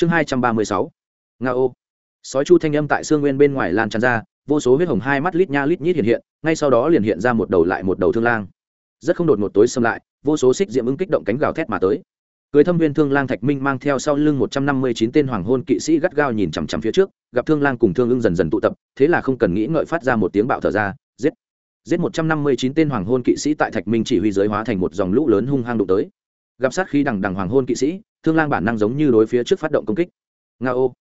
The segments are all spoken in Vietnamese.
chương hai trăm ba mươi sáu. Nga ô. Sói chu thanh âm tại xương nguyên bên ngoài lan tràn ra, vô số huyết hồng hai mắt lít nha lít nhít hiện hiện, ngay sau đó liền hiện ra một đầu lại một đầu thương lang. Rất không đột một tối xâm lại, vô số xích diễm ứng kích động cánh gào thét mà tới. Cưới thâm viên thương lang thạch minh mang theo sau lưng một trăm năm mươi chín tên hoàng hôn kỵ sĩ gắt gao nhìn chằm chằm phía trước, gặp thương lang cùng thương ưng dần dần tụ tập, thế là không cần nghĩ ngợi phát ra một tiếng bạo thở ra, giết. Giết một trăm năm mươi chín tên hoàng hôn kỵ sĩ tại thạch minh chỉ huy giới hóa thành một dòng lũ lớn hung hăng đụng tới. Gặp sát khí đằng đằng hoàng hôn kỵ sĩ thương lang bản năng giống như đối phía trước phát động công kích. Nga ô.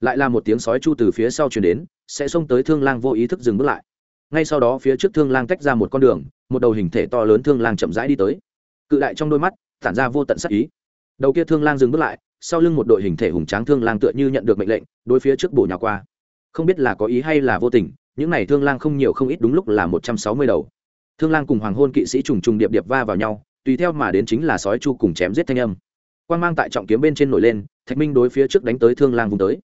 Lại là một tiếng sói chu từ phía sau chuyển đến, sẽ xông tới thương lang vô ý thức dừng bước lại. Ngay sau đó phía trước thương lang tách ra một con đường, một đầu hình thể to lớn thương lang chậm rãi đi tới. Cự đại trong đôi mắt, tản ra vô tận sắc ý. Đầu kia thương lang dừng bước lại, sau lưng một đội hình thể hùng tráng thương lang tựa như nhận được mệnh lệnh, đối phía trước bổ nhà qua. Không biết là có ý hay là vô tình, những này thương lang không nhiều không ít đúng lúc là một trăm sáu mươi đầu. Thương lang cùng hoàng hôn kỵ sĩ trùng trùng điệp điệp va vào nhau, tùy theo mà đến chính là sói chu cùng chém giết thanh âm quan mang tại trọng kiếm bên trên nổi lên, thạch minh đối phía trước đánh tới thương lang vùng tới.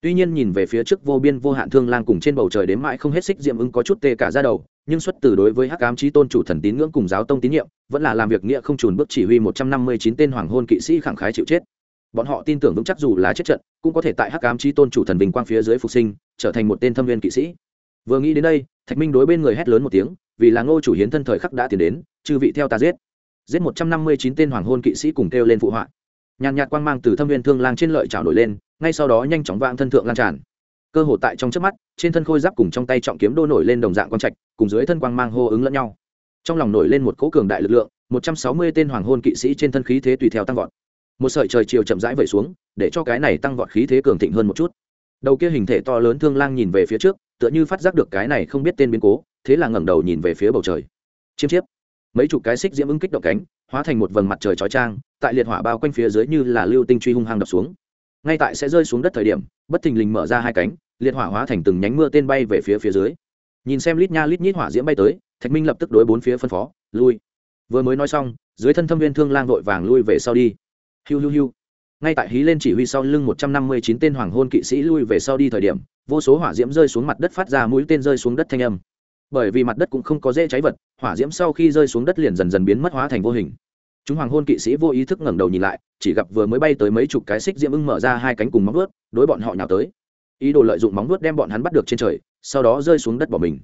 Tuy nhiên nhìn về phía trước vô biên vô hạn thương lang cùng trên bầu trời đến mãi không hết xích diệm ứng có chút tê cả ra đầu, nhưng xuất từ đối với hắc ám trí tôn chủ thần tín ngưỡng cùng giáo tông tín nhiệm, vẫn là làm việc nghĩa không trùn bước chỉ huy một trăm năm mươi chín tên hoàng hôn kỵ sĩ khẳng khái chịu chết. Bọn họ tin tưởng vững chắc dù là chết trận, cũng có thể tại hắc ám trí tôn chủ thần bình quang phía dưới phục sinh, trở thành một tên thâm viên kỵ sĩ. Vừa nghĩ đến đây, thạch minh đối bên người hét lớn một tiếng, vì là ngô chủ hiến thân thời khắc đã tiến đến, chư vị theo ta giết. Giết một trăm năm mươi chín tên hoàng hôn kỵ sĩ cùng kêu lên phụ họa nhàn nhạt quang mang từ thâm viên thương lang trên lợi trào nổi lên, ngay sau đó nhanh chóng vang thân thượng lan tràn. Cơ hồ tại trong trước mắt, trên thân khôi giáp cùng trong tay trọng kiếm đô nổi lên đồng dạng quang trạch, cùng dưới thân quang mang hô ứng lẫn nhau. Trong lòng nổi lên một cỗ cường đại lực lượng, một trăm sáu mươi tên hoàng hôn kỵ sĩ trên thân khí thế tùy theo tăng vọt. Một sợi trời chiều chậm rãi vẩy xuống, để cho cái này tăng vọt khí thế cường thịnh hơn một chút. Đầu kia hình thể to lớn thương lang nhìn về phía trước, tựa như phát giác được cái này không biết tên biến cố, thế là ngẩng đầu nhìn về phía bầu trời. Chiêm chiếp. Mấy chục cái xích diễm ứng kích động cánh hóa thành một vầng mặt trời chói trang, tại liệt hỏa bao quanh phía dưới như là lưu tinh truy hung hăng đập xuống. Ngay tại sẽ rơi xuống đất thời điểm, bất thình lình mở ra hai cánh, liệt hỏa hóa thành từng nhánh mưa tên bay về phía phía dưới. Nhìn xem lít nha lít nhít hỏa diễm bay tới, thạch minh lập tức đối bốn phía phân phó, lui. Vừa mới nói xong, dưới thân thâm viên thương lang vội vàng lui về sau đi. Hiu hiu hiu. Ngay tại hí lên chỉ huy sau lưng một trăm năm mươi chín tên hoàng hôn kỵ sĩ lui về sau đi thời điểm, vô số hỏa diễm rơi xuống mặt đất phát ra mũi tên rơi xuống đất thanh âm bởi vì mặt đất cũng không có dễ cháy vật, hỏa diễm sau khi rơi xuống đất liền dần dần biến mất hóa thành vô hình. Chúng hoàng hôn kỵ sĩ vô ý thức ngẩng đầu nhìn lại, chỉ gặp vừa mới bay tới mấy chục cái xích diễm ưng mở ra hai cánh cùng móng vuốt, đối bọn họ nhào tới. Ý đồ lợi dụng móng vuốt đem bọn hắn bắt được trên trời, sau đó rơi xuống đất bỏ mình.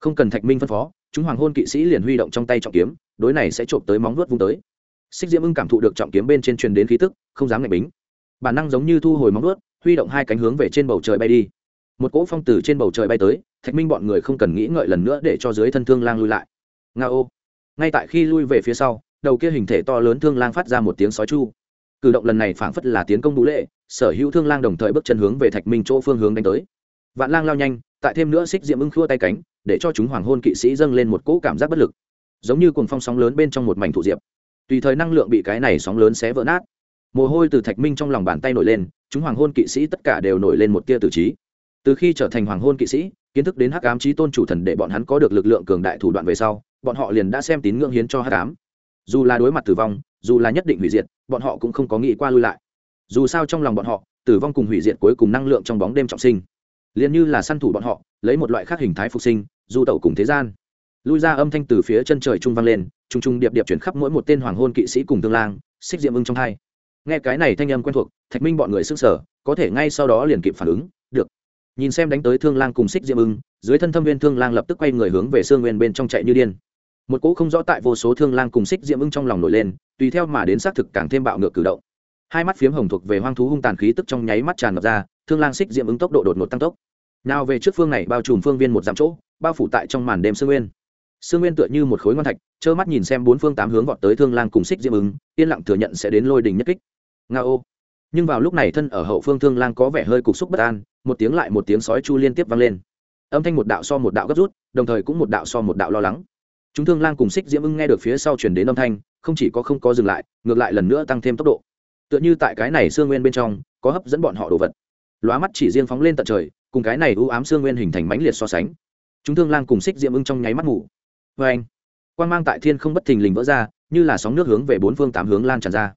Không cần thạch minh phân phó, chúng hoàng hôn kỵ sĩ liền huy động trong tay trọng kiếm, đối này sẽ trộm tới móng vuốt vung tới. Xích diễm ưng cảm thụ được trọng kiếm bên trên truyền đến khí tức, không dám ngạch bính. Bản năng giống như thu hồi móng vuốt, huy động hai cánh hướng về trên bầu trời bay đi. Một cỗ phong từ trên bầu trời bay tới thạch minh bọn người không cần nghĩ ngợi lần nữa để cho dưới thân thương lang lui lại. Nga ô. Ngay tại khi lui về phía sau, đầu kia hình thể to lớn thương lang phát ra một tiếng sói chu. Cử động lần này phảng phất là tiến công đủ lệ, sở hữu thương lang đồng thời bước chân hướng về thạch minh chỗ phương hướng đánh tới. Vạn lang lao nhanh, tại thêm nữa xích diệm ưng khua tay cánh, để cho chúng hoàng hôn kỵ sĩ dâng lên một cỗ cảm giác bất lực. Giống như cuồng phong sóng lớn bên trong một mảnh thụ diệp. Tùy thời năng lượng bị cái này sóng lớn xé vỡ nát. Mồ hôi từ thạch minh trong lòng bàn tay nổi lên, chúng hoàng hôn kỵ sĩ tất cả đều nổi lên một tia tử trí từ khi trở thành hoàng hôn kỵ sĩ, kiến thức đến hắc ám trí tôn chủ thần để bọn hắn có được lực lượng cường đại thủ đoạn về sau, bọn họ liền đã xem tín ngưỡng hiến cho hắc ám. Dù là đối mặt tử vong, dù là nhất định hủy diệt, bọn họ cũng không có nghĩ qua lui lại. Dù sao trong lòng bọn họ, tử vong cùng hủy diệt cuối cùng năng lượng trong bóng đêm trọng sinh. Liền như là săn thủ bọn họ, lấy một loại khác hình thái phục sinh, du tẩu cùng thế gian. Lui ra âm thanh từ phía chân trời trung vang lên t r u n g t r u n g điệp điệp chuyển khắp mỗi một tên hoàng hôn kỵ sĩ cùng tương lang, xích diệm ưng trong hai. Nghe cái này thanh âm quen thuộc, thạch minh bọn người s ư n g sở có thể ngay sau đó liền kịp phản ứng, được nhìn xem đánh tới thương lang cùng xích diệm ưng, dưới thân thâm viên thương lang lập tức quay người hướng về sương nguyên bên trong chạy như điên. Một cỗ không rõ tại vô số thương lang cùng xích diễm ưng trong lòng nổi lên, tùy theo mà đến xác thực càng thêm bạo ngược cử động. Hai mắt phiếm hồng thuộc về hoang thú hung tàn khí tức trong nháy mắt tràn ngập ra, thương lang xích diễm ứng tốc độ đột ngột tăng tốc. Nào về trước phương này bao trùm phương viên một dặm chỗ, bao phủ tại trong màn đêm sương nguyên. Sương nguyên tựa như một khối ngon thạch, trơ mắt nhìn xem bốn phương tám hướng vọt tới thương lang cùng xích diễm ứng yên lặng thừa nhận sẽ đến lôi đình nhất kích. Nga ô nhưng vào lúc này thân ở hậu phương thương lang có vẻ hơi cục xúc bất an, một tiếng lại một tiếng sói chu liên tiếp vang lên. Âm thanh một đạo so một đạo gấp rút, đồng thời cũng một đạo so một đạo lo lắng. Chúng thương lang cùng xích diễm ưng nghe được phía sau chuyển đến âm thanh, không chỉ có không có dừng lại, ngược lại lần nữa tăng thêm tốc độ. Tựa như tại cái này xương nguyên bên trong, có hấp dẫn bọn họ đồ vật. Lóa mắt chỉ riêng phóng lên tận trời, cùng cái này ưu ám xương nguyên hình thành mãnh liệt so sánh. Chúng thương lang cùng xích diễm ưng trong nháy mắt ngủ. Vâng. Vê anh quan g mang tại thiên không bất thình lình vỡ ra, như là sóng nước hướng về bốn phương tám hướng lan tràn ra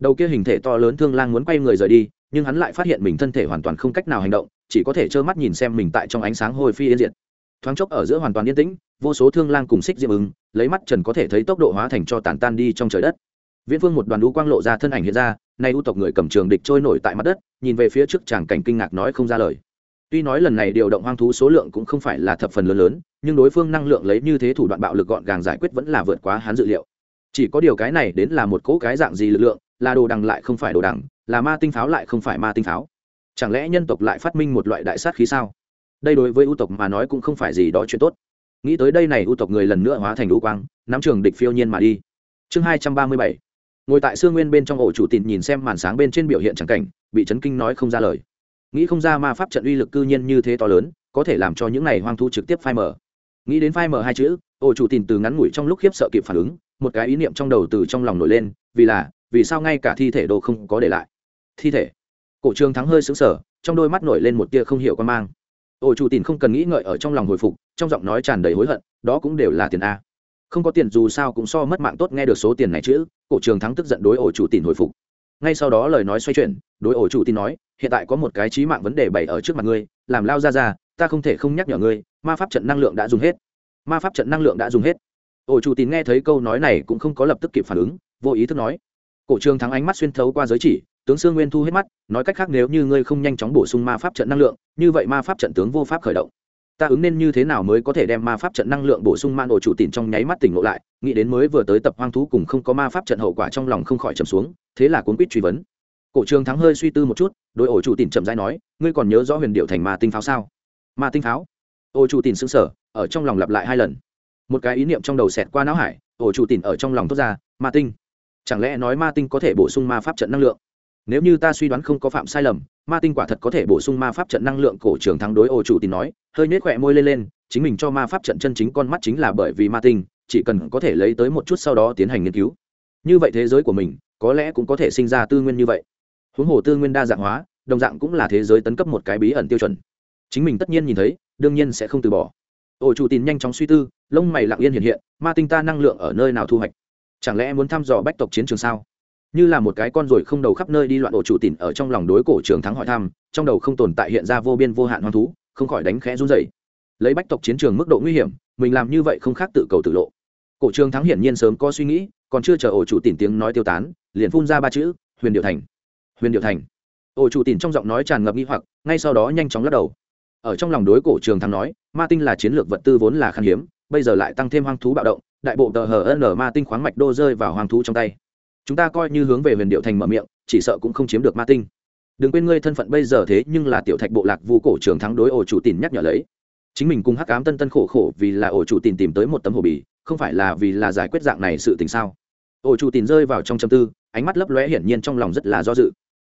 đầu kia hình thể to lớn thương lang muốn quay người rời đi, nhưng hắn lại phát hiện mình thân thể hoàn toàn không cách nào hành động, chỉ có thể trơ mắt nhìn xem mình tại trong ánh sáng hồi phi yên diệt. Thoáng chốc ở giữa hoàn toàn yên tĩnh, vô số thương lang cùng xích diệm ứng, lấy mắt trần có thể thấy tốc độ hóa thành cho tàn tan đi trong trời đất. Viễn phương một đoàn đũ quang lộ ra thân ảnh hiện ra, nay ưu tộc người cầm trường địch trôi nổi tại mặt đất, nhìn về phía trước chàng cảnh kinh ngạc nói không ra lời. Tuy nói lần này điều động hoang thú số lượng cũng không phải là thập phần lớn lớn, nhưng đối phương năng lượng lấy như thế thủ đoạn bạo lực gọn gàng giải quyết vẫn là vượt quá hắn dự liệu. Chỉ có điều cái này đến là một cỗ cái dạng gì lực lượng là đồ đằng lại không phải đồ đằng, là ma tinh pháo lại không phải ma tinh pháo. Chẳng lẽ nhân tộc lại phát minh một loại đại sát khí sao? Đây đối với ưu tộc mà nói cũng không phải gì đó chuyện tốt. Nghĩ tới đây này ưu tộc người lần nữa hóa thành ưu quang, nắm trường địch phiêu nhiên mà đi. Chương hai trăm ba mươi bảy. Ngồi tại sương nguyên bên trong ổ chủ tịn nhìn xem màn sáng bên trên biểu hiện trắng cảnh, bị chấn kinh nói không ra lời. Nghĩ không ra ma pháp trận uy lực cư nhiên như thế to lớn, có thể làm cho những này hoang thu trực tiếp phai mở nghĩ đến phai mở hai chữ, ổ chủ tịn từ ngắn ngủi trong lúc khiếp sợ kịp phản ứng, một cái ý niệm trong đầu từ trong lòng nổi lên, vì là vì sao ngay cả thi thể đồ không có để lại? Thi thể? Cổ trường thắng hơi xứng sở trong đôi mắt nổi lên một tia không hiểu quan mang. Ổ chủ tìm không cần nghĩ ngợi ở trong lòng hồi phục, trong giọng nói tràn đầy hối hận, đó cũng đều là tiền a. Không có tiền dù sao cũng so mất mạng tốt nghe được số tiền này chứ, cổ trường thắng tức giận đối ổ chủ tìm hồi phục. Ngay sau đó lời nói xoay chuyển, đối ổ chủ tin nói, hiện tại có một cái trí mạng vấn đề bày ở trước mặt ngươi, làm lao ra ra, ta không thể không nhắc nhở ngươi, ma pháp trận năng lượng đã dùng hết. Ma pháp trận năng lượng đã dùng hết. Ổ chủ tín nghe thấy câu nói này cũng không có lập tức kịp phản ứng, vô ý thức nói cổ trường thắng ánh mắt xuyên thấu qua giới chỉ, tướng sương nguyên thu hết mắt, nói cách khác nếu như ngươi không nhanh chóng bổ sung ma pháp trận năng lượng, như vậy ma pháp trận tướng vô pháp khởi động. Ta ứng nên như thế nào mới có thể đem ma pháp trận năng lượng bổ sung man ổ chủ tìm trong nháy mắt tỉnh ngộ lại, nghĩ đến mới vừa tới tập hoang thú cùng không có ma pháp trận hậu quả trong lòng không khỏi trầm xuống, thế là cuốn quýt truy vấn. Cổ trường thắng hơi suy tư một chút, đối ổ chủ tìm chậm rãi nói, ngươi còn nhớ rõ huyền điệu thành ma tinh pháo sao? Ma tinh pháo? Ổ chủ tìm xứng sở ở trong lòng lặp lại hai lần. Một cái ý niệm trong đầu xẹt qua não hải, ổ chủ tìm ở trong lòng thốt ra, ma tinh chẳng lẽ nói ma tinh có thể bổ sung ma pháp trận năng lượng? Nếu như ta suy đoán không có phạm sai lầm, ma tinh quả thật có thể bổ sung ma pháp trận năng lượng, cổ trường thắng đối ổ chủ tìm nói, hơi nết khỏe môi lên lên, chính mình cho ma pháp trận chân chính con mắt chính là bởi vì ma tinh, chỉ cần có thể lấy tới một chút sau đó tiến hành nghiên cứu. Như vậy thế giới của mình, có lẽ cũng có thể sinh ra tư nguyên như vậy. Huống hồ tư nguyên đa dạng hóa, đồng dạng cũng là thế giới tấn cấp một cái bí ẩn tiêu chuẩn. Chính mình tất nhiên nhìn thấy, đương nhiên sẽ không từ bỏ. Ổ chủ tin nhanh chóng suy tư, lông mày lặng yên hiện hiện, ma tinh ta năng lượng ở nơi nào thu hoạch? Chẳng lẽ muốn thăm dò bách tộc chiến trường sao? Như là một cái con ruồi không đầu khắp nơi đi loạn ổ chủ tỉn ở trong lòng đối cổ trường thắng hỏi thăm, trong đầu không tồn tại hiện ra vô biên vô hạn hoang thú, không khỏi đánh khẽ run dày lấy bách tộc chiến trường mức độ nguy hiểm, mình làm như vậy không khác tự cầu tự lộ. Cổ trường thắng hiển nhiên sớm có suy nghĩ, còn chưa chờ ổ chủ tỉn tiếng nói tiêu tán, liền phun ra ba chữ, huyền điệu thành. Huyền điệu thành. Ổ chủ tỉn trong giọng nói tràn ngập nghi hoặc, ngay sau đó nhanh chóng lắc đầu. Ở trong lòng đối cổ trường thắng nói, ma tinh là chiến lược vật tư vốn là khan hiếm, bây giờ lại tăng thêm hoang thú bạo động đại bộ tờ hờ n ma tinh khoáng mạch đô rơi vào hoàng thú trong tay. Chúng ta coi như hướng về huyền điệu thành mở miệng, chỉ sợ cũng không chiếm được ma tinh. Đừng quên ngươi thân phận bây giờ thế nhưng là tiểu thạch bộ lạc vu cổ trường thắng đối ổ chủ tìm nhắc nhở lấy. Chính mình cùng hắc ám tân tân khổ khổ vì là ổ chủ tìm tìm tới một tấm hồ bì, không phải là vì là giải quyết dạng này sự tình sao? Ổ chủ tìm rơi vào trong châm tư, ánh mắt lấp lóe hiển nhiên trong lòng rất là do dự.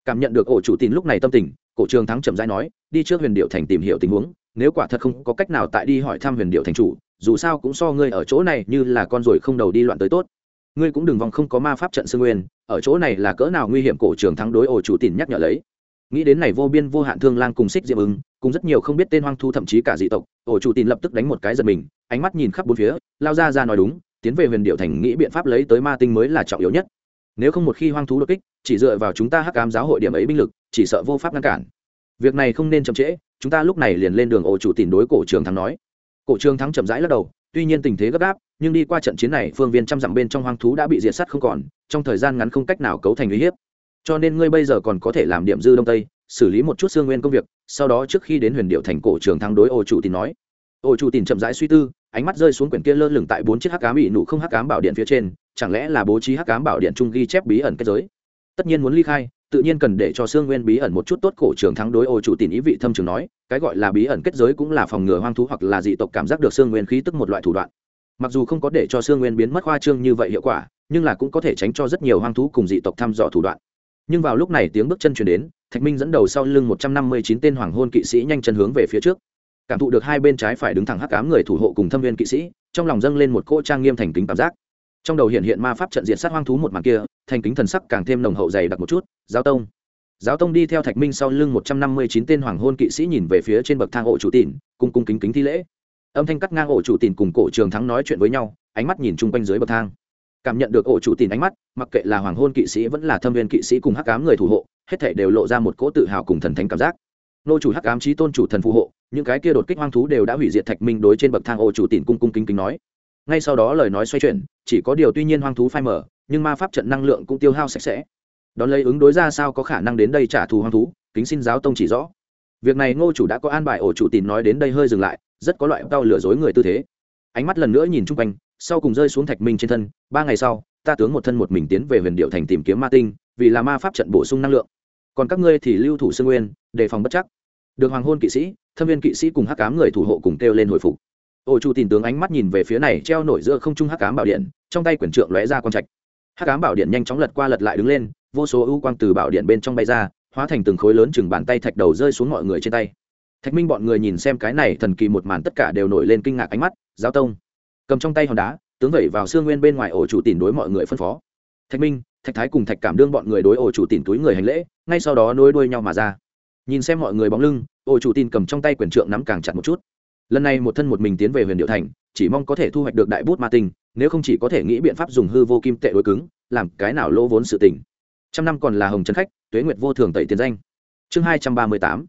Cảm nhận được ổ chủ tìm lúc này tâm tình, cổ trường thắng chậm rãi nói, đi trước huyền điệu thành tìm hiểu tình huống, nếu quả thật không có cách nào tại đi hỏi thăm huyền điệu thành chủ dù sao cũng so ngươi ở chỗ này như là con ruồi không đầu đi loạn tới tốt. Ngươi cũng đừng vòng không có ma pháp trận sư nguyên, ở chỗ này là cỡ nào nguy hiểm cổ trường thắng đối ổ chủ tìm nhắc nhở lấy. Nghĩ đến này vô biên vô hạn thương lang cùng xích diệm ứng, cùng rất nhiều không biết tên hoang thu thậm chí cả dị tộc, ổ chủ tìm lập tức đánh một cái giật mình, ánh mắt nhìn khắp bốn phía, lao ra ra nói đúng, tiến về huyền điệu thành nghĩ biện pháp lấy tới ma tinh mới là trọng yếu nhất. Nếu không một khi hoang thú đột kích, chỉ dựa vào chúng ta hắc cám giáo hội điểm ấy binh lực, chỉ sợ vô pháp ngăn cản. Việc này không nên chậm trễ, chúng ta lúc này liền lên đường ổ chủ tìm đối cổ trường thắng nói cổ trường thắng chậm rãi lắc đầu, tuy nhiên tình thế gấp gáp, nhưng đi qua trận chiến này, phương viên trăm dặm bên trong hoang thú đã bị diệt sát không còn, trong thời gian ngắn không cách nào cấu thành uy hiếp. Cho nên ngươi bây giờ còn có thể làm điểm dư đông tây, xử lý một chút xương nguyên công việc, sau đó trước khi đến huyền điệu thành cổ trường thắng đối ô chủ Tỉnh nói. Ô chủ Tỉnh chậm rãi suy tư, ánh mắt rơi xuống quyển kia lơ lửng tại bốn chiếc hắc cám bị nụ không hắc cám bảo điện phía trên, chẳng lẽ là bố trí hắc cám bảo điện trung ghi chép bí ẩn kết giới? Tất nhiên muốn ly khai tự nhiên cần để cho xương nguyên bí ẩn một chút tốt cổ trường thắng đối ô chủ tín ý vị thâm trường nói, cái gọi là bí ẩn kết giới cũng là phòng ngừa hoang thú hoặc là dị tộc cảm giác được xương nguyên khí tức một loại thủ đoạn. Mặc dù không có để cho xương nguyên biến mất khoa trương như vậy hiệu quả, nhưng là cũng có thể tránh cho rất nhiều hoang thú cùng dị tộc thăm dò thủ đoạn. Nhưng vào lúc này tiếng bước chân chuyển đến, thạch minh dẫn đầu sau lưng một trăm năm mươi chín tên hoàng hôn kỵ sĩ nhanh chân hướng về phía trước. Cảm thụ được hai bên trái phải đứng thẳng hắc cám người thủ hộ cùng thâm viên kỵ sĩ, trong lòng dâng lên một cỗ trang nghiêm thành kính cảm giác trong đầu hiện hiện ma pháp trận diện sát hoang thú một màn kia, thành kính thần sắc càng thêm nồng hậu dày đặc một chút, giáo tông. Giáo tông đi theo thạch minh sau lưng một trăm năm mươi chín tên hoàng hôn kỵ sĩ nhìn về phía trên bậc thang ổ chủ tỉn cung cung kính kính thi lễ. Âm thanh cắt ngang ổ chủ tỉn cùng cổ trường thắng nói chuyện với nhau, ánh mắt nhìn chung quanh dưới bậc thang. Cảm nhận được ổ chủ tỉn ánh mắt, mặc kệ là hoàng hôn kỵ sĩ vẫn là thâm viên kỵ sĩ cùng hắc cám người thủ hộ, hết thể đều lộ ra một cỗ tự hào cùng thần thánh cảm giác. Nô chủ hắc ám trí tôn chủ thần phù hộ, những cái kia đột kích hoang thú đều đã hủy diệt thạch minh đối trên bậc thang ổ chủ tỉn cung cung kính kính nói ngay sau đó lời nói xoay chuyển, chỉ có điều tuy nhiên hoang thú phai mở nhưng ma pháp trận năng lượng cũng tiêu hao sạch sẽ. Đón lấy ứng đối ra sao có khả năng đến đây trả thù hoang thú, kính xin giáo tông chỉ rõ. Việc này ngô chủ đã có an bài ổ chủ tìm nói đến đây hơi dừng lại, rất có loại đau lừa dối người tư thế. Ánh mắt lần nữa nhìn chung quanh, sau cùng rơi xuống thạch minh trên thân, ba ngày sau, ta tướng một thân một mình tiến về huyền điệu thành tìm kiếm ma tinh, vì là ma pháp trận bổ sung năng lượng. Còn các ngươi thì lưu thủ sương nguyên, đề phòng bất chắc. Được hoàng hôn kỵ sĩ, thâm viên kỵ sĩ cùng hắc cám người thủ hộ cùng kêu lên hồi phục ổ chủ tìm tướng ánh mắt nhìn về phía này treo nổi giữa không trung hắc ám bảo điện, trong tay quyển trượng lóe ra quang trạch. Hắc ám bảo điện nhanh chóng lật qua lật lại đứng lên, vô số ưu quang từ bảo điện bên trong bay ra, hóa thành từng khối lớn chừng bàn tay thạch đầu rơi xuống mọi người trên tay. Thạch minh bọn người nhìn xem cái này thần kỳ một màn tất cả đều nổi lên kinh ngạc ánh mắt, giáo tông. Cầm trong tay hòn đá, tướng vẩy vào xương nguyên bên ngoài ổ chủ tìm đối mọi người phân phó. Thạch minh, thạch thái cùng thạch cảm đương bọn người đối ổ chủ tìm túi người hành lễ, ngay sau đó nối đuôi nhau mà ra. Nhìn xem mọi người bóng lưng ổ chủ tìm cầm trong tay quyển trượng nắm càng chặt một chút lần này một thân một mình tiến về huyền điệu thành, chỉ mong có thể thu hoạch được đại bút ma tinh, nếu không chỉ có thể nghĩ biện pháp dùng hư vô kim tệ đối cứng, làm cái nào lỗ vốn sự tình. Trăm năm còn là hồng trấn khách, tuế nguyệt vô thường tẩy tiền danh. Chương hai trăm ba mươi tám.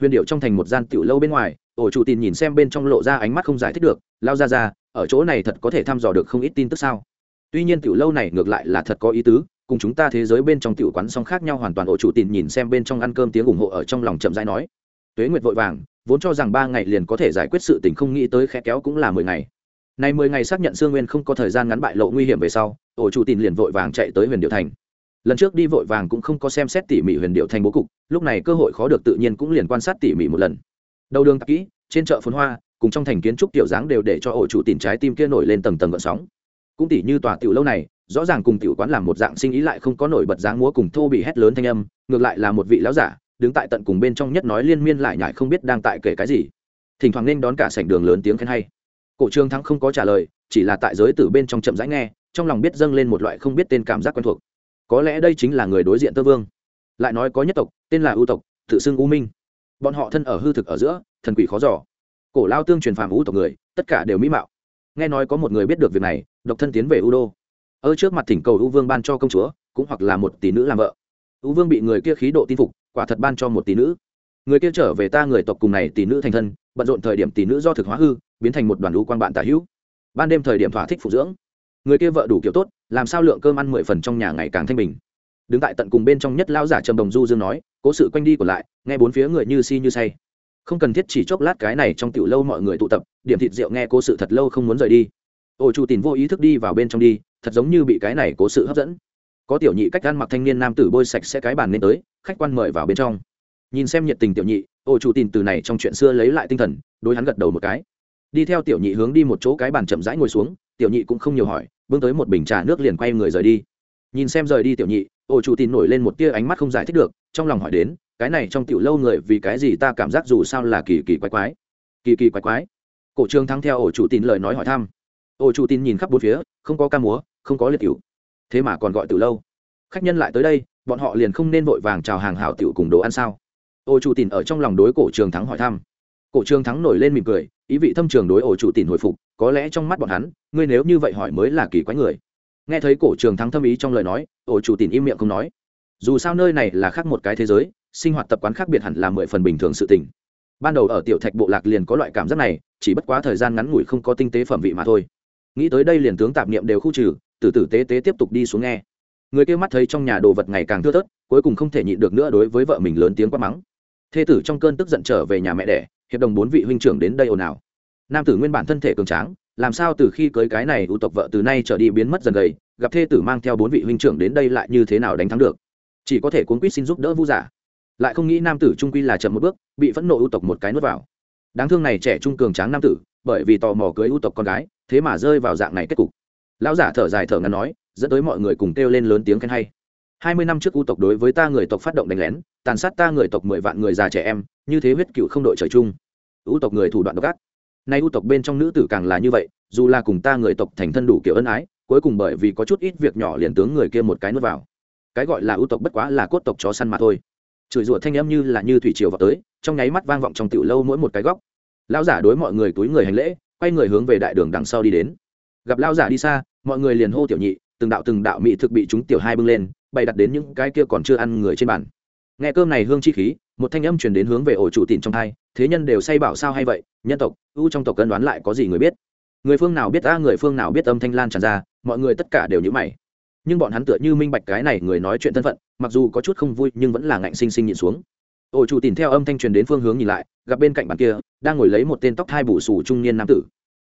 Huyền điệu trong thành một gian tiểu lâu bên ngoài, ổ chủ tin nhìn xem bên trong lộ ra ánh mắt không giải thích được, lao ra ra, ở chỗ này thật có thể thăm dò được không ít tin tức sao? Tuy nhiên tiểu lâu này ngược lại là thật có ý tứ, cùng chúng ta thế giới bên trong tiểu quán song khác nhau hoàn toàn, ổ chủ tin nhìn xem bên trong ăn cơm tiếng ủng hộ ở trong lòng chậm rãi nói. Tuế nguyệt vội vàng vốn cho rằng ba ngày liền có thể giải quyết sự tình không nghĩ tới khẽ kéo cũng là mười ngày. Nay mười ngày xác nhận sương nguyên không có thời gian ngắn bại lộ nguy hiểm về sau, ổ chủ tin liền vội vàng chạy tới huyền điệu thành. Lần trước đi vội vàng cũng không có xem xét tỉ mỉ huyền điệu thành bố cục, lúc này cơ hội khó được tự nhiên cũng liền quan sát tỉ mỉ một lần. Đầu đường tạp kỹ, trên chợ phun hoa, cùng trong thành kiến trúc tiểu dáng đều để cho ổ chủ tìm trái tim kia nổi lên tầng tầng gợn sóng. Cũng tỉ như tòa tiểu lâu này, rõ ràng cùng tiểu quán làm một dạng sinh ý lại không có nổi bật dáng múa cùng thô bị hét lớn thanh âm, ngược lại là một vị lão giả đứng tại tận cùng bên trong nhất nói liên miên lại nhải không biết đang tại kể cái gì. Thỉnh thoảng nên đón cả sảnh đường lớn tiếng khen hay. Cổ trương thắng không có trả lời, chỉ là tại giới tử bên trong chậm rãi nghe, trong lòng biết dâng lên một loại không biết tên cảm giác quen thuộc. Có lẽ đây chính là người đối diện tơ vương. Lại nói có nhất tộc, tên là ưu tộc, tự xưng u minh. Bọn họ thân ở hư thực ở giữa, thần quỷ khó giỏ cổ lao tương truyền phàm ưu tộc người, tất cả đều mỹ mạo. Nghe nói có một người biết được việc này, độc thân tiến về u đô. Ở trước mặt thỉnh cầu u vương ban cho công chúa, cũng hoặc là một tỷ nữ làm vợ. U vương bị người kia khí độ tin phục quả thật ban cho một tỷ nữ. Người kia trở về ta người tộc cùng này tỷ nữ thành thân, bận rộn thời điểm tỷ nữ do thực hóa hư, biến thành một đoàn lũ quan bạn tả hữu. Ban đêm thời điểm thỏa thích phụ dưỡng. Người kia vợ đủ kiểu tốt, làm sao lượng cơm ăn mười phần trong nhà ngày càng thanh bình. Đứng tại tận cùng bên trong nhất lao giả trầm đồng du dương nói, cố sự quanh đi còn lại, nghe bốn phía người như si như say. Không cần thiết chỉ chốc lát cái này trong tiểu lâu mọi người tụ tập, điểm thịt rượu nghe cố sự thật lâu không muốn rời đi. Ôi chủ tìm vô ý thức đi vào bên trong đi, thật giống như bị cái này cố sự hấp dẫn có tiểu nhị cách ăn mặc thanh niên nam tử bôi sạch sẽ cái bàn lên tới, khách quan mời vào bên trong. Nhìn xem nhiệt tình tiểu nhị ô chủ tin từ này trong chuyện xưa lấy lại tinh thần, đối hắn gật đầu một cái. Đi theo tiểu nhị hướng đi một chỗ cái bàn chậm rãi ngồi xuống, tiểu nhị cũng không nhiều hỏi bưng tới một bình trà nước liền quay người rời đi. Nhìn xem rời đi tiểu nhị ô chủ tin nổi lên một tia ánh mắt không giải thích được, trong lòng hỏi đến, cái này trong tiểu lâu người vì cái gì ta cảm giác dù sao là kỳ kỳ quái quái. Kỳ kỳ quái quái. Cổ trương thắng theo ổ chủ tin lời nói hỏi thăm. Ổ chủ tin nhìn khắp bốn phía, không có ca múa, không có liệt cựu thế mà còn gọi từ lâu. Khách nhân lại tới đây, bọn họ liền không nên vội vàng chào hàng hảo tiểu cùng đồ ăn sao? Ô chủ tin ở trong lòng đối cổ trường thắng hỏi thăm. Cổ trường thắng nổi lên mỉm cười, ý vị thâm trường đối ổ chủ tin hồi phục, có lẽ trong mắt bọn hắn, ngươi nếu như vậy hỏi mới là kỳ quái người. Nghe thấy cổ trường thắng thâm ý trong lời nói ổ chủ tin im miệng không nói. Dù sao nơi này là khác một cái thế giới, sinh hoạt tập quán khác biệt hẳn là mười phần bình thường sự tình. Ban đầu ở tiểu thạch bộ lạc liền có loại cảm giác này, chỉ bất quá thời gian ngắn ngủi không có tinh tế phẩm vị mà thôi. Nghĩ tới đây liền tướng tạp niệm đều khu trừ tử tử tế tế tiếp tục đi xuống nghe. Người kia mắt thấy trong nhà đồ vật ngày càng thưa thớt, cuối cùng không thể nhịn được nữa đối với vợ mình lớn tiếng quát mắng. Thê tử trong cơn tức giận trở về nhà mẹ đẻ, hiệp đồng bốn vị huynh trưởng đến đây ồn ào. Nam tử nguyên bản thân thể cường tráng, làm sao từ khi cưới cái này ưu tộc vợ từ nay trở đi biến mất dần gầy gặp thê tử mang theo bốn vị huynh trưởng đến đây lại như thế nào đánh thắng được? Chỉ có thể cuốn quýt xin giúp đỡ vu giả. Lại không nghĩ nam tử trung quy là chậm một bước, bị phẫn nộ ưu tộc một cái nuốt vào. Đáng thương này trẻ trung cường tráng nam tử, bởi vì tò mò cưới ưu tộc con gái, thế mà rơi vào dạng này kết cục lão giả thở dài thở ngắn nói, dẫn tới mọi người cùng kêu lên lớn tiếng khen hay. Hai mươi năm trước u tộc đối với ta người tộc phát động đánh lén, tàn sát ta người tộc mười vạn người già trẻ em, như thế huyết cựu không đội trời chung. U tộc người thủ đoạn độc ác. Nay u tộc bên trong nữ tử càng là như vậy, dù là cùng ta người tộc thành thân đủ kiểu ân ái, cuối cùng bởi vì có chút ít việc nhỏ liền tướng người kia một cái nuốt vào. Cái gọi là ưu tộc bất quá là cốt tộc chó săn mà thôi. Chửi rủa thanh âm như là như thủy triều vào tới, trong nháy mắt vang vọng trong tiểu lâu mỗi một cái góc. Lão giả đối mọi người túi người hành lễ, quay người hướng về đại đường đằng sau đi đến gặp lao giả đi xa, mọi người liền hô tiểu nhị, từng đạo từng đạo mỹ thực bị chúng tiểu hai bưng lên, bày đặt đến những cái kia còn chưa ăn người trên bàn. Nghe cơm này hương chi khí, một thanh âm truyền đến hướng về ổ chủ tịn trong hai, thế nhân đều say bảo sao hay vậy, nhân tộc, ưu trong tộc cân đoán lại có gì người biết. Người phương nào biết ta người phương nào biết âm thanh lan tràn ra, mọi người tất cả đều nhữ mày. Nhưng bọn hắn tựa như minh bạch cái này người nói chuyện thân phận, mặc dù có chút không vui, nhưng vẫn là ngạnh sinh sinh nhịn xuống. Ổ chủ tìm theo âm thanh truyền đến phương hướng nhìn lại, gặp bên cạnh bàn kia, đang ngồi lấy một tên tóc thai bù sù trung niên nam tử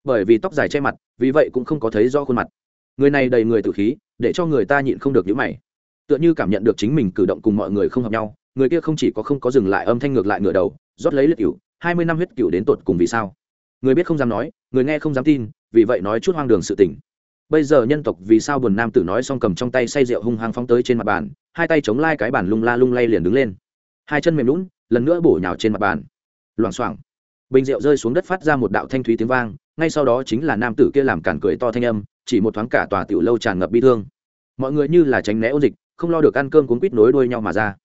bởi vì tóc dài che mặt, vì vậy cũng không có thấy rõ khuôn mặt. Người này đầy người tử khí, để cho người ta nhịn không được nhữ mày. Tựa như cảm nhận được chính mình cử động cùng mọi người không hợp nhau, người kia không chỉ có không có dừng lại âm thanh ngược lại ngửa đầu, rót lấy liệt cựu hai mươi năm huyết cựu đến tột cùng vì sao? Người biết không dám nói, người nghe không dám tin, vì vậy nói chút hoang đường sự tình. Bây giờ nhân tộc vì sao buồn nam tử nói xong cầm trong tay say rượu hung hăng phóng tới trên mặt bàn, hai tay chống lai cái bàn lung la lung lay liền đứng lên. Hai chân mềm lún lần nữa bổ nhào trên mặt bàn. Loảng xoảng bình rượu rơi xuống đất phát ra một đạo thanh thúy tiếng vang, ngay sau đó chính là nam tử kia làm cản cười to thanh âm, chỉ một thoáng cả tòa tiểu lâu tràn ngập bi thương. Mọi người như là tránh né ôn dịch, không lo được ăn cơm cuốn quýt nối đuôi nhau mà ra.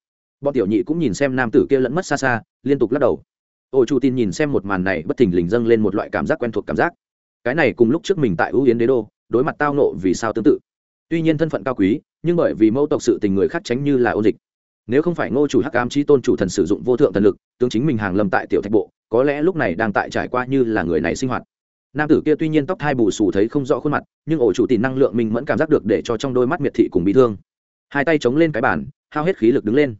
Bọn tiểu nhị cũng nhìn xem nam tử kia lẫn mất xa xa, liên tục lắc đầu. Ô chủ tin nhìn xem một màn này, bất thình lình dâng lên một loại cảm giác quen thuộc cảm giác. Cái này cùng lúc trước mình tại ưu yến đế đô, đối mặt tao nộ vì sao tương tự. Tuy nhiên thân phận cao quý, nhưng bởi vì mẫu tộc sự tình người khác tránh như là ôn dịch. Nếu không phải ngô chủ hắc ám chi tôn chủ thần sử dụng vô thượng thần lực, tướng chính mình hàng lâm tại tiểu thạch bộ có lẽ lúc này đang tại trải qua như là người này sinh hoạt. Nam tử kia tuy nhiên tóc thai bù xù thấy không rõ khuôn mặt, nhưng ổ chủ tìm năng lượng mình vẫn cảm giác được để cho trong đôi mắt miệt thị cùng bị thương. Hai tay chống lên cái bàn, hao hết khí lực đứng lên.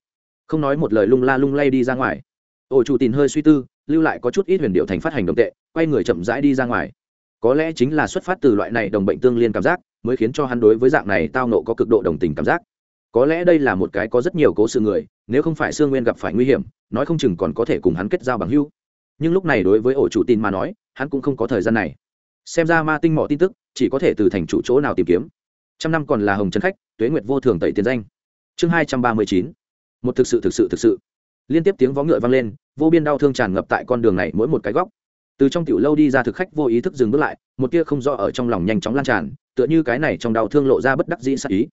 Không nói một lời lung la lung lay đi ra ngoài. Ổ chủ tìm hơi suy tư, lưu lại có chút ít huyền điệu thành phát hành đồng tệ, quay người chậm rãi đi ra ngoài. Có lẽ chính là xuất phát từ loại này đồng bệnh tương liên cảm giác, mới khiến cho hắn đối với dạng này tao nộ có cực độ đồng tình cảm giác. Có lẽ đây là một cái có rất nhiều cố sự người, nếu không phải sương nguyên gặp phải nguy hiểm, nói không chừng còn có thể cùng hắn kết giao bằng hưu nhưng lúc này đối với ổ chủ tin mà nói, hắn cũng không có thời gian này. Xem ra ma tinh mỏ tin tức, chỉ có thể từ thành chủ chỗ nào tìm kiếm. Trăm năm còn là hồng trấn khách, tuế nguyệt vô thường tẩy tiền danh. Chương hai trăm ba mươi chín. Một thực sự thực sự thực sự. Liên tiếp tiếng vó ngựa vang lên, vô biên đau thương tràn ngập tại con đường này mỗi một cái góc. Từ trong tiểu lâu đi ra thực khách vô ý thức dừng bước lại, một tia không rõ ở trong lòng nhanh chóng lan tràn, tựa như cái này trong đau thương lộ ra bất đắc dĩ sắc ý.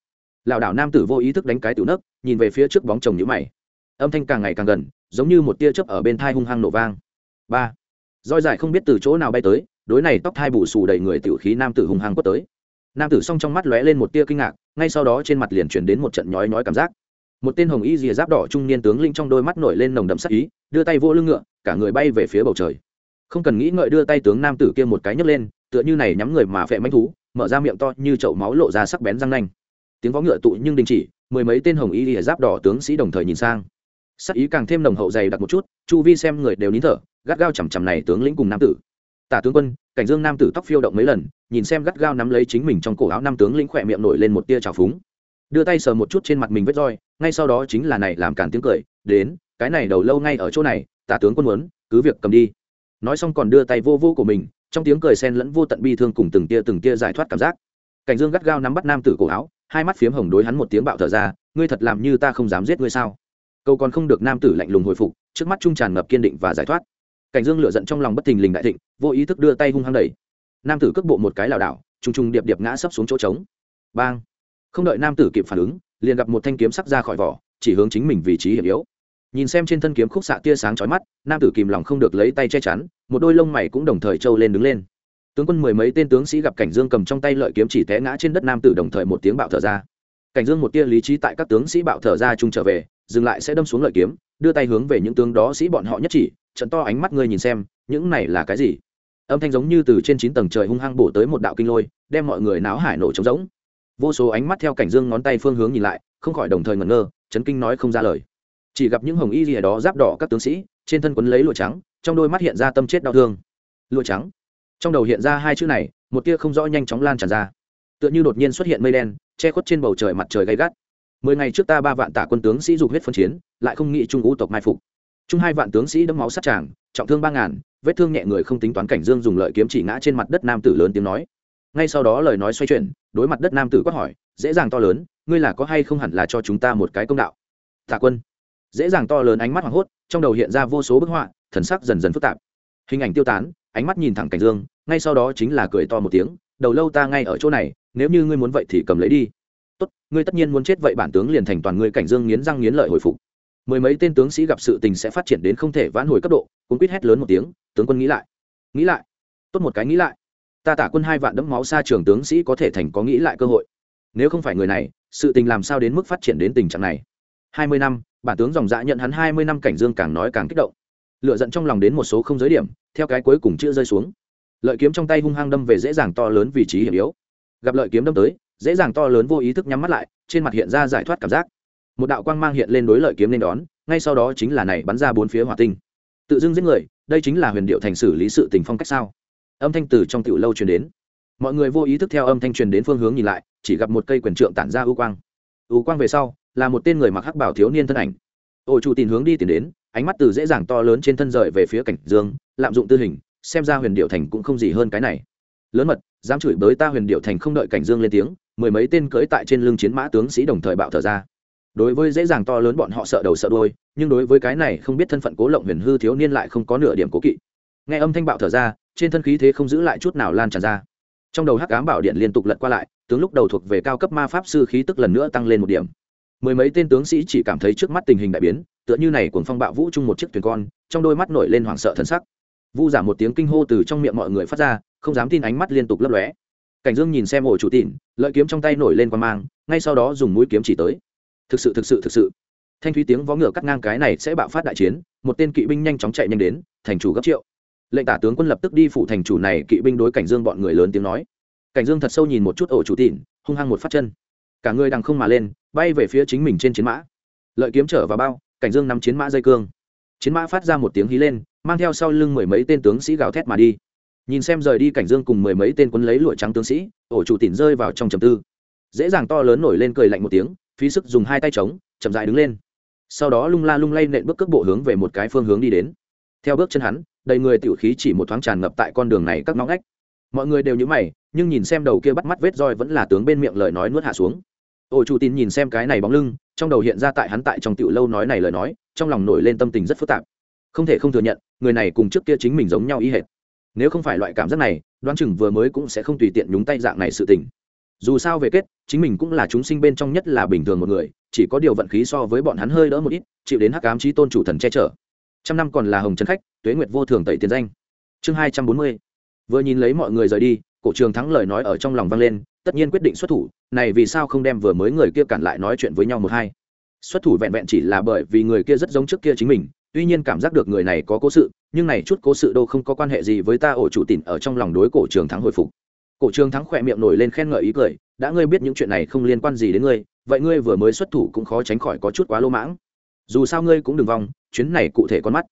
Lảo đảo nam tử vô ý thức đánh cái tiểu nấc, nhìn về phía trước bóng chồng nhữ mày. Âm thanh càng ngày càng gần, giống như một tia chớp ở bên thai hung hăng nổ vang ba. Roi dài không biết từ chỗ nào bay tới, đối này tóc thai bù xù đầy người tiểu khí nam tử hùng hăng quất tới. Nam tử song trong mắt lóe lên một tia kinh ngạc, ngay sau đó trên mặt liền chuyển đến một trận nhói nhói cảm giác. Một tên hồng y rìa giáp đỏ trung niên tướng linh trong đôi mắt nổi lên nồng đậm sắc ý, đưa tay vô lưng ngựa, cả người bay về phía bầu trời. Không cần nghĩ ngợi đưa tay tướng nam tử kia một cái nhấc lên, tựa như này nhắm người mà phệ manh thú, mở ra miệng to như chậu máu lộ ra sắc bén răng nanh. Tiếng vó ngựa tụ nhưng đình chỉ, mười mấy tên hồng y rìa giáp đỏ tướng sĩ đồng thời nhìn sang sắc ý càng thêm nồng hậu dày đặc một chút, chu vi xem người đều nín thở, gắt gao chằm chằm này tướng lĩnh cùng nam tử. Tả tướng quân, cảnh dương nam tử tóc phiêu động mấy lần, nhìn xem gắt gao nắm lấy chính mình trong cổ áo nam tướng lĩnh khỏe miệng nổi lên một tia trào phúng. Đưa tay sờ một chút trên mặt mình vết roi, ngay sau đó chính là này làm cản tiếng cười, đến, cái này đầu lâu ngay ở chỗ này, tả tướng quân muốn, cứ việc cầm đi. Nói xong còn đưa tay vô vô của mình, trong tiếng cười sen lẫn vô tận bi thương cùng từng tia từng tia giải thoát cảm giác. Cảnh dương gắt gao nắm bắt nam tử cổ áo, hai mắt phiếm hồng đối hắn một tiếng bạo thở ra, ngươi thật làm như ta không dám giết ngươi sao? Câu còn không được nam tử lạnh lùng hồi phục, trước mắt trung tràn ngập kiên định và giải thoát. Cảnh dương lựa giận trong lòng bất thình lình đại thịnh, vô ý thức đưa tay hung hăng đẩy. Nam tử cước bộ một cái lảo đảo, trùng trùng điệp điệp ngã sấp xuống chỗ trống. Bang! Không đợi nam tử kịp phản ứng, liền gặp một thanh kiếm sắc ra khỏi vỏ, chỉ hướng chính mình vị trí hiểm yếu. Nhìn xem trên thân kiếm khúc xạ tia sáng chói mắt, nam tử kìm lòng không được lấy tay che chắn, một đôi lông mày cũng đồng thời trâu lên đứng lên. Tướng quân mười mấy tên tướng sĩ gặp cảnh dương cầm trong tay lợi kiếm chỉ té ngã trên đất, nam tử đồng thời một tiếng bạo thở ra. Cảnh dương một tia lý trí tại các tướng sĩ bạo thở ra chung trở về dừng lại sẽ đâm xuống lợi kiếm, đưa tay hướng về những tướng đó sĩ bọn họ nhất chỉ, trận to ánh mắt ngươi nhìn xem, những này là cái gì? Âm thanh giống như từ trên chín tầng trời hung hăng bổ tới một đạo kinh lôi, đem mọi người náo hải nổ trống rỗng. Vô số ánh mắt theo cảnh dương ngón tay phương hướng nhìn lại, không khỏi đồng thời ngẩn ngơ, chấn kinh nói không ra lời. Chỉ gặp những hồng y gì đó giáp đỏ các tướng sĩ, trên thân quấn lấy lụa trắng, trong đôi mắt hiện ra tâm chết đau thương. Lụa trắng. Trong đầu hiện ra hai chữ này, một tia không rõ nhanh chóng lan tràn ra. Tựa như đột nhiên xuất hiện mây đen, che khuất trên bầu trời mặt trời gay gắt mười ngày trước ta ba vạn tả quân tướng sĩ dục huyết phân chiến, lại không nghĩ trung ngũ tộc mai phục. Chung hai vạn tướng sĩ đấm máu sát tràng, trọng thương ba ngàn, vết thương nhẹ người không tính toán cảnh dương dùng lợi kiếm chỉ ngã trên mặt đất nam tử lớn tiếng nói. Ngay sau đó lời nói xoay chuyển, đối mặt đất nam tử quát hỏi, dễ dàng to lớn, ngươi là có hay không hẳn là cho chúng ta một cái công đạo? Tạ quân. Dễ dàng to lớn ánh mắt hoảng hốt, trong đầu hiện ra vô số bức họa, thần sắc dần dần phức tạp. Hình ảnh tiêu tán, ánh mắt nhìn thẳng cảnh dương, ngay sau đó chính là cười to một tiếng, đầu lâu ta ngay ở chỗ này, nếu như ngươi muốn vậy thì cầm lấy đi tốt, ngươi tất nhiên muốn chết vậy bản tướng liền thành toàn ngươi cảnh dương nghiến răng nghiến lợi hồi phục. Mười mấy tên tướng sĩ gặp sự tình sẽ phát triển đến không thể vãn hồi cấp độ cũng quýt hét lớn một tiếng, tướng quân nghĩ lại. Nghĩ lại. Tốt một cái nghĩ lại. Ta tả quân hai vạn đẫm máu xa trường tướng sĩ có thể thành có nghĩ lại cơ hội. Nếu không phải người này, sự tình làm sao đến mức phát triển đến tình trạng này? Hai mươi năm, bản tướng dòng dã nhận hắn hai mươi năm cảnh dương càng nói càng kích động. Lựa giận trong lòng đến một số không giới điểm, theo cái cuối cùng chưa rơi xuống. Lợi kiếm trong tay hung hăng đâm về dễ dàng to lớn vị trí hiểm yếu. Gặp lợi kiếm đâm tới dễ dàng to lớn vô ý thức nhắm mắt lại, trên mặt hiện ra giải thoát cảm giác. Một đạo quang mang hiện lên đối lợi kiếm nên đón, ngay sau đó chính là này bắn ra bốn phía hỏa tinh. Tự dưng giết người, đây chính là huyền điệu thành xử lý sự tình phong cách sao? Âm thanh từ trong tiểu lâu truyền đến. Mọi người vô ý thức theo âm thanh truyền đến phương hướng nhìn lại, chỉ gặp một cây quyền trượng tản ra ưu quang. Ưu quang về sau, là một tên người mặc hắc bảo thiếu niên thân ảnh. Ổ chủ tìm hướng đi tìm đến, ánh mắt từ dễ dàng to lớn trên thân rời về phía cảnh dương, lạm dụng tư hình, xem ra huyền điệu thành cũng không gì hơn cái này. Lớn mật dám chửi bới ta huyền điệu thành không đợi cảnh dương lên tiếng, mười mấy tên cưỡi tại trên lưng chiến mã tướng sĩ đồng thời bạo thở ra. Đối với dễ dàng to lớn bọn họ sợ đầu sợ đôi nhưng đối với cái này không biết thân phận cố lộng huyền hư thiếu niên lại không có nửa điểm cố kỵ. Nghe âm thanh bạo thở ra, trên thân khí thế không giữ lại chút nào lan tràn ra. Trong đầu hắc ám bảo điện liên tục lật qua lại, tướng lúc đầu thuộc về cao cấp ma pháp sư khí tức lần nữa tăng lên một điểm. Mười mấy tên tướng sĩ chỉ cảm thấy trước mắt tình hình đại biến, tựa như này cuồng phong bạo vũ chung một chiếc thuyền con, trong đôi mắt nổi lên hoảng sợ thần sắc. Vu giả một tiếng kinh hô từ trong miệng mọi người phát ra không dám tin ánh mắt liên tục lấp lóe. Cảnh dương nhìn xem ổ chủ tỉn lợi kiếm trong tay nổi lên qua mang, ngay sau đó dùng mũi kiếm chỉ tới. Thực sự thực sự thực sự. Thanh thúy tiếng vó ngựa cắt ngang cái này sẽ bạo phát đại chiến, một tên kỵ binh nhanh chóng chạy nhanh đến, thành chủ gấp triệu. Lệnh tả tướng quân lập tức đi phủ thành chủ này, kỵ binh đối cảnh dương bọn người lớn tiếng nói. Cảnh dương thật sâu nhìn một chút ổ chủ tỉn hung hăng một phát chân. Cả người đằng không mà lên, bay về phía chính mình trên chiến mã. Lợi kiếm trở vào bao, cảnh dương nắm chiến mã dây cương. Chiến mã phát ra một tiếng hí lên, mang theo sau lưng mười mấy tên tướng sĩ gào thét mà đi nhìn xem rời đi cảnh dương cùng mười mấy tên quân lấy lụa trắng tướng sĩ, ổ chủ tỉn rơi vào trong trầm tư. Dễ dàng to lớn nổi lên cười lạnh một tiếng, phí sức dùng hai tay trống chậm dại đứng lên. Sau đó lung la lung lay nện bước cước bộ hướng về một cái phương hướng đi đến. Theo bước chân hắn, đầy người tiểu khí chỉ một thoáng tràn ngập tại con đường này các ngõ ngách. Mọi người đều nhớ mày, nhưng nhìn xem đầu kia bắt mắt vết roi vẫn là tướng bên miệng lời nói nuốt hạ xuống. Ổ chủ tin nhìn xem cái này bóng lưng, trong đầu hiện ra tại hắn tại trong tiểu lâu nói này lời nói, trong lòng nổi lên tâm tình rất phức tạp. Không thể không thừa nhận, người này cùng trước kia chính mình giống nhau ý hệt nếu không phải loại cảm giác này, đoán chừng vừa mới cũng sẽ không tùy tiện nhúng tay dạng này sự tình. Dù sao về kết, chính mình cũng là chúng sinh bên trong nhất là bình thường một người, chỉ có điều vận khí so với bọn hắn hơi đỡ một ít, chịu đến hắc ám trí tôn chủ thần che chở. Trăm năm còn là hồng trấn khách, tuế nguyệt vô thường tẩy tiền danh. Chương hai trăm bốn mươi. Vừa nhìn lấy mọi người rời đi, cổ trường thắng lời nói ở trong lòng vang lên, tất nhiên quyết định xuất thủ, này vì sao không đem vừa mới người kia cản lại nói chuyện với nhau một hai? Xuất thủ vẹn vẹn chỉ là bởi vì người kia rất giống trước kia chính mình tuy nhiên cảm giác được người này có cố sự, nhưng này chút cố sự đâu không có quan hệ gì với ta, ổ chủ tỉn ở trong lòng đối cổ trường thắng hồi phục. Cổ trường thắng khỏe miệng nổi lên khen ngợi ý cười, đã ngươi biết những chuyện này không liên quan gì đến ngươi, vậy ngươi vừa mới xuất thủ cũng khó tránh khỏi có chút quá lô mãng. Dù sao ngươi cũng đừng vong, chuyến này cụ thể con mắt.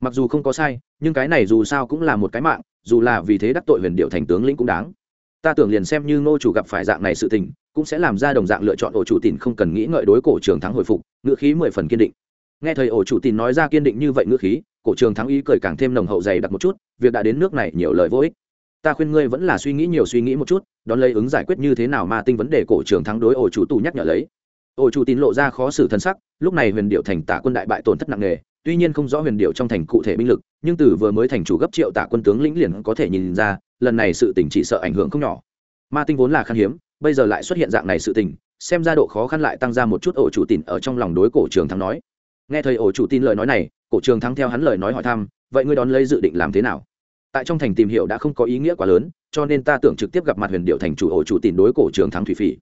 Mặc dù không có sai, nhưng cái này dù sao cũng là một cái mạng, dù là vì thế đắc tội huyền điệu thành tướng lĩnh cũng đáng. Ta tưởng liền xem như ngô chủ gặp phải dạng này sự tình, cũng sẽ làm ra đồng dạng lựa chọn, ổ chủ tỉn không cần nghĩ ngợi đối cổ trường thắng hồi phục, ngữ khí mười phần kiên định nghe thầy ổ chủ tìn nói ra kiên định như vậy ngữ khí, cổ trường thắng ý cười càng thêm nồng hậu dày đặc một chút, việc đã đến nước này nhiều lời vô ích. Ta khuyên ngươi vẫn là suy nghĩ nhiều suy nghĩ một chút, đón lấy ứng giải quyết như thế nào mà tinh vấn đề cổ trường thắng đối ổ chủ tù nhắc nhở lấy. Ổ chủ tín lộ ra khó xử thân sắc, lúc này huyền điệu thành tả quân đại bại tổn thất nặng nề, tuy nhiên không rõ huyền điệu trong thành cụ thể binh lực, nhưng từ vừa mới thành chủ gấp triệu tả quân tướng lĩnh liền có thể nhìn ra, lần này sự tình chỉ sợ ảnh hưởng không nhỏ. Ma tinh vốn là khan hiếm, bây giờ lại xuất hiện dạng này sự tình, xem ra độ khó khăn lại tăng ra một chút, ổ chủ tín ở trong lòng đối cổ trường thắng nói nghe thầy ổ chủ tin lời nói này, cổ trường thắng theo hắn lời nói hỏi thăm, vậy ngươi đón lấy dự định làm thế nào? Tại trong thành tìm hiểu đã không có ý nghĩa quá lớn, cho nên ta tưởng trực tiếp gặp mặt huyền điệu thành chủ ổ chủ tin đối cổ trường thắng thủy phỉ.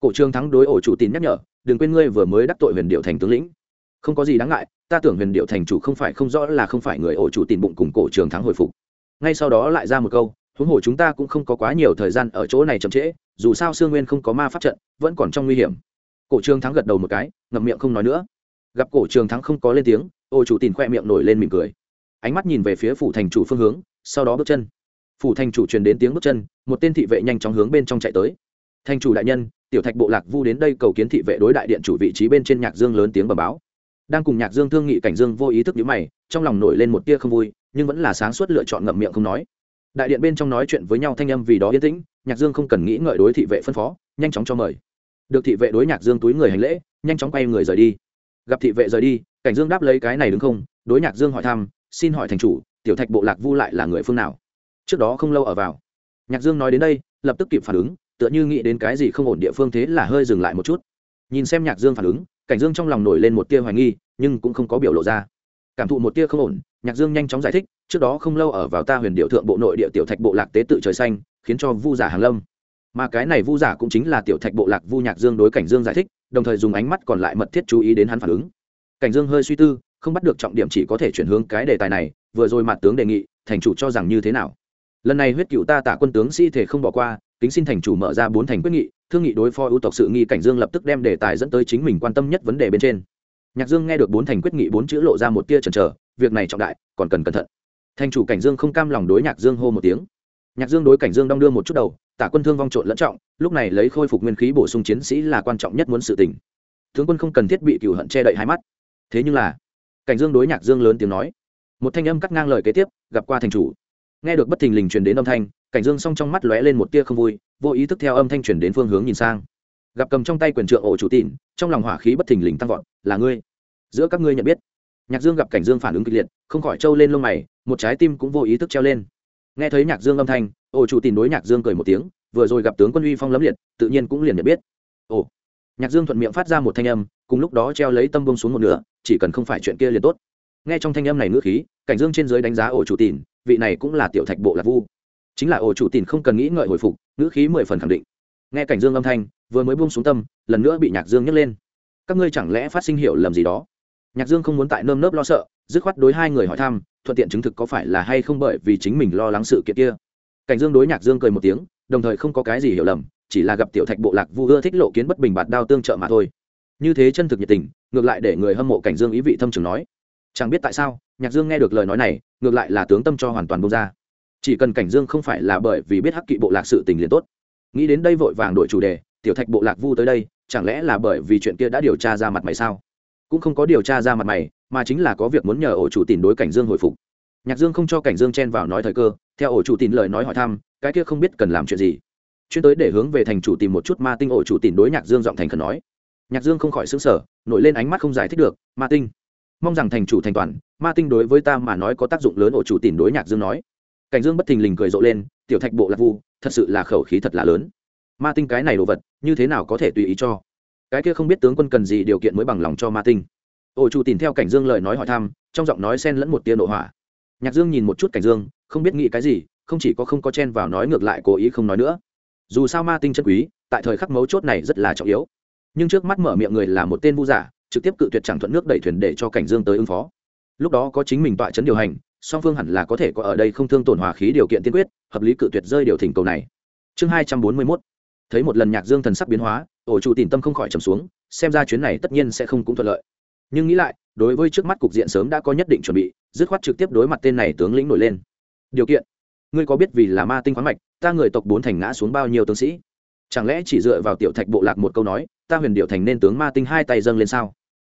Cổ trường thắng đối ổ chủ tin nhắc nhở, đừng quên ngươi vừa mới đắc tội huyền điệu thành tướng lĩnh. Không có gì đáng ngại, ta tưởng huyền điệu thành chủ không phải không rõ là không phải người ổ chủ tin bụng cùng cổ trường thắng hồi phục. Ngay sau đó lại ra một câu, huống hồ chúng ta cũng không có quá nhiều thời gian ở chỗ này chậm trễ, dù sao sương nguyên không có ma pháp trận, vẫn còn trong nguy hiểm. Cổ trường thắng gật đầu một cái, ngậm miệng không nói nữa gặp cổ trường thắng không có lên tiếng, ô chủ tìm khoe miệng nổi lên mỉm cười. Ánh mắt nhìn về phía phủ thành chủ phương hướng, sau đó bước chân. Phủ thành chủ truyền đến tiếng bước chân, một tên thị vệ nhanh chóng hướng bên trong chạy tới. Thành chủ đại nhân, tiểu thạch bộ lạc vu đến đây cầu kiến thị vệ đối đại điện chủ vị trí bên trên nhạc dương lớn tiếng bờ báo. Đang cùng nhạc dương thương nghị cảnh dương vô ý thức nhữ mày, trong lòng nổi lên một tia không vui, nhưng vẫn là sáng suốt lựa chọn ngậm miệng không nói. Đại điện bên trong nói chuyện với nhau thanh âm vì đó yên tĩnh, nhạc dương không cần nghĩ ngợi đối thị vệ phân phó, nhanh chóng cho mời. Được thị vệ đối nhạc dương túi người hành lễ, nhanh chóng quay người rời đi gặp thị vệ rời đi, cảnh dương đáp lấy cái này đứng không, đối nhạc dương hỏi thăm, xin hỏi thành chủ, tiểu thạch bộ lạc vu lại là người phương nào? Trước đó không lâu ở vào. Nhạc dương nói đến đây, lập tức kịp phản ứng, tựa như nghĩ đến cái gì không ổn địa phương thế là hơi dừng lại một chút. Nhìn xem nhạc dương phản ứng, cảnh dương trong lòng nổi lên một tia hoài nghi, nhưng cũng không có biểu lộ ra. Cảm thụ một tia không ổn, nhạc dương nhanh chóng giải thích, trước đó không lâu ở vào ta huyền điệu thượng bộ nội địa tiểu thạch bộ lạc tế tự trời xanh, khiến cho vu giả hàng lâm. Mà cái này vu giả cũng chính là tiểu thạch bộ lạc vu nhạc dương đối cảnh dương giải thích đồng thời dùng ánh mắt còn lại mật thiết chú ý đến hắn phản ứng. Cảnh dương hơi suy tư, không bắt được trọng điểm chỉ có thể chuyển hướng cái đề tài này, vừa rồi mặt tướng đề nghị, thành chủ cho rằng như thế nào? Lần này huyết cựu ta tả quân tướng sĩ thể không bỏ qua tính xin thành chủ mở ra bốn thành quyết nghị, thương nghị đối phó ưu tộc sự nghi cảnh dương lập tức đem đề tài dẫn tới chính mình quan tâm nhất vấn đề bên trên. Nhạc dương nghe được bốn thành quyết nghị bốn chữ lộ ra một tia chần chờ, việc này trọng đại, còn cần cẩn thận. Thành chủ cảnh dương không cam lòng đối nhạc dương hô một tiếng. Nhạc dương đối cảnh dương đong đưa một chút đầu tả quân thương vong trộn lẫn trọng, lúc này lấy khôi phục nguyên khí bổ sung chiến sĩ là quan trọng nhất muốn sự tình. Tướng quân không cần thiết bị cựu hận che đậy hai mắt. Thế nhưng là, cảnh dương đối nhạc dương lớn tiếng nói. Một thanh âm cắt ngang lời kế tiếp, gặp qua thành chủ. Nghe được bất thình lình truyền đến âm thanh, cảnh dương song trong mắt lóe lên một tia không vui, vô ý thức theo âm thanh truyền đến phương hướng nhìn sang. Gặp cầm trong tay quyền trượng ổ chủ tịn, trong lòng hỏa khí bất thình lình tăng vọt, là ngươi? Giữa các ngươi nhận biết? Nhạc dương gặp cảnh dương phản ứng kịch liệt, không khỏi trâu lên lông mày, một trái tim cũng vô ý thức treo lên. Nghe thấy nhạc dương âm thanh ổ chủ tịn đối nhạc dương cười một tiếng, vừa rồi gặp tướng quân uy phong lấm liệt, tự nhiên cũng liền nhận biết. Ồ, nhạc dương thuận miệng phát ra một thanh âm, cùng lúc đó treo lấy tâm bông xuống một nửa, chỉ cần không phải chuyện kia liền tốt. Nghe trong thanh âm này ngữ khí, cảnh dương trên giới đánh giá ổ chủ tìn vị này cũng là tiểu thạch bộ lạc vu. Chính là ổ chủ tìn không cần nghĩ ngợi hồi phục, ngữ khí mười phần khẳng định. Nghe cảnh dương âm thanh, vừa mới buông xuống tâm, lần nữa bị nhạc dương nhấc lên. Các ngươi chẳng lẽ phát sinh hiểu lầm gì đó? Nhạc dương không muốn tại nơm nớp lo sợ, dứt khoát đối hai người hỏi thăm, thuận tiện chứng thực có phải là hay không bởi vì chính mình lo lắng sự kiện kia cảnh dương đối nhạc dương cười một tiếng, đồng thời không có cái gì hiểu lầm, chỉ là gặp tiểu thạch bộ lạc vu ưa thích lộ kiến bất bình bạt đao tương trợ mà thôi. Như thế chân thực nhiệt tình, ngược lại để người hâm mộ cảnh dương ý vị thâm trường nói. Chẳng biết tại sao, nhạc dương nghe được lời nói này, ngược lại là tướng tâm cho hoàn toàn bông ra. Chỉ cần cảnh dương không phải là bởi vì biết hắc kỵ bộ lạc sự tình liền tốt. Nghĩ đến đây vội vàng đổi chủ đề, tiểu thạch bộ lạc vu tới đây, chẳng lẽ là bởi vì chuyện kia đã điều tra ra mặt mày sao? Cũng không có điều tra ra mặt mày, mà chính là có việc muốn nhờ ổ chủ tìm đối cảnh dương hồi phục. Nhạc dương không cho cảnh dương chen vào nói thời cơ theo ổ chủ tìm lời nói hỏi thăm, cái kia không biết cần làm chuyện gì. Chuyên tới để hướng về thành chủ tìm một chút ma tinh ổ chủ tìm đối nhạc dương giọng thành khẩn nói. Nhạc dương không khỏi xứng sở nổi lên ánh mắt không giải thích được, ma tinh, mong rằng thành chủ thành toàn, ma tinh đối với ta mà nói có tác dụng lớn, ổ chủ tìm đối nhạc dương nói. Cảnh dương bất thình lình cười rộ lên, tiểu thạch bộ lạc vu, thật sự là khẩu khí thật là lớn. Ma tinh cái này đồ vật, như thế nào có thể tùy ý cho? Cái kia không biết tướng quân cần gì điều kiện mới bằng lòng cho ma tinh. Ổ chủ tìm theo cảnh dương lời nói hỏi thăm, trong giọng nói xen lẫn một tia nội hỏa nhạc dương nhìn một chút cảnh dương, không biết nghĩ cái gì, không chỉ có không có chen vào nói ngược lại cố ý không nói nữa. Dù sao ma tinh chân quý, tại thời khắc mấu chốt này rất là trọng yếu. Nhưng trước mắt mở miệng người là một tên vu giả, trực tiếp cự tuyệt chẳng thuận nước đẩy thuyền để cho cảnh dương tới ứng phó. Lúc đó có chính mình tọa chấn điều hành, song phương hẳn là có thể có ở đây không thương tổn hòa khí điều kiện tiên quyết, hợp lý cự tuyệt rơi điều thỉnh cầu này. Chương hai trăm bốn mươi mốt. Thấy một lần nhạc dương thần sắc biến hóa, ổ chủ tìm tâm không khỏi trầm xuống, xem ra chuyến này tất nhiên sẽ không cũng thuận lợi. Nhưng nghĩ lại, đối với trước mắt cục diện sớm đã có nhất định chuẩn bị dứt khoát trực tiếp đối mặt tên này tướng lĩnh nổi lên. Điều kiện, ngươi có biết vì là ma tinh khoáng mạch, ta người tộc bốn thành ngã xuống bao nhiêu tướng sĩ? Chẳng lẽ chỉ dựa vào tiểu thạch bộ lạc một câu nói, ta huyền điệu thành nên tướng ma tinh hai tay dâng lên sao?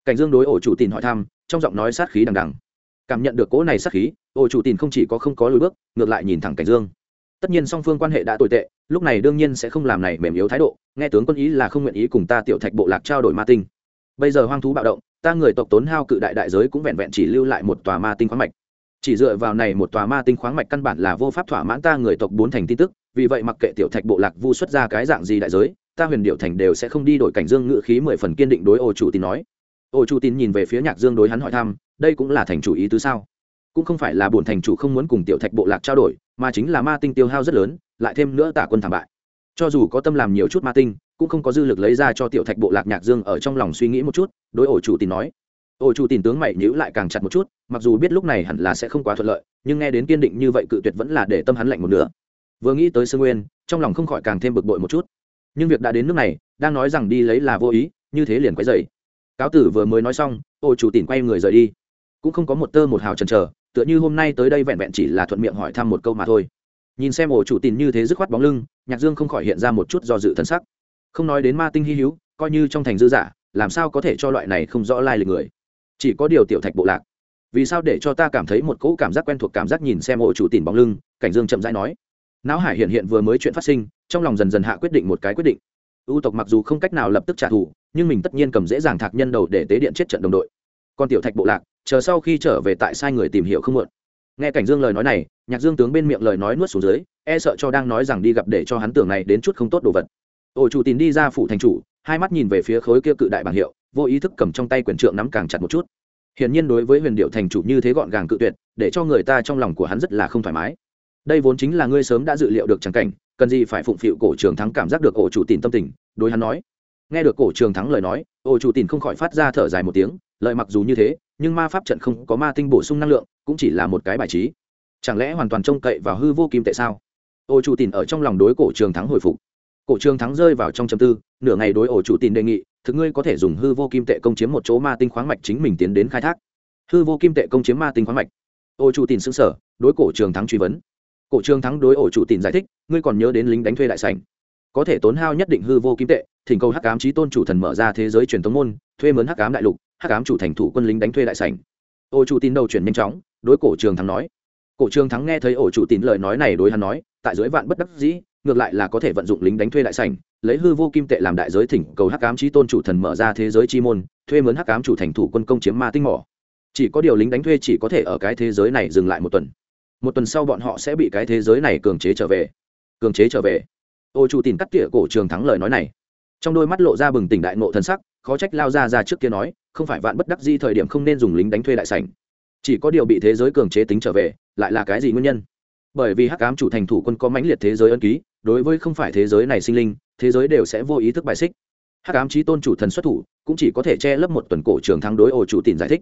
Cảnh dương đối ổ chủ tin hỏi thăm, trong giọng nói sát khí đằng đằng. Cảm nhận được cỗ này sát khí, ổ chủ tin không chỉ có không có lùi bước, ngược lại nhìn thẳng cảnh dương. Tất nhiên song phương quan hệ đã tồi tệ, lúc này đương nhiên sẽ không làm này mềm yếu thái độ, nghe tướng quân ý là không nguyện ý cùng ta tiểu thạch bộ lạc trao đổi ma tinh. Bây giờ hoang thú bạo động ta người tộc tốn hao cự đại đại giới cũng vẹn vẹn chỉ lưu lại một tòa ma tinh khoáng mạch. Chỉ dựa vào này một tòa ma tinh khoáng mạch căn bản là vô pháp thỏa mãn ta người tộc bốn thành tin tức, vì vậy mặc kệ tiểu thạch bộ lạc vu xuất ra cái dạng gì đại giới, ta huyền điệu thành đều sẽ không đi đổi cảnh dương ngự khí mười phần kiên định đối ô chủ tin nói. Ô chủ tin nhìn về phía nhạc dương đối hắn hỏi thăm, đây cũng là thành chủ ý tứ sao? Cũng không phải là bổn thành chủ không muốn cùng tiểu thạch bộ lạc trao đổi, mà chính là ma tinh tiêu hao rất lớn, lại thêm nữa tả quân thảm bại cho dù có tâm làm nhiều chút ma tinh, cũng không có dư lực lấy ra cho tiểu thạch bộ lạc nhạc dương ở trong lòng suy nghĩ một chút, đối ổ chủ tin nói. Ổ chủ tin tướng mày nhữ lại càng chặt một chút, mặc dù biết lúc này hẳn là sẽ không quá thuận lợi, nhưng nghe đến kiên định như vậy cự tuyệt vẫn là để tâm hắn lạnh một nửa. Vừa nghĩ tới sương nguyên, trong lòng không khỏi càng thêm bực bội một chút. Nhưng việc đã đến nước này, đang nói rằng đi lấy là vô ý, như thế liền quay dậy cáo tử vừa mới nói xong, ổ chủ tìm quay người rời đi. Cũng không có một tơ một hào chần chờ, tựa như hôm nay tới đây vẹn vẹn chỉ là thuận miệng hỏi thăm một câu mà thôi nhìn xem ổ chủ tìm như thế dứt khoát bóng lưng, nhạc dương không khỏi hiện ra một chút do dự thân sắc. Không nói đến ma tinh hy hữu, coi như trong thành dư giả, làm sao có thể cho loại này không rõ lai lịch người? Chỉ có điều tiểu thạch bộ lạc. Vì sao để cho ta cảm thấy một cỗ cảm giác quen thuộc cảm giác nhìn xem ổ chủ tìm bóng lưng? Cảnh dương chậm rãi nói. Não hải hiện hiện vừa mới chuyện phát sinh, trong lòng dần dần hạ quyết định một cái quyết định. Ưu tộc mặc dù không cách nào lập tức trả thù, nhưng mình tất nhiên cầm dễ dàng thạc nhân đầu để tế điện chết trận đồng đội. Còn tiểu thạch bộ lạc, chờ sau khi trở về tại sai người tìm hiểu không muộn. Nghe cảnh dương lời nói này nhạc dương tướng bên miệng lời nói nuốt xuống dưới e sợ cho đang nói rằng đi gặp để cho hắn tưởng này đến chút không tốt đồ vật. Ổ chủ tìm đi ra phủ thành chủ, hai mắt nhìn về phía khối kia cự đại bảng hiệu, vô ý thức cầm trong tay quyền trượng nắm càng chặt một chút. Hiển nhiên đối với huyền điệu thành chủ như thế gọn gàng cự tuyệt, để cho người ta trong lòng của hắn rất là không thoải mái. Đây vốn chính là ngươi sớm đã dự liệu được chẳng cảnh, cần gì phải phụng phịu cổ trường thắng cảm giác được ổ chủ tìm tâm tình, đối hắn nói. Nghe được cổ trường thắng lời nói, ổ chủ tìm không khỏi phát ra thở dài một tiếng lợi mặc dù như thế, nhưng ma pháp trận không có ma tinh bổ sung năng lượng, cũng chỉ là một cái bài trí chẳng lẽ hoàn toàn trông cậy vào hư vô kim tệ sao? Ô chủ tìm ở trong lòng đối cổ trường thắng hồi phục. Cổ trường thắng rơi vào trong chấm tư, nửa ngày đối ổ chủ tìm đề nghị, thực ngươi có thể dùng hư vô kim tệ công chiếm một chỗ ma tinh khoáng mạch chính mình tiến đến khai thác. Hư vô kim tệ công chiếm ma tinh khoáng mạch. Ô chủ tìm xứng sở đối cổ trường thắng truy vấn. Cổ trường thắng đối ổ chủ tìm giải thích, ngươi còn nhớ đến lính đánh thuê đại sảnh. Có thể tốn hao nhất định hư vô kim tệ, thỉnh cầu hắc ám trí tôn chủ thần mở ra thế giới truyền thống môn, thuê mướn hắc ám đại lục, hắc ám chủ thành thủ quân lính đánh thuê đại sảnh. Ô chủ tin đầu chuyển nhanh chóng, đối cổ trường thắng nói cổ trường thắng nghe thấy ổ chủ Tín lời nói này đối hắn nói, tại dưới vạn bất đắc dĩ, ngược lại là có thể vận dụng lính đánh thuê đại sảnh, lấy hư vô kim tệ làm đại giới thỉnh cầu hắc ám trí tôn chủ thần mở ra thế giới chi môn, thuê mướn hắc ám chủ thành thủ quân công chiếm ma tinh mỏ. Chỉ có điều lính đánh thuê chỉ có thể ở cái thế giới này dừng lại một tuần. Một tuần sau bọn họ sẽ bị cái thế giới này cường chế trở về. Cường chế trở về. Ô chủ tìm cắt tỉa cổ trường thắng lời nói này. Trong đôi mắt lộ ra bừng tỉnh đại nộ thần sắc, khó trách lao ra ra trước kia nói, không phải vạn bất đắc di thời điểm không nên dùng lính đánh thuê đại sảnh. Chỉ có điều bị thế giới cường chế tính trở về lại là cái gì nguyên nhân? Bởi vì hắc ám chủ thành thủ quân có mãnh liệt thế giới ân ký, đối với không phải thế giới này sinh linh, thế giới đều sẽ vô ý thức bài xích. Hắc ám trí tôn chủ thần xuất thủ, cũng chỉ có thể che lấp một tuần cổ trường thắng đối ổ chủ tìm giải thích.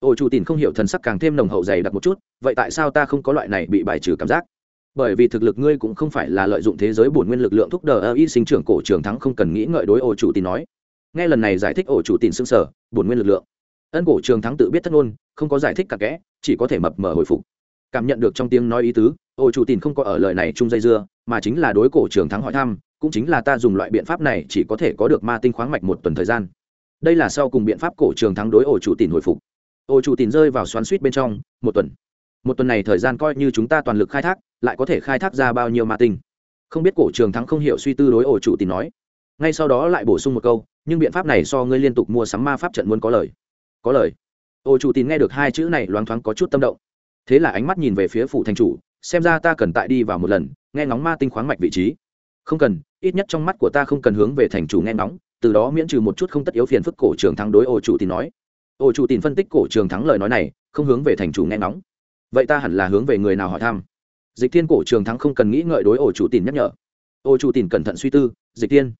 Ổ chủ tìm không hiểu thần sắc càng thêm nồng hậu dày đặc một chút, vậy tại sao ta không có loại này bị bài trừ cảm giác? Bởi vì thực lực ngươi cũng không phải là lợi dụng thế giới bổn nguyên lực lượng thúc đờ ơ y sinh trưởng cổ trường thắng không cần nghĩ ngợi đối ổ chủ tìm nói. Nghe lần này giải thích ổ chủ tìm xưng sở bổn nguyên lực lượng. Ân cổ trường thắng tự biết thất ngôn, không có giải thích cả kẽ, chỉ có thể mập mờ hồi phục cảm nhận được trong tiếng nói ý tứ ô chủ tìm không có ở lời này chung dây dưa, mà chính là đối cổ trường thắng hỏi thăm, cũng chính là ta dùng loại biện pháp này chỉ có thể có được ma tinh khoáng mạch một tuần thời gian. Đây là sau cùng biện pháp cổ trường thắng đối ổ chủ tìm hồi phục. Ổ chủ tìm rơi vào xoắn suýt bên trong, một tuần. Một tuần này thời gian coi như chúng ta toàn lực khai thác, lại có thể khai thác ra bao nhiêu ma tinh? Không biết cổ trường thắng không hiểu suy tư đối ổ chủ tìm nói. Ngay sau đó lại bổ sung một câu, nhưng biện pháp này so ngươi liên tục mua sắm ma pháp trận muốn có lời. Có lời. Ổ chủ tìm nghe được hai chữ này loáng thoáng có chút tâm động thế là ánh mắt nhìn về phía phủ thành chủ, xem ra ta cần tại đi vào một lần, nghe ngóng ma tinh khoáng mạch vị trí. Không cần, ít nhất trong mắt của ta không cần hướng về thành chủ nghe ngóng, từ đó miễn trừ một chút không tất yếu phiền phức cổ trường thắng đối ổ chủ tìm nói. Ổ chủ tìm phân tích cổ trường thắng lời nói này, không hướng về thành chủ nghe ngóng. Vậy ta hẳn là hướng về người nào hỏi thăm? Dịch thiên cổ trường thắng không cần nghĩ ngợi đối ổ chủ tìm nhắc nhở. Ổ chủ tìm cẩn thận suy tư, dịch tiên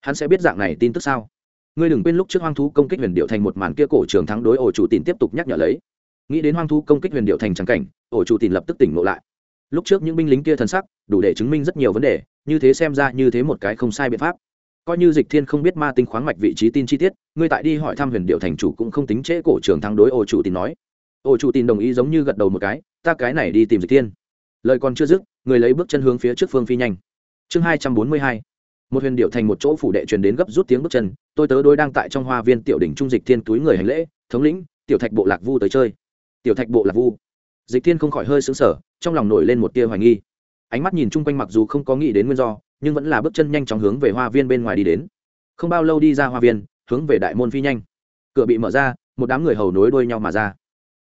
hắn sẽ biết dạng này tin tức sao? Ngươi đừng quên lúc trước hoang thú công kích huyền điệu thành một màn kia cổ trường thắng đối ổ chủ tìm tiếp tục nhắc nhở lấy nghĩ đến hoang thu công kích huyền điệu thành trắng cảnh, ổ chủ tìm lập tức tỉnh ngộ lại. Lúc trước những binh lính kia thân sắc, đủ để chứng minh rất nhiều vấn đề, như thế xem ra như thế một cái không sai biện pháp. Coi như dịch thiên không biết ma tinh khoáng mạch vị trí tin chi tiết, ngươi tại đi hỏi thăm huyền điệu thành chủ cũng không tính trễ cổ trưởng thắng đối ổ chủ tin nói. Ổ chủ tin đồng ý giống như gật đầu một cái, ta cái này đi tìm dịch thiên. Lời còn chưa dứt, người lấy bước chân hướng phía trước phương phi nhanh. Chương hai trăm bốn mươi hai, một huyền điệu thành một chỗ phủ đệ truyền đến gấp rút tiếng bước chân, tôi tớ đôi đang tại trong hoa viên tiểu đỉnh trung dịch thiên túi người hành lễ, thống lĩnh, tiểu thạch bộ lạc vu tới chơi tiểu thạch bộ lạc vu. Dịch thiên không khỏi hơi xứng sở trong lòng nổi lên một tia hoài nghi. Ánh mắt nhìn chung quanh mặc dù không có nghĩ đến nguyên do, nhưng vẫn là bước chân nhanh chóng hướng về hoa viên bên ngoài đi đến. Không bao lâu đi ra hoa viên, hướng về đại môn phi nhanh. Cửa bị mở ra, một đám người hầu nối đuôi nhau mà ra.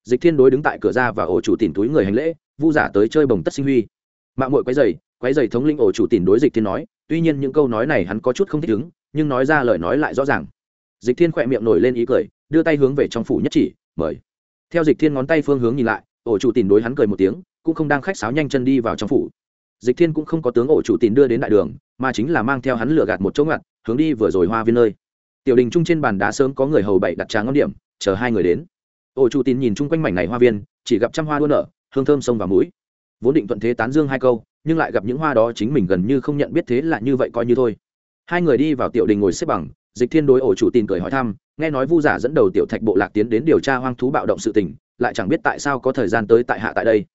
Dịch thiên đối đứng tại cửa ra và ổ chủ tìm túi người hành lễ, vu giả tới chơi bồng tất sinh huy. Mạng mội quái dày quái dày thống linh ổ chủ tìm đối dịch thiên nói, tuy nhiên những câu nói này hắn có chút không thích ứng, nhưng nói ra lời nói lại rõ ràng. Dịch thiên khỏe miệng nổi lên ý cười, đưa tay hướng về trong phủ nhất chỉ, mời theo dịch thiên ngón tay phương hướng nhìn lại, ổ chủ tìm đối hắn cười một tiếng, cũng không đang khách sáo nhanh chân đi vào trong phủ. Dịch thiên cũng không có tướng ổ chủ tìm đưa đến đại đường, mà chính là mang theo hắn lừa gạt một chỗ ngặt, hướng đi vừa rồi hoa viên nơi. Tiểu đình chung trên bàn đá sớm có người hầu bậy đặt trà ngón điểm, chờ hai người đến. Ổ chủ tìm nhìn chung quanh mảnh này hoa viên, chỉ gặp trăm hoa đua nở, hương thơm sông vào mũi vốn định thuận thế tán dương hai câu, nhưng lại gặp những hoa đó chính mình gần như không nhận biết thế là như vậy coi như thôi. Hai người đi vào tiểu đình ngồi xếp bằng, dịch thiên đối ổ chủ tìm cười hỏi thăm nghe nói vu giả dẫn đầu tiểu thạch bộ lạc tiến đến điều tra hoang thú bạo động sự tình, lại chẳng biết tại sao có thời gian tới tại hạ tại đây.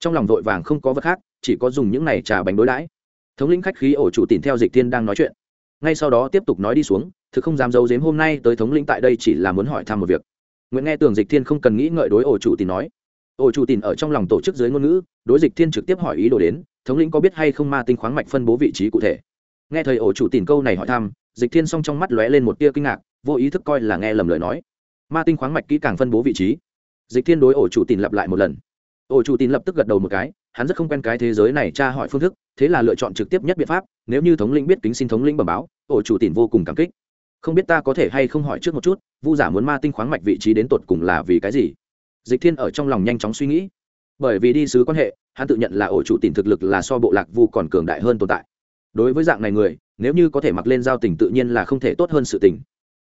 Trong lòng vội vàng không có vật khác, chỉ có dùng những này trà bánh đối đãi. Thống lĩnh khách khí ổ chủ tìm theo dịch thiên đang nói chuyện. Ngay sau đó tiếp tục nói đi xuống, thực không dám giấu giếm hôm nay tới thống lĩnh tại đây chỉ là muốn hỏi thăm một việc. Nguyễn nghe tường dịch thiên không cần nghĩ ngợi đối ổ chủ tìm nói. Ổ chủ tìm ở trong lòng tổ chức dưới ngôn ngữ, đối dịch thiên trực tiếp hỏi ý đồ đến, thống lĩnh có biết hay không ma tinh khoáng mạch phân bố vị trí cụ thể. Nghe thời ổ chủ tìm câu này hỏi thăm dịch thiên song trong mắt lóe lên một tia kinh ngạc, vô ý thức coi là nghe lầm lời nói. Ma tinh khoáng mạch kỹ càng phân bố vị trí. Dịch thiên đối ổ chủ tìm lặp lại một lần. Ổ chủ tín lập tức gật đầu một cái, hắn rất không quen cái thế giới này tra hỏi phương thức, thế là lựa chọn trực tiếp nhất biện pháp, nếu như thống lĩnh biết kính xin thống lĩnh bẩm báo, ổ chủ tín vô cùng cảm kích. Không biết ta có thể hay không hỏi trước một chút, vu giả muốn ma tinh khoáng mạch vị trí đến tột cùng là vì cái gì? Dịch thiên ở trong lòng nhanh chóng suy nghĩ. Bởi vì đi sứ quan hệ, hắn tự nhận là ổ chủ tín thực lực là so bộ lạc vu còn cường đại hơn tồn tại đối với dạng này người, nếu như có thể mặc lên giao tình tự nhiên là không thể tốt hơn sự tình.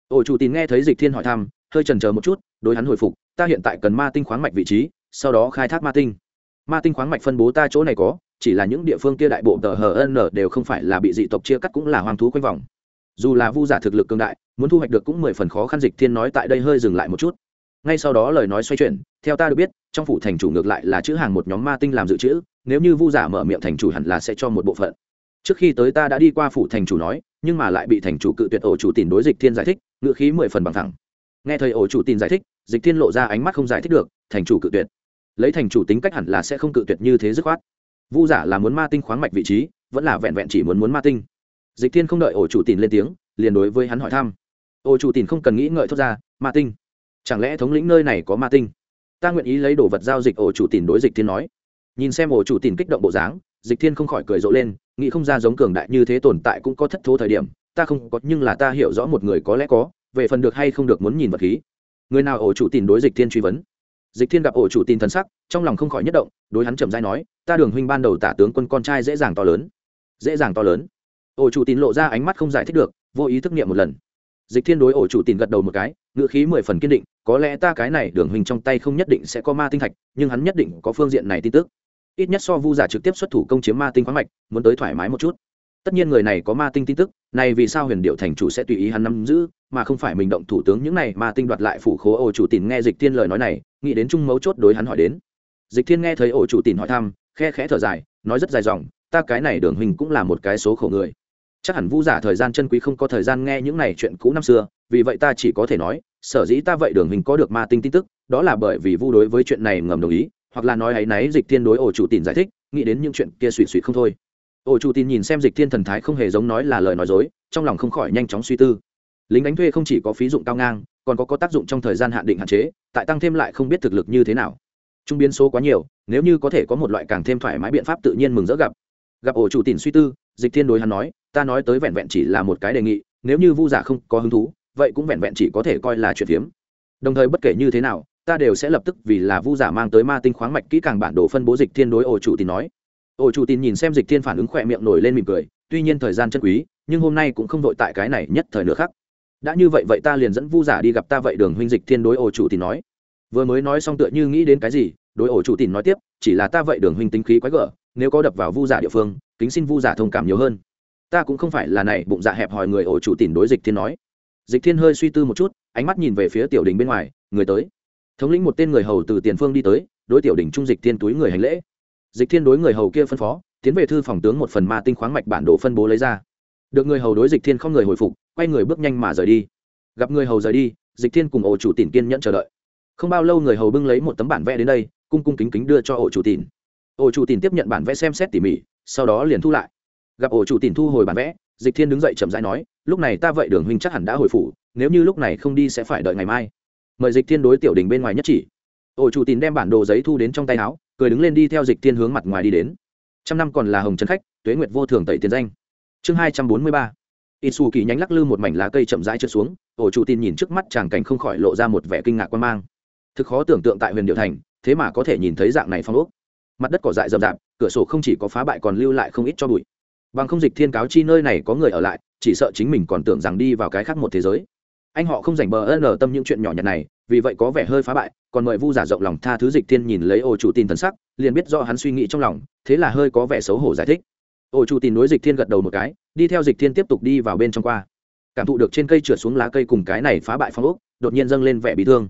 Ổ chủ tín nghe thấy dịch thiên hỏi thăm, hơi trần chờ một chút, đối hắn hồi phục, ta hiện tại cần ma tinh khoáng mạch vị trí, sau đó khai thác ma tinh. Ma tinh khoáng mạch phân bố ta chỗ này có, chỉ là những địa phương kia đại bộ tờ hn đều không phải là bị dị tộc chia cắt cũng là hoang thú quanh vòng. Dù là vu giả thực lực cường đại, muốn thu hoạch được cũng mười phần khó khăn. Dịch thiên nói tại đây hơi dừng lại một chút. Ngay sau đó lời nói xoay chuyển, theo ta được biết, trong phủ thành chủ ngược lại là chữ hàng một nhóm ma tinh làm dự trữ, nếu như vu giả mở miệng thành chủ hẳn là sẽ cho một bộ phận trước khi tới ta đã đi qua phủ thành chủ nói, nhưng mà lại bị thành chủ cự tuyệt ổ chủ tìm đối dịch thiên giải thích ngựa khí mười phần bằng thẳng. Nghe thầy ổ chủ tìm giải thích, dịch thiên lộ ra ánh mắt không giải thích được, thành chủ cự tuyệt. Lấy thành chủ tính cách hẳn là sẽ không cự tuyệt như thế dứt khoát. Vu giả là muốn ma tinh khoáng mạch vị trí, vẫn là vẹn vẹn chỉ muốn muốn ma tinh. Dịch thiên không đợi ổ chủ tìm lên tiếng, liền đối với hắn hỏi thăm. Ổ chủ tìm không cần nghĩ ngợi thốt ra, ma tinh? Chẳng lẽ thống lĩnh nơi này có ma tinh? Ta nguyện ý lấy đồ vật giao dịch ổ chủ tìm đối dịch thiên nói. Nhìn xem ổ chủ tìm kích động bộ dáng dịch thiên không khỏi cười rộ lên, nghĩ không ra giống cường đại như thế tồn tại cũng có thất thố thời điểm, ta không có, nhưng là ta hiểu rõ một người có lẽ có, về phần được hay không được muốn nhìn vật khí. Người nào ổ chủ tìm đối dịch thiên truy vấn? Dịch thiên gặp ổ chủ tìm thần sắc, trong lòng không khỏi nhất động, đối hắn chậm dai nói, ta đường huynh ban đầu tả tướng quân con trai dễ dàng to lớn. Dễ dàng to lớn? Ổ chủ tìm lộ ra ánh mắt không giải thích được, vô ý thức nghiệm một lần. Dịch thiên đối ổ chủ tìm gật đầu một cái ngự khí mười phần kiên định, có lẽ ta cái này đường huynh trong tay không nhất định sẽ có ma tinh thạch, nhưng hắn nhất định có phương diện này tin tức ít nhất so vu giả trực tiếp xuất thủ công chiếm ma tinh khoáng mạch, muốn tới thoải mái một chút. Tất nhiên người này có ma tinh tin tức, này vì sao huyền điệu thành chủ sẽ tùy ý hắn nắm giữ, mà không phải mình động thủ tướng những này ma tinh đoạt lại phủ khố ổ chủ tìm nghe dịch thiên lời nói này, nghĩ đến chung mấu chốt đối hắn hỏi đến. Dịch thiên nghe thấy ổ chủ tìm hỏi thăm, khe khẽ thở dài, nói rất dài dòng, ta cái này đường hình cũng là một cái số khổ người. Chắc hẳn vu giả thời gian chân quý không có thời gian nghe những này chuyện cũ năm xưa, vì vậy ta chỉ có thể nói, sở dĩ ta vậy đường hình có được ma tinh tin tức, đó là bởi vì vu đối với chuyện này ngầm đồng ý hoặc là nói ấy náy dịch thiên đối ổ chủ tin giải thích, nghĩ đến những chuyện kia suy suỵ không thôi. Ổ chủ tin nhìn xem dịch thiên thần thái không hề giống nói là lời nói dối, trong lòng không khỏi nhanh chóng suy tư. Lính đánh thuê không chỉ có phí dụng cao ngang, còn có có tác dụng trong thời gian hạn định hạn chế, tại tăng thêm lại không biết thực lực như thế nào. Trung biến số quá nhiều, nếu như có thể có một loại càng thêm thoải mái biện pháp tự nhiên mừng rỡ gặp. Gặp ổ chủ tin suy tư, dịch thiên đối hắn nói, ta nói tới vẹn vẹn chỉ là một cái đề nghị, nếu như vu giả không có hứng thú, vậy cũng vẹn vẹn chỉ có thể coi là chuyện phiếm. Đồng thời bất kể như thế nào ta đều sẽ lập tức vì là vu giả mang tới ma tinh khoáng mạch kỹ càng bản đồ phân bố dịch thiên đối ổ chủ tin nói. Ổ chủ tin nhìn xem dịch thiên phản ứng khỏe miệng nổi lên mỉm cười, tuy nhiên thời gian chân quý, nhưng hôm nay cũng không vội tại cái này nhất thời nữa khác. Đã như vậy vậy ta liền dẫn vu giả đi gặp ta vậy đường huynh dịch thiên đối ổ chủ tin nói. Vừa mới nói xong tựa như nghĩ đến cái gì, đối ổ chủ tin nói tiếp, chỉ là ta vậy đường huynh tính khí quái gở, nếu có đập vào vu giả địa phương, kính xin vu giả thông cảm nhiều hơn. Ta cũng không phải là này, bụng dạ hẹp hòi người ổ chủ tin đối dịch thiên nói. Dịch thiên hơi suy tư một chút, ánh mắt nhìn về phía tiểu đình bên ngoài, người tới thống lĩnh một tên người hầu từ tiền phương đi tới, đối tiểu đỉnh trung dịch thiên túi người hành lễ. Dịch thiên đối người hầu kia phân phó, tiến về thư phòng tướng một phần ma tinh khoáng mạch bản đồ phân bố lấy ra. Được người hầu đối dịch thiên không người hồi phục, quay người bước nhanh mà rời đi. Gặp người hầu rời đi, dịch thiên cùng ổ chủ tìm kiên nhẫn chờ đợi. Không bao lâu người hầu bưng lấy một tấm bản vẽ đến đây, cung cung kính kính đưa cho ổ chủ tìm ổ chủ tìm tiếp nhận bản vẽ xem xét tỉ mỉ, sau đó liền thu lại. Gặp ổ chủ tìm thu hồi bản vẽ, dịch thiên đứng dậy chậm rãi nói, lúc này ta vậy đường huynh chắc hẳn đã hồi phủ, nếu như lúc này không đi sẽ phải đợi ngày mai mời dịch thiên đối tiểu đình bên ngoài nhất chỉ. Ổ chủ tìm đem bản đồ giấy thu đến trong tay áo, cười đứng lên đi theo dịch thiên hướng mặt ngoài đi đến. Trăm năm còn là hồng trấn khách, tuế nguyệt vô thường tẩy tiền danh. Chương hai trăm bốn mươi ba. Ít xù kỳ nhánh lắc lư một mảnh lá cây chậm rãi trượt xuống, ổ chủ tin nhìn trước mắt chàng cảnh không khỏi lộ ra một vẻ kinh ngạc quan mang. Thực khó tưởng tượng tại huyền điệu thành, thế mà có thể nhìn thấy dạng này phong ốc. Mặt đất cỏ dại rậm rạp, cửa sổ không chỉ có phá bại còn lưu lại không ít cho bụi. Bằng không dịch thiên cáo chi nơi này có người ở lại, chỉ sợ chính mình còn tưởng rằng đi vào cái khác một thế giới anh họ không dành bờ ân tâm những chuyện nhỏ nhặt này, vì vậy có vẻ hơi phá bại, còn mời vu giả rộng lòng tha thứ dịch thiên nhìn lấy ô chủ tin thần sắc, liền biết do hắn suy nghĩ trong lòng, thế là hơi có vẻ xấu hổ giải thích. Ô chủ tin đối dịch thiên gật đầu một cái, đi theo dịch thiên tiếp tục đi vào bên trong qua. Cảm thụ được trên cây trượt xuống lá cây cùng cái này phá bại phong ốc, đột nhiên dâng lên vẻ bị thương.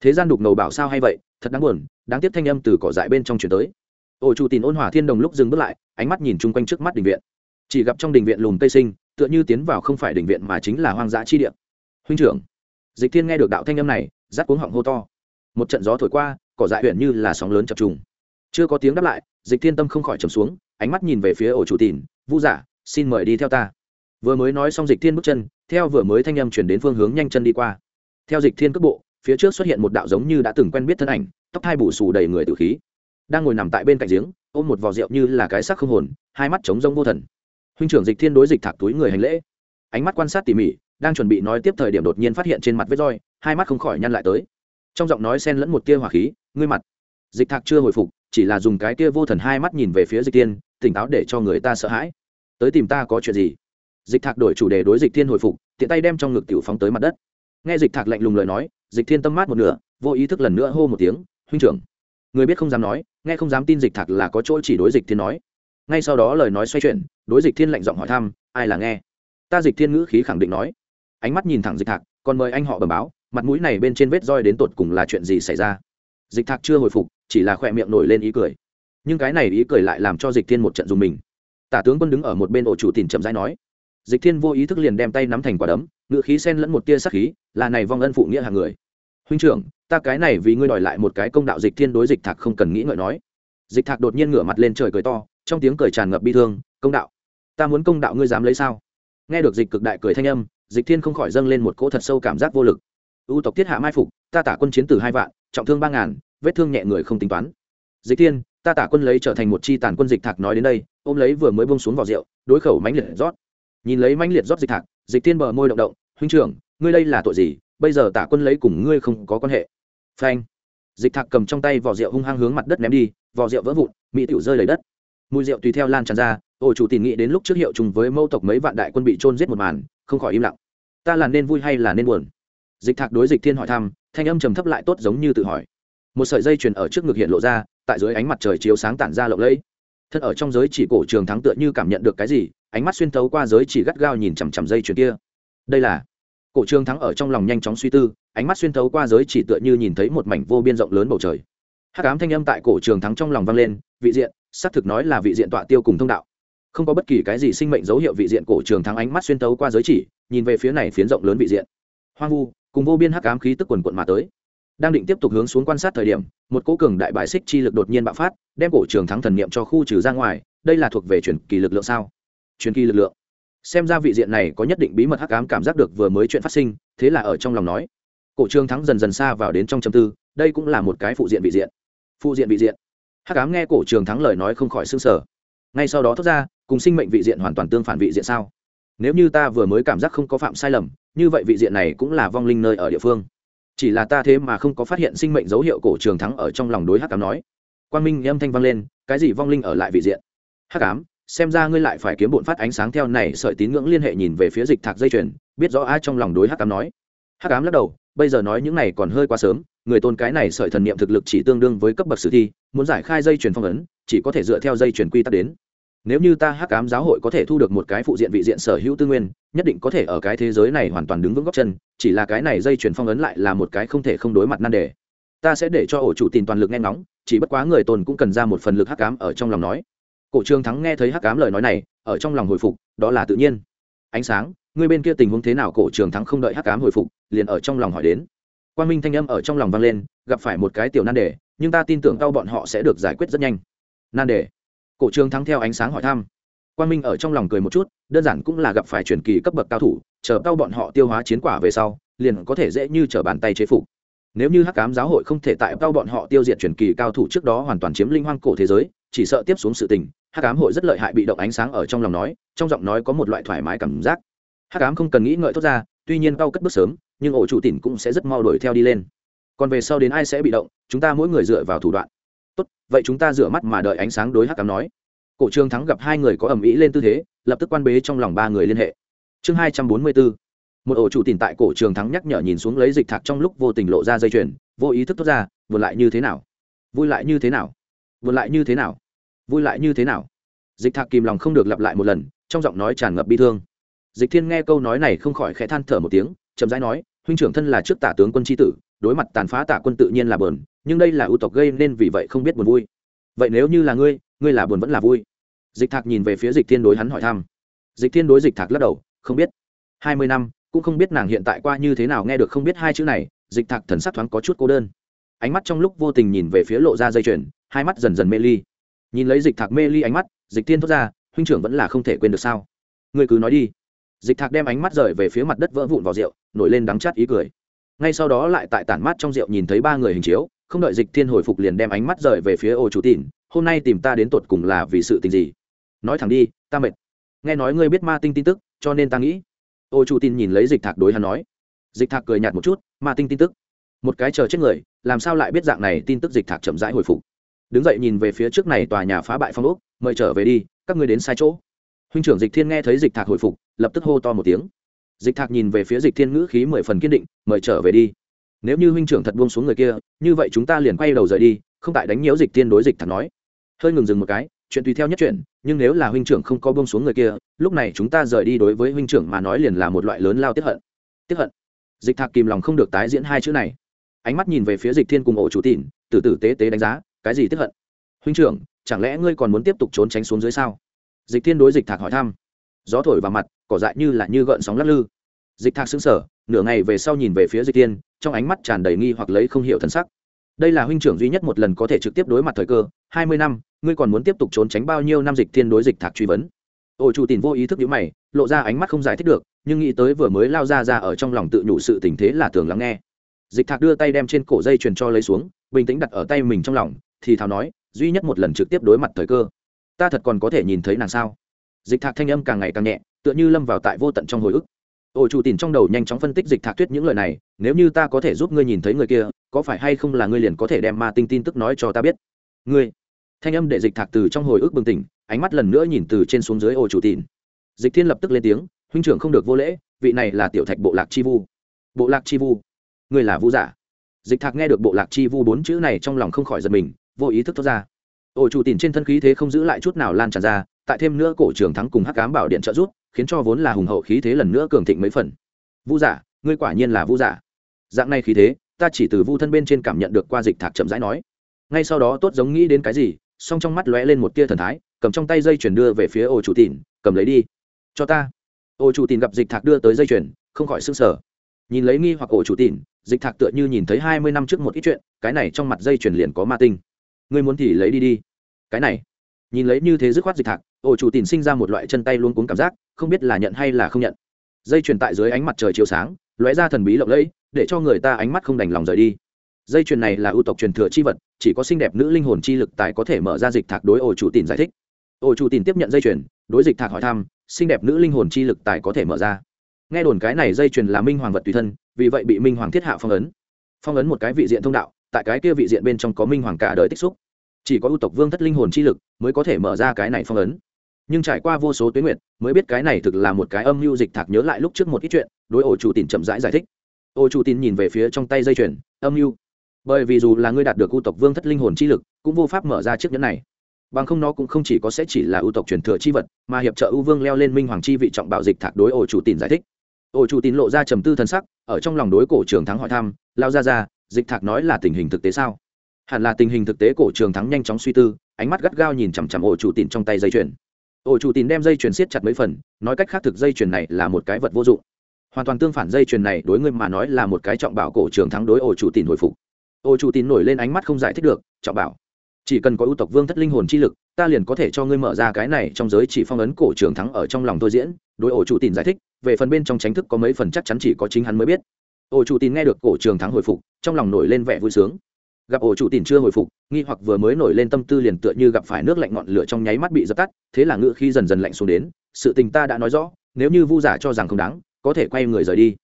Thế gian đục ngầu bảo sao hay vậy, thật đáng buồn, đáng tiếc thanh âm từ cỏ dại bên trong chuyển tới. Ô chủ tin ôn hòa thiên đồng lúc dừng bước lại, ánh mắt nhìn chung quanh trước mắt đình viện. Chỉ gặp trong đình viện lùm cây sinh, tựa như tiến vào không phải đình viện mà chính là hoang dã chi địa huynh trưởng. Dịch thiên nghe được đạo thanh âm này, rát cuống họng hô to. Một trận gió thổi qua, cỏ dại huyện như là sóng lớn chập trùng. Chưa có tiếng đáp lại, dịch thiên tâm không khỏi trầm xuống, ánh mắt nhìn về phía ổ chủ tìn, vu giả, xin mời đi theo ta. Vừa mới nói xong dịch thiên bước chân, theo vừa mới thanh âm chuyển đến phương hướng nhanh chân đi qua. Theo dịch thiên cước bộ, phía trước xuất hiện một đạo giống như đã từng quen biết thân ảnh, tóc thai bù xù đầy người tử khí. Đang ngồi nằm tại bên cạnh giếng, ôm một vò rượu như là cái sắc không hồn, hai mắt trống rông vô thần. Huynh trưởng dịch thiên đối dịch thạc túi người hành lễ. Ánh mắt quan sát tỉ mỉ đang chuẩn bị nói tiếp thời điểm đột nhiên phát hiện trên mặt vết roi, hai mắt không khỏi nhăn lại tới. Trong giọng nói xen lẫn một tia hỏa khí, ngươi mặt. Dịch thạc chưa hồi phục, chỉ là dùng cái tia vô thần hai mắt nhìn về phía dịch tiên tỉnh táo để cho người ta sợ hãi. Tới tìm ta có chuyện gì? Dịch thạc đổi chủ đề đối dịch thiên hồi phục, tiện tay đem trong ngực tiểu phóng tới mặt đất. Nghe dịch thạc lạnh lùng lời nói, dịch thiên tâm mát một nửa, vô ý thức lần nữa hô một tiếng, huynh trưởng. Người biết không dám nói, nghe không dám tin dịch thạc là có chỗ chỉ đối dịch thiên nói. Ngay sau đó lời nói xoay chuyển, đối dịch thiên lạnh giọng hỏi thăm, ai là nghe? Ta dịch thiên ngữ khí khẳng định nói ánh mắt nhìn thẳng dịch thạc còn mời anh họ bẩm báo, mặt mũi này bên trên vết roi đến tột cùng là chuyện gì xảy ra? Dịch thạc chưa hồi phục, chỉ là khỏe miệng nổi lên ý cười. Nhưng cái này ý cười lại làm cho dịch thiên một trận dùng mình. Tả tướng quân đứng ở một bên ổ chủ tìm chậm rãi nói, dịch thiên vô ý thức liền đem tay nắm thành quả đấm, ngựa khí sen lẫn một tia sắc khí, là này vong ân phụ nghĩa hàng người. Huynh trưởng, ta cái này vì ngươi đòi lại một cái công đạo dịch thiên đối dịch thạc không cần nghĩ ngợi nói. Dịch thạc đột nhiên ngửa mặt lên trời cười to, trong tiếng cười tràn ngập bi thương, công đạo, ta muốn công đạo ngươi dám lấy sao? Nghe được dịch cực đại cười thanh âm dịch thiên không khỏi dâng lên một cỗ thật sâu cảm giác vô lực. Ưu tộc thiết hạ mai phục, ta tả quân chiến từ hai vạn, trọng thương ba ngàn, vết thương nhẹ người không tính toán. Dịch thiên, ta tả quân lấy trở thành một chi tàn quân dịch thạc nói đến đây, ôm lấy vừa mới bông xuống vào rượu, đối khẩu mãnh liệt rót. Nhìn lấy mãnh liệt rót dịch thạc, dịch thiên bờ môi động động, huynh trưởng, ngươi đây là tội gì? Bây giờ tả quân lấy cùng ngươi không có quan hệ. Phanh. Dịch thạc cầm trong tay vỏ rượu hung hăng hướng mặt đất ném đi, vỏ rượu vỡ vụn mỹ tiểu rơi lấy đất. Mùi rượu tùy theo lan tràn ra ổ chủ tìm nghĩ đến lúc trước hiệu chung với mâu tộc mấy vạn đại quân bị trôn giết một màn, không khỏi im lặng. Ta là nên vui hay là nên buồn? Dịch thạc đối dịch thiên hỏi thăm, thanh âm trầm thấp lại tốt giống như tự hỏi. Một sợi dây chuyền ở trước ngực hiện lộ ra, tại dưới ánh mặt trời chiếu sáng tản ra lộng lẫy. Thân ở trong giới chỉ cổ trường thắng tựa như cảm nhận được cái gì, ánh mắt xuyên tấu qua giới chỉ gắt gao nhìn chằm chằm dây chuyền kia. Đây là cổ trường thắng ở trong lòng nhanh chóng suy tư, ánh mắt xuyên tấu qua giới chỉ tựa như nhìn thấy một mảnh vô biên rộng lớn bầu trời. Hắc ám thanh âm tại cổ trường thắng trong lòng vang lên, vị diện, xác thực nói là vị diện tọa tiêu cùng thông đạo không có bất kỳ cái gì sinh mệnh dấu hiệu vị diện cổ trường thắng ánh mắt xuyên tấu qua giới chỉ, nhìn về phía này phiến rộng lớn vị diện. Hoang vu, cùng vô biên hắc ám khí tức quần quận mà tới. Đang định tiếp tục hướng xuống quan sát thời điểm, một cố cường đại bài xích chi lực đột nhiên bạo phát, đem cổ trường thắng thần niệm cho khu trừ ra ngoài, đây là thuộc về truyền kỳ lực lượng sao? Truyền kỳ lực lượng. Xem ra vị diện này có nhất định bí mật hắc ám cảm giác được vừa mới chuyện phát sinh, thế là ở trong lòng nói. Cổ trường thắng dần dần xa vào đến trong châm tư, đây cũng là một cái phụ diện vị diện. Phụ diện vị diện. Hắc ám nghe cổ trường thắng lời nói không khỏi xương sở ngay sau đó thốt ra, cùng sinh mệnh vị diện hoàn toàn tương phản vị diện sao? Nếu như ta vừa mới cảm giác không có phạm sai lầm, như vậy vị diện này cũng là vong linh nơi ở địa phương. Chỉ là ta thế mà không có phát hiện sinh mệnh dấu hiệu cổ trường thắng ở trong lòng đối hắc ám nói. Quan minh âm thanh vang lên, cái gì vong linh ở lại vị diện? Hắc ám, xem ra ngươi lại phải kiếm bộn phát ánh sáng theo này sợi tín ngưỡng liên hệ nhìn về phía dịch thạc dây chuyền, biết rõ ai trong lòng đối hắc ám nói. Hắc ám lắc đầu, bây giờ nói những này còn hơi quá sớm, người tôn cái này sợi thần niệm thực lực chỉ tương đương với cấp bậc sử thi, muốn giải khai dây chuyền phong ấn, chỉ có thể dựa theo dây chuyền quy tắc đến nếu như ta hắc ám giáo hội có thể thu được một cái phụ diện vị diện sở hữu tư nguyên, nhất định có thể ở cái thế giới này hoàn toàn đứng vững góc chân, chỉ là cái này dây chuyển phong ấn lại là một cái không thể không đối mặt nan đề. Ta sẽ để cho ổ chủ tìm toàn lực nghe ngóng, chỉ bất quá người tồn cũng cần ra một phần lực hắc ám ở trong lòng nói. Cổ trương thắng nghe thấy hắc ám lời nói này, ở trong lòng hồi phục, đó là tự nhiên. Ánh sáng, người bên kia tình huống thế nào cổ trường thắng không đợi hắc ám hồi phục, liền ở trong lòng hỏi đến. Quan minh thanh âm ở trong lòng vang lên, gặp phải một cái tiểu nan đề, nhưng ta tin tưởng tao bọn họ sẽ được giải quyết rất nhanh. Nan đề cổ trường thắng theo ánh sáng hỏi thăm. Quan minh ở trong lòng cười một chút, đơn giản cũng là gặp phải truyền kỳ cấp bậc cao thủ, chờ cao bọn họ tiêu hóa chiến quả về sau, liền có thể dễ như t bàn tay chế phục. Nếu như hắc cám giáo hội không thể tại cao bọn họ tiêu diệt truyền kỳ cao thủ trước đó hoàn toàn chiếm linh hoang cổ thế giới, chỉ sợ tiếp xuống sự tình, hắc cám hội rất lợi hại bị động ánh sáng ở trong lòng nói, trong giọng nói có một loại thoải mái cảm giác. Hắc cám không cần nghĩ ngợi thốt ra, tuy nhiên cao cất bước sớm, nhưng ổ chủ tỉnh cũng sẽ rất mau đuổi theo đi lên. Còn về sau đến ai sẽ bị động, chúng ta mỗi người dựa vào thủ đoạn tốt, vậy chúng ta rửa mắt mà đợi ánh sáng đối hắc cám nói. Cổ trương thắng gặp hai người có ầm ĩ lên tư thế, lập tức quan bế trong lòng ba người liên hệ. Chương hai trăm bốn mươi bốn. Một ổ chủ tìm tại cổ trường thắng nhắc nhở nhìn xuống lấy dịch thạc trong lúc vô tình lộ ra dây chuyền, vô ý thức thoát ra vừa lại như thế nào? Vui lại như thế nào? Vừa lại như thế nào? Vui lại như thế nào? Dịch thạc kìm lòng không được lặp lại một lần, trong giọng nói tràn ngập bi thương. Dịch thiên nghe câu nói này không khỏi khẽ than thở một tiếng, chậm rãi nói, huynh trưởng thân là trước tả tướng quân tri tử, đối mặt tàn phá tả quân tự nhiên là bờn nhưng đây là ưu tộc gây nên vì vậy không biết buồn vui. Vậy nếu như là ngươi ngươi là buồn vẫn là vui? Dịch thạc nhìn về phía dịch thiên đối hắn hỏi thăm. Dịch thiên đối dịch thạc lắc đầu, không biết. Hai mươi năm, cũng không biết nàng hiện tại qua như thế nào nghe được không biết hai chữ này, dịch thạc thần sắc thoáng có chút cô đơn. Ánh mắt trong lúc vô tình nhìn về phía lộ ra dây chuyền, hai mắt dần dần mê ly. Nhìn lấy dịch thạc mê ly ánh mắt, dịch thiên thốt ra, huynh trưởng vẫn là không thể quên được sao? Ngươi cứ nói đi. Dịch thạc đem ánh mắt rời về phía mặt đất vỡ vụn vào rượu, nổi lên đắng chát ý cười. Ngay sau đó lại tại tản mát trong rượu nhìn thấy ba người hình chiếu không đợi dịch thiên hồi phục liền đem ánh mắt rời về phía ô chủ tỉn hôm nay tìm ta đến tột cùng là vì sự tình gì? Nói thẳng đi, ta mệt. Nghe nói ngươi biết ma tinh tin tức, cho nên ta nghĩ. Ô chủ tin nhìn lấy dịch thạc đối hắn nói. Dịch thạc cười nhạt một chút, ma tinh tin tức? Một cái chờ chết người, làm sao lại biết dạng này tin tức dịch thạc chậm rãi hồi phục? Đứng dậy nhìn về phía trước này tòa nhà phá bại phong ốc, mời trở về đi, các ngươi đến sai chỗ. Huynh trưởng dịch thiên nghe thấy dịch thạc hồi phục, lập tức hô to một tiếng. Dịch thạc nhìn về phía dịch thiên ngữ khí mười phần kiên định, mời trở về đi nếu như huynh trưởng thật buông xuống người kia, như vậy chúng ta liền quay đầu rời đi, không tại đánh nhiễu dịch thiên đối dịch thạc nói. Hơi ngừng dừng một cái, chuyện tùy theo nhất chuyện, nhưng nếu là huynh trưởng không có buông xuống người kia, lúc này chúng ta rời đi đối với huynh trưởng mà nói liền là một loại lớn lao tiếp hận. Tiếp hận. Dịch thạc kìm lòng không được tái diễn hai chữ này. Ánh mắt nhìn về phía dịch thiên cùng ổ chủ tỉn từ từ tế tế đánh giá, cái gì tiếp hận? Huynh trưởng, chẳng lẽ ngươi còn muốn tiếp tục trốn tránh xuống dưới sao? Dịch thiên đối dịch thạc hỏi thăm. Gió thổi vào mặt, cỏ dại như là như gợn sóng lắc lư dịch thạc xứng sở nửa ngày về sau nhìn về phía dịch thiên, trong ánh mắt tràn đầy nghi hoặc lấy không hiểu thân sắc. Đây là huynh trưởng duy nhất một lần có thể trực tiếp đối mặt thời cơ, hai mươi năm, ngươi còn muốn tiếp tục trốn tránh bao nhiêu năm dịch thiên đối dịch thạc truy vấn. Ổ chủ tìm vô ý thức nhữ mày, lộ ra ánh mắt không giải thích được, nhưng nghĩ tới vừa mới lao ra ra ở trong lòng tự nhủ sự tình thế là tưởng lắng nghe. Dịch thạc đưa tay đem trên cổ dây truyền cho lấy xuống, bình tĩnh đặt ở tay mình trong lòng, thì thào nói, duy nhất một lần trực tiếp đối mặt thời cơ, ta thật còn có thể nhìn thấy nàng sao? Dịch thạc thanh âm càng ngày càng nhẹ, tựa như lâm vào tại vô tận trong hồi ức ổ chủ tìm trong đầu nhanh chóng phân tích dịch thạc tuyết những lời này, nếu như ta có thể giúp ngươi nhìn thấy người kia, có phải hay không là ngươi liền có thể đem ma tinh tin tức nói cho ta biết? Ngươi? Thanh âm để dịch thạc từ trong hồi ức bừng tỉnh, ánh mắt lần nữa nhìn từ trên xuống dưới ổ chủ tìm dịch thiên lập tức lên tiếng, huynh trưởng không được vô lễ, vị này là tiểu thạch bộ lạc chi vu. Bộ lạc chi vu? Ngươi là vu giả? Dịch thạc nghe được bộ lạc chi vu bốn chữ này trong lòng không khỏi giật mình, vô ý thức thoát ra. Ổ chủ tìm trên thân khí thế không giữ lại chút nào lan tràn ra, tại thêm nữa cổ trường thắng cùng hắc cám bảo điện trợ giúp khiến cho vốn là hùng hậu khí thế lần nữa cường thịnh mấy phần. Vu giả, ngươi quả nhiên là vu giả. Dạng này khí thế, ta chỉ từ vu thân bên trên cảm nhận được qua dịch thạc chậm rãi nói. Ngay sau đó tốt giống nghĩ đến cái gì, song trong mắt lóe lên một tia thần thái, cầm trong tay dây chuyển đưa về phía ô chủ tìn cầm lấy đi. Cho ta. Ô chủ tìn gặp dịch thạc đưa tới dây chuyển không khỏi s ư n g sở nhìn lấy nghi hoặc ổ chủ tìn dịch thạc tựa như nhìn thấy hai mươi năm trước một ít chuyện, cái này trong mặt dây chuyển liền có ma tinh. Ngươi muốn thì lấy đi đi. Cái này. Nhìn lấy như thế dứt khoát dịch thạc ổ chủ tìm sinh ra một loại chân tay luôn cuốn cảm giác, không biết là nhận hay là không nhận. Dây chuyền tại dưới ánh mặt trời chiếu sáng, lóe ra thần bí lộng lẫy, để cho người ta ánh mắt không đành lòng rời đi. Dây chuyền này là ưu tộc truyền thừa chi vật, chỉ có xinh đẹp nữ linh hồn chi lực tài có thể mở ra dịch thạc đối ổ chủ tìm giải thích. Ổ chủ tìm tiếp nhận dây chuyền, đối dịch thạc hỏi thăm, xinh đẹp nữ linh hồn chi lực tài có thể mở ra. Nghe đồn cái này dây chuyền là minh hoàng vật tùy thân, vì vậy bị minh hoàng thiết hạ phong ấn. Phong ấn một cái vị diện thông đạo, tại cái kia vị diện bên trong có minh hoàng cả đời tích xúc. Chỉ có ưu tộc vương thất linh hồn chi lực mới có thể mở ra cái này phong ấn nhưng trải qua vô số tuyến nguyện mới biết cái này thực là một cái âm mưu dịch thạc nhớ lại lúc trước một ít chuyện đối ổ chủ tìm chậm rãi giải, giải thích. Ổ chủ tin nhìn về phía trong tay dây chuyền âm mưu. Bởi vì dù là ngươi đạt được ưu tộc vương thất linh hồn chi lực cũng vô pháp mở ra chiếc nhẫn này. Bằng không nó cũng không chỉ có sẽ chỉ là ưu tộc truyền thừa chi vật mà hiệp trợ ưu vương leo lên minh hoàng chi vị trọng bảo dịch thạc đối ổ chủ tin giải thích. Ổ chủ tin lộ ra trầm tư thân sắc ở trong lòng đối cổ trường thắng hỏi thăm lao ra ra dịch thạc nói là tình hình thực tế sao? Hẳn là tình hình thực tế cổ trường thắng nhanh chóng suy tư ánh mắt gắt gao nhìn chằm chằm ổ chủ tin trong tay dây chuyền ổ chủ tin đem dây chuyền siết chặt mấy phần, nói cách khác thực dây chuyền này là một cái vật vô dụng. Hoàn toàn tương phản dây chuyền này đối ngươi mà nói là một cái trọng bảo cổ trường thắng đối ổ chủ tin hồi phục. Ổ chủ tín nổi lên ánh mắt không giải thích được, trọng bảo. Chỉ cần có ưu tộc vương thất linh hồn chi lực, ta liền có thể cho ngươi mở ra cái này trong giới chỉ phong ấn cổ trường thắng ở trong lòng tôi diễn, đối ổ chủ tín giải thích, về phần bên trong tránh thức có mấy phần chắc chắn chỉ có chính hắn mới biết. Ổ chủ tín nghe được cổ trường thắng hồi phục, trong lòng nổi lên vẻ vui sướng gặp ổ chủ tìm chưa hồi phục, nghi hoặc vừa mới nổi lên tâm tư liền tựa như gặp phải nước lạnh ngọn lửa trong nháy mắt bị dập tắt, thế là ngựa khi dần dần lạnh xuống đến, sự tình ta đã nói rõ, nếu như vu giả cho rằng không đáng, có thể quay người rời đi.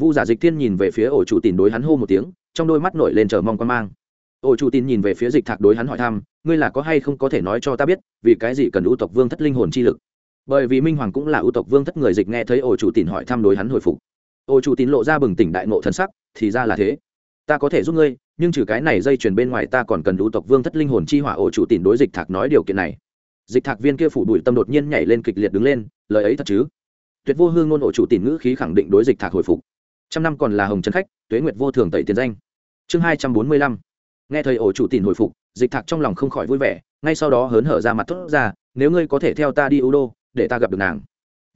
Vu giả dịch thiên nhìn về phía ổ chủ tìm đối hắn hô một tiếng, trong đôi mắt nổi lên chờ mong quan mang. Ổ chủ tin nhìn về phía dịch thạc đối hắn hỏi thăm, ngươi là có hay không có thể nói cho ta biết, vì cái gì cần ưu tộc vương thất linh hồn chi lực? Bởi vì minh hoàng cũng là ưu tộc vương thất người dịch nghe thấy ổ chủ tin hỏi thăm đối hắn hồi phục. Ổ chủ tín lộ ra bừng tỉnh đại ngộ thần sắc, thì ra là thế ta có thể giúp ngươi, nhưng trừ cái này dây chuyền bên ngoài ta còn cần ưu tộc vương thất linh hồn chi hỏa ổ chủ tìm đối dịch thạc nói điều kiện này. Dịch thạc viên kia phủ đuổi tâm đột nhiên nhảy lên kịch liệt đứng lên, lời ấy thật chứ? Tuyệt vô hương ngôn ổ chủ tìm ngữ khí khẳng định đối dịch thạc hồi phục. Trăm năm còn là hồng trấn khách, tuế nguyệt vô thường tẩy tiền danh. Chương hai trăm bốn mươi lăm. Nghe thầy ổ chủ tìm hồi phục, dịch thạc trong lòng không khỏi vui vẻ, ngay sau đó hớn hở ra mặt thốt ra, nếu ngươi có thể theo ta đi u đô để ta gặp được nàng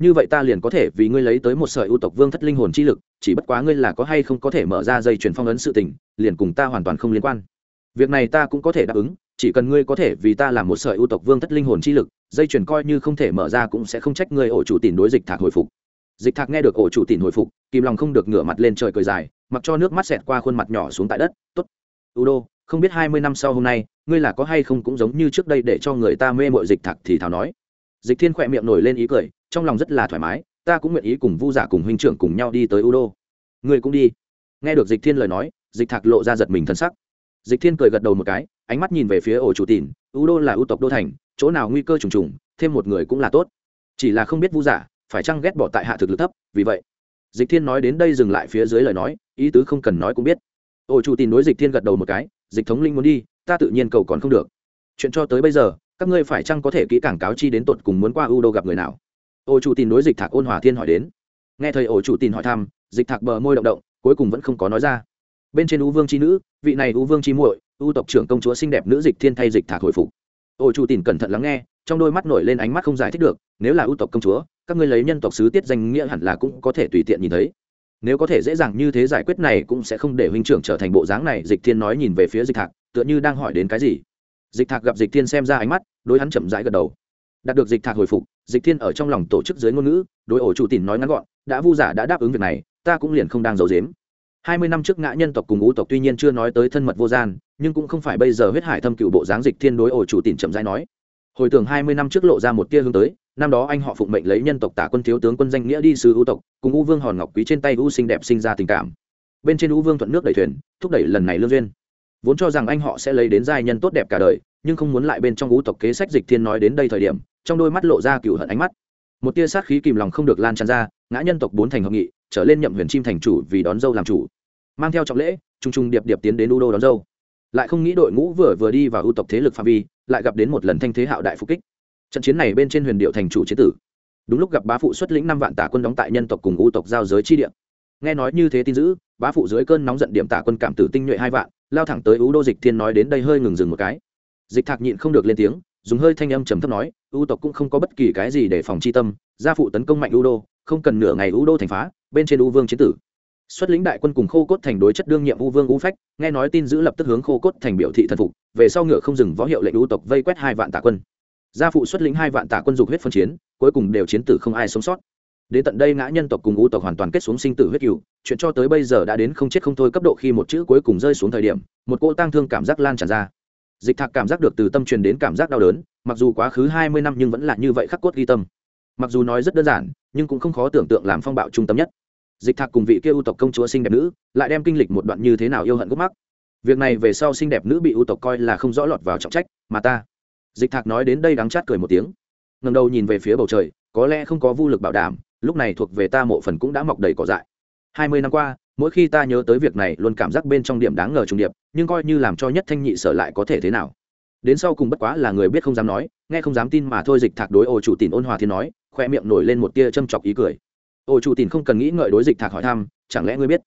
như vậy ta liền có thể vì ngươi lấy tới một sợi ưu tộc vương thất linh hồn chi lực, chỉ bất quá ngươi là có hay không có thể mở ra dây chuyển phong ấn sự tình, liền cùng ta hoàn toàn không liên quan. Việc này ta cũng có thể đáp ứng, chỉ cần ngươi có thể vì ta làm một sợi ưu tộc vương thất linh hồn chi lực, dây chuyển coi như không thể mở ra cũng sẽ không trách ngươi ổ chủ tìm đối dịch thạc hồi phục. Dịch thạc nghe được ổ chủ tìm hồi phục, kìm lòng không được ngửa mặt lên trời cười dài, mặc cho nước mắt xẹt qua khuôn mặt nhỏ xuống tại đất, tốt u đô không biết hai mươi năm sau hôm nay, ngươi là có hay không cũng giống như trước đây để cho người ta mê mội dịch thạc thì thào nói dịch thiên khỏe miệng nổi lên ý cười, trong lòng rất là thoải mái, ta cũng nguyện ý cùng vu giả cùng huynh trưởng cùng nhau đi tới u đô ngươi cũng đi. Nghe được dịch thiên lời nói, dịch thạc lộ ra giật mình thân sắc. Dịch thiên cười gật đầu một cái, ánh mắt nhìn về phía ổ chủ tìn u đô là ưu tộc đô thành, chỗ nào nguy cơ trùng trùng, thêm một người cũng là tốt. Chỉ là không biết vu giả phải chăng ghét bỏ tại hạ thực lực thấp, vì vậy. Dịch thiên nói đến đây dừng lại phía dưới lời nói, ý tứ không cần nói cũng biết. Ổ chủ tin đối dịch thiên gật đầu một cái, dịch thống linh muốn đi, ta tự nhiên cầu còn không được. Chuyện cho tới bây giờ các ngươi phải chăng có thể kỹ càng cáo chi đến tột cùng muốn qua u đô gặp người nào? Ô chủ tin đối dịch thạc ôn hòa thiên hỏi đến. Nghe thầy ổ chủ tin hỏi thăm, dịch thạc bờ môi động động, cuối cùng vẫn không có nói ra. Bên trên u vương c h i nữ, vị này u vương c h i muội, u tộc trưởng công chúa xinh đẹp nữ dịch thiên thay dịch thạc hồi phục. Ô chủ tin cẩn thận lắng nghe, trong đôi mắt nổi lên ánh mắt không giải thích được, nếu là u tộc công chúa, các ngươi lấy nhân tộc sứ tiết danh nghĩa hẳn là cũng có thể tùy tiện nhìn thấy. Nếu có thể dễ dàng như thế giải quyết này cũng sẽ không để huynh trưởng trở thành bộ dáng này, dịch thiên nói nhìn về phía dịch thạc, tựa như đang hỏi đến cái gì dịch thạc gặp dịch thiên xem ra ánh mắt, đối hắn chậm rãi gật đầu. Đạt được dịch thạc hồi phục, dịch thiên ở trong lòng tổ chức dưới ngôn ngữ, đối ổ chủ tìm nói ngắn gọn, đã vu giả đã đáp ứng việc này, ta cũng liền không đang giấu dếm hai mươi năm trước ngã nhân tộc cùng ngũ tộc tuy nhiên chưa nói tới thân mật vô gian, nhưng cũng không phải bây giờ huyết hải thâm cựu bộ dáng dịch thiên đối ổ chủ tìm chậm rãi nói. Hồi tưởng hai mươi năm trước lộ ra một tia hướng tới, năm đó anh họ phụng mệnh lấy nhân tộc tả quân thiếu tướng quân danh nghĩa đi sứ ưu tộc, cùng u vương hòn ngọc quý trên tay u xinh đẹp sinh ra tình cảm. Bên trên u vương thuận nước đẩy thuyền, thúc đẩy lần này lương duyên vốn cho rằng anh họ sẽ lấy đến giai nhân tốt đẹp cả đời, nhưng không muốn lại bên trong u tộc kế sách dịch thiên nói đến đây thời điểm, trong đôi mắt lộ ra cựu hận ánh mắt. Một tia sát khí kìm lòng không được lan tràn ra, ngã nhân tộc bốn thành hợp nghị, trở lên nhậm huyền chim thành chủ vì đón dâu làm chủ. Mang theo trọng lễ t r u n g t r u n g điệp điệp tiến đến u đô đón dâu. Lại không nghĩ đội ngũ vừa vừa đi vào ưu tộc thế lực phạm vi, lại gặp đến một lần thanh thế hạo đại phục kích. Trận chiến này bên trên huyền điệu thành chủ chế tử. Đúng lúc gặp bá phụ xuất lĩnh năm vạn tả quân đóng tại nhân tộc cùng ưu tộc giao giới chi địa nghe nói như thế tin dữ, bá phụ dưới cơn nóng giận điểm tả quân cảm tử tinh nhuệ hai vạn, lao thẳng tới ú đô dịch thiên nói đến đây hơi ngừng dừng một cái. Dịch thạc nhịn không được lên tiếng, dùng hơi thanh âm trầm thấp nói, ưu tộc cũng không có bất kỳ cái gì để phòng chi tâm, gia phụ tấn công mạnh ưu đô, không cần nửa ngày ưu đô thành phá, bên trên ưu vương chiến tử. Xuất lĩnh đại quân cùng khô cốt thành đối chất đương nhiệm U vương U phách, nghe nói tin giữ lập tức hướng khô cốt thành biểu thị thần phục, về sau ngựa không dừng võ hiệu lệnh U tộc vây quét hai vạn tả quân. Gia phụ xuất lĩnh hai vạn tả quân dục huyết phân chiến, cuối cùng đều chiến tử không ai sống sót đến tận đây ngã nhân tộc cùng ưu tộc hoàn toàn kết xuống sinh tử huyết cựu chuyện cho tới bây giờ đã đến không chết không thôi cấp độ khi một chữ cuối cùng rơi xuống thời điểm, một cô tang thương cảm giác lan tràn ra. Dịch thạc cảm giác được từ tâm truyền đến cảm giác đau đớn, mặc dù quá khứ hai mươi năm nhưng vẫn là như vậy khắc cốt ghi tâm. Mặc dù nói rất đơn giản, nhưng cũng không khó tưởng tượng làm phong bạo trung tâm nhất. Dịch thạc cùng vị kia ưu tộc công chúa xinh đẹp nữ, lại đem kinh lịch một đoạn như thế nào yêu hận gốc mắc. Việc này về sau xinh đẹp nữ bị ưu tộc coi là không rõ lọt vào trọng trách, mà ta. Dịch thạc nói đến đây đắng chát cười một tiếng. Ngầm đầu nhìn về phía bầu trời, có lẽ không có vô lực bảo đảm lúc này thuộc về ta mộ phần cũng đã mọc đầy cỏ dại. Hai mươi năm qua, mỗi khi ta nhớ tới việc này luôn cảm giác bên trong điểm đáng ngờ trùng điệp, nhưng coi như làm cho nhất thanh nhị sở lại có thể thế nào? Đến sau cùng bất quá là người biết không dám nói, nghe không dám tin mà thôi dịch thạc đối ô chủ tìm ôn hòa thiên nói, khoe miệng nổi lên một tia châm chọc ý cười. Ô chủ tìm không cần nghĩ ngợi đối dịch thạc hỏi thăm, chẳng lẽ ngươi biết?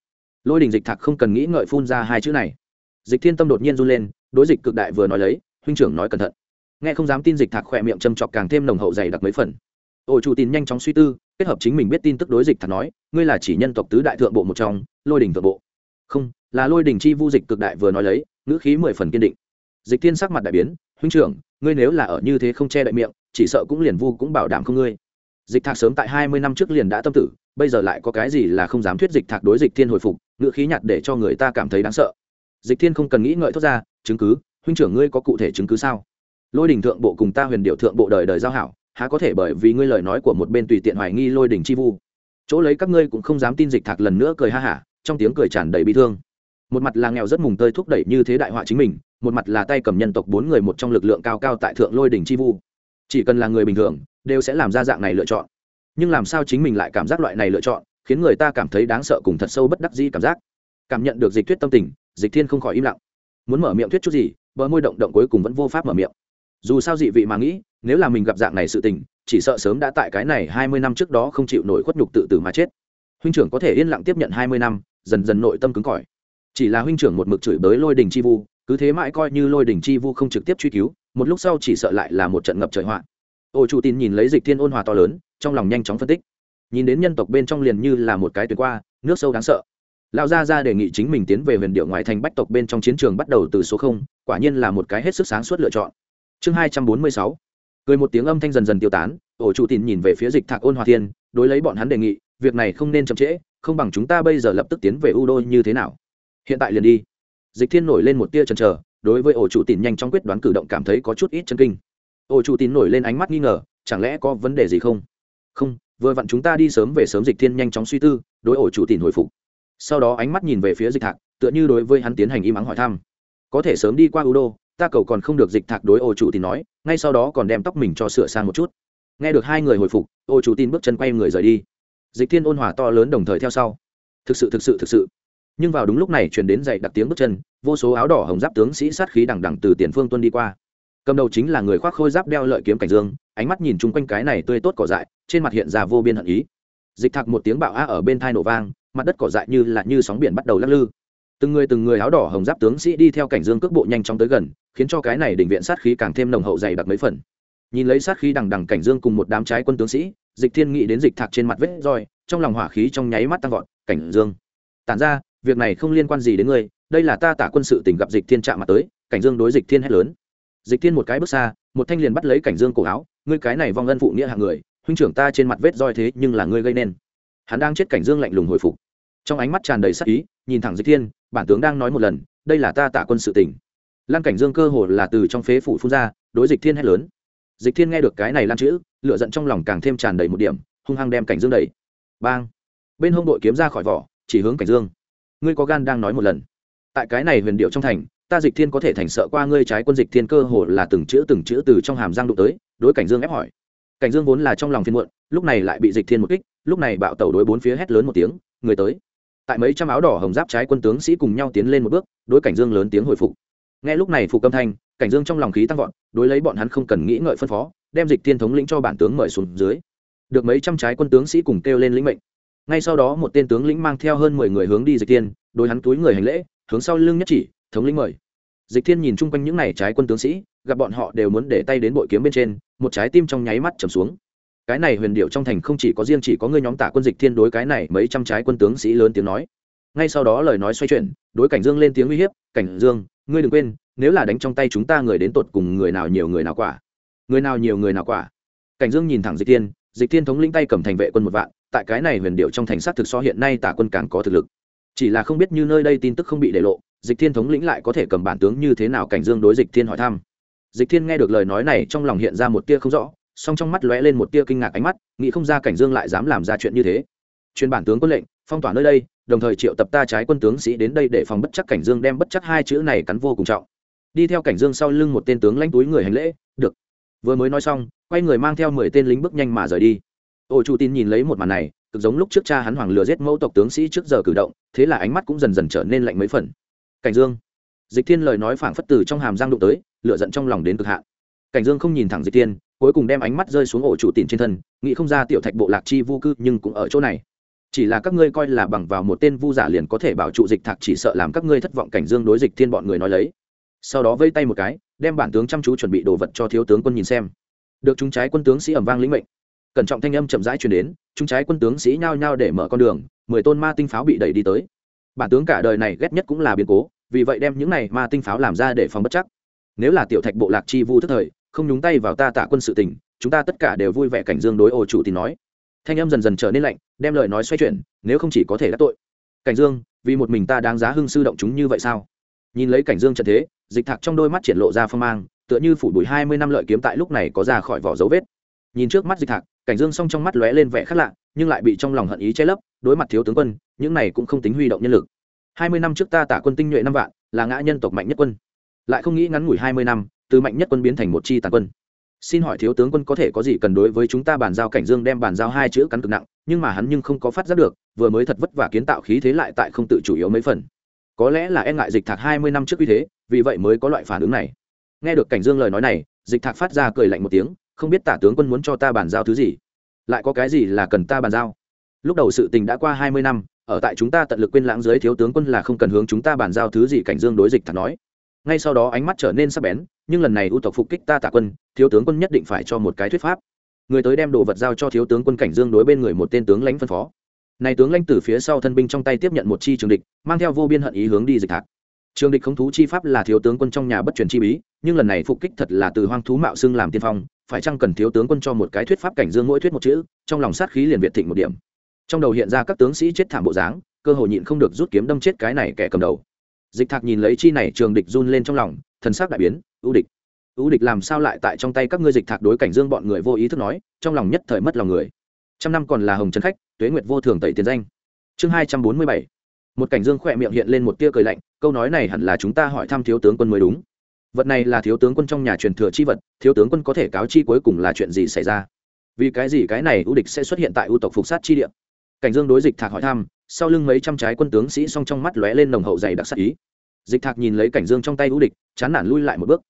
Lôi đình dịch thạc không cần nghĩ ngợi phun ra hai chữ này. Dịch thiên tâm đột nhiên run lên, đối dịch cực đại vừa nói lấy, huynh trưởng nói cẩn thận. Nghe không dám tin dịch thạc khoe miệng châm chọc càng thêm nồng hậu dày đặc mấy phần. Ô chủ tìm nhanh chóng suy tư kết hợp chính mình biết tin tức đối dịch thật nói, ngươi là chỉ nhân tộc tứ đại thượng bộ một trong, lôi đình thượng bộ. Không, là lôi đình chi vu dịch cực đại vừa nói lấy, ngữ khí mười phần kiên định. Dịch thiên sắc mặt đại biến, huynh trưởng, ngươi nếu là ở như thế không che đậy miệng, chỉ sợ cũng liền vu cũng bảo đảm không ngươi. Dịch thạc sớm tại hai mươi năm trước liền đã tâm tử, bây giờ lại có cái gì là không dám thuyết dịch thạc đối dịch thiên hồi phục, ngữ khí nhạt để cho người ta cảm thấy đáng sợ. Dịch thiên không cần nghĩ ngợi thốt ra, chứng cứ, huynh trưởng ngươi có cụ thể chứng cứ sao? Lôi đình thượng bộ cùng ta huyền điệu thượng bộ đời đời giao hảo há có thể bởi vì ngươi lời nói của một bên tùy tiện hoài nghi lôi đỉnh chi vu. Chỗ lấy các ngươi cũng không dám tin dịch thạc lần nữa cười ha hả, trong tiếng cười tràn đầy bi thương. Một mặt là nghèo rất mùng tơi thúc đẩy như thế đại họa chính mình, một mặt là tay cầm nhân tộc bốn người một trong lực lượng cao cao tại thượng lôi đỉnh chi vu. Chỉ cần là người bình thường, đều sẽ làm ra dạng này lựa chọn. Nhưng làm sao chính mình lại cảm giác loại này lựa chọn, khiến người ta cảm thấy đáng sợ cùng thật sâu bất đắc dĩ cảm giác. Cảm nhận được dịch thuyết tâm tình, dịch thiên không khỏi im lặng. Muốn mở miệng thuyết chút gì, bờ môi động động cuối cùng vẫn vô pháp mở miệng. Dù sao dị vị mà nghĩ nếu là mình gặp dạng này sự tình, chỉ sợ sớm đã tại cái này hai mươi năm trước đó không chịu nổi khuất nhục tự tử mà chết. Huynh trưởng có thể yên lặng tiếp nhận hai mươi năm, dần dần nội tâm cứng cỏi. Chỉ là huynh trưởng một mực chửi bới lôi đình chi vu, cứ thế mãi coi như lôi đình chi vu không trực tiếp truy cứu, một lúc sau chỉ sợ lại là một trận ngập trời họa. Ô chủ tin nhìn lấy dịch thiên ôn hòa to lớn, trong lòng nhanh chóng phân tích. Nhìn đến nhân tộc bên trong liền như là một cái tuyệt qua, nước sâu đáng sợ. Lão gia ra đề nghị chính mình tiến về huyền điệu ngoại thành bách tộc bên trong chiến trường bắt đầu từ số không, quả nhiên là một cái hết sức sáng suốt lựa chọn. Chương hai trăm bốn mươi sáu cười một tiếng âm thanh dần dần tiêu tán, ổ chủ tin nhìn về phía dịch thạc ôn hòa thiên, đối lấy bọn hắn đề nghị, việc này không nên chậm trễ, không bằng chúng ta bây giờ lập tức tiến về u đô như thế nào. Hiện tại liền đi. Dịch thiên nổi lên một tia chần chờ, đối với ổ chủ tín nhanh chóng quyết đoán cử động cảm thấy có chút ít chân kinh. Ổ chủ tín nổi lên ánh mắt nghi ngờ, chẳng lẽ có vấn đề gì không? Không, vừa vặn chúng ta đi sớm về sớm dịch thiên nhanh chóng suy tư, đối ổ chủ tín hồi phục. Sau đó ánh mắt nhìn về phía dịch thạc, tựa như đối với hắn tiến hành im ắng hỏi thăm. Có thể sớm đi qua u đô ta cầu còn không được dịch thạc đối ô chủ tín nói, ngay sau đó còn đem tóc mình cho sửa sang một chút. Nghe được hai người hồi phục, ô chủ tín bước chân quay người rời đi. Dịch thiên ôn hòa to lớn đồng thời theo sau. Thực sự thực sự thực sự. Nhưng vào đúng lúc này truyền đến dậy đặc tiếng bước chân, vô số áo đỏ hồng giáp tướng sĩ sát khí đằng đằng từ tiền phương tuân đi qua. Cầm đầu chính là người khoác khôi giáp đeo lợi kiếm cảnh dương, ánh mắt nhìn chung quanh cái này tươi tốt cỏ dại, trên mặt hiện ra vô biên hận ý. Dịch thạc một tiếng bạo a ở bên thai nổ vang, mặt đất cỏ dại như là như sóng biển bắt đầu lắc lư từng người từng người áo đỏ hồng giáp tướng sĩ đi theo cảnh dương cước bộ nhanh chóng tới gần, khiến cho cái này định viện sát khí càng thêm nồng hậu dày đặc mấy phần. Nhìn lấy sát khí đằng đằng cảnh dương cùng một đám trái quân tướng sĩ, dịch thiên nghĩ đến dịch thạc trên mặt vết roi, trong lòng hỏa khí trong nháy mắt tăng vọt, cảnh dương, tản ra, việc này không liên quan gì đến ngươi, đây là ta tả quân sự tỉnh gặp dịch thiên chạm mặt tới, cảnh dương đối dịch thiên hét lớn. Dịch thiên một cái bước xa, một thanh liền bắt lấy cảnh dương cổ áo, ngươi cái này vong ân phụ nghĩa hạng người, huynh trưởng ta trên mặt vết roi thế nhưng là ngươi gây nên. Hắn đang chết cảnh dương lạnh lùng hồi phục. Trong ánh mắt tràn đầy sắc ý nhìn thẳng dịch thiên, bản tướng đang nói một lần, đây là ta tạ quân sự tỉnh lan cảnh dương cơ hồ là từ trong phế phủ phun ra, đối dịch thiên hét lớn. Dịch thiên nghe được cái này lan chữ lựa giận trong lòng càng thêm tràn đầy một điểm, hung hăng đem cảnh dương đẩy. Bang! Bên hông đội kiếm ra khỏi vỏ, chỉ hướng cảnh dương. Ngươi có gan đang nói một lần. Tại cái này huyền điệu trong thành, ta dịch thiên có thể thành sợ qua ngươi trái quân dịch thiên cơ hồ là từng chữ từng chữ từ trong hàm giang đụng tới, đối cảnh dương ép hỏi. Cảnh dương vốn là trong lòng phiên muộn, lúc này lại bị dịch thiên một kích, lúc này bạo tẩu đối bốn phía hét lớn một tiếng, người tới tại mấy trăm áo đỏ hồng giáp trái quân tướng sĩ cùng nhau tiến lên một bước, đối cảnh dương lớn tiếng hồi phục. Nghe lúc này phục âm thanh, cảnh dương trong lòng khí tăng vọt, đối lấy bọn hắn không cần nghĩ ngợi phân phó, đem dịch thiên thống lĩnh cho bản tướng mời xuống dưới. Được mấy trăm trái quân tướng sĩ cùng kêu lên lĩnh mệnh. Ngay sau đó một tên tướng lĩnh mang theo hơn mười người hướng đi dịch thiên, đối hắn túi người hành lễ, hướng sau lưng nhất chỉ, thống lĩnh mời. Dịch thiên nhìn chung quanh những n à y trái quân tướng sĩ, gặp bọn họ đều muốn để tay đến bội kiếm bên trên, một trái tim trong nháy mắt chầm xuống cái này huyền điệu trong thành không chỉ có riêng chỉ có ngươi nhóm tả quân dịch thiên đối cái này mấy trăm trái quân tướng sĩ lớn tiếng nói. Ngay sau đó lời nói xoay chuyển, đối cảnh dương lên tiếng uy hiếp, cảnh dương, ngươi đừng quên, nếu là đánh trong tay chúng ta người đến tột cùng người nào nhiều người nào quả. Người nào nhiều người nào quả? Cảnh dương nhìn thẳng dịch thiên dịch thiên thống lĩnh tay cầm thành vệ quân một vạn, tại cái này huyền điệu trong thành sát thực so hiện nay tả quân càng có thực lực. Chỉ là không biết như nơi đây tin tức không bị để lộ, dịch thiên thống lĩnh lại có thể cầm bản tướng như thế nào, cảnh dương đối dịch thiên hỏi thăm. Dịch thiên nghe được lời nói này trong lòng hiện ra một tia không rõ song trong mắt lóe lên một tia kinh ngạc ánh mắt, nghĩ không ra cảnh dương lại dám làm ra chuyện như thế. Truyền bản tướng quân lệnh, phong tỏa nơi đây, đồng thời triệu tập ta trái quân tướng sĩ đến đây để phòng bất chắc cảnh dương đem bất chắc hai chữ này cắn vô cùng trọng. Đi theo cảnh dương sau lưng một tên tướng lãnh túi người hành lễ, được. Vừa mới nói xong, quay người mang theo mười tên lính bước nhanh mà rời đi. Ô chủ tin nhìn lấy một màn này, cực giống lúc trước cha hắn hoàng lừa giết mẫu tộc tướng sĩ trước giờ cử động, thế là ánh mắt cũng dần dần trở nên lạnh mấy phần. Cảnh dương. Dịch thiên lời nói phảng phất từ trong hàm giang đụng tới lựa giận trong lòng đến cực hạn. Cảnh dương không nhìn thẳng dịch thiên cuối cùng đem ánh mắt rơi xuống ổ chủ tịn trên thân, nghĩ không ra tiểu thạch bộ lạc chi vu cư nhưng cũng ở chỗ này. Chỉ là các ngươi coi là bằng vào một tên vu giả liền có thể bảo trụ dịch thạc chỉ sợ làm các ngươi thất vọng cảnh dương đối dịch thiên bọn người nói lấy. Sau đó vây tay một cái, đem bản tướng chăm chú chuẩn bị đồ vật cho thiếu tướng quân nhìn xem. Được chúng trái quân tướng sĩ ẩm vang lĩnh mệnh. Cẩn trọng thanh âm chậm rãi chuyển đến, chúng trái quân tướng sĩ nhao nhao để mở con đường, mười tôn ma tinh pháo bị đẩy đi tới. Bản tướng cả đời này ghét nhất cũng là biến cố, vì vậy đem những này ma tinh pháo làm ra để phòng bất chắc. Nếu là tiểu thạch bộ lạc chi vu tức thời không nhúng tay vào ta tạ quân sự tình, chúng ta tất cả đều vui vẻ cảnh dương đối ô chủ thì nói. Thanh âm dần dần trở nên lạnh, đem lời nói xoay chuyển, nếu không chỉ có thể đắc tội. Cảnh dương, vì một mình ta đáng giá hưng sư động chúng như vậy sao? Nhìn lấy cảnh dương trận thế, dịch thạc trong đôi mắt triển lộ ra phong mang, tựa như phủ bụi hai mươi năm lợi kiếm tại lúc này có ra khỏi vỏ dấu vết. Nhìn trước mắt dịch thạc, cảnh dương song trong mắt lóe lên vẻ khác lạ, nhưng lại bị trong lòng hận ý che lấp, đối mặt thiếu tướng quân, những này cũng không tính huy động nhân lực. Hai mươi năm trước ta tả quân tinh nhuệ năm vạn, là ngã nhân tộc mạnh nhất quân. Lại không nghĩ ngắn ngủi hai mươi năm từ mạnh nhất quân biến thành một chi tàn quân. Xin hỏi thiếu tướng quân có thể có gì cần đối với chúng ta bàn giao cảnh dương đem bàn giao hai chữ cắn cực nặng, nhưng mà hắn nhưng không có phát giác được, vừa mới thật vất vả kiến tạo khí thế lại tại không tự chủ yếu mấy phần. Có lẽ là e ngại dịch thạc hai mươi năm trước uy thế, vì vậy mới có loại phản ứng này. Nghe được cảnh dương lời nói này, dịch thạc phát ra cười lạnh một tiếng, không biết tả tướng quân muốn cho ta bàn giao thứ gì? Lại có cái gì là cần ta bàn giao? Lúc đầu sự tình đã qua hai mươi năm, ở tại chúng ta tận lực quên lãng dưới thiếu tướng quân là không cần hướng chúng ta bàn giao thứ gì, cảnh dương đối dịch thạc nói ngay sau đó ánh mắt trở nên sắc bén, nhưng lần này ưu tộc phục kích ta tạ quân, thiếu tướng quân nhất định phải cho một cái thuyết pháp. Người tới đem đồ vật giao cho thiếu tướng quân cảnh dương đối bên người một tên tướng lãnh phân phó. Này tướng lãnh từ phía sau thân binh trong tay tiếp nhận một chi trường địch, mang theo vô biên hận ý hướng đi dịch thạc. Trường địch không thú chi pháp là thiếu tướng quân trong nhà bất truyền chi bí, nhưng lần này phục kích thật là từ hoang thú mạo xưng làm tiên phong, phải chăng cần thiếu tướng quân cho một cái thuyết pháp cảnh dương mỗi thuyết một chữ, trong lòng sát khí liền việt thịnh một điểm. Trong đầu hiện ra các tướng sĩ chết thảm bộ dáng, cơ hội nhịn không được rút kiếm đâm chết cái này kẻ cầm đầu dịch thạc nhìn lấy chi này trường địch run lên trong lòng, thần sắc đại biến ưu địch ưu địch làm sao lại tại trong tay các ngươi dịch thạc đối cảnh dương bọn người vô ý thức nói, trong lòng nhất thời mất lòng người. Trăm năm còn là hồng trấn khách, tuế nguyệt vô thường tẩy tiền danh. Chương hai trăm bốn mươi bảy. Một cảnh dương khỏe miệng hiện lên một tia cười lạnh, câu nói này hẳn là chúng ta hỏi thăm thiếu tướng quân mới đúng. Vật này là thiếu tướng quân trong nhà truyền thừa chi vật, thiếu tướng quân có thể cáo chi cuối cùng là chuyện gì xảy ra? Vì cái gì cái này ưu địch sẽ xuất hiện tại ưu tộc phục sát chi địa? Cảnh dương đối dịch thạc hỏi thăm sau lưng mấy trăm trái quân tướng sĩ song trong mắt lóe lên nồng hậu dày đặc sắc ý. Dịch thạc nhìn lấy cảnh dương trong tay ưu địch, chán nản lui lại một bước.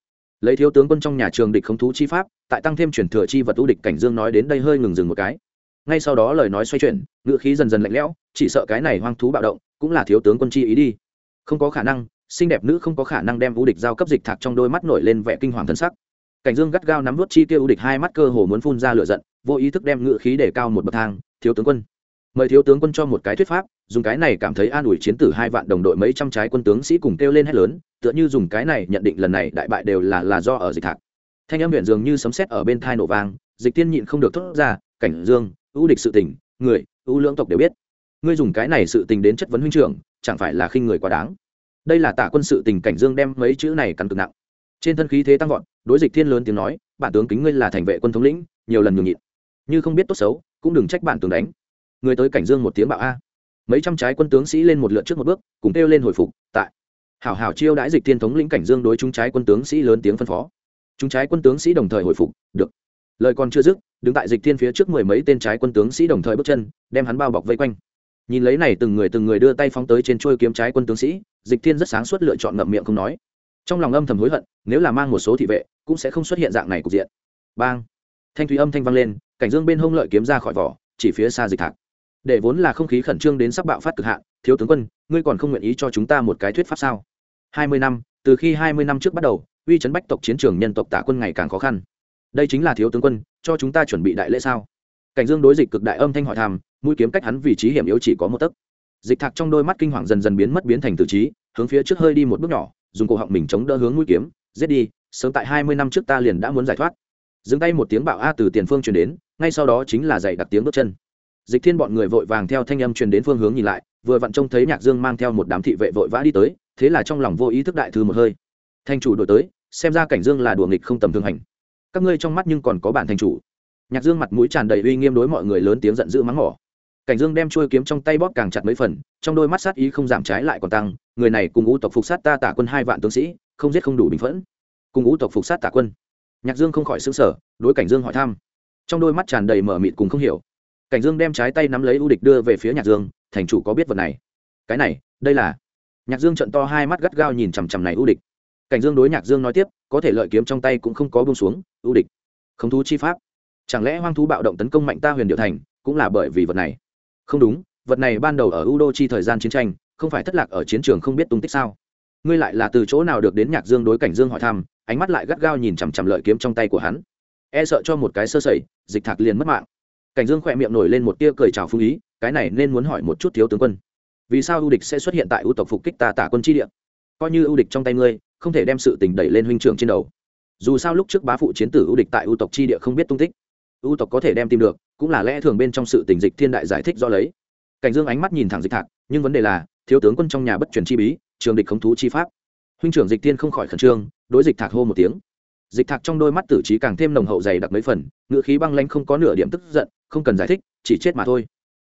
Lấy thiếu tướng quân trong nhà trường địch khống thú chi pháp, tại tăng thêm chuyển thừa chi vật ưu địch cảnh dương nói đến đây hơi ngừng dừng một cái. Ngay sau đó lời nói xoay chuyển, ngữ khí dần dần lạnh lẽo, chỉ sợ cái này hoang thú bạo động, cũng là thiếu tướng quân chi ý đi. Không có khả năng, xinh đẹp nữ không có khả năng đem ưu địch giao cấp dịch thạc trong đôi mắt nổi lên vẻ kinh hoàng thân sắc. Cảnh dương gắt gao nắm vút chi tiêu ưu địch, hai mắt cơ hồ muốn phun ra lửa giận, vô ý thức đem ngữ khí để cao một bậc thang, thiếu tướng quân mời thiếu tướng quân cho một cái thuyết pháp, dùng cái này cảm thấy an ủi chiến tử hai vạn đồng đội mấy trăm trái quân tướng sĩ cùng kêu lên hết lớn, tựa như dùng cái này nhận định lần này đại bại đều là là do ở dịch thạc. Thanh âm huyện dường như sấm sét ở bên thai nổ vang, dịch tiên nhịn không được thốt ra, cảnh dương, ưu địch sự tình, người, ưu lưỡng tộc đều biết. Ngươi dùng cái này sự tình đến chất vấn huynh trưởng, chẳng phải là khinh người quá đáng? Đây là tả quân sự tình cảnh dương đem mấy chữ này cắn cực nặng. Trên thân khí thế tăng vọt, đối dịch thiên lớn tiếng nói, bản tướng kính ngươi là thành vệ quân thống lĩnh, nhiều lần nhường nhịn. Như không biết tốt xấu, cũng đừng trách bản tướng đánh người tới cảnh dương một tiếng bạo a. Mấy trăm trái quân tướng sĩ lên một lượt trước một bước, cùng kêu lên hồi phục, tại. Hảo hảo chiêu đãi dịch thiên thống lĩnh cảnh dương đối chúng trái quân tướng sĩ lớn tiếng phân phó. Chúng trái quân tướng sĩ đồng thời hồi phục, được. Lời còn chưa dứt, đứng tại dịch thiên phía trước mười mấy tên trái quân tướng sĩ đồng thời bước chân, đem hắn bao bọc vây quanh. Nhìn lấy này từng người từng người đưa tay phóng tới trên trôi kiếm trái quân tướng sĩ, dịch thiên rất sáng suốt lựa chọn ngậm miệng không nói. Trong lòng âm thầm hối hận, nếu là mang một số thị vệ, cũng sẽ không xuất hiện dạng này cục diện. Bang! Thanh thủy âm thanh vang lên, cảnh dương bên hông lợi kiếm ra khỏi vỏ, chỉ phía xa dịch thạc để vốn là không khí khẩn trương đến sắp bạo phát cực hạn thiếu tướng quân ngươi còn không nguyện ý cho chúng ta một cái thuyết pháp sao? Hai mươi năm từ khi hai mươi năm trước bắt đầu uy chấn bách tộc chiến trường nhân tộc tạ quân ngày càng khó khăn. Đây chính là thiếu tướng quân cho chúng ta chuẩn bị đại lễ sao? Cảnh dương đối dịch cực đại âm thanh hỏi thầm, mũi kiếm cách hắn vị trí hiểm yếu chỉ có một tấc. Dịch thạc trong đôi mắt kinh hoàng dần dần biến mất biến thành tử trí hướng phía trước hơi đi một bước nhỏ dùng cổ họng mình chống đỡ hướng mũi kiếm giết đi sớm tại hai mươi năm trước ta liền đã muốn giải thoát. Dừng tay một tiếng bạo a từ tiền phương truyền đến ngay sau đó chính là dạy đặt tiếng bước chân dịch thiên bọn người vội vàng theo thanh âm truyền đến phương hướng nhìn lại, vừa vặn trông thấy nhạc dương mang theo một đám thị vệ vội vã đi tới, thế là trong lòng vô ý thức đại thư một hơi. Thanh chủ đổi tới, xem ra cảnh dương là đùa nghịch không tầm thương hành. Các ngươi trong mắt nhưng còn có bản thanh chủ. Nhạc dương mặt mũi tràn đầy uy nghiêm đối mọi người lớn tiếng giận dữ mắng mỏ. Cảnh dương đem chuôi kiếm trong tay bóp càng chặt mấy phần, trong đôi mắt sát ý không giảm trái lại còn tăng, người này cùng ngũ tộc phục sát ta tả quân hai vạn tướng sĩ, không giết không đủ bình phẫn. Cùng ngũ tộc phục sát tả quân. Nhạc dương không khỏi xứng sở đối cảnh dương hỏi thăm. Trong đôi mắt tràn đầy mở mịt cùng không hiểu cảnh dương đem trái tay nắm lấy U địch đưa về phía nhạc dương, thành chủ có biết vật này? Cái này, đây là nhạc dương trận to hai mắt gắt gao nhìn chằm chằm này U địch. Cảnh dương đối nhạc dương nói tiếp, có thể lợi kiếm trong tay cũng không có bông xuống, U địch. Không thú chi pháp. Chẳng lẽ hoang thú bạo động tấn công mạnh ta huyền điệu thành, cũng là bởi vì vật này? Không đúng, vật này ban đầu ở u đô chi thời gian chiến tranh, không phải thất lạc ở chiến trường không biết tung tích sao? Ngươi lại là từ chỗ nào được đến nhạc dương đối cảnh dương hỏi thăm? Ánh mắt lại gắt gao nhìn chằm chằm lợi kiếm trong tay của hắn. E sợ cho một cái sơ sẩy, dịch thạc liền mất mạng cảnh dương khỏe miệng nổi lên một tia cười chào phương ý, cái này nên muốn hỏi một chút thiếu tướng quân. Vì sao ưu địch sẽ xuất hiện tại ưu tộc phục kích ta tả quân chi địa? Coi như ưu địch trong tay ngươi, không thể đem sự tình đẩy lên huynh trưởng trên đầu. Dù sao lúc trước bá phụ chiến tử ưu địch tại ưu tộc chi địa không biết tung tích, ưu tộc có thể đem tìm được, cũng là lẽ thường bên trong sự tình dịch thiên đại giải thích do lấy. Cảnh dương ánh mắt nhìn thẳng dịch thạc, nhưng vấn đề là, thiếu tướng quân trong nhà bất truyền chi bí, trường địch khống thú chi pháp. Huynh trưởng dịch thiên không khỏi khẩn trương, đối dịch thạc hô một tiếng. Dịch thạc trong đôi mắt tử trí càng thêm nồng hậu dày đặc mấy phần, ngựa khí băng lanh không có nửa điểm tức giận không cần giải thích, chỉ chết mà thôi.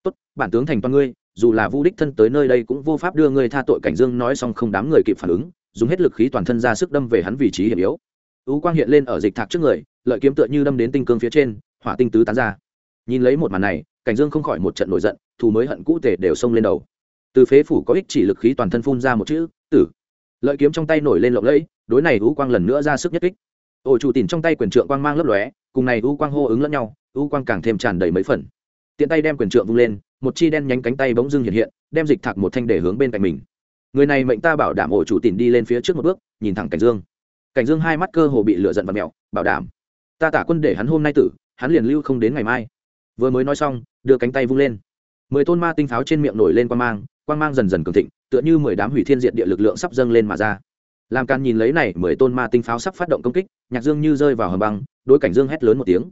Tốt, bản tướng thành toàn ngươi, dù là vu đích thân tới nơi đây cũng vô pháp đưa ngươi tha tội cảnh dương nói xong không đám người kịp phản ứng, dùng hết lực khí toàn thân ra sức đâm về hắn vị trí hiểm yếu. Ú quang hiện lên ở dịch thạc trước người, lợi kiếm tựa như đâm đến tinh cương phía trên, hỏa tinh tứ tán ra. Nhìn lấy một màn này, cảnh dương không khỏi một trận nổi giận, thù mới hận cũ tể đều xông lên đầu. Từ phế phủ có ích chỉ lực khí toàn thân phun ra một chữ, tử. Lợi kiếm trong tay nổi lên lộng lẫy, đối này u quang lần nữa ra sức nhất kích. Ổ chủ tìm trong tay quyền trượng quang mang lấp lóe, cùng này u quang hô ứng lẫn nhau u quang càng thêm tràn đầy mấy phần. Tiện tay đem quyền trượng vung lên, một chi đen nhánh cánh tay bỗng dưng hiện hiện, đem dịch thạc một thanh để hướng bên cạnh mình. Người này mệnh ta bảo đảm ổ chủ tìm đi lên phía trước một bước, nhìn thẳng cảnh dương. Cảnh dương hai mắt cơ hồ bị lửa giận và mẹo bảo đảm. Ta tả quân để hắn hôm nay tử, hắn liền lưu không đến ngày mai. Vừa mới nói xong, đưa cánh tay vung lên. Mười tôn ma tinh pháo trên miệng nổi lên quang mang quang mang dần dần cường thịnh, tựa như mười đám hủy thiên diệt địa lực lượng sắp dâng lên mà ra. Làm càn nhìn lấy này, mười tôn ma tinh pháo sắp phát động công kích, nhạc dương như rơi vào hầm băng, đối cảnh dương hét lớn một tiếng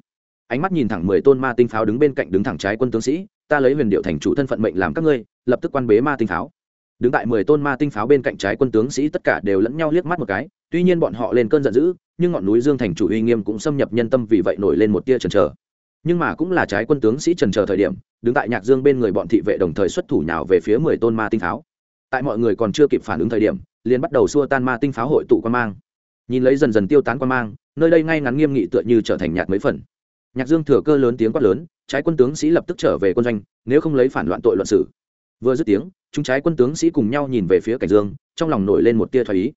ánh mắt nhìn thẳng mười tôn ma tinh pháo đứng bên cạnh đứng thẳng trái quân tướng sĩ, ta lấy huyền điệu thành chủ thân phận mệnh làm các ngươi, lập tức quan bế ma tinh pháo. Đứng tại mười tôn ma tinh pháo bên cạnh trái quân tướng sĩ tất cả đều lẫn nhau liếc mắt một cái, tuy nhiên bọn họ lên cơn giận dữ, nhưng ngọn núi dương thành chủ uy nghiêm cũng xâm nhập nhân tâm vì vậy nổi lên một tia chần trờ nhưng mà cũng là trái quân tướng sĩ trần trờ thời điểm, đứng tại nhạc dương bên người bọn thị vệ đồng thời xuất thủ nào về phía mười tôn ma tinh pháo. Tại mọi người còn chưa kịp phản ứng thời điểm, liền bắt đầu xua tan ma tinh pháo hội tụ quan mang. Nhìn lấy dần dần tiêu tán quan mang, nơi đây ngay ngắn nghiêm nghị tựa như trở thành nhạc mấy phần nhạc dương thừa cơ lớn tiếng quát lớn, trái quân tướng sĩ lập tức trở về quân doanh, nếu không lấy phản loạn tội luận sử vừa dứt tiếng, chúng trái quân tướng sĩ cùng nhau nhìn về phía cảnh dương, trong lòng nổi lên một tia thoái ý.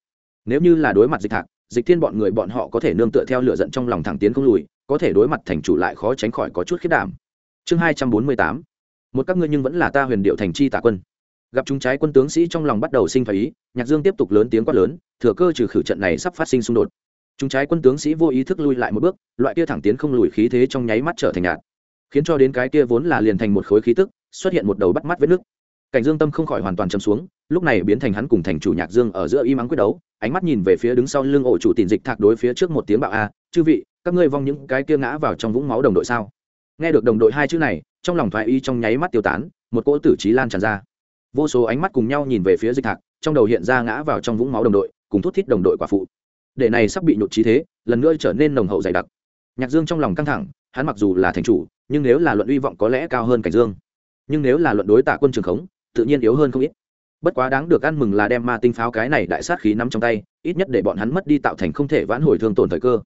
Nếu như là đối mặt dịch thạc, dịch thiên bọn người bọn họ có thể nương tựa theo lửa giận trong lòng thẳng tiến không lùi, có thể đối mặt thành chủ lại khó tránh khỏi có chút khiết đảm. Chương hai trăm bốn mươi tám. Một các ngươi nhưng vẫn là ta huyền điệu thành chi tạ quân. Gặp chúng trái quân tướng sĩ trong lòng bắt đầu sinh phải ý, nhạc dương tiếp tục lớn tiếng quát lớn, thừa cơ trừ khử trận này sắp phát sinh xung đột chúng trái quân tướng sĩ vô ý thức lui lại một bước, loại kia thẳng tiến không lùi khí thế trong nháy mắt trở thành nhạt. Khiến cho đến cái kia vốn là liền thành một khối khí tức, xuất hiện một đầu bắt mắt vết nước. Cảnh dương tâm không khỏi hoàn toàn châm xuống, lúc này biến thành hắn cùng thành chủ nhạc dương ở giữa y mắng quyết đấu, ánh mắt nhìn về phía đứng sau lưng ổ chủ tìm dịch thạc đối phía trước một tiếng bạo a, chư vị, các ngươi vong những cái kia ngã vào trong vũng máu đồng đội sao? Nghe được đồng đội hai chữ này, trong lòng thoại y trong nháy mắt tiêu tán, một cỗ tử trí lan tràn ra. Vô số ánh mắt cùng nhau nhìn về phía dịch thạc, trong đầu hiện ra ngã vào trong vũng máu đồng đội, cùng thút thít đồng đội quả phụ để này sắp bị nhụt trí thế, lần nữa trở nên nồng hậu dày đặc. Nhạc dương trong lòng căng thẳng, hắn mặc dù là thành chủ, nhưng nếu là luận uy vọng có lẽ cao hơn cảnh dương. Nhưng nếu là luận đối tạ quân trường khống, tự nhiên yếu hơn không ít. Bất quá đáng được ăn mừng là đem ma tinh pháo cái này đại sát khí nắm trong tay, ít nhất để bọn hắn mất đi tạo thành không thể vãn hồi thương tổn thời cơ.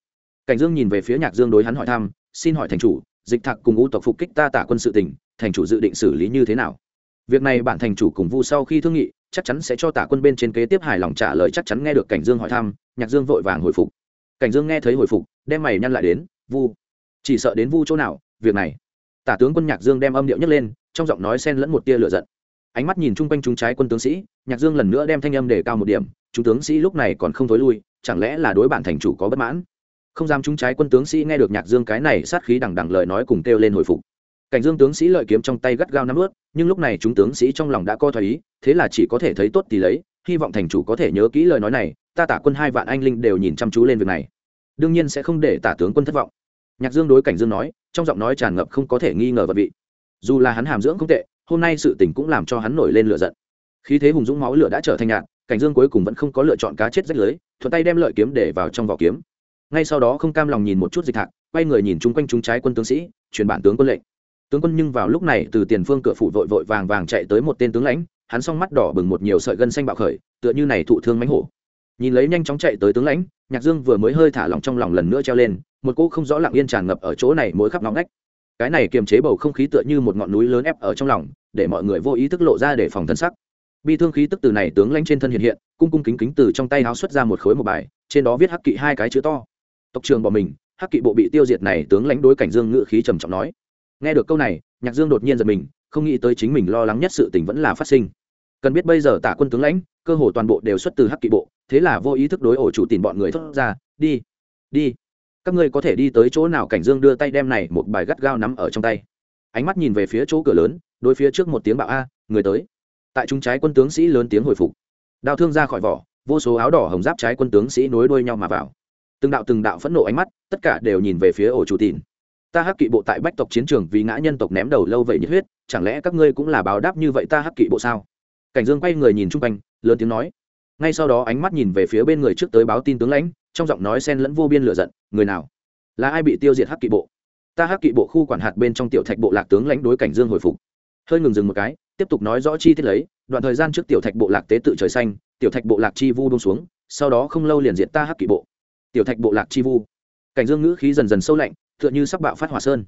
Cảnh dương nhìn về phía nhạc dương đối hắn hỏi thăm, xin hỏi thành chủ, dịch thạc cùng u tộc phục kích ta tả quân sự tỉnh thành chủ dự định xử lý như thế nào? Việc này bản thành chủ cùng vu sau khi thương nghị, chắc chắn sẽ cho tả quân bên trên kế tiếp hài lòng trả lời chắc chắn nghe được cảnh dương hỏi thăm nhạc dương vội vàng hồi phục. Cảnh dương nghe thấy hồi phục, đem mày nhăn lại đến, vu, chỉ sợ đến vu chỗ nào, việc này. Tả tướng quân nhạc dương đem âm điệu nhấc lên, trong giọng nói xen lẫn một tia lửa giận. Ánh mắt nhìn chung quanh chúng trái quân tướng sĩ, nhạc dương lần nữa đem thanh âm để cao một điểm, chúng tướng sĩ lúc này còn không thối lui, chẳng lẽ là đối bản thành chủ có bất mãn? Không dám chúng trái quân tướng sĩ nghe được nhạc dương cái này sát khí đằng đằng lời nói cùng kêu lên hồi phục. Cảnh dương tướng sĩ lợi kiếm trong tay gắt gao nắm ướt nhưng lúc này chúng tướng sĩ trong lòng đã co thoái ý, thế là chỉ có thể thấy tốt thì lấy, hy vọng thành chủ có thể nhớ kỹ lời nói này ta tả quân hai vạn anh linh đều nhìn chăm chú lên việc này. Đương nhiên sẽ không để tả tướng quân thất vọng. Nhạc dương đối cảnh dương nói, trong giọng nói tràn ngập không có thể nghi ngờ vật vị. Dù là hắn hàm dưỡng không tệ, hôm nay sự tình cũng làm cho hắn nổi lên lửa giận. Khi thế hùng dũng máu lửa đã trở thành nhạt, cảnh dương cuối cùng vẫn không có lựa chọn cá chết rách lưới, thuận tay đem lợi kiếm để vào trong vỏ kiếm. Ngay sau đó không cam lòng nhìn một chút dịch thạc quay người nhìn chung quanh chúng trái quân tướng sĩ, truyền bản tướng quân lệnh. Tướng quân nhưng vào lúc này từ tiền phương cửa phủ vội vội vàng vàng chạy tới một tên tướng lãnh, hắn s mắt đỏ bừng một nhiều sợi gân xanh bạo khởi, tựa như này thụ thương mánh hổ nhìn lấy nhanh chóng chạy tới tướng lãnh, nhạc dương vừa mới hơi thả lỏng trong lòng lần nữa treo lên, một cỗ không rõ lặng yên tràn ngập ở chỗ này mỗi khắp nóng nách cái này kiềm chế bầu không khí tựa như một ngọn núi lớn ép ở trong lòng, để mọi người vô ý thức lộ ra để phòng thân sắc. Bi thương khí tức từ này tướng lãnh trên thân hiện hiện, cung cung kính kính từ trong tay háo xuất ra một khối một bài, trên đó viết hắc kỵ hai cái chữ to. Tộc trường bỏ mình, hắc kỵ bộ bị tiêu diệt này tướng lãnh đối cảnh dương ngự khí trầm trọng nói. Nghe được câu này, nhạc dương đột nhiên giật mình, không nghĩ tới chính mình lo lắng nhất sự tình vẫn là phát sinh cần biết bây giờ tả quân tướng lãnh, cơ hồ toàn bộ đều xuất từ hắc kỵ bộ, thế là vô ý thức đối ổ chủ tìm bọn người thốt ra, đi đi. Các ngươi có thể đi tới chỗ nào? Cảnh dương đưa tay đem này một bài gắt gao nắm ở trong tay. Ánh mắt nhìn về phía chỗ cửa lớn, đối phía trước một tiếng bạo, a, người tới. Tại chúng trái quân tướng sĩ lớn tiếng hồi phục. Đao thương ra khỏi vỏ, vô số áo đỏ hồng giáp trái quân tướng sĩ nối đuôi nhau mà vào. Từng đạo từng đạo phẫn nộ ánh mắt, tất cả đều nhìn về phía ổ chủ tìn ta hắc kỵ bộ tại bách tộc chiến trường vì ngã nhân tộc ném đầu lâu vậy nhiệt huyết, chẳng lẽ các ngươi cũng là báo đáp như vậy ta hắc kỵ bộ sao? Cảnh dương quay người nhìn chung quanh, lớn tiếng nói. Ngay sau đó ánh mắt nhìn về phía bên người trước tới báo tin tướng lãnh, trong giọng nói xen lẫn vô biên lửa giận, người nào? Là ai bị tiêu diệt hắc kỵ bộ? Ta hắc kỵ bộ khu quản hạt bên trong tiểu thạch bộ lạc tướng lãnh đối cảnh dương hồi phục. Hơi ngừng dừng một cái, tiếp tục nói rõ chi tiết lấy, đoạn thời gian trước tiểu thạch bộ lạc tế tự trời xanh, tiểu thạch bộ lạc chi vu đông xuống, sau đó không lâu liền diệt ta hắc kỵ bộ. Tiểu thạch bộ lạc chi vu. Cảnh dương ngữ khí dần dần sâu lạnh, tựa như sắc bạo phát hỏa sơn.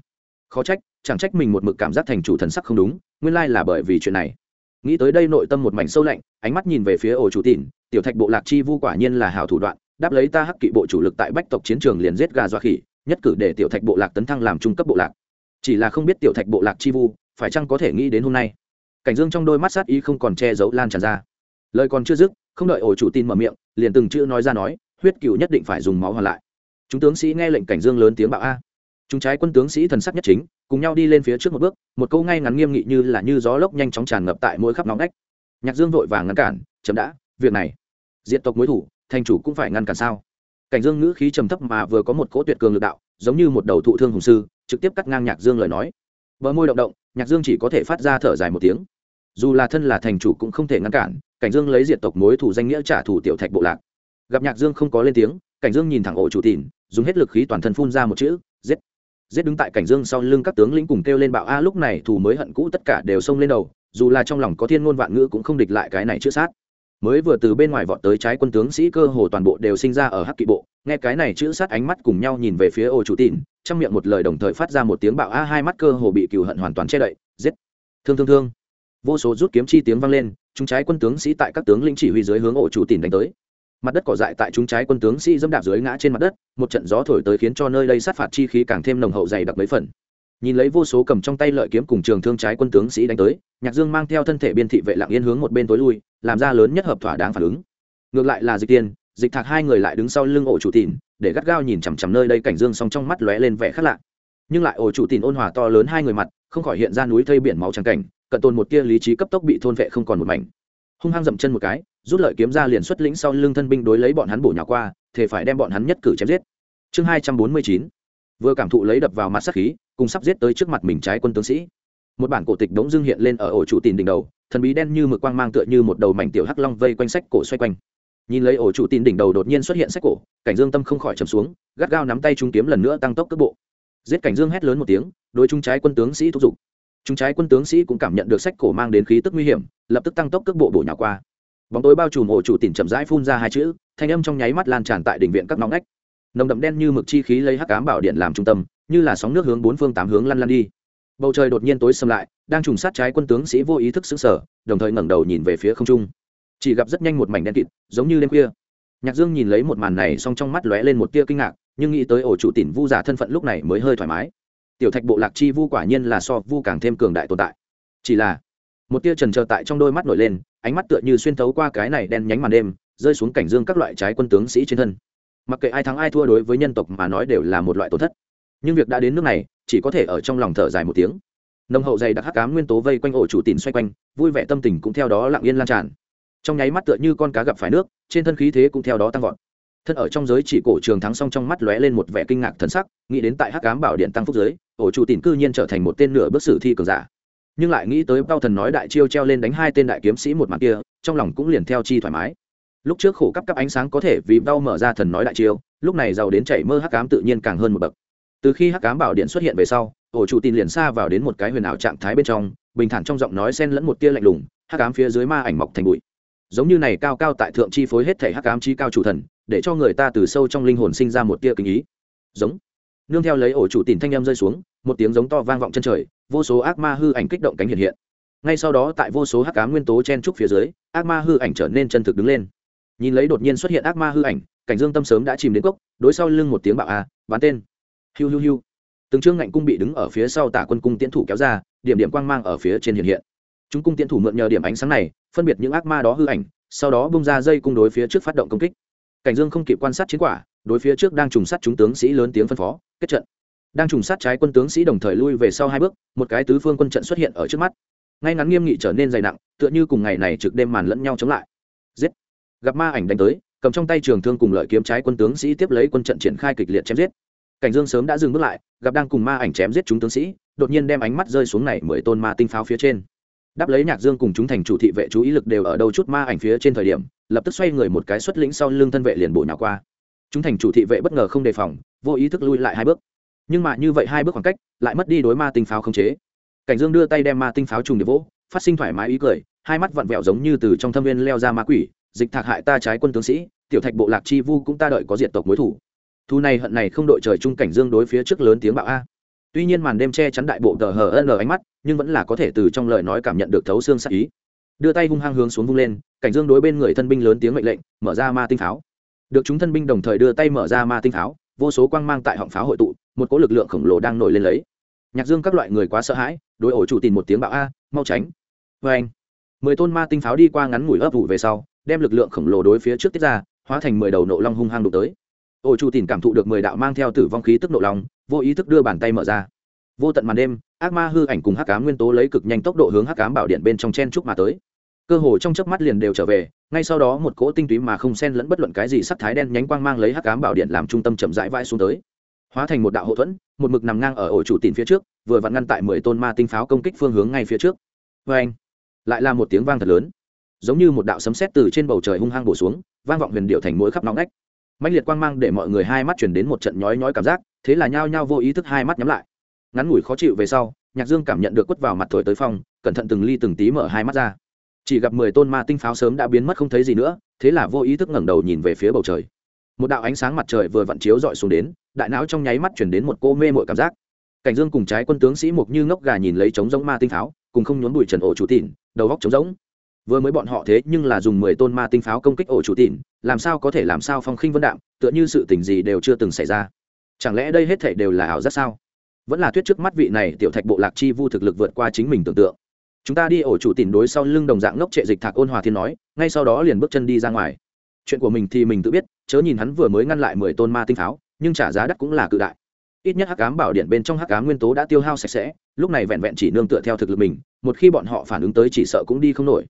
Khó trách, chẳng trách mình một mực cảm giác thành chủ thần sắc không đúng, nguyên lai là bởi vì chuyện này nghĩ tới đây nội tâm một mảnh sâu lạnh, ánh mắt nhìn về phía ổ chủ tỉn tiểu thạch bộ lạc chi vu quả nhiên là hào thủ đoạn, đáp lấy ta hắc kỵ bộ chủ lực tại bách tộc chiến trường liền giết gà doa khỉ, nhất cử để tiểu thạch bộ lạc tấn thăng làm trung cấp bộ lạc. Chỉ là không biết tiểu thạch bộ lạc chi vu, phải chăng có thể nghĩ đến hôm nay? Cảnh dương trong đôi mắt sát ý không còn che giấu lan tràn ra. Lời còn chưa dứt, không đợi ổ chủ tin mở miệng, liền từng chữ nói ra nói, huyết cựu nhất định phải dùng máu hoàn lại. Chúng tướng sĩ nghe lệnh cảnh dương lớn tiếng bạo a chúng trái quân tướng sĩ thần sắc nhất chính, cùng nhau đi lên phía trước một bước, một câu ngay ngắn nghiêm nghị như là như gió lốc nhanh chóng tràn ngập tại mỗi khắp nóng nách nhạc dương vội vàng ngăn cản, chấm đã, việc này diện tộc mối thủ, thành chủ cũng phải ngăn cản sao? Cảnh dương ngữ khí trầm thấp mà vừa có một cỗ tuyệt cường lực đạo, giống như một đầu thụ thương hùng sư, trực tiếp cắt ngang nhạc dương lời nói. Bờ môi động động, nhạc dương chỉ có thể phát ra thở dài một tiếng. Dù là thân là thành chủ cũng không thể ngăn cản, cảnh dương lấy diệt tộc mối thủ danh nghĩa trả thù tiểu thạch bộ lạc. Gặp nhạc dương không có lên tiếng, cảnh dương nhìn thẳng ổ chủ tìn dùng hết lực khí toàn thân phun ra một chữ, giết! Giết đứng tại cảnh dương sau lưng các tướng lĩnh cùng kêu lên bạo a, lúc này thù mới hận cũ tất cả đều xông lên đầu, dù là trong lòng có thiên ngôn vạn ngữ cũng không địch lại cái này chữa sát. Mới vừa từ bên ngoài vọt tới trái quân tướng sĩ cơ hồ toàn bộ đều sinh ra ở hắc kỵ bộ, nghe cái này chữ sát ánh mắt cùng nhau nhìn về phía ô chủ tìn trong miệng một lời đồng thời phát ra một tiếng bạo a, hai mắt cơ hồ bị cừu hận hoàn toàn che đậy, giết. Thương thương thương. Vô số rút kiếm chi tiếng vang lên, chúng trái quân tướng sĩ tại các tướng lĩnh chỉ huy dưới hướng ổ chủ tìn đánh tới mặt đất cỏ dại tại chúng trái quân tướng sĩ dẫm đạp dưới ngã trên mặt đất, một trận gió thổi tới khiến cho nơi đây sát phạt chi khí càng thêm nồng hậu dày đặc mấy phần. Nhìn lấy vô số cầm trong tay lợi kiếm cùng trường thương trái quân tướng sĩ đánh tới, nhạc dương mang theo thân thể biên thị vệ lạng yên hướng một bên tối lui, làm ra lớn nhất hợp thỏa đáng phản ứng. Ngược lại là dịch tiên, dịch thạc hai người lại đứng sau lưng ổ chủ tìn để gắt gao nhìn chằm chằm nơi đây cảnh dương song trong mắt lóe lên vẻ khác lạ. Nhưng lại ổ chủ tìn ôn hòa to lớn hai người mặt, không khỏi hiện ra núi thây biển máu trắng cảnh, cận tồn một tia lý trí cấp tốc bị thôn vệ không còn một mảnh hung hăng dậm chân một cái, rút lợi kiếm ra liền xuất lĩnh sau lưng thân binh đối lấy bọn hắn bổ nhào qua thể phải đem bọn hắn nhất cử chém giết. Chương hai trăm bốn mươi chín, vừa cảm thụ lấy đập vào mặt sắc khí, cùng sắp giết tới trước mặt mình trái quân tướng sĩ. Một bản cổ tịch đống dương hiện lên ở ổ chủ tìm đỉnh đầu, thần bí đen như mực quang mang tựa như một đầu mảnh tiểu hắc long vây quanh sách cổ xoay quanh. Nhìn lấy ổ chủ tin đỉnh đầu đột nhiên xuất hiện sách cổ, cảnh dương tâm không khỏi trầm xuống, gắt gao nắm tay trung kiếm lần nữa tăng tốc cước bộ. Giết cảnh dương hét lớn một tiếng, đối trung trái quân tướng sĩ thúc giục trung trái quân tướng sĩ cũng cảm nhận được sách cổ mang đến khí tức nguy hiểm, lập tức tăng tốc cước bộ bổ nhào qua. Bóng tối bao trùm ổ chủ tỉnh chậm rãi phun ra hai chữ, thanh âm trong nháy mắt lan tràn tại đỉnh viện các nóng ngách. Nồng đậm đen như mực chi khí lấy hắc ám bảo điện làm trung tâm, như là sóng nước hướng bốn phương tám hướng lăn lăn đi. Bầu trời đột nhiên tối xâm lại, đang trùng sát trái quân tướng sĩ vô ý thức xứng sở đồng thời ngẩng đầu nhìn về phía không trung. Chỉ gặp rất nhanh một mảnh đen kịt, giống như đêm khuya. Nhạc dương nhìn lấy một màn này xong trong mắt lóe lên một tia kinh ngạc, nhưng nghĩ tới ổ chủ tỉnh vu giả thân phận lúc này mới hơi thoải mái tiểu thạch bộ lạc chi vu quả nhiên là so vu càng thêm cường đại tồn tại. Chỉ là, một tia trần trờ tại trong đôi mắt nổi lên, ánh mắt tựa như xuyên thấu qua cái này đen nhánh màn đêm, rơi xuống cảnh dương các loại trái quân tướng sĩ trên thân. Mặc kệ ai thắng ai thua đối với nhân tộc mà nói đều là một loại tổn thất. Nhưng việc đã đến nước này, chỉ có thể ở trong lòng thở dài một tiếng. Nông hậu dày đặc hắc cám nguyên tố vây quanh ổ chủ tìm xoay quanh, vui vẻ tâm tình cũng theo đó lặng yên lan tràn. Trong nháy mắt tựa như con cá gặp phải nước, trên thân khí thế cũng theo đó tăng vọt. Thân ở trong giới chỉ cổ trường thắng xong trong mắt lóe lên một vẻ kinh ngạc thần sắc, nghĩ đến tại hắc cám bảo điện tăng phúc giới ổ chủ tìm cư nhiên trở thành một tên nửa bước sử thi cường giả. Nhưng lại nghĩ tới bao thần nói đại chiêu treo lên đánh hai tên đại kiếm sĩ một mặt kia, trong lòng cũng liền theo chi thoải mái. Lúc trước khổ cấp cấp ánh sáng có thể vì đau mở ra thần nói đại chiêu, lúc này giàu đến chảy mơ hắc cám tự nhiên càng hơn một bậc. Từ khi hắc cám bảo điện xuất hiện về sau, ổ chủ tin liền xa vào đến một cái huyền ảo trạng thái bên trong, bình thản trong giọng nói xen lẫn một tia lạnh lùng, hắc cám phía dưới ma ảnh mọc thành bụi. Giống như này cao cao tại thượng chi phối hết thể hắc cám chi cao chủ thần, để cho người ta từ sâu trong linh hồn sinh ra một tia kinh ý. Giống. Nương theo lấy ổ chủ tìm thanh em rơi xuống một tiếng giống to vang vọng chân trời, vô số ác ma hư ảnh kích động cánh hiện hiện. Ngay sau đó tại vô số hắc cá nguyên tố chen trúc phía dưới, ác ma hư ảnh trở nên chân thực đứng lên. Nhìn lấy đột nhiên xuất hiện ác ma hư ảnh, cảnh dương tâm sớm đã chìm đến cốc, đối sau lưng một tiếng bạo a bán tên. Hiu hiu hiu. Từng trương ngạnh cung bị đứng ở phía sau tả quân cung tiễn thủ kéo ra, điểm điểm quang mang ở phía trên hiện hiện. Chúng cung tiễn thủ mượn nhờ điểm ánh sáng này, phân biệt những ác ma đó hư ảnh, sau đó bung ra dây cung đối phía trước phát động công kích. Cảnh dương không kịp quan sát chiến quả, đối phía trước đang trùng sát chúng tướng sĩ lớn tiếng phân phó, kết trận đang trùng sát trái quân tướng sĩ đồng thời lui về sau hai bước, một cái tứ phương quân trận xuất hiện ở trước mắt. Ngay ngắn nghiêm nghị trở nên dày nặng, tựa như cùng ngày này trực đêm màn lẫn nhau chống lại. Giết! Gặp ma ảnh đánh tới, cầm trong tay trường thương cùng lợi kiếm trái quân tướng sĩ tiếp lấy quân trận triển khai kịch liệt chém giết. Cảnh dương sớm đã dừng bước lại, gặp đang cùng ma ảnh chém giết chúng tướng sĩ, đột nhiên đem ánh mắt rơi xuống này mười tôn ma tinh pháo phía trên. Đáp lấy nhạc dương cùng chúng thành chủ thị vệ chú ý lực đều ở đâu chút ma ảnh phía trên thời điểm, lập tức xoay người một cái xuất lĩnh sau lưng thân vệ liền bộ nào qua. Chúng thành chủ thị vệ bất ngờ không đề phòng, vô ý thức lui lại hai bước nhưng mà như vậy hai bước khoảng cách lại mất đi đối ma tinh pháo không chế. Cảnh dương đưa tay đem ma tinh pháo trùng để vỗ, phát sinh thoải mái ý cười, hai mắt vặn vẹo giống như từ trong thâm viên leo ra ma quỷ, dịch thạc hại ta trái quân tướng sĩ, tiểu thạch bộ lạc chi vu cũng ta đợi có diện tộc mối thủ. Thu này hận này không đội trời chung cảnh dương đối phía trước lớn tiếng bạo a. Tuy nhiên màn đêm che chắn đại bộ tờ hờ ân ánh mắt, nhưng vẫn là có thể từ trong lời nói cảm nhận được thấu xương sắc ý. Đưa tay hung hăng hướng xuống vung lên, cảnh dương đối bên người thân binh lớn tiếng mệnh lệnh, mở ra ma tinh pháo. Được chúng thân binh đồng thời đưa tay mở ra ma tinh pháo vô số quang mang tại họng pháo hội tụ, một cỗ lực lượng khổng lồ đang nổi lên lấy. Nhạc dương các loại người quá sợ hãi, đối ổ chủ tìm một tiếng bạo a, mau tránh. Vê anh mười tôn ma tinh pháo đi qua ngắn ngủi ấp ủ về sau, đem lực lượng khổng lồ đối phía trước tiết ra, hóa thành mười đầu nộ long hung hăng đụng tới. Ổ chủ tìm cảm thụ được mười đạo mang theo tử vong khí tức nộ long, vô ý thức đưa bàn tay mở ra. Vô tận màn đêm, ác ma hư ảnh cùng hắc cám nguyên tố lấy cực nhanh tốc độ hướng hắc cám bảo điện bên trong chen trúc mà tới cơ hồ trong chớp mắt liền đều trở về, ngay sau đó một cỗ tinh túy mà không xen lẫn bất luận cái gì sắc thái đen nhánh quang mang lấy hắc cám bảo điện làm trung tâm chậm rãi vãi xuống tới. Hóa thành một đạo hậu thuẫn, một mực nằm ngang ở ổ chủ tìm phía trước, vừa vặn ngăn tại mười tôn ma tinh pháo công kích phương hướng ngay phía trước. Vê anh, lại là một tiếng vang thật lớn. Giống như một đạo sấm sét từ trên bầu trời hung hăng bổ xuống, vang vọng huyền điệu thành mũi khắp nóng nách mạnh liệt quang mang để mọi người hai mắt chuyển đến một trận nhói nhói cảm giác, thế là nhao nhao vô ý thức hai mắt nhắm lại. Ngắn ngủi khó chịu về sau, nhạc dương cảm nhận được quất vào mặt thổi tới phong, cẩn thận từng ly từng tí mở hai mắt ra chỉ gặp mười tôn ma tinh pháo sớm đã biến mất không thấy gì nữa, thế là vô ý thức ngẩng đầu nhìn về phía bầu trời. Một đạo ánh sáng mặt trời vừa vặn chiếu dọi xuống đến, đại não trong nháy mắt chuyển đến một cô mê mội cảm giác. Cảnh dương cùng trái quân tướng sĩ mục như ngốc gà nhìn lấy trống giống ma tinh pháo, cùng không nhốn bụi trần ổ chủ tịn, đầu góc trống giống vừa mới bọn họ thế nhưng là dùng mười tôn ma tinh pháo công kích ổ chủ tịn, làm sao có thể làm sao phong khinh vân đạm, tựa như sự tình gì đều chưa từng xảy ra. Chẳng lẽ đây hết thể đều là ảo giác sao? Vẫn là thuyết trước mắt vị này tiểu thạch bộ lạc chi vu thực lực vượt qua chính mình tưởng tượng chúng ta đi ổ chủ tìm đối sau lưng đồng dạng ngốc trệ dịch thạc ôn hòa thiên nói, ngay sau đó liền bước chân đi ra ngoài. Chuyện của mình thì mình tự biết, chớ nhìn hắn vừa mới ngăn lại mười tôn ma tinh pháo, nhưng trả giá đắt cũng là cự đại. Ít nhất hắc ám bảo điện bên trong hắc ám nguyên tố đã tiêu hao sạch sẽ, lúc này vẹn vẹn chỉ nương tựa theo thực lực mình, một khi bọn họ phản ứng tới chỉ sợ cũng đi không nổi.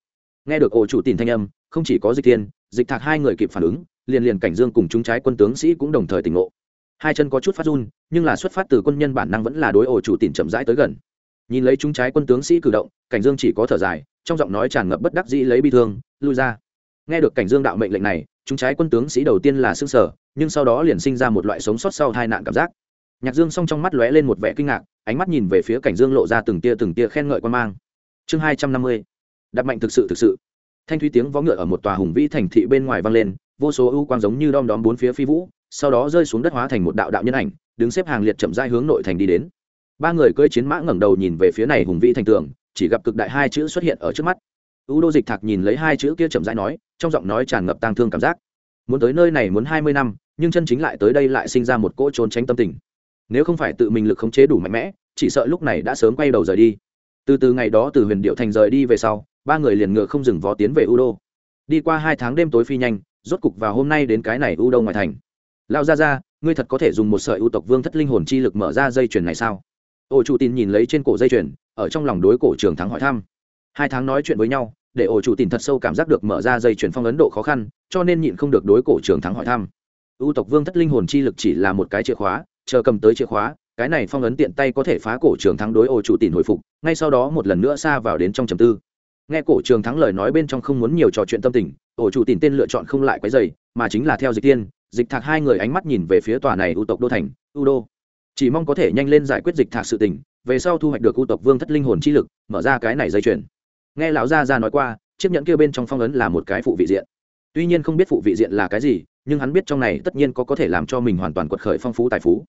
Nghe được ổ chủ tìm thanh âm, không chỉ có dịch thiên, dịch thạc hai người kịp phản ứng, liền liền cảnh dương cùng chúng trái quân tướng sĩ cũng đồng thời tỉnh ngộ. Hai chân có chút phát run, nhưng là xuất phát từ quân nhân bản năng vẫn là đối ổ chủ tìm chậm rãi tới gần nhìn lấy chúng trái quân tướng sĩ cử động, cảnh dương chỉ có thở dài, trong giọng nói tràn ngập bất đắc dĩ lấy bi thương, lui ra. Nghe được cảnh dương đạo mệnh lệnh này, chúng trái quân tướng sĩ đầu tiên là s ư sở nhưng sau đó liền sinh ra một loại sống sót sau hai nạn cảm giác. Nhạc dương s trong mắt lóe lên một vẻ kinh ngạc, ánh mắt nhìn về phía cảnh dương lộ ra từng tia từng tia khen ngợi quan mang. Chương hai trăm năm mươi đặt mạnh thực sự thực sự. Thanh thúy tiếng vó ngựa ở một tòa hùng vĩ thành thị bên ngoài vang lên, vô số ưu quang giống như đom đóm bốn phía phi vũ, sau đó rơi xuống đất hóa thành một đạo đạo nhân ảnh, đứng xếp hàng liệt chậm rãi hướng nội thành đi đến ba người cưỡi chiến mã ngẩng đầu nhìn về phía này hùng vĩ thành tường, chỉ gặp cực đại hai chữ xuất hiện ở trước mắt. U đô dịch thạc nhìn lấy hai chữ kia chậm rãi nói, trong giọng nói tràn ngập tang thương cảm giác. Muốn tới nơi này muốn hai mươi năm, nhưng chân chính lại tới đây lại sinh ra một cỗ trốn tránh tâm tình. Nếu không phải tự mình lực khống chế đủ mạnh mẽ, chỉ sợ lúc này đã sớm quay đầu rời đi. Từ từ ngày đó từ huyền điệu thành rời đi về sau, ba người liền ngựa không dừng vó tiến về u đô. Đi qua hai tháng đêm tối phi nhanh, rốt cục vào hôm nay đến cái này u đô ngoài thành. Lao ra ra ngươi thật có thể dùng một sợi ưu tộc vương thất linh hồn chi lực mở ra dây chuyền này sao? Ổ chủ tin nhìn lấy trên cổ dây chuyền, ở trong lòng đối cổ trường thắng hỏi thăm. Hai tháng nói chuyện với nhau, để ổ chủ tin thật sâu cảm giác được mở ra dây chuyền phong ấn độ khó khăn, cho nên nhịn không được đối cổ trường thắng hỏi thăm. Ưu tộc vương thất linh hồn chi lực chỉ là một cái chìa khóa, chờ cầm tới chìa khóa, cái này phong ấn tiện tay có thể phá cổ trường thắng đối ổ chủ tin hồi phục, ngay sau đó một lần nữa xa vào đến trong trầm tư. Nghe cổ trường thắng lời nói bên trong không muốn nhiều trò chuyện tâm tình ổ chủ tin tên lựa chọn không lại quấy dày mà chính là theo dịch tiên, dịch thạc hai người ánh mắt nhìn về phía tòa này ưu tộc đô thành ưu đô chỉ mong có thể nhanh lên giải quyết dịch thạc sự tình, về sau thu hoạch được ưu tộc vương thất linh hồn chi lực, mở ra cái này dây chuyền. Nghe lão gia ra nói qua, chiếc nhẫn kia bên trong phong ấn là một cái phụ vị diện. Tuy nhiên không biết phụ vị diện là cái gì, nhưng hắn biết trong này tất nhiên có có thể làm cho mình hoàn toàn quật khởi phong phú tài phú.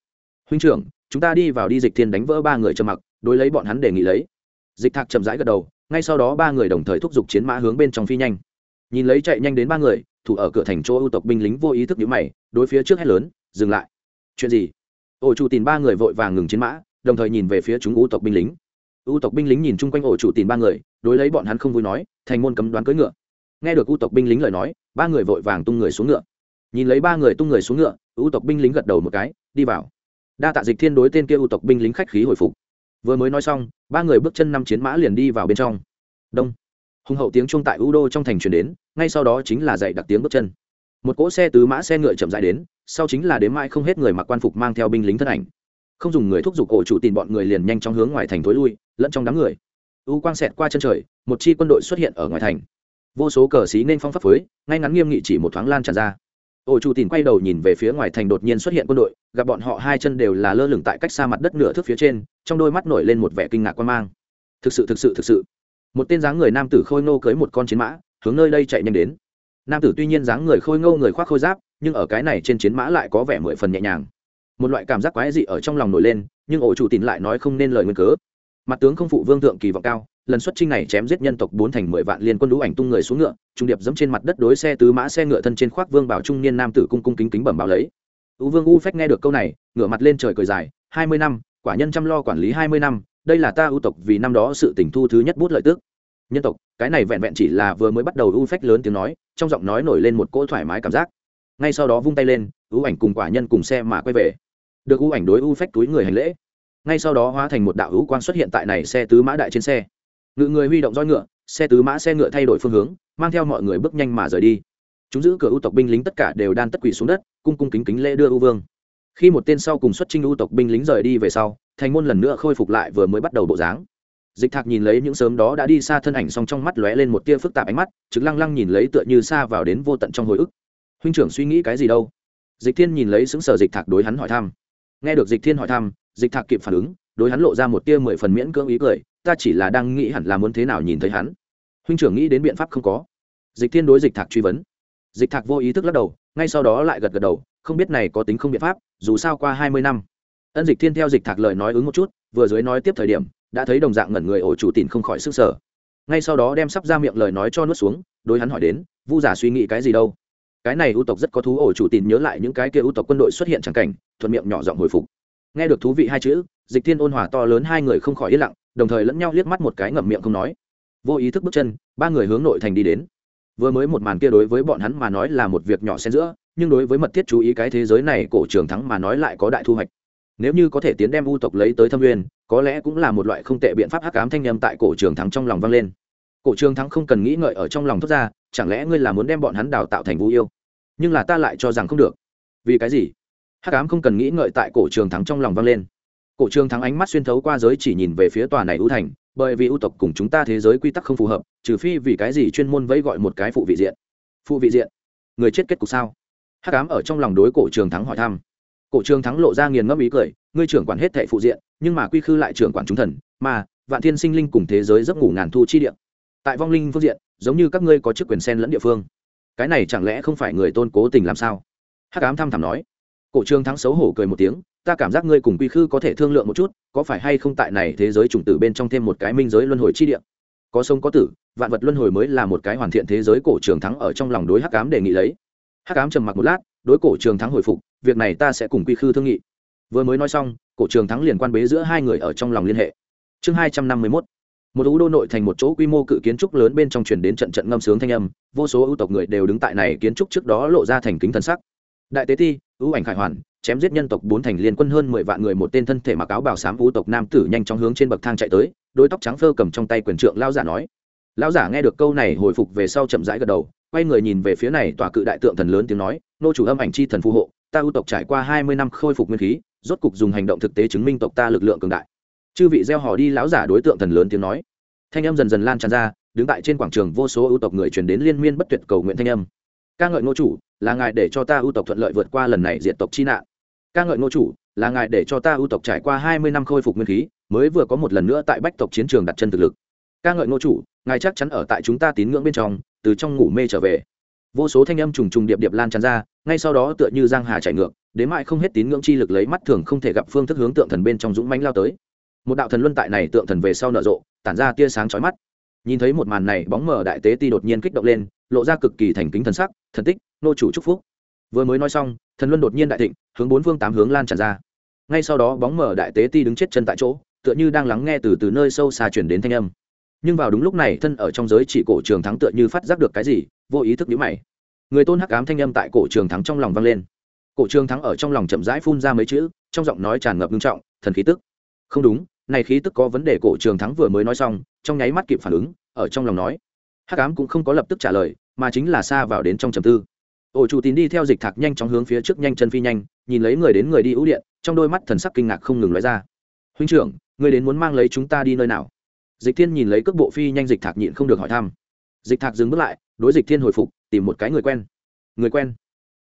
Huynh trưởng, chúng ta đi vào đi dịch thiên đánh vỡ ba người trầm mặc, đối lấy bọn hắn để nghị lấy. Dịch thạc chậm rãi gật đầu, ngay sau đó ba người đồng thời thúc giục chiến mã hướng bên trong phi nhanh. Nhìn lấy chạy nhanh đến ba người, thủ ở cửa thành chỗ ưu tộc binh lính vô ý thức nhíu mày, đối phía trước hét lớn, dừng lại. Chuyện gì? Ổ chủ tìm ba người vội vàng ngừng chiến mã, đồng thời nhìn về phía chúng u tộc binh lính. U tộc binh lính nhìn chung quanh ổ chủ tìm ba người, đối lấy bọn hắn không vui nói, thành môn cấm đoán cưỡi ngựa. Nghe được u tộc binh lính lời nói, ba người vội vàng tung người xuống ngựa. Nhìn lấy ba người tung người xuống ngựa, u tộc binh lính gật đầu một cái, đi vào. Đa tạ dịch thiên đối tên kia u tộc binh lính khách khí hồi phục. Vừa mới nói xong, ba người bước chân năm chiến mã liền đi vào bên trong. Đông. Hùng hậu tiếng chuông tại u đô trong thành truyền đến, ngay sau đó chính là dạy đặc tiếng bước chân một cỗ xe tứ mã xe ngựa chậm rãi đến, sau chính là đến mai không hết người mặc quan phục mang theo binh lính thân ảnh. Không dùng người thúc giục ổ chủ tìm bọn người liền nhanh chóng hướng ngoài thành thối lui, lẫn trong đám người. U quang xẹt qua chân trời, một chi quân đội xuất hiện ở ngoài thành. Vô số cờ xí nên phong pháp phới ngay ngắn nghiêm nghị chỉ một thoáng lan tràn ra. Ổ chủ tìm quay đầu nhìn về phía ngoài thành đột nhiên xuất hiện quân đội, gặp bọn họ hai chân đều là lơ lửng tại cách xa mặt đất nửa thước phía trên, trong đôi mắt nổi lên một vẻ kinh ngạc quan mang. Thực sự thực sự thực sự. Một tên dáng người nam tử khôi nô cưới một con chiến mã, hướng nơi đây chạy nhanh đến nam tử tuy nhiên dáng người khôi ngô, người khoác khôi giáp, nhưng ở cái này trên chiến mã lại có vẻ mười phần nhẹ nhàng. Một loại cảm giác quái dị ở trong lòng nổi lên, nhưng ổ chủ tín lại nói không nên lời nguyên cớ. Mặt tướng không phụ vương thượng kỳ vọng cao, lần xuất trinh này chém giết nhân tộc bốn thành mười vạn liên quân lũ ảnh tung người xuống ngựa, trung điệp dẫm trên mặt đất đối xe tứ mã xe ngựa thân trên khoác vương bảo trung niên nam tử cung cung kính kính bẩm báo lấy. U vương u phách nghe được câu này, ngửa mặt lên trời cười dài, hai mươi năm, quả nhân chăm lo quản lý hai mươi năm, đây là ta ưu tộc vì năm đó sự tình thu thứ nhất bút lợi tước nhân tộc, cái này vẹn vẹn chỉ là vừa mới bắt đầu u phách lớn tiếng nói, trong giọng nói nổi lên một cỗ thoải mái cảm giác. Ngay sau đó vung tay lên u ảnh cùng quả nhân cùng xe mà quay về. Được u ảnh đối u phách túi người hành lễ. Ngay sau đó hóa thành một đạo hữu quan xuất hiện tại này xe tứ mã đại trên xe. Ngự người huy động roi ngựa, xe tứ mã xe ngựa thay đổi phương hướng, mang theo mọi người bước nhanh mà rời đi. Chúng giữ cửa u tộc binh lính tất cả đều đan tất quỷ xuống đất, cung cung kính kính lễ đưa u vương. Khi một tên sau cùng xuất trinh u tộc binh lính rời đi về sau, thành môn lần nữa khôi phục lại vừa mới bắt đầu bộ dáng dịch thạc nhìn lấy những sớm đó đã đi xa thân ảnh song trong mắt lóe lên một tia phức tạp ánh mắt chứng lăng lăng nhìn lấy tựa như xa vào đến vô tận trong hồi ức. Huynh trưởng suy nghĩ cái gì đâu? Dịch thiên nhìn lấy xứng sở dịch thạc đối hắn hỏi thăm. Nghe được dịch thiên hỏi thăm, dịch thạc kịp phản ứng, đối hắn lộ ra một tia mười phần miễn cưỡng ý cười, ta chỉ là đang nghĩ hẳn là muốn thế nào nhìn thấy hắn. Huynh trưởng nghĩ đến biện pháp không có. Dịch thiên đối dịch thạc truy vấn. Dịch thạc vô ý thức lắc đầu, ngay sau đó lại gật gật đầu, không biết này có tính không biện pháp, dù sao qua hai mươi năm. Ân dịch thiên theo dịch thạc lời nói ứng một chút, vừa dưới nói tiếp thời điểm đã thấy đồng dạng ngẩn người ổ chủ tịn không khỏi sức sở. Ngay sau đó đem sắp ra miệng lời nói cho nuốt xuống, đối hắn hỏi đến, vu giả suy nghĩ cái gì đâu? Cái này ưu tộc rất có thú, ổ chủ tịn nhớ lại những cái kia ưu tộc quân đội xuất hiện chẳng cảnh, thuận miệng nhỏ giọng hồi phục. Nghe được thú vị hai chữ, dịch thiên ôn hòa to lớn hai người không khỏi yên lặng, đồng thời lẫn nhau liếc mắt một cái ngậm miệng không nói. Vô ý thức bước chân, ba người hướng nội thành đi đến. Vừa mới một màn kia đối với bọn hắn mà nói là một việc nhỏ xen giữa, nhưng đối với mật thiết chú ý cái thế giới này, cổ trường thắng mà nói lại có đại thu hoạch nếu như có thể tiến đem u tộc lấy tới thâm nguyên, có lẽ cũng là một loại không tệ biện pháp hắc ám thanh â tại cổ trường thắng trong lòng vang lên. Cổ trường thắng không cần nghĩ ngợi ở trong lòng thốt ra, chẳng lẽ ngươi là muốn đem bọn hắn đào tạo thành vũ yêu? Nhưng là ta lại cho rằng không được. Vì cái gì? Hắc ám không cần nghĩ ngợi tại cổ trường thắng trong lòng vang lên. Cổ trường thắng ánh mắt xuyên thấu qua giới chỉ nhìn về phía tòa này ưu thành, bởi vì ưu tộc cùng chúng ta thế giới quy tắc không phù hợp, trừ phi vì cái gì chuyên môn vẫy gọi một cái phụ vị diện. Phụ vị diện? Người chết kết cục sao? Hắc ám ở trong lòng đối cổ trường thắng hỏi thăm cổ trường thắng lộ ra nghiền ngẫm ý cười, ngươi trưởng quản hết thệ phụ diện, nhưng mà quy khư lại trưởng quản chúng thần, mà vạn thiên sinh linh cùng thế giới giấc ngủ ngàn thu chi địa. Tại vong linh phương diện, giống như các ngươi có chức quyền sen lẫn địa phương. Cái này chẳng lẽ không phải người tôn cố tình làm sao? Hắc ám thăm thẳm nói. Cổ trường thắng xấu hổ cười một tiếng, ta cảm giác ngươi cùng quy khư có thể thương lượng một chút, có phải hay không tại này thế giới chủng tử bên trong thêm một cái minh giới luân hồi chi địa? Có sông có tử, vạn vật luân hồi mới là một cái hoàn thiện thế giới cổ trường thắng ở trong lòng đối hắc ám đề nghị lấy. Hắc ám trầm mặc một lát đối cổ trường thắng hồi phục, việc này ta sẽ cùng quy khư thương nghị. Vừa mới nói xong, cổ trường thắng liền quan bế giữa hai người ở trong lòng liên hệ. Chương hai trăm năm mươi mốt, một ưu đô nội thành một chỗ quy mô cự kiến trúc lớn bên trong chuyển đến trận trận ngâm sướng thanh âm, vô số ưu tộc người đều đứng tại này kiến trúc trước đó lộ ra thành kính thân sắc. Đại tế ti, ưu ảnh khải hoàn, chém giết nhân tộc bốn thành liên quân hơn mười vạn người một tên thân thể mặc áo bào xám ưu tộc nam tử nhanh chóng hướng trên bậc thang chạy tới, đôi tóc trắng phơ cầm trong tay quyền trượng lao giả nói. Lão giả nghe được câu này hồi phục về sau chậm rãi gật đầu quay người nhìn về phía này tòa cự đại tượng thần lớn tiếng nói, nô chủ âm ảnh chi thần phù hộ, ta ưu tộc trải qua hai mươi năm khôi phục nguyên khí, rốt cục dùng hành động thực tế chứng minh tộc ta lực lượng cường đại. Chư vị gieo họ đi lão giả đối tượng thần lớn tiếng nói. Thanh âm dần dần lan tràn ra, đứng tại trên quảng trường vô số ưu tộc người truyền đến liên miên bất tuyệt cầu nguyện thanh âm. Ca ngợi nô chủ, là ngài để cho ta ưu tộc thuận lợi vượt qua lần này diệt tộc chi nạn. Ca ngợi nô chủ, là ngài để cho ta ưu tộc trải qua hai mươi năm khôi phục nguyên khí, mới vừa có một lần nữa tại bách tộc chiến trường đặt chân thực lực. Ca ngợi nô chủ ngài chắc chắn ở tại chúng ta tín ngưỡng bên trong, từ trong ngủ mê trở về. Vô số thanh âm trùng trùng điệp điệp lan tràn ra, ngay sau đó tựa như giang hà chảy ngược, đến mãi không hết tín ngưỡng chi lực lấy mắt thường không thể gặp phương thức hướng tượng thần bên trong dũng mãnh lao tới. Một đạo thần luân tại này tượng thần về sau nở rộ, tản ra tia sáng chói mắt. Nhìn thấy một màn này, bóng mờ đại tế ti đột nhiên kích động lên, lộ ra cực kỳ thành kính thần sắc, thần tích, nô chủ chúc phúc. Vừa mới nói xong, thần luân đột nhiên đại thịnh, hướng bốn phương tám hướng lan tràn ra. Ngay sau đó bóng mờ đại tế ti đứng chết chân tại chỗ, tựa như đang lắng nghe từ từ nơi sâu xa chuyển đến thanh âm nhưng vào đúng lúc này thân ở trong giới chỉ cổ trường thắng tựa như phát giác được cái gì, vô ý thức nhữ mày. Người tôn hắc ám thanh âm tại cổ trường thắng trong lòng vang lên. Cổ trường thắng ở trong lòng chậm rãi phun ra mấy chữ, trong giọng nói tràn ngập nghiêm trọng, thần khí tức. Không đúng, này khí tức có vấn đề, cổ trường thắng vừa mới nói xong, trong nháy mắt kịp phản ứng, ở trong lòng nói. Hắc ám cũng không có lập tức trả lời, mà chính là xa vào đến trong trầm tư. Ổ chủ tín đi theo dịch thạc nhanh chóng hướng phía trước nhanh chân phi nhanh, nhìn lấy người đến người đi ưu điện, trong đôi mắt thần sắc kinh ngạc không ngừng nói ra. Huynh trưởng, người đến muốn mang lấy chúng ta đi nơi nào? Dịch thiên nhìn lấy cước bộ phi nhanh dịch thạc nhịn không được hỏi thăm. Dịch thạc dừng bước lại, đối dịch thiên hồi phục, tìm một cái người quen. Người quen?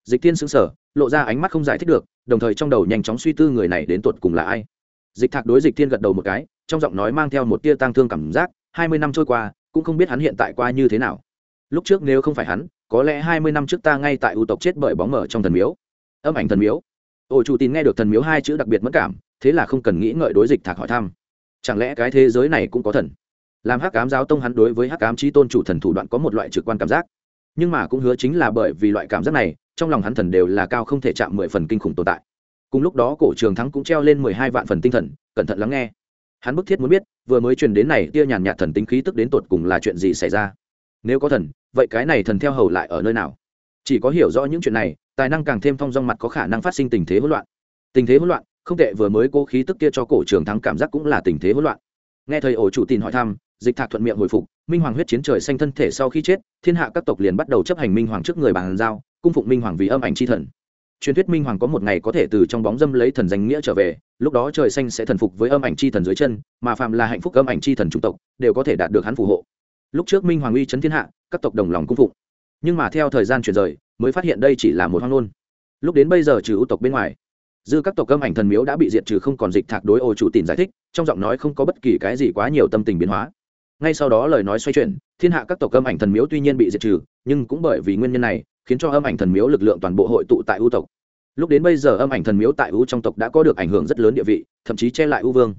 Dịch thiên xứng sở lộ ra ánh mắt không giải thích được, đồng thời trong đầu nhanh chóng suy tư người này đến tột cùng là ai. Dịch thạc đối dịch thiên gật đầu một cái, trong giọng nói mang theo một tia tang thương cảm giác, hai mươi năm trôi qua, cũng không biết hắn hiện tại qua như thế nào. Lúc trước nếu không phải hắn, có lẽ hai mươi năm trước ta ngay tại ưu tộc chết bởi bóng mở trong thần miếu. Âm ảnh thần miếu. Ổ chủ tín nghe được thần miếu hai chữ đặc biệt mất cảm, thế là không cần nghĩ ngợi đối dịch thạc hỏi thăm chẳng lẽ cái thế giới này cũng có thần? Làm hắc cám giáo tông hắn đối với hắc cám trí tôn chủ thần thủ đoạn có một loại trực quan cảm giác. Nhưng mà cũng hứa chính là bởi vì loại cảm giác này, trong lòng hắn thần đều là cao không thể chạm mười phần kinh khủng tồn tại. Cùng lúc đó cổ trường thắng cũng treo lên mười hai vạn phần tinh thần, cẩn thận lắng nghe. Hắn bức thiết muốn biết, vừa mới truyền đến này tia nhàn nhạt thần tính khí tức đến tột cùng là chuyện gì xảy ra. Nếu có thần, vậy cái này thần theo hầu lại ở nơi nào? Chỉ có hiểu rõ những chuyện này, tài năng càng thêm thong dong mặt có khả năng phát sinh tình thế hỗn loạn. Tình thế hỗn loạn không tệ, vừa mới cố khí tức kia cho cổ trường thắng cảm giác cũng là tình thế hỗn loạn. Nghe thầy ổ chủ tin hỏi thăm, dịch thạc thuận miệng hồi phục, minh hoàng huyết chiến trời xanh thân thể sau khi chết, thiên hạ các tộc liền bắt đầu chấp hành minh hoàng trước người bàn giao, cung phụng minh hoàng vì âm ảnh c h i thần. Truyền thuyết minh hoàng có một ngày có thể từ trong bóng dâm lấy thần danh nghĩa trở về, lúc đó trời xanh sẽ thần phục với âm ảnh c h i thần dưới chân, mà phạm là hạnh phúc âm ảnh c h i thần chủng tộc đều có thể đạt được hắn phù hộ. Lúc trước minh hoàng uy c thiên hạ, các tộc đồng lòng cung phụng. Nhưng mà theo thời gian chuyển rời, mới phát hiện đây chỉ là một hoang nôn lúc đến bây giờ trừ ưu tộc bên ngoài dư các tộc âm ảnh thần miếu đã bị diệt trừ không còn dịch thạc đối ô chủ tìm giải thích, trong giọng nói không có bất kỳ cái gì quá nhiều tâm tình biến hóa. Ngay sau đó lời nói xoay chuyển, thiên hạ các tộc âm ảnh thần miếu tuy nhiên bị diệt trừ, nhưng cũng bởi vì nguyên nhân này, khiến cho âm ảnh thần miếu lực lượng toàn bộ hội tụ tại ưu tộc. Lúc đến bây giờ âm ảnh thần miếu tại ưu trong tộc đã có được ảnh hưởng rất lớn địa vị, thậm chí che lại ưu vương.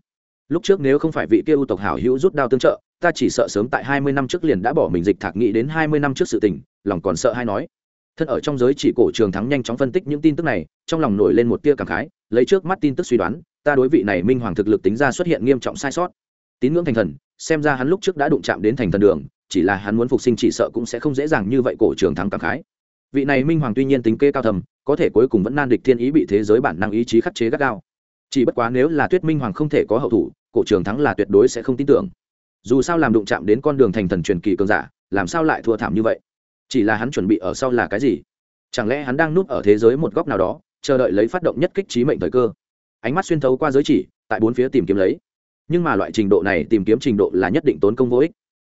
Lúc trước nếu không phải vị kia ưu tộc hảo hữu rút đao tương trợ, ta chỉ sợ sớm tại hai mươi năm trước liền đã bỏ mình dịch thạc nghĩ đến hai mươi năm trước sự tình, lòng còn sợ hay nói thân ở trong giới chỉ cổ trường thắng nhanh chóng phân tích những tin tức này, trong lòng nổi lên một tia cảm khái, lấy trước mắt tin tức suy đoán, ta đối vị này minh hoàng thực lực tính ra xuất hiện nghiêm trọng sai sót. Tín ngưỡng thành thần, xem ra hắn lúc trước đã đụng chạm đến thành thần đường, chỉ là hắn muốn phục sinh chỉ sợ cũng sẽ không dễ dàng như vậy cổ trường thắng cảm khái. Vị này minh hoàng tuy nhiên tính kê cao thầm, có thể cuối cùng vẫn nan địch thiên ý bị thế giới bản năng ý chí khắc chế gắt gao. Chỉ bất quá nếu là tuyết minh hoàng không thể có hậu thủ, cổ trường thắng là tuyệt đối sẽ không tin tưởng. Dù sao làm đụng chạm đến con đường thành thần truyền kỳ cường giả, làm sao lại thua thảm như vậy? Chỉ là hắn chuẩn bị ở sau là cái gì? Chẳng lẽ hắn đang núp ở thế giới một góc nào đó, chờ đợi lấy phát động nhất kích trí mệnh thời cơ? Ánh mắt xuyên thấu qua giới chỉ, tại bốn phía tìm kiếm lấy. Nhưng mà loại trình độ này tìm kiếm trình độ là nhất định tốn công vô ích.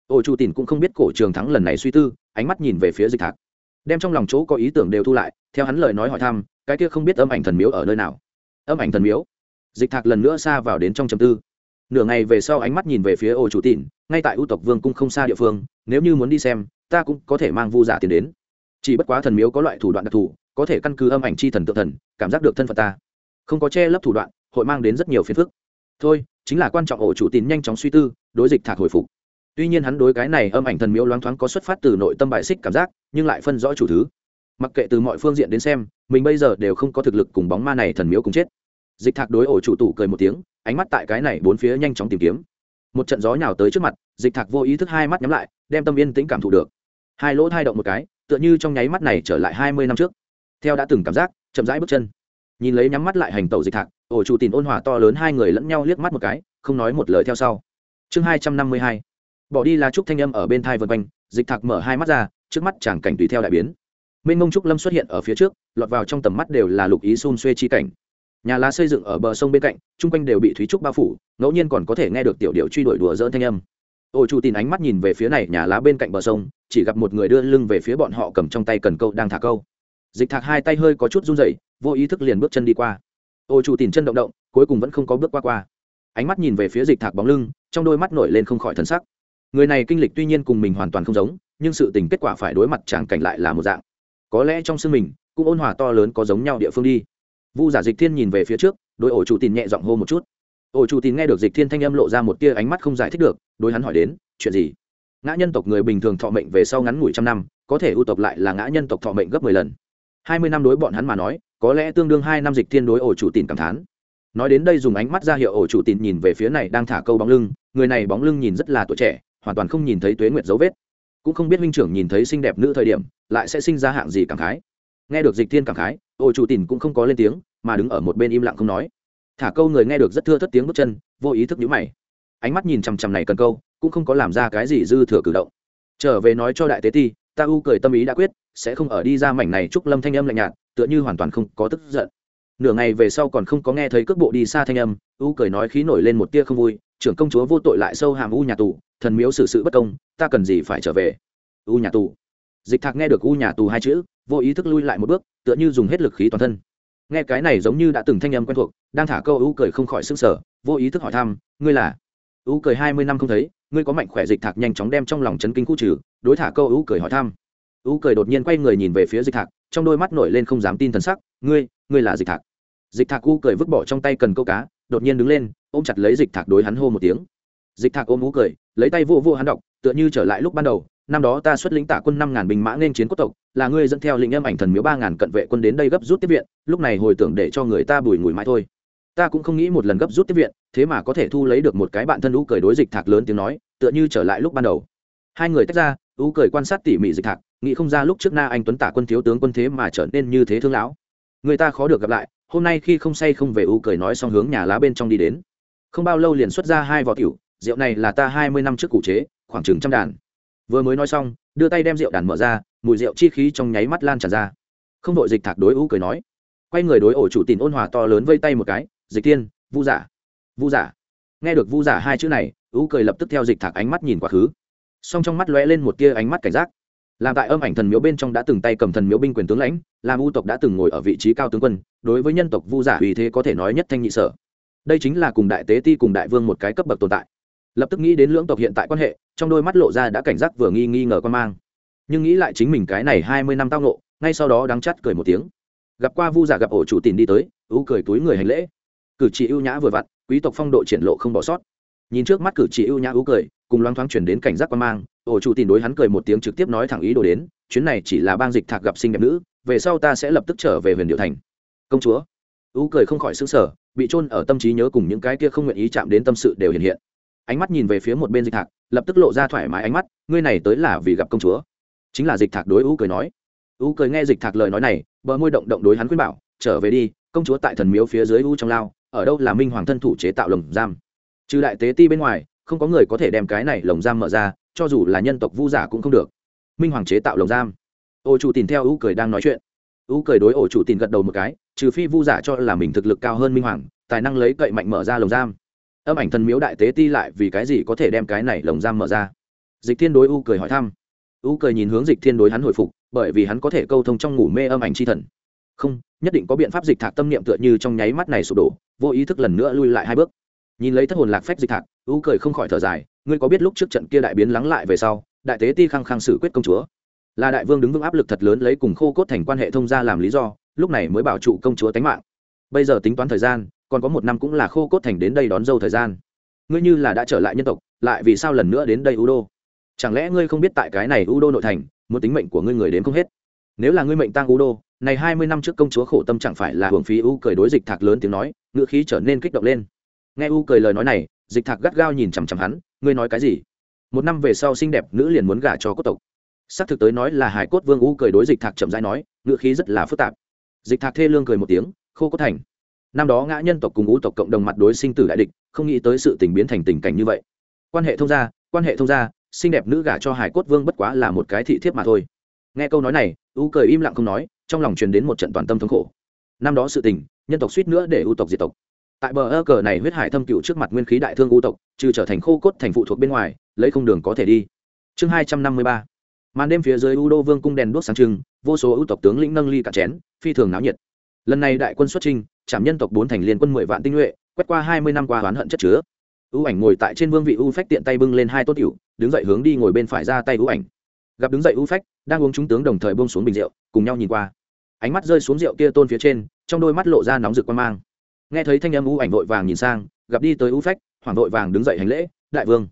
Ô chu tìm cũng không biết cổ trường thắng lần này suy tư, ánh mắt nhìn về phía dịch thạc. Đem trong lòng chỗ có ý tưởng đều thu lại, theo hắn lời nói hỏi thăm, cái kia không biết âm ảnh thần miếu ở nơi nào? Âm ảnh thần miếu? Dịch thạc lần nữa xa vào đến trong chầm tư. Nửa ngày về sau ánh mắt nhìn về phía ô chủ tịn ngay tại ưu tộc vương cung không xa địa phương, nếu như muốn đi xem ta cũng có thể mang vu giả tiền đến. Chỉ bất quá thần miếu có loại thủ đoạn đặc thù, có thể căn cứ âm ảnh chi thần tự thần, cảm giác được thân phận ta. Không có che lấp thủ đoạn, hội mang đến rất nhiều phiền phức. Thôi, chính là quan trọng ổ chủ tín nhanh chóng suy tư, đối dịch thạc hồi phục. Tuy nhiên hắn đối cái này âm ảnh thần miếu loáng thoáng có xuất phát từ nội tâm bại xích cảm giác, nhưng lại phân rõ chủ thứ. Mặc kệ từ mọi phương diện đến xem, mình bây giờ đều không có thực lực cùng bóng ma này thần miếu cùng chết. Dịch thạc đối ổ chủ tủ cười một tiếng, ánh mắt tại cái này bốn phía nhanh chóng tìm kiếm. Một trận gió nhào tới trước mặt, dịch thạc vô ý thức hai mắt nhắm lại, đem tâm yên tĩnh cảm thụ được hai lỗ thai động một cái, tựa như trong nháy mắt này trở lại hai mươi năm trước. Theo đã từng cảm giác, chậm rãi bước chân. Nhìn lấy nhắm mắt lại hành tẩu dịch thạc ổ chủ tìm ôn hòa to lớn hai người lẫn nhau liếc mắt một cái, không nói một lời theo sau. Chương hai trăm năm mươi hai. Bỏ đi là trúc thanh âm ở bên thai vân quanh, dịch thạc mở hai mắt ra, trước mắt chàng cảnh tùy theo đại biến. Minh mông trúc lâm xuất hiện ở phía trước, lọt vào trong tầm mắt đều là lục ý xun xuê chi cảnh. Nhà lá xây dựng ở bờ sông bên cạnh, chung quanh đều bị thúy trúc bao phủ, ngẫu nhiên còn có thể nghe được tiểu điệu truy đuổi đùa dỡn thanh âm ôi chủ tin ánh mắt nhìn về phía này nhà lá bên cạnh bờ sông, chỉ gặp một người đưa lưng về phía bọn họ cầm trong tay cần câu đang thả câu. Dịch thạc hai tay hơi có chút run rẩy, vô ý thức liền bước chân đi qua. Ôi chủ tin chân động động, cuối cùng vẫn không có bước qua qua. Ánh mắt nhìn về phía dịch thạc bóng lưng, trong đôi mắt nổi lên không khỏi thân sắc. Người này kinh lịch tuy nhiên cùng mình hoàn toàn không giống, nhưng sự tình kết quả phải đối mặt chẳng cảnh lại là một dạng. Có lẽ trong xương mình, cũng ôn hòa to lớn có giống nhau địa phương đi. Vu giả dịch thiên nhìn về phía trước đôi ổ chủ tin nhẹ giọng hô một chút ổ chủ tin nghe được dịch thiên thanh âm lộ ra một tia ánh mắt không giải thích được, đối hắn hỏi đến, chuyện gì? Ngã nhân tộc người bình thường thọ mệnh về sau ngắn ngủi trăm năm, có thể ưu tộc lại là ngã nhân tộc thọ mệnh gấp mười lần. Hai mươi năm đối bọn hắn mà nói, có lẽ tương đương hai năm dịch thiên đối ổ chủ tin cảm thán. Nói đến đây dùng ánh mắt ra hiệu ổ chủ tin nhìn về phía này đang thả câu bóng lưng, người này bóng lưng nhìn rất là tuổi trẻ, hoàn toàn không nhìn thấy tuế nguyệt dấu vết. Cũng không biết huynh trưởng nhìn thấy xinh đẹp nữ thời điểm, lại sẽ sinh ra hạng gì cảm khái. Nghe được dịch thiên cảm khái, ổ chủ tin cũng không có lên tiếng, mà đứng ở một bên im lặng không nói thả câu người nghe được rất thưa thất tiếng bước chân, vô ý thức nhũ mày. Ánh mắt nhìn chằm chằm này cần câu, cũng không có làm ra cái gì dư thừa cử động. Trở về nói cho đại tế ti, ta u cười tâm ý đã quyết, sẽ không ở đi ra mảnh này chúc lâm thanh âm lạnh nhạt, tựa như hoàn toàn không có tức giận. Nửa ngày về sau còn không có nghe thấy cước bộ đi xa thanh âm, u cười nói khí nổi lên một tia không vui, trưởng công chúa vô tội lại sâu hàm u nhà tù, thần miếu xử sự bất công, ta cần gì phải trở về? U nhà tù. Dịch thạc nghe được u nhà tù hai chữ, vô ý thức lui lại một bước, tựa như dùng hết lực khí toàn thân nghe cái này giống như đã từng thanh âm quen thuộc, đang thả câu ưu cười không khỏi s ư n g sở vô ý thức hỏi thăm, ngươi là? Ưu cười hai mươi năm không thấy, ngươi có mạnh khỏe dịch thạc nhanh chóng đem trong lòng chấn kinh khu trừ. Đối thả câu ưu cười hỏi thăm. Ưu cười đột nhiên quay người nhìn về phía dịch thạc, trong đôi mắt nổi lên không dám tin thần sắc, ngươi ngươi là dịch thạc? Dịch thạc ưu cười vứt bỏ trong tay cần câu cá, đột nhiên đứng lên, ôm chặt lấy dịch thạc đối hắn hô một tiếng. Dịch thạc ôm ưu cười, lấy tay vô vô hắn đọc, tựa như trở lại lúc ban đầu năm đó ta xuất lĩnh tạ quân năm ngàn binh mã nên chiến quốc tộc, là ngươi dẫn theo lĩnh âm ảnh thần miếu ba ngàn cận vệ quân đến đây gấp rút tiếp viện, lúc này hồi tưởng để cho người ta bùi ngùi mãi thôi. Ta cũng không nghĩ một lần gấp rút tiếp viện, thế mà có thể thu lấy được một cái bạn thân u cười đối dịch thạc lớn tiếng nói, tựa như trở lại lúc ban đầu. Hai người tách ra u cười quan sát tỉ mỉ dịch thạc, nghĩ không ra lúc trước na anh tuấn tả quân thiếu tướng quân thế mà trở nên như thế thương lão. Người ta khó được gặp lại, hôm nay khi không say không về u cười nói xong hướng nhà lá bên trong đi đến. Không bao lâu liền xuất ra hai vỏ tiểu, rượu này là ta hai mươi năm trước cụ chế, khoảng chừng trăm đàn vừa mới nói xong, đưa tay đem rượu đàn mở ra, mùi rượu chi khí trong nháy mắt lan tràn ra. Không đội dịch thạc đối ú cười nói. Quay người đối ổ chủ tìm ôn hòa to lớn vây tay một cái, dịch tiên vu giả. Vu giả? Nghe được vu giả hai chữ này ú cười lập tức theo dịch thạc ánh mắt nhìn quá khứ. Song trong mắt lóe lên một tia ánh mắt cảnh giác. Làm tại âm ảnh thần miếu bên trong đã từng tay cầm thần miếu binh quyền tướng lãnh, làm u tộc đã từng ngồi ở vị trí cao tướng quân, đối với nhân tộc vu giả uy thế có thể nói nhất thanh nhị sở. Đây chính là cùng đại tế ti cùng đại vương một cái cấp bậc tồn tại lập tức nghĩ đến lưỡng tộc hiện tại quan hệ, trong đôi mắt lộ ra đã cảnh giác vừa nghi nghi ngờ con mang. Nhưng nghĩ lại chính mình cái này hai mươi năm tao nộ ngay sau đó đắng chắt cười một tiếng. Gặp qua vu giả gặp ổ chủ tìm đi tới ưu cười túi người hành lễ. Cử chỉ ưu nhã vừa vặn, quý tộc phong độ triển lộ không bỏ sót. Nhìn trước mắt cử chỉ ưu nhã ưu cười, cùng loáng thoáng chuyển đến cảnh giác quan mang, ổ chủ tìm đối hắn cười một tiếng trực tiếp nói thẳng ý đồ đến, chuyến này chỉ là bang dịch thạc gặp sinh đẹp nữ, về sau ta sẽ lập tức trở về huyền điệu thành. Công chúa ưu cười không khỏi xứng sở bị trôn ở tâm trí nhớ cùng những cái kia không nguyện ý chạm đến tâm sự đều hiện hiện ánh mắt nhìn về phía một bên dịch thạc, lập tức lộ ra thoải mái ánh mắt, ngươi này tới là vì gặp công chúa. Chính là dịch thạc đối ưu cười nói. Ưu cười nghe dịch thạc lời nói này, bờ môi động động đối hắn khuyên bảo, trở về đi, công chúa tại thần miếu phía dưới ưu trong lao, ở đâu là minh hoàng thân thủ chế tạo lồng giam. Trừ đại tế ti bên ngoài, không có người có thể đem cái này lồng giam mở ra, cho dù là nhân tộc vu giả cũng không được. Minh hoàng chế tạo lồng giam. Ô chủ tìm theo ưu cười đang nói chuyện. Ưu cười đối ổ chủ tìm gật đầu một cái, trừ phi vu giả cho là mình thực lực cao hơn minh hoàng, tài năng lấy cậy mạnh mở ra lồng giam âm ảnh thần miếu đại tế ti lại vì cái gì có thể đem cái này lồng giam mở ra? Dịch thiên đối U cười hỏi thăm. U cười nhìn hướng dịch thiên đối hắn hồi phục, bởi vì hắn có thể câu thông trong ngủ mê âm ảnh c h i thần. Không, nhất định có biện pháp dịch thạc tâm niệm tựa như trong nháy mắt này sụp đổ, vô ý thức lần nữa lui lại hai bước. Nhìn lấy thất hồn lạc phép dịch thạc, U cười không khỏi thở dài, ngươi có biết lúc trước trận kia đại biến lắng lại về sau, đại tế ti khăng khăng xử quyết công chúa? Là đại vương đứng vững áp lực thật lớn lấy cùng khô cốt thành quan hệ thông gia làm lý do, lúc này mới bảo trụ công chúa tánh mạng. Bây giờ tính toán thời gian còn có một năm cũng là khô cốt thành đến đây đón dâu thời gian. Ngươi như là đã trở lại nhân tộc, lại vì sao lần nữa đến đây u đô chẳng lẽ ngươi không biết tại cái này u đô nội thành, muốn tính mệnh của ngươi người đến không hết? Nếu là ngươi mệnh tang u đô này hai mươi năm trước công chúa khổ tâm chẳng phải là hưởng phí u cười đối dịch thạc lớn tiếng nói ngựa khí trở nên kích động lên. Nghe u cười lời nói này, dịch thạc gắt gao nhìn chằm chằm hắn, ngươi nói cái gì? Một năm về sau xinh đẹp nữ liền muốn gả cho cốt tộc. Xác thực tới nói là hải cốt vương u cười đối dịch thạc chậm rãi nói ngựa khí rất là phức tạp. Dịch thạc thê lương cười một tiếng, khô cốt thành năm đó ngã nhân tộc cùng u tộc cộng đồng mặt đối sinh tử đại địch, không nghĩ tới sự tình biến thành tình cảnh như vậy. Quan hệ thông gia, quan hệ thông gia, xinh đẹp nữ gả cho hải cốt vương bất quá là một cái thị thiếp mà thôi. Nghe câu nói này, u cười im lặng không nói, trong lòng truyền đến một trận toàn tâm thống khổ. Năm đó sự tình, nhân tộc suýt nữa để u tộc diệt tộc. Tại bờ ơ cờ này huyết hải thâm cựu trước mặt nguyên khí đại thương u tộc, trừ trở thành khô cốt thành phụ thuộc bên ngoài, lấy không đường có thể đi. Chương hai trăm năm mươi ba. Màn đêm phía dưới u đô vương cung đèn đuốc sáng trưng, vô số ưu tộc tướng lĩnh nâng ly cả chén, phi thường náo nhiệt lần này đại quân xuất trinh trảm nhân tộc bốn thành liên quân mười vạn tinh nhuệ, quét qua hai mươi năm qua oán hận chất chứa. Ưu ảnh ngồi tại trên vương vị ưu phách tiện tay bưng lên hai tốt cựu đứng dậy hướng đi ngồi bên phải ra tay ưu ảnh. Gặp đứng dậy ưu phách, đang uống chúng tướng đồng thời bông xuống bình rượu, cùng nhau nhìn qua. Ánh mắt rơi xuống rượu kia tôn phía trên, trong đôi mắt lộ ra nóng rực quan mang. Nghe thấy thanh âm ưu ảnh vội vàng nhìn sang, gặp đi tới ưu phách hoàng vội vàng đứng dậy hành lễ, đại vương.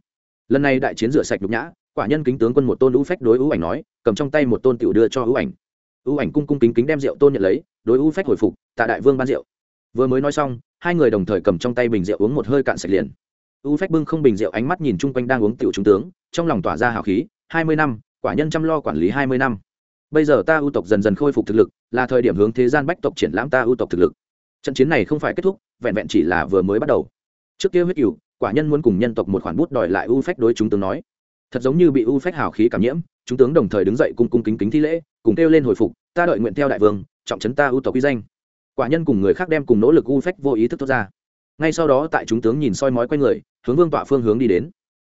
Lần này đại chiến rửa sạch nhục nhã, quả nhân kính tướng quân một tôn ưu phách đối ưu ảnh nói, cầm trong tay một tôn tiểu đưa cho ưu ảnh. Ưu ảnh cung cung kính kính đem rượu tôn nhận lấy đối U phách hồi phục, tạ đại vương ban rượu. Vừa mới nói xong, hai người đồng thời cầm trong tay bình rượu uống một hơi cạn sạch liền. U phách bưng không bình rượu ánh mắt nhìn chung quanh đang uống tiểu trung tướng, trong lòng tỏa ra hào khí, hai mươi năm, quả nhân chăm lo quản lý hai mươi năm. Bây giờ ta ưu tộc dần dần khôi phục thực lực, là thời điểm hướng thế gian bách tộc triển lãm ta ưu tộc thực lực. Trận chiến này không phải kết thúc, vẹn vẹn chỉ là vừa mới bắt đầu. Trước kia huyết cựu quả nhân muốn cùng nhân tộc một khoản bút đòi lại U phách đối chúng tướng nói. Thật giống như bị U phách hào khí cảm nhiễm, chúng tướng đồng thời đứng dậy cung cung kính kính thi lễ, cùng kêu lên hồi phục, ta đợi nguyện theo đại vương trọng trấn ta ưu tộc uy danh. Quả nhân cùng người khác đem cùng nỗ lực u phách vô ý thức thoát ra. Ngay sau đó tại chúng tướng nhìn soi mói quanh người, hướng vương tọa phương hướng đi đến.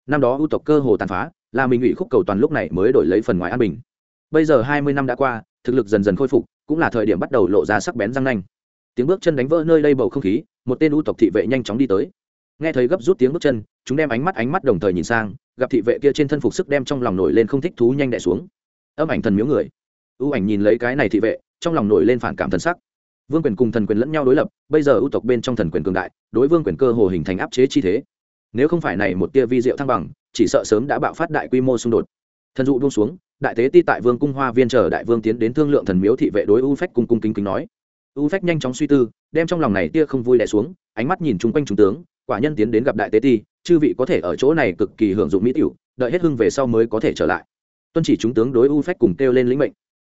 Năm đó ưu tộc cơ hồ tàn phá, là mình ủy khúc cầu toàn lúc này mới đổi lấy phần ngoài an bình. Bây giờ hai mươi năm đã qua, thực lực dần dần khôi phục, cũng là thời điểm bắt đầu lộ ra sắc bén răng nanh. Tiếng bước chân đánh vỡ nơi đây bầu không khí, một tên ưu tộc thị vệ nhanh chóng đi tới. Nghe thấy gấp rút tiếng bước chân, chúng đem ánh mắt ánh mắt đồng thời nhìn sang, gặp thị vệ kia trên thân phục sức đem trong lòng nổi lên không thích thú nhanh đẻ xuống. Âm ảnh thần miếu người. Ưu ảnh nhìn lấy cái này thị vệ trong lòng nổi lên phản cảm thần sắc. Vương quyền cùng thần quyền lẫn nhau đối lập, bây giờ ưu tộc bên trong thần quyền cường đại, đối vương quyền cơ hồ hình thành áp chế chi thế. Nếu không phải này một tia vi diệu thăng bằng, chỉ sợ sớm đã bạo phát đại quy mô xung đột. Thần dụ buông xuống, đại tế ti tại vương cung hoa viên chờ đại vương tiến đến thương lượng thần miếu thị vệ đối u phách cung cung kính kính nói. U phách nhanh chóng suy tư, đem trong lòng này tia không vui đẻ xuống, ánh mắt nhìn chung quanh trung tướng, quả nhân tiến đến gặp đại tế ti, chư vị có thể ở chỗ này cực kỳ hưởng dụng mỹ tiểu, đợi hết hưng về sau mới có thể trở lại. Tuân chỉ chúng tướng đối u phách cùng kêu lên lĩnh mệnh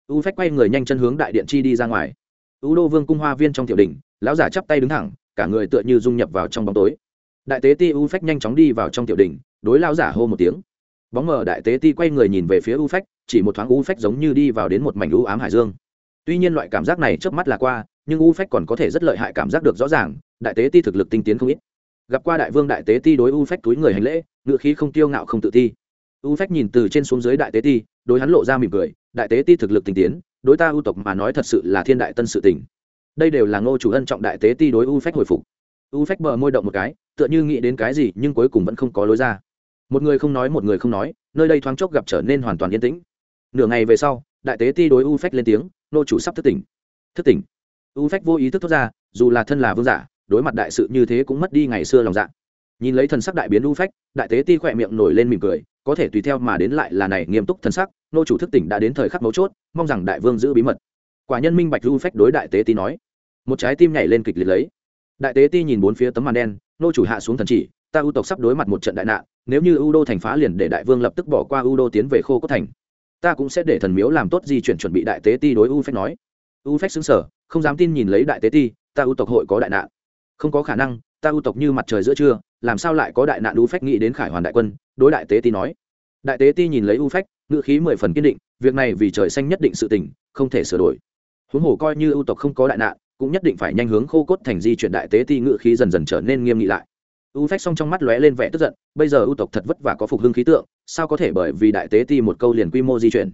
u phách quay người nhanh chân hướng đại điện chi đi ra ngoài. U đô vương cung hoa viên trong tiểu đình lão giả chắp tay đứng thẳng, cả người tựa như dung nhập vào trong bóng tối. Đại tế ti u phách nhanh chóng đi vào trong tiểu đình đối lão giả hô một tiếng. Bóng mờ đại tế ti quay người nhìn về phía u phách, chỉ một thoáng u phách giống như đi vào đến một mảnh u ám hải dương. Tuy nhiên loại cảm giác này trước mắt là qua, nhưng u phách còn có thể rất lợi hại cảm giác được rõ ràng, đại tế ti thực lực tinh tiến không ít. Gặp qua đại vương đại tế ti đối u phách túi người hành lễ ngự khí không tiêu ngạo không tự ti. U phách nhìn từ trên xuống dưới đại tế ti đối hắn lộ ra mỉm cười, đại tế ti thực lực tinh tiến, đối ta ưu tộc mà nói thật sự là thiên đại tân sự tình. Đây đều là ngô chủ ân trọng đại tế ti đối u phách hồi phục. U phách bờ môi động một cái, tựa như nghĩ đến cái gì nhưng cuối cùng vẫn không có lối ra. Một người không nói một người không nói, nơi đây thoáng chốc gặp trở nên hoàn toàn yên tĩnh. Nửa ngày về sau, đại tế ti đối u phách lên tiếng nô chủ sắp thức tỉnh. Thức tỉnh. U phách vô ý thức thốt ra, dù là thân là vương giả, đối mặt đại sự như thế cũng mất đi ngày xưa lòng dạ nhìn lấy thần sắc đại biến u phách, đại tế ti khỏe miệng nổi lên mỉm cười, có thể tùy theo mà đến lại là này nghiêm túc thần sắc, nô chủ thức tỉnh đã đến thời khắc mấu chốt, mong rằng đại vương giữ bí mật. Quả nhân minh bạch u phách đối đại tế ti nói. Một trái tim nhảy lên kịch liệt lấy. Đại tế ti nhìn bốn phía tấm màn đen, nô chủ hạ xuống thần chỉ, ta ưu tộc sắp đối mặt một trận đại nạn, nếu như ưu đô thành phá liền để đại vương lập tức bỏ qua ưu đô tiến về khô cốt thành. Ta cũng sẽ để thần miếu làm tốt di chuyển chuẩn bị đại tế ti đối u phách nói. U phách xứng sở không dám tin nhìn lấy đại tế ti, ta ưu tộc hội có đại nạn. Không có khả năng, ta ưu tộc như mặt trời giữa trưa làm sao lại có đại nạn u phách nghĩ đến khải hoàn đại quân, đối đại tế ti nói. Đại tế ti nhìn lấy u phách, ngữ khí mười phần kiên định, việc này vì trời xanh nhất định sự tình, không thể sửa đổi. Huống hồ coi như ưu tộc không có đại nạn, cũng nhất định phải nhanh hướng khô cốt thành di chuyển đại tế ti ngự khí dần dần trở nên nghiêm nghị lại. U phách xong trong mắt lóe lên vẻ tức giận, bây giờ ưu tộc thật vất vả có phục hưng khí tượng, sao có thể bởi vì đại tế ti một câu liền quy mô di chuyển?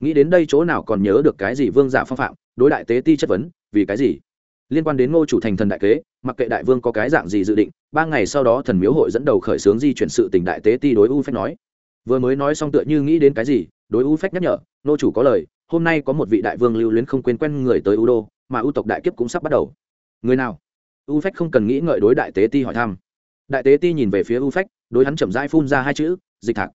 Nghĩ đến đây chỗ nào còn nhớ được cái gì vương giả phong phạm, đối đại tế ti chất vấn, vì cái gì? Liên quan đến ngô chủ thành thần đại kế, mặc kệ đại vương có cái dạng gì dự định, ba ngày sau đó thần miếu hội dẫn đầu khởi xướng di chuyển sự tình đại tế ti đối u phách nói. Vừa mới nói xong tựa như nghĩ đến cái gì, đối u phách nhắc nhở, ngô chủ có lời, hôm nay có một vị đại vương lưu luyến không quên quen người tới u đô, mà u tộc đại kiếp cũng sắp bắt đầu. Người nào? U phách không cần nghĩ ngợi đối đại tế ti hỏi thăm. Đại tế ti nhìn về phía u phách, đối hắn chậm rãi phun ra hai chữ, dịch thạc,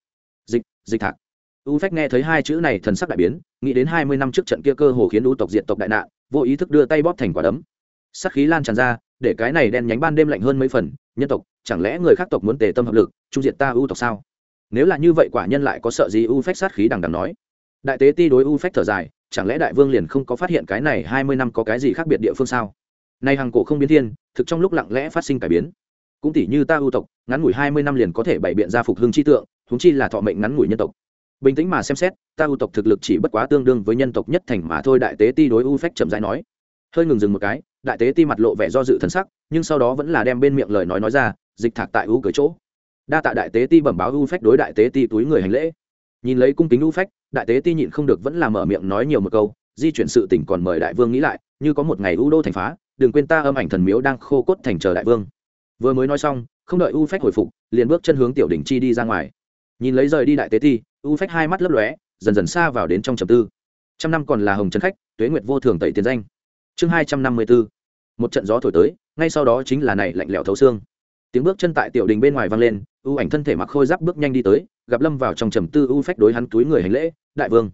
dịch dịch thạc. U phách nghe thấy hai chữ này thần sắc đại biến, nghĩ đến hai mươi năm trước trận kia cơ hồ khiến u tộc diện tộc đại nạn, vô ý thức đưa tay bóp thành quả đấm sắc khí lan tràn ra, để cái này đen nhánh ban đêm lạnh hơn mấy phần, nhân tộc, chẳng lẽ người khác tộc muốn tề tâm hợp lực, trung diệt ta ưu tộc sao? Nếu là như vậy quả nhân lại có sợ gì u phách sát khí đằng đằng nói? Đại tế ti đối u phách thở dài, chẳng lẽ đại vương liền không có phát hiện cái này hai mươi năm có cái gì khác biệt địa phương sao? Nay hàng cổ không biến thiên, thực trong lúc lặng lẽ phát sinh cải biến. Cũng tỷ như ta ưu tộc, ngắn ngủi hai mươi năm liền có thể bày biện ra phục hưng chi tượng húng chi là thọ mệnh ngắn ngủi nhân tộc. Bình tĩnh mà xem xét, ta ưu tộc thực lực chỉ bất quá tương đương với nhân tộc nhất thành mà thôi, đại tế ti đối u phách chậm rãi nói. Hơi ngừng dừng một cái đại tế ti mặt lộ vẻ do dự thần sắc, nhưng sau đó vẫn là đem bên miệng lời nói nói ra, dịch thạc tại u cửa chỗ. Đa tạ đại tế ti bẩm báo u phách đối đại tế ti túi người hành lễ. Nhìn lấy cung kính u phách, đại tế ti nhịn không được vẫn là mở miệng nói nhiều một câu, di chuyển sự tỉnh còn mời đại vương nghĩ lại, như có một ngày u đô thành phá, đừng quên ta âm ảnh thần miếu đang khô cốt thành chờ đại vương. Vừa mới nói xong, không đợi u phách hồi phục, liền bước chân hướng tiểu đỉnh chi đi ra ngoài. Nhìn lấy rời đi đại tế ti u phách hai mắt lấp lóe, dần dần xa vào đến trong trầm tư. Trăm năm còn là hồng trấn khách, tuế nguyệt vô thường tẩy tiền danh chương hai trăm năm mươi bốn. Một trận gió thổi tới, ngay sau đó chính là này lạnh lẽo thấu xương. Tiếng bước chân tại tiểu đình bên ngoài vang lên u ảnh thân thể mặc khôi giáp bước nhanh đi tới, gặp lâm vào trong trầm tư u phách đối hắn túi người hành lễ, đại vương.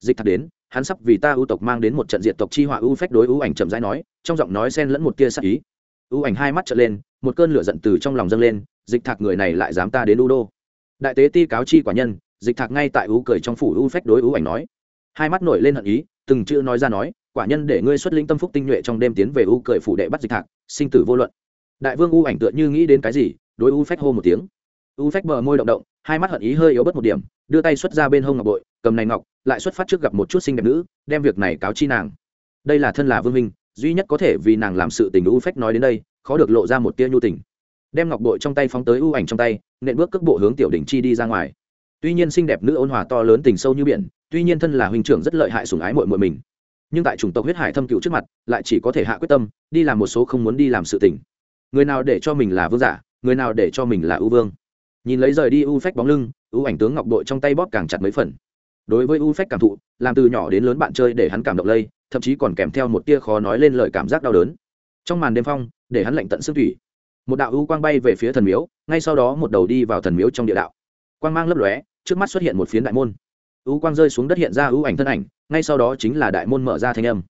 Dịch thật đến, hắn sắp vì ta ưu tộc mang đến một trận diện tộc chi họa u phách đối u ảnh chậm rãi nói, trong giọng nói xen lẫn một tia sắc ý. U ảnh hai mắt trở lên, một cơn lửa giận từ trong lòng dâng lên, dịch thạc người này lại dám ta đến u đô. Đại tế ti cáo chi quả nhân, dịch thạc ngay tại u cười trong phủ u phách đối u ảnh nói. Hai mắt nổi lên hận ý, từng chữ nói ra nói quả nhân để ngươi xuất linh tâm phúc tinh nhuệ trong đêm tiến về u cười phủ đệ bắt dịch thạc sinh tử vô luận. Đại vương u ảnh tựa như nghĩ đến cái gì, đối u phách hô một tiếng. U phách bờ môi động động, hai mắt hận ý hơi yếu bớt một điểm, đưa tay xuất ra bên hông ngọc bội, cầm này ngọc, lại xuất phát trước gặp một chút xinh đẹp nữ, đem việc này cáo chi nàng. Đây là thân là vương minh duy nhất có thể vì nàng làm sự tình u phách nói đến đây, khó được lộ ra một tia nhu tình. Đem ngọc bội trong tay phóng tới u ảnh trong tay, nện bước cước bộ hướng tiểu đỉnh chi đi ra ngoài. Tuy nhiên xinh đẹp nữ ôn hòa to lớn tình sâu như biển, tuy nhiên thân là huynh trưởng rất lợi hại sủng ái muội muội mình nhưng tại chủng tộc huyết hải thâm cựu trước mặt, lại chỉ có thể hạ quyết tâm, đi làm một số không muốn đi làm sự tình. Người nào để cho mình là vương giả, người nào để cho mình là ưu vương. Nhìn lấy rời đi ưu phách bóng lưng ưu ảnh tướng ngọc đội trong tay bóp càng chặt mấy phần. Đối với ưu phách cảm thụ, làm từ nhỏ đến lớn bạn chơi để hắn cảm động lây, thậm chí còn kèm theo một tia khó nói lên lời cảm giác đau đớn. Trong màn đêm phong, để hắn lạnh tận sức thủy. Một đạo ưu quang bay về phía thần miếu, ngay sau đó một đầu đi vào thần miếu trong địa đạo. Quang mang lấp lóe, trước mắt xuất hiện một phiến đại môn. Ưu quang rơi xuống đất hiện ra ưu ảnh thân ảnh ngay sau đó chính là đại môn mở ra thanh âm.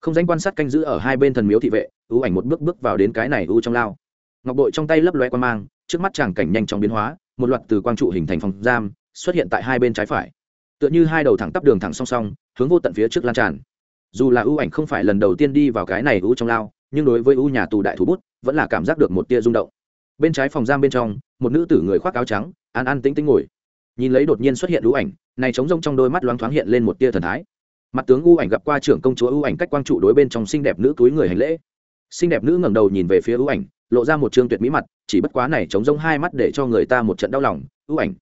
Không danh quan sát canh giữ ở hai bên thần miếu thị vệ, ưu ảnh một bước bước vào đến cái này ưu trong lao. Ngọc bội trong tay lấp lóe quang mang, trước mắt chàng cảnh nhanh chóng biến hóa, một loạt từ quang trụ hình thành phòng giam, xuất hiện tại hai bên trái phải. Tựa như hai đầu thẳng tắp đường thẳng song song, hướng vô tận phía trước lan tràn. Dù là ưu ảnh không phải lần đầu tiên đi vào cái này ưu trong lao, nhưng đối với ưu nhà tù đại thủ bút, vẫn là cảm giác được một tia rung động. Bên trái phòng giam bên trong, một nữ tử người khoác áo trắng, an an tĩnh tĩnh ngồi. Nhìn lấy đột nhiên xuất hiện ưu ảnh, này trống rông trong đôi mắt loáng thoáng hiện lên một tia thần thái mặt tướng ưu ảnh gặp qua trưởng công chúa ưu ảnh cách quang trụ đối bên trong xinh đẹp nữ túi người hành lễ. Xinh đẹp nữ ngẩng đầu nhìn về phía ưu ảnh, lộ ra một trương tuyệt mỹ mặt, chỉ bất quá này chống rông hai mắt để cho người ta một trận đau lòng. Ưu ảnh,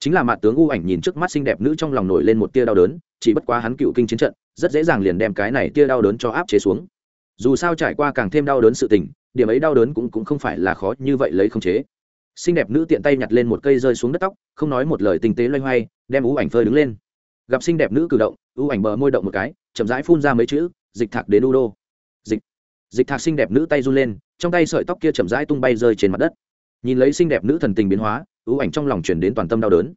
chính là mặt tướng ưu ảnh nhìn trước mắt xinh đẹp nữ trong lòng nổi lên một tia đau đớn, chỉ bất quá hắn cựu kinh chiến trận, rất dễ dàng liền đem cái này tia đau đớn cho áp chế xuống. Dù sao trải qua càng thêm đau đớn sự tình, điểm ấy đau đớn cũng cũng không phải là khó như vậy lấy không chế. Xinh đẹp nữ tiện tay nhặt lên một cây rơi xuống đất tóc, không nói một lời tinh tế loay hoay, đem ưu ảnh phơi đứng lên gặp xinh đẹp nữ cử động ưu ảnh bờ môi động một cái, chậm rãi phun ra mấy chữ, dịch thạc đến u đô dịch dịch thạc xinh đẹp nữ tay run lên, trong tay sợi tóc kia chậm rãi tung bay rơi trên mặt đất. Nhìn lấy xinh đẹp nữ thần tình biến hóa ưu ảnh trong lòng chuyển đến toàn tâm đau đớn.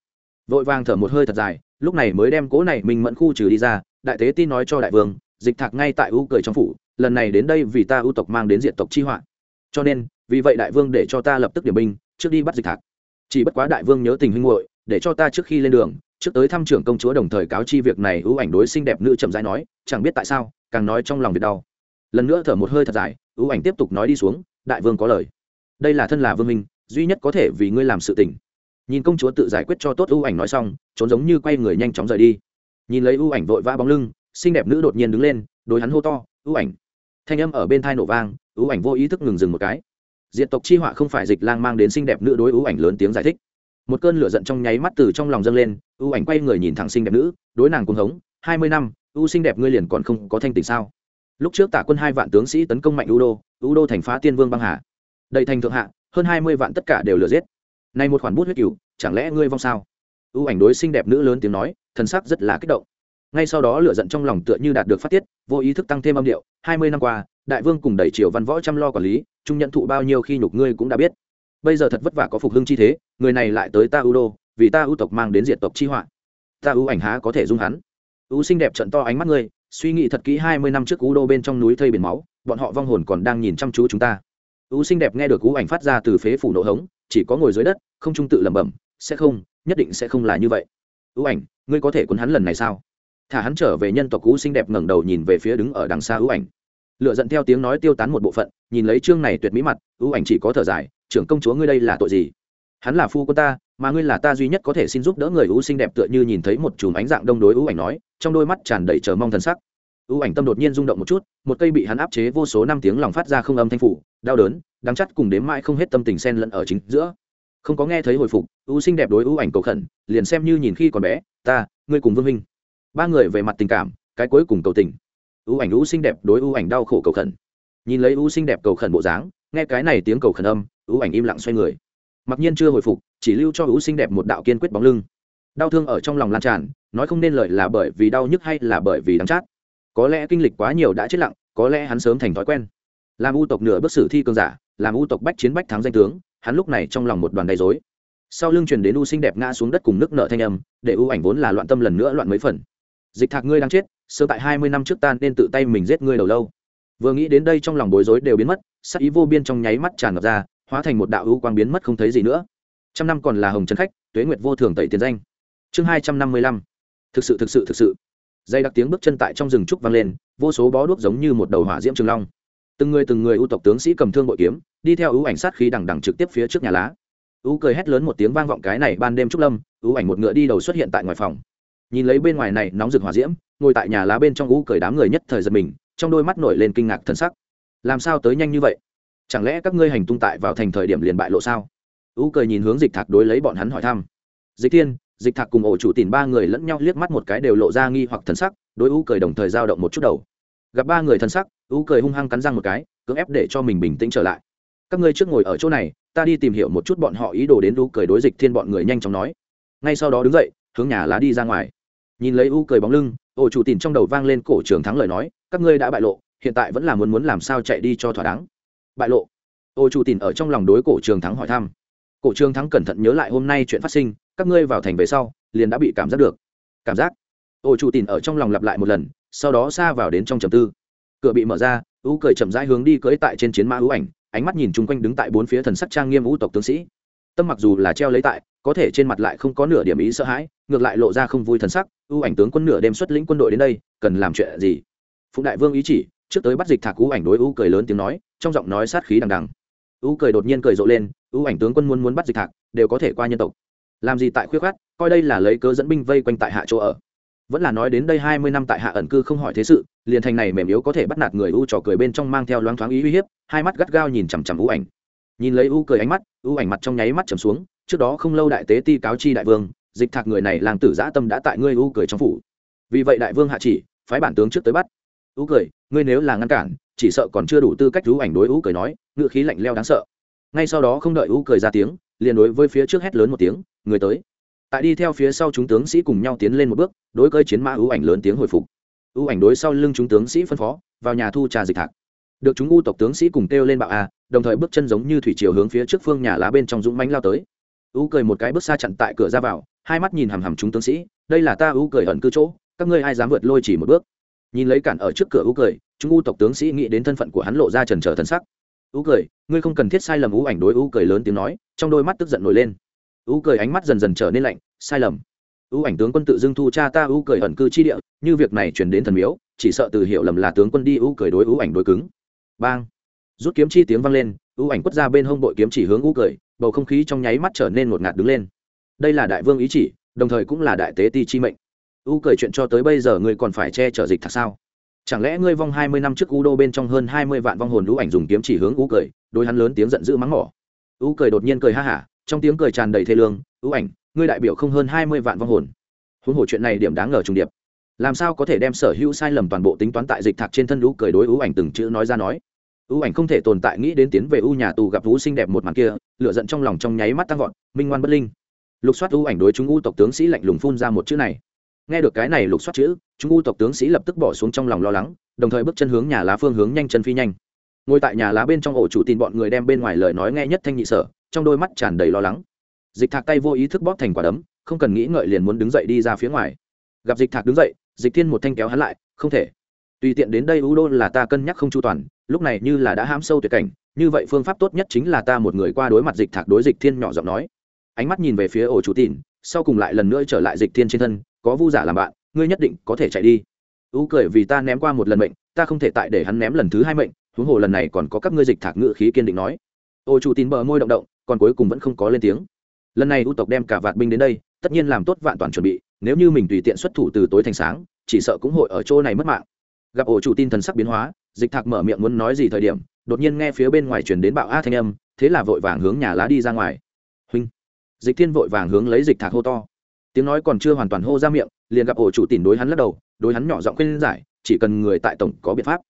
Vội vàng thở một hơi thật dài, lúc này mới đem cố này mình mẫn khu trừ đi ra, đại tế tin nói cho đại vương, dịch thạc ngay tại ưu cười trong phủ, lần này đến đây vì ta ưu tộc mang đến diện tộc chi họa. Cho nên, vì vậy đại vương để cho ta lập tức điểm binh, trước đi bắt dịch thạc. Chỉ bất quá đại vương nhớ tình huynh hội để cho ta trước khi lên đường trước tới thăm trưởng công chúa đồng thời cáo chi việc này ưu ảnh đối xinh đẹp nữ chậm rãi nói, chẳng biết tại sao, càng nói trong lòng việc đau. Lần nữa thở một hơi thật dài, ưu ảnh tiếp tục nói đi xuống, đại vương có lời. Đây là thân là vương minh duy nhất có thể vì ngươi làm sự tình. Nhìn công chúa tự giải quyết cho tốt ưu ảnh nói xong, trốn giống như quay người nhanh chóng rời đi. Nhìn lấy ưu ảnh vội vã bóng lưng, xinh đẹp nữ đột nhiên đứng lên, đối hắn hô to, ưu ảnh. Thanh âm ở bên thai nổ vang, ưu ảnh vô ý thức ngừng dừng một cái. Diện tộc chi họa không phải dịch lang mang đến xinh đẹp nữ đối ưu ảnh lớn tiếng giải thích một cơn lửa giận trong nháy mắt từ trong lòng dâng lên, ưu ảnh quay người nhìn thẳng xinh đẹp nữ, đối nàng cuồng hống, hai mươi năm, ưu xinh đẹp ngươi liền còn không có thanh tình sao? Lúc trước tả quân hai vạn tướng sĩ tấn công mạnh ưu đô ưu đô thành phá tiên vương băng hà. Đầy thành thượng hạ, hơn hai mươi vạn tất cả đều lừa giết. Nay một khoản bút huyết cửu, chẳng lẽ ngươi vong sao? Ưu ảnh đối xinh đẹp nữ lớn tiếng nói, thần sắc rất là kích động. Ngay sau đó lửa giận trong lòng tựa như đạt được phát tiết, vô ý thức tăng thêm âm điệu. Hai mươi năm qua, đại vương cùng đẩy triều văn võ chăm lo quản lý, trung nhận thụ bao nhiêu khi nhục ngươi cũng đã biết bây giờ thật vất vả có phục hưng chi thế, người này lại tới ta ưu đô vì ta ưu tộc mang đến diệt tộc chi họa. Ta ưu ảnh há có thể dung hắn? Ưu xinh đẹp trận to ánh mắt ngươi, suy nghĩ thật kỹ hai mươi năm trước ưu đô bên trong núi thây biển máu, bọn họ vong hồn còn đang nhìn chăm chú chúng ta. Ưu xinh đẹp nghe được ưu ảnh phát ra từ phế phủ nổ hống, chỉ có ngồi dưới đất, không trung tự lẩm bẩm, sẽ không, nhất định sẽ không là như vậy. Ưu ảnh, ngươi có thể cuốn hắn lần này sao? Thả hắn trở về nhân tộc ưu xinh đẹp ngẩng đầu nhìn về phía đứng ở đằng xa ưu ảnh. Lựa giận theo tiếng nói tiêu tán một bộ phận, nhìn lấy chương này tuyệt mỹ mặt ưu ảnh chỉ có thở dài trưởng công chúa ngươi đây là tội gì? Hắn là phu của ta, mà ngươi là ta duy nhất có thể xin giúp đỡ người ưu xinh đẹp tựa như nhìn thấy một chùm ánh dạng đông đối ưu ảnh nói, trong đôi mắt tràn đầy chờ mong thần sắc. Ưu ảnh tâm đột nhiên rung động một chút, một cây bị hắn áp chế vô số năm tiếng lòng phát ra không âm thanh phủ, đau đớn, đắng chắt cùng đếm mãi không hết tâm tình sen lẫn ở chính giữa. Không có nghe thấy hồi phục, ưu xinh đẹp đối ưu ảnh cầu khẩn, liền xem như nhìn khi còn bé, ta, ngươi cùng vương minh. Ba người về mặt tình cảm, cái cuối cùng cầu tình. Ưu ảnh ưu xinh đẹp đối ưu ảnh đau khổ cầu khẩn. Nhìn lấy ưu xinh đẹp cầu khẩn bộ dáng, nghe cái này tiếng cầu khẩn âm ưu ảnh im lặng xoay người. Mặc nhiên chưa hồi phục, chỉ lưu cho ưu xinh đẹp một đạo kiên quyết bóng lưng. Đau thương ở trong lòng lan tràn, nói không nên lời là bởi vì đau nhức hay là bởi vì đắng chát. Có lẽ kinh lịch quá nhiều đã chết lặng, có lẽ hắn sớm thành thói quen. Làm ưu tộc nửa bước sử thi cường giả, làm ưu tộc bách chiến bách thắng danh tướng, hắn lúc này trong lòng một đoàn đầy dối sau lưng truyền đến u xinh đẹp ngã xuống đất cùng nước nợ thanh âm, để U ảnh vốn là loạn tâm lần nữa loạn mấy phần. Dịch thạc ngươi đang chết, sơ tại hai mươi năm trước ta nên tự tay mình giết ngươi đầu lâu. Vừa nghĩ đến đây trong lòng bối rối đều biến mất, sắc ý vô biên trong nháy mắt tràn ngập ra hóa thành một đạo ưu quang biến mất không thấy gì nữa. Trăm năm còn là hồng trấn khách, tuế nguyệt vô thường tẩy tiền danh. Chương hai trăm năm mươi lăm. Thực sự thực sự thực sự. Dây đặc tiếng bước chân tại trong rừng trúc vang lên, vô số bó đuốc giống như một đầu hỏa diễm trường long. Từng người từng người ưu tộc tướng sĩ cầm thương bội kiếm, đi theo ưu ảnh sát khí đằng đằng trực tiếp phía trước nhà lá. Ưu cười hét lớn một tiếng vang vọng cái này ban đêm trúc lâm, ưu ảnh một ngựa đi đầu xuất hiện tại ngoài phòng. Nhìn lấy bên ngoài này nóng rực hỏa diễm, ngồi tại nhà lá bên trong ưu cười đám người nhất thời giật mình, trong đôi mắt nổi lên kinh ngạc thân sắc. Làm sao tới nhanh như vậy? Chẳng lẽ các ngươi hành tung tại vào thành thời điểm liền bại lộ sao? U cười nhìn hướng dịch thạc đối lấy bọn hắn hỏi thăm. Dịch thiên, dịch thạc cùng ổ chủ tìm ba người lẫn nhau liếc mắt một cái đều lộ ra nghi hoặc thần sắc, đối U cười đồng thời giao động một chút đầu. Gặp ba người thân sắc U cười hung hăng cắn răng một cái, cưỡng ép để cho mình bình tĩnh trở lại. Các ngươi trước ngồi ở chỗ này, ta đi tìm hiểu một chút bọn họ ý đồ đến U cười đối dịch thiên bọn người nhanh chóng nói. Ngay sau đó đứng dậy, hướng nhà lá đi ra ngoài. Nhìn lấy U cười bóng lưng, ổ chủ tìm trong đầu vang lên cổ trường thắng lời nói, các ngươi đã bại lộ, hiện tại vẫn là muốn muốn làm sao chạy đi cho thỏa đáng bại lộ. Ô chủ tìm ở trong lòng đối cổ trường thắng hỏi thăm. Cổ trường thắng cẩn thận nhớ lại hôm nay chuyện phát sinh, các ngươi vào thành về sau, liền đã bị cảm giác được. Cảm giác. Ô chủ tìm ở trong lòng lặp lại một lần, sau đó xa vào đến trong trầm tư. Cửa bị mở ra ưu cười chậm rãi hướng đi cưỡi tại trên chiến mã ưu ảnh, ánh mắt nhìn chung quanh đứng tại bốn phía thần sắc trang nghiêm ú tộc tướng sĩ. Tâm mặc dù là treo lấy tại, có thể trên mặt lại không có nửa điểm ý sợ hãi, ngược lại lộ ra không vui thần sắc ưu ảnh tướng quân nửa đêm xuất lĩnh quân đội đến đây, cần làm chuyện gì? Phụng đại vương ý chỉ trước tới bắt dịch thạc ưu ảnh đối ưu cười lớn tiếng nói, trong giọng nói sát khí đằng đằng. Ưu cười đột nhiên cười rộ lên ưu ảnh tướng quân muốn muốn bắt dịch thạc, đều có thể qua nhân tộc. Làm gì tại khuyết khát coi đây là lấy cớ dẫn binh vây quanh tại hạ chỗ ở. Vẫn là nói đến đây hai mươi năm tại hạ ẩn cư không hỏi thế sự, liền thành này mềm yếu có thể bắt nạt người u trò cười bên trong mang theo loáng thoáng ý uy hiếp, hai mắt gắt gao nhìn chằm chằm u ảnh. Nhìn lấy u cười ánh mắt u ảnh mặt trong nháy mắt trầm xuống, trước đó không lâu đại tế ti cáo chi đại vương, dịch thạc người này làng tử giã tâm đã tại ngươi u cười trong phủ. Vì vậy đại vương hạ chỉ, phái bản tướng trước tới bắt u cười, ngươi nếu là ngăn cản, chỉ sợ còn chưa đủ tư cách u ảnh đối u cười nói ngự khí lạnh leo đáng sợ. Ngay sau đó không đợi u cười ra tiếng, liền đối với phía trước hét lớn một tiếng, người tới. Tại đi theo phía sau chúng tướng sĩ cùng nhau tiến lên một bước, đối cơi chiến mã ú ảnh lớn tiếng hồi phục. Ú ảnh đối sau lưng chúng tướng sĩ phân phó, vào nhà thu trà dịch thạc được chúng u tộc tướng sĩ cùng kêu lên bạo a đồng thời bước chân giống như thủy chiều hướng phía trước phương nhà lá bên trong dũng mánh lao tới. U cười một cái bước xa chặn tại cửa ra vào, hai mắt nhìn hằm hằm chúng tướng sĩ, đây là ta u cười ẩn cư chỗ, các ngươi ai dám vượt lôi chỉ một bước? Nhìn lấy cản ở trước cửa u cười, chúng u tộc tướng sĩ nghĩ đến thân phận của hắn lộ ra trần trở thân sắc. U cười, ngươi không cần thiết sai lầm u ảnh đối u cười lớn tiếng nói, trong đôi mắt tức giận nổi lên. U cười ánh mắt dần dần trở nên lạnh, sai lầm. U ảnh tướng quân tự dưng thu cha ta u cười ẩn cư chi địa, như việc này chuyển đến thần miếu, chỉ sợ từ hiểu lầm là tướng quân đi u cười đối u ảnh đối cứng. Bang. Rút kiếm chi tiếng vang lên, u ảnh quất ra bên hông bội kiếm chỉ hướng u cười, bầu không khí trong nháy mắt trở nên ngột ngạt đứng lên. Đây là đại vương ý chỉ, đồng thời cũng là đại tế ti chi mệnh u cười chuyện cho tới bây giờ ngươi còn phải che chở dịch thật sao? Chẳng lẽ ngươi vong hai mươi năm trước u đô bên trong hơn hai mươi vạn vong hồn u ảnh dùng kiếm chỉ hướng u cười đôi hắn lớn tiếng giận dữ mắng mỏ. U cười đột nhiên cười ha hả, trong tiếng cười tràn đầy thê lương, u ảnh, ngươi đại biểu không hơn hai mươi vạn vong hồn. Huống hồ chuyện này điểm đáng ngờ trùng điệp. Làm sao có thể đem sở hữu sai lầm toàn bộ tính toán tại dịch thạc trên thân u cười đối u ảnh từng chữ nói ra nói? U ảnh không thể tồn tại nghĩ đến tiến về u nhà tù gặp u xinh đẹp một màn kia lựa giận trong lòng trong nháy mắt tăng vọt, minh ngoan bất linh. Lục soát u ảnh đối chúng u tộc tướng sĩ lạnh lùng phun ra một chữ này nghe được cái này lục soát chữ, chúng u tộc tướng sĩ lập tức bỏ xuống trong lòng lo lắng, đồng thời bước chân hướng nhà lá phương hướng nhanh chân phi nhanh. Ngồi tại nhà lá bên trong ổ chủ tin bọn người đem bên ngoài lời nói nghe nhất thanh nhị sở, trong đôi mắt tràn đầy lo lắng. Dịch thạc tay vô ý thức bóp thành quả đấm, không cần nghĩ ngợi liền muốn đứng dậy đi ra phía ngoài. Gặp dịch thạc đứng dậy, dịch thiên một thanh kéo hắn lại, không thể. Tùy tiện đến đây u đô là ta cân nhắc không chu toàn, lúc này như là đã hãm sâu tuyệt cảnh, như vậy phương pháp tốt nhất chính là ta một người qua đối mặt dịch thạc đối dịch thiên nhỏ giọng nói. Ánh mắt nhìn về phía ổ chủ tìn sau cùng lại lần nữa trở lại dịch thiên trên thân có vu giả làm bạn, ngươi nhất định có thể chạy đi. U cười vì ta ném qua một lần mệnh, ta không thể tại để hắn ném lần thứ hai mệnh, huống hồ lần này còn có các ngươi dịch thạc ngự khí kiên định nói. Ổ chủ tin bờ môi động động, còn cuối cùng vẫn không có lên tiếng. Lần này u tộc đem cả vạn binh đến đây, tất nhiên làm tốt vạn toàn chuẩn bị, nếu như mình tùy tiện xuất thủ từ tối thành sáng, chỉ sợ cũng hội ở chỗ này mất mạng. Gặp ổ chủ tin thần sắc biến hóa, dịch thạc mở miệng muốn nói gì thời điểm, đột nhiên nghe phía bên ngoài chuyển đến bạo a thanh âm, thế là vội vàng hướng nhà lá đi ra ngoài. Huynh. Dịch thiên vội vàng hướng lấy dịch thạc hô to tiếng nói còn chưa hoàn toàn hô ra miệng, liền gặp ổ chủ tìm đối hắn lắc đầu, đối hắn nhỏ giọng khuyên giải, chỉ cần người tại tổng có biện pháp.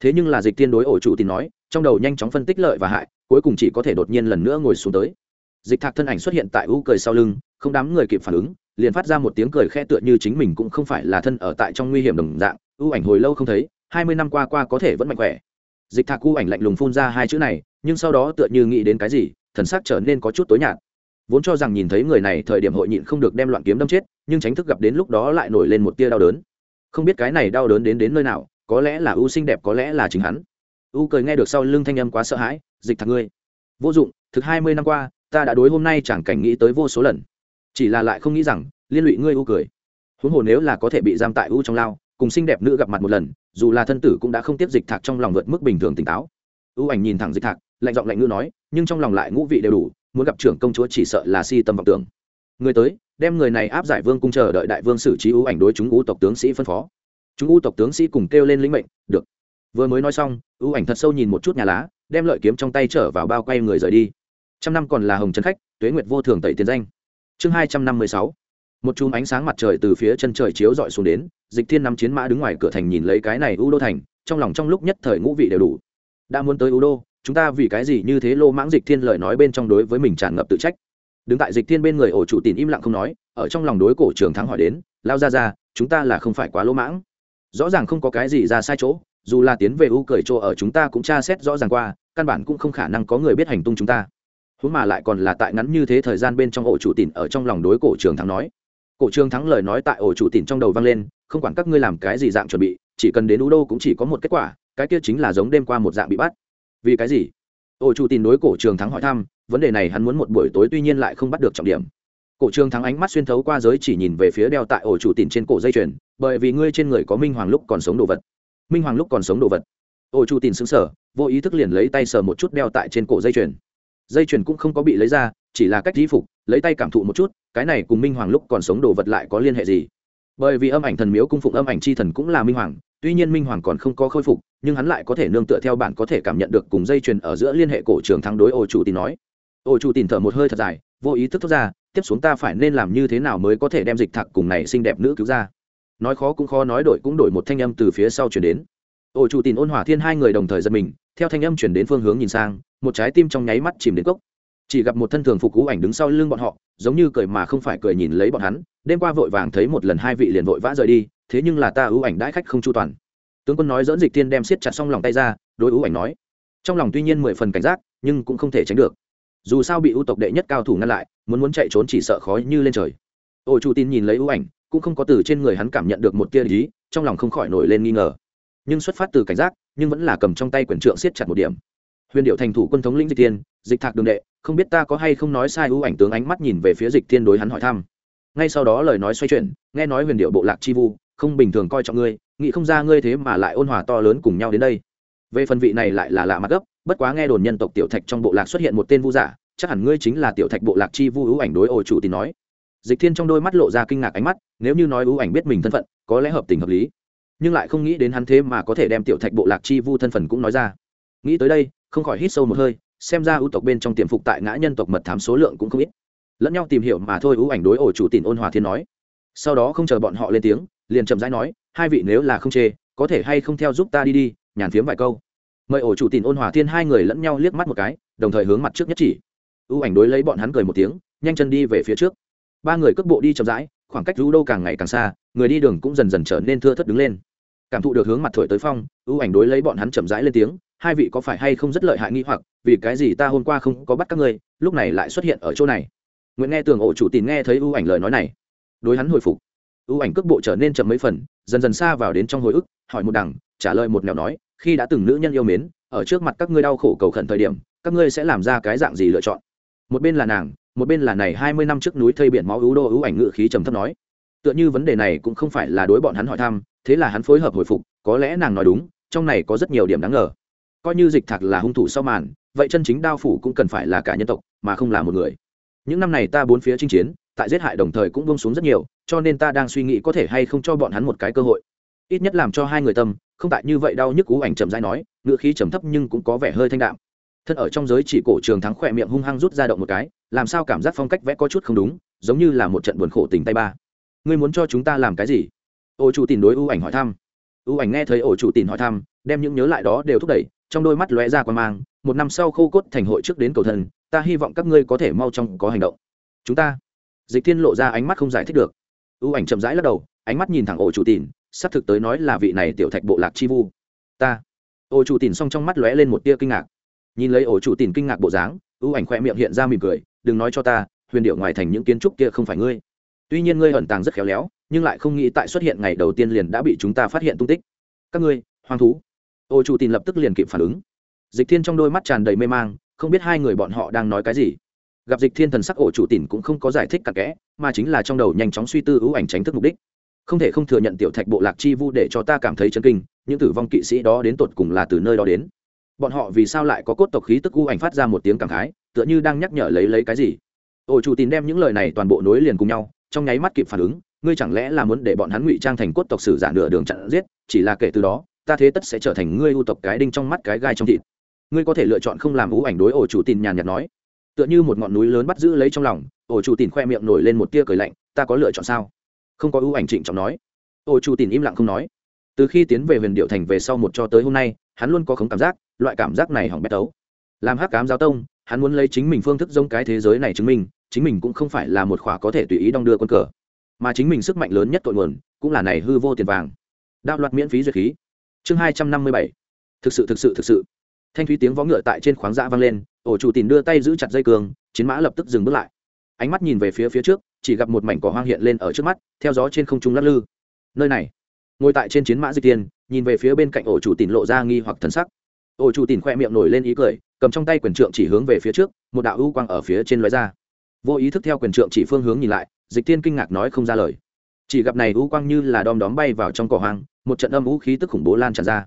Thế nhưng là dịch tiên đối ổ chủ tìm nói, trong đầu nhanh chóng phân tích lợi và hại, cuối cùng chỉ có thể đột nhiên lần nữa ngồi xuống tới. Dịch thạc thân ảnh xuất hiện tại u cười sau lưng, không đám người kịp phản ứng, liền phát ra một tiếng cười khe tựa như chính mình cũng không phải là thân ở tại trong nguy hiểm đồng dạng, u ảnh hồi lâu không thấy, hai mươi năm qua qua có thể vẫn mạnh khỏe. Dịch thạc u ảnh lạnh lùng phun ra hai chữ này, nhưng sau đó tựa như nghĩ đến cái gì, thần sắc trở nên có chút tối nhạt vốn cho rằng nhìn thấy người này thời điểm hội nhịn không được đem loạn kiếm đâm chết, nhưng tránh thức gặp đến lúc đó lại nổi lên một tia đau đớn. Không biết cái này đau đớn đến đến nơi nào, có lẽ là u xinh đẹp, có lẽ là chính hắn. U cười nghe được sau lưng thanh âm quá sợ hãi, dịch thạc ngươi, vô dụng, thực hai mươi năm qua, ta đã đối hôm nay chẳng cảnh nghĩ tới vô số lần. Chỉ là lại không nghĩ rằng, liên lụy ngươi u cười. Huống hồ nếu là có thể bị giam tại u trong lao, cùng xinh đẹp nữ gặp mặt một lần, dù là thân tử cũng đã không tiếp dịch thạc trong lòng vượt mức bình thường tỉnh táo. U ảnh nhìn thẳng dịch thạc, lạnh giọng lạnh ngữ nói, nhưng trong lòng lại ngũ vị đều đủ muốn gặp trưởng công chúa chỉ sợ là si tâm vọng tưởng. Người tới, đem người này áp giải vương cung chờ đợi đại vương xử trí ưu ảnh đối chúng ưu tộc tướng sĩ phân phó. Chúng ưu tộc tướng sĩ cùng kêu lên lĩnh mệnh, được. Vừa mới nói xong, ưu ảnh thật sâu nhìn một chút nhà lá, đem lợi kiếm trong tay trở vào bao quay người rời đi. Trăm năm còn là hồng trấn khách, tuế nguyệt vô thường tẩy tiền danh. Chương hai trăm năm mươi sáu. Một chùm ánh sáng mặt trời từ phía chân trời chiếu dọi xuống đến, dịch thiên nắm chiến mã đứng ngoài cửa thành nhìn lấy cái này u đô thành, trong lòng trong lúc nhất thời ngũ vị đều đủ. Đã muốn tới u đô chúng ta vì cái gì như thế lô mãng dịch thiên lời nói bên trong đối với mình tràn ngập tự trách? Đứng tại dịch thiên bên người ổ chủ tìm im lặng không nói, ở trong lòng đối cổ trường thắng hỏi đến, lao ra ra, chúng ta là không phải quá lô mãng. Rõ ràng không có cái gì ra sai chỗ, dù là tiến về u cởi chỗ ở chúng ta cũng tra xét rõ ràng qua, căn bản cũng không khả năng có người biết hành tung chúng ta. Huống mà lại còn là tại ngắn như thế thời gian bên trong ổ chủ tìm ở trong lòng đối cổ trường thắng nói. Cổ trường thắng lời nói tại ổ chủ tìm trong đầu vang lên, không quản các ngươi làm cái gì dạng chuẩn bị, chỉ cần đến u đô cũng chỉ có một kết quả, cái kia chính là giống đêm qua một dạng bị bắt vì cái gì? Ổ chủ tin đối cổ trường thắng hỏi thăm, vấn đề này hắn muốn một buổi tối tuy nhiên lại không bắt được trọng điểm. Cổ trường thắng ánh mắt xuyên thấu qua giới chỉ nhìn về phía đeo tại ổ chủ tìm trên cổ dây chuyền, bởi vì ngươi trên người có minh hoàng lúc còn sống đồ vật. Minh hoàng lúc còn sống đồ vật. Ổ chủ tìm xứng sở vô ý thức liền lấy tay sờ một chút đeo tại trên cổ dây chuyền. Dây chuyền cũng không có bị lấy ra, chỉ là cách di phục, lấy tay cảm thụ một chút, cái này cùng minh hoàng lúc còn sống đồ vật lại có liên hệ gì? Bởi vì âm ảnh thần miếu cung phụng âm ảnh c h i thần cũng là minh hoàng tuy nhiên minh hoàng còn không có khôi phục, nhưng hắn lại có thể nương tựa theo bản có thể cảm nhận được cùng dây chuyền ở giữa liên hệ cổ trường thắng đối ô chủ tín nói. Ô chủ tín thở một hơi thật dài, vô ý thức thốt ra, tiếp xuống ta phải nên làm như thế nào mới có thể đem dịch thạc cùng này xinh đẹp nữ cứu ra. Nói khó cũng khó nói đổi cũng đổi một thanh âm từ phía sau chuyển đến. Ô chủ tín ôn hỏa thiên hai người đồng thời giật mình, theo thanh âm chuyển đến phương hướng nhìn sang, một trái tim trong nháy mắt chìm đến cốc. Chỉ gặp một thân thường phục cú ảnh đứng sau lưng bọn họ, giống như cười mà không phải cười nhìn lấy bọn hắn, đêm qua vội vàng thấy một lần hai vị liền vội vã rời đi thế nhưng là ta ưu ảnh đãi khách không chu toàn. Tướng quân nói dẫn dịch tiên đem siết chặt xong lòng tay ra, đối ưu ảnh nói. Trong lòng tuy nhiên mười phần cảnh giác, nhưng cũng không thể tránh được. Dù sao bị ưu tộc đệ nhất cao thủ ngăn lại, muốn muốn chạy trốn chỉ sợ khó như lên trời. Ô chủ tin nhìn lấy ưu ảnh, cũng không có từ trên người hắn cảm nhận được một tia lý trong lòng không khỏi nổi lên nghi ngờ. Nhưng xuất phát từ cảnh giác, nhưng vẫn là cầm trong tay quyển trượng siết chặt một điểm. Huyền điệu thành thủ quân thống lĩnh dịch tiên, dịch thạc đường đệ, không biết ta có hay không nói sai ưu ảnh tướng ánh mắt nhìn về phía dịch tiên đối hắn hỏi thăm. Ngay sau đó lời nói xoay chuyển, nghe nói huyền điệu bộ lạc chi vu không bình thường coi trọng ngươi, nghĩ không ra ngươi thế mà lại ôn hòa to lớn cùng nhau đến đây. Về phần vị này lại là lạ mặt gấp, bất quá nghe đồn nhân tộc tiểu thạch trong bộ lạc xuất hiện một tên vu giả, chắc hẳn ngươi chính là tiểu thạch bộ lạc chi vu ưu ảnh đối ổ chủ tín nói. Dịch thiên trong đôi mắt lộ ra kinh ngạc ánh mắt, nếu như nói ưu ảnh biết mình thân phận, có lẽ hợp tình hợp lý. Nhưng lại không nghĩ đến hắn thế mà có thể đem tiểu thạch bộ lạc chi vu thân phận cũng nói ra. Nghĩ tới đây, không khỏi hít sâu một hơi, xem ra ưu tộc bên trong tiềm phục tại ngã nhân tộc mật thám số lượng cũng không ít. Lẫn nhau tìm hiểu mà thôi ưu ảnh đối ổ chủ tín ôn hòa thiên nói. Sau đó không chờ bọn họ lên tiếng liền chậm rãi nói, hai vị nếu là không chê, có thể hay không theo giúp ta đi đi, nhàn phiếm vài câu. Mời ổ chủ tìm ôn hòa thiên hai người lẫn nhau liếc mắt một cái, đồng thời hướng mặt trước nhất chỉ. Ưu ảnh đối lấy bọn hắn cười một tiếng, nhanh chân đi về phía trước. Ba người cước bộ đi chậm rãi, khoảng cách rú đô càng ngày càng xa, người đi đường cũng dần dần trở nên thưa thất đứng lên. Cảm thụ được hướng mặt thổi tới phong ưu ảnh đối lấy bọn hắn chậm rãi lên tiếng, hai vị có phải hay không rất lợi hại nghi hoặc, vì cái gì ta hôm qua không có bắt các ngươi, lúc này lại xuất hiện ở chỗ này? Nguyễn nghe tường ổ chủ tìm nghe thấy ưu ảnh lời nói này, đối hắn hồi phục ưu ảnh cước bộ trở nên chậm mấy phần, dần dần xa vào đến trong hồi ức, hỏi một đằng, trả lời một nẻo nói, khi đã từng nữ nhân yêu mến, ở trước mặt các ngươi đau khổ cầu khẩn thời điểm, các ngươi sẽ làm ra cái dạng gì lựa chọn? Một bên là nàng, một bên là này hai mươi năm trước núi thây biển máu ưu đô ưu ảnh ngự khí trầm thấp nói. Tựa như vấn đề này cũng không phải là đối bọn hắn hỏi thăm, thế là hắn phối hợp hồi phục, có lẽ nàng nói đúng, trong này có rất nhiều điểm đáng ngờ. Coi như dịch thạc là hung thủ sau màn, vậy chân chính đao phủ cũng cần phải là cả nhân tộc, mà không là một người. Những năm này ta bốn phía chinh chiến tại giết hại đồng thời cũng buông xuống rất nhiều, cho nên ta đang suy nghĩ có thể hay không cho bọn hắn một cái cơ hội. Ít nhất làm cho hai người tâm, không tại như vậy đau nhức cú ảnh trầm dai nói ngựa khí trầm thấp nhưng cũng có vẻ hơi thanh đạm. Thân ở trong giới chỉ cổ trường thắng khỏe miệng hung hăng rút ra động một cái, làm sao cảm giác phong cách vẽ có chút không đúng, giống như là một trận buồn khổ tình tay ba. Ngươi muốn cho chúng ta làm cái gì? Ô chủ tìm đối ưu ảnh hỏi thăm. Ưu ảnh nghe thấy ổ chủ tìm hỏi thăm, đem những nhớ lại đó đều thúc đẩy, trong đôi mắt lóe ra quan mang, một năm sau khô cốt thành hội trước đến cầu thần, ta hy vọng các ngươi có thể mau chóng có hành động. Chúng ta dịch thiên lộ ra ánh mắt không giải thích được. Ưu ảnh chậm rãi lắc đầu, ánh mắt nhìn thẳng ổ chủ tìm xác thực tới nói là vị này tiểu thạch bộ lạc chi vu. Ta. Ổ chủ tìm xong trong mắt lóe lên một tia kinh ngạc. Nhìn lấy ổ chủ tìm kinh ngạc bộ dáng ưu ảnh khoe miệng hiện ra mỉm cười, đừng nói cho ta, huyền điệu ngoài thành những kiến trúc kia không phải ngươi. Tuy nhiên ngươi ẩn tàng rất khéo léo, nhưng lại không nghĩ tại xuất hiện ngày đầu tiên liền đã bị chúng ta phát hiện tung tích. Các ngươi, hoang thú. Ô chủ tìm lập tức liền kịp phản ứng. Dịch thiên trong đôi mắt tràn đầy mê mang, không biết hai người bọn họ đang nói cái gì gặp dịch thiên thần sắc ổ chủ tìm cũng không có giải thích cặn kẽ, mà chính là trong đầu nhanh chóng suy tư ưu ảnh tránh thức mục đích. Không thể không thừa nhận tiểu thạch bộ lạc chi vu để cho ta cảm thấy chấn kinh, những tử vong kỵ sĩ đó đến tột cùng là từ nơi đó đến. Bọn họ vì sao lại có cốt tộc khí tức ưu ảnh phát ra một tiếng cảm khái, tựa như đang nhắc nhở lấy lấy cái gì? Ổ chủ tìm đem những lời này toàn bộ nối liền cùng nhau, trong nháy mắt kịp phản ứng, ngươi chẳng lẽ là muốn để bọn hắn ngụy trang thành cốt tộc sử giả nửa đường chặn giết, chỉ là kể từ đó, ta thế tất sẽ trở thành ngươi ưu tộc cái đinh trong mắt cái gai trong thịt. Ngươi có thể lựa chọn không làm ưu ảnh đối ổ chủ tin nhàn nhạt nói tựa như một ngọn núi lớn bắt giữ lấy trong lòng, ổ chủ tìm khoe miệng nổi lên một tia cười lạnh, ta có lựa chọn sao? Không có ưu ảnh trịnh trọng nói. Ổ chủ tìm im lặng không nói. Từ khi tiến về huyền điệu thành về sau một cho tới hôm nay, hắn luôn có khống cảm giác, loại cảm giác này hỏng bét tấu. Làm hắc cám giáo tông, hắn muốn lấy chính mình phương thức giống cái thế giới này chứng minh, chính mình cũng không phải là một khỏa có thể tùy ý đong đưa quân cờ. Mà chính mình sức mạnh lớn nhất tội nguồn, cũng là này hư vô tiền vàng. Đạo loạt miễn phí duyệt khí. Chương hai trăm năm mươi bảy. Thực sự thực sự thực sự. Thanh thúy tiếng vó ngựa tại trên khoáng dã vang lên ổ chủ tìm đưa tay giữ chặt dây cường chiến mã lập tức dừng bước lại. Ánh mắt nhìn về phía phía trước, chỉ gặp một mảnh cỏ hoang hiện lên ở trước mắt, theo gió trên không trung lắc lư. Nơi này, ngồi tại trên chiến mã dịch tiên, nhìn về phía bên cạnh ổ chủ tìm lộ ra nghi hoặc thần sắc. Ổ chủ tìm khoe miệng nổi lên ý cười, cầm trong tay quyền trượng chỉ hướng về phía trước, một đạo ưu quang ở phía trên lóe ra. Vô ý thức theo quyền trượng chỉ phương hướng nhìn lại, dịch tiên kinh ngạc nói không ra lời. Chỉ gặp này ưu quang như là đom đóm bay vào trong cỏ hoang, một trận âm vũ khí tức khủng bố lan tràn ra.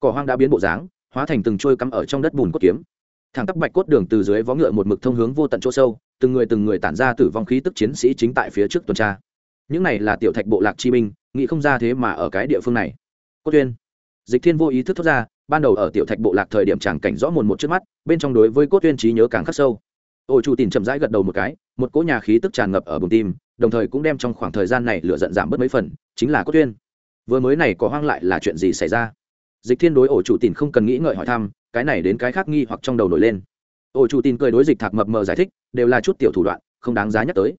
Cỏ hoang đã biến bộ dáng, hóa thành từng trôi cắm ở trong đất bùn cốt kiếm thẳng tắp bạch cốt đường từ dưới vó ngựa một mực thông hướng vô tận chỗ sâu, từng người từng người tản ra tử vong khí tức chiến sĩ chính tại phía trước tuần tra. Những này là tiểu thạch bộ lạc chi binh, nghĩ không ra thế mà ở cái địa phương này. Cốt tuyên dịch thiên vô ý thức thoát ra, ban đầu ở tiểu thạch bộ lạc thời điểm chẳng cảnh rõ mồn một trước mắt, bên trong đối với cốt tuyên trí nhớ càng khắc sâu. Ôi chủ tìm chậm rãi gật đầu một cái, một cỗ nhà khí tức tràn ngập ở bùng tim, đồng thời cũng đem trong khoảng thời gian này lửa giận giảm bớt mấy phần, chính là cốt tuyên vừa mới này có hoang lại là chuyện gì xảy ra? Dịch thiên đối ổ chủ tìm không cần nghĩ ngợi hỏi thăm cái này đến cái khác nghi hoặc trong đầu nổi lên. Ổ chủ tin cười đối dịch thạc mập mờ giải thích, đều là chút tiểu thủ đoạn, không đáng giá nhắc tới.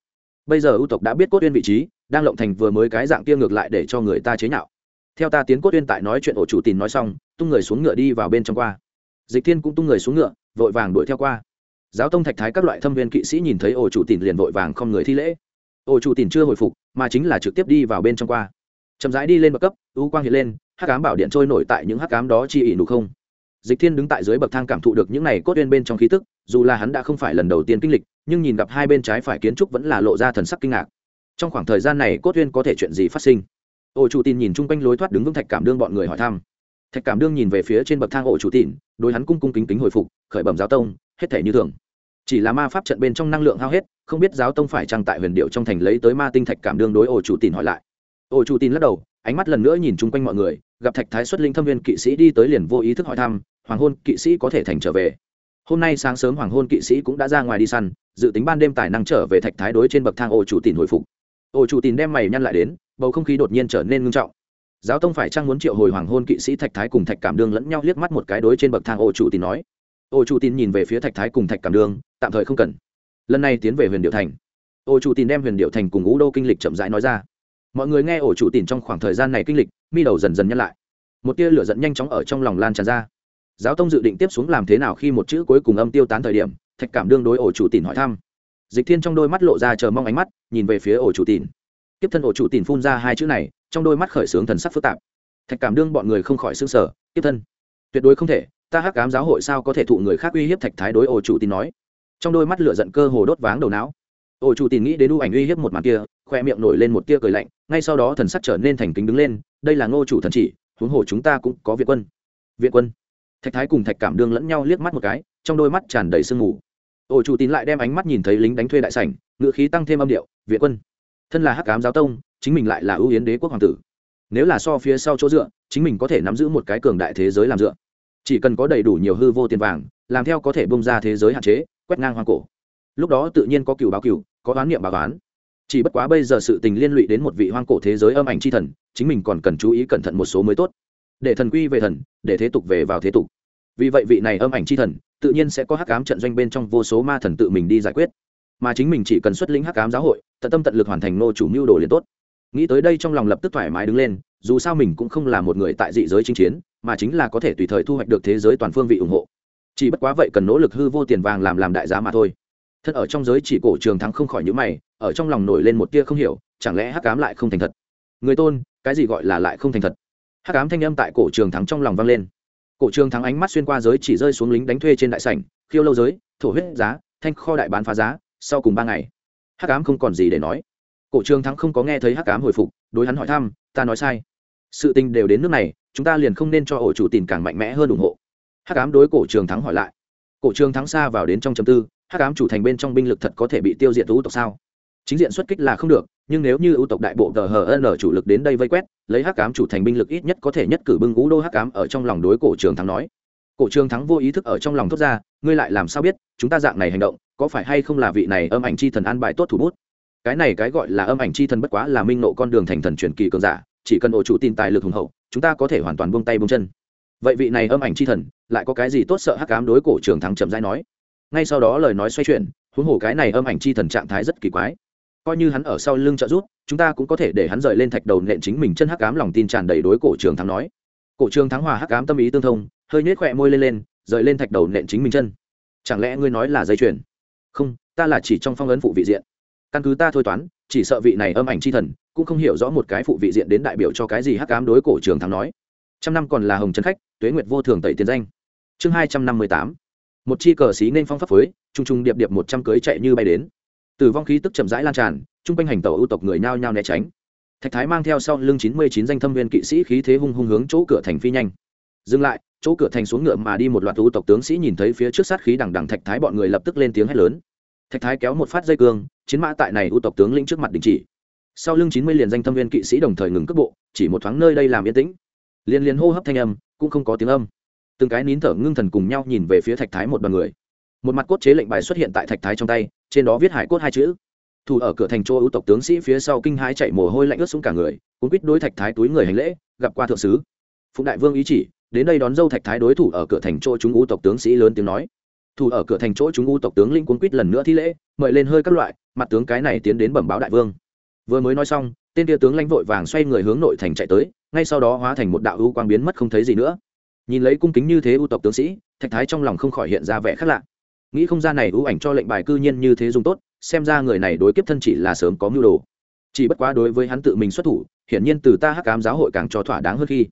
Bây giờ ưu tộc đã biết cốt tuyên vị trí, đang lộng thành vừa mới cái dạng kia ngược lại để cho người ta chế nhạo. Theo ta tiến cốt tuyên tại nói chuyện ổ chủ tin nói xong, tung người xuống ngựa đi vào bên trong qua. Dịch thiên cũng tung người xuống ngựa, vội vàng đuổi theo qua. Giáo tông thạch thái các loại thâm viên kỵ sĩ nhìn thấy ổ chủ tin liền vội vàng không người thi lễ. Ổ chủ tin chưa hồi phục, mà chính là trực tiếp đi vào bên trong qua. Chậm rãi đi lên bậc cấp, ưu quang hiện lên, hắc cám bảo điện trôi nổi tại những hắc cám đó chi ỉ nụ không dịch thiên đứng tại dưới bậc thang cảm thụ được những này cốt uyên bên trong khí tức, dù là hắn đã không phải lần đầu tiên kinh lịch, nhưng nhìn gặp hai bên trái phải kiến trúc vẫn là lộ ra thần sắc kinh ngạc. Trong khoảng thời gian này cốt uyên có thể chuyện gì phát sinh? Ổ chủ tin nhìn chung quanh lối thoát đứng vững thạch cảm đương bọn người hỏi thăm. Thạch cảm đương nhìn về phía trên bậc thang ổ chủ tin đối hắn cung cung kính kính hồi phục, khởi bẩm giáo tông, hết thể như thường. Chỉ là ma pháp trận bên trong năng lượng hao hết, không biết giáo tông phải trăng tại huyền điệu trong thành lấy tới ma tinh thạch cảm đương đối ổ chủ tin hỏi lại. Ổ chủ tin lắc đầu, ánh mắt lần nữa nhìn chung quanh mọi người, gặp thạch thái xuất linh thâm viên kỵ sĩ đi tới liền vô ý thức hỏi thăm hoàng hôn kỵ sĩ có thể thành trở về. Hôm nay sáng sớm hoàng hôn kỵ sĩ cũng đã ra ngoài đi săn, dự tính ban đêm tài năng trở về thạch thái đối trên bậc thang ô chủ tin hồi phục. Ô chủ tin đem mày nhăn lại đến, bầu không khí đột nhiên trở nên ngưng trọng. Giáo tông phải chăng muốn triệu hồi hoàng hôn kỵ sĩ thạch thái cùng thạch cảm đương lẫn nhau liếc mắt một cái đối trên bậc thang ô chủ tin nói. Ô chủ tin nhìn về phía thạch thái cùng thạch cảm đương, tạm thời không cần. Lần này tiến về huyền điệu thành. Ô chủ tin đem huyền điệu thành cùng ngũ đô kinh lịch chậm rãi nói ra. Mọi người nghe Ô chủ tin trong khoảng thời gian này kinh lịch, mi đầu dần dần nhăn lại. Một tia lửa giận nhanh chóng ở trong lòng lan tràn ra giáo tông dự định tiếp xuống làm thế nào khi một chữ cuối cùng âm tiêu tán thời điểm, thạch cảm đương đối ổ chủ tin hỏi thăm. Dịch thiên trong đôi mắt lộ ra chờ mong ánh mắt, nhìn về phía ổ chủ tin tiếp thân ổ chủ tin phun ra hai chữ này, trong đôi mắt khởi xướng thần sắc phức tạp. Thạch cảm đương bọn người không khỏi xương sở tiếp thân, tuyệt đối không thể, ta hắc cám giáo hội sao có thể thụ người khác uy hiếp? Thạch thái đối ổ chủ tin nói. Trong đôi mắt lửa giận cơ hồ đốt váng đầu não. Ổ chủ tin nghĩ đến u ảnh uy hiếp một màn kia, khoe miệng nổi lên một tia cười lạnh, ngay sau đó thần sắc trở nên thành kính đứng lên, đây là ngô chủ thần chỉ, huống hồ chúng ta cũng có viện quân. Viện quân? Thạch thái cùng thạch cảm đương lẫn nhau liếc mắt một cái, trong đôi mắt tràn đầy sương mù. Ổ chủ tín lại đem ánh mắt nhìn thấy lính đánh thuê đại sảnh ngự khí tăng thêm âm điệu, viện quân, thân là hắc cám giáo tông, chính mình lại là ưu yến đế quốc hoàng tử. Nếu là so phía sau chỗ dựa, chính mình có thể nắm giữ một cái cường đại thế giới làm dựa. Chỉ cần có đầy đủ nhiều hư vô tiền vàng, làm theo có thể bông ra thế giới hạn chế, quét ngang hoang cổ. Lúc đó tự nhiên có cựu báo cựu có oán niệm báo oán. Chỉ bất quá bây giờ sự tình liên lụy đến một vị hoang cổ thế giới âm ảnh c h i thần, chính mình còn cần chú ý cẩn thận một số mới tốt để thần quy về thần, để thế tục về vào thế tục. Vì vậy vị này âm ảnh c h i thần, tự nhiên sẽ có hắc cám trận doanh bên trong vô số ma thần tự mình đi giải quyết. Mà chính mình chỉ cần xuất lĩnh hắc cám giáo hội, tận tâm tận lực hoàn thành nô chủ mưu đồ liền tốt. Nghĩ tới đây trong lòng lập tức thoải mái đứng lên, dù sao mình cũng không là một người tại dị giới chinh chiến, mà chính là có thể tùy thời thu hoạch được thế giới toàn phương vị ủng hộ. Chỉ bất quá vậy cần nỗ lực hư vô tiền vàng làm làm đại giá mà thôi. Thật ở trong giới chỉ cổ trường thắng không khỏi những mày, ở trong lòng nổi lên một tia không hiểu, chẳng lẽ hắc cám lại không thành thật? Người tôn, cái gì gọi là lại không thành thật? Hắc Ám thanh âm tại cổ trường thắng trong lòng vang lên. Cổ trường thắng ánh mắt xuyên qua giới chỉ rơi xuống lính đánh thuê trên đại sảnh, khiêu lâu giới, thổ huyết giá, thanh kho đại bán phá giá, sau cùng ba ngày. Hắc Ám không còn gì để nói. Cổ trường thắng không có nghe thấy hắc Ám hồi phục, đối hắn hỏi thăm, ta nói sai. Sự tình đều đến nước này, chúng ta liền không nên cho ổ chủ tìm càng mạnh mẽ hơn ủng hộ. Hắc Ám đối cổ trường thắng hỏi lại. Cổ trường thắng xa vào đến trong chấm tư, hắc ám chủ thành bên trong binh lực thật có thể bị tiêu diệt thú tộc sao? Chính diện xuất kích là không được, nhưng nếu như ưu tộc đại bộ gn chủ lực đến đây vây quét, lấy hắc cám chủ thành binh lực ít nhất có thể nhất cử bưng ngũ đô hắc cám ở trong lòng đối cổ trường thắng nói. Cổ trường thắng vô ý thức ở trong lòng thốt ra, ngươi lại làm sao biết, chúng ta dạng này hành động, có phải hay không là vị này âm ảnh chi thần an bài tốt thủ bút? Cái này cái gọi là âm ảnh chi thần bất quá là minh nộ con đường thành thần truyền kỳ cường giả, chỉ cần ổ chủ tin tài lực hùng hậu, chúng ta có thể hoàn toàn buông tay buông chân. Vậy vị này âm ảnh chi thần, lại có cái gì tốt sợ hắc ám đối cổ trường thắng chậm rãi nói? Ngay sau đó lời nói xoay chuyển, huống hồ cái này âm ảnh chi thần trạng thái rất kỳ quái coi như hắn ở sau lưng trợ giúp, chúng ta cũng có thể để hắn rời lên thạch đầu nện chính mình chân hắc ám lòng tin tràn đầy đối cổ trường thắng nói. Cổ trường thắng hòa hắc ám tâm ý tương thông hơi nhếch khỏe môi lên lên rời lên thạch đầu nện chính mình chân. Chẳng lẽ ngươi nói là dây chuyền? Không ta là chỉ trong phong ấn phụ vị diện. Căn cứ ta thôi toán chỉ sợ vị này âm ảnh chi thần cũng không hiểu rõ một cái phụ vị diện đến đại biểu cho cái gì hắc ám đối cổ trường thắng nói. Trăm năm còn là hồng trấn khách tuế nguyệt vô thường tẩy tiền danh. Chương hai trăm năm mươi tám. Một chi cờ xí nên phong pháp phới trùng trùng điệp điệp một trăm cưới chạy như bay đến từ vong khí tức chậm rãi lan tràn, chung quanh hành tàu ưu tộc người nhao nhao né tránh. Thạch thái mang theo sau lưng chín mươi chín danh thâm viên kỵ sĩ khí thế hung hung hướng chỗ cửa thành phi nhanh. Dừng lại, chỗ cửa thành xuống ngựa mà đi một loạt ưu tộc tướng sĩ nhìn thấy phía trước sát khí đằng đằng thạch thái bọn người lập tức lên tiếng hét lớn. Thạch thái kéo một phát dây cương, chiến mã tại này ưu tộc tướng lĩnh trước mặt đình chỉ. Sau lưng chín mươi liền danh thâm viên kỵ sĩ đồng thời ngừng cước bộ, chỉ một thoáng nơi đây làm yên tĩnh. Liên liên hô hấp thanh âm, cũng không có tiếng âm. Từng cái nín thở ngưng thần cùng nhau nhìn về phía thạch thái một đoàn người. Một mặt cốt chế lệnh bài xuất hiện tại thạch thái trong tay trên đó viết hải cốt hai chữ. Thủ ở cửa thành châu ưu tộc tướng sĩ phía sau kinh hãi chạy mồ hôi lạnh ướt xuống cả người, cuốn quýt đối thạch thái túi người hành lễ, gặp qua thượng sứ. Phụng đại vương ý chỉ, đến đây đón dâu thạch thái đối thủ ở cửa thành chỗ chúng ưu tộc tướng sĩ lớn tiếng nói. Thủ ở cửa thành chỗ chúng ưu tộc tướng linh cuốn quýt lần nữa thi lễ, mời lên hơi các loại, mặt tướng cái này tiến đến bẩm báo đại vương. Vừa mới nói xong, tên tia tướng lãnh vội vàng xoay người hướng nội thành chạy tới, ngay sau đó hóa thành một đạo ưu quang biến mất không thấy gì nữa. Nhìn lấy cung kính như thế ưu tộc tướng sĩ, thạch thái trong lòng không khỏi hiện ra vẻ khác lạ nghĩ không ra này ưu ảnh cho lệnh bài cư nhiên như thế dùng tốt, xem ra người này đối kiếp thân chỉ là sớm có mưu đồ. Chỉ bất quá đối với hắn tự mình xuất thủ, hiển nhiên từ ta hắc cám giáo hội càng cho thỏa đáng hơn khi.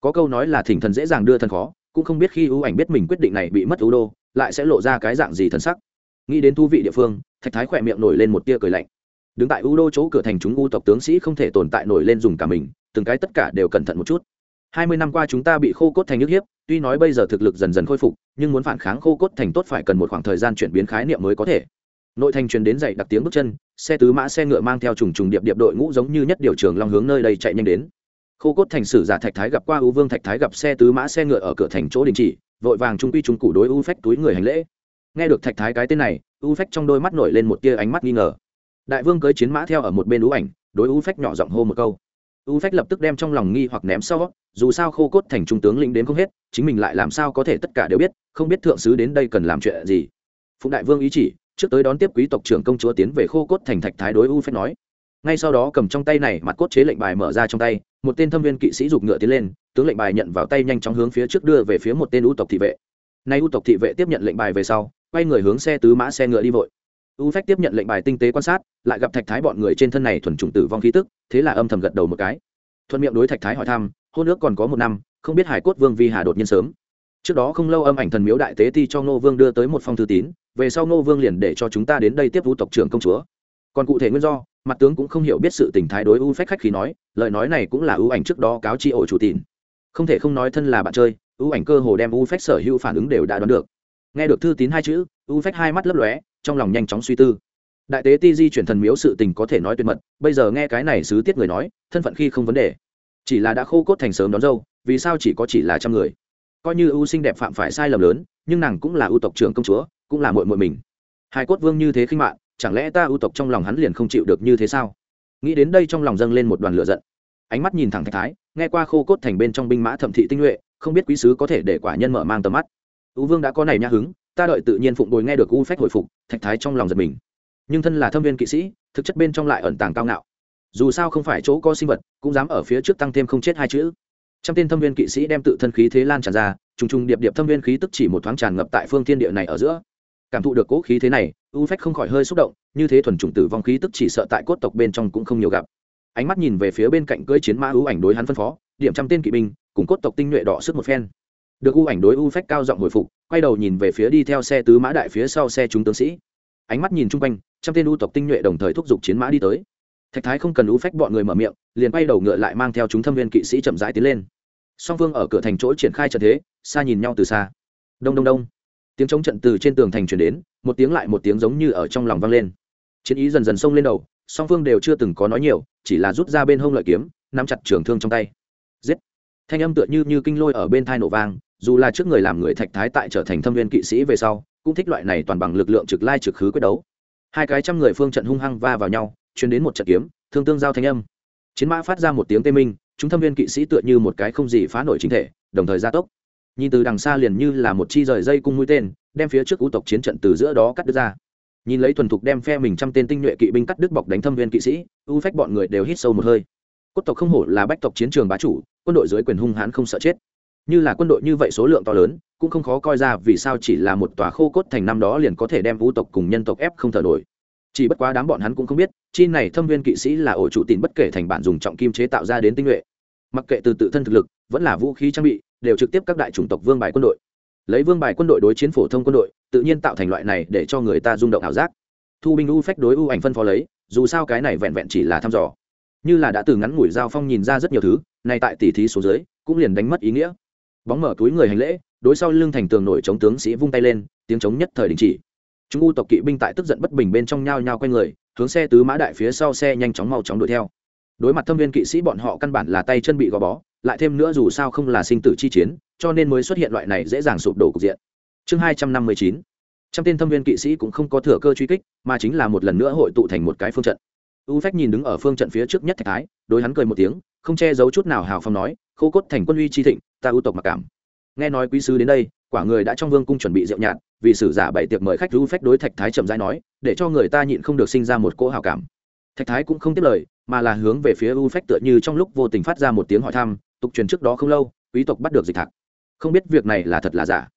Có câu nói là thỉnh thần dễ dàng đưa thần khó, cũng không biết khi ưu ảnh biết mình quyết định này bị mất ưu đô, lại sẽ lộ ra cái dạng gì thần sắc. Nghĩ đến thú vị địa phương, thạch thái khỏe miệng nổi lên một tia cười lạnh. Đứng tại ưu đô chỗ cửa thành chúng ưu tộc tướng sĩ không thể tồn tại nổi lên dùng cả mình, từng cái tất cả đều cẩn thận một chút hai mươi năm qua chúng ta bị khô cốt thành nhức hiếp, tuy nói bây giờ thực lực dần dần khôi phục, nhưng muốn phản kháng khô cốt thành tốt phải cần một khoảng thời gian chuyển biến khái niệm mới có thể. Nội thành truyền đến dậy đặc tiếng bước chân, xe tứ mã xe ngựa mang theo trùng trùng điệp điệp đội ngũ giống như nhất điều trường long hướng nơi đây chạy nhanh đến. Khô cốt thành sử giả thạch thái gặp qua ưu vương thạch thái gặp xe tứ mã xe ngựa ở cửa thành chỗ đình chỉ, vội vàng trung quy trung cụ đối u phách túi người hành lễ. Nghe được thạch thái cái tên này, u phách trong đôi mắt nổi lên một tia ánh mắt nghi ngờ. Đại vương cưới chiến mã theo ở một bên ú ảnh, đối u phách nhỏ giọng hô một câu u phách lập tức đem trong lòng nghi hoặc ném sau, dù sao khô cốt thành trung tướng lĩnh đến không hết, chính mình lại làm sao có thể tất cả đều biết, không biết thượng sứ đến đây cần làm chuyện gì. Phụng đại vương ý chỉ, trước tới đón tiếp quý tộc trưởng công chúa tiến về khô cốt thành thạch thái đối u phách nói. Ngay sau đó cầm trong tay này mặt cốt chế lệnh bài mở ra trong tay, một tên thâm viên kỵ sĩ giục ngựa tiến lên, tướng lệnh bài nhận vào tay nhanh chóng hướng phía trước đưa về phía một tên u tộc thị vệ. Nay u tộc thị vệ tiếp nhận lệnh bài về sau, quay người hướng xe tứ mã xe ngựa đi vội u phách tiếp nhận lệnh bài tinh tế quan sát, lại gặp thạch thái bọn người trên thân này thuần trùng tử vong khí tức, thế là âm thầm gật đầu một cái. Thuận miệng đối thạch thái hỏi thăm, hôn ước còn có một năm, không biết hải cốt vương vi hà đột nhiên sớm. Trước đó không lâu âm ảnh thần miếu đại tế ti cho ngô vương đưa tới một phong thư tín, về sau ngô vương liền để cho chúng ta đến đây tiếp vũ tộc trưởng công chúa. Còn cụ thể nguyên do, mặt tướng cũng không hiểu biết sự tình thái đối u phách khách khí nói, lời nói này cũng là ưu ảnh trước đó cáo chi ổ chủ tin không thể không nói thân là bạn chơi ưu ảnh cơ hồ đem u phách sở hữu phản ứng đều đã đoán được. Nghe được thư tín hai chữ, u phách hai mắt lấp lóe trong lòng nhanh chóng suy tư. Đại tế ti di chuyển thần miếu sự tình có thể nói tuyệt mật, bây giờ nghe cái này sứ tiết người nói, thân phận khi không vấn đề. Chỉ là đã khô cốt thành sớm đón dâu, vì sao chỉ có chỉ là trăm người? Coi như ưu sinh đẹp phạm phải sai lầm lớn, nhưng nàng cũng là ưu tộc trưởng công chúa, cũng là mội mội mình. Hai cốt vương như thế khinh mạng, chẳng lẽ ta ưu tộc trong lòng hắn liền không chịu được như thế sao? Nghĩ đến đây trong lòng dâng lên một đoàn lửa giận. Ánh mắt nhìn thẳng thạch thái, nghe qua khô cốt thành bên trong binh mã thẩm thị tinh nhuệ, không biết quý sứ có thể để quả nhân mở mang tầm mắt. Ưu vương đã có này nhã hứng ta đợi tự nhiên phụng bồi nghe được u phách hồi phục, thạch thái trong lòng giật mình. Nhưng thân là thâm viên kỵ sĩ, thực chất bên trong lại ẩn tàng cao ngạo. Dù sao không phải chỗ có sinh vật, cũng dám ở phía trước tăng thêm không chết hai chữ. Trăm tên thâm viên kỵ sĩ đem tự thân khí thế lan tràn ra, trùng trùng điệp điệp thâm viên khí tức chỉ một thoáng tràn ngập tại phương thiên địa này ở giữa. Cảm thụ được cố khí thế này, u phách không khỏi hơi xúc động, như thế thuần trùng tử vong khí tức chỉ sợ tại cốt tộc bên trong cũng không nhiều gặp. Ánh mắt nhìn về phía bên cạnh cưỡi chiến mã ưu ảnh đối hắn phân phó, điểm trăm tên kỵ binh, cùng cốt tộc tinh nhuệ đỏ sức một phen được ưu ảnh đối u phách cao giọng hồi phục, quay đầu nhìn về phía đi theo xe tứ mã đại phía sau xe chúng tướng sĩ. Ánh mắt nhìn chung quanh, trăm tên u tộc tinh nhuệ đồng thời thúc giục chiến mã đi tới. Thạch thái không cần u phách bọn người mở miệng, liền quay đầu ngựa lại mang theo chúng thâm viên kỵ sĩ chậm rãi tiến lên. Song phương ở cửa thành chỗ triển khai trận thế, xa nhìn nhau từ xa. Đông đông đông. Tiếng chống trận từ trên tường thành chuyển đến, một tiếng lại một tiếng giống như ở trong lòng vang lên. Chiến ý dần dần xông lên đầu, song phương đều chưa từng có nói nhiều, chỉ là rút ra bên hông lợi kiếm, nắm chặt trường thương trong tay. Giết. Thanh âm tựa như như kinh lôi ở bên thai nổ vang dù là trước người làm người thạch thái tại trở thành thâm viên kỵ sĩ về sau, cũng thích loại này toàn bằng lực lượng trực lai trực khứ quyết đấu. Hai cái trăm người phương trận hung hăng va vào nhau chuyển đến một trận kiếm, thương tương giao thanh âm. Chiến mã phát ra một tiếng tê minh, chúng thâm viên kỵ sĩ tựa như một cái không gì phá nổi chính thể, đồng thời gia tốc. Nhìn từ đằng xa liền như là một chi rời dây cung mũi tên, đem phía trước ưu tộc chiến trận từ giữa đó cắt đứt ra. Nhìn lấy thuần thục đem phe mình trăm tên tinh nhuệ kỵ binh cắt đứt bọc đánh thâm viên kỵ sĩ ưu phách bọn người đều hít sâu một hơi. Cốt tộc không hổ là bách tộc chiến trường bá chủ, quân đội dưới quyền hung hãn không sợ chết như là quân đội như vậy số lượng to lớn, cũng không khó coi ra vì sao chỉ là một tòa khô cốt thành năm đó liền có thể đem vũ tộc cùng nhân tộc ép không thở nổi. Chỉ bất quá đám bọn hắn cũng không biết, chi này thâm viên kỵ sĩ là ổ chủ tín bất kể thành bản dùng trọng kim chế tạo ra đến tinh nhuệ. Mặc kệ từ tự thân thực lực, vẫn là vũ khí trang bị, đều trực tiếp các đại chủng tộc vương bài quân đội. Lấy vương bài quân đội đối chiến phổ thông quân đội, tự nhiên tạo thành loại này để cho người ta rung động ảo giác. Thu binh u phách đối u ảnh phân phó lấy, dù sao cái này vẹn vẹn chỉ là thăm dò. Như là đã từ ngắn ngủi giao phong nhìn ra rất nhiều thứ nay tại tỉ thí số dưới, cũng liền đánh mất ý nghĩa bóng mở túi người hành lễ, đối sau lưng thành tường nổi chống tướng sĩ vung tay lên, tiếng chống nhất thời đình chỉ. Chúng u tộc kỵ binh tại tức giận bất bình bên trong nhao nhao quay người, hướng xe tứ mã đại phía sau xe nhanh chóng mau chóng đuổi theo. Đối mặt thâm viên kỵ sĩ bọn họ căn bản là tay chân bị gò bó, lại thêm nữa dù sao không là sinh tử chi chiến, cho nên mới xuất hiện loại này dễ dàng sụp đổ cục diện. Chương hai trăm năm mươi chín. Trăm tên thâm viên kỵ sĩ cũng không có thừa cơ truy kích, mà chính là một lần nữa hội tụ thành một cái phương trận u phách nhìn đứng ở phương trận phía trước nhất thạch thái, đối hắn cười một tiếng, không che giấu chút nào hào phong nói, khô cốt thành quân uy chi thịnh, ta ưu tộc mặc cảm. Nghe nói quý sứ đến đây, quả người đã trong vương cung chuẩn bị rượu nhạt, vì sử giả bảy tiệc mời khách u phách đối thạch thái chậm rãi nói, để cho người ta nhịn không được sinh ra một cỗ hào cảm. Thạch thái cũng không tiếp lời, mà là hướng về phía u phách tựa như trong lúc vô tình phát ra một tiếng hỏi thăm, tục truyền trước đó không lâu, quý tộc bắt được dịch thạc. Không biết việc này là thật là giả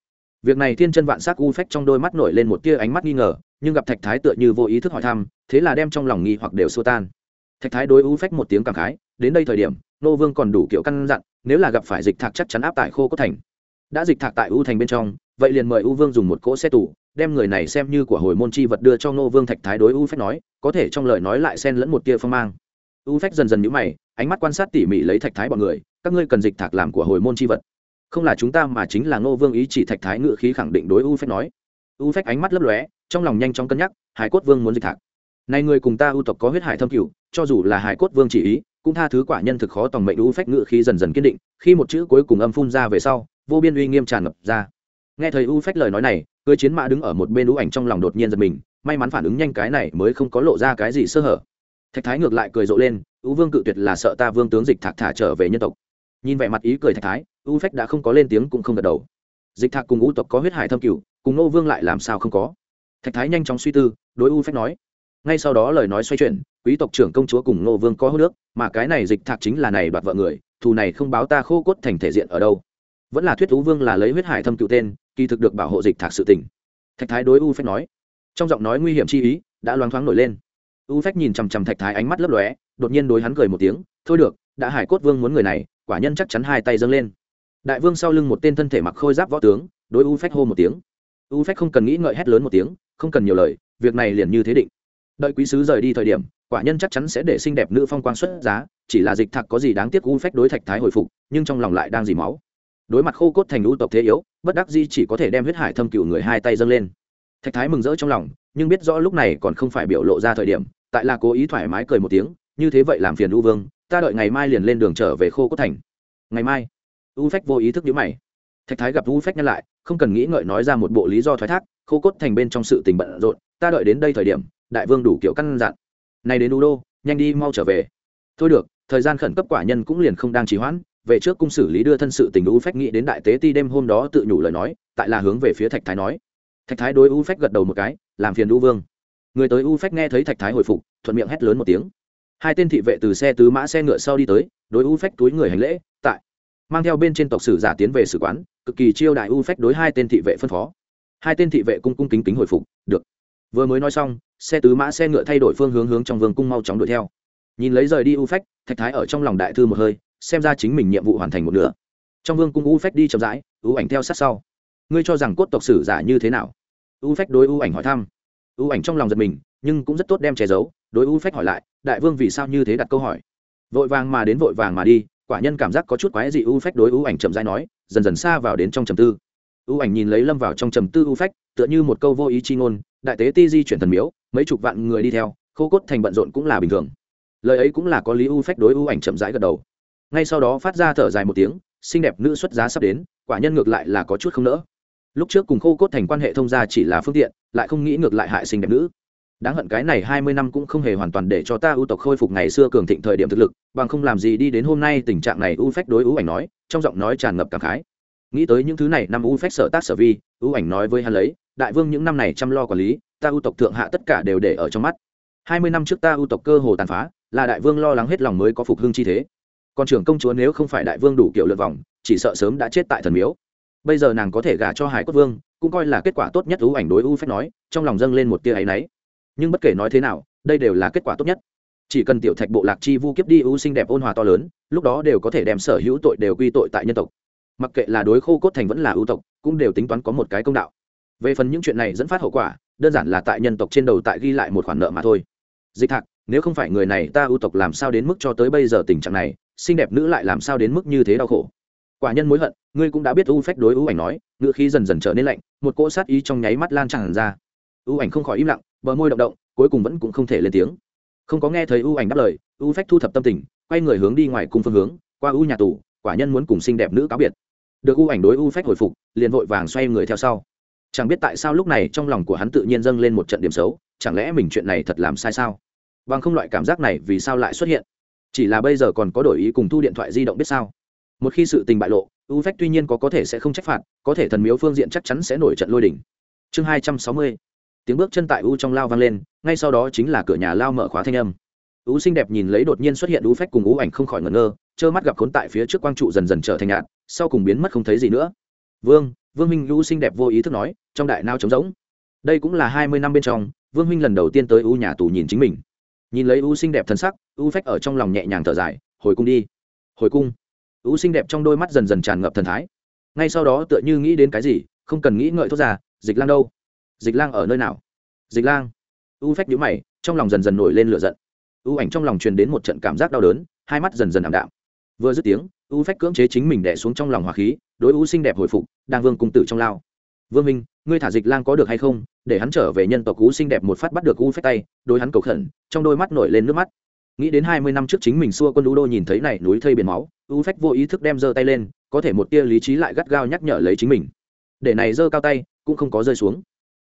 việc này thiên chân vạn s á c u phách trong đôi mắt nổi lên một tia ánh mắt nghi ngờ, nhưng gặp thạch thái tựa như vô ý thức hỏi thăm, thế là đem trong lòng nghi hoặc đều xua tan. Thạch thái đối u phách một tiếng cảm khái, đến đây thời điểm, nô vương còn đủ kiểu căn dặn, nếu là gặp phải dịch thạc chắc chắn áp tại khô cốt thành. Đã dịch thạc tại u thành bên trong, vậy liền mời u vương dùng một cỗ xe tủ đem người này xem như của hồi môn chi vật đưa cho nô vương thạch thái đối u phách nói, có thể trong lời nói lại xen lẫn một tia phong mang. U phách dần dần nhũ mày, ánh mắt quan sát tỉ mỉ lấy thạch thái bọn người, các ngươi cần dịch thạc làm của hồi môn chi vật không là chúng ta mà chính là ngô vương ý chỉ thạch thái ngự khí khẳng định đối u phách nói. U phách ánh mắt lấp lóe, trong lòng nhanh chóng cân nhắc, hải cốt vương muốn dịch thạc. Này người cùng ta u tộc có huyết hải thâm cửu, cho dù là hải cốt vương chỉ ý, cũng tha thứ quả nhân thực khó tòng mệnh u phách ngự khí dần dần kiên định, khi một chữ cuối cùng âm phun ra về sau, vô biên uy nghiêm tràn ngập ra. Nghe thấy u phách lời nói này, cưới chiến mã đứng ở một bên u ảnh trong lòng đột nhiên giật mình, may mắn phản ứng nhanh cái này mới không có lộ ra cái gì sơ hở. Thạch thái ngược lại cười rộ lên, u vương cự tuyệt là sợ ta vương tướng dịch thạc thả trở về nhân tộc. Nhìn vẻ mặt ý cười thạch thái u phách đã không có lên tiếng cũng không gật đầu. Dịch thạc cùng u tộc có huyết hải thâm cửu, cùng nô vương lại làm sao không có? Thạch thái nhanh chóng suy tư, đối u phách nói, ngay sau đó lời nói xoay chuyển, quý tộc trưởng công chúa cùng nô vương có hô nước, mà cái này dịch thạc chính là này đoạt vợ người, thù này không báo ta khô cốt thành thể diện ở đâu. Vẫn là thuyết u vương là lấy huyết hải thâm cựu tên, kỳ thực được bảo hộ dịch thạc sự tỉnh thạch thái đối u phách nói, trong giọng nói nguy hiểm chi ý, đã loáng thoáng nổi lên. U phách nhìn chằm chằm thạch thái ánh mắt lấp lóe, đột nhiên đối hắn cười một tiếng, thôi được, đã hải cốt vương muốn người này, quả nhân chắc chắn hai tay dâng lên đại vương sau lưng một tên thân thể mặc khôi giáp võ tướng, đối u phách hô một tiếng. U phách không cần nghĩ ngợi hét lớn một tiếng, không cần nhiều lời, việc này liền như thế định. Đợi quý sứ rời đi thời điểm, quả nhân chắc chắn sẽ để xinh đẹp nữ phong quan xuất giá, chỉ là dịch thạc có gì đáng tiếc u phách đối thạch thái hồi phục, nhưng trong lòng lại đang dì máu. Đối mặt khô cốt thành u tộc thế yếu, bất đắc di chỉ có thể đem huyết hải thâm cựu người hai tay dâng lên. Thạch thái mừng rỡ trong lòng, nhưng biết rõ lúc này còn không phải biểu lộ ra thời điểm, tại là cố ý thoải mái cười một tiếng, như thế vậy làm phiền u vương, ta đợi ngày mai liền lên đường trở về khô cốt thành. Ngày mai? U phách vô ý thức nhíu mày. Thạch thái gặp u phách nhắc lại, không cần nghĩ ngợi nói ra một bộ lý do thoái thác, khô cốt thành bên trong sự tình bận rộn, ta đợi đến đây thời điểm, đại vương đủ kiểu căn dặn. Này đến u đô nhanh đi mau trở về. Thôi được, thời gian khẩn cấp quả nhân cũng liền không đang trì hoãn, về trước cung xử lý đưa thân sự tình u phách nghĩ đến đại tế ti đêm hôm đó tự nhủ lời nói, tại là hướng về phía thạch thái nói. Thạch thái đối u phách gật đầu một cái, làm phiền u vương. Người tới u phách nghe thấy thạch thái hồi phục, thuận miệng hét lớn một tiếng. Hai tên thị vệ từ xe tứ mã xe ngựa sau đi tới, đối u phách túi người hành lễ, tại mang theo bên trên tộc sử giả tiến về sử quán, cực kỳ chiêu đại u phách đối hai tên thị vệ phân phó. Hai tên thị vệ cung cung kính kính hồi phục, được. Vừa mới nói xong, xe tứ mã xe ngựa thay đổi phương hướng hướng trong vương cung mau chóng đuổi theo. Nhìn lấy rời đi u phách, thạch thái ở trong lòng đại thư một hơi, xem ra chính mình nhiệm vụ hoàn thành một nửa. Trong vương cung u phách đi chậm rãi, u ảnh theo sát sau. Ngươi cho rằng cốt tộc sử giả như thế nào? U phách đối u ảnh hỏi thăm. U ảnh trong lòng giật mình, nhưng cũng rất tốt đem che giấu, đối u phách hỏi lại, đại vương vì sao như thế đặt câu hỏi. Vội vàng mà đến vội vàng mà đi quả nhân cảm giác có chút quái dị u phách đối u ảnh chậm rãi nói, dần dần xa vào đến trong trầm tư. U ảnh nhìn lấy lâm vào trong trầm tư u phách, tựa như một câu vô ý chi ngôn, đại tế ti di chuyển thần miếu, mấy chục vạn người đi theo, khô cốt thành bận rộn cũng là bình thường. Lời ấy cũng là có lý u phách đối u ảnh chậm rãi gật đầu. Ngay sau đó phát ra thở dài một tiếng, xinh đẹp nữ xuất giá sắp đến, quả nhân ngược lại là có chút không nỡ. Lúc trước cùng khô cốt thành quan hệ thông gia chỉ là phương tiện, lại không nghĩ ngược lại hại xinh đẹp nữ đáng hận cái này hai mươi năm cũng không hề hoàn toàn để cho ta ưu tộc khôi phục ngày xưa cường thịnh thời điểm thực lực, bằng không làm gì đi đến hôm nay tình trạng này u phách đối ưu ảnh nói, trong giọng nói tràn ngập cảm khái. Nghĩ tới những thứ này, năm u phách sở tác sở vi, ưu ảnh nói với hắn lấy, đại vương những năm này chăm lo quản lý, ta ưu tộc thượng hạ tất cả đều để ở trong mắt. Hai mươi năm trước ta ưu tộc cơ hồ tàn phá, là đại vương lo lắng hết lòng mới có phục hưng chi thế. Còn trưởng công chúa nếu không phải đại vương đủ kiểu lượt vòng, chỉ sợ sớm đã chết tại thần miếu. Bây giờ nàng có thể gả cho hải quốc vương, cũng coi là kết quả tốt nhất ưu ảnh đối ưu phách nói, trong lòng dâng lên một tia áy náy nhưng bất kể nói thế nào, đây đều là kết quả tốt nhất. Chỉ cần tiểu thạch bộ lạc chi vu kiếp đi ưu sinh đẹp ôn hòa to lớn, lúc đó đều có thể đem sở hữu tội đều quy tội tại nhân tộc. Mặc kệ là đối khô cốt thành vẫn là ưu tộc, cũng đều tính toán có một cái công đạo. Về phần những chuyện này dẫn phát hậu quả, đơn giản là tại nhân tộc trên đầu tại ghi lại một khoản nợ mà thôi. Dịch thạc, nếu không phải người này ta ưu tộc làm sao đến mức cho tới bây giờ tình trạng này, xinh đẹp nữ lại làm sao đến mức như thế đau khổ? Quả nhân mối hận, ngươi cũng đã biết ưu phách đối ưu ảnh nói ngựa khí dần dần trở nên lạnh, một cỗ sát ý trong nháy mắt lan tràn ra. Ưu ảnh không khỏi im lặng bờ môi động động, cuối cùng vẫn cũng không thể lên tiếng. Không có nghe thấy ưu ảnh đáp lời ưu phách thu thập tâm tình, quay người hướng đi ngoài cùng phương hướng, qua ưu nhà tù, quả nhân muốn cùng xinh đẹp nữ cáo biệt. Được ưu ảnh đối ưu phách hồi phục, liền vội vàng xoay người theo sau. Chẳng biết tại sao lúc này trong lòng của hắn tự nhiên dâng lên một trận điểm xấu, chẳng lẽ mình chuyện này thật làm sai sao? Bằng không loại cảm giác này vì sao lại xuất hiện? Chỉ là bây giờ còn có đổi ý cùng thu điện thoại di động biết sao? Một khi sự tình bại lộ, u phách tuy nhiên có có thể sẽ không trách phạt, có thể thần miếu phương diện chắc chắn sẽ nổi trận lôi đỉnh chương hai trăm sáu mươi tiếng bước chân tại u trong lao vang lên, ngay sau đó chính là cửa nhà lao mở khóa thanh âm. U xinh đẹp nhìn lấy đột nhiên xuất hiện u phách cùng u ảnh không khỏi ngẩn ngơ, trơ mắt gặp khốn tại phía trước quang trụ dần dần trở thành nhạt, sau cùng biến mất không thấy gì nữa. Vương vương minh, u xinh đẹp vô ý thức nói, trong đại nao trống rỗng. Đây cũng là hai mươi năm bên trong, vương minh lần đầu tiên tới u nhà tù nhìn chính mình. Nhìn lấy u xinh đẹp thân sắc, u phách ở trong lòng nhẹ nhàng thở dài, hồi cung đi. Hồi cung? U xinh đẹp trong đôi mắt dần dần tràn ngập thần thái. Ngay sau đó tựa như nghĩ đến cái gì, không cần nghĩ ngợi thốt ra, dịch lan đâu? Dịch lang ở nơi nào? Dịch lang. U phách nhữ mày, trong lòng dần dần nổi lên lửa giận. U ảnh trong lòng truyền đến một trận cảm giác đau đớn, hai mắt dần dần ảm đạm. Vừa dứt tiếng, u phách cưỡng chế chính mình đẻ xuống trong lòng hòa khí, đối u xinh đẹp hồi phục, đang vương cung tử trong lao. Vương minh, ngươi thả dịch lang có được hay không? Để hắn trở về nhân tộc u xinh đẹp một phát bắt được u phách tay đôi hắn cầu khẩn, trong đôi mắt nổi lên nước mắt. Nghĩ đến hai mươi năm trước chính mình xua quân u đô nhìn thấy này núi thây biển máu, u phách vô ý thức đem giơ tay lên, có thể một tia lý trí lại gắt gao nhắc nhở lấy chính mình. Để này giơ cao tay, cũng không có rơi xuống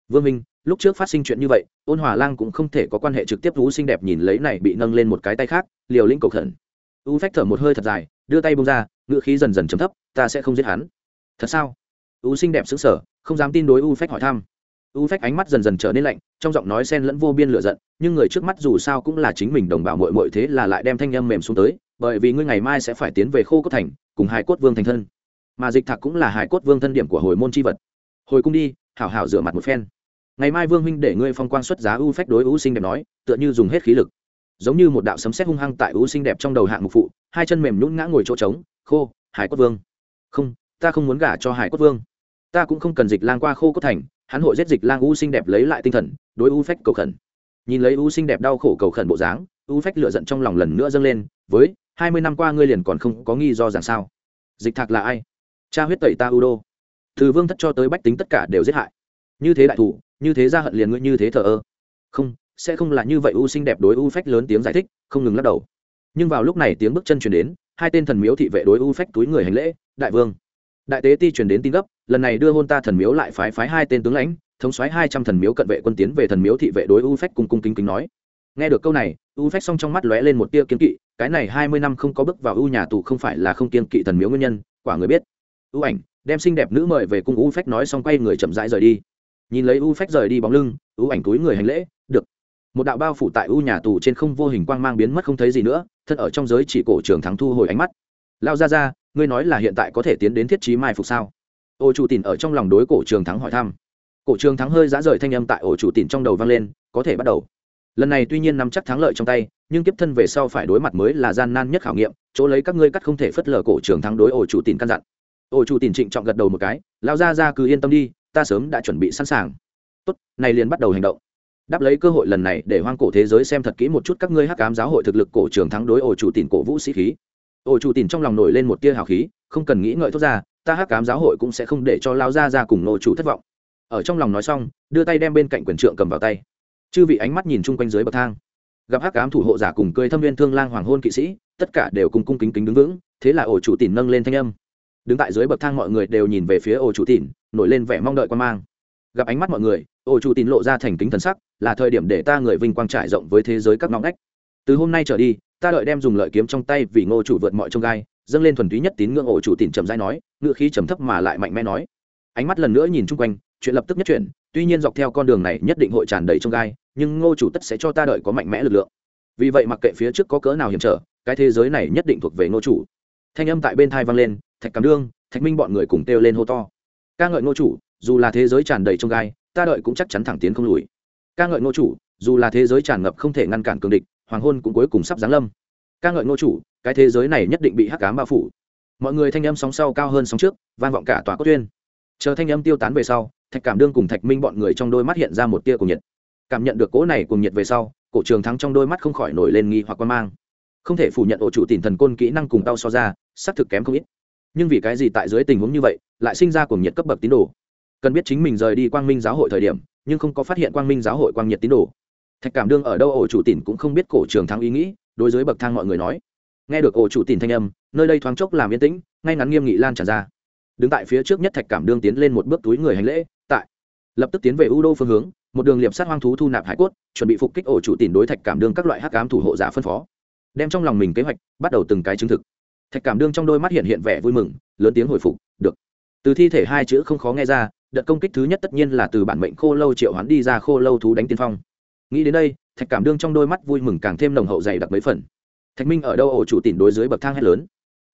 vương minh, lúc trước phát sinh chuyện như vậy, ôn hòa lang cũng không thể có quan hệ trực tiếp u xinh đẹp nhìn lấy này bị nâng lên một cái tay khác, liều lĩnh cầu khẩn. U phách thở một hơi thật dài, đưa tay bông ra, ngựa khí dần dần chấm thấp, ta sẽ không giết hắn. Thật sao? U xinh đẹp xứng sở không dám tin đối u phách hỏi thăm. U phách ánh mắt dần dần trở nên lạnh, trong giọng nói sen lẫn vô biên lửa giận, nhưng người trước mắt dù sao cũng là chính mình đồng bào mội mội thế là lại đem thanh âm mềm xuống tới, bởi vì ngươi ngày mai sẽ phải tiến về khô cốt thành, cùng hải cốt vương thành thân. Mà dịch thạc cũng là hải cốt vương thân điểm của hồi môn c h i vật. Hồi cung đi hảo hảo rửa mặt một phen. Ngày mai vương huynh để ngươi phong quang xuất giá ưu phách đối ưu sinh đẹp nói, tựa như dùng hết khí lực. Giống như một đạo sấm sét hung hăng tại ưu sinh đẹp trong đầu hạng mục phụ, hai chân mềm nhún ngã ngồi chỗ trống, khô, hải cốt vương. Không, ta không muốn gả cho hải cốt vương. Ta cũng không cần dịch lang qua khô cốt thành, hắn hội giết dịch lang ưu xinh đẹp lấy lại tinh thần, đối ưu phách cầu khẩn. Nhìn lấy ưu xinh đẹp đau khổ cầu khẩn bộ dáng, ưu phách lựa giận trong lòng lần nữa dâng lên, với, hai mươi năm qua ngươi liền còn không có nghi do rằng sao? Dịch thạc là ai? Cha huyết tẩy ta Udo. đô từ vương thất cho tới bách tính tất cả đều giết hại. Như thế đại thủ, như thế ra hận liền ngươi như thế thờ ơ. Không, sẽ không là như vậy u xinh đẹp đối u phách lớn tiếng giải thích, không ngừng lắc đầu. Nhưng vào lúc này tiếng bước chân chuyển đến, hai tên thần miếu thị vệ đối u phách túi người hành lễ, đại vương. Đại tế ti truyền đến tin gấp, lần này đưa hôn ta thần miếu lại phái phái hai tên tướng lãnh, thống soái hai trăm thần miếu cận vệ quân tiến về thần miếu thị vệ đối u phách cung cung kính kính nói. Nghe được câu này, u phách xong trong mắt lóe lên một tia kiên kỵ, cái này hai mươi năm không có bước vào u nhà tù không phải là không kiên kỵ thần miếu nguyên nhân, quả người biết. U ảnh đem xinh đẹp nữ mời về cung u phách nói xong quay người chậm rãi rời đi. Nhìn lấy u phách rời đi bóng lưng u ảnh túi người hành lễ, được. Một đạo bao phủ tại u nhà tù trên không vô hình quang mang biến mất không thấy gì nữa, thân ở trong giới chỉ cổ trường thắng thu hồi ánh mắt. Lao ra ra ngươi nói là hiện tại có thể tiến đến thiết trí mai phục sao? Ô chủ tìm ở trong lòng đối cổ trường thắng hỏi thăm. Cổ trường thắng hơi giá rời thanh âm tại ổ chủ tìm trong đầu vang lên, có thể bắt đầu. Lần này tuy nhiên nắm chắc thắng lợi trong tay, nhưng kiếp thân về sau phải đối mặt mới là gian nan nhất khảo nghiệm, chỗ lấy các ngươi cắt không thể phất lờ cổ trường thắng đối ổ chủ tìm căn dặn ổ chủ tìm trịnh trọng gật đầu một cái lao ra ra cứ yên tâm đi, ta sớm đã chuẩn bị sẵn sàng. Tốt, này liền bắt đầu hành động. Đáp lấy cơ hội lần này để hoang cổ thế giới xem thật kỹ một chút các ngươi hắc cám giáo hội thực lực cổ trường thắng đối ổ chủ tìm cổ vũ sĩ khí. Ổ chủ tìm trong lòng nổi lên một tia hào khí, không cần nghĩ ngợi thốt ra, ta hắc cám giáo hội cũng sẽ không để cho lao ra ra cùng nô chủ thất vọng. Ở trong lòng nói xong, đưa tay đem bên cạnh quyền trượng cầm vào tay. Chư vị ánh mắt nhìn chung quanh dưới bậc thang. Gặp hắc cám thủ hộ giả cùng cười thâm viên thương lang hoàng hôn kỵ sĩ, tất cả đều cùng cung kính kính đứng vững, thế là ổ chủ tìm nâng lên thanh âm đứng tại dưới bậc thang mọi người đều nhìn về phía ô chủ tìm nổi lên vẻ mong đợi quan mang. Gặp ánh mắt mọi người, ô chủ tìm lộ ra thành kính thần sắc, là thời điểm để ta người vinh quang trải rộng với thế giới các ngõ ngách. Từ hôm nay trở đi, ta đợi đem dùng lợi kiếm trong tay vì ngô chủ vượt mọi trông gai, dâng lên thuần túy nhất tín ngưỡng ổ chủ tìm trầm dai nói ngựa khí trầm thấp mà lại mạnh mẽ nói. Ánh mắt lần nữa nhìn chung quanh, chuyện lập tức nhất chuyển, tuy nhiên dọc theo con đường này nhất định hội tràn đầy trông gai, nhưng ngô chủ tất sẽ cho ta đợi có mạnh mẽ lực lượng. Vì vậy mặc kệ phía trước có cỡ nào hiểm trở, cái thế giới này nhất định thuộc về ngô chủ thanh âm tại bên thai vang lên, thạch cảm đương, thạch minh bọn người cùng kêu lên hô to. Ca ngợi ngô chủ, dù là thế giới tràn đầy trông gai, ta đợi cũng chắc chắn thẳng tiến không lùi. Ca ngợi ngô chủ, dù là thế giới tràn ngập không thể ngăn cản cường địch, hoàng hôn cũng cuối cùng sắp giáng lâm. Ca ngợi ngô chủ, cái thế giới này nhất định bị hắc cám bao phủ. Mọi người thanh âm sóng sau cao hơn sóng trước, vang vọng cả tòa cốt tuyên chờ thanh âm tiêu tán về sau, thạch cảm đương cùng thạch minh bọn người trong đôi mắt hiện ra một tia cùng nhiệt. Cảm nhận được cỗ này cùng nhiệt về sau, cổ trường thắng trong đôi mắt không khỏi nổi lên nghi hoặc quan mang. Không thể phủ nhận ổ chủ tìm thần côn kỹ năng cùng tao so ra xác thực kém không ít. Nhưng vì cái gì tại dưới tình huống như vậy, lại sinh ra cuồng nhiệt cấp bậc tín đồ? Cần biết chính mình rời đi quang minh giáo hội thời điểm, nhưng không có phát hiện quang minh giáo hội quang nhiệt tín đồ. Thạch cảm đương ở đâu ổ chủ tìm cũng không biết cổ trường thắng ý nghĩ, đối với bậc thang mọi người nói. Nghe được ổ chủ tìm thanh âm, nơi đây thoáng chốc làm yên tĩnh, ngay ngắn nghiêm nghị lan tràn ra. Đứng tại phía trước nhất thạch cảm đương tiến lên một bước túi người hành lễ, tại. Lập tức tiến về u đô phương hướng, một đường liệp sát hoang thú thu nạp hải cốt, chuẩn bị phục kích ổ chủ tìm đối thạch cảm đương các loại hắc ám thủ hộ giả phân phó. Đem trong lòng mình kế hoạch bắt đầu từng cái chứng thực thạch cảm đương trong đôi mắt hiện hiện vẻ vui mừng, lớn tiếng hồi phục, được. Từ thi thể hai chữ không khó nghe ra, đợt công kích thứ nhất tất nhiên là từ bản mệnh khô lâu triệu hoán đi ra khô lâu thú đánh tiên phong. Nghĩ đến đây, thạch cảm đương trong đôi mắt vui mừng càng thêm nồng hậu dày đặc mấy phần. Thạch minh ở đâu ổ chủ tìm đối dưới bậc thang hét lớn.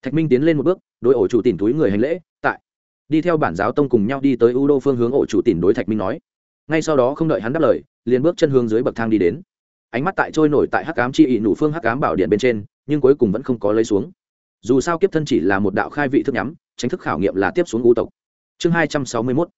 Thạch minh tiến lên một bước đôi ổ chủ tìm túi người hành lễ, tại. Đi theo bản giáo tông cùng nhau đi tới u đô phương hướng ổ chủ tìm đối thạch minh nói. Ngay sau đó không đợi hắn đáp lời, liền bước chân hướng dưới bậc thang đi đến. Ánh mắt tại trôi nổi tại hắc cám chi ị nụ phương hắc cám bảo điện bên trên, nhưng cuối cùng vẫn không có lấy xuống dù sao kiếp thân chỉ là một đạo khai vị thức nhắm, tránh thức khảo nghiệm là tiếp xuống ngũ tộc. Chương hai trăm sáu mươi mốt.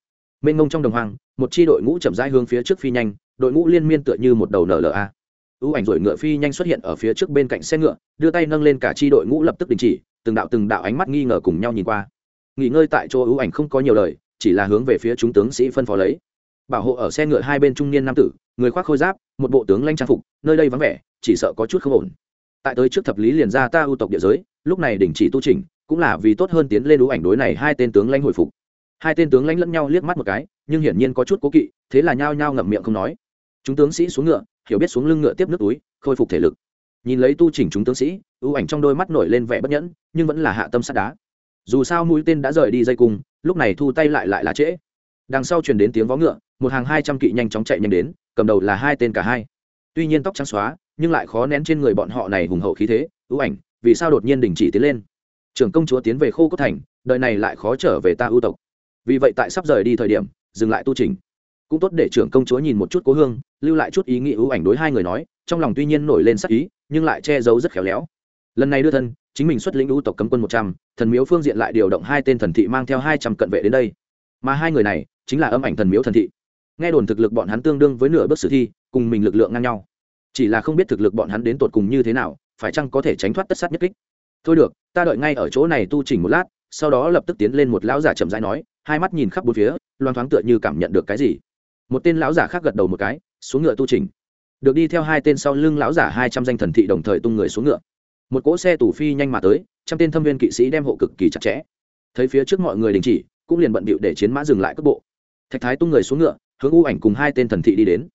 Mênh ngông trong đồng hoang, một chi đội ngũ chậm rãi hướng phía trước phi nhanh, đội ngũ liên miên tựa như một đầu nla ưu ảnh rồi ngựa phi nhanh xuất hiện ở phía trước bên cạnh xe ngựa, đưa tay nâng lên cả chi đội ngũ lập tức đình chỉ, từng đạo từng đạo ánh mắt nghi ngờ cùng nhau nhìn qua. Nghỉ ngơi tại chỗ ưu ảnh không có nhiều lời, chỉ là hướng về phía chúng tướng sĩ phân phó lấy. Bảo hộ ở xe ngựa hai bên trung niên nam tử, người khoác khôi giáp, một bộ tướng lanh trang phục, nơi đây vắng vẻ, chỉ sợ có chút không ổn. Tại tới trước thập lý liền ra ta ưu tộc địa giới lúc này đình chỉ tu trình cũng là vì tốt hơn tiến lên đủ ảnh đối này hai tên tướng lãnh hồi phục. Hai tên tướng lãnh lẫn nhau liếc mắt một cái, nhưng hiển nhiên có chút cố kỵ, thế là nhao nhao ngậm miệng không nói. Chúng tướng sĩ xuống ngựa, hiểu biết xuống lưng ngựa tiếp nước túi, khôi phục thể lực. Nhìn lấy tu chỉnh chúng tướng sĩ, ưu ảnh trong đôi mắt nổi lên vẻ bất nhẫn, nhưng vẫn là hạ tâm sát đá. Dù sao mũi tên đã rời đi dây cung, lúc này thu tay lại lại là trễ. Đằng sau truyền đến tiếng vó ngựa, một hàng hai trăm kỵ nhanh chóng chạy nhanh đến, cầm đầu là hai tên cả hai. Tuy nhiên tóc trắng xóa, nhưng lại khó nén trên người bọn họ này hùng hậu khí thế, ưu ảnh vì sao đột nhiên đình chỉ tiến lên? Trưởng công chúa tiến về khô cốt thành, đời này lại khó trở về ta ưu tộc. Vì vậy tại sắp rời đi thời điểm, dừng lại tu trình cũng tốt để trưởng công chúa nhìn một chút cố hương, lưu lại chút ý nghĩ ưu ảnh đối hai người nói, trong lòng tuy nhiên nổi lên sắc ý, nhưng lại che giấu rất khéo léo. Lần này đưa thân, chính mình xuất lĩnh ưu tộc cấm quân một trăm, thần miếu phương diện lại điều động hai tên thần thị mang theo hai trăm cận vệ đến đây. Mà hai người này, chính là âm ảnh thần miếu thần thị. Nghe đồn thực lực bọn hắn tương đương với nửa bước sử thi, cùng mình lực lượng ngang nhau. Chỉ là không biết thực lực bọn hắn đến tột cùng như thế nào phải chăng có thể tránh thoát tất sát nhất kích? Thôi được, ta đợi ngay ở chỗ này tu chỉnh một lát, sau đó lập tức tiến lên một lão giả chậm rãi nói, hai mắt nhìn khắp bốn phía, loang thoáng tựa như cảm nhận được cái gì. Một tên lão giả khác gật đầu một cái, xuống ngựa tu chỉnh. Được đi theo hai tên sau lưng lão giả hai trăm danh thần thị đồng thời tung người xuống ngựa. Một cỗ xe tù phi nhanh mà tới, trăm tên thâm viên kỵ sĩ đem hộ cực kỳ chặt chẽ. Thấy phía trước mọi người đình chỉ, cũng liền bận bịu để chiến mã dừng lại cước bộ. Thạch thái tung người xuống ngựa, hướng u ảnh cùng hai tên thần thị đi đến.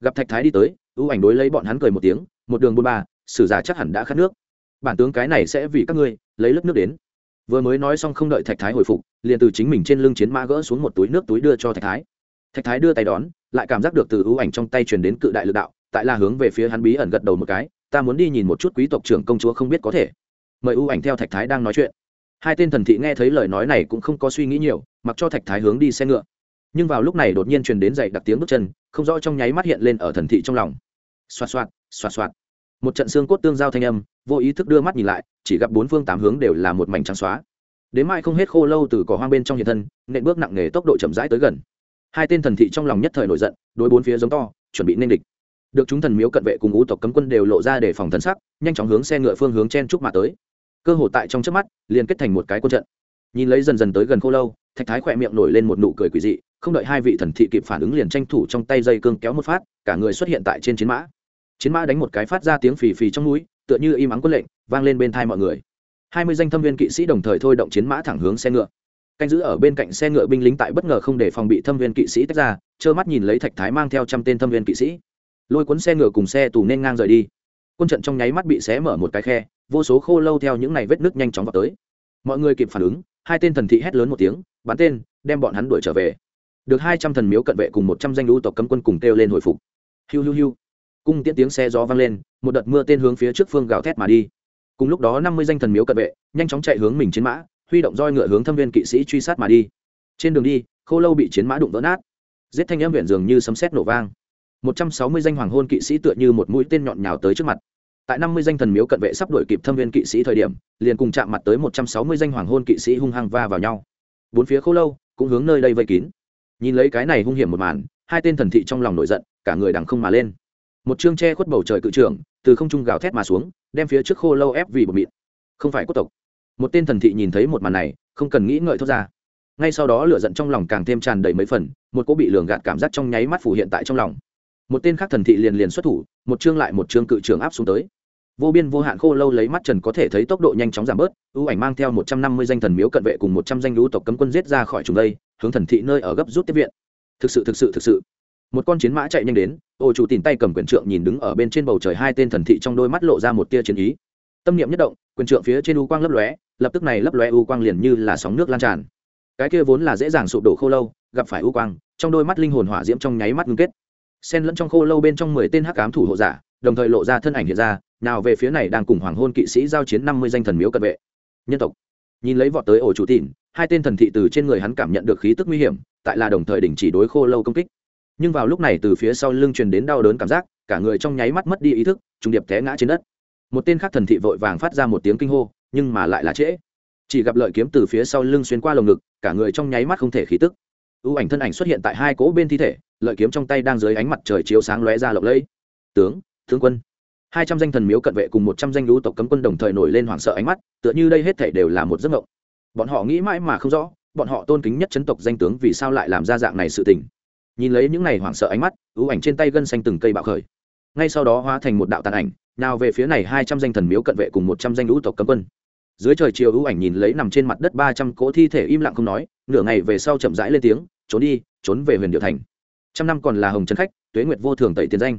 Gặp thạch thái đi tới, u ảnh đối lấy bọn hắn cười một tiếng, một đường buôn ba sử giả chắc hẳn đã khát nước. Bản tướng cái này sẽ vì các ngươi lấy lớp nước đến. Vừa mới nói xong không đợi thạch thái hồi phục, liền từ chính mình trên lưng chiến mã gỡ xuống một túi nước túi đưa cho thạch thái. Thạch thái đưa tay đón, lại cảm giác được từ ưu ảnh trong tay truyền đến cự đại lực đạo, tại là hướng về phía hắn bí ẩn gật đầu một cái, ta muốn đi nhìn một chút quý tộc trưởng công chúa không biết có thể. Mời ưu ảnh theo thạch thái đang nói chuyện. Hai tên thần thị nghe thấy lời nói này cũng không có suy nghĩ nhiều, mặc cho thạch thái hướng đi xe ngựa. Nhưng vào lúc này đột nhiên truyền đến dậy đặc tiếng bước chân, không rõ trong nháy mắt hiện lên ở thần thị trong lòng. Xoạt xoạt xoạt xoạt một trận xương cốt tương giao thanh âm, vô ý thức đưa mắt nhìn lại, chỉ gặp bốn phương tám hướng đều là một mảnh trắng xóa. Đến mai không hết khô lâu từ cỏ hoang bên trong hiện thân, nện bước nặng nề tốc độ chậm rãi tới gần. Hai tên thần thị trong lòng nhất thời nổi giận, đối bốn phía giống to, chuẩn bị nên địch. Được chúng thần miếu cận vệ cùng ngũ tộc cấm quân đều lộ ra để phòng thần sắc, nhanh chóng hướng xe ngựa phương hướng chen trúc mà tới. Cơ hội tại trong trước mắt, liền kết thành một cái quân trận. Nhìn lấy dần dần tới gần khô lâu, thạch thái khỏe miệng nổi lên một nụ cười quỷ dị, không đợi hai vị thần thị kịp phản ứng liền tranh thủ trong tay dây cương kéo một phát, cả người xuất hiện tại trên chiến mã chiến mã đánh một cái phát ra tiếng phì phì trong núi, tựa như im ắng quân lệnh, vang lên bên thai mọi người. Hai mươi danh thâm viên kỵ sĩ đồng thời thôi động chiến mã thẳng hướng xe ngựa. Canh giữ ở bên cạnh xe ngựa binh lính tại bất ngờ không để phòng bị thâm viên kỵ sĩ tách ra, trơ mắt nhìn lấy thạch thái mang theo trăm tên thâm viên kỵ sĩ. Lôi cuốn xe ngựa cùng xe tù nên ngang rời đi. Quân trận trong nháy mắt bị xé mở một cái khe, vô số khô lâu theo những ngày vết nước nhanh chóng vào tới. Mọi người kịp phản ứng, hai tên thần thị hét lớn một tiếng, bắn tên, đem bọn hắn đuổi trở về. Được hai trăm thần miếu cận vệ cùng một trăm danh lũ tộc cấm quân cùng kêu lên hồi phục. Hiu hiu hiu cung tiễn tiếng xe gió vang lên, một đợt mưa tên hướng phía trước phương gào thét mà đi. Cùng lúc đó năm mươi danh thần miếu cận vệ, nhanh chóng chạy hướng mình chiến mã, huy động roi ngựa hướng thâm viên kỵ sĩ truy sát mà đi. Trên đường đi, khô lâu bị chiến mã đụng vỡ nát. Giết thanh âm huyện dường như sấm sét nổ vang. Một trăm sáu mươi danh hoàng hôn kỵ sĩ tựa như một mũi tên nhọn nhào tới trước mặt. Tại năm mươi danh thần miếu cận vệ sắp đuổi kịp thâm viên kỵ sĩ thời điểm, liền cùng chạm mặt tới một trăm sáu mươi danh hoàng hôn kỵ sĩ hung hăng va vào nhau. Bốn phía khô lâu cũng hướng nơi đây vây kín. Nhìn lấy cái này hung hiểm một màn, hai tên thần thị trong lòng nổi giận, cả người đằng không mà lên một chương tre khuất bầu trời cự trưởng, từ không trung gào thét mà xuống, đem phía trước khô lâu ép vì bột mịn. Không phải quốc tộc. Một tên thần thị nhìn thấy một màn này, không cần nghĩ ngợi thốt ra. Ngay sau đó lửa giận trong lòng càng thêm tràn đầy mấy phần, một cô bị lường gạt cảm giác trong nháy mắt phủ hiện tại trong lòng. Một tên khác thần thị liền liền xuất thủ, một chương lại một chương cự trường áp xuống tới. Vô biên vô hạn khô lâu lấy mắt trần có thể thấy tốc độ nhanh chóng giảm bớt, ưu ảnh mang theo một trăm năm mươi danh thần miếu cận vệ cùng một trăm danh lũ tộc cấm quân giết ra khỏi chúng đây, hướng thần thị nơi ở gấp rút tiếp viện. Thực sự thực sự thực sự. Một con chiến mã chạy nhanh đến ô chủ tìm tay cầm quyền trượng nhìn đứng ở bên trên bầu trời hai tên thần thị trong đôi mắt lộ ra một tia chiến ý. Tâm niệm nhất động, quyền trượng phía trên u quang lấp lóe, lập tức này lấp lóe u quang liền như là sóng nước lan tràn. Cái kia vốn là dễ dàng sụp đổ khô lâu, gặp phải u quang, trong đôi mắt linh hồn hỏa diễm trong nháy mắt ngưng kết. Xen lẫn trong khô lâu bên trong mười tên hắc ám thủ hộ giả, đồng thời lộ ra thân ảnh hiện ra, nào về phía này đang cùng hoàng hôn kỵ sĩ giao chiến năm mươi danh thần miếu cận vệ. Nhân tộc. Nhìn lấy vọt tới ổ chủ tỉn hai tên thần thị từ trên người hắn cảm nhận được khí tức nguy hiểm, tại là đồng thời đình chỉ đối khô lâu công kích nhưng vào lúc này từ phía sau lưng truyền đến đau đớn cảm giác, cả người trong nháy mắt mất đi ý thức, trùng điệp té ngã trên đất. Một tên khác thần thị vội vàng phát ra một tiếng kinh hô, nhưng mà lại là trễ. Chỉ gặp lợi kiếm từ phía sau lưng xuyên qua lồng ngực, cả người trong nháy mắt không thể khí tức. Ưu ảnh thân ảnh xuất hiện tại hai cỗ bên thi thể, lợi kiếm trong tay đang dưới ánh mặt trời chiếu sáng lóe ra lộng lẫy. Tướng tướng quân. Hai trăm danh thần miếu cận vệ cùng một trăm danh lũ tộc cấm quân đồng thời nổi lên hoảng sợ ánh mắt, tựa như đây hết thể đều là một giấc mộng. Bọn họ nghĩ mãi mà không rõ, bọn họ tôn kính nhất chấn tộc danh tướng vì sao lại làm ra dạng này sự tình nhìn lấy những này hoảng sợ ánh mắt, ưu ảnh trên tay gân xanh từng cây bạo khởi. Ngay sau đó hóa thành một đạo tàn ảnh, nào về phía này hai trăm danh thần miếu cận vệ cùng một trăm danh lũ tộc cấm quân. Dưới trời chiều ưu ảnh nhìn lấy nằm trên mặt đất ba trăm cỗ thi thể im lặng không nói, nửa ngày về sau chậm rãi lên tiếng, trốn đi, trốn về huyền điệu thành. Trăm năm còn là hồng trấn khách, tuế nguyệt vô thường tẩy tiền danh.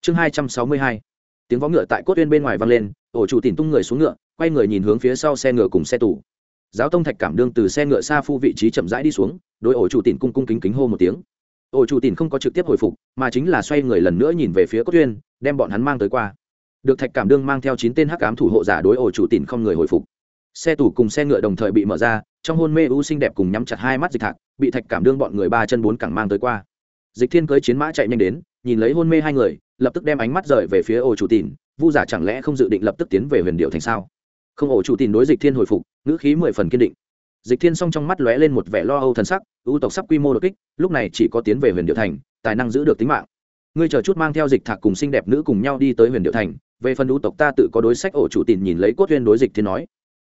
Chương hai trăm sáu mươi hai. Tiếng võ ngựa tại cốt tuyên bên ngoài vang lên, ổ chủ tìm tung người xuống ngựa, quay người nhìn hướng phía sau xe ngựa cùng xe tù. Giáo tông thạch cảm đương từ xe ngựa xa phu vị trí chậm rãi đi xuống đôi ổ chủ tìm cung cung kính kính hô một tiếng ổ chủ tìm không có trực tiếp hồi phục, mà chính là xoay người lần nữa nhìn về phía cốt tuyên đem bọn hắn mang tới qua. Được thạch cảm đương mang theo chín tên hắc ám thủ hộ giả đối ổ chủ tìm không người hồi phục. Xe tủ cùng xe ngựa đồng thời bị mở ra, trong hôn mê u xinh đẹp cùng nhắm chặt hai mắt dịch thạc, bị thạch cảm đương bọn người ba chân bốn cẳng mang tới qua. Dịch thiên cưới chiến mã chạy nhanh đến, nhìn lấy hôn mê hai người, lập tức đem ánh mắt rời về phía ổ chủ tìn, vu giả chẳng lẽ không dự định lập tức tiến về huyền điệu thành sao? Không, ổ chủ tìn đối dịch thiên hồi phục, ngữ khí mười phần kiên định dịch thiên song trong mắt lóe lên một vẻ lo âu thần sắc, ưu tộc sắp quy mô đột kích, lúc này chỉ có tiến về huyền điệu thành, tài năng giữ được tính mạng. Ngươi chờ chút mang theo dịch thạc cùng xinh đẹp nữ cùng nhau đi tới huyền điệu thành, về phần ưu tộc ta tự có đối sách ổ chủ tìn nhìn lấy cốt duyên đối dịch thiên nói.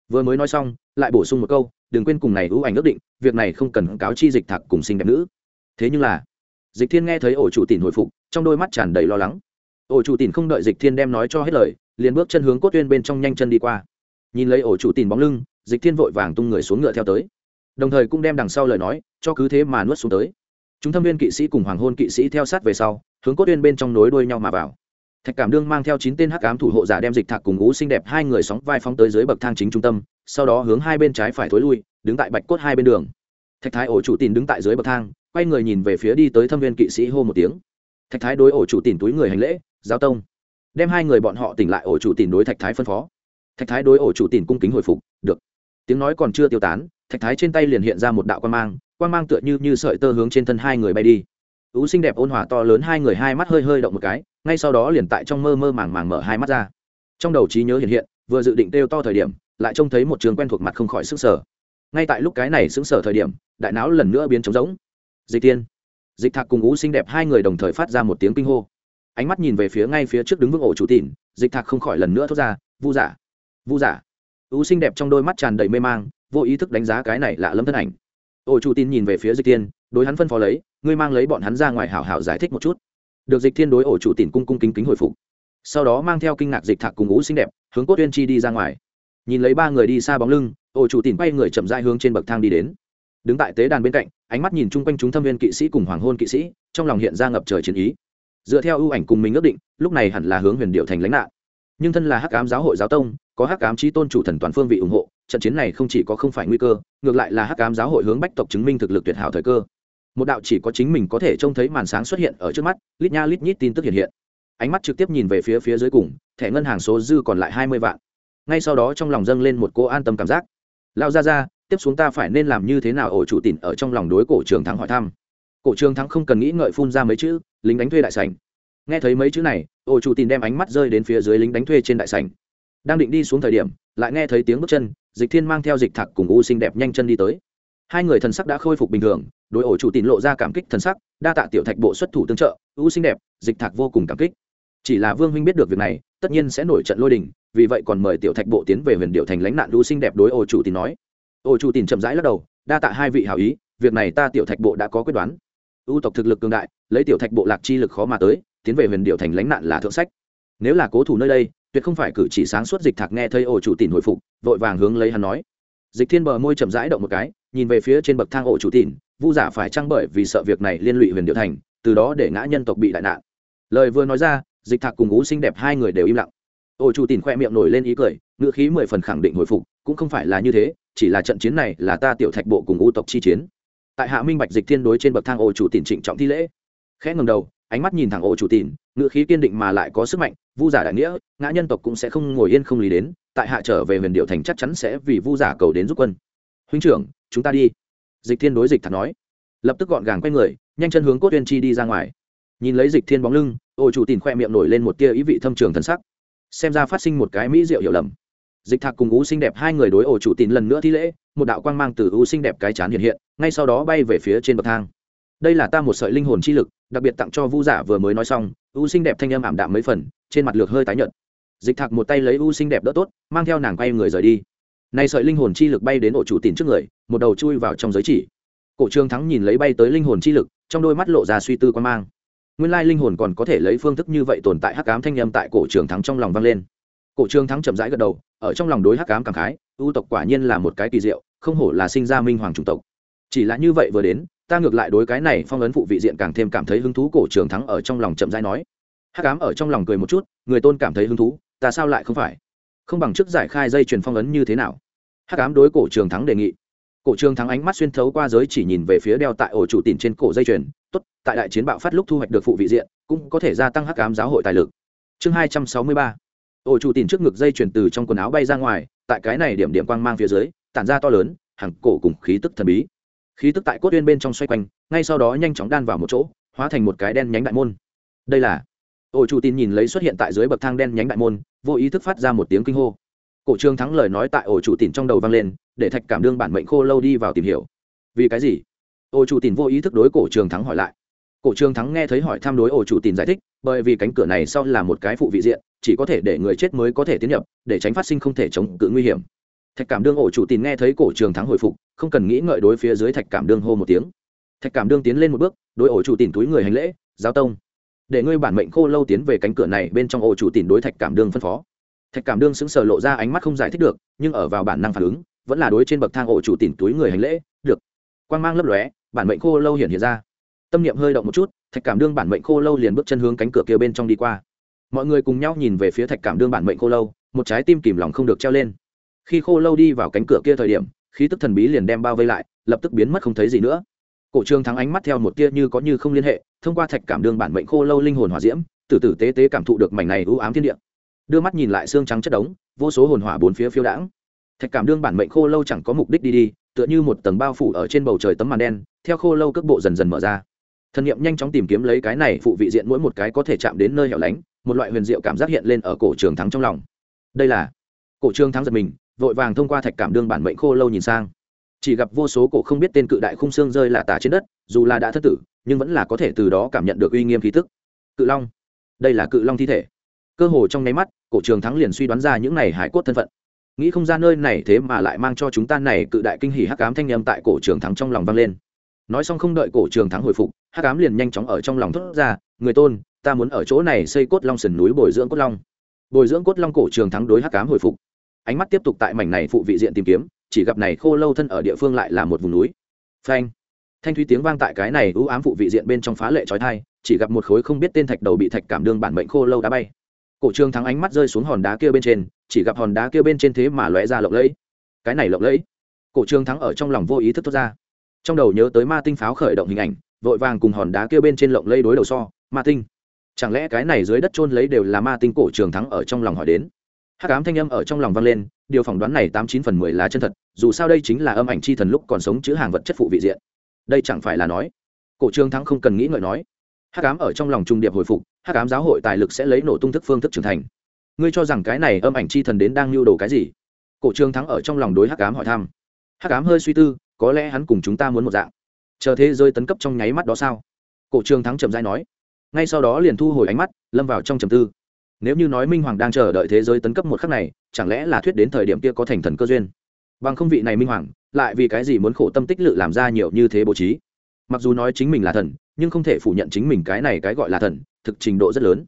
Vừa mới nói xong, lại bổ sung một câu, đừng quên cùng này ưu ảnh ước định, việc này không cần cáo chi dịch thạc cùng xinh đẹp nữ. Thế nhưng là, dịch thiên nghe thấy ổ chủ tìn hồi phục, trong đôi mắt tràn đầy lo lắng. Ổ chủ tìn không đợi dịch thiên đem nói cho hết lời, liền bước chân hướng cốt tuyên bên trong nhanh chân đi qua. Nhìn lấy ổ chủ tìn bóng lưng dịch thiên vội vàng tung người xuống ngựa theo tới. Đồng thời cũng đem đằng sau lời nói, cho cứ thế mà nuốt xuống tới. Chúng thâm viên kỵ sĩ cùng hoàng hôn kỵ sĩ theo sát về sau, hướng cốt viên bên trong nối đuôi nhau mà vào. Thạch cảm đương mang theo chín tên hắc ám thủ hộ giả đem dịch thạc cùng ngũ xinh đẹp hai người sóng vai phóng tới dưới bậc thang chính trung tâm, sau đó hướng hai bên trái phải thối lui, đứng tại bạch cốt hai bên đường. Thạch thái ổ chủ tìm đứng tại dưới bậc thang, quay người nhìn về phía đi tới thâm viên kỵ sĩ hô một tiếng. Thạch thái đối ổ chủ tìm túi người hành lễ giao tông. Đem hai người bọn họ tỉnh lại, ổ chủ tìm đối thạch thái phân phó. Thạch thái đối ổ chủ tìm cung kính hồi phục, được tiếng nói còn chưa tiêu tán, thạch thái trên tay liền hiện ra một đạo quan mang quan mang tựa như như sợi tơ hướng trên thân hai người bay đi. Ú xinh đẹp ôn hòa to lớn hai người hai mắt hơi hơi động một cái, ngay sau đó liền tại trong mơ mơ màng màng mở hai mắt ra. Trong đầu trí nhớ hiện hiện, vừa dự định kêu to thời điểm, lại trông thấy một trường quen thuộc mặt không khỏi sức sở ngay tại lúc cái này sững sở thời điểm, đại não lần nữa biến trống rỗng. Dịch tiên. Dịch thạc cùng ú xinh đẹp hai người đồng thời phát ra một tiếng kinh hô. Ánh mắt nhìn về phía ngay phía trước đứng vững ổ chủ tỉn dịch thạc không khỏi lần nữa thốt ra, vu giả. Vu giả ú xinh đẹp trong đôi mắt tràn đầy mê mang, vô ý thức đánh giá cái này lạ lâm thân ảnh. Ô chủ tin nhìn về phía dịch tiên đối hắn phân phó lấy, ngươi mang lấy bọn hắn ra ngoài hảo hảo giải thích một chút. Được dịch thiên đối ổ chủ tỉn cung cung kính kính hồi phục. Sau đó mang theo kinh ngạc dịch thạc cùng ú xinh đẹp, hướng cốt tuyên chi đi ra ngoài. Nhìn lấy ba người đi xa bóng lưng ổ chủ tỉn quay người chậm dai hướng trên bậc thang đi đến. Đứng tại tế đàn bên cạnh, ánh mắt nhìn chung quanh chúng thâm viên kỵ sĩ cùng hoàng hôn kỵ sĩ, trong lòng hiện ra ngập trời chiến ý. Dựa theo ưu ảnh cùng mình ước định, lúc này hẳn là hướng huyền điệu thành lãnh nạn nhưng thân là hắc ám giáo hội giáo tông, có hắc ám trí tôn chủ thần toàn phương vị ủng hộ, trận chiến này không chỉ có không phải nguy cơ, ngược lại là hắc ám giáo hội hướng bách tộc chứng minh thực lực tuyệt hảo thời cơ. Một đạo chỉ có chính mình có thể trông thấy màn sáng xuất hiện ở trước mắt, lít nha lít nhít tin tức hiện hiện. Ánh mắt trực tiếp nhìn về phía phía dưới cùng, thẻ ngân hàng số dư còn lại hai mươi vạn. Ngay sau đó trong lòng dâng lên một cô an tâm cảm giác. Lao ra ra tiếp xuống ta phải nên làm như thế nào? Ổ chủ tỉn ở trong lòng đối cổ trường thắng hỏi thăm. Cổ trường thắng không cần nghĩ ngợi phun ra mấy chữ, lính đánh thuê đại sảnh. Nghe thấy mấy chữ này ô chủ tỉn đem ánh mắt rơi đến phía dưới lính đánh thuê trên đại sảnh. Đang định đi xuống thời điểm, lại nghe thấy tiếng bước chân, dịch thiên mang theo dịch thạc cùng u xinh đẹp nhanh chân đi tới. Hai người thần sắc đã khôi phục bình thường, đối ổ chủ tín lộ ra cảm kích thần sắc, đa tạ tiểu thạch bộ xuất thủ tương trợ, u xinh đẹp, dịch thạc vô cùng cảm kích. Chỉ là vương huynh biết được việc này, tất nhiên sẽ nổi trận lôi đình, vì vậy còn mời tiểu thạch bộ tiến về huyền điệu thành lãnh nạn u xinh đẹp đối ổ chủ tín nói. Ổ chủ tín chậm rãi lắc đầu, đa tạ hai vị hảo ý, việc này ta tiểu thạch bộ đã có quyết đoán. U tộc thực lực cường đại, lấy tiểu thạch bộ lạc chi lực khó mà tới tiến về huyền điệu thành lánh nạn là thượng sách. Nếu là cố thủ nơi đây, tuyệt không phải cử chỉ sáng suốt dịch thạc nghe thấy ổ chủ tìm hồi phục, vội vàng hướng lấy hắn nói. Dịch thiên bờ môi chậm rãi động một cái, nhìn về phía trên bậc thang ổ chủ tìm vu giả phải trăng bởi vì sợ việc này liên lụy huyền điệu thành, từ đó để ngã nhân tộc bị đại nạn. Lời vừa nói ra, dịch thạc cùng ú xinh đẹp hai người đều im lặng. Ổ chủ tìm khoe miệng nổi lên ý cười, ngữ khí mười phần khẳng định hồi phục, cũng không phải là như thế, chỉ là trận chiến này là ta tiểu thạch bộ cùng ú tộc chi chiến. Tại hạ minh bạch dịch thiên đối trên bậc thang ổ chủ tìm trịnh trọng thi lễ. Khẽ ngầm đầu ánh mắt nhìn thẳng ổ chủ tìm ngự khí kiên định mà lại có sức mạnh, vu giả đại nghĩa, ngã nhân tộc cũng sẽ không ngồi yên không lý đến, tại hạ trở về huyền điệu thành chắc chắn sẽ vì vu giả cầu đến giúp quân. Huynh trưởng, chúng ta đi. Dịch thiên đối dịch thạc nói. Lập tức gọn gàng quay người, nhanh chân hướng cốt tuyên chi đi ra ngoài. Nhìn lấy dịch thiên bóng lưng, ổ chủ tìm khoe miệng nổi lên một tia ý vị thâm trường thần sắc. Xem ra phát sinh một cái mỹ diệu hiểu lầm. Dịch thạc cùng U xinh đẹp hai người đối ổ chủ tìm lần nữa thi lễ, một đạo quang mang từ U xinh đẹp cái chán hiện hiện, ngay sau đó bay về phía trên bậc thang. Đây là ta một sợi linh hồn chi lực đặc biệt tặng cho vu giả vừa mới nói xong, U xinh đẹp thanh âm ảm đạm mấy phần, trên mặt lược hơi tái nhợt. Dịch thạc một tay lấy U xinh đẹp đỡ tốt, mang theo nàng quay người rời đi. Này sợi linh hồn chi lực bay đến ổ chủ tìm trước người, một đầu chui vào trong giới chỉ. Cổ trương thắng nhìn lấy bay tới linh hồn chi lực, trong đôi mắt lộ ra suy tư quan mang. Nguyên lai linh hồn còn có thể lấy phương thức như vậy tồn tại hắc ám thanh âm tại cổ trường thắng trong lòng vang lên. Cổ trường thắng chậm rãi gật đầu, ở trong lòng đối hắc ám cảm khái ưu tộc quả nhiên là một cái kỳ diệu, không hổ là sinh ra minh hoàng chủng tộc. Chỉ là như vậy vừa đến ta ngược lại đối cái này phong ấn phụ vị diện càng thêm cảm thấy hứng thú, cổ trường thắng ở trong lòng chậm rãi nói. Hắc ám ở trong lòng cười một chút, người tôn cảm thấy hứng thú, ta sao lại không phải? Không bằng trước giải khai dây truyền phong ấn như thế nào? Hắc ám đối cổ trường thắng đề nghị. Cổ trường thắng ánh mắt xuyên thấu qua giới chỉ nhìn về phía đeo tại ổ chủ tìm trên cổ dây chuyền, tốt, tại đại chiến bạo phát lúc thu hoạch được phụ vị diện, cũng có thể gia tăng hắc ám giáo hội tài lực. Chương hai trăm sáu mươi ba. Ổ chủ tìm trước ngực dây chuyền từ trong quần áo bay ra ngoài, tại cái này điểm điểm quang mang phía dưới, tản ra to lớn hàng cổ cùng khí tức thần bí khí tức tại cốt uyên bên trong xoay quanh, ngay sau đó nhanh chóng đan vào một chỗ, hóa thành một cái đen nhánh đại môn. Đây là ổ chủ tin nhìn lấy xuất hiện tại dưới bậc thang đen nhánh đại môn, vô ý thức phát ra một tiếng kinh hô. Cổ trương thắng lời nói tại ổ chủ tin trong đầu vang lên, để thạch cảm đương bản mệnh khô lâu đi vào tìm hiểu. Vì cái gì? Ổ chủ tin vô ý thức đối cổ trường thắng hỏi lại. Cổ trường thắng nghe thấy hỏi thăm đối ổ chủ tin giải thích, bởi vì cánh cửa này sau là một cái phụ vị diện, chỉ có thể để người chết mới có thể tiến nhập, để tránh phát sinh không thể chống cự nguy hiểm thạch cảm đương ổ chủ tìm nghe thấy cổ trường thắng hồi phục, không cần nghĩ ngợi đối phía dưới thạch cảm đương hô một tiếng. Thạch cảm đương tiến lên một bước, đối ổ chủ tìm túi người hành lễ giáo tông, để ngươi bản mệnh khô lâu tiến về cánh cửa này, bên trong ổ chủ tìm đối thạch cảm đương phân phó. Thạch cảm đương sững sờ lộ ra ánh mắt không giải thích được, nhưng ở vào bản năng phản ứng, vẫn là đối trên bậc thang ổ chủ tìm túi người hành lễ, được. Quan mang lấp lóe, bản mệnh khô lâu hiện hiện ra. Tâm niệm hơi động một chút, thạch cảm đương bản mệnh khô lâu liền bước chân hướng cánh cửa kia bên trong đi qua. Mọi người cùng nhau nhìn về phía thạch cảm đương bản mệnh khô lâu, một trái tim kìm lòng không được treo lên khi khô lâu đi vào cánh cửa kia thời điểm, khí tức thần bí liền đem bao vây lại, lập tức biến mất không thấy gì nữa. Cổ trương thắng ánh mắt theo một tia như có như không liên hệ, thông qua thạch cảm đương bản mệnh khô lâu linh hồn hỏa diễm, từ từ tế tế cảm thụ được mảnh này ưu ám thiên địa. Đưa mắt nhìn lại xương trắng chất đống, vô số hồn hỏa bốn phía phiêu đãng. Thạch cảm đương bản mệnh khô lâu chẳng có mục đích đi đi, tựa như một tầng bao phủ ở trên bầu trời tấm màn đen, theo khô lâu cước bộ dần dần mở ra. Thần nghiệm nhanh chóng tìm kiếm lấy cái này phụ vị diện mỗi một cái có thể chạm đến nơi hẻo lánh, một loại huyền diệu cảm giác hiện lên ở cổ trường thắng trong lòng. Đây là cổ trường thắng giật mình vội vàng thông qua thạch cảm đương bản mệnh khô lâu nhìn sang. Chỉ gặp vô số cổ không biết tên cự đại khung xương rơi lạ tả trên đất, dù là đã thất tử, nhưng vẫn là có thể từ đó cảm nhận được uy nghiêm khí tức. Cự long. Đây là cự long thi thể. Cơ hồ trong nháy mắt, cổ trường thắng liền suy đoán ra những này hải cốt thân phận. Nghĩ không ra nơi này thế mà lại mang cho chúng ta này cự đại kinh hỉ hắc ám thanh âm tại cổ trường thắng trong lòng vang lên. Nói xong không đợi cổ trường thắng hồi phục, hắc ám liền nhanh chóng ở trong lòng thốt ra, người tôn, ta muốn ở chỗ này xây cốt long sườn núi bồi dưỡng cốt long. Bồi dưỡng cốt long cổ trường thắng đối hắc ám hồi phục ánh mắt tiếp tục tại mảnh này phụ vị diện tìm kiếm, chỉ gặp này khô lâu thân ở địa phương lại là một vùng núi. Phanh. Thanh thúy tiếng vang tại cái này ưu ám phụ vị diện bên trong phá lệ trói thai chỉ gặp một khối không biết tên thạch đầu bị thạch cảm đương bản mệnh khô lâu đá bay. Cổ trương thắng ánh mắt rơi xuống hòn đá kia bên trên, chỉ gặp hòn đá kia bên trên thế mà lóe ra lộng lẫy. Cái này lộng lẫy. Cổ trương thắng ở trong lòng vô ý thức thoát ra. Trong đầu nhớ tới ma tinh pháo khởi động hình ảnh, vội vàng cùng hòn đá kia bên trên lộng lẫy đối đầu so, ma tinh. Chẳng lẽ cái này dưới đất trôn lấy đều là ma tinh cổ trường thắng ở trong lòng hỏi đến? Hắc ám thanh âm ở trong lòng vang lên, điều phỏng đoán này tám chín phần mười là chân thật, dù sao đây chính là âm ảnh chi thần lúc còn sống chữ hàng vật chất phụ vị diện. Đây chẳng phải là nói. Cổ trương thắng không cần nghĩ ngợi nói. Hắc ám ở trong lòng trung điệp hồi phục, hắc ám giáo hội tài lực sẽ lấy nổ tung thức phương thức trưởng thành. Ngươi cho rằng cái này âm ảnh chi thần đến đang lưu đồ cái gì? Cổ trương thắng ở trong lòng đối hắc ám hỏi thăm. Hắc ám hơi suy tư, có lẽ hắn cùng chúng ta muốn một dạng. Chờ thế rơi tấn cấp trong nháy mắt đó sao? Cổ trương thắng chậm dai nói. Ngay sau đó liền thu hồi ánh mắt, lâm vào trong trầm tư nếu như nói minh hoàng đang chờ đợi thế giới tấn cấp một khắc này, chẳng lẽ là thuyết đến thời điểm kia có thành thần cơ duyên? Bằng không vị này minh hoàng, lại vì cái gì muốn khổ tâm tích lự làm ra nhiều như thế bố trí? Mặc dù nói chính mình là thần, nhưng không thể phủ nhận chính mình cái này cái gọi là thần, thực trình độ rất lớn.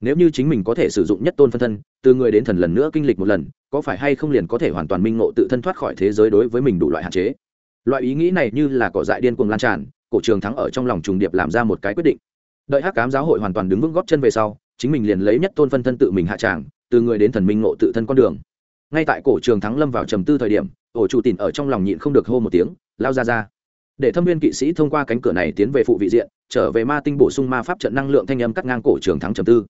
Nếu như chính mình có thể sử dụng nhất tôn phân thân, từ người đến thần lần nữa kinh lịch một lần, có phải hay không liền có thể hoàn toàn minh ngộ tự thân thoát khỏi thế giới đối với mình đủ loại hạn chế? Loại ý nghĩ này như là cỏ dại điên cuồng lan tràn, cổ trường thắng ở trong lòng trùng điệp làm ra một cái quyết định. Đợi hắc cám giáo hội hoàn toàn đứng vững góp chân về sau chính mình liền lấy nhất tôn phân thân tự mình hạ tràng, từ người đến thần minh ngộ tự thân con đường. Ngay tại cổ trường thắng lâm vào trầm tư thời điểm, ổ chủ tìn ở trong lòng nhịn không được hô một tiếng, lao ra ra. Để thâm viên kỵ sĩ thông qua cánh cửa này tiến về phụ vị diện, trở về ma tinh bổ sung ma pháp trận năng lượng thanh âm cắt ngang cổ trường thắng trầm tư.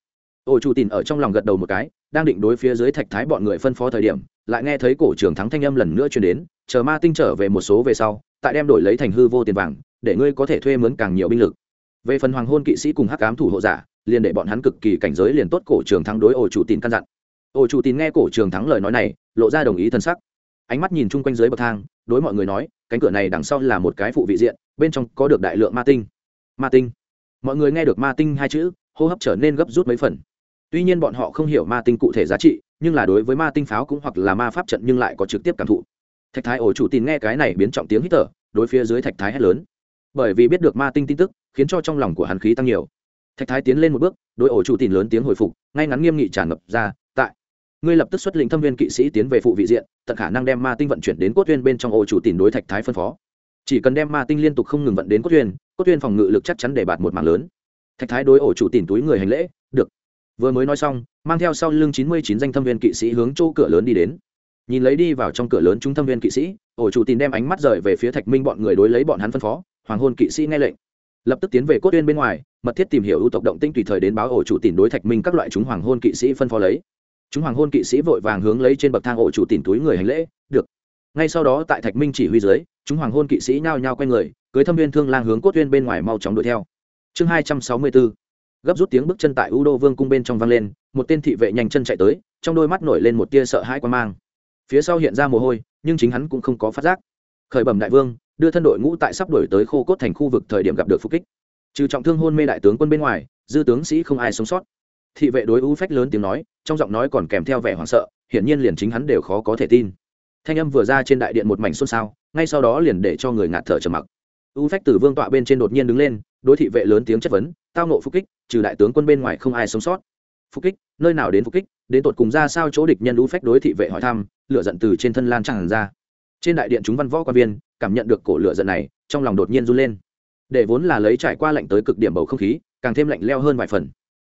Ổ chủ tìn ở trong lòng gật đầu một cái, đang định đối phía dưới thạch thái bọn người phân phó thời điểm, lại nghe thấy cổ trường thắng thanh âm lần nữa truyền đến, chờ ma tinh trở về một số về sau, tại đem đổi lấy thành hư vô tiền vàng, để ngươi có thể thuê mướn càng nhiều binh lực. Về phần hoàng hôn kỵ sĩ cùng hắc ám thủ hộ giả liền để bọn hắn cực kỳ cảnh giới liền tốt cổ trường thắng đối ổ chủ tín căn dặn. Ổ chủ tín nghe cổ trường thắng lời nói này, lộ ra đồng ý thân sắc. Ánh mắt nhìn chung quanh dưới bậc thang, đối mọi người nói, cánh cửa này đằng sau là một cái phụ vị diện, bên trong có được đại lượng ma tinh. Ma tinh. Mọi người nghe được ma tinh hai chữ, hô hấp trở nên gấp rút mấy phần. Tuy nhiên bọn họ không hiểu ma tinh cụ thể giá trị, nhưng là đối với ma tinh pháo cũng hoặc là ma pháp trận nhưng lại có trực tiếp cảm thụ. Thạch thái ổ chủ tín nghe cái này biến trọng tiếng hít thở, đối phía dưới thạch thái hét lớn. Bởi vì biết được ma tinh tin tức, khiến cho trong lòng của hắn khí tăng nhiều thạch thái tiến lên một bước, đối ổ chủ tìm lớn tiếng hồi phục, ngay ngắn nghiêm nghị tràn ngập ra, tại, ngươi lập tức xuất lĩnh thâm viên kỵ sĩ tiến về phụ vị diện, tận khả năng đem ma tinh vận chuyển đến cốt tuyên bên trong ổ chủ tìm đối thạch thái phân phó. Chỉ cần đem ma tinh liên tục không ngừng vận đến cốt tuyên cốt tuyên phòng ngự lực chắc chắn để bạt một mạng lớn. Thạch thái đối ổ chủ tìm túi người hành lễ, được. Vừa mới nói xong, mang theo sau lưng chín mươi chín danh thâm viên kỵ sĩ hướng chỗ cửa lớn đi đến. Nhìn lấy đi vào trong cửa lớn trung thâm viên kỵ sĩ, ổ chủ tìm đem ánh mắt rời về phía thạch minh bọn người đối lấy bọn hắn phân phó, hoàng hôn kỵ sĩ nghe lệnh lập tức tiến về cốt tuyên bên ngoài, mật thiết tìm hiểu ưu tộc động tinh tùy thời đến báo ổ chủ tìm đối thạch minh các loại chúng hoàng hôn kỵ sĩ phân phó lấy. Chúng hoàng hôn kỵ sĩ vội vàng hướng lấy trên bậc thang ổ chủ tìm túi người hành lễ, được. Ngay sau đó tại thạch minh chỉ huy dưới, chúng hoàng hôn kỵ sĩ nhao nhao quay người, cưới thâm viên thương lang hướng cốt tuyên bên ngoài mau chóng đuổi theo. Chương hai trăm sáu mươi bốn, gấp rút tiếng bước chân tại u đô vương cung bên trong vang lên, một tên thị vệ nhanh chân chạy tới, trong đôi mắt nổi lên một tia sợ hãi quan mang. Phía sau hiện ra mồ hôi, nhưng chính hắn cũng không có phát giác. Khởi bẩm đại vương đưa thân đội ngũ tại sắp đổi tới khô cốt thành khu vực thời điểm gặp được phục kích. Trừ trọng thương hôn mê đại tướng quân bên ngoài, dư tướng sĩ không ai sống sót. Thị vệ đối u phách lớn tiếng nói, trong giọng nói còn kèm theo vẻ hoảng sợ, hiển nhiên liền chính hắn đều khó có thể tin. Thanh âm vừa ra trên đại điện một mảnh xôn xao, ngay sau đó liền để cho người ngạt thở trầm mặc. U phách từ vương tọa bên trên đột nhiên đứng lên, đối thị vệ lớn tiếng chất vấn, tao nộ phục kích, trừ đại tướng quân bên ngoài không ai sống sót. Phục kích, nơi nào đến phục kích, đến tột cùng ra sao chỗ địch nhân u phách đối thị vệ hỏi thăm lựa giận từ trên thân lan tràn ra. Trên đại điện chúng văn võ quan viên cảm nhận được cổ lửa giận này, trong lòng đột nhiên run lên. Để vốn là lấy trải qua lạnh tới cực điểm bầu không khí, càng thêm lạnh leo hơn vài phần.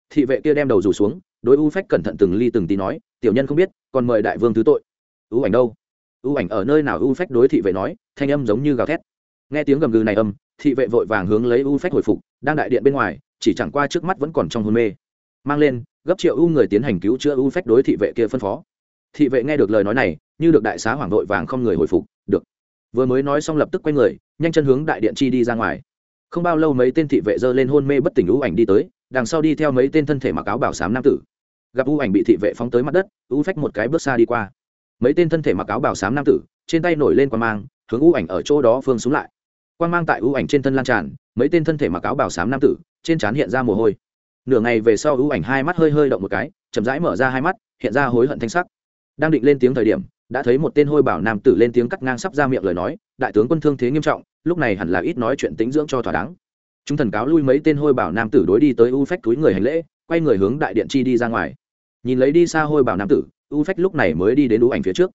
Thị vệ kia đem đầu rủ xuống, đối u phách cẩn thận từng ly từng tí nói, tiểu nhân không biết, còn mời đại vương thứ tội. U ảnh đâu? U ảnh ở nơi nào? U phách đối thị vệ nói, thanh âm giống như gào thét. Nghe tiếng gầm gừ này âm, thị vệ vội vàng hướng lấy u phách hồi phục, đang đại điện bên ngoài, chỉ chẳng qua trước mắt vẫn còn trong hôn mê. Mang lên, gấp triệu u người tiến hành cứu chữa u phách đối thị vệ kia phân phó. Thị vệ nghe được lời nói này, như được đại xá hoàng đội vàng không người hồi phục, được vừa mới nói xong lập tức quay người, nhanh chân hướng đại điện chi đi ra ngoài. Không bao lâu mấy tên thị vệ dơ lên hôn mê bất tỉnh u ảnh đi tới, đằng sau đi theo mấy tên thân thể mặc áo bảo sám nam tử. Gặp u ảnh bị thị vệ phóng tới mặt đất u phách một cái bước xa đi qua. Mấy tên thân thể mặc áo bảo sám nam tử, trên tay nổi lên quan mang, hướng u ảnh ở chỗ đó phương xuống lại. Quan mang tại u ảnh trên thân lan tràn, mấy tên thân thể mặc áo bảo sám nam tử, trên trán hiện ra mồ hôi. Nửa ngày về sau u ảnh hai mắt hơi hơi động một cái, chậm rãi mở ra hai mắt, hiện ra hối hận thanh sắc. Đang định lên tiếng thời điểm đã thấy một tên hôi bảo nam tử lên tiếng cắt ngang sắp ra miệng lời nói, đại tướng quân thương thế nghiêm trọng, lúc này hẳn là ít nói chuyện tính dưỡng cho thỏa đáng. Chúng thần cáo lui mấy tên hôi bảo nam tử đối đi tới u phách túi người hành lễ, quay người hướng đại điện chi đi ra ngoài. Nhìn lấy đi xa hôi bảo nam tử, u phách lúc này mới đi đến u ảnh phía trước.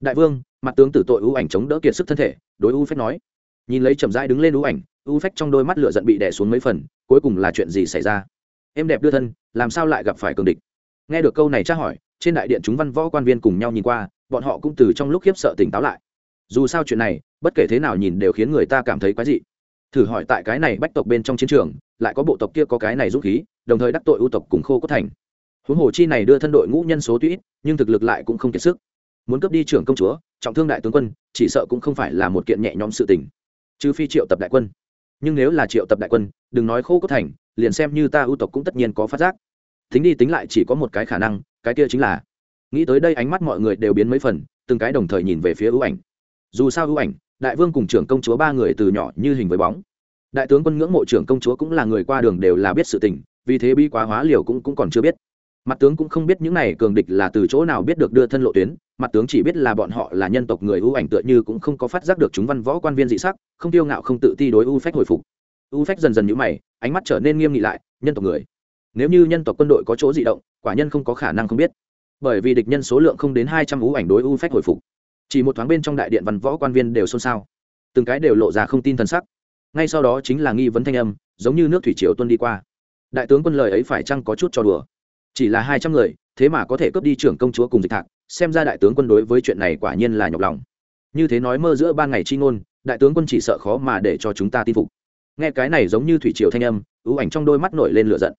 Đại vương, mặt tướng tử tội u ảnh chống đỡ kiệt sức thân thể, đối u phách nói. Nhìn lấy chậm rãi đứng lên u ảnh, u phách trong đôi mắt lửa giận bị đè xuống mấy phần, cuối cùng là chuyện gì xảy ra? Em đẹp đưa thân, làm sao lại gặp phải cường địch? Nghe được câu này tra hỏi trên đại điện chúng văn võ quan viên cùng nhau nhìn qua, bọn họ cũng từ trong lúc khiếp sợ tỉnh táo lại. Dù sao chuyện này, bất kể thế nào nhìn đều khiến người ta cảm thấy quái dị. Thử hỏi tại cái này bách tộc bên trong chiến trường, lại có bộ tộc kia có cái này dũng khí, đồng thời đắc tội ưu tộc cùng khô có thành. Huống hồ chi này đưa thân đội ngũ nhân số tuy ít, nhưng thực lực lại cũng không kiệt sức. Muốn cướp đi trưởng công chúa, trọng thương đại tướng quân, chỉ sợ cũng không phải là một kiện nhẹ nhõm sự tình. Trừ phi triệu tập đại quân. Nhưng nếu là triệu tập đại quân, đừng nói khô có thành, liền xem như ta ưu tộc cũng tất nhiên có phát giác. Tính đi tính lại chỉ có một cái khả năng cái kia chính là nghĩ tới đây ánh mắt mọi người đều biến mấy phần từng cái đồng thời nhìn về phía ưu ảnh. Dù sao ưu ảnh đại vương cùng trưởng công chúa ba người từ nhỏ như hình với bóng. Đại tướng quân ngưỡng mộ trưởng công chúa cũng là người qua đường đều là biết sự tình vì thế bi quá hóa liều cũng, cũng còn chưa biết. Mặt tướng cũng không biết những này cường địch là từ chỗ nào biết được đưa thân lộ tuyến mặt tướng chỉ biết là bọn họ là nhân tộc người ưu ảnh tựa như cũng không có phát giác được chúng văn võ quan viên dị sắc không tiêu ngạo không tự ti đối ưu phách hồi phục. Ưu phách dần dần nhũ mày ánh mắt trở nên nghiêm nghị lại nhân tộc người nếu như nhân tộc quân đội có chỗ dị động, quả nhân không có khả năng không biết. Bởi vì địch nhân số lượng không đến hai trăm ưu ảnh đối ưu phách hồi phục. Chỉ một thoáng bên trong đại điện văn võ quan viên đều xôn xao. Từng cái đều lộ ra không tin t sắc. Ngay sau đó chính là nghi vấn thanh âm, giống như nước thủy triều tuân đi qua. Đại tướng quân lời ấy phải chăng có chút cho đùa? Chỉ là hai trăm người, thế mà có thể cướp đi trưởng công chúa cùng dịch thạc, xem ra đại tướng quân đối với chuyện này quả nhiên là nhọc lòng. Như thế nói mơ giữa ban ngày chi ngôn, đại tướng quân chỉ sợ khó mà để cho chúng ta tin phục. Nghe cái này giống như thủy triều thanh âm, ưu ảnh trong đôi mắt nổi lên lửa giận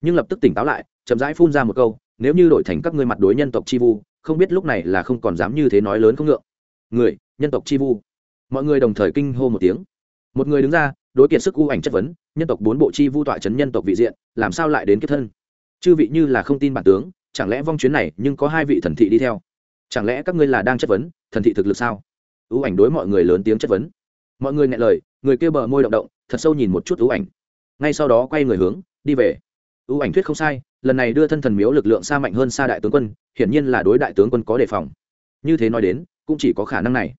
nhưng lập tức tỉnh táo lại, chậm rãi phun ra một câu, nếu như đổi thành các ngươi mặt đối nhân tộc chi vu, không biết lúc này là không còn dám như thế nói lớn không ngượng. Người, nhân tộc chi vu? Mọi người đồng thời kinh hô một tiếng. Một người đứng ra, đối kiệt sức u ảnh chất vấn, nhân tộc bốn bộ chi vu tọa chấn nhân tộc vị diện, làm sao lại đến kết thân? Chư vị như là không tin bản tướng, chẳng lẽ vong chuyến này nhưng có hai vị thần thị đi theo? Chẳng lẽ các ngươi là đang chất vấn, thần thị thực lực sao? Ưu ảnh đối mọi người lớn tiếng chất vấn. Mọi người nghe lời, người kêu bờ môi động động, thật sâu nhìn một chút ưu ảnh. Ngay sau đó quay người hướng, đi về ưu ảnh thuyết không sai, lần này đưa thân thần miếu lực lượng xa mạnh hơn xa đại tướng quân, hiển nhiên là đối đại tướng quân có đề phòng. Như thế nói đến, cũng chỉ có khả năng này.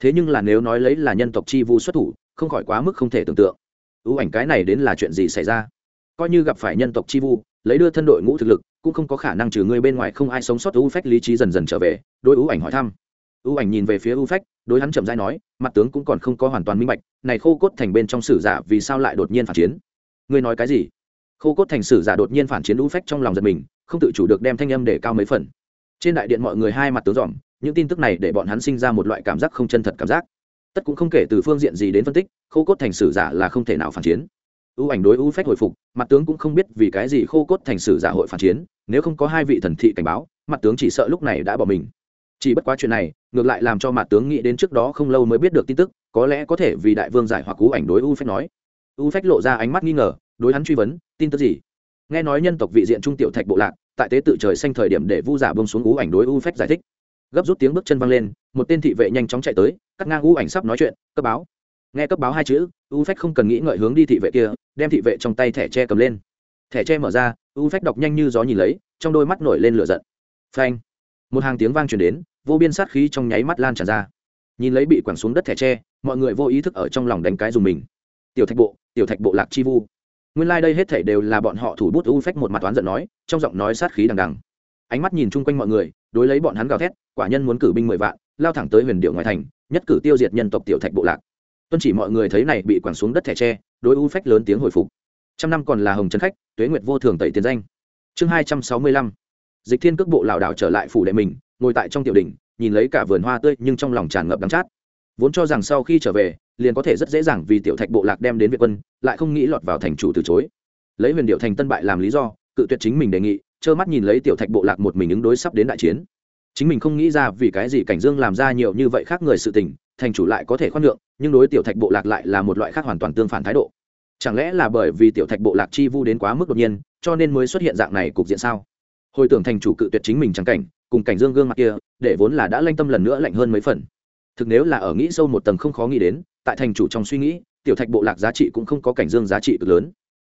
Thế nhưng là nếu nói lấy là nhân tộc chi vu xuất thủ, không khỏi quá mức không thể tưởng tượng. Ưu ảnh cái này đến là chuyện gì xảy ra? Coi như gặp phải nhân tộc chi vu, lấy đưa thân đội ngũ thực lực, cũng không có khả năng trừ người bên ngoài không ai sống sót ưu phách lý trí dần dần trở về đôi ưu ảnh hỏi thăm. Ưu ảnh nhìn về phía ưu phách, đối hắn chậm dai nói, mặt tướng cũng còn không có hoàn toàn minh bạch, này khô cốt thành bên trong sử giả vì sao lại đột nhiên phản chiến? Ngươi nói cái gì? Khô cốt thành sử giả đột nhiên phản chiến u phách trong lòng giật mình, không tự chủ được đem thanh âm để cao mấy phần. Trên đại điện mọi người hai mặt tướng dòm, những tin tức này để bọn hắn sinh ra một loại cảm giác không chân thật cảm giác. Tất cũng không kể từ phương diện gì đến phân tích, khô cốt thành sử giả là không thể nào phản chiến. Ưu ảnh đối ưu phách hồi phục, mặt tướng cũng không biết vì cái gì khô cốt thành sử giả hội phản chiến, nếu không có hai vị thần thị cảnh báo, mặt tướng chỉ sợ lúc này đã bỏ mình. Chỉ bất quá chuyện này, ngược lại làm cho mặt tướng nghĩ đến trước đó không lâu mới biết được tin tức, có lẽ có thể vì đại vương giải hoặc cú ảnh đối ưu phách nói. Ưu phách lộ ra ánh mắt nghi ngờ đối hắn truy vấn, tin tức gì? Nghe nói nhân tộc vị diện trung tiểu thạch bộ lạc, tại tế tự trời xanh thời điểm để vu giả bông xuống ú ảnh đối U phách giải thích. Gấp rút tiếng bước chân văng lên, một tên thị vệ nhanh chóng chạy tới, cắt ngang u ảnh sắp nói chuyện, cấp báo. Nghe cấp báo hai chữ, u phách không cần nghĩ ngợi hướng đi thị vệ kia, đem thị vệ trong tay thẻ tre cầm lên. Thẻ tre mở ra, u phách đọc nhanh như gió nhìn lấy, trong đôi mắt nổi lên lửa giận. Phanh! Một hàng tiếng vang truyền đến, vô biên sát khí trong nháy mắt lan tràn ra. Nhìn lấy bị quẳng xuống đất thẻ tre mọi người vô ý thức ở trong lòng đánh cái dùng mình. Tiểu thạch bộ, tiểu thạch bộ lạc chi vu nguyên lai、like、đây hết thể đều là bọn họ thủ bút u phách một mặt toán giận nói, trong giọng nói sát khí đằng đằng. Ánh mắt nhìn chung quanh mọi người, đối lấy bọn hắn gào thét, quả nhân muốn cử binh mười vạn, lao thẳng tới huyền điệu ngoài thành, nhất cử tiêu diệt nhân tộc tiểu thạch bộ lạc. Tuân chỉ mọi người thấy này bị quẳng xuống đất thẻ tre, đối u phách lớn tiếng hồi phục. Trăm năm còn là hồng trấn khách, tuế nguyệt vô thường tẩy tiền danh. Chương hai trăm sáu mươi lăm. Dịch thiên cước bộ lảo đảo trở lại phủ đệ mình, ngồi tại trong tiểu đình nhìn lấy cả vườn hoa tươi nhưng trong lòng tràn ngập đắng chát vốn cho rằng sau khi trở về, liền có thể rất dễ dàng vì tiểu thạch bộ lạc đem đến việt quân, lại không nghĩ lọt vào thành chủ từ chối. Lấy huyền điệu thành tân bại làm lý do, cự tuyệt chính mình đề nghị, trơ mắt nhìn lấy tiểu thạch bộ lạc một mình ứng đối sắp đến đại chiến. Chính mình không nghĩ ra vì cái gì cảnh dương làm ra nhiều như vậy khác người sự tình, thành chủ lại có thể khoan nhượng, nhưng đối tiểu thạch bộ lạc lại là một loại khác hoàn toàn tương phản thái độ. Chẳng lẽ là bởi vì tiểu thạch bộ lạc chi vu đến quá mức đột nhiên, cho nên mới xuất hiện dạng này cục diện sao? Hồi tưởng thành chủ cự tuyệt chính mình trắng cảnh, cùng cảnh dương gương mặt kia, để vốn là đã lanh tâm lần nữa lạnh hơn mấy phần thực nếu là ở nghĩ sâu một tầng không khó nghĩ đến, tại thành chủ trong suy nghĩ, tiểu thạch bộ lạc giá trị cũng không có cảnh dương giá trị cực lớn.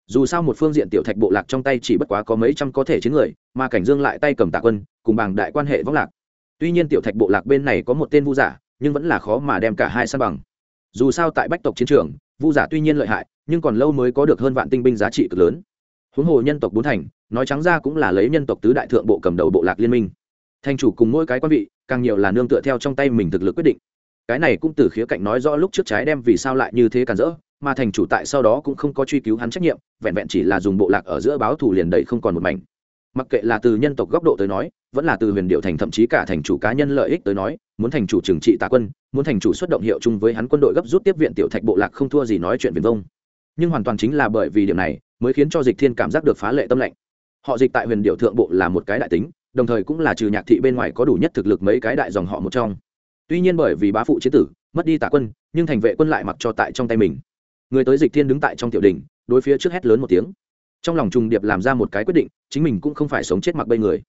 Dù sao một phương diện tiểu thạch bộ lạc trong tay chỉ bất quá có mấy trăm có thể chiến người, mà cảnh dương lại tay cầm tạ quân, cùng bằng đại quan hệ vóc lạc. Tuy nhiên tiểu thạch bộ lạc bên này có một tên vu giả, nhưng vẫn là khó mà đem cả hai san bằng. Dù sao tại bách tộc chiến trường, vu giả tuy nhiên lợi hại, nhưng còn lâu mới có được hơn vạn tinh binh giá trị cực lớn. Huống hồ nhân tộc bốn thành, nói trắng ra cũng là lấy nhân tộc tứ đại thượng bộ cầm đầu bộ lạc liên minh. Thành chủ cùng mỗi cái quan vị càng nhiều là nương tựa theo trong tay mình thực lực quyết định. Cái này cũng từ khía cạnh nói rõ lúc trước trái đem vì sao lại như thế cản rỡ, mà thành chủ tại sau đó cũng không có truy cứu hắn trách nhiệm, vẹn vẹn chỉ là dùng bộ lạc ở giữa báo thù liền đầy không còn một mảnh. Mặc kệ là từ nhân tộc góc độ tới nói, vẫn là từ huyền điệu thành thậm chí cả thành chủ cá nhân lợi ích tới nói, muốn thành chủ trừng trị tạ quân, muốn thành chủ xuất động hiệu chung với hắn quân đội gấp rút tiếp viện tiểu thạch bộ lạc không thua gì nói chuyện viền vông. Nhưng hoàn toàn chính là bởi vì điểm này, mới khiến cho dịch thiên cảm giác được phá lệ tâm lệnh. Họ dịch tại huyền điệu thượng bộ là một cái đại tính đồng thời cũng là trừ nhạc thị bên ngoài có đủ nhất thực lực mấy cái đại dòng họ một trong. Tuy nhiên bởi vì bá phụ chế tử, mất đi tả quân, nhưng thành vệ quân lại mặc cho tại trong tay mình. Người tới dịch thiên đứng tại trong tiểu đình đối phía trước hét lớn một tiếng. Trong lòng trùng điệp làm ra một cái quyết định, chính mình cũng không phải sống chết mặc bây người.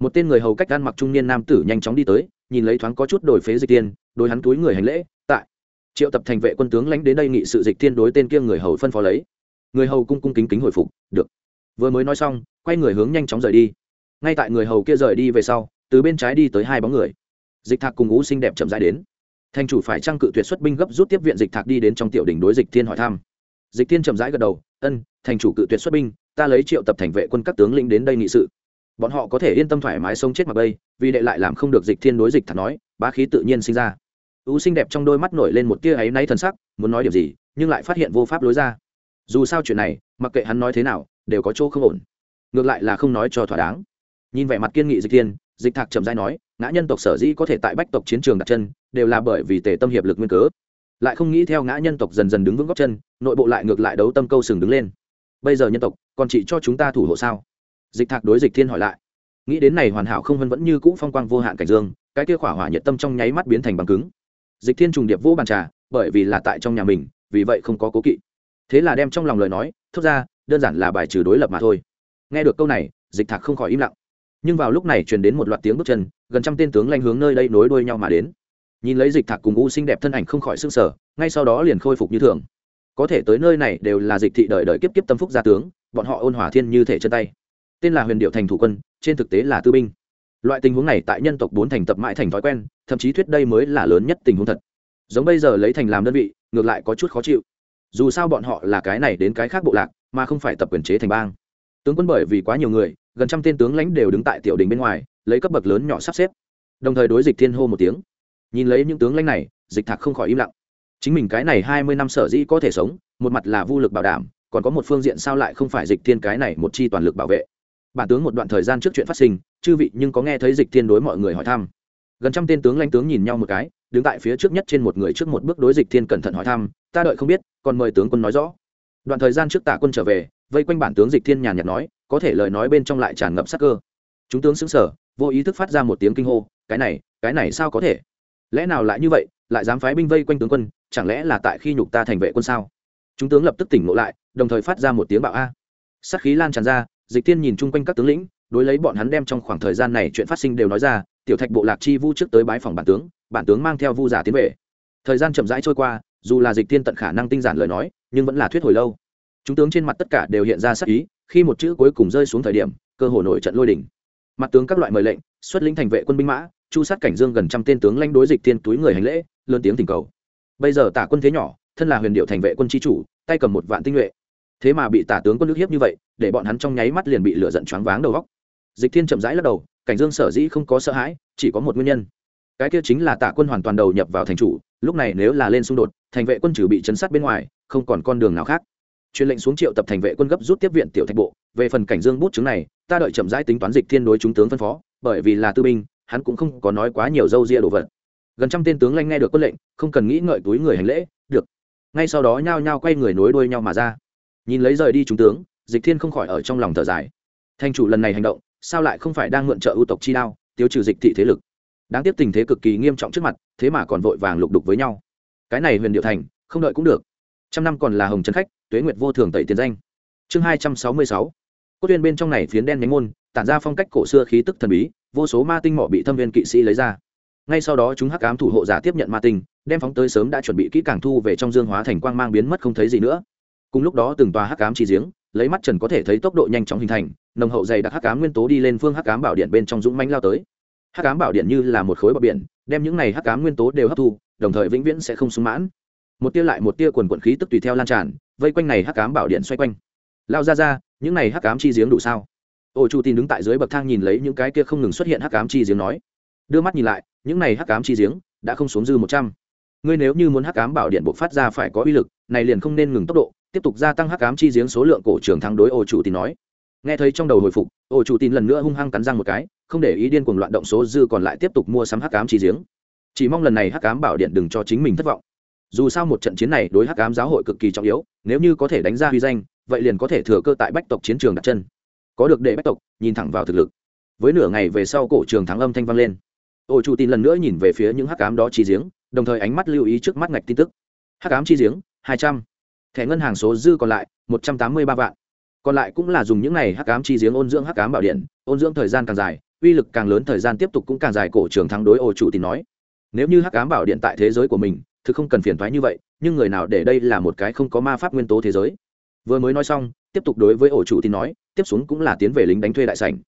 Một tên người hầu cách ăn mặc trung niên nam tử nhanh chóng đi tới, nhìn lấy thoáng có chút đổi phế dịch tiên đối hắn túi người hành lễ, tại. Triệu tập thành vệ quân tướng lãnh đến đây nghị sự dịch tiên đối tên kia người hầu phân phó lấy. Người hầu cung cung kính kính hồi phục, được. Vừa mới nói xong, quay người hướng nhanh chóng rời đi ngay tại người hầu kia rời đi về sau, từ bên trái đi tới hai bóng người. Dịch thạc cùng ú xinh đẹp chậm rãi đến. Thành chủ phải trang cự tuyệt xuất binh gấp rút tiếp viện dịch thạc đi đến trong tiểu đình đối dịch thiên hỏi thăm. Dịch thiên chậm rãi gật đầu, ân, thành chủ cự tuyệt xuất binh, ta lấy triệu tập thành vệ quân các tướng lĩnh đến đây nghị sự. Bọn họ có thể yên tâm thoải mái sống chết mà bây, vì đệ lại làm không được dịch thiên đối dịch thạc nói, bá khí tự nhiên sinh ra. U xinh đẹp trong đôi mắt nổi lên một tia áy náy thân sắc, muốn nói điều gì, nhưng lại phát hiện vô pháp lối ra. Dù sao chuyện này, mặc kệ hắn nói thế nào, đều có chỗ không ổn. Ngược lại là không nói cho thỏa đáng nhìn vẻ mặt kiên nghị dịch thiên, dịch thạc trầm dai nói, ngã nhân tộc sở dĩ có thể tại bách tộc chiến trường đặt chân, đều là bởi vì tề tâm hiệp lực nguyên cớ. Lại không nghĩ theo ngã nhân tộc dần dần đứng vững góc chân, nội bộ lại ngược lại đấu tâm câu sừng đứng lên. Bây giờ nhân tộc, còn chỉ cho chúng ta thủ hộ sao? Dịch thạc đối dịch thiên hỏi lại. Nghĩ đến này hoàn hảo không vân vẫn như cũ phong quang vô hạn cảnh dương, cái kia khỏa hỏa nhiệt tâm trong nháy mắt biến thành bằng cứng. Dịch thiên trùng điệp vỗ bàn trà, bởi vì là tại trong nhà mình, vì vậy không có cố kỵ. Thế là đem trong lòng lời nói, thốt ra, đơn giản là bài trừ đối lập mà thôi. Nghe được câu này, dịch thạc không khỏi im lặng nhưng vào lúc này truyền đến một loạt tiếng bước chân, gần trăm tên tướng lanh hướng nơi đây nối đuôi nhau mà đến. Nhìn lấy dịch thạc cùng u xinh đẹp thân ảnh không khỏi s ư n g sở ngay sau đó liền khôi phục như thường. Có thể tới nơi này đều là dịch thị đợi đợi kiếp kiếp tâm phúc gia tướng, bọn họ ôn hòa thiên như thể chân tay. Tên là huyền điệu thành thủ quân, trên thực tế là tư binh. Loại tình huống này tại nhân tộc bốn thành tập mãi thành thói quen, thậm chí thuyết đây mới là lớn nhất tình huống thật. Giống bây giờ lấy thành làm đơn vị, ngược lại có chút khó chịu. Dù sao bọn họ là cái này đến cái khác bộ lạc, mà không phải tập quyền chế thành bang. Tướng quân bởi vì quá nhiều người gần trăm tên tướng lãnh đều đứng tại tiểu đình bên ngoài, lấy cấp bậc lớn nhỏ sắp xếp. Đồng thời đối dịch thiên hô một tiếng. Nhìn lấy những tướng lãnh này, dịch thạc không khỏi im lặng. Chính mình cái này hai mươi năm sở dĩ có thể sống, một mặt là vô lực bảo đảm, còn có một phương diện sao lại không phải dịch thiên cái này một chi toàn lực bảo vệ. Bản tướng một đoạn thời gian trước chuyện phát sinh, chư vị nhưng có nghe thấy dịch thiên đối mọi người hỏi thăm. Gần trăm tên tướng lãnh tướng nhìn nhau một cái, đứng tại phía trước nhất trên một người trước một bước đối dịch thiên cẩn thận hỏi thăm, ta đợi không biết, còn mời tướng quân nói rõ. Đoạn thời gian trước tạ quân trở về, vây quanh bản tướng dịch thiên nhàn nhạt nói có thể lời nói bên trong lại tràn ngập sắc cơ. Chúng tướng xứng sở vô ý thức phát ra một tiếng kinh hô, cái này cái này sao có thể? Lẽ nào lại như vậy, lại dám phái binh vây quanh tướng quân, chẳng lẽ là tại khi nhục ta thành vệ quân sao? Chúng tướng lập tức tỉnh ngộ lại, đồng thời phát ra một tiếng bạo a. Sắc khí lan tràn ra, dịch thiên nhìn chung quanh các tướng lĩnh, đối lấy bọn hắn đem trong khoảng thời gian này chuyện phát sinh đều nói ra, tiểu thạch bộ lạc chi vu trước tới bái phòng bản tướng bản tướng mang theo vu giả tiến về. Thời gian chậm rãi trôi qua, dù là dịch tiên tận khả năng tinh giản lời nói, nhưng vẫn là thuyết hồi lâu. Chúng tướng trên mặt tất cả đều hiện ra sắc ý khi một chữ cuối cùng rơi xuống thời điểm, cơ hồ nổi trận lôi đỉnh mặt tướng các loại mời lệnh, xuất lĩnh thành vệ quân binh mã, chu sát cảnh dương gần trăm tên tướng lãnh đối dịch tiên túi người hành lễ, lớn tiếng tình cầu. Bây giờ tả quân thế nhỏ, thân là huyền điệu thành vệ quân tri chủ, tay cầm một vạn tinh nhuệ. Thế mà bị tả tướng quân nước hiếp như vậy, để bọn hắn trong nháy mắt liền bị lửa giận choáng váng đầu góc dịch thiên chậm rãi lắc đầu, cảnh dương sở dĩ không có sợ hãi, chỉ có một nguyên nhân. Cái kia chính là Tả quân hoàn toàn đầu nhập vào thành chủ, lúc này nếu là lên xung đột, thành vệ quân trừ bị chấn sát bên ngoài, không còn con đường nào khác truyền lệnh xuống triệu tập thành vệ quân gấp rút tiếp viện tiểu thạch bộ. Về phần cảnh dương bút chứng này, ta đợi chậm rãi tính toán dịch thiên đối chúng tướng phân phó, bởi vì là tư binh, hắn cũng không có nói quá nhiều dâu ria đồ vật. Gần trăm tên tướng lanh nghe được quân lệnh, không cần nghĩ ngợi túi người hành lễ, được. Ngay sau đó nhao nhao quay người nối đuôi nhau mà ra. Nhìn lấy rời đi chúng tướng, dịch thiên không khỏi ở trong lòng thở dài. Thành chủ lần này hành động, sao lại không phải đang mượn trợ ưu tộc chi đao, tiêu trừ dịch thị thế lực? Đáng tiếc tình thế cực kỳ nghiêm trọng trước mặt, thế mà còn vội vàng lục đục với nhau. Cái này huyền điệu thành, không đợi cũng được. Trăm năm còn là hồng trấn khách tuế nguyệt vô thường tẩy tiền danh. Chương hai trăm sáu mươi sáu. Cốt tuyên bên trong này phiến đen nhánh môn, tản ra phong cách cổ xưa khí tức thần bí, vô số ma tinh mỏ bị thâm viên kỵ sĩ lấy ra. Ngay sau đó chúng hắc ám thủ hộ giả tiếp nhận ma tinh, đem phóng tới sớm đã chuẩn bị kỹ càng thu về trong dương hóa thành quang mang biến mất không thấy gì nữa. Cùng lúc đó từng tòa hắc ám chi giếng, lấy mắt trần có thể thấy tốc độ nhanh chóng hình thành, nồng hậu dày đặc hắc ám nguyên tố đi lên phương hắc ám bảo điện bên trong dũng mãnh lao tới. Hắc ám bảo điện như là một khối bờ biển, đem những này hắc ám nguyên tố đều hấp thu, đồng thời vĩnh viễn sẽ không sung mãn một tia lại một tia quần quận khí tức tùy theo lan tràn, vây quanh này hắc ám bảo điện xoay quanh. Lao ra ra, những này hắc ám chi giếng đủ sao? Ô chu tin đứng tại dưới bậc thang nhìn lấy những cái kia không ngừng xuất hiện hắc ám chi giếng nói. Đưa mắt nhìn lại, những này hắc ám chi giếng đã không xuống dư một trăm. Ngươi nếu như muốn hắc ám bảo điện buộc phát ra phải có uy lực, này liền không nên ngừng tốc độ, tiếp tục gia tăng hắc ám chi giếng số lượng, cổ trường thắng đối ô chủ tin nói. Nghe thấy trong đầu hồi phục, ô chủ tin lần nữa hung hăng cắn răng một cái, không để ý điên cuồng loạn động số dư còn lại tiếp tục mua sắm hắc ám chi giếng. Chỉ mong lần này hắc ám bảo điện đừng cho chính mình thất vọng dù sao một trận chiến này đối hắc ám giáo hội cực kỳ trọng yếu, nếu như có thể đánh ra huy danh, vậy liền có thể thừa cơ tại bách tộc chiến trường đặt chân. Có được để bách tộc nhìn thẳng vào thực lực. Với nửa ngày về sau cổ trường thắng âm thanh vang lên. Ô chủ tin lần nữa nhìn về phía những hắc ám đó chi giếng, đồng thời ánh mắt lưu ý trước mắt ngạch tin tức. Hắc ám chi giếng, hai trăm. Thẻ ngân hàng số dư còn lại, một trăm tám mươi ba vạn. Còn lại cũng là dùng những này hắc ám chi giếng ôn dưỡng hắc ám bảo điện, ôn dưỡng thời gian càng dài, uy lực càng lớn thời gian tiếp tục cũng càng dài, cổ trường thắng đối ô chủ tin nói. Nếu như hắc ám bảo điện tại thế giới của mình thực không cần phiền thoái như vậy, nhưng người nào để đây là một cái không có ma pháp nguyên tố thế giới. Vừa mới nói xong, tiếp tục đối với ổ chủ tin nói, tiếp xuống cũng là tiến về lính đánh thuê đại sảnh.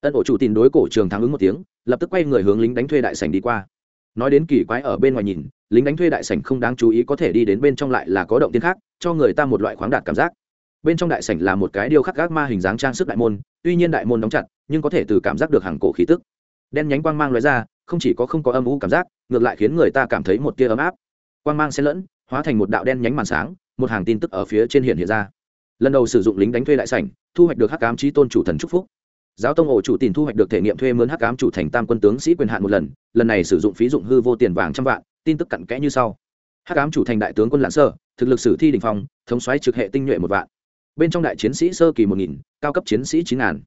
Ân ổ chủ tin đối cổ trường thắng ứng một tiếng, lập tức quay người hướng lính đánh thuê đại sảnh đi qua. Nói đến kỳ quái ở bên ngoài nhìn, lính đánh thuê đại sảnh không đáng chú ý có thể đi đến bên trong lại là có động tiên khác, cho người ta một loại khoáng đạt cảm giác. Bên trong đại sảnh là một cái điêu khắc gác ma hình dáng trang sức đại môn, tuy nhiên đại môn đóng chặt, nhưng có thể từ cảm giác được hàng cổ khí tức. Đen nhánh quang mang loại ra, không chỉ có không có âm u cảm giác, ngược lại khiến người ta cảm thấy một tia ấm áp quang mang xen lẫn, hóa thành một đạo đen nhánh màn sáng, một hàng tin tức ở phía trên hiện hiện ra. Lần đầu sử dụng lính đánh thuê đại sảnh, thu hoạch được hắc ám trí tôn chủ thần trúc phúc. Giáo tông ổ chủ tìm thu hoạch được thể nghiệm thuê mướn hắc ám chủ thành tam quân tướng sĩ quyền hạn một lần lần này sử dụng phí dụng hư vô tiền vàng trăm vạn, tin tức cặn kẽ như sau. Hắc ám chủ thành đại tướng quân lạng sơ, thực lực sử thi đình phong, thống xoáy trực hệ tinh nhuệ một vạn. Bên trong đại chiến sĩ sơ kỳ một nghìn, cao cấp chiến sĩ chín ngàn.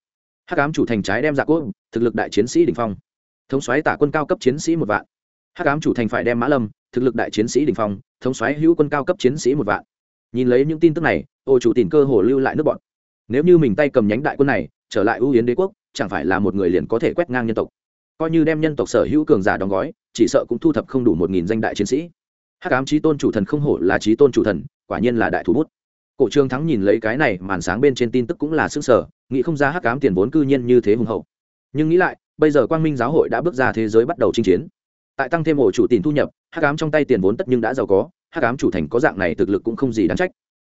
Hắc ám chủ thành trái đem dạ quốc thực lực đại chiến sĩ đình phong. Thống xoáy tả quân cao cấp chiến sĩ một vạn. Hắc ám chủ thành phải đem mã lâm thực lực đại chiến sĩ đình phong, thống xoáy hữu quân cao cấp chiến sĩ một vạn. Nhìn lấy những tin tức này, ô chủ tìm cơ hồ lưu lại nước bọn. Nếu như mình tay cầm nhánh đại quân này, trở lại ưu yến đế quốc, chẳng phải là một người liền có thể quét ngang nhân tộc. Coi như đem nhân tộc sở hữu cường giả đóng gói, chỉ sợ cũng thu thập không đủ một nghìn danh đại chiến sĩ. Hắc ám trí tôn chủ thần không hổ là trí tôn chủ thần, quả nhiên là đại thủ bút. Cổ trương thắng nhìn lấy cái này màn sáng bên trên tin tức cũng là sức sở nghĩ không ra hắc Ám tiền vốn cư nhiên như thế hùng hậu. Nhưng nghĩ lại, bây giờ quang minh giáo hội đã bước ra thế giới bắt đầu chinh chiến tại tăng thêm ổ chủ tiền thu nhập, hắc ám trong tay tiền vốn tất nhưng đã giàu có, hắc ám chủ thành có dạng này thực lực cũng không gì đáng trách.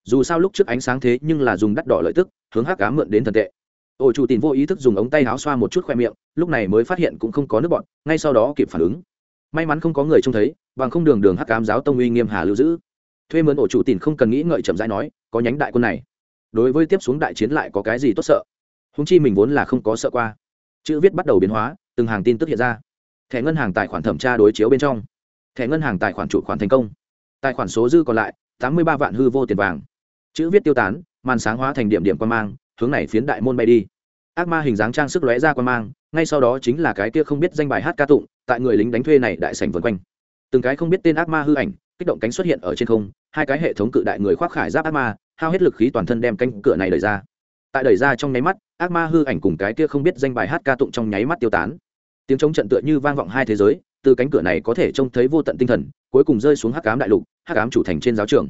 Dù sao lúc trước ánh sáng thế nhưng là dùng đắt đỏ lợi tức, hướng hắc ám mượn đến thần tệ. Ổ chủ tiền vô ý thức dùng ống tay áo xoa một chút khoe miệng, lúc này mới phát hiện cũng không có nước bọn, ngay sau đó kịp phản ứng. May mắn không có người trông thấy, bằng không đường đường hắc ám giáo tông uy nghiêm hà lưu giữ. Thuê mướn ổ chủ tiền không cần nghĩ ngợi chậm rãi nói, có nhánh đại quân này. Đối với tiếp xuống đại chiến lại có cái gì tốt sợ? Húng chi mình vốn là không có sợ qua. Chữ viết bắt đầu biến hóa, từng hàng tin tức hiện ra thẻ ngân hàng tài khoản thẩm tra đối chiếu bên trong. Thẻ ngân hàng tài khoản chủ khoản thành công. Tài khoản số dư còn lại, tám mươi ba vạn hư vô tiền vàng. Chữ viết tiêu tán, màn sáng hóa thành điểm điểm quan mang, hướng này phiến đại môn bay đi. Ác ma hình dáng trang sức lóe ra quan mang, ngay sau đó chính là cái kia không biết danh bài hát ca tụng, tại người lính đánh thuê này đại sảnh vân quanh. Từng cái không biết tên ác ma hư ảnh, kích động cánh xuất hiện ở trên không, hai cái hệ thống cự đại người khoác khải giáp ác ma, hao hết lực khí toàn thân đem cánh cửa này đẩy ra. Tại đẩy ra trong nháy mắt, ác ma hư ảnh cùng cái kia không biết danh bài hát ca tụng trong nháy mắt tiêu tán tiếng chống trận tựa như vang vọng hai thế giới, từ cánh cửa này có thể trông thấy vô tận tinh thần, cuối cùng rơi xuống hắc ám đại lục, hắc ám chủ thành trên giáo trường.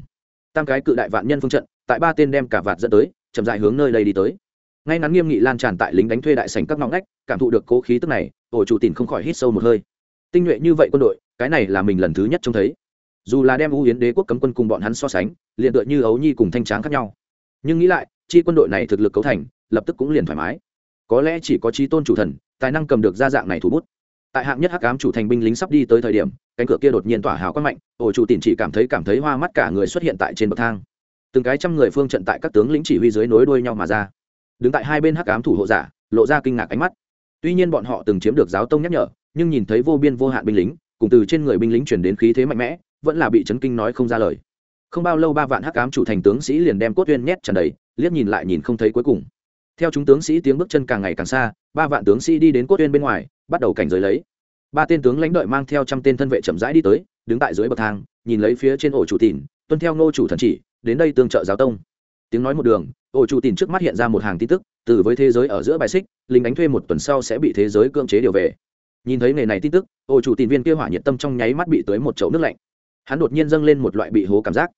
Tam cái cự đại vạn nhân phương trận, tại ba tên đem cả vạt dẫn tới, chậm dại hướng nơi đây đi tới. Ngay ngắn nghiêm nghị lan tràn tại lính đánh thuê đại sành các ngõ ngách, cảm thụ được cố khí tức này ổ chủ tìm không khỏi hít sâu một hơi. Tinh nhuệ như vậy quân đội, cái này là mình lần thứ nhất trông thấy. Dù là đem ưu yến đế quốc cấm quân cùng bọn hắn so sánh, liền tựa như ấu nhi cùng thanh tráng khác nhau. Nhưng nghĩ lại, chi quân đội này thực lực cấu thành, lập tức cũng liền thoải mái. Có lẽ chỉ có chi tôn chủ thần tài năng cầm được ra dạng này thủ bút. Tại hạng nhất hắc ám chủ thành binh lính sắp đi tới thời điểm, cánh cửa kia đột nhiên tỏa hào quang mạnh, ổ chủ tìm chỉ cảm thấy cảm thấy hoa mắt cả người xuất hiện tại trên bậc thang. Từng cái trăm người phương trận tại các tướng lĩnh chỉ huy dưới nối đuôi nhau mà ra. Đứng tại hai bên hắc ám thủ hộ giả, lộ ra kinh ngạc ánh mắt. Tuy nhiên bọn họ từng chiếm được giáo tông nhắc nhở, nhưng nhìn thấy vô biên vô hạn binh lính, cùng từ trên người binh lính chuyển đến khí thế mạnh mẽ, vẫn là bị chấn kinh nói không ra lời. Không bao lâu ba vạn hắc ám chủ thành tướng sĩ liền đem cốt tuyên nhét tràn đầy, liếc nhìn lại nhìn không thấy cuối cùng theo chúng tướng sĩ tiếng bước chân càng ngày càng xa, ba vạn tướng sĩ đi đến cốt tuyên bên ngoài, bắt đầu cảnh giới lấy. Ba tên tướng lãnh đợi mang theo trăm tên thân vệ chậm rãi đi tới, đứng tại dưới bậc thang, nhìn lấy phía trên ổ chủ tìn, tuân theo ngô chủ thần chỉ, đến đây tương trợ giáo tông. Tiếng nói một đường, ổ chủ tìn trước mắt hiện ra một hàng tin tức, từ với thế giới ở giữa bài xích lính đánh thuê một tuần sau sẽ bị thế giới cưỡng chế điều về. Nhìn thấy nghề này tin tức, ổ chủ tìn viên kia hỏa nhiệt tâm trong nháy mắt bị tới một chậu nước lạnh. Hắn đột nhiên dâng lên một loại bị hố cảm giác.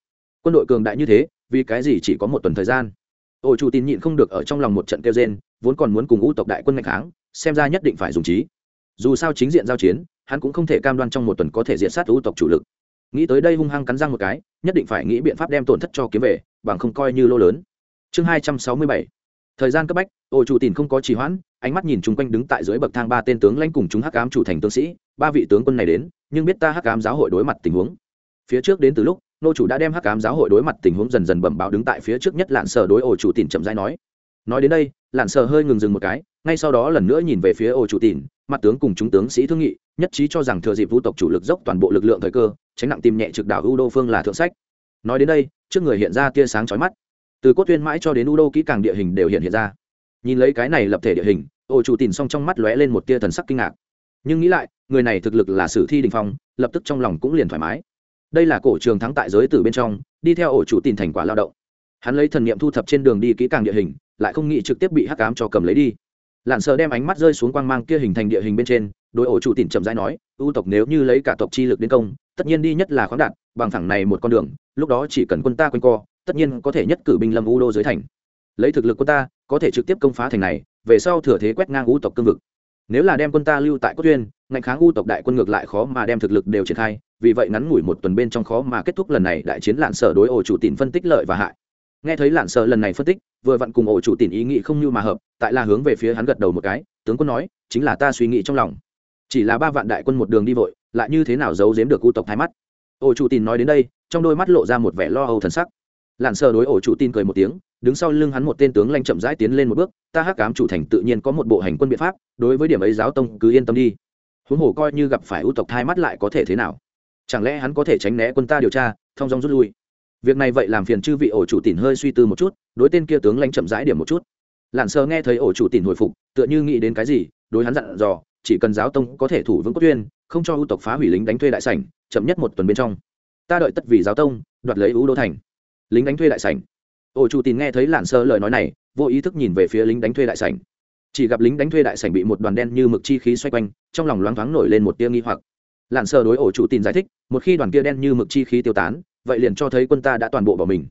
Quân đội cường đại như thế, vì cái gì chỉ có một tuần thời gian? Ổ chủ tin nhịn không được ở trong lòng một trận kêu rên, vốn còn muốn cùng ngũ tộc đại quân ngạch kháng xem ra nhất định phải dùng trí. Dù sao chính diện giao chiến hắn cũng không thể cam đoan trong một tuần có thể diện sát ngũ tộc chủ lực. Nghĩ tới đây hung hăng cắn răng một cái nhất định phải nghĩ biện pháp đem tổn thất cho kiếm về bằng không coi như lô lớn. Chương hai trăm sáu mươi bảy. Thời gian cấp bách ổ chủ tin không có trì hoãn ánh mắt nhìn chung quanh đứng tại dưới bậc thang ba tên tướng lãnh cùng chúng hắc ám chủ thành tướng sĩ ba vị tướng quân này đến nhưng biết ta hắc ám giáo hội đối mặt tình huống. Phía trước đến từ lúc nô chủ đã đem hắc cám giáo hội đối mặt tình huống dần dần bẩm báo đứng tại phía trước nhất lạn sở đối ổ chủ tìm chậm rãi nói. Nói đến đây, lạn sở hơi ngừng dừng một cái, ngay sau đó lần nữa nhìn về phía ổ chủ tìm mặt tướng cùng chúng tướng sĩ thương nghị, nhất trí cho rằng thừa dịp vũ tộc chủ lực dốc toàn bộ lực lượng thời cơ, tránh nặng tìm nhẹ trực đảo u đô phương là thượng sách. Nói đến đây, trước người hiện ra tia sáng chói mắt. Từ cốt tuyên mãi cho đến u đô kỹ càng địa hình đều hiện hiện ra. Nhìn lấy cái này lập thể địa hình, ổ chủ tìm xong trong mắt lóe lên một tia thần sắc kinh ngạc. Nhưng nghĩ lại, người này thực lực là sử thi đình phong, lập tức trong lòng cũng liền thoải mái đây là cổ trường thắng tại giới tử bên trong, đi theo ổ chủ tìm thành quả lao động. Hắn lấy thần niệm thu thập trên đường đi kỹ càng địa hình, lại không nghĩ trực tiếp bị hắc cám cho cầm lấy đi. Lặn sợ đem ánh mắt rơi xuống quang mang kia hình thành địa hình bên trên đôi ổ chủ tìm chậm rãi nói, ưu tộc nếu như lấy cả tộc chi lực đến công, tất nhiên đi nhất là khoáng đạt bằng thẳng này một con đường, lúc đó chỉ cần quân ta quanh co, tất nhiên có thể nhất cử binh lâm u đô dưới thành. Lấy thực lực quân ta, có thể trực tiếp công phá thành này, về sau thừa thế quét ngang u tộc cương vực. Nếu là đem quân ta lưu tại cốt tuyên ngạnh kháng u tộc đại quân ngược lại khó mà đem thực lực đều triển khai vì vậy ngắn ngủi một tuần bên trong khó mà kết thúc lần này đại chiến lạn sở đối ổ chủ tìm phân tích lợi và hại. Nghe thấy lạn sở lần này phân tích, vừa vặn cùng ổ chủ tìm ý nghĩ không như mà hợp, tại là hướng về phía hắn gật đầu một cái, tướng quân nói, chính là ta suy nghĩ trong lòng. Chỉ là ba vạn đại quân một đường đi vội, lại như thế nào giấu giếm được u tộc thái mắt? Ổ chủ tìm nói đến đây, trong đôi mắt lộ ra một vẻ lo âu thần sắc. Lạn sở đối ổ chủ tin cười một tiếng, đứng sau lưng hắn một tên tướng lanh chậm rãi tiến lên một bước, ta hắc cám chủ thành tự nhiên có một bộ hành quân biện pháp, đối với điểm ấy giáo tông cứ yên tâm đi. Huống hồ coi như gặp phải ưu tộc thai mắt lại có thể thế nào? Chẳng lẽ hắn có thể tránh né quân ta điều tra thông dong rút lui? Việc này vậy làm phiền chư vị ổ chủ tỉn hơi suy tư một chút, đối tên kia tướng lãnh chậm rãi điểm một chút. Lặn sờ nghe thấy ổ chủ tìm hồi phục, tựa như nghĩ đến cái gì, đối hắn dặn dò, chỉ cần giáo tông có thể thủ vững cốt tuyên không cho ưu tộc phá hủy lính đánh thuê đại sảnh, chậm nhất một tuần bên trong. Ta đợi tất vì giáo tông, đoạt lấy ưu đô thành. Lính đánh thuê đại sảnh. Ổ chủ tìm nghe thấy lặn sơ lời nói này, vô ý thức nhìn về phía lính đánh thuê đại sảnh. Chỉ gặp lính đánh thuê đại sảnh bị một đoàn đen như mực chi khí xoay quanh, trong lòng loáng thoáng nổi lên một tia nghi hoặc lạn sờ đối ổ chủ tìm giải thích, một khi đoàn kia đen như mực chi khí tiêu tán, vậy liền cho thấy quân ta đã toàn bộ bỏ mình.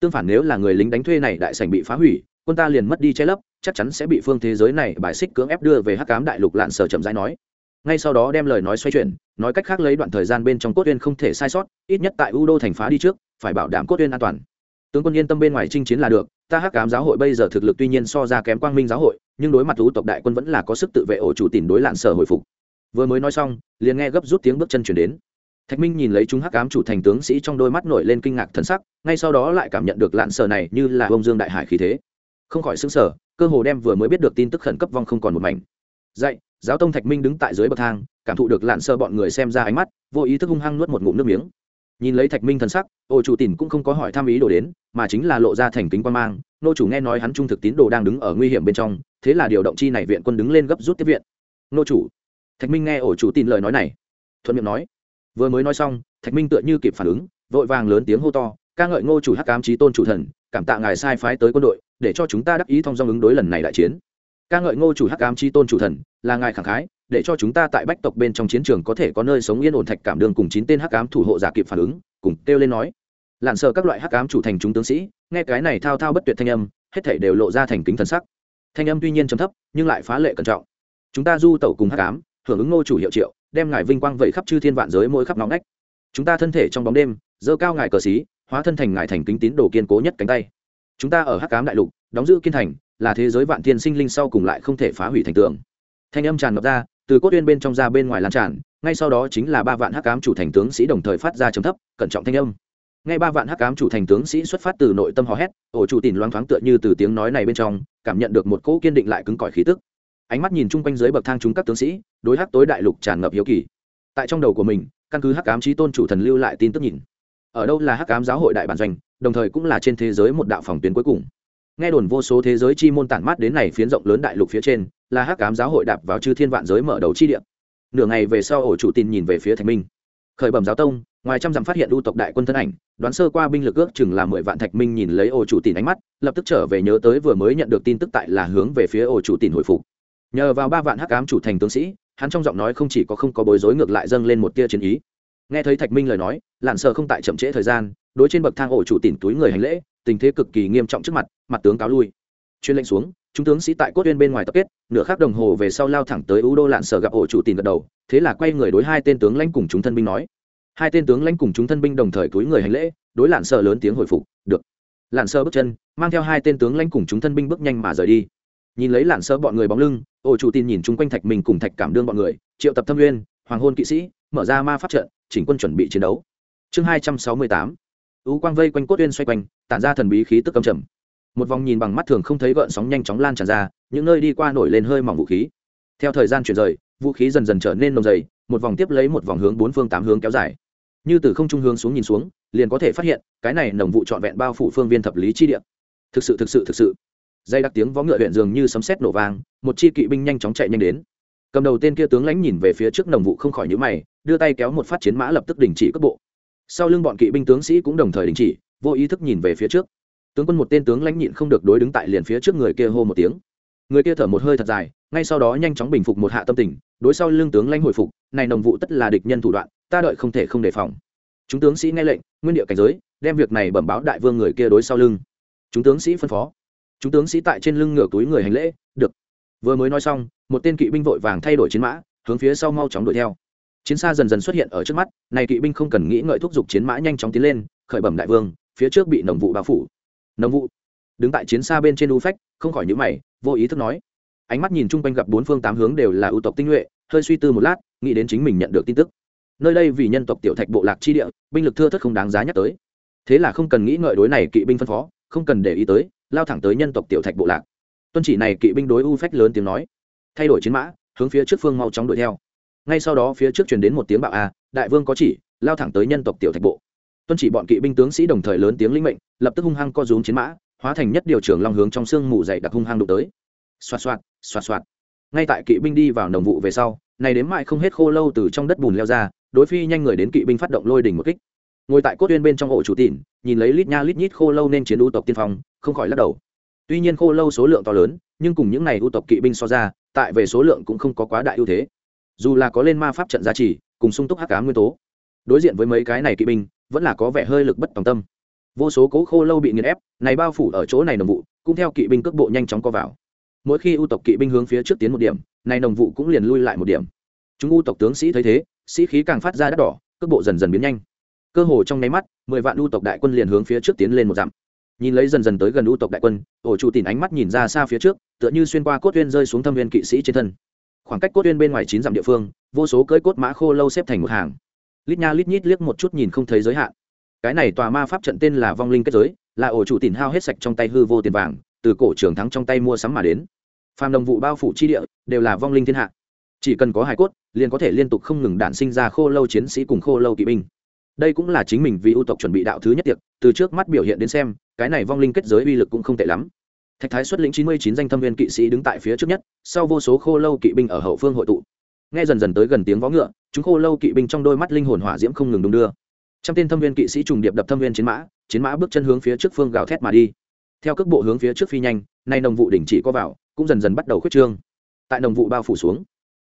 Tương phản nếu là người lính đánh thuê này đại sảnh bị phá hủy, quân ta liền mất đi che lấp, chắc chắn sẽ bị phương thế giới này bài xích cưỡng ép đưa về hắc cám đại lục lạn sở chậm rãi nói. Ngay sau đó đem lời nói xoay chuyển, nói cách khác lấy đoạn thời gian bên trong cốt tuyên không thể sai sót, ít nhất tại u đô thành phá đi trước, phải bảo đảm cốt tuyên an toàn. Tướng quân yên tâm bên ngoài chinh chiến là được, ta hắc cám giáo hội bây giờ thực lực tuy nhiên so ra kém quang minh giáo hội, nhưng đối mặt u tộc đại quân vẫn là có sức tự vệ ổ chủ tìm đối lạn sở hồi phục vừa mới nói xong, liền nghe gấp rút tiếng bước chân chuyển đến. Thạch minh nhìn lấy chúng hắc ám chủ thành tướng sĩ trong đôi mắt nổi lên kinh ngạc thân sắc, ngay sau đó lại cảm nhận được lạn sờ này như là bông dương đại hải khí thế. Không khỏi xứng sở cơ hồ đem vừa mới biết được tin tức khẩn cấp vong không còn một mảnh. Dạy giáo tông thạch minh đứng tại dưới bậc thang, cảm thụ được lạn sơ bọn người xem ra ánh mắt, vô ý thức hung hăng nuốt một ngụm nước miếng. Nhìn lấy thạch minh thần sắc, ô chủ tìn cũng không có hỏi tham ý đồ đến, mà chính là lộ ra thành kính quan mang, nô chủ nghe nói hắn trung thực tín đồ đang đứng ở nguy hiểm bên trong, thế là điều động chi này viện quân đứng lên gấp rút tiếp viện. Nô chủ thạch minh nghe ổ chủ tin lời nói này, thuận miệng nói, vừa mới nói xong, thạch minh tựa như kịp phản ứng, vội vàng lớn tiếng hô to, ca ngợi ngô chủ hắc cám trí tôn chủ thần, cảm tạ ngài sai phái tới quân đội, để cho chúng ta đắc ý thông dong ứng đối lần này đại chiến. Ca ngợi ngô chủ hắc cám trí tôn chủ thần, là ngài khẳng khái, để cho chúng ta tại bách tộc bên trong chiến trường có thể có nơi sống yên ổn thạch cảm đường cùng chín tên hắc cám thủ hộ giả kịp phản ứng, cùng kêu lên nói. Lặn sợ các loại hắc cám chủ thành chúng tướng sĩ, nghe cái này thao thao bất tuyệt thanh âm, hết thể đều lộ ra thành kính thần sắc. Thanh âm tuy nhiên trầm thấp, nhưng lại phá lệ cẩn trọng. Chúng ta du tẩu cùng hắc cám hưởng ứng ngô chủ hiệu triệu, đem ngài vinh quang vẩy khắp chư thiên vạn giới mỗi khắp nóng nách chúng ta thân thể trong bóng đêm dơ cao ngài cờ xí, hóa thân thành ngài thành kính tín đồ kiên cố nhất cánh tay. Chúng ta ở hắc cám đại lục, đóng giữ kiên thành, là thế giới vạn thiên sinh linh sau cùng lại không thể phá hủy thành tường. Thanh âm tràn ngập ra, từ cốt tuyên bên trong ra bên ngoài lan tràn, ngay sau đó chính là ba vạn hắc cám chủ thành tướng sĩ đồng thời phát ra trầm thấp, cẩn trọng thanh âm. Ngay ba vạn hắc cám chủ thành tướng sĩ xuất phát từ nội tâm hò hét, ổ chủ tìm loáng thoáng tựa như từ tiếng nói này bên trong, cảm nhận được một cỗ kiên định lại cứng cỏi khí tức ánh mắt nhìn chung quanh dưới bậc thang chúng các tướng sĩ, đối hắc tối đại lục tràn ngập hiếu kỳ. Tại trong đầu của mình, căn cứ hắc ám trí tôn chủ thần lưu lại tin tức nhìn. Ở đâu là hắc ám giáo hội đại bản doanh, đồng thời cũng là trên thế giới một đạo phòng tuyến cuối cùng. Nghe đồn vô số thế giới chi môn tản mát đến này phiến rộng lớn đại lục phía trên, là hắc ám giáo hội đạp vào chư thiên vạn giới mở đầu chi địa. Nửa ngày về sau, ổ chủ tin nhìn về phía thạch minh. Khởi bẩm giáo tông, ngoài trăm dặm phát hiện ưu tộc đại quân thân ảnh, đoán sơ qua binh lực ước chừng là mười vạn thạch minh nhìn lấy ổ chủ tin ánh mắt, lập tức trở về nhớ tới vừa mới nhận được tin tức tại là hướng về phía ổ chủ tin hồi phục nhờ vào ba vạn hắc ám chủ thành tướng sĩ, hắn trong giọng nói không chỉ có không có bối rối ngược lại dâng lên một tia chiến ý. Nghe thấy thạch minh lời nói lặn sợ không tại chậm trễ thời gian, đối trên bậc thang ổ chủ tìm túi người hành lễ, tình thế cực kỳ nghiêm trọng trước mặt mặt tướng cáo lui. Chuyên lệnh xuống, chúng tướng sĩ tại cốt tuyên bên ngoài tập kết, nửa khắc đồng hồ về sau lao thẳng tới u đô lạn sở gặp ổ chủ tìm gật đầu, thế là quay người đối hai tên tướng lãnh cùng chúng thân binh nói. Hai tên tướng lãnh cùng chúng thân binh đồng thời túi người hành lễ, đối lạn sở lớn tiếng hồi phục, được. Lạn sở bước chân, mang theo hai tên tướng lãnh cùng chúng thân binh bước nhanh mà rời đi nhìn lấy lạn sơ bọn người bóng lưng ổ chủ tin nhìn chung quanh thạch mình cùng thạch cảm đương bọn người, triệu tập thâm nguyên, hoàng hôn kỵ sĩ, mở ra ma pháp trận, chỉnh quân chuẩn bị chiến đấu. Chương hai trăm sáu mươi tám ú quang vây quanh cốt uyên xoay quanh, tản ra thần bí khí tức cầm trầm. Một vòng nhìn bằng mắt thường không thấy gợn sóng nhanh chóng lan tràn ra, những nơi đi qua nổi lên hơi mỏng vũ khí. Theo thời gian chuyển rời, vũ khí dần dần trở nên nồng dày, một vòng tiếp lấy một vòng hướng bốn phương tám hướng kéo dài. Như từ không trung hướng xuống nhìn xuống, liền có thể phát hiện, cái này nồng vụ trọn vẹn bao phủ phương viên thập lý chi địa. Thực sự thực sự thực sự dây đặc tiếng vó ngựa huyện dường như sấm sét nổ vang, một chi kỵ binh nhanh chóng chạy nhanh đến. Cầm đầu tên kia tướng lãnh nhìn về phía trước nồng vụ không khỏi nhữ mày, đưa tay kéo một phát chiến mã lập tức đình chỉ cấp bộ. Sau lưng bọn kỵ binh tướng sĩ cũng đồng thời đình chỉ, vô ý thức nhìn về phía trước. Tướng quân một tên tướng lãnh nhịn không được đối đứng tại liền phía trước người kia hô một tiếng. Người kia thở một hơi thật dài, ngay sau đó nhanh chóng bình phục một hạ tâm tình, đối sau lưng tướng lãnh hồi phục, này nồng vụ tất là địch nhân thủ đoạn, ta đợi không thể không đề phòng. Chúng tướng sĩ nghe lệnh, nguyên địa cảnh giới, đem việc này bẩm báo đại vương người kia đối sau lưng. Chúng tướng sĩ phân phó chúng tướng sĩ tại trên lưng ngửa túi người hành lễ, được. Vừa mới nói xong, một tên kỵ binh vội vàng thay đổi chiến mã, hướng phía sau mau chóng đuổi theo. Chiến xa dần dần xuất hiện ở trước mắt, này kỵ binh không cần nghĩ ngợi thúc giục chiến mã nhanh chóng tiến lên, khởi bẩm đại vương, phía trước bị nồng vụ bao phủ. Nồng vụ. Đứng tại chiến xa bên trên u phách, không khỏi nhữ mày, vô ý thức nói. Ánh mắt nhìn chung quanh gặp bốn phương tám hướng đều là ưu tộc tinh nhuệ, hơi suy tư một lát, nghĩ đến chính mình nhận được tin tức. Nơi đây vì nhân tộc tiểu thạch bộ lạc chi địa, binh lực thưa thất không đáng giá nhắc tới. Thế là không cần nghĩ ngợi đối này kỵ binh phân phó, không cần để ý tới lao thẳng tới nhân tộc tiểu thạch bộ lạc. Tuân chỉ này kỵ binh đối u phách lớn tiếng nói. Thay đổi chiến mã, hướng phía trước phương mau chóng đuổi theo. Ngay sau đó phía trước truyền đến một tiếng bạo a, đại vương có chỉ, lao thẳng tới nhân tộc tiểu thạch bộ. Tuân chỉ bọn kỵ binh tướng sĩ đồng thời lớn tiếng lĩnh mệnh, lập tức hung hăng co rúm chiến mã, hóa thành nhất điều trưởng long hướng trong sương mù dày đặc hung hăng đụng tới. Xoạt xoạt xoạt xoạt. Ngay tại kỵ binh đi vào nồng vụ về sau, này đến mãi không hết khô lâu từ trong đất bùn leo ra, đối phi nhanh người đến kỵ binh phát động lôi đỉnh một kích. Ngồi tại cốt tuyên bên trong ổ chủ tỉn nhìn lấy lít nha lít nhít khô lâu nên chiến ưu tộc tiên phong không khỏi lắc đầu. Tuy nhiên khô lâu số lượng to lớn, nhưng cùng những này ưu tộc kỵ binh so ra, tại về số lượng cũng không có quá đại ưu thế. Dù là có lên ma pháp trận gia trì cùng sung túc hắc cá nguyên tố, đối diện với mấy cái này kỵ binh, vẫn là có vẻ hơi lực bất tòng tâm. Vô số cố khô lâu bị nghiền ép, này bao phủ ở chỗ này nồng vụ, cũng theo kỵ binh cước bộ nhanh chóng co vào. Mỗi khi ưu tộc kỵ binh hướng phía trước tiến một điểm, này nồng vụ cũng liền lui lại một điểm. Chúng ưu tộc tướng sĩ thấy thế, sĩ khí càng phát ra đắt đỏ, cước bộ dần dần biến nhanh. Cơ hồ trong nháy mắt, mười vạn ưu tộc đại quân liền hướng phía trước tiến lên một dặm nhìn lấy dần dần tới gần u tộc đại quân, ổ chủ tìm ánh mắt nhìn ra xa phía trước, tựa như xuyên qua cốt tuyên rơi xuống thâm viên kỵ sĩ trên thân. Khoảng cách cốt tuyên bên ngoài chín dặm địa phương, vô số cưỡi cốt mã khô lâu xếp thành một hàng. Lít nha lít nhít liếc một chút nhìn không thấy giới hạn. Cái này tòa ma pháp trận tên là vong linh kết giới, là ổ chủ tìm hao hết sạch trong tay hư vô tiền vàng, từ cổ trưởng thắng trong tay mua sắm mà đến. Phàm đồng vụ bao phủ chi địa, đều là vong linh thiên hạ. Chỉ cần có hải cốt, liền có thể liên tục không ngừng đản sinh ra khô lâu chiến sĩ cùng khô lâu kỵ binh đây cũng là chính mình vì ưu tộc chuẩn bị đạo thứ nhất tiệc, từ trước mắt biểu hiện đến xem, cái này vong linh kết giới uy lực cũng không tệ lắm. Thạch thái xuất lĩnh chín mươi chín danh thâm viên kỵ sĩ đứng tại phía trước nhất, sau vô số khô lâu kỵ binh ở hậu phương hội tụ. Nghe dần dần tới gần tiếng vó ngựa, chúng khô lâu kỵ binh trong đôi mắt linh hồn hỏa diễm không ngừng đung đưa. Trăm tên thâm viên kỵ sĩ trùng điệp đập thâm viên chiến mã chiến mã bước chân hướng phía trước phương gào thét mà đi. Theo cước bộ hướng phía trước phi nhanh, nay đồng vụ đỉnh chỉ có vào, cũng dần dần bắt đầu khuyết trương. Tại đồng vụ bao phủ xuống,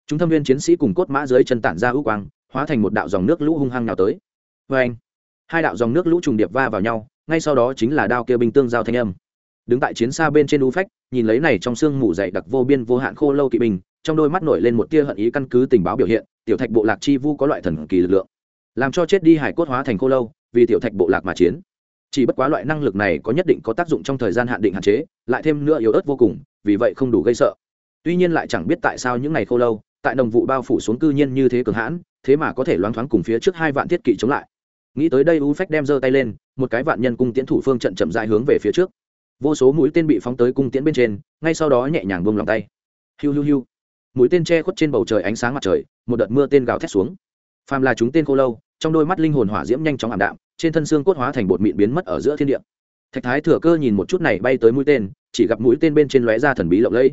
chúng thâm viên chiến sĩ cùng cốt mã dưới chân tản ra ưu quang, hóa thành một đạo dòng nước lũ hung hăng nào tới vê anh, hai đạo dòng nước lũ trùng điệp va vào nhau, ngay sau đó chính là đao kia binh tương giao thanh âm. Đứng tại chiến xa bên trên u phách, nhìn lấy này trong sương mù dày đặc vô biên vô hạn khô lâu kỵ binh, trong đôi mắt nổi lên một tia hận ý căn cứ tình báo biểu hiện, tiểu thạch bộ lạc chi vu có loại thần kỳ lực lượng, làm cho chết đi hải cốt hóa thành khô lâu, vì tiểu thạch bộ lạc mà chiến. Chỉ bất quá loại năng lực này có nhất định có tác dụng trong thời gian hạn định hạn chế, lại thêm nữa yếu ớt vô cùng, vì vậy không đủ gây sợ. Tuy nhiên lại chẳng biết tại sao những ngày khô lâu, tại đồng vụ bao phủ xuống cư nhiên như thế cường hãn, thế mà có thể loáng thoáng cùng phía trước hai vạn thiết kỵ chống lại nghĩ tới đây u phách đem giơ tay lên, một cái vạn nhân cung tiễn thủ phương trận chậm dại hướng về phía trước. Vô số mũi tên bị phóng tới cung tiễn bên trên, ngay sau đó nhẹ nhàng bông lòng tay. Hiu hiu hiu. Mũi tên che khuất trên bầu trời ánh sáng mặt trời, một đợt mưa tên gào thét xuống. Phàm là chúng tên khô lâu, trong đôi mắt linh hồn hỏa diễm nhanh chóng ảm đạm, trên thân xương cốt hóa thành bột mịn biến mất ở giữa thiên địa. Thạch thái thừa cơ nhìn một chút này bay tới mũi tên, chỉ gặp mũi tên bên trên lóe ra thần bí lộng lẫy.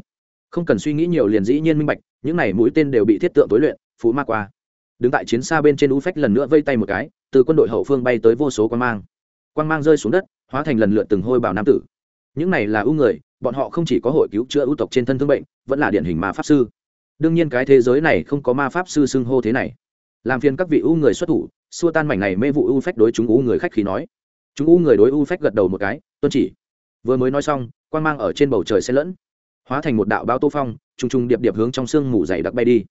Không cần suy nghĩ nhiều liền dĩ nhiên minh bạch, những này mũi tên đều bị thiết tượng tối luyện, phú ma qua. Đứng tại chiến xa bên trên u phách lần nữa vây tay một cái từ quân đội hậu phương bay tới vô số quan mang. Quan mang rơi xuống đất, hóa thành lần lượt từng hôi bảo nam tử. Những này là ưu người, bọn họ không chỉ có hội cứu chữa ưu tộc trên thân thương bệnh, vẫn là điển hình ma pháp sư. Đương nhiên cái thế giới này không có ma pháp sư xưng hô thế này. Làm phiền các vị ưu người xuất thủ, xua tan mảnh này mê vụ ưu phách đối chúng ưu người khách khí nói. Chúng ưu người đối ưu phách gật đầu một cái, tuân chỉ. Vừa mới nói xong, quan mang ở trên bầu trời xen lẫn, hóa thành một đạo bao tô phong, trùng trùng điệp điệp hướng trong sương mù dày đặc bay đi.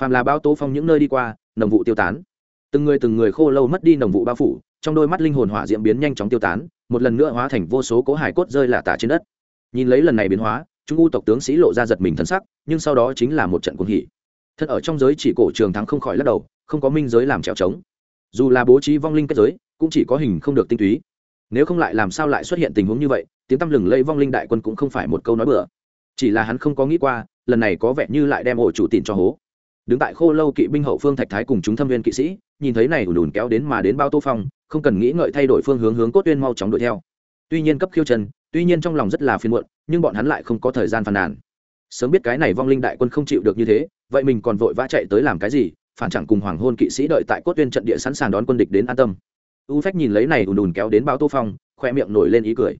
Phàm là bao tô phong những nơi đi qua, nồng vụ tiêu tán từng người từng người khô lâu mất đi nồng vụ bao phủ, trong đôi mắt linh hồn hỏa diễm biến nhanh chóng tiêu tán, một lần nữa hóa thành vô số cố hải cốt rơi lả tả trên đất. Nhìn lấy lần này biến hóa chúng u tộc tướng sĩ lộ ra giật mình thân sắc, nhưng sau đó chính là một trận cuồng hỉ. Thân ở trong giới chỉ cổ trường thắng không khỏi lắc đầu, không có minh giới làm trèo trống. Dù là bố trí vong linh kết giới, cũng chỉ có hình không được tinh túy. Nếu không lại làm sao lại xuất hiện tình huống như vậy, tiếng tăm lừng lây vong linh đại quân cũng không phải một câu nói bừa. Chỉ là hắn không có nghĩ qua, lần này có vẻ như lại đem ổ chủ tìm cho hố. Đứng tại khô lâu kỵ binh hậu phương thạch thái cùng chúng thâm viên kỵ sĩ nhìn thấy này ùn ùn kéo đến mà đến bao tô phong, không cần nghĩ ngợi thay đổi phương hướng hướng cốt tuyên mau chóng đuổi theo. Tuy nhiên cấp khiêu chân, tuy nhiên trong lòng rất là phiền muộn, nhưng bọn hắn lại không có thời gian phàn nàn. Sớm biết cái này vong linh đại quân không chịu được như thế, vậy mình còn vội vã chạy tới làm cái gì, phản chẳng cùng hoàng hôn kỵ sĩ đợi tại cốt tuyên trận địa sẵn sàng đón quân địch đến an tâm. U phách nhìn lấy này ùn ùn kéo đến bao tô phong, khoe miệng nổi lên ý cười.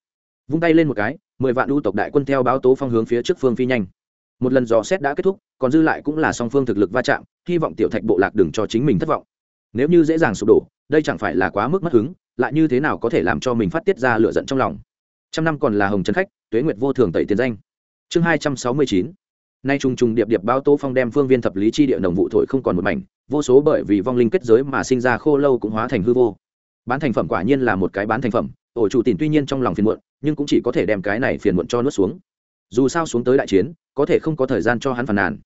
Vung tay lên một cái, mười vạn u tộc đại quân theo báo tố phong hướng phía trước phương phi nhanh. Một lần dò xét đã kết thúc, còn dư lại cũng là song phương thực lực va chạm, hy vọng tiểu thạch bộ lạc đừng cho chính mình thất vọng nếu như dễ dàng sụp đổ, đây chẳng phải là quá mức mất hứng, lại như thế nào có thể làm cho mình phát tiết ra lựa giận trong lòng? Trăm năm còn là hồng trấn khách, tuế nguyệt vô thường tẩy tiền danh. Chương hai trăm sáu mươi chín. Nay trùng trùng điệp điệp bao tô phong đem phương viên thập lý chi địa đồng vụ thổi không còn một mảnh, vô số bởi vì vong linh kết giới mà sinh ra khô lâu cũng hóa thành hư vô. Bán thành phẩm quả nhiên là một cái bán thành phẩm, ổ chủ tìm tuy nhiên trong lòng phiền muộn, nhưng cũng chỉ có thể đem cái này phiền muộn cho nuốt xuống. Dù sao xuống tới đại chiến, có thể không có thời gian cho hắn phàn nàn.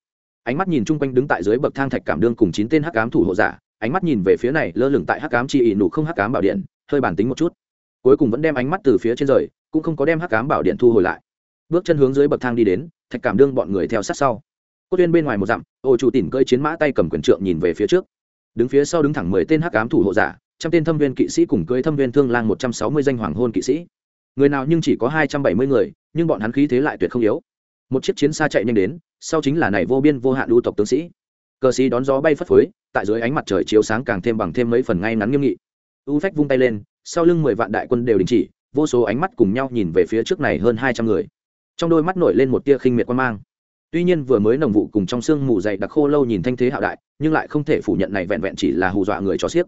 Ánh mắt nhìn chung quanh đứng tại dưới bậc thang thạch cảm đương cùng chín tên hắc cám thủ hộ giả ánh mắt nhìn về phía này, lơ lửng tại hắc cám chi ỉ nụ không hắc cám bảo điện, hơi bản tính một chút. Cuối cùng vẫn đem ánh mắt từ phía trên rời, cũng không có đem hắc cám bảo điện thu hồi lại. Bước chân hướng dưới bậc thang đi đến, thạch cảm đương bọn người theo sát sau. Cốt tuyên bên ngoài một dặm, ô chủ tìm cơi chiến mã tay cầm quyền trượng nhìn về phía trước. Đứng phía sau đứng thẳng mười tên hắc cám thủ hộ giả, trăm tên thâm viên kỵ sĩ cùng cưới thâm viên thương lang một trăm sáu mươi danh hoàng hôn kỵ sĩ. Người nào nhưng chỉ có hai trăm bảy mươi người, nhưng bọn hắn khí thế lại tuyệt không yếu. Một chiếc chiến xa chạy nhanh đến, sau chính là này vô biên vô hạn lưu tộc tướng sĩ cờ xí đón gió bay phất phới, tại dưới ánh mặt trời chiếu sáng càng thêm bằng thêm mấy phần ngay ngắn nghiêm nghị. U phách vung tay lên, sau lưng mười vạn đại quân đều đình chỉ, vô số ánh mắt cùng nhau nhìn về phía trước này hơn hai trăm người. Trong đôi mắt nổi lên một tia khinh miệt quan mang. Tuy nhiên vừa mới nồng vụ cùng trong sương mù dày đặc khô lâu nhìn thanh thế hạo đại, nhưng lại không thể phủ nhận này vẹn vẹn chỉ là hù dọa người cho xiếc.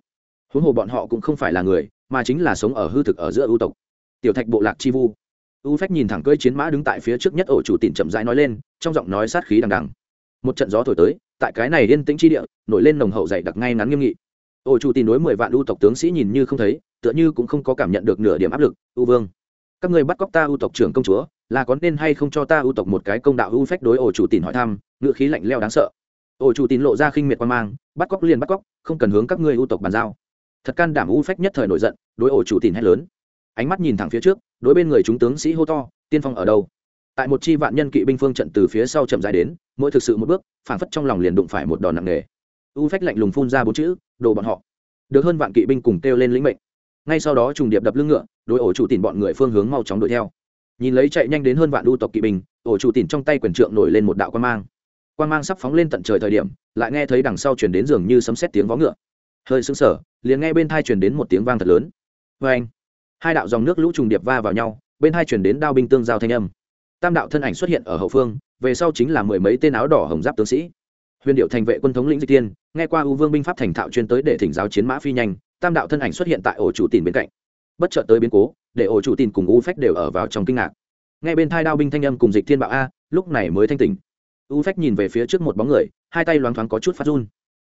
Huống hồ bọn họ cũng không phải là người, mà chính là sống ở hư thực ở giữa ưu tộc. Tiểu thạch bộ lạc chi vu. U phách nhìn thẳng cơi chiến mã đứng tại phía trước nhất ổ chủ tìm chậm rãi nói lên, trong giọng nói sát khí đằng đằng. Một trận gió thổi tới tại cái này yên tĩnh chi địa, nổi lên nồng hậu dày đặc ngay ngắn nghiêm nghị. Ổ chủ tìm đối mười vạn ưu tộc tướng sĩ nhìn như không thấy, tựa như cũng không có cảm nhận được nửa điểm áp lực ưu vương. Các người bắt cóc ta ưu tộc trưởng công chúa, là có nên hay không cho ta ưu tộc một cái công đạo ưu phách đối ổ chủ tìm hỏi thăm ngựa khí lạnh leo đáng sợ. Ổ chủ tìm lộ ra khinh miệt quan mang, bắt cóc liền bắt cóc, không cần hướng các ngươi ưu tộc bàn giao. Thật can đảm ưu phách nhất thời nổi giận, đối ổ chủ tìm hét lớn. Ánh mắt nhìn thẳng phía trước, đối bên người chúng tướng sĩ hô to, tiên phong ở đâu? Tại một chi vạn nhân kỵ binh phương trận từ phía sau chậm dài đến mỗi thực sự một bước phản phất trong lòng liền đụng phải một đòn nặng nề. U phách lạnh lùng phun ra bốn chữ, đồ bọn họ. Được hơn vạn kỵ binh cùng kêu lên lĩnh mệnh. Ngay sau đó trùng điệp đập lưng ngựa, đối ổ chủ tìm bọn người phương hướng mau chóng đuổi theo. Nhìn lấy chạy nhanh đến hơn vạn đu tộc kỵ binh, ổ chủ tìm trong tay quyền trượng nổi lên một đạo quan mang. Quan mang sắp phóng lên tận trời thời điểm, lại nghe thấy đằng sau chuyển đến dường như sấm xét tiếng vó ngựa. Hơi sững sờ, liền nghe bên thai chuyển đến một tiếng vang thật lớn. Vê anh hai đạo dòng nước lũ trùng điệp va vào nhau, bên hai chuyển đến đao binh tương giao thanh âm. Tam đạo thân ảnh xuất hiện ở hậu phương về sau chính là mười mấy tên áo đỏ hồng giáp tướng sĩ. Huyền điệu thành vệ quân thống lĩnh dịch tiên nghe qua u vương binh pháp thành thạo chuyên tới để thỉnh giáo chiến mã phi nhanh, tam đạo thân ảnh xuất hiện tại ổ chủ tìm bên cạnh. Bất chợt tới biến cố, để ổ chủ tìm cùng u phách đều ở vào trong kinh ngạc. Nghe bên thai đao binh thanh âm cùng dịch thiên bạo a, lúc này mới thanh tỉnh. U phách nhìn về phía trước một bóng người, hai tay loáng thoáng có chút phát run.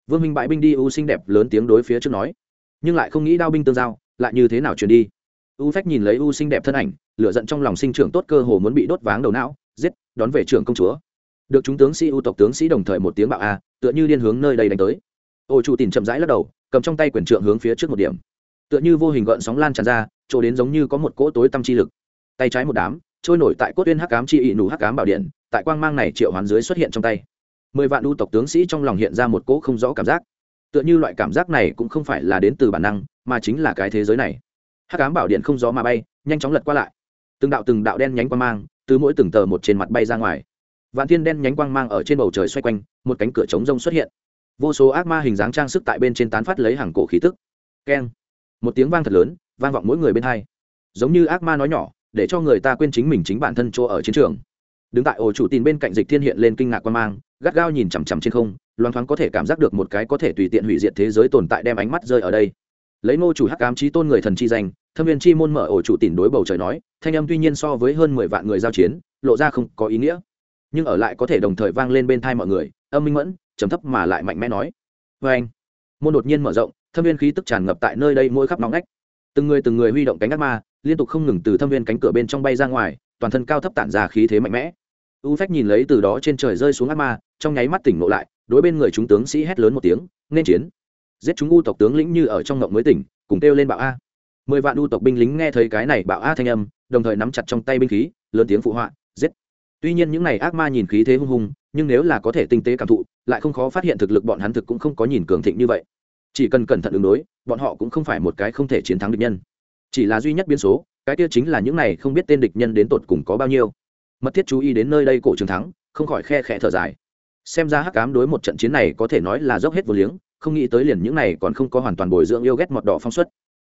Vương minh bãi binh đi, u xinh đẹp lớn tiếng đối phía trước nói. Nhưng lại không nghĩ đao binh tương giao, lại như thế nào truyền đi? U phách nhìn lấy u xinh đẹp thân ảnh, lửa giận trong lòng sinh trưởng tốt cơ hồ muốn bị đốt váng đầu não đón về trưởng công chúa. Được chúng tướng sĩ ưu tộc tướng sĩ đồng thời một tiếng bạo a, tựa như điên hướng nơi đây đánh tới. Ô chủ tìm chậm rãi lắc đầu, cầm trong tay quyển trượng hướng phía trước một điểm. Tựa như vô hình gợn sóng lan tràn ra, chỗ đến giống như có một cỗ tối tâm chi lực. Tay trái một đám, trôi nổi tại cốt tuyên hắc cám chi ị nù hắc cám bảo điện, tại quang mang này triệu hoán dưới xuất hiện trong tay. Mười vạn ưu tộc tướng sĩ trong lòng hiện ra một cỗ không rõ cảm giác. Tựa như loại cảm giác này cũng không phải là đến từ bản năng, mà chính là cái thế giới này. Hắc cám bảo điện không gió mà bay, nhanh chóng lật qua lại. Từng đạo từng đạo đen nhánh quang mang từ mỗi từng tờ một trên mặt bay ra ngoài. Vạn thiên đen nhánh quang mang ở trên bầu trời xoay quanh, một cánh cửa trống rông xuất hiện. Vô số ác ma hình dáng trang sức tại bên trên tán phát lấy hàng cổ khí tức. Keng. Một tiếng vang thật lớn, vang vọng mỗi người bên hai. Giống như ác ma nói nhỏ, để cho người ta quên chính mình chính bản thân chỗ ở chiến trường. Đứng tại ổ chủ tin bên cạnh dịch thiên hiện lên kinh ngạc quan mang, gắt gao nhìn chằm chằm trên không, loang thoáng có thể cảm giác được một cái có thể tùy tiện hủy diệt thế giới tồn tại đem ánh mắt rơi ở đây. Lấy ngô chủ hắc ám trí tôn người thần chi danh thâm viên chi môn mở ổ chủ tìm đối bầu trời nói, thanh âm tuy nhiên so với hơn mười vạn người giao chiến, lộ ra không có ý nghĩa. Nhưng ở lại có thể đồng thời vang lên bên thai mọi người, âm minh mẫn, trầm thấp mà lại mạnh mẽ nói. Vê anh. Môn đột nhiên mở rộng, thâm viên khí tức tràn ngập tại nơi đây mỗi khắp nóng nách từng người từng người huy động cánh ác ma, liên tục không ngừng từ thâm viên cánh cửa bên trong bay ra ngoài, toàn thân cao thấp tản ra khí thế mạnh mẽ. U phách nhìn lấy từ đó trên trời rơi xuống ác ma, trong nháy mắt tỉnh ngộ lại, đối bên người chúng tướng sĩ hét lớn một tiếng, nên chiến! Giết chúng u tộc tướng lĩnh như ở trong ngộng mới tỉnh, cùng kêu lên bạo a mười vạn u tộc binh lính nghe thấy cái này bạo a thanh âm, đồng thời nắm chặt trong tay binh khí, lớn tiếng phụ họa, giết. Tuy nhiên những này ác ma nhìn khí thế hung hùng, nhưng nếu là có thể tinh tế cảm thụ, lại không khó phát hiện thực lực bọn hắn thực cũng không có nhìn cường thịnh như vậy. Chỉ cần cẩn thận ứng đối, bọn họ cũng không phải một cái không thể chiến thắng địch nhân. Chỉ là duy nhất biến số, cái kia chính là những này không biết tên địch nhân đến tột cùng có bao nhiêu. Mật thiết chú ý đến nơi đây cổ trường thắng, không khỏi khe khẽ thở dài. Xem ra hắc cám đối một trận chiến này có thể nói là dốc hết vô liếng, không nghĩ tới liền những này còn không có hoàn toàn bồi dưỡng yêu ghét mọt đỏ phong suất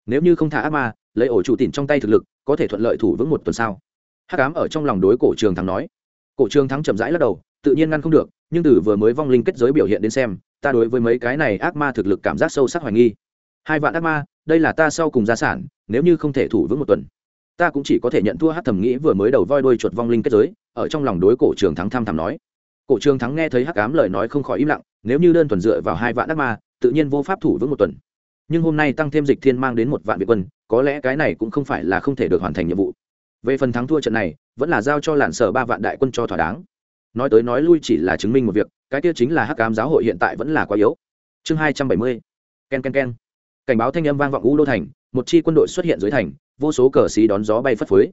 nếu như không thả ác ma, lấy ổ chủ tỉn trong tay thực lực, có thể thuận lợi thủ vững một tuần sau. Hắc ám ở trong lòng đối cổ trường thắng nói. Cổ trường thắng chậm rãi lắc đầu, tự nhiên ngăn không được, nhưng từ vừa mới vong linh kết giới biểu hiện đến xem, ta đối với mấy cái này ác ma thực lực cảm giác sâu sắc hoài nghi. Hai vạn ác ma, đây là ta sau cùng gia sản, nếu như không thể thủ vững một tuần, ta cũng chỉ có thể nhận thua hát thầm nghĩ vừa mới đầu voi đuôi chuột vong linh kết giới, ở trong lòng đối cổ trường thắng tham thầm nói. Cổ trường thắng nghe thấy hắc ám lời nói không khỏi im lặng, nếu như đơn thuần dựa vào hai vạn ác ma, tự nhiên vô pháp thủ vững một tuần nhưng hôm nay tăng thêm dịch thiên mang đến một vạn việt quân, có lẽ cái này cũng không phải là không thể được hoàn thành nhiệm vụ. Về phần thắng thua trận này, vẫn là giao cho làn sở ba vạn đại quân cho thỏa đáng. Nói tới nói lui chỉ là chứng minh một việc, cái kia chính là hắc ám giáo hội hiện tại vẫn là quá yếu. Chương hai trăm bảy mươi. Ken ken ken. cảnh báo thanh âm vang vọng u đô thành, một chi quân đội xuất hiện dưới thành, vô số cờ xí đón gió bay phất phới.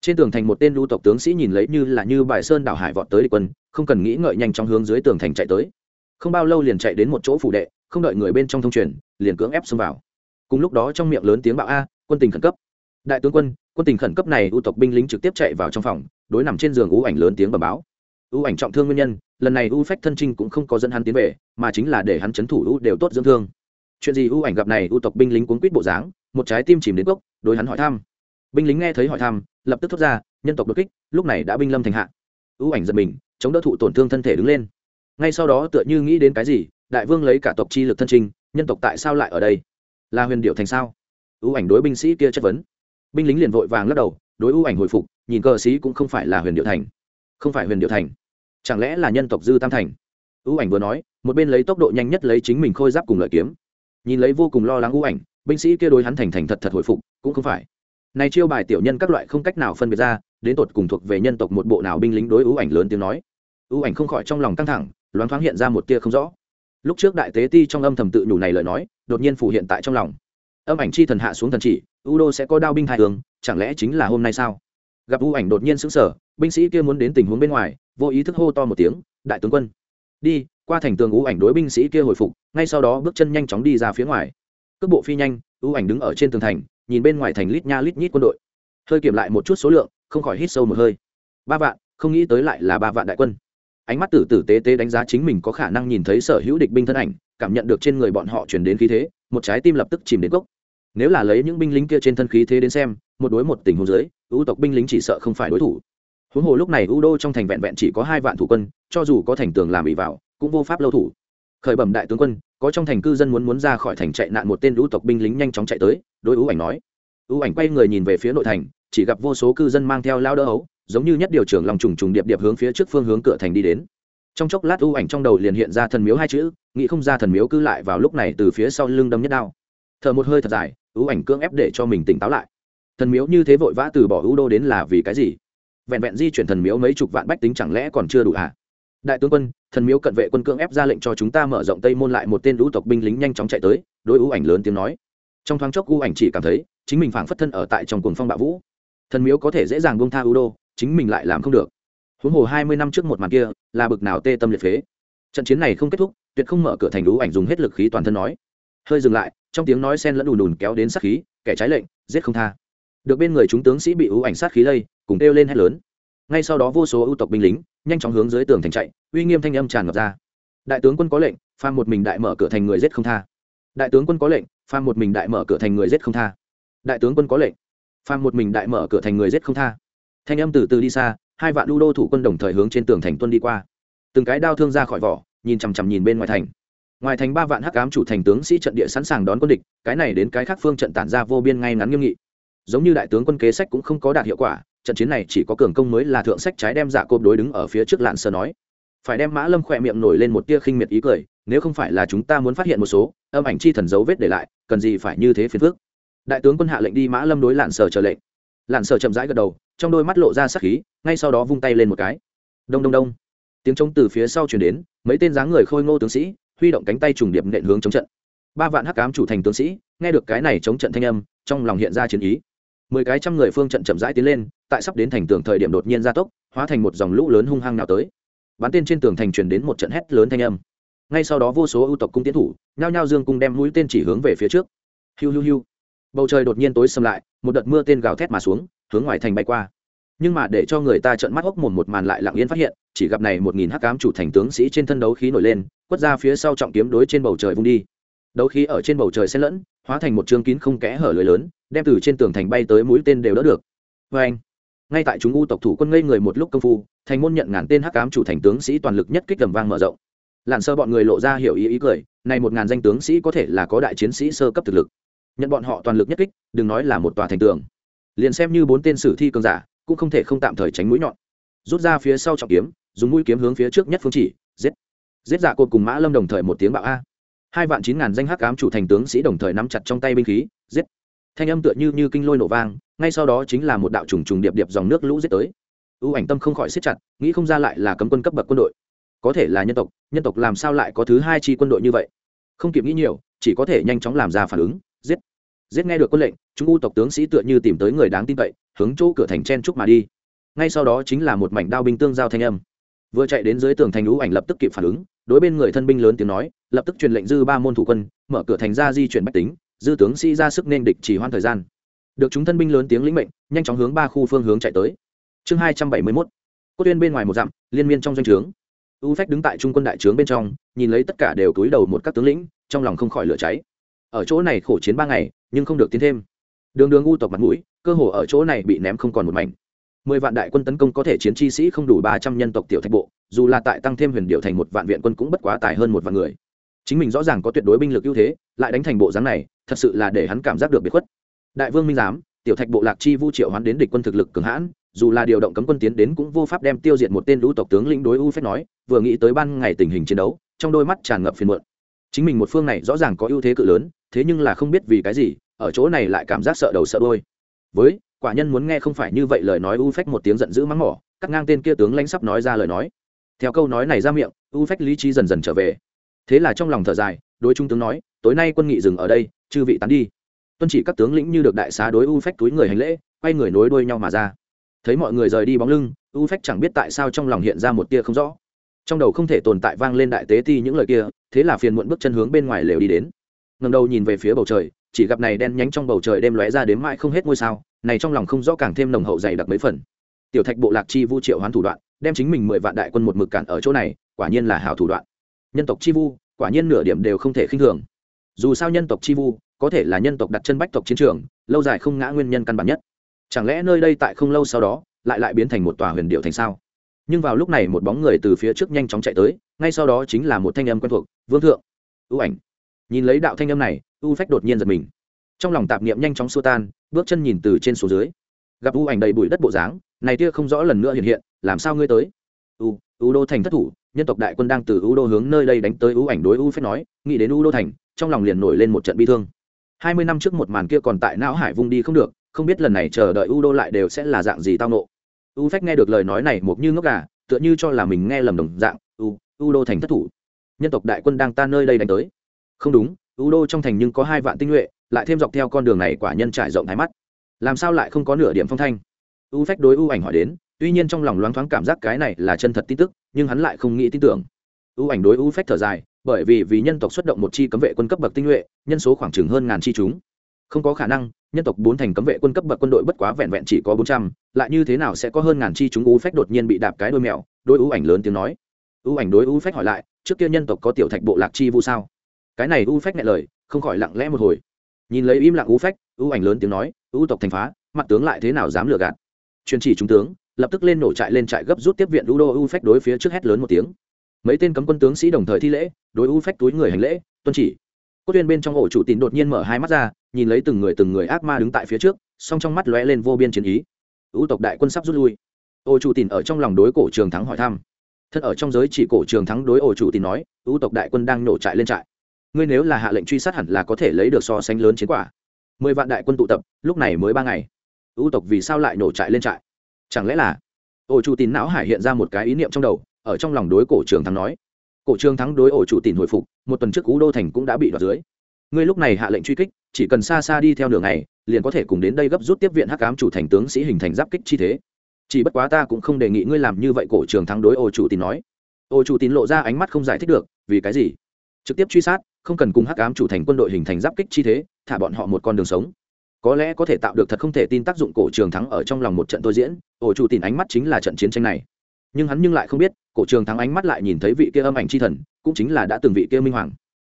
Trên tường thành một tên lưu tộc tướng sĩ nhìn lấy như là như bài sơn đảo hải vọt tới địch quân, không cần nghĩ ngợi nhanh trong hướng dưới tường thành chạy tới. Không bao lâu liền chạy đến một chỗ phủ đệ không đợi người bên trong thông truyền, liền cưỡng ép xông vào. Cùng lúc đó trong miệng lớn tiếng bạo a, quân tình khẩn cấp. Đại tướng quân quân tình khẩn cấp này ưu tộc binh lính trực tiếp chạy vào trong phòng, đối nằm trên giường ưu ảnh lớn tiếng bẩm báo. Ưu ảnh trọng thương nguyên nhân, lần này ưu phách thân trinh cũng không có dẫn hắn tiến về, mà chính là để hắn chấn thủ ưu đều tốt dưỡng thương. Chuyện gì ưu ảnh gặp này ưu tộc binh lính cuốn quýt bộ dáng, một trái tim chìm đến cốc, đối hắn hỏi thăm. Binh lính nghe thấy hỏi thăm, lập tức thốt ra, nhân tộc đột kích, lúc này đã binh lâm thành hạ. Ưu ảnh giật mình, chống đỡ thụ tổn thương thân thể đứng lên. Ngay sau đó tựa như nghĩ đến cái gì đại vương lấy cả tộc chi lực thân trinh, nhân tộc tại sao lại ở đây? Là huyền điệu thành sao? Ưu ảnh đối binh sĩ kia chất vấn. Binh lính liền vội vàng lắc đầu, đối ưu ảnh hồi phục, nhìn cờ sĩ cũng không phải là huyền điệu thành. Không phải huyền điệu thành. Chẳng lẽ là nhân tộc dư tam thành? Ưu ảnh vừa nói, một bên lấy tốc độ nhanh nhất lấy chính mình khôi giáp cùng lợi kiếm. Nhìn lấy vô cùng lo lắng ưu ảnh, binh sĩ kia đối hắn thành thành thật thật hồi phục, cũng không phải. Này chiêu bài tiểu nhân các loại không cách nào phân biệt ra, đến tột cùng thuộc về nhân tộc một bộ nào binh lính đối ưu ảnh lớn tiếng nói. Ưu ảnh không khỏi trong lòng căng thẳng, loáng thoáng hiện ra một tia không rõ lúc trước đại tế ti trong âm thầm tự nhủ này lời nói, đột nhiên phủ hiện tại trong lòng. Âm ảnh chi thần hạ xuống thần chỉ u đô sẽ có đao binh hai hướng chẳng lẽ chính là hôm nay sao? Gặp u ảnh đột nhiên sững sờ, binh sĩ kia muốn đến tình huống bên ngoài, vô ý thức hô to một tiếng, đại tướng quân, đi, qua thành tường u ảnh đối binh sĩ kia hồi phục, ngay sau đó bước chân nhanh chóng đi ra phía ngoài. Cước bộ phi nhanh, u ảnh đứng ở trên tường thành, nhìn bên ngoài thành lít nha lít nhít quân đội. Hơi kiểm lại một chút số lượng, không khỏi hít sâu một hơi. Ba vạn, không nghĩ tới lại là ba vạn đại quân ánh mắt tử tử tế tế đánh giá chính mình có khả năng nhìn thấy sở hữu địch binh thân ảnh, cảm nhận được trên người bọn họ chuyển đến khí thế, một trái tim lập tức chìm đến gốc. Nếu là lấy những binh lính kia trên thân khí thế đến xem, một đối một tình huống dưới, ưu tộc binh lính chỉ sợ không phải đối thủ. Huống hồ lúc này ưu đô trong thành vẹn vẹn chỉ có hai vạn thủ quân, cho dù có thành tường làm bị vào, cũng vô pháp lâu thủ. Khởi bẩm đại tướng quân, có trong thành cư dân muốn muốn ra khỏi thành chạy nạn một tên ưu tộc binh lính nhanh chóng chạy tới, đối ưu ảnh nói. Ưu ảnh quay người nhìn về phía nội thành, chỉ gặp vô số cư dân mang theo lao đỡ ấu giống như nhất điều trưởng lòng trùng trùng điệp điệp hướng phía trước phương hướng cửa thành đi đến. Trong chốc lát ưu ảnh trong đầu liền hiện ra thần miếu hai chữ, nghĩ không ra thần miếu cứ lại vào lúc này từ phía sau lưng đâm nhất đao. Thở một hơi thật dài ưu ảnh cưỡng ép để cho mình tỉnh táo lại. Thần miếu như thế vội vã từ bỏ ưu đô đến là vì cái gì? Vẹn vẹn di chuyển thần miếu mấy chục vạn bách tính chẳng lẽ còn chưa đủ à? Đại tướng quân, thần miếu cận vệ quân cưỡng ép ra lệnh cho chúng ta mở rộng tây môn lại một tên lũ tộc binh lính nhanh chóng chạy tới, đối ưu ảnh lớn tiếng nói. Trong thoáng chốc ưu ảnh chỉ cảm thấy, chính mình phảng phất thân ở tại trong cuồng phong bạo vũ. Thần miếu có thể dễ dàng buông tha ưu đô chính mình lại làm không được. Huống hồ hai mươi năm trước một màn kia, là bực nào tê tâm liệt phế. Trận chiến này không kết thúc, tuyệt không mở cửa thành ưu ảnh dùng hết lực khí toàn thân nói. Hơi dừng lại, trong tiếng nói sen lẫn đùn đùn kéo đến sát khí, kẻ trái lệnh, giết không tha. Được bên người chúng tướng sĩ bị ưu ảnh sát khí lây, cùng kêu lên hét lớn. Ngay sau đó vô số ưu tộc binh lính, nhanh chóng hướng dưới tường thành chạy, uy nghiêm thanh âm tràn ngập ra. Đại tướng quân có lệnh pha một mình đại mở cửa thành người giết không tha. Đại tướng quân có lệnh pha một mình đại mở cửa thành người giết không tha. Đại tướng quân có lệnh pha một mình đại mở cửa thành người giết không tha thanh âm từ từ đi xa, hai vạn đu đô thủ quân đồng thời hướng trên tường thành tuân đi qua. Từng cái đao thương ra khỏi vỏ, nhìn chằm chằm nhìn bên ngoài thành. Ngoài thành ba vạn hắc ám chủ thành tướng sĩ trận địa sẵn sàng đón quân địch, cái này đến cái khác phương trận tản ra vô biên ngay ngắn nghiêm nghị. Giống như đại tướng quân kế sách cũng không có đạt hiệu quả, trận chiến này chỉ có cường công mới là thượng sách trái đem giả dạ cộp đối đứng ở phía trước lạn sơ nói. Phải đem mã lâm khỏe miệng nổi lên một tia khinh miệt ý cười, nếu không phải là chúng ta muốn phát hiện một số, âm ảnh chi thần dấu vết để lại, cần gì phải như thế phiền phước đại tướng quân hạ lệnh đi mã lâm đối lạn sở chờ lệnh. Lạn sở chậm rãi gật đầu trong đôi mắt lộ ra sắc khí, ngay sau đó vung tay lên một cái. Đông đông đông. Tiếng trống từ phía sau chuyển đến, mấy tên dáng người khôi ngô tướng sĩ, huy động cánh tay trùng điệp nện hướng chống trận. Ba vạn hắc cám chủ thành tướng sĩ, nghe được cái này chống trận thanh âm, trong lòng hiện ra chiến ý. Mười cái trăm người phương trận chậm rãi tiến lên, tại sắp đến thành tường thời điểm đột nhiên gia tốc, hóa thành một dòng lũ lớn hung hăng nào tới. Bắn tên trên tường thành truyền đến một trận hét lớn thanh âm. Ngay sau đó vô số ưu tộc cung tiến thủ, nhao nhao dương cung đem mũi tên chỉ hướng về phía trước. Hiu hiu hiu. Bầu trời đột nhiên tối xâm lại, một đợt mưa tên gào thét mà xuống hướng ngoài thành bay qua. Nhưng mà để cho người ta trợn mắt hốc mồm một màn lại lặng yên phát hiện, chỉ gặp này một nghìn hắc cám chủ thành tướng sĩ trên thân đấu khí nổi lên, quất ra phía sau trọng kiếm đối trên bầu trời vung đi. Đấu khí ở trên bầu trời xen lẫn, hóa thành một chương kín không kẽ hở lưới lớn, đem từ trên tường thành bay tới mũi tên đều đỡ được. Vê anh, ngay tại chúng u tộc thủ quân ngây người một lúc công phu, thành môn nhận ngàn tên hắc cám chủ thành tướng sĩ toàn lực nhất kích tầm vang mở rộng. Lặn sơ bọn người lộ ra hiểu ý ý cười, này một ngàn danh tướng sĩ có thể là có đại chiến sĩ sơ cấp thực lực. Nhận bọn họ toàn lực nhất kích, đừng nói là một tòa thành tường liền xem như bốn tên sử thi cường giả, cũng không thể không tạm thời tránh mũi nhọn. Rút ra phía sau trọng kiếm, dùng mũi kiếm hướng phía trước nhất phương chỉ, giết. Giết giả cột cùng mã lâm đồng thời một tiếng bạo a. Hai vạn chín ngàn danh hắc ám chủ thành tướng sĩ đồng thời nắm chặt trong tay binh khí, giết. Thanh âm tựa như như kinh lôi nổ vang, ngay sau đó chính là một đạo trùng trùng điệp điệp dòng nước lũ giết tới. Ưu ảnh tâm không khỏi siết chặt, nghĩ không ra lại là cấm quân cấp bậc quân đội. Có thể là nhân tộc nhân tộc làm sao lại có thứ hai chi quân đội như vậy? Không kịp nghĩ nhiều, chỉ có thể nhanh chóng làm ra phản ứng, giết. Giết nghe được quân lệnh chúng u tộc tướng sĩ tựa như tìm tới người đáng tin cậy, hướng chỗ cửa thành chen trúc mà đi. Ngay sau đó chính là một mảnh đao binh tương giao thanh âm. Vừa chạy đến dưới tường thành lũ ảnh lập tức kịp phản ứng, đối bên người thân binh lớn tiếng nói, lập tức truyền lệnh dư ba môn thủ quân, mở cửa thành ra di chuyển bách tính, dư tướng sĩ ra sức nên địch chỉ hoãn thời gian. Được chúng thân binh lớn tiếng lĩnh mệnh, nhanh chóng hướng ba khu phương hướng chạy tới. Chương hai trăm bảy mươi mốt. Cốt tuyên bên ngoài một dặm, liên miên trong doanh trướng. U phách đứng tại trung quân đại trướng bên trong, nhìn lấy tất cả đều túi đầu một các tướng lĩnh, trong lòng không khỏi lửa cháy. Ở chỗ này khổ chiến ba ngày, nhưng không được tiến thêm đường đường u tộc mặt mũi, cơ hồ ở chỗ này bị ném không còn một mảnh. Mười vạn đại quân tấn công có thể chiến chi sĩ không đủ ba trăm nhân tộc tiểu thạch bộ, dù là tại tăng thêm huyền điệu thành một vạn viện quân cũng bất quá tài hơn một vạn người. Chính mình rõ ràng có tuyệt đối binh lực ưu thế, lại đánh thành bộ dáng này, thật sự là để hắn cảm giác được biệt khuất. Đại vương minh giám, tiểu thạch bộ lạc chi vu triệu hoán đến địch quân thực lực cường hãn, dù là điều động cấm quân tiến đến cũng vô pháp đem tiêu diệt một tên lũ tộc tướng lĩnh đối u phép nói, vừa nghĩ tới ban ngày tình hình chiến đấu, trong đôi mắt tràn ngập phiền muộn. Chính mình một phương này rõ ràng có ưu thế cự lớn, thế nhưng là không biết vì cái gì ở chỗ này lại cảm giác sợ đầu sợ đôi với, quả nhân muốn nghe không phải như vậy lời nói u phách một tiếng giận dữ mắng mỏ cắt ngang tên kia tướng lãnh sắp nói ra lời nói. Theo câu nói này ra miệng, u phách lý trí dần dần trở về. Thế là trong lòng thở dài, đối trung tướng nói, tối nay quân nghị dừng ở đây, chư vị tán đi. Tuân chỉ các tướng lĩnh như được đại xá đối u phách túi người hành lễ, quay người nối đuôi nhau mà ra. Thấy mọi người rời đi bóng lưng, u phách chẳng biết tại sao trong lòng hiện ra một tia không rõ. Trong đầu không thể tồn tại vang lên đại tế ti những lời kia, thế là phiền muộn bước chân hướng bên ngoài lều đi đến. Ngầm đầu nhìn về phía bầu trời chỉ gặp này đen nhánh trong bầu trời đêm lóe ra đến mãi không hết ngôi sao, này trong lòng không rõ càng thêm nồng hậu dày đặc mấy phần. Tiểu thạch bộ lạc chi vu triệu hoán thủ đoạn, đem chính mình mười vạn đại quân một mực cản ở chỗ này, quả nhiên là hảo thủ đoạn. Nhân tộc chi vu, quả nhiên nửa điểm đều không thể khinh thường. Dù sao nhân tộc chi vu, có thể là nhân tộc đặt chân bách tộc chiến trường, lâu dài không ngã nguyên nhân căn bản nhất. Chẳng lẽ nơi đây tại không lâu sau đó, lại lại biến thành một tòa huyền điệu thành sao? Nhưng vào lúc này một bóng người từ phía trước nhanh chóng chạy tới, ngay sau đó chính là một thanh âm quen thuộc, vương thượng. Ưu ảnh nhìn lấy đạo thanh âm này, u phách đột nhiên giật mình. Trong lòng tạp niệm nhanh chóng xua tan, bước chân nhìn từ trên xuống dưới. Gặp u ảnh đầy bụi đất bộ dáng, này tia không rõ lần nữa hiện hiện, làm sao ngươi tới? U u đô thành thất thủ, nhân tộc đại quân đang từ u đô hướng nơi đây đánh tới u ảnh đối u phách nói, nghĩ đến u đô thành, trong lòng liền nổi lên một trận bi thương. Hai mươi năm trước một màn kia còn tại não hải vung đi không được, không biết lần này chờ đợi u đô lại đều sẽ là dạng gì tao nộ. U phách nghe được lời nói này một như ngốc gà, tựa như cho là mình nghe lầm đồng dạng, u u đô thành thất thủ. Nhân tộc đại quân đang ta nơi đây đánh tới không đúng, u đô trong thành nhưng có hai vạn tinh nhuệ, lại thêm dọc theo con đường này quả nhân trải rộng thái mắt. Làm sao lại không có nửa điểm phong thanh? U phách đối u ảnh hỏi đến, tuy nhiên trong lòng loáng thoáng cảm giác cái này là chân thật tin tức, nhưng hắn lại không nghĩ tin tưởng. U ảnh đối u phách thở dài, bởi vì vì nhân tộc xuất động một chi cấm vệ quân cấp bậc tinh nhuệ, nhân số khoảng chừng hơn ngàn chi chúng. Không có khả năng, nhân tộc bốn thành cấm vệ quân cấp bậc quân đội bất quá vẹn vẹn chỉ có bốn trăm, lại như thế nào sẽ có hơn ngàn chi chúng u phách đột nhiên bị đạp cái đôi mèo? Đôi u ảnh lớn tiếng nói. U ảnh đối u phách hỏi lại, trước kia nhân tộc có tiểu thạch bộ lạc chi vu sao? Cái này u phách nghe lời, không khỏi lặng lẽ một hồi. Nhìn lấy im lặng u phách, u ảnh lớn tiếng nói, u tộc thành phá, mặt tướng lại thế nào dám lừa gạt? Truyền chỉ trung tướng, lập tức lên nổ trại lên trại gấp rút tiếp viện u đô u phách đối phía trước hét lớn một tiếng. Mấy tên cấm quân tướng sĩ đồng thời thi lễ, đối u phách túi người hành lễ, tuân chỉ. Cốt tuyên bên trong ổ chủ tín đột nhiên mở hai mắt ra, nhìn lấy từng người từng người ác ma đứng tại phía trước, song trong mắt lóe lên vô biên chiến ý. Ưu tộc đại quân sắp rút lui. Ổ chủ tín ở trong lòng đối cổ trường thắng hỏi thăm. Thân ở trong giới chỉ cổ trường thắng đối ổ chủ tín nói ưu tộc đại quân đang nổ trại lên trại ngươi nếu là hạ lệnh truy sát hẳn là có thể lấy được so sánh lớn chiến quả. Mười vạn đại quân tụ tập lúc này mới ba ngày. Ưu tộc vì sao lại nổ trại lên trại? Chẳng lẽ là ổ chủ tín não hải hiện ra một cái ý niệm trong đầu ở trong lòng đối cổ trường thắng nói. Cổ trường thắng đối ổ chủ tín hồi phục một tuần trước cú đô thành cũng đã bị đoạt dưới. Ngươi lúc này hạ lệnh truy kích chỉ cần xa xa đi theo đường này, liền có thể cùng đến đây gấp rút tiếp viện hắc cám chủ thành tướng sĩ hình thành giáp kích chi thế. Chỉ bất quá ta cũng không đề nghị ngươi làm như vậy cổ trường thắng đối ô chủ tín nói. Ô chủ tín lộ ra ánh mắt không giải thích được vì cái gì? Trực tiếp truy sát không cần cùng hắc ám chủ thành quân đội hình thành giáp kích chi thế, thả bọn họ một con đường sống. Có lẽ có thể tạo được thật không thể tin tác dụng cổ trường thắng ở trong lòng một trận tôi diễn, ổ chủ tìm ánh mắt chính là trận chiến tranh này. Nhưng hắn nhưng lại không biết, cổ trường thắng ánh mắt lại nhìn thấy vị kia âm ảnh c h i thần, cũng chính là đã từng vị kia minh hoàng.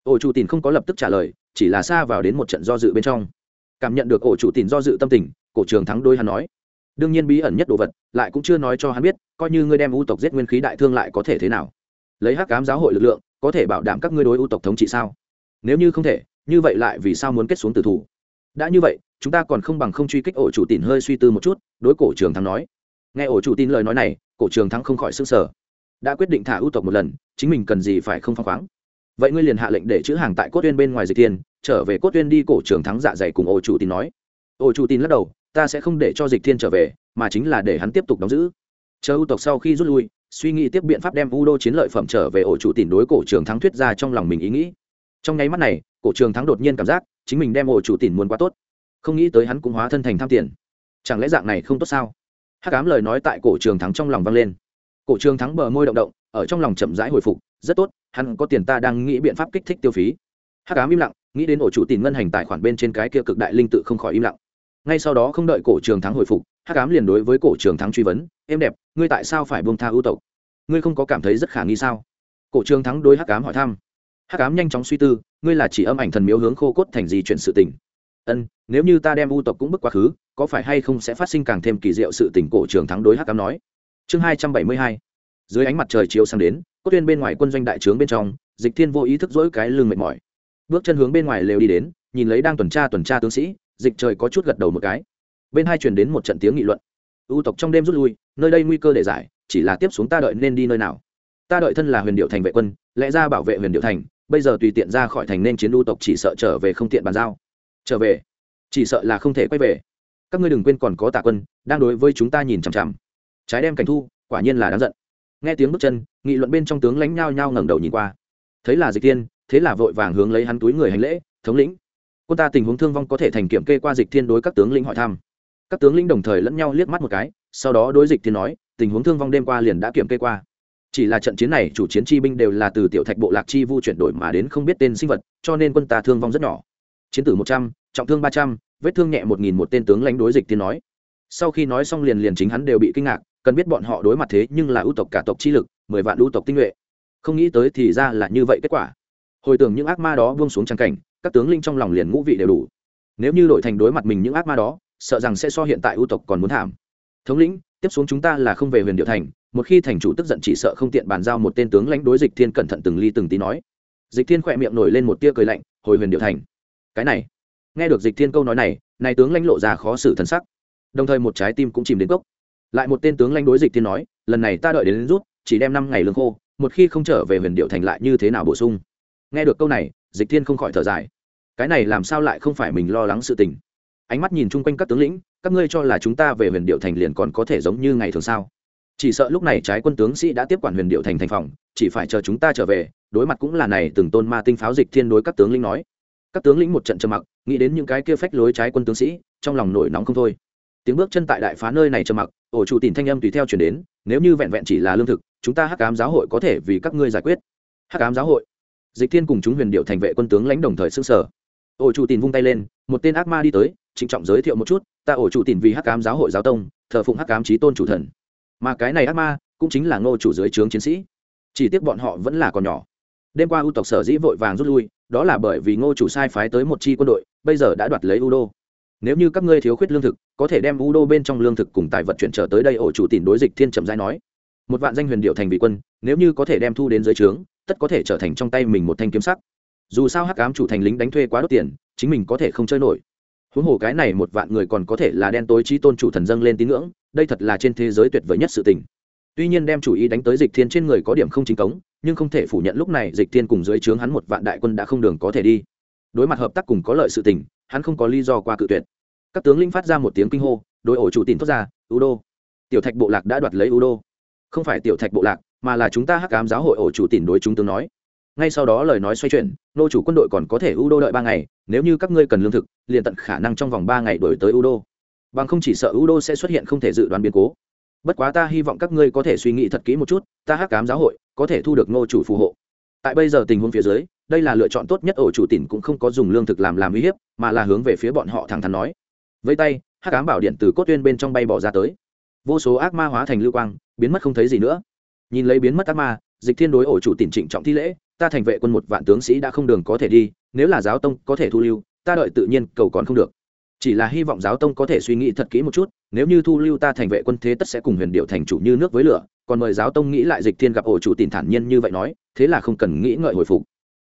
Ổ chủ tìm không có lập tức trả lời, chỉ là xa vào đến một trận do dự bên trong. Cảm nhận được ổ chủ tìm do dự tâm tình, cổ trường thắng đôi hắn nói, đương nhiên bí ẩn nhất đồ vật, lại cũng chưa nói cho hắn biết, coi như ngươi đem u tộc giết nguyên khí đại thương lại có thể thế nào? Lấy hắc cám giáo hội lực lượng có thể bảo đảm các ngươi đối ưu tộc thống trị sao? Nếu như không thể, như vậy lại vì sao muốn kết xuống tử thủ? Đã như vậy, chúng ta còn không bằng không truy kích ổ chủ tín hơi suy tư một chút, đối cổ trường thắng nói. Nghe ổ chủ tin lời nói này, cổ trường thắng không khỏi s ư n g sở đã quyết định thả ưu tộc một lần, chính mình cần gì phải không phăng khoáng? Vậy ngươi liền hạ lệnh để chữ hàng tại cốt tuyên bên ngoài dịch tiền trở về cốt tuyên đi cổ trường thắng dạ dày cùng ổ chủ tin nói. Ổ chủ tin lắc đầu, ta sẽ không để cho dịch thiên trở về, mà chính là để hắn tiếp tục đóng giữ. Chờ ưu tộc sau khi rút lui suy nghĩ tiếp biện pháp đem u đô chiến lợi phẩm trở về ổ chủ tìm đối cổ trường thắng thuyết ra trong lòng mình ý nghĩ. Trong nháy mắt này, cổ trường thắng đột nhiên cảm giác chính mình đem ổ chủ tìm muốn quá tốt. Không nghĩ tới hắn cũng hóa thân thành tham tiền. Chẳng lẽ dạng này không tốt sao? Hắc ám lời nói tại cổ trường thắng trong lòng vang lên. Cổ trường thắng bờ môi động động, ở trong lòng chậm rãi hồi phục, rất tốt, hắn có tiền ta đang nghĩ biện pháp kích thích tiêu phí. Hắc ám im lặng, nghĩ đến ổ chủ tìm ngân hành tài khoản bên trên cái kia cực đại linh tự không khỏi im lặng. Ngay sau đó không đợi cổ trường thắng hồi phục, hắc ám liền đối với cổ trường thắng truy vấn, em đẹp ngươi tại sao phải buông tha ưu tộc? Ngươi không có cảm thấy rất khả nghi sao? Cổ trường thắng đối hắc ám hỏi thăm. Hắc ám nhanh chóng suy tư, ngươi là chỉ âm ảnh thần miếu hướng khô cốt thành gì chuyện sự tình? Ân, nếu như ta đem ưu tộc cũng bức quá khứ, có phải hay không sẽ phát sinh càng thêm kỳ diệu sự tình? Cổ trường thắng đối hắc ám nói. Chương hai trăm bảy mươi hai. Dưới ánh mặt trời chiếu sang đến, cốt tuyên bên ngoài quân doanh đại trướng bên trong, dịch thiên vô ý thức dỗi cái lưng mệt mỏi. Bước chân hướng bên ngoài lều đi đến, nhìn lấy đang tuần tra tuần tra tướng sĩ, dịch trời có chút gật đầu một cái. Bên hai truyền đến một trận tiếng nghị luận ưu tộc trong đêm rút lui, nơi đây nguy cơ để giải, chỉ là tiếp xuống ta đợi nên đi nơi nào. Ta đợi thân là huyền điệu thành vệ quân, lẽ ra bảo vệ huyền điệu thành, bây giờ tùy tiện ra khỏi thành nên chiến ưu tộc chỉ sợ trở về không tiện bàn giao. Trở về? Chỉ sợ là không thể quay về. Các ngươi đừng quên còn có tạ quân, đang đối với chúng ta nhìn chằm chằm. Trái đem cảnh thu, quả nhiên là đáng giận. Nghe tiếng bước chân, nghị luận bên trong tướng lãnh nhao nhao ngẩng đầu nhìn qua. Thấy là dịch thiên, thế là vội vàng hướng lấy hắn túi người hành lễ, thống lĩnh. Quân ta tình huống thương vong có thể thành kiểm kê qua dịch thiên đối các tướng lĩnh hỏi thăm các tướng lĩnh đồng thời lẫn nhau liếc mắt một cái, sau đó đối dịch thiên nói, tình huống thương vong đêm qua liền đã kiểm kê qua. Chỉ là trận chiến này chủ chiến chi binh đều là từ tiểu thạch bộ lạc chi vu chuyển đổi mà đến không biết tên sinh vật, cho nên quân ta thương vong rất nhỏ. Chiến tử một trăm, trọng thương ba trăm, vết thương nhẹ một nghìn một tên tướng lãnh đối dịch thiên nói. Sau khi nói xong liền liền chính hắn đều bị kinh ngạc, cần biết bọn họ đối mặt thế nhưng là ưu tộc cả tộc chi lực, mười vạn ưu tộc tinh nhuệ. Không nghĩ tới thì ra là như vậy kết quả. Hồi tưởng những ác ma đó buông xuống trang cảnh, các tướng linh trong lòng liền ngũ vị đều đủ. Nếu như đổi thành đối mặt mình những ác ma đó sợ rằng sẽ so hiện tại ưu tộc còn muốn thảm. Thống lĩnh tiếp xuống chúng ta là không về huyền điệu thành một khi thành chủ tức giận chỉ sợ không tiện bàn giao một tên tướng lãnh đối dịch thiên cẩn thận từng ly từng tí nói. Dịch thiên khỏe miệng nổi lên một tia cười lạnh hồi huyền điệu thành. Cái này nghe được dịch thiên câu nói này này tướng lãnh lộ ra khó xử thân sắc. Đồng thời một trái tim cũng chìm đến gốc. Lại một tên tướng lãnh đối dịch thiên nói lần này ta đợi đến, đến rút chỉ đem năm ngày lương khô một khi không trở về huyền điệu thành lại như thế nào bổ sung. Nghe được câu này dịch thiên không khỏi thở dài. Cái này làm sao lại không phải mình lo lắng sự tình? Ánh mắt nhìn chung quanh các tướng lĩnh, các ngươi cho là chúng ta về huyền điệu thành liền còn có thể giống như ngày thường sao? Chỉ sợ lúc này trái quân tướng sĩ đã tiếp quản huyền điệu thành thành phòng, chỉ phải chờ chúng ta trở về, đối mặt cũng là này từng tôn ma tinh pháo dịch thiên đối các tướng lĩnh nói. Các tướng lĩnh một trận trầm mặc, nghĩ đến những cái kia phách lối trái quân tướng sĩ, trong lòng nổi nóng không thôi. Tiếng bước chân tại đại phá nơi này trầm mặc, ổ chủ tìm thanh âm tùy theo chuyển đến, nếu như vẹn vẹn chỉ là lương thực, chúng ta hắc ám giáo hội có thể vì các ngươi giải quyết. Hắc ám giáo hội. Dịch thiên cùng chúng huyền điệu thành vệ quân tướng lãnh đồng thời xưng sở ổ chủ tìm vung tay lên, một tên ác ma đi tới trịnh trọng giới thiệu một chút, ta ổ chủ tìm vì hắc cám giáo hội giáo tông, thờ phụng hắc cám trí tôn chủ thần. Mà cái này ác ma, cũng chính là ngô chủ dưới trướng chiến sĩ. Chỉ tiếc bọn họ vẫn là còn nhỏ. Đêm qua ưu tộc sở dĩ vội vàng rút lui, đó là bởi vì ngô chủ sai phái tới một chi quân đội, bây giờ đã đoạt lấy u đô nếu như các ngươi thiếu khuyết lương thực, có thể đem u đô bên trong lương thực cùng tài vật chuyển trở tới đây, ổ chủ tìm đối dịch thiên trầm giai nói. Một vạn danh huyền điệu thành vị quân, nếu như có thể đem thu đến dưới trướng, tất có thể trở thành trong tay mình một thanh kiếm sắc. Dù sao hắc ám chủ thành lính đánh thuê quá đốt tiền, chính mình có thể không chơi nổi huống hồ cái này một vạn người còn có thể là đen tối trí tôn chủ thần dâng lên tín ngưỡng, đây thật là trên thế giới tuyệt vời nhất sự tình. Tuy nhiên đem chủ ý đánh tới dịch thiên trên người có điểm không chính cống, nhưng không thể phủ nhận lúc này dịch thiên cùng dưới trướng hắn một vạn đại quân đã không đường có thể đi. Đối mặt hợp tác cùng có lợi sự tình, hắn không có lý do qua cự tuyệt. Các tướng linh phát ra một tiếng kinh hô, đối ổ chủ tìm thoát ra u đô tiểu thạch bộ lạc đã đoạt lấy u đô không phải tiểu thạch bộ lạc, mà là chúng ta hắc cám giáo hội ổ chủ tìm đối chúng tướng nói ngay sau đó lời nói xoay chuyển, nô chủ quân đội còn có thể u đô đợi ba ngày, nếu như các ngươi cần lương thực, liền tận khả năng trong vòng ba ngày đổi tới u đô bằng không chỉ sợ u đô sẽ xuất hiện không thể dự đoán biến cố. Bất quá ta hy vọng các ngươi có thể suy nghĩ thật kỹ một chút, ta hắc cám giáo hội có thể thu được nô chủ phù hộ. Tại bây giờ tình huống phía dưới, đây là lựa chọn tốt nhất, ổ chủ tỉnh cũng không có dùng lương thực làm làm uy hiếp, mà là hướng về phía bọn họ thẳng thắn nói. Với tay, hắc cám bảo điện từ cốt tuyên bên trong bay bỏ ra tới. Vô số ác ma hóa thành lưu quang, biến mất không thấy gì nữa. Nhìn lấy biến mất ác ma dịch thiên đối ổ chủ tỉnh trịnh trọng thi lễ, ta thành vệ quân một vạn tướng sĩ đã không đường có thể đi, nếu là giáo tông có thể thu lưu, ta đợi tự nhiên cầu còn không được. Chỉ là hy vọng giáo tông có thể suy nghĩ thật kỹ một chút, nếu như thu lưu ta thành vệ quân thế tất sẽ cùng huyền điệu thành chủ như nước với lửa, còn mời giáo tông nghĩ lại dịch thiên gặp ổ chủ tin thản nhiên như vậy nói, thế là không cần nghĩ ngợi hồi phục.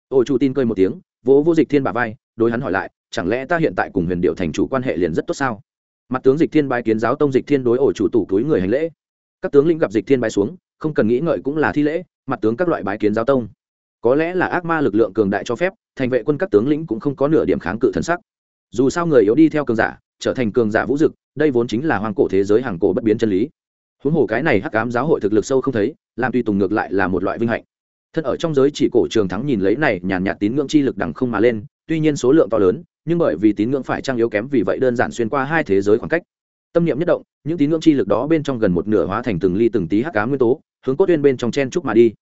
Ổ chủ tin cơi một tiếng, vỗ vô dịch thiên bà vai, đối hắn hỏi lại, chẳng lẽ ta hiện tại cùng huyền điệu thành chủ quan hệ liền rất tốt sao? Mặt tướng dịch thiên bái kiến giáo tông dịch thiên đối ổ chủ tủ túi người hành lễ. Các tướng lĩnh gặp dịch thiên bái xuống, không cần nghĩ ngợi cũng là thi lễ mặt tướng các loại bái kiến giáo tông. Có lẽ là ác ma lực lượng cường đại cho phép, thành vệ quân các tướng lĩnh cũng không có nửa điểm kháng cự thần sắc. Dù sao người yếu đi theo cường giả, trở thành cường giả vũ dực, đây vốn chính là hoang cổ thế giới hàng cổ bất biến chân lý. Huống hồ cái này hắc ám giáo hội thực lực sâu không thấy, làm tùy tùng ngược lại là một loại vinh hạnh. Thân ở trong giới chỉ cổ trường thắng nhìn lấy này nhàn nhạt tín ngưỡng chi lực đằng không mà lên, tuy nhiên số lượng to lớn, nhưng bởi vì tín ngưỡng phải trang yếu kém vì vậy đơn giản xuyên qua hai thế giới khoảng cách. Tâm niệm nhất động, những tín ngưỡng chi lực đó bên trong gần một nửa hóa thành từng ly từng tí hắc ám nguyên tố hướng cốt tuyên bên trong chen trúc mà đi.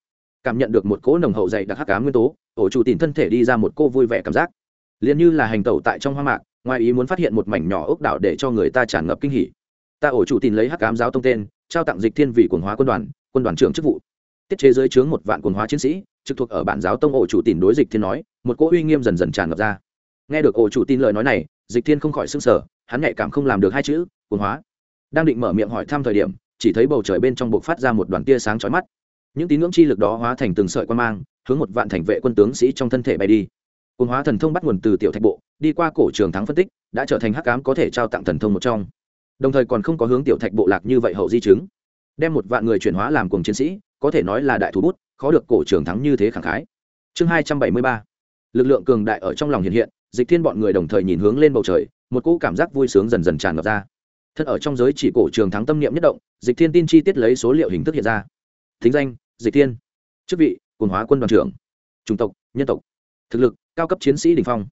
Cảm nhận được một cỗ nồng hậu dày đặc hắc ám nguyên tố, ổ chủ tìm thân thể đi ra một cô vui vẻ cảm giác. Liền như là hành tẩu tại trong hoa mạc, ngoài ý muốn phát hiện một mảnh nhỏ ốc đảo để cho người ta tràn ngập kinh hỉ. Ta ổ chủ tìm lấy hắc ám giáo tông tên, trao tặng dịch thiên vị quần hóa quân đoàn quân đoàn trưởng chức vụ. Tiết chế dưới chướng một vạn quần hóa chiến sĩ, trực thuộc ở bản giáo tông ổ chủ tìm đối dịch thiên nói, một cỗ uy nghiêm dần dần tràn ngập ra. Nghe được ổ chủ tin lời nói này, dịch thiên không khỏi s ư n g sở hắn nhạy cảm không làm được hai chữ, quần hóa. Đang định mở miệng hỏi thăm thời điểm chỉ thấy bầu trời bên trong buộc phát ra một đoàn tia sáng chói mắt. Những tín ngưỡng chi lực đó hóa thành từng sợi quan mang, hướng một vạn thành vệ quân tướng sĩ trong thân thể bay đi. Cồn hóa thần thông bắt nguồn từ tiểu thạch bộ, đi qua cổ trường thắng phân tích, đã trở thành hắc cám có thể trao tặng thần thông một trong. Đồng thời còn không có hướng tiểu thạch bộ lạc như vậy hậu di chứng. Đem một vạn người chuyển hóa làm cùng chiến sĩ, có thể nói là đại thủ bút, khó được cổ trường thắng như thế khẳng khái. Chương hai trăm bảy mươi ba. Lực lượng cường đại ở trong lòng hiện hiện, dịch thiên bọn người đồng thời nhìn hướng lên bầu trời, một cỗ cảm giác vui sướng dần dần tràn ngập ra thân ở trong giới chỉ cổ trường thắng tâm niệm nhất động, dịch thiên tin chi tiết lấy số liệu hình thức hiện ra. Thính danh, dịch thiên. Chức vị cồn hóa quân đoàn trưởng. Chủng tộc, nhân tộc. Thực lực, cao cấp chiến sĩ đình phong.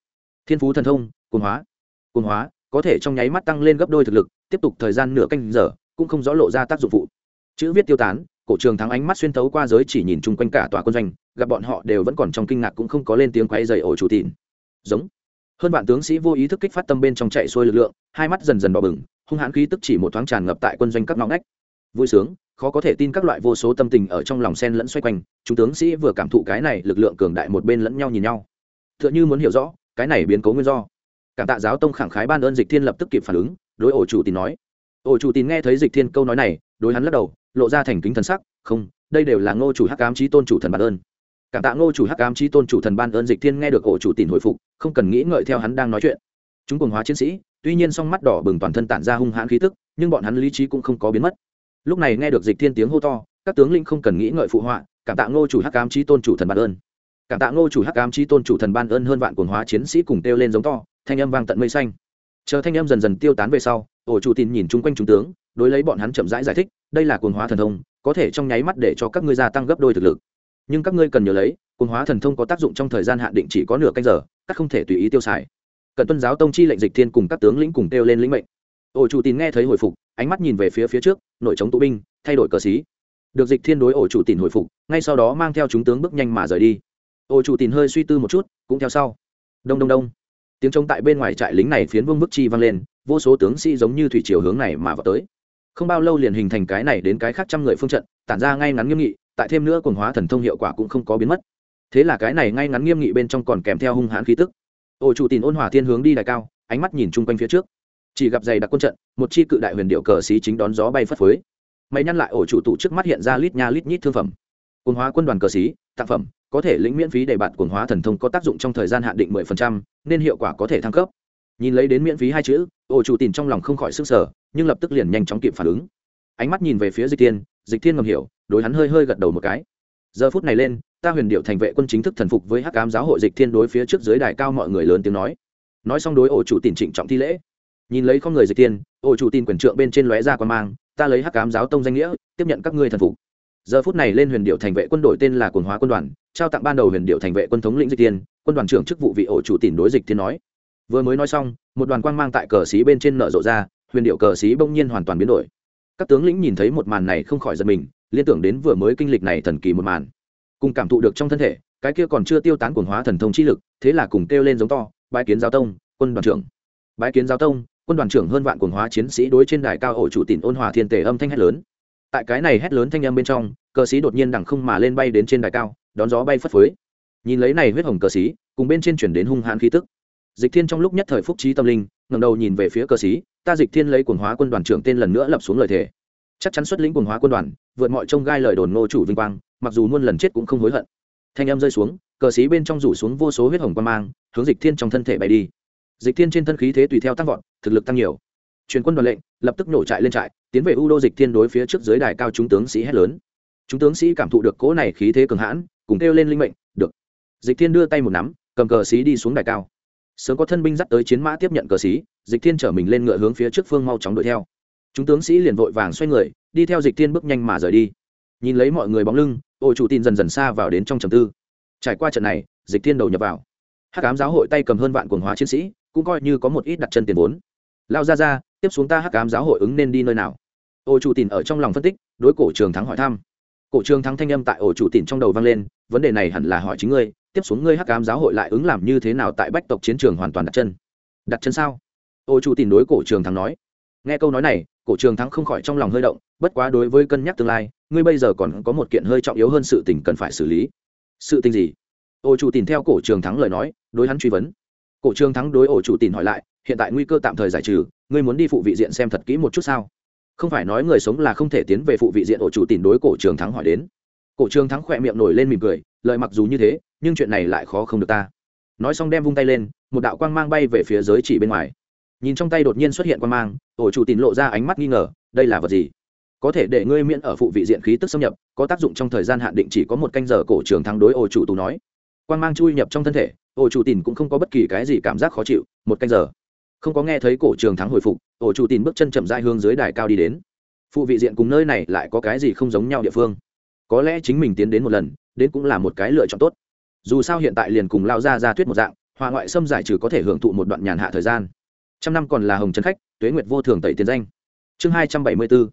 Thiên phú thần thông cồn hóa. Cồn hóa, có thể trong nháy mắt tăng lên gấp đôi thực lực, tiếp tục thời gian nửa canh giờ, cũng không rõ lộ ra tác dụng phụ. Chữ viết tiêu tán, cổ trường thắng ánh mắt xuyên thấu qua giới chỉ nhìn chung quanh cả tòa quân doanh, gặp bọn họ đều vẫn còn trong kinh ngạc cũng không có lên tiếng quay dày ổ chủ tịn giống hơn vạn tướng sĩ vô ý thức kích phát tâm bên trong chạy xuôi lực lượng, hai mắt dần dần đỏ bừng, hung hãn khí tức chỉ một thoáng tràn ngập tại quân doanh các ngõ ngách. Vui sướng, khó có thể tin các loại vô số tâm tình ở trong lòng sen lẫn xoay quanh, chúng tướng sĩ vừa cảm thụ cái này, lực lượng cường đại một bên lẫn nhau nhìn nhau. T h ư ợ n h ư muốn hiểu rõ, cái này biến cố nguyên do. Cảm tạ giáo tông khẳng khái ban ơn dịch thiên lập tức kịp phản ứng, đối ổ chủ tín nói. Ổ chủ tín nghe thấy dịch thiên câu nói này, đối hắn lắc đầu, lộ ra thành kính thần sắc, không, đây đều là ngô chủ hắc ám trí tôn chủ thần ban ơn cảm tạ ngô chủ hắc ám chi tôn chủ thần ban ơn dịch thiên nghe được ổ chủ tìm hồi phục không cần nghĩ ngợi theo hắn đang nói chuyện. Chúng cùng hóa chiến sĩ tuy nhiên song mắt đỏ bừng toàn thân tản ra hung hãn khí tức nhưng bọn hắn lý trí cũng không có biến mất. Lúc này nghe được dịch thiên tiếng hô to các tướng linh không cần nghĩ ngợi phụ họa cảm tạ ngô chủ hắc ám chi tôn chủ thần ban ơn. Cảm tạ ngô chủ hắc ám chi tôn chủ thần ban ơn hơn vạn cuồng hóa chiến sĩ cùng kêu lên giống to thanh âm vang tận mây xanh. Chờ thanh âm dần dần tiêu tán về sau ổ chủ tin nhìn chung quanh chúng tướng đối lấy bọn hắn chậm rãi giải, giải thích đây là cuồng hóa thần thông có thể trong nháy mắt để cho các ngươi gia tăng gấp đôi thực lực nhưng các ngươi cần nhớ lấy quần hóa thần thông có tác dụng trong thời gian hạn định chỉ có nửa canh giờ, các không thể tùy ý tiêu xài. Cận tuân giáo tông chi lệnh dịch thiên cùng các tướng lĩnh cùng kêu lên lĩnh mệnh. Ổ chủ tín nghe thấy hồi phục, ánh mắt nhìn về phía phía trước, nội chống tụ binh, thay đổi cờ xí. Được dịch thiên đối ổ chủ tín hồi phục, ngay sau đó mang theo chúng tướng bước nhanh mà rời đi. Ổ chủ tín hơi suy tư một chút, cũng theo sau. Đông đông đông. Tiếng trống tại bên ngoài trại lính này phiến vương bức chi vang lên, vô số tướng sĩ giống như thủy chiều hướng này mà vào tới. Không bao lâu liền hình thành cái này đến cái khác trăm người phương trận, tản ra ngay ngắn nghiêm nghị tại thêm nữa quần hóa thần thông hiệu quả cũng không có biến mất. Thế là cái này ngay ngắn nghiêm nghị bên trong còn kèm theo hung hãn khí tức. Ổ chủ tìm ôn hòa thiên hướng đi đài cao, ánh mắt nhìn chung quanh phía trước. Chỉ gặp dày đặc quân trận, một chi cự đại huyền điệu cờ xí chính đón gió bay phất phới. Mày nhăn lại ổ chủ tụ trước mắt hiện ra lít nha lít nhít thương phẩm. Quần hóa quân đoàn cờ xí, tặng phẩm, có thể lĩnh miễn phí để bạn cồn hóa thần thông có tác dụng trong thời gian hạn định mười phần trăm, nên hiệu quả có thể thăng cấp. Nhìn lấy đến miễn phí hai chữ, ổ chủ tìm trong lòng không khỏi sức sở nhưng lập tức liền nhanh chóng kịp phản ứng ánh mắt nhìn về phía dịch tiên dịch tiên ngầm hiểu, đối hắn hơi hơi gật đầu một cái. Giờ phút này lên, ta huyền điệu thành vệ quân chính thức thần phục với hắc cám giáo hội dịch thiên đối phía trước dưới đài cao mọi người lớn tiếng nói. Nói xong đối ổ chủ tìm trịnh trọng thi lễ. Nhìn lấy con người dịch tiên ổ chủ tin quyền trượng bên trên lóe ra quan mang, ta lấy hắc cám giáo tông danh nghĩa, tiếp nhận các ngươi thần phục. Giờ phút này lên huyền điệu thành vệ quân đội tên là quần hóa quân đoàn, trao tặng ban đầu huyền điệu thành vệ quân thống lĩnh dịch tiên quân đoàn trưởng chức vụ vị ổ chủ tìm đối dịch Thiên nói. Vừa mới nói xong, một đoàn quang mang tại cờ xí bên trên nở rộ ra, huyền điệu cờ xí bỗng nhiên hoàn toàn biến đổi các tướng lĩnh nhìn thấy một màn này không khỏi giật mình, liên tưởng đến vừa mới kinh lịch này thần kỳ một màn. Cùng cảm thụ được trong thân thể, cái kia còn chưa tiêu tán quần hóa thần thông chi lực, thế là cùng kêu lên giống to bãi kiến giao tông, quân đoàn trưởng. Bãi kiến giao tông, quân đoàn trưởng hơn vạn quần hóa chiến sĩ đối trên đài cao ổ chủ tỉnh ôn hòa thiên tề âm thanh hét lớn. Tại cái này hét lớn thanh âm bên trong, cờ sĩ đột nhiên đằng không mà lên bay đến trên đài cao, đón gió bay phất phới. Nhìn lấy này huyết hồng cờ sĩ, cùng bên trên chuyển đến hung hãn khí tức. Dịch thiên trong lúc nhất thời phúc trí tâm linh, ngẩng đầu nhìn về phía cờ sĩ ta dịch thiên lấy quần hóa quân đoàn trưởng tên lần nữa lập xuống lời thề. Chắc chắn xuất lĩnh quần hóa quân đoàn, vượt mọi trông gai lời đồn ngô chủ vinh quang, mặc dù muôn lần chết cũng không hối hận. Thanh âm rơi xuống, cờ sĩ bên trong rủ xuống vô số huyết hồng quan mang, hướng dịch thiên trong thân thể bay đi. Dịch thiên trên thân khí thế tùy theo tăng vọt, thực lực tăng nhiều. Truyền quân đoàn lệnh, lập tức nổ trại lên trại, tiến về u đô dịch thiên đối phía trước dưới đài cao chúng tướng sĩ hét lớn. Chúng tướng sĩ cảm thụ được cỗ này khí thế cường hãn, cùng kêu lên linh mệnh, được. Dịch thiên đưa tay một nắm, cầm cờ sĩ đi xuống đài cao sớm có thân binh dắt tới chiến mã tiếp nhận cờ sĩ dịch thiên chở mình lên ngựa hướng phía trước phương mau chóng đuổi theo. Chúng tướng sĩ liền vội vàng xoay người, đi theo dịch thiên bước nhanh mà rời đi. Nhìn lấy mọi người bóng lưng, Ô chủ tin dần dần xa vào đến trong trầm tư. Trải qua trận này, dịch thiên đầu nhập vào. Hắc ám giáo hội tay cầm hơn vạn quần hóa chiến sĩ, cũng coi như có một ít đặt chân tiền vốn. Lao ra ra tiếp xuống ta hắc ám giáo hội ứng nên đi nơi nào? Ô chủ tin ở trong lòng phân tích, đối cổ trường thắng hỏi thăm. Cổ trường thắng thanh âm tại ổ chủ Tỉnh trong đầu vang lên, vấn đề này hẳn là hỏi chính ngươi tiếp xuống ngươi hắc ám giáo hội lại ứng làm như thế nào tại bách tộc chiến trường hoàn toàn đặt chân? Đặt chân sao? Ô chủ tìm đối cổ trường thắng nói. Nghe câu nói này, cổ trường thắng không khỏi trong lòng hơi động, bất quá đối với cân nhắc tương lai, ngươi bây giờ còn có một kiện hơi trọng yếu hơn sự tình cần phải xử lý. Sự tình gì? Ô chủ tìm theo cổ trường thắng lời nói, đối hắn truy vấn. Cổ trường thắng đối ổ chủ tìm hỏi lại, hiện tại nguy cơ tạm thời giải trừ, ngươi muốn đi phụ vị diện xem thật kỹ một chút sao? Không phải nói người sống là không thể tiến về phụ vị diện ổ chủ tìm đối cổ trường thắng hỏi đến. Cổ trường thắng khỏe miệng nổi lên mỉm cười lợi mặc dù như thế nhưng chuyện này lại khó không được ta. Nói xong đem vung tay lên, một đạo quang mang bay về phía giới chỉ bên ngoài. Nhìn trong tay đột nhiên xuất hiện quang mang, ổ chủ tín lộ ra ánh mắt nghi ngờ, đây là vật gì? Có thể để ngươi miễn ở phụ vị diện khí tức xâm nhập, có tác dụng trong thời gian hạn định chỉ có một canh giờ, cổ trường thắng đối ổ chủ tù nói. Quang mang chui nhập trong thân thể, ổ chủ tín cũng không có bất kỳ cái gì cảm giác khó chịu, một canh giờ. Không có nghe thấy cổ trường thắng hồi phục, ổ chủ tín bước chân chậm dai hướng dưới đài cao đi đến. Phụ vị diện cùng nơi này lại có cái gì không giống nhau địa phương? Có lẽ chính mình tiến đến một lần, đến cũng là một cái lựa chọn tốt dù sao hiện tại liền cùng lao ra ra thuyết một dạng, hòa ngoại xâm giải trừ có thể hưởng thụ một đoạn nhàn hạ thời gian. Trăm năm còn là hồng trấn khách, tuế nguyệt vô thường tẩy tiền danh. Chương hai trăm bảy mươi bốn.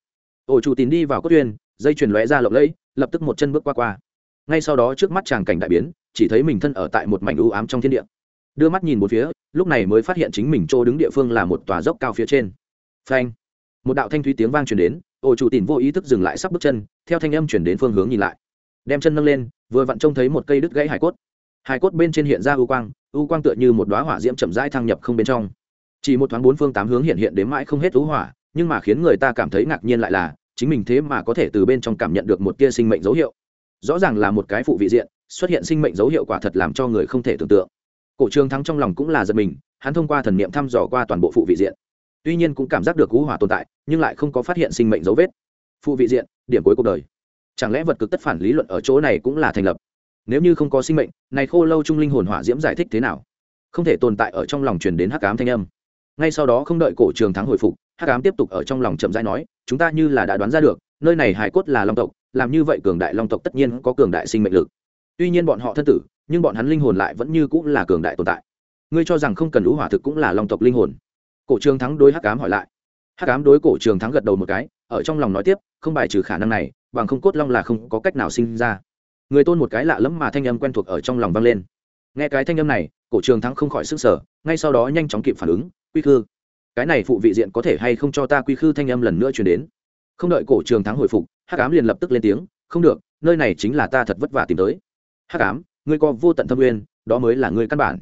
Ổ chủ tín đi vào cốt tuyên dây chuyền lóe ra lộng lẫy, lập tức một chân bước qua qua. Ngay sau đó trước mắt chàng cảnh đại biến, chỉ thấy mình thân ở tại một mảnh u ám trong thiên địa. Đưa mắt nhìn một phía, lúc này mới phát hiện chính mình chỗ đứng địa phương là một tòa dốc cao phía trên. Phanh! Một đạo thanh thúy tiếng vang truyền đến, ổ chủ tín vô ý thức dừng lại sắp bước chân, theo thanh âm chuyển đến phương hướng nhìn lại. Đem chân nâng lên vừa vặn trông thấy một cây đứt gãy hải cốt. Hải cốt bên trên hiện ra u quang u quang tựa như một đoá hỏa diễm chậm rãi thăng nhập không bên trong. Chỉ một thoáng bốn phương tám hướng hiện hiện đến mãi không hết u hỏa, nhưng mà khiến người ta cảm thấy ngạc nhiên lại là, chính mình thế mà có thể từ bên trong cảm nhận được một tia sinh mệnh dấu hiệu. Rõ ràng là một cái phụ vị diện, xuất hiện sinh mệnh dấu hiệu quả thật làm cho người không thể tưởng tượng. Cổ trường thắng trong lòng cũng là giật mình, hắn thông qua thần niệm thăm dò qua toàn bộ phụ vị diện. Tuy nhiên cũng cảm giác được cú hỏa tồn tại, nhưng lại không có phát hiện sinh mệnh dấu vết. Phụ vị diện, điểm cuối cuộc đời chẳng lẽ vật cực tất phản lý luận ở chỗ này cũng là thành lập? Nếu như không có sinh mệnh, này khô lâu trung linh hồn hỏa diễm giải thích thế nào? Không thể tồn tại ở trong lòng truyền đến hắc ám thanh âm. Ngay sau đó không đợi cổ trường thắng hồi phục, hắc ám tiếp tục ở trong lòng chậm rãi nói, chúng ta như là đã đoán ra được, nơi này hải cốt là long tộc, làm như vậy cường đại long tộc tất nhiên có cường đại sinh mệnh lực. Tuy nhiên bọn họ thân tử, nhưng bọn hắn linh hồn lại vẫn như cũng là cường đại tồn tại. Ngươi cho rằng không cần lũ hỏa thực cũng là long tộc linh hồn? Cổ trường thắng đối hắc ám hỏi lại. Hắc ám đối cổ trường thắng gật đầu một cái, ở trong lòng nói tiếp, không bài trừ khả năng này bằng không cốt long là không có cách nào sinh ra. Người tôn một cái lạ lẫm mà thanh âm quen thuộc ở trong lòng vang lên. Nghe cái thanh âm này, cổ trường thắng không khỏi sức sở ngay sau đó nhanh chóng kịp phản ứng, quy khư, cái này phụ vị diện có thể hay không cho ta quy khư thanh âm lần nữa chuyển đến? Không đợi cổ trường thắng hồi phục, hắc ám liền lập tức lên tiếng, không được, nơi này chính là ta thật vất vả tìm tới. Hắc ám, ngươi có vô tận thâm nguyên, đó mới là ngươi căn bản.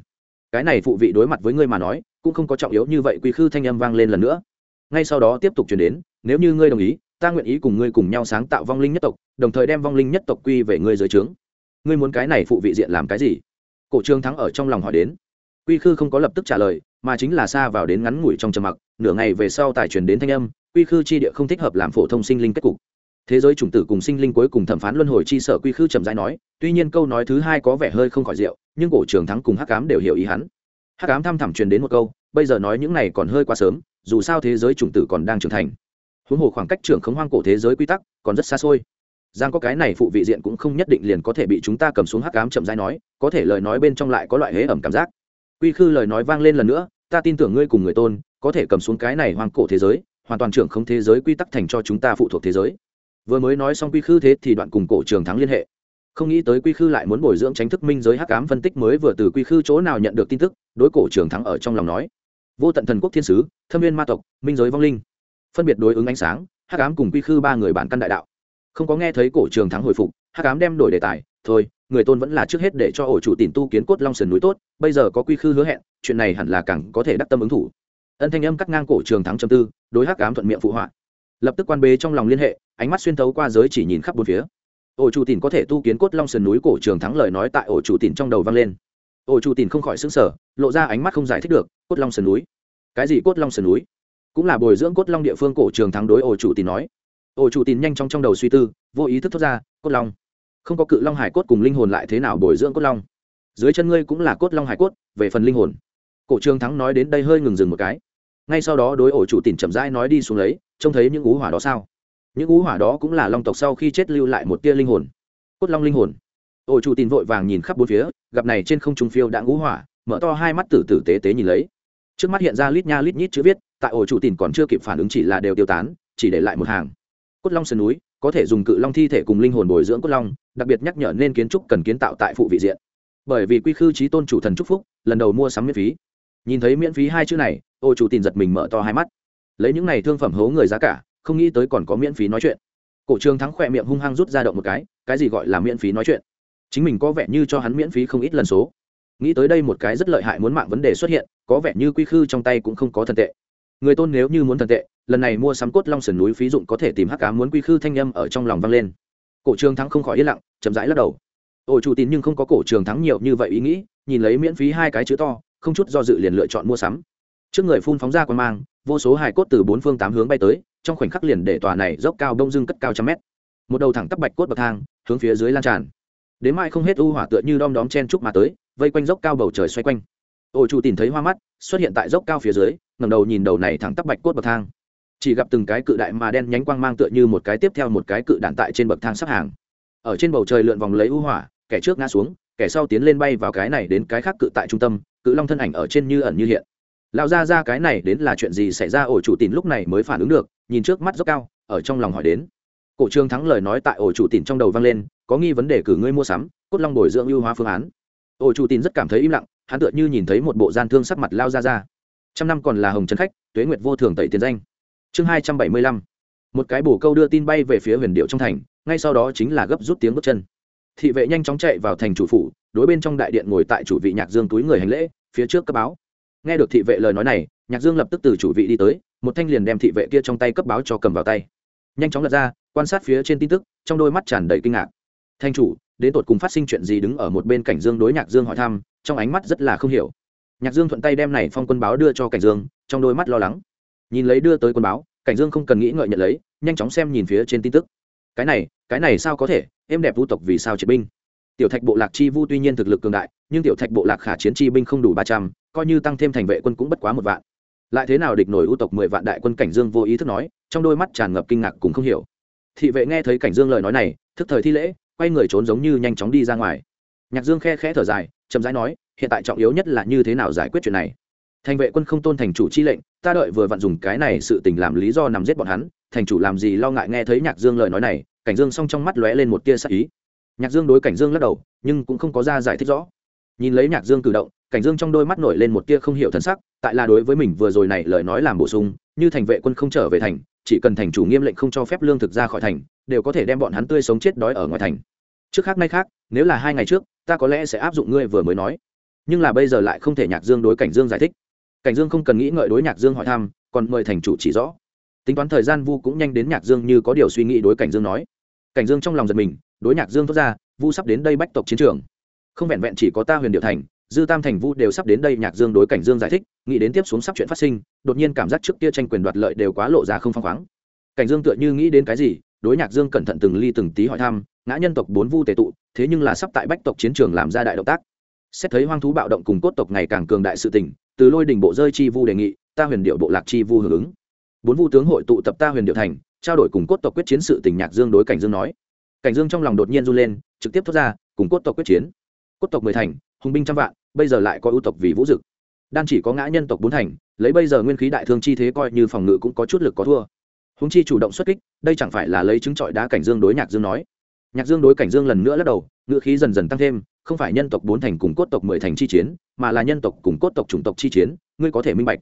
Cái này phụ vị đối mặt với ngươi mà nói, cũng không có trọng yếu như vậy quy khư thanh âm vang lên lần nữa. Ngay sau đó tiếp tục chuyển đến, nếu như ngươi đồng ý ta nguyện ý cùng ngươi cùng nhau sáng tạo vong linh nhất tộc, đồng thời đem vong linh nhất tộc quy về ngươi dưới trướng. Ngươi muốn cái này phụ vị diện làm cái gì? Cổ trương thắng ở trong lòng hỏi đến. Quy khư không có lập tức trả lời, mà chính là xa vào đến ngắn ngủi trong trầm mặc, nửa ngày về sau tài truyền đến thanh âm, quy khư chi địa không thích hợp làm phổ thông sinh linh kết cục. Thế giới chủng tử cùng sinh linh cuối cùng thẩm phán luân hồi chi sở quy khư trầm rãi nói, tuy nhiên câu nói thứ hai có vẻ hơi không khỏi rượu nhưng cổ trường thắng cùng hắc cám đều hiểu ý hắn. Hắc cám thăm thẳm truyền đến một câu, bây giờ nói những này còn hơi quá sớm, dù sao thế giới chủng tử còn đang trưởng thành huống hồ khoảng cách trưởng khống hoang cổ thế giới quy tắc còn rất xa xôi. Giang có cái này phụ vị diện cũng không nhất định liền có thể bị chúng ta cầm xuống hắc cám chậm rãi nói, có thể lời nói bên trong lại có loại hế ẩm cảm giác. Quy khư lời nói vang lên lần nữa, ta tin tưởng ngươi cùng người tôn, có thể cầm xuống cái này hoang cổ thế giới, hoàn toàn trưởng không thế giới quy tắc thành cho chúng ta phụ thuộc thế giới. Vừa mới nói xong quy khư thế thì đoạn cùng cổ trường thắng liên hệ. Không nghĩ tới quy khư lại muốn bồi dưỡng tránh thức minh giới hắc ám phân tích mới vừa từ quy khư chỗ nào nhận được tin tức, đối cổ trường thắng ở trong lòng nói. Vô tận thần quốc thiên sứ, thâm viên ma tộc, minh giới vong linh phân biệt đối ứng ánh sáng, hắc ám cùng quy khư ba người bản căn đại đạo. Không có nghe thấy cổ trường thắng hồi phục, hắc ám đem đổi đề tài, thôi, người tôn vẫn là trước hết để cho ổ chủ tìm tu kiến cốt long sườn núi tốt, bây giờ có quy khư hứa hẹn, chuyện này hẳn là càng có thể đắc tâm ứng thủ. Ân thanh âm cắt ngang cổ trường thắng châm tư, đối hắc ám thuận miệng phụ họa. Lập tức quan bế trong lòng liên hệ, ánh mắt xuyên thấu qua giới chỉ nhìn khắp bốn phía. Ổ chủ tìm có thể tu kiến cốt long sườn núi cổ trường thắng lời nói tại ổ chủ tìm trong đầu vang lên. Ổ chủ tìm không khỏi xứng sở lộ ra ánh mắt không giải thích được, cốt long sườn núi? Cái gì cốt long sườn núi? Cũng là bồi dưỡng cốt long địa phương cổ trường thắng đối ổ chủ tín nói. Ổ chủ tín nhanh trong trong đầu suy tư, vô ý thức thoát ra, cốt long, không có cự long hải cốt cùng linh hồn lại thế nào bồi dưỡng cốt long? Dưới chân ngươi cũng là cốt long hải cốt, về phần linh hồn. Cổ trường thắng nói đến đây hơi ngừng dừng một cái. Ngay sau đó đối ổ chủ tín chậm rãi nói đi xuống lấy, trông thấy những ú hỏa đó sao? Những ú hỏa đó cũng là long tộc sau khi chết lưu lại một tia linh hồn. Cốt long linh hồn? Ổ chủ tín vội vàng nhìn khắp bốn phía, gặp này trên không trung phiêu đã ngũ hỏa, mở to hai mắt tử tử tế tế nhìn lấy. Trước mắt hiện ra lít nha lít nhít chữ viết tại ổ chủ tìm còn chưa kịp phản ứng chỉ là đều tiêu tán, chỉ để lại một hàng. Cốt long sườn núi, có thể dùng cự long thi thể cùng linh hồn bồi dưỡng cốt long, đặc biệt nhắc nhở nên kiến trúc cần kiến tạo tại phụ vị diện. Bởi vì quy khư trí tôn chủ thần trúc phúc, lần đầu mua sắm miễn phí. Nhìn thấy miễn phí hai chữ này ô chủ tìm giật mình mở to hai mắt. Lấy những này thương phẩm hố người giá cả, không nghĩ tới còn có miễn phí nói chuyện. Cổ trường thắng khỏe miệng hung hăng rút ra động một cái cái gì gọi là miễn phí nói chuyện? Chính mình có vẻ như cho hắn miễn phí không ít lần số. Nghĩ tới đây một cái rất lợi hại muốn mạng vấn đề xuất hiện, có vẻ như quy khư trong tay cũng không có thần tệ người tôn nếu như muốn thần tệ, lần này mua sắm cốt long sườn núi phí dụng có thể tìm hắc cá muốn quy khư thanh â m ở trong lòng vang lên. Cổ trường thắng không khỏi yên lặng, chậm rãi lắc đầu. Ổ chủ tín nhưng không có cổ trường thắng nhiều như vậy ý nghĩ, nhìn lấy miễn phí hai cái chữ to, không chút do dự liền lựa chọn mua sắm. Trước người phun phóng ra quan mang, vô số hài cốt từ bốn phương tám hướng bay tới, trong khoảnh khắc liền để tòa này dốc cao đông dưng cất cao trăm mét. Một đầu thẳng tắp bạch cốt bậc thang, hướng phía dưới lan tràn. Đến mai không hết u hỏa tựa như đom đóm chen trúc mà tới, vây quanh dốc cao bầu trời xoay quanh ổ chủ tìm thấy hoa mắt, xuất hiện tại dốc cao phía dưới ngầm đầu nhìn đầu này thẳng tắp bạch cốt bậc thang. Chỉ gặp từng cái cự đại mà đen nhánh quang mang tựa như một cái tiếp theo một cái cự đạn tại trên bậc thang sắp hàng. Ở trên bầu trời lượn vòng lấy u hỏa, kẻ trước ngã xuống, kẻ sau tiến lên bay vào cái này đến cái khác cự tại trung tâm, cự long thân ảnh ở trên như ẩn như hiện. Lão ra ra cái này đến là chuyện gì xảy ra ổ chủ tìm lúc này mới phản ứng được, nhìn trước mắt dốc cao, ở trong lòng hỏi đến. Cổ trương thắng lời nói tại ổ chủ tìm trong đầu vang lên, có nghi vấn đề cử ngươi mua sắm, cốt long bồi dưỡng ưu hóa phương án. Ổ chủ tìm rất cảm thấy im lặng hắn tựa như nhìn thấy một bộ gian thương sắc mặt lao ra ra. Trăm năm còn là hồng trấn khách, tuế nguyệt vô thường tẩy tiền danh. Chương hai trăm bảy mươi lăm. Một cái bổ câu đưa tin bay về phía huyền điệu trong thành, ngay sau đó chính là gấp rút tiếng bước chân. Thị vệ nhanh chóng chạy vào thành chủ phủ, đối bên trong đại điện ngồi tại chủ vị nhạc dương túi người hành lễ, phía trước cấp báo. Nghe được thị vệ lời nói này, nhạc dương lập tức từ chủ vị đi tới, một thanh liền đem thị vệ kia trong tay cấp báo cho cầm vào tay. Nhanh chóng lật ra, quan sát phía trên tin tức, trong đôi mắt tràn đầy kinh ngạc. Thanh chủ, đến tột cùng phát sinh chuyện gì đứng ở một bên cảnh dương đối nhạc dương hỏi thăm trong ánh mắt rất là không hiểu. Nhạc dương thuận tay đem này phong quân báo đưa cho cảnh dương, trong đôi mắt lo lắng. Nhìn lấy đưa tới quân báo, cảnh dương không cần nghĩ ngợi nhận lấy, nhanh chóng xem nhìn phía trên tin tức. Cái này cái này sao có thể? Em đẹp vu tộc vì sao triệt binh? Tiểu thạch bộ lạc chi vu tuy nhiên thực lực cường đại, nhưng tiểu thạch bộ lạc khả chiến chi binh không đủ ba trăm, coi như tăng thêm thành vệ quân cũng bất quá một vạn. Lại thế nào địch nổi ưu tộc mười vạn đại quân cảnh dương vô ý thức nói, trong đôi mắt tràn ngập kinh ngạc cùng không hiểu. Thị vệ nghe thấy cảnh dương lời nói này, thức thời thi lễ, quay người trốn giống như nhanh chóng đi ra ngoài. Nhạc dương khe khẽ thở dài chậm rãi nói, hiện tại trọng yếu nhất là như thế nào giải quyết chuyện này. Thành vệ quân không tôn thành chủ chi lệnh, ta đợi vừa vặn dùng cái này sự tình làm lý do nằm giết bọn hắn. Thành chủ làm gì lo ngại nghe thấy nhạc dương lời nói này, cảnh dương song trong mắt lóe lên một tia sắc ý. Nhạc dương đối cảnh dương lắc đầu, nhưng cũng không có ra giải thích rõ. Nhìn lấy nhạc dương cử động, cảnh dương trong đôi mắt nổi lên một tia không hiểu thân sắc, tại là đối với mình vừa rồi này lời nói làm bổ sung, như thành vệ quân không trở về thành, chỉ cần thành chủ nghiêm lệnh không cho phép lương thực ra khỏi thành, đều có thể đem bọn hắn tươi sống chết đói ở ngoài thành. Trước khác nay khác, nếu là hai ngày trước ta có lẽ sẽ áp dụng ngươi vừa mới nói. Nhưng là bây giờ lại không thể nhạc dương đối cảnh dương giải thích. Cảnh dương không cần nghĩ ngợi đối nhạc dương hỏi thăm, còn mời thành chủ chỉ rõ. Tính toán thời gian vu cũng nhanh đến nhạc dương như có điều suy nghĩ đối cảnh dương nói. Cảnh dương trong lòng giật mình, đối nhạc dương thốt ra, vu sắp đến đây bách tộc chiến trường. Không vẹn vẹn chỉ có ta huyền điệu thành, dư tam thành vu đều sắp đến đây. Nhạc dương đối cảnh dương giải thích, nghĩ đến tiếp xuống sắp chuyện phát sinh, đột nhiên cảm giác trước kia tranh quyền đoạt lợi đều quá lộ ra không phăng khoáng. Cảnh dương tựa như nghĩ đến cái gì, đối nhạc dương cẩn thận từng ly từng tí hỏi thăm ngã nhân tộc bốn vu tề tụ, thế nhưng là sắp tại bách tộc chiến trường làm ra đại động tác. Xét thấy hoang thú bạo động cùng cốt tộc ngày càng cường đại sự tình, từ lôi đình bộ rơi chi vu đề nghị, ta huyền điệu bộ lạc chi vu hưởng ứng. Bốn vu tướng hội tụ tập ta huyền điệu thành, trao đổi cùng cốt tộc quyết chiến sự tình nhạc dương đối cảnh dương nói. Cảnh dương trong lòng đột nhiên run lên, trực tiếp thoát ra, cùng cốt tộc quyết chiến. Cốt tộc mười thành, hùng binh trăm vạn, bây giờ lại có ưu tộc vì vũ dực. Đan chỉ có ngã nhân tộc bốn thành, lấy bây giờ nguyên khí đại thương chi thế coi như phòng ngự cũng có chút lực có thua. Húng chi chủ động xuất kích, đây chẳng phải là lấy chứng trọi đá cảnh dương đối nhạc dương nói nhạc dương đối cảnh dương lần nữa lắc đầu, ngữ khí dần dần tăng thêm, không phải nhân tộc bốn thành cùng cốt tộc mười thành chi chiến, mà là nhân tộc cùng cốt tộc chủng tộc chi chiến, ngươi có thể minh bạch.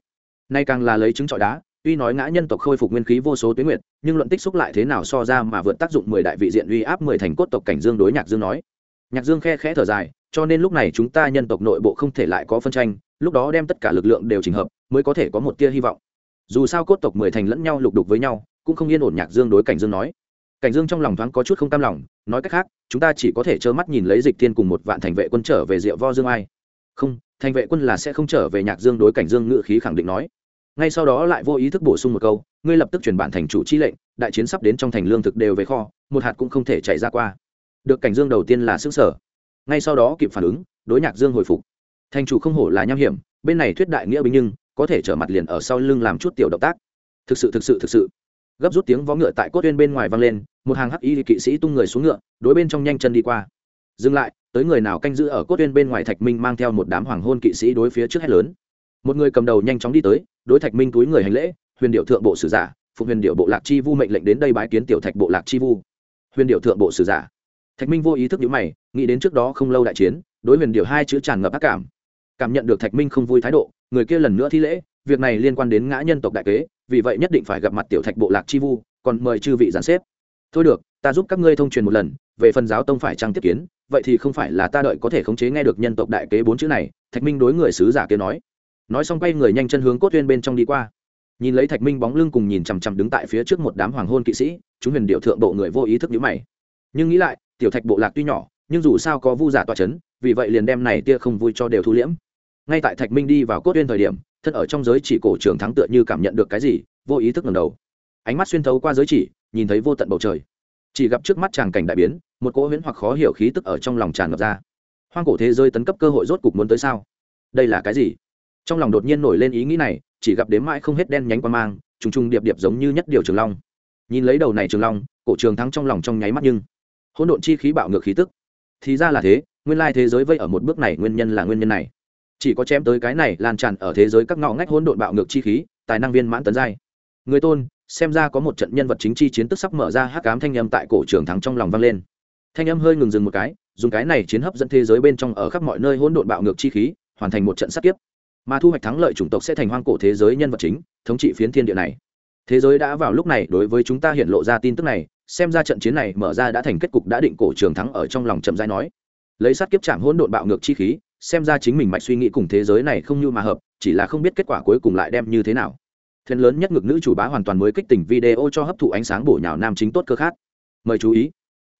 Nay càng là lấy chứng trọi đá, tuy nói ngã nhân tộc khôi phục nguyên khí vô số tuyến nguyệt, nhưng luận tích xúc lại thế nào so ra mà vượt tác dụng mười đại vị diện uy áp mười thành cốt tộc cảnh dương đối nhạc dương nói. Nhạc dương khe khẽ thở dài, cho nên lúc này chúng ta nhân tộc nội bộ không thể lại có phân tranh, lúc đó đem tất cả lực lượng đều trình hợp, mới có thể có một tia hy vọng. Dù sao cốt tộc mười thành lẫn nhau lục đục với nhau, cũng không yên ổn nhạc dương đối cảnh dương nói cảnh dương trong lòng thoáng có chút không cam lòng, nói cách khác, chúng ta chỉ có thể trơ mắt nhìn lấy dịch thiên cùng một vạn thành vệ quân trở về rượu vo dương ai. Không, thành vệ quân là sẽ không trở về nhạc dương đối cảnh dương ngự khí khẳng định nói. Ngay sau đó lại vô ý thức bổ sung một câu, ngươi lập tức chuyển bản thành chủ chi lệnh, đại chiến sắp đến trong thành lương thực đều về kho, một hạt cũng không thể chạy ra qua. Được cảnh dương đầu tiên là xứ sở. Ngay sau đó kịp phản ứng, đối nhạc dương hồi phục. Thành chủ không hổ là nham hiểm, bên này thuyết đại nghĩa binh nhưng, có thể trở mặt liền ở sau lưng làm chút tiểu động tác. Thực sự thực sự thực sự gấp rút tiếng vó ngựa tại cốt tuyên bên ngoài vang lên, một hàng hắc y kỵ sĩ tung người xuống ngựa, đối bên trong nhanh chân đi qua. Dừng lại, tới người nào canh giữ ở cốt tuyên bên ngoài thạch minh mang theo một đám hoàng hôn kỵ sĩ đối phía trước hết lớn. Một người cầm đầu nhanh chóng đi tới, đối thạch minh túi người hành lễ, huyền điệu thượng bộ sử giả phụ huyền điệu bộ lạc chi vu mệnh lệnh đến đây bái kiến tiểu thạch bộ lạc chi vu. Huyền điệu thượng bộ sử giả. Thạch minh vô ý thức nhíu mày, nghĩ đến trước đó không lâu đại chiến, đối huyền điệu hai chữ tràn ngập ác cảm. Cảm nhận được thạch minh không vui thái độ, người kia lần nữa thi lễ, việc này liên quan đến ngã nhân tộc đại kế vì vậy nhất định phải gặp mặt tiểu thạch bộ lạc chi vu, còn mời chư vị giàn xếp. Thôi được, ta giúp các ngươi thông truyền một lần, về phần giáo tông phải trăng tiếp kiến, vậy thì không phải là ta đợi có thể khống chế nghe được nhân tộc đại kế bốn chữ này, thạch minh đối người sứ giả kia nói. Nói xong quay người nhanh chân hướng cốt tuyên bên trong đi qua. Nhìn lấy thạch minh bóng lưng cùng nhìn chằm chằm đứng tại phía trước một đám hoàng hôn kỵ sĩ, chúng huyền điệu thượng bộ người vô ý thức nhữ mày. Nhưng nghĩ lại, tiểu thạch bộ lạc tuy nhỏ, nhưng dù sao có vu giả tọa c h ấ n vì vậy liền đem này tia không vui cho đều thu liễm. Ngay tại thạch minh đi vào cốt tuyên thời điểm thân ở trong giới chỉ cổ trường thắng tựa như cảm nhận được cái gì, vô ý thức ngầm đầu. Ánh mắt xuyên thấu qua giới chỉ, nhìn thấy vô tận bầu trời. Chỉ gặp trước mắt tràng cảnh đại biến, một cỗ huyễn hoặc khó hiểu khí tức ở trong lòng tràn ngập ra. Hoang cổ thế giới tấn cấp cơ hội rốt cục muốn tới sao? Đây là cái gì? Trong lòng đột nhiên nổi lên ý nghĩ này, chỉ gặp đếm mãi không hết đen nhánh qua mang, trùng trùng điệp điệp giống như nhất điều trường long. Nhìn lấy đầu này trường long, cổ trường thắng trong lòng trong nháy mắt nhưng hỗn độn chi khí bạo ngược khí tức. Thì ra là thế, nguyên lai thế giới vây ở một bước này nguyên nhân là nguyên nhân này chỉ có chém tới cái này lan tràn ở thế giới các ngõ ngách hỗn độn bạo ngược chi khí, tài năng viên mãn tấn giai. Người tôn, xem ra có một trận nhân vật chính chi chiến tức sắp mở ra hắc ám thanh âm tại cổ trường thắng trong lòng vang lên. Thanh âm hơi ngừng dừng một cái, dùng cái này chiến hấp dẫn thế giới bên trong ở khắp mọi nơi hỗn độn bạo ngược chi khí, hoàn thành một trận sát kiếp. Mà thu hoạch thắng lợi chủng tộc sẽ thành hoang cổ thế giới nhân vật chính, thống trị phiến thiên địa này. Thế giới đã vào lúc này, đối với chúng ta hiện lộ ra tin tức này, xem ra trận chiến này mở ra đã thành kết cục đã định cổ trường thắng ở trong lòng chậm rãi nói. Lấy sát kiếp chạm hỗn độn bạo ngược chi khí xem ra chính mình mạch suy nghĩ cùng thế giới này không như mà hợp, chỉ là không biết kết quả cuối cùng lại đem như thế nào. Thiên lớn nhất ngực nữ chủ bá hoàn toàn mới kích tỉnh video cho hấp thụ ánh sáng bổ nhào nam chính tốt cơ khát mời chú ý.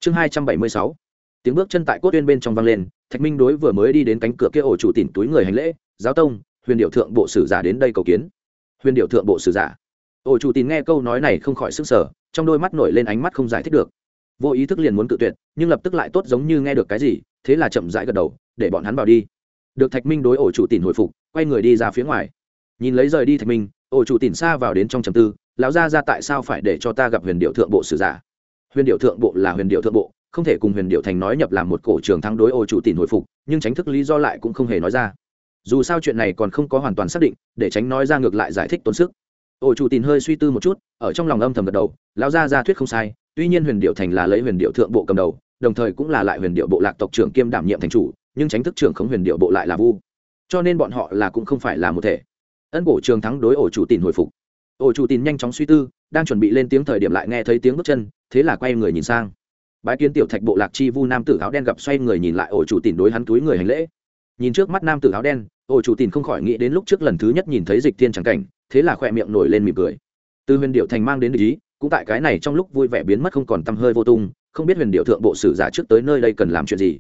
Chương hai trăm bảy mươi sáu. Tiếng bước chân tại cốt tuyên bên trong vang lên, thạch minh đối vừa mới đi đến cánh cửa kia ổ chủ tìm túi người hành lễ, giáo tông, huyền điệu thượng bộ sử giả đến đây cầu kiến. Huyền điệu thượng bộ sử giả? Ổ chủ tìm nghe câu nói này không khỏi sức sở trong đôi mắt nổi lên ánh mắt không giải thích được. Vô ý thức liền muốn cự tuyệt, nhưng lập tức lại tốt giống như nghe được cái gì thế là chậm rãi gật đầu, để bọn hắn vào đi. Được thạch minh đối ổ chủ tìm hồi phục, quay người đi ra phía ngoài. Nhìn lấy rời đi thạch minh, ổ chủ tìm xa vào đến trong trầm tư, lão ra ra tại sao phải để cho ta gặp huyền điệu thượng bộ sử giả? Huyền điệu thượng bộ là huyền điệu thượng bộ, không thể cùng huyền điệu thành nói nhập làm một cổ trường thắng đối ổ chủ tìm hồi phục, nhưng tránh thức lý do lại cũng không hề nói ra. Dù sao chuyện này còn không có hoàn toàn xác định, để tránh nói ra ngược lại giải thích tốn sức. Ổ chủ tìm hơi suy tư một chút, ở trong lòng âm thầm gật đầu, lão gia ra thuyết không sai, tuy nhiên huyền điệu thành là lấy huyền điệu thượng bộ cầm đầu đồng thời cũng là lại huyền điệu bộ lạc tộc trưởng kiêm đảm nhiệm thành chủ, nhưng tránh thức trưởng không huyền điệu bộ lại là vu. Cho nên bọn họ là cũng không phải là một thể. Ân cổ trường thắng đối ổ chủ tìm hồi phục. Ổ chủ tìm nhanh chóng suy tư, đang chuẩn bị lên tiếng thời điểm lại nghe thấy tiếng bước chân, thế là quay người nhìn sang. Bái kiến tiểu thạch bộ lạc chi vu nam tử áo đen gặp xoay người nhìn lại ổ chủ tìm đối hắn túi người hành lễ. Nhìn trước mắt nam tử áo đen, ổ chủ tìm không khỏi nghĩ đến lúc trước lần thứ nhất nhìn thấy dịch thiên trắng cảnh, thế là khỏe miệng nổi lên mỉm cười. Từ huyền điệu thành mang đến ý, cũng tại cái này trong lúc vui vẻ biến mất không còn tăm hơi vô tung không biết huyền điệu thượng bộ sử giả trước tới nơi đây cần làm chuyện gì.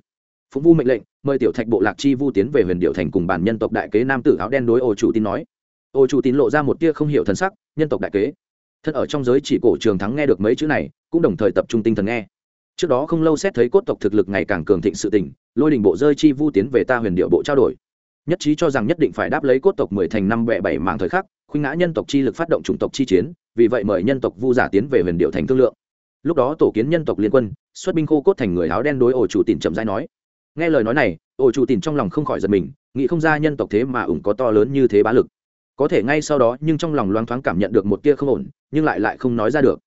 Phụng vu mệnh lệnh, mời tiểu thạch bộ lạc chi vu tiến về huyền điệu thành cùng bản nhân tộc đại kế nam tử áo đen đối ô chủ tín nói. Ô chủ tín lộ ra một tia không hiểu thần sắc, nhân tộc đại kế. Thân ở trong giới chỉ cổ trường thắng nghe được mấy chữ này, cũng đồng thời tập trung tinh thần nghe. Trước đó không lâu xét thấy cốt tộc thực lực ngày càng cường thịnh sự tình, lôi đình bộ rơi chi vu tiến về ta huyền điệu bộ trao đổi. Nhất trí cho rằng nhất định phải đáp lấy cốt tộc mười thành năm bệ bảy mạng thời khắc, khuynh ngã nhân tộc chi lực phát động chủng tộc chi chiến, vì vậy mời nhân tộc vu giả tiến về huyền điệu thành thương lượng lúc đó tổ kiến nhân tộc liên quân, xuất binh khô cốt thành người áo đen đối ổ chủ tìm chậm rãi nói. Nghe lời nói này, ổ chủ tìm trong lòng không khỏi giật mình, nghĩ không ra nhân tộc thế mà ủng có to lớn như thế bá lực. Có thể ngay sau đó, nhưng trong lòng loáng thoáng cảm nhận được một tia không ổn, nhưng lại lại không nói ra được.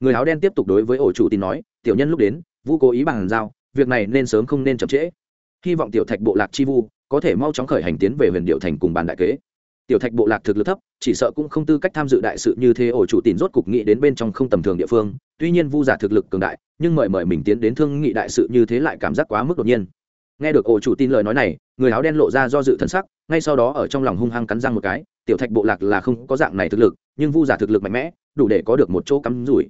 Người áo đen tiếp tục đối với ổ chủ tìm nói, tiểu nhân lúc đến vu cố ý bằng giao, việc này nên sớm không nên chậm trễ. Hy vọng tiểu thạch bộ lạc chi vu, có thể mau chóng khởi hành tiến về huyền điệu thành cùng bàn đại kế tiểu thạch bộ lạc thực lực thấp, chỉ sợ cũng không tư cách tham dự đại sự như thế, ổ chủ tìm rốt cục nghị đến bên trong không tầm thường địa phương. Tuy nhiên vu giả thực lực cường đại, nhưng mời mời mình tiến đến thương nghị đại sự như thế lại cảm giác quá mức đột nhiên. Nghe được ổ chủ tin lời nói này, người áo đen lộ ra do dự thần sắc, ngay sau đó ở trong lòng hung hăng cắn răng một cái, tiểu thạch bộ lạc là không có dạng này thực lực, nhưng vu giả thực lực mạnh mẽ, đủ để có được một chỗ cắm rủi.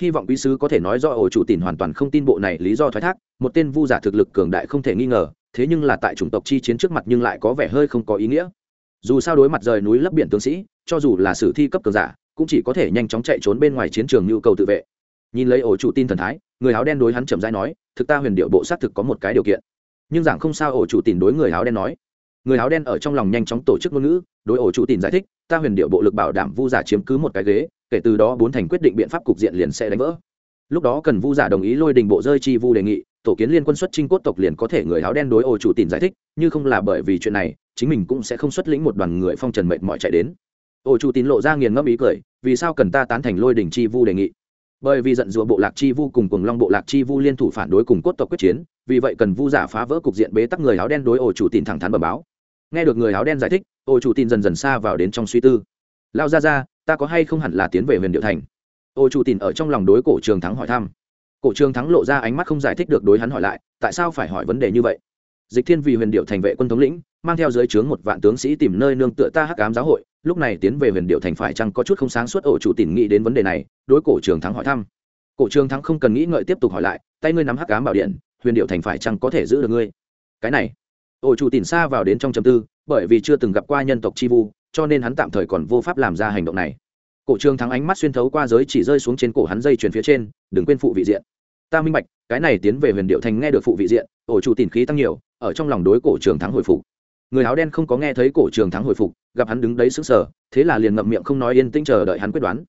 Hy vọng quý sứ có thể nói do ổ chủ tìm hoàn toàn không tin bộ này lý do thoái thác, một tên vu giả thực lực cường đại không thể nghi ngờ, thế nhưng là tại chủng tộc chi chiến trước mặt nhưng lại có vẻ hơi không có ý nghĩa dù sao đối mặt rời núi lấp biển tướng sĩ, cho dù là sử thi cấp cường giả, cũng chỉ có thể nhanh chóng chạy trốn bên ngoài chiến trường nhu cầu tự vệ. Nhìn lấy ổ chủ tin thần thái, người áo đen đối hắn chậm rãi nói, thực ta huyền điệu bộ xác thực có một cái điều kiện. Nhưng giảng không sao ổ chủ tìm đối người áo đen nói. Người áo đen ở trong lòng nhanh chóng tổ chức ngôn ngữ, đối ổ chủ tìm giải thích, ta huyền điệu bộ lực bảo đảm vu giả chiếm cứ một cái ghế, kể từ đó bốn thành quyết định biện pháp cục diện liền sẽ đánh vỡ. Lúc đó cần vu giả đồng ý lôi đình bộ rơi chi vu đề nghị tổ kiến liên quân xuất trinh cốt tộc liền có thể người áo đen đối ô chủ tìm giải thích, như không là bởi vì chuyện này, chính mình cũng sẽ không xuất lĩnh một đoàn người phong trần mệt mỏi chạy đến. Ô chủ tín lộ ra nghiền ngẫm ý cười, vì sao cần ta tán thành lôi đình chi vu đề nghị? Bởi vì giận dụa bộ lạc chi vu cùng cùng long bộ lạc chi vu liên thủ phản đối cùng cốt tộc quyết chiến, vì vậy cần vu giả phá vỡ cục diện bế tắc người áo đen đối ổ chủ tín thẳng thắn bờ báo. Nghe được người áo đen giải thích, ô chủ tin dần dần xa vào đến trong suy tư. Lao ra ra ta có hay không hẳn là tiến về huyền điệu thành? Ô chủ tin ở trong lòng đối cổ trường thắng hỏi thăm cổ trường thắng lộ ra ánh mắt không giải thích được đối hắn hỏi lại, tại sao phải hỏi vấn đề như vậy? Dịch thiên vì huyền điệu thành vệ quân thống lĩnh, mang theo dưới trướng một vạn tướng sĩ tìm nơi nương tựa ta hắc ám giáo hội, lúc này tiến về huyền điệu thành phải chăng có chút không sáng suốt ổ chủ tìm nghĩ đến vấn đề này, đối cổ trường thắng hỏi thăm. Cổ trường thắng không cần nghĩ ngợi tiếp tục hỏi lại, tay ngươi nắm hắc ám bảo điện, huyền điệu thành phải chăng có thể giữ được ngươi? Cái này, ổ chủ tìm xa vào đến trong chầm tư, bởi vì chưa từng gặp qua nhân tộc chi vu, cho nên hắn tạm thời còn vô pháp làm ra hành động này. Cổ trường thắng ánh mắt xuyên thấu qua giới chỉ rơi xuống trên cổ hắn dây chuyền phía trên, đừng quên phụ vị diện ta minh bạch, cái này tiến về huyền điệu thành nghe được phụ vị diện, ổ chủ tìm khí tăng nhiều, ở trong lòng đối cổ trường thắng hồi phục. Người áo đen không có nghe thấy cổ trường thắng hồi phục, gặp hắn đứng đấy sững sờ, thế là liền ngậm miệng không nói yên tĩnh chờ đợi hắn quyết đoán.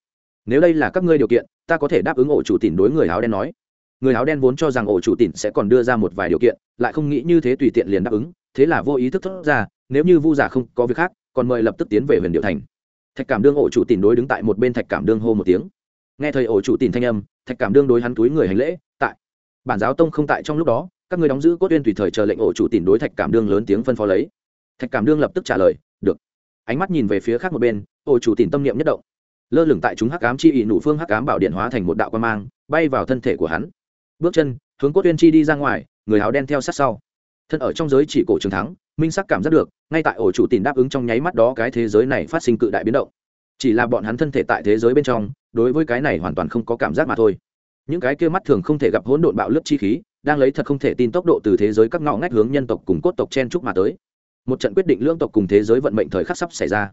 Nếu đây là các ngươi điều kiện, ta có thể đáp ứng ổ chủ tìm đối người áo đen nói. Người áo đen vốn cho rằng ổ chủ tìm sẽ còn đưa ra một vài điều kiện, lại không nghĩ như thế tùy tiện liền đáp ứng, thế là vô ý thức thốt ra, nếu như vu giả không có việc khác, còn mời lập tức tiến về huyền điệu thành. Thạch cảm đương ổ chủ tìm đối đứng tại một bên thạch cảm đương hô một tiếng. Nghe thầy ổ chủ tìm thanh âm, thạch cảm đương đối hắn túi người hành lễ bản giáo tông không tại trong lúc đó, các người đóng giữ cốt tuyên tùy thời chờ lệnh ổ chủ tìm đối thạch cảm đương lớn tiếng phân phó lấy. Thạch cảm đương lập tức trả lời, được. Ánh mắt nhìn về phía khác một bên, ổ chủ tìm tâm niệm nhất động. Lơ lửng tại chúng hắc ám chi ỵ nụ phương hắc ám bảo điện hóa thành một đạo quan mang, bay vào thân thể của hắn. Bước chân, hướng cốt tuyên chi đi ra ngoài, người áo đen theo sát sau. Thân ở trong giới chỉ cổ trường thắng, minh sắc cảm giác được, ngay tại ổ chủ tìm đáp ứng trong nháy mắt đó cái thế giới này phát sinh cự đại biến động. Chỉ là bọn hắn thân thể tại thế giới bên trong, đối với cái này hoàn toàn không có cảm giác mà thôi những cái kia mắt thường không thể gặp hỗn độn bạo lớp chi khí, đang lấy thật không thể tin tốc độ từ thế giới các ngõ ngách hướng nhân tộc cùng cốt tộc chen trúc mà tới. Một trận quyết định lưỡng tộc cùng thế giới vận mệnh thời khắc sắp xảy ra.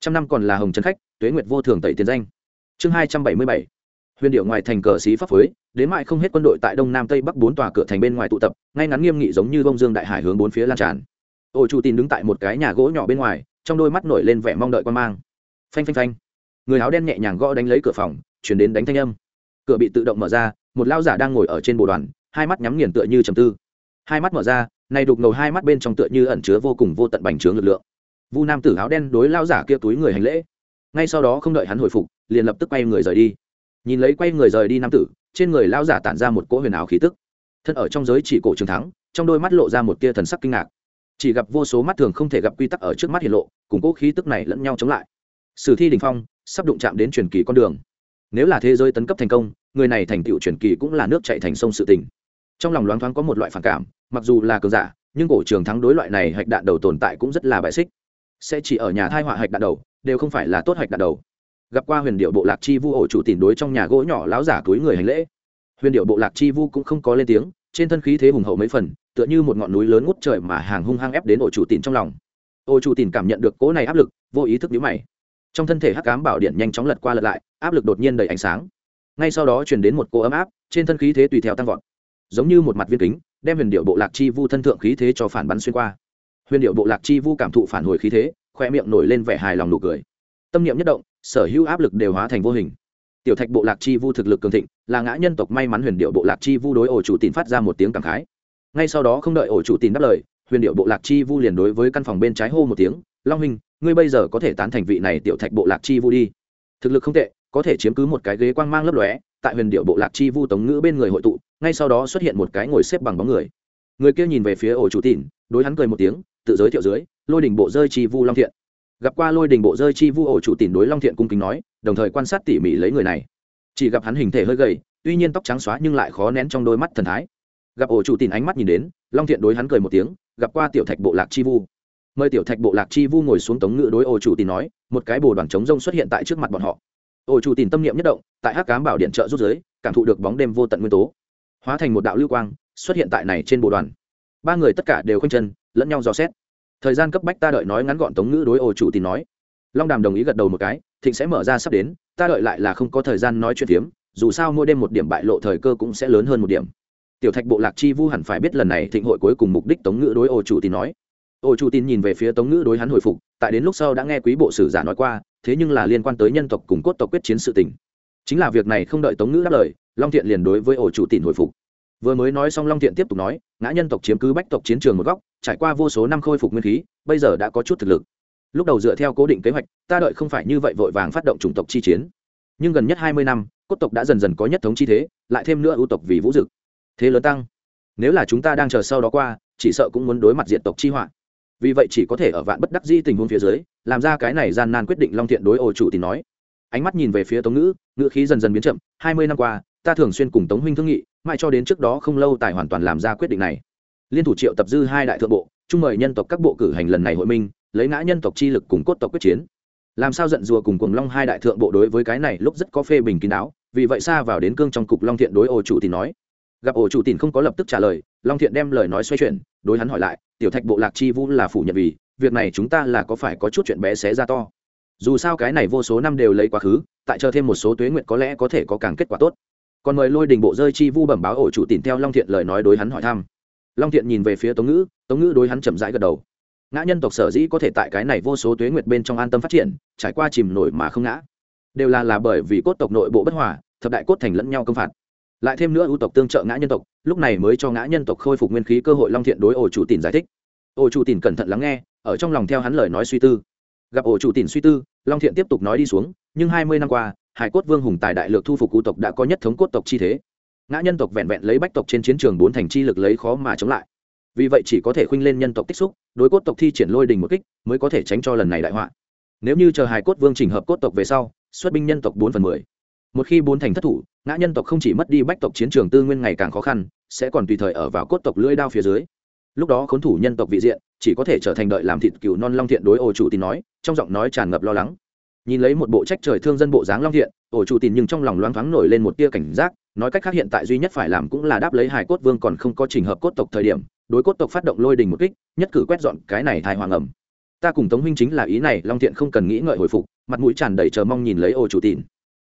Trăm năm còn là hồng trấn khách, tuế nguyệt vô thường tẩy tiền danh. Chương hai trăm bảy mươi bảy. Huyền điệu ngoài thành cờ xí pháp phối, đến mại không hết quân đội tại đông nam tây bắc bốn tòa cửa thành bên ngoài tụ tập, ngay ngắn nghiêm nghị giống như bông dương đại hải hướng bốn phía lan tràn. Ô chủ tin đứng tại một cái nhà gỗ nhỏ bên ngoài, trong đôi mắt nổi lên vẻ mong đợi quan mang. Phanh phanh phanh. Người áo đen nhẹ nhàng gõ đánh lấy cửa phòng, chuyển đến đánh thanh âm cửa bị tự động mở ra, một lao giả đang ngồi ở trên bộ đoàn, hai mắt nhắm nghiền tựa như trầm tư. Hai mắt mở ra, này đục ngầu hai mắt bên trong tựa như ẩn chứa vô cùng vô tận bành trướng lực lượng. Vu nam tử áo đen đối lao giả kia túi người hành lễ. Ngay sau đó không đợi hắn hồi phục, liền lập tức quay người rời đi. Nhìn lấy quay người rời đi nam tử, trên người lao giả tản ra một cỗ huyền ảo khí tức. Thân ở trong giới chỉ cổ trường thắng, trong đôi mắt lộ ra một tia thần sắc kinh ngạc. Chỉ gặp vô số mắt thường không thể gặp quy tắc ở trước mắt hiện lộ, cùng cỗ khí tức này lẫn nhau chống lại. Sử thi đình phong, sắp đụng chạm đến truyền kỳ con đường nếu là thế giới tấn cấp thành công, người này thành tựu truyền kỳ cũng là nước chạy thành sông sự tình. Trong lòng loáng thoáng có một loại phản cảm, mặc dù là cường giả, nhưng cổ trường thắng đối loại này hạch đạn đầu tồn tại cũng rất là bại xích. Sẽ chỉ ở nhà thai họa hạch đạn đầu, đều không phải là tốt hạch đạn đầu. Gặp qua huyền điệu bộ lạc chi vu ổ chủ tìm đối trong nhà gỗ nhỏ láo giả túi người hành lễ. Huyền điệu bộ lạc chi vu cũng không có lên tiếng, trên thân khí thế hùng hậu mấy phần, tựa như một ngọn núi lớn ngút trời mà hàng hung hăng ép đến ổ chủ tìm trong lòng. Ổ chủ tìm cảm nhận được cỗ này áp lực, vô ý thức nhíu mày trong thân thể hắc ám bảo điện nhanh chóng lật qua lật lại, áp lực đột nhiên đầy ánh sáng. Ngay sau đó chuyển đến một cô ấm áp, trên thân khí thế tùy theo tăng vọt. Giống như một mặt viên kính, đem huyền điệu bộ lạc chi vu thân thượng khí thế cho phản bắn xuyên qua. Huyền điệu bộ lạc chi vu cảm thụ phản hồi khí thế, khoe miệng nổi lên vẻ hài lòng nụ cười. Tâm niệm nhất động, sở hữu áp lực đều hóa thành vô hình. Tiểu thạch bộ lạc chi vu thực lực cường thịnh, là ngã nhân tộc may mắn huyền điệu bộ lạc chi vu đối ổ chủ tín phát ra một tiếng cảm khái. Ngay sau đó không đợi ổ chủ tín đáp lời, huyền điệu bộ lạc chi vu liền đối với căn phòng bên trái hô một tiếng long hình ngươi bây giờ có thể tán thành vị này tiểu thạch bộ lạc chi vu đi. Thực lực không tệ, có thể chiếm cứ một cái ghế quang mang lấp lóe, tại huyền điệu bộ lạc chi vu tống ngữ bên người hội tụ, ngay sau đó xuất hiện một cái ngồi xếp bằng bóng người. Người kia nhìn về phía ổ chủ tỉn, đối hắn cười một tiếng, tự giới thiệu dưới, lôi đỉnh bộ rơi chi vu long thiện. Gặp qua lôi đỉnh bộ rơi chi vu ổ chủ tỉn đối long thiện cung kính nói, đồng thời quan sát tỉ mỉ lấy người này. Chỉ gặp hắn hình thể hơi gầy, tuy nhiên tóc trắng xóa nhưng lại khó nén trong đôi mắt thần thái. Gặp ổ chủ tỉn ánh mắt nhìn đến, long thiện đối hắn cười một tiếng, gặp qua tiểu thạch bộ lạc chi vu mời tiểu thạch bộ lạc chi vu ngồi xuống tống ngự đối ô chủ tỉn nói, một cái bồ đoàn trống rông xuất hiện tại trước mặt bọn họ. Ô chủ tỉn tâm niệm nhất động, tại hắc cám bảo điện trợ rút giới, cảm thụ được bóng đêm vô tận nguyên tố. Hóa thành một đạo lưu quang, xuất hiện tại này trên bồ đoàn. Ba người tất cả đều khoanh chân, lẫn nhau dò xét. Thời gian cấp bách ta đợi nói ngắn gọn tống ngữ đối ô chủ tin nói. Long đàm đồng ý gật đầu một cái, thịnh sẽ mở ra sắp đến, ta đợi lại là không có thời gian nói chuyện phiếm, dù sao mỗi đêm một điểm bại lộ thời cơ cũng sẽ lớn hơn một điểm. Tiểu thạch bộ lạc chi vu hẳn phải biết lần này thịnh hội cuối cùng mục đích tống ngữ đối ô chủ tin nói ổ chủ tin nhìn về phía tống ngữ đối hắn hồi phục, tại đến lúc sau đã nghe quý bộ sử giả nói qua, thế nhưng là liên quan tới nhân tộc cùng cốt tộc quyết chiến sự tình. Chính là việc này không đợi tống ngữ đáp lời, long thiện liền đối với ổ chủ tin hồi phục. Vừa mới nói xong long thiện tiếp tục nói, ngã nhân tộc chiếm cứ bách tộc chiến trường một góc, trải qua vô số năm khôi phục nguyên khí, bây giờ đã có chút thực lực. Lúc đầu dựa theo cố định kế hoạch, ta đợi không phải như vậy vội vàng phát động chủng tộc chi chiến. Nhưng gần nhất hai mươi năm, cốt tộc đã dần dần có nhất thống chi thế, lại thêm nữa ưu tộc vì vũ dực. Thế lớn tăng. Nếu là chúng ta đang chờ sau đó qua, chỉ sợ cũng muốn đối mặt diện tộc chi họa vì vậy chỉ có thể ở vạn bất đắc di tình huống phía dưới, làm ra cái này gian nan quyết định long thiện đối ổ chủ tín nói. Ánh mắt nhìn về phía tống ngữ ngữ khí dần dần biến chậm, hai mươi năm qua, ta thường xuyên cùng tống huynh thương nghị, mãi cho đến trước đó không lâu tài hoàn toàn làm ra quyết định này. Liên thủ triệu tập dư hai đại thượng bộ chung mời nhân tộc các bộ cử hành lần này hội minh, lấy ngã nhân tộc chi lực cùng cốt tộc quyết chiến. Làm sao giận rùa cùng cùng long hai đại thượng bộ đối với cái này lúc rất có phê bình kín đáo, vì vậy xa vào đến cương trong cục long thiện đối ổ chủ tín nói. Gặp ổ chủ tín không có lập tức trả lời, long thiện đem lời nói xoay chuyển, đối hắn hỏi lại tiểu thạch bộ lạc chi Vu là phủ nhận vì, việc này chúng ta là có phải có chút chuyện bé xé ra to. Dù sao cái này vô số năm đều lấy quá khứ, tại chờ thêm một số tuế nguyện có lẽ có thể có càng kết quả tốt. Còn mời lôi đình bộ rơi chi vu bẩm báo ổ chủ tìm theo long thiện lời nói đối hắn hỏi thăm. Long thiện nhìn về phía tống ngữ tống ngữ đối hắn chậm rãi gật đầu. Ngã nhân tộc sở dĩ có thể tại cái này vô số tuế nguyệt bên trong an tâm phát triển, trải qua chìm nổi mà không ngã, đều là là bởi vì cốt tộc nội bộ bất hòa, thập đại cốt thành lẫn nhau công phạt lại thêm nữa ưu tộc tương trợ ngã nhân tộc, lúc này mới cho ngã nhân tộc khôi phục nguyên khí cơ hội long thiện đối ổ chủ tìm giải thích. Ổ chủ tìm cẩn thận lắng nghe, ở trong lòng theo hắn lời nói suy tư. Gặp ổ chủ tìm suy tư, long thiện tiếp tục nói đi xuống, nhưng hai mươi năm qua, hải cốt vương hùng tài đại lược thu phục ưu tộc đã có nhất thống cốt tộc chi thế. Ngã nhân tộc vẹn vẹn lấy bách tộc trên chiến trường bốn thành chi lực lấy khó mà chống lại. Vì vậy chỉ có thể khuynh lên nhân tộc tích xúc, đối cốt tộc thi triển lôi đình một kích, mới có thể tránh cho lần này đại họa. Nếu như chờ hải cốt vương trình hợp cốt tộc về sau, xuất binh nhân tộc bốn phần mười. Một khi bốn thành thất thủ ngã nhân tộc không chỉ mất đi bách tộc chiến trường tư nguyên ngày càng khó khăn, sẽ còn tùy thời ở vào cốt tộc lưỡi đao phía dưới. Lúc đó khốn thủ nhân tộc vị diện, chỉ có thể trở thành đợi làm thịt cừu non long thiện đối ổ chủ tin nói, trong giọng nói tràn ngập lo lắng. Nhìn lấy một bộ trách trời thương dân bộ dáng long thiện, ổ chủ tin nhưng trong lòng loáng thoáng nổi lên một tia cảnh giác, nói cách khác hiện tại duy nhất phải làm cũng là đáp lấy hài cốt vương còn không có trình hợp cốt tộc thời điểm, đối cốt tộc phát động lôi đình một kích, nhất cử quét dọn cái này thai hoàng ẩm. Ta cùng tống huynh chính là ý này, long thiện không cần nghĩ ngợi hồi phục, mặt mũi tràn đầy chờ mong nhìn lấy ổ chủ tin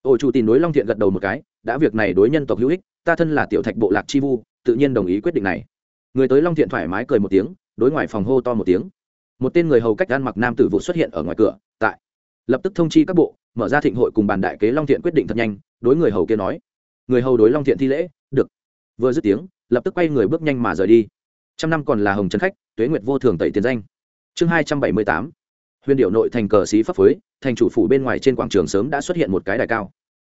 ổ chủ tin đối long thiện gật đầu một cái, đã việc này đối nhân tộc hữu ích, ta thân là tiểu thạch bộ lạc chi vu, tự nhiên đồng ý quyết định này. Người tới long thiện thoải mái cười một tiếng, đối ngoài phòng hô to một tiếng. Một tên người hầu cách ăn mặc nam tử vụ xuất hiện ở ngoài cửa, tại. Lập tức thông chi các bộ, mở ra thịnh hội cùng bàn đại kế long thiện quyết định thật nhanh, đối người hầu kia nói. Người hầu đối long thiện thi lễ, được. Vừa dứt tiếng, lập tức quay người bước nhanh mà rời đi. Trăm năm còn là hồng trấn khách, tuế nguyệt vô thường tẩy tiền danh. Chương hai trăm bảy mươi tám, huyền điệu nội thành cờ xí pháp phối thành chủ phủ bên ngoài trên quảng trường sớm đã xuất hiện một cái đài cao.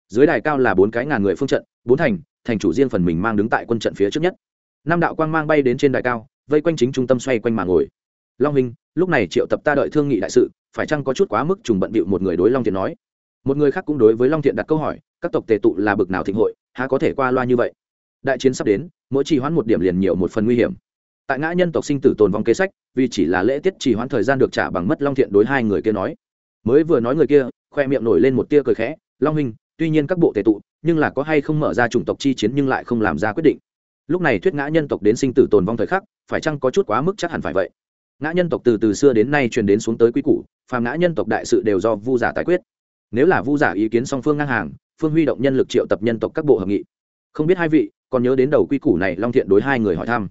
Dưới đài cao là bốn cái ngàn người phương trận, bốn thành thành chủ riêng phần mình mang đứng tại quân trận phía trước nhất. Năm đạo quang mang bay đến trên đài cao, vây quanh chính trung tâm xoay quanh mà ngồi. Long hình lúc này triệu tập ta đợi thương nghị đại sự, phải chăng có chút quá mức trùng bận bịu một người đối long thiện nói? Một người khác cũng đối với long thiện đặt câu hỏi, các tộc tề tụ là bực nào thịnh hội, há có thể qua loa như vậy? Đại chiến sắp đến, mỗi trì hoãn một điểm liền nhiều một phần nguy hiểm. Tại ngã nhân tộc sinh tử tồn vong kế sách, vì chỉ là lễ tiết trì hoãn thời gian được trả bằng mất long thiện đối hai người kia nói mới vừa nói người kia, khoe miệng nổi lên một tia cười khẽ, long hình tuy nhiên các bộ tề tụ, nhưng là có hay không mở ra chủng tộc chi chiến nhưng lại không làm ra quyết định. Lúc này thuyết ngã nhân tộc đến sinh tử tồn vong thời khắc, phải chăng có chút quá mức chắc hẳn phải vậy? Ngã nhân tộc từ từ xưa đến nay truyền đến xuống tới quy củ, phàm ngã nhân tộc đại sự đều do vu giả tài quyết. Nếu là vu giả ý kiến song phương ngang hàng, phương huy động nhân lực triệu tập nhân tộc các bộ hợp nghị. Không biết hai vị, còn nhớ đến đầu quy củ này long thiện đối hai người hỏi thăm.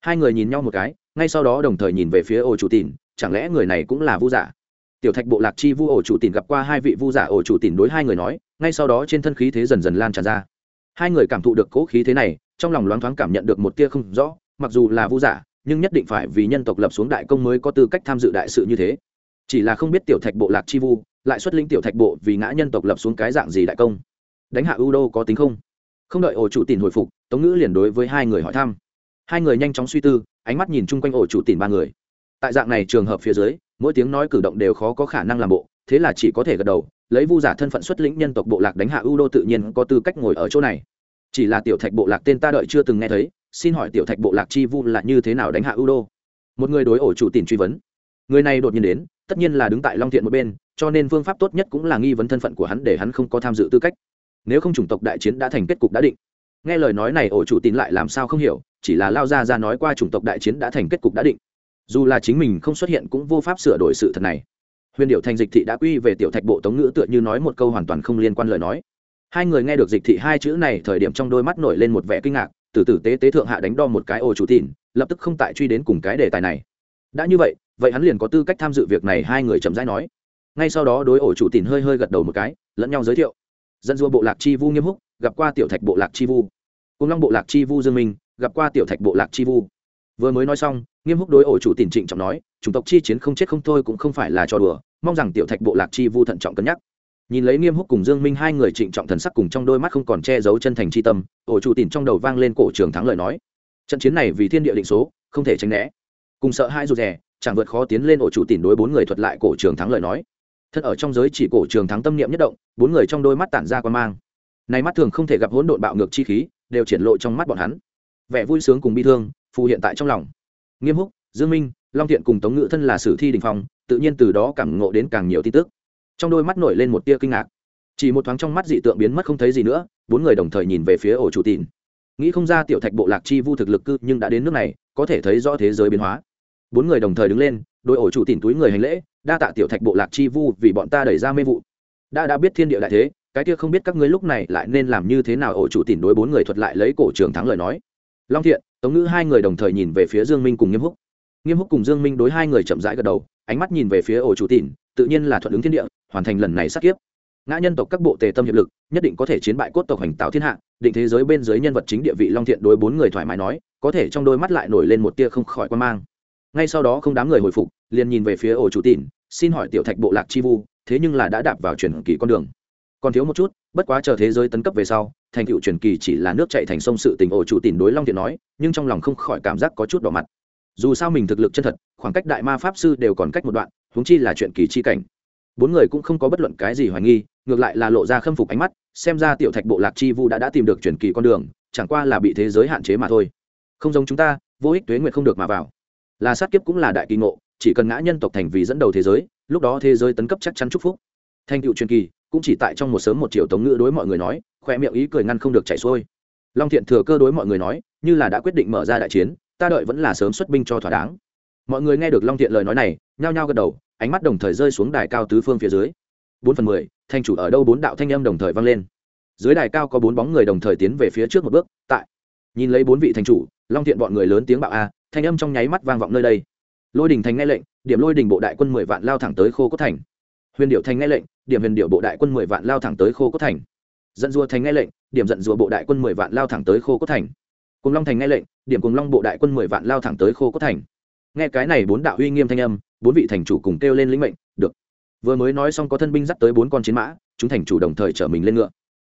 Hai người nhìn nhau một cái, ngay sau đó đồng thời nhìn về phía ô chủ tìn, chẳng lẽ người này cũng là vu giả? Tiểu thạch bộ lạc chi vu ổ chủ tìn gặp qua hai vị vu giả ổ chủ tìn đối hai người nói, ngay sau đó trên thân khí thế dần dần lan tràn ra. Hai người cảm thụ được cố khí thế này, trong lòng loáng thoáng cảm nhận được một tia không rõ, mặc dù là vu giả, nhưng nhất định phải vì nhân tộc lập xuống đại công mới có tư cách tham dự đại sự như thế. Chỉ là không biết tiểu thạch bộ lạc chi vu, lại xuất linh tiểu thạch bộ vì ngã nhân tộc lập xuống cái dạng gì đại công. Đánh hạ ưu đô có tính không? Không đợi ổ chủ tìm hồi phục, tống ngữ liền đối với hai người hỏi thăm. Hai người nhanh chóng suy tư, ánh mắt nhìn chung quanh ổ chủ tìm ba người. Tại dạng này trường hợp phía dưới mỗi tiếng nói cử động đều khó có khả năng làm bộ, thế là chỉ có thể gật đầu, lấy vu giả thân phận xuất lĩnh nhân tộc bộ lạc đánh hạ ưu đô tự nhiên có tư cách ngồi ở chỗ này. Chỉ là tiểu thạch bộ lạc tên ta đợi chưa từng nghe thấy, xin hỏi tiểu thạch bộ lạc chi vu là như thế nào đánh hạ ưu đô một người đối ổ chủ tìm truy vấn. Người này đột nhiên đến, tất nhiên là đứng tại long thiện một bên, cho nên phương pháp tốt nhất cũng là nghi vấn thân phận của hắn để hắn không có tham dự tư cách. Nếu không chủng tộc đại chiến đã thành kết cục đã định. Nghe lời nói này ổ chủ tín lại làm sao không hiểu, chỉ là lao ra ra nói qua chủng tộc đại chiến đã thành kết cục đã định dù là chính mình không xuất hiện cũng vô pháp sửa đổi sự thật này. Huyền điệu thành dịch thị đã quy về tiểu thạch bộ tống ngữ tựa như nói một câu hoàn toàn không liên quan lời nói. Hai người nghe được dịch thị hai chữ này, thời điểm trong đôi mắt nổi lên một vẻ kinh ngạc, từ tử tế tế thượng hạ đánh đo một cái ô chủ tìn lập tức không tại truy đến cùng cái đề tài này. Đã như vậy vậy hắn liền có tư cách tham dự việc này, hai người chậm rãi nói. Ngay sau đó đối ổ chủ tìn hơi hơi gật đầu một cái, lẫn nhau giới thiệu. Dân dua bộ lạc chi vu nghiêm húc, gặp qua tiểu thạch bộ lạc chi vu. Cùng long bộ lạc chi vu dương minh, gặp qua tiểu thạch bộ lạc chi vu vừa mới nói xong, nghiêm húc đối ổ chủ tìn trịnh trọng nói, chủng tộc chi chiến không chết không thôi cũng không phải là trò đùa, mong rằng tiểu thạch bộ lạc chi vu thận trọng cân nhắc. Nhìn lấy nghiêm húc cùng dương minh hai người trịnh trọng thần sắc cùng trong đôi mắt không còn che giấu chân thành chi tâm, ổ chủ tìn trong đầu vang lên cổ trường thắng lời nói, trận chiến này vì thiên địa định số, không thể tránh né. Cùng sợ hai rụt rè, chẳng vượt khó tiến lên ổ chủ tìm đối bốn người thuật lại cổ trường thắng lời nói, thân ở trong giới chỉ cổ trường thắng tâm niệm nhất động, bốn người trong đôi mắt tản ra quan mang. Này mắt thường không thể gặp hỗn độn bạo ngược chi khí, đều triển lộ trong mắt bọn hắn. Vẻ vui sướng cùng bi thương phù hiện tại trong lòng. Nghiêm húc, dương minh, long thiện cùng tống ngự thân là sử thi đình phong, tự nhiên từ đó cảm ngộ đến càng nhiều tin tức. Trong đôi mắt nổi lên một tia kinh ngạc. Chỉ một thoáng trong mắt dị tượng biến mất không thấy gì nữa, bốn người đồng thời nhìn về phía ổ chủ tìn nghĩ không ra tiểu thạch bộ lạc chi vu thực lực cư nhưng đã đến nước này, có thể thấy rõ thế giới biến hóa. Bốn người đồng thời đứng lên đội ổ chủ tìn túi người hành lễ, đa tạ tiểu thạch bộ lạc chi vu vì bọn ta đẩy ra mê vụ. Đã đã biết thiên địa đại thế, cái kia không biết các ngươi lúc này lại nên làm như thế nào, ổ chủ tìn đối bốn người thuật lại lấy cổ trường thắng lời nói. Long thiện tống ngữ hai người đồng thời nhìn về phía dương minh cùng nghiêm húc. Nghiêm húc cùng dương minh đối hai người chậm rãi gật đầu ánh mắt nhìn về phía ổ chủ tịn, tự nhiên là thuận ứng thiên địa hoàn thành lần này sát kiếp. Ngã nhân tộc các bộ tề tâm hiệp lực nhất định có thể chiến bại cốt tộc hành tạo thiên hạ định thế giới bên dưới nhân vật chính địa vị long thiện đối bốn người thoải mái nói có thể trong đôi mắt lại nổi lên một tia không khỏi quan mang. Ngay sau đó không đám người hồi phục liền nhìn về phía ổ chủ tịn, xin hỏi tiểu thạch bộ lạc chi vu thế nhưng là đã đạp vào truyền kỳ con đường còn thiếu một chút, bất quá chờ thế giới tấn cấp về sau, thành tựu truyền kỳ chỉ là nước chạy thành sông sự tình ổ chủ tìm đối long thiện nói, nhưng trong lòng không khỏi cảm giác có chút đỏ mặt. Dù sao mình thực lực chân thật, khoảng cách đại ma pháp sư đều còn cách một đoạn, huống chi là chuyện kỳ chi cảnh. Bốn người cũng không có bất luận cái gì hoài nghi, ngược lại là lộ ra khâm phục ánh mắt, xem ra tiểu thạch bộ lạc chi vu đã đã tìm được truyền kỳ con đường, chẳng qua là bị thế giới hạn chế mà thôi. Không giống chúng ta, vô ích tuế nguyện không được mà vào. Là sát kiếp cũng là đại kỳ ngộ, chỉ cần ngã nhân tộc thành vì dẫn đầu thế giới, lúc đó thế giới tấn cấp chắc chắn chúc phúc. Thành tựu truyền kỳ cũng chỉ tại trong một sớm một chiều tống ngữ đối mọi người nói, khoe miệng ý cười ngăn không được chảy xuôi. Long thiện thừa cơ đối mọi người nói, như là đã quyết định mở ra đại chiến, ta đợi vẫn là sớm xuất binh cho thỏa đáng. Mọi người nghe được long thiện lời nói này, nhao nhao gật đầu, ánh mắt đồng thời rơi xuống đài cao tứ phương phía dưới. Bốn phần mười, thanh chủ ở đâu bốn đạo thanh âm đồng thời vang lên. Dưới đài cao có bốn bóng người đồng thời tiến về phía trước một bước, tại. Nhìn lấy bốn vị thanh chủ, long thiện bọn người lớn tiếng bạo a, thanh âm trong nháy mắt vang vọng nơi đây. Lôi đình thành nghe lệnh, điểm lôi đình bộ đại quân mười vạn lao thẳng tới khô cốt thành. Huyền điệu thành nghe lệnh điểm huyền điệu bộ đại quân mười vạn lao thẳng tới khô cốt thành. Dẫn Dua thành nghe lệnh, điểm dẫn Dua bộ đại quân mười vạn lao thẳng tới khô cốt thành. Cùng long thành nghe lệnh, điểm cùng long bộ đại quân mười vạn lao thẳng tới khô cốt thành. Nghe cái này bốn đạo uy nghiêm thanh âm, bốn vị thành chủ cùng kêu lên lĩnh mệnh, được. Vừa mới nói xong có thân binh dắt tới bốn con chiến mã, chúng thành chủ đồng thời chở mình lên ngựa.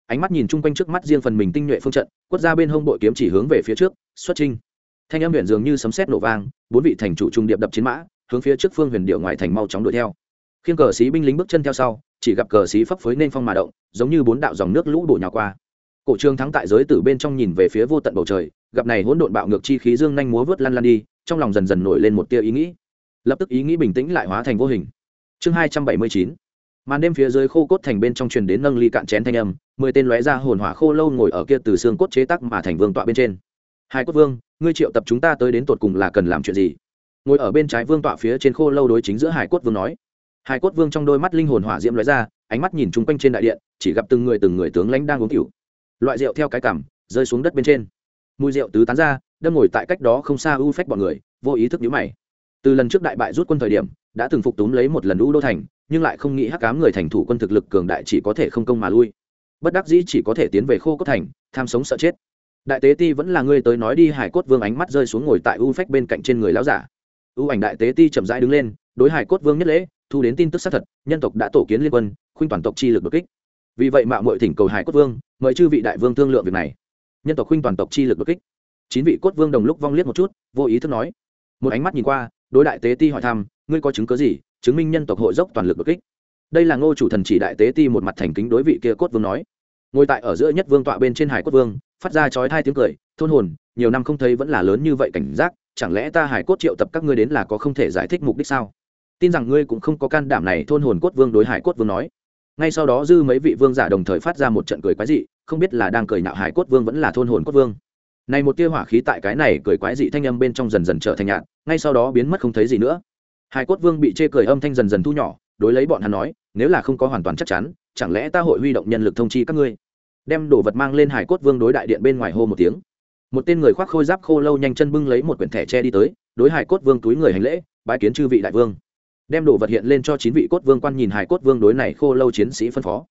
Ánh mắt nhìn chung quanh trước mắt riêng phần mình tinh nhuệ phương trận, quất ra bên hông bội kiếm chỉ hướng về phía trước, xuất trinh thanh âm huyện dường như sấm sét nổ vang, bốn vị thành chủ trung điệp đập chiến mã, hướng phía trước phương huyền điệu ngoài thành mau chóng đuổi theo. Khiêng cờ sĩ binh lính bước chân theo sau chỉ gặp cờ xí phấp phới nên phong mà động, giống như bốn đạo dòng nước lũ bổ nhào qua. Cổ trương thắng tại giới tử bên trong nhìn về phía vô tận bầu trời, gặp này hỗn độn bạo ngược chi khí dương nhanh múa vớt lăn lăn đi, trong lòng dần dần nổi lên một tia ý nghĩ. Lập tức ý nghĩ bình tĩnh lại hóa thành vô hình. Chương hai trăm bảy mươi chín. Màn đêm phía dưới khô cốt thành bên trong truyền đến nâng ly cạn chén thanh âm, mười tên lóe ra hồn hỏa khô lâu ngồi ở kia từ xương cốt chế tắc mà thành vương tọa bên trên. Hai cốt vương, ngươi triệu tập chúng ta tới đến tột cùng là cần làm chuyện gì? Ngồi ở bên trái vương tọa phía trên khô lâu đối chính giữa hải cốt vương nói hải cốt vương trong đôi mắt linh hồn hỏa diễm lóe ra, ánh mắt nhìn chung quanh trên đại điện, chỉ gặp từng người từng người tướng lãnh đang uống rượu. loại rượu theo cái cằm, rơi xuống đất bên trên. Mùi rượu tứ tán ra đâm ngồi tại cách đó không xa u phách bọn người, vô ý thức nhíu mày. Từ lần trước đại bại rút quân thời điểm, đã từng phục túm lấy một lần u đô thành, nhưng lại không nghĩ hắc cám người thành thủ quân thực lực cường đại chỉ có thể không công mà lui. Bất đắc dĩ chỉ có thể tiến về khô cốt thành, tham sống sợ chết. Đại tế ti vẫn là người tới nói đi, hải cốt vương ánh mắt rơi xuống ngồi tại u phách bên cạnh trên người lão giả. U ảnh đại tế ti chậm rãi đứng lên, đối hải cốt vương nhất lễ thu đến tin tức xác thật, nhân tộc đã tổ kiến liên quân, khuynh toàn tộc chi lực đột kích. Vì vậy mạo muội thỉnh cầu hải cốt vương, mời chư vị đại vương thương lượng việc này. Nhân tộc khuynh toàn tộc chi lực đột kích. Chín vị cốt vương đồng lúc vong liếc một chút, vô ý thức nói. Một ánh mắt nhìn qua, đối đại tế ti hỏi thăm, ngươi có chứng cớ gì, chứng minh nhân tộc hội dốc toàn lực đột kích? Đây là ngô chủ thần chỉ đại tế ti một mặt thành kính đối vị kia cốt vương nói. Ngồi tại ở giữa nhất vương tọa bên trên hải cốt vương, phát ra chói hai tiếng cười, thôn hồn, nhiều năm không thấy vẫn là lớn như vậy cảnh giác, chẳng lẽ ta hải cốt triệu tập các ngươi đến là có không thể giải thích mục đích sao? Tin rằng ngươi cũng không có can đảm này, thôn hồn cốt vương đối hải cốt vương nói. Ngay sau đó dư mấy vị vương giả đồng thời phát ra một trận cười quái dị, không biết là đang cười nạo hải cốt vương vẫn là thôn hồn cốt vương. Này một tia hỏa khí tại cái này cười quái dị thanh âm bên trong dần dần trở thành nhạt, ngay sau đó biến mất không thấy gì nữa. Hải cốt vương bị chê cười âm thanh dần dần thu nhỏ, đối lấy bọn hắn nói, nếu là không có hoàn toàn chắc chắn, chẳng lẽ ta hội huy động nhân lực thông chi các ngươi? Đem đồ vật mang lên hải cốt vương đối đại điện bên ngoài hô một tiếng. Một tên người khoác khôi giáp khô lâu nhanh chân bưng lấy một quyển thẻ tre đi tới, đối hải cốt vương túi người hành lễ, bái kiến chư vị đại vương đem đồ vật hiện lên cho chín vị cốt vương quan nhìn hải cốt vương đối này khô lâu chiến sĩ phân phó.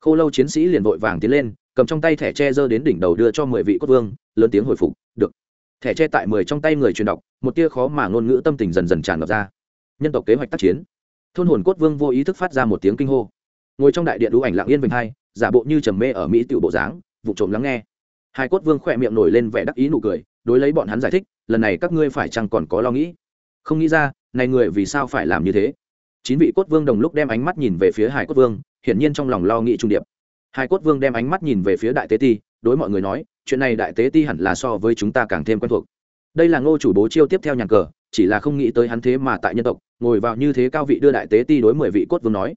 Khô lâu chiến sĩ liền vội vàng tiến lên, cầm trong tay thẻ tre giơ đến đỉnh đầu đưa cho mười vị cốt vương, lớn tiếng hồi phục, được. Thẻ tre tại mười trong tay người truyền đọc, một tia khó mà ngôn ngữ tâm tình dần dần tràn ngập ra. Nhân tộc kế hoạch tác chiến. Thôn hồn cốt vương vô ý thức phát ra một tiếng kinh hô. Ngồi trong đại điện đũ ảnh lặng yên vành hai, giả bộ như trầm mê ở mỹ tiểu bộ dáng, vụ trộm lắng nghe. Hai cốt vương khỏe miệng nổi lên vẻ đắc ý nụ cười, đối lấy bọn hắn giải thích, lần này các ngươi phải chăng còn có lo nghĩ? Không nghĩ ra này người vì sao phải làm như thế? Chín vị cốt vương đồng lúc đem ánh mắt nhìn về phía hải cốt vương, hiển nhiên trong lòng lo nghĩ trung điệp. Hải cốt vương đem ánh mắt nhìn về phía đại tế ti, đối mọi người nói, chuyện này đại tế ti hẳn là so với chúng ta càng thêm quen thuộc. Đây là ngô chủ bố chiêu tiếp theo nhàn cờ, chỉ là không nghĩ tới hắn thế mà tại nhân tộc, ngồi vào như thế cao vị đưa đại tế ti đối mười vị cốt vương nói.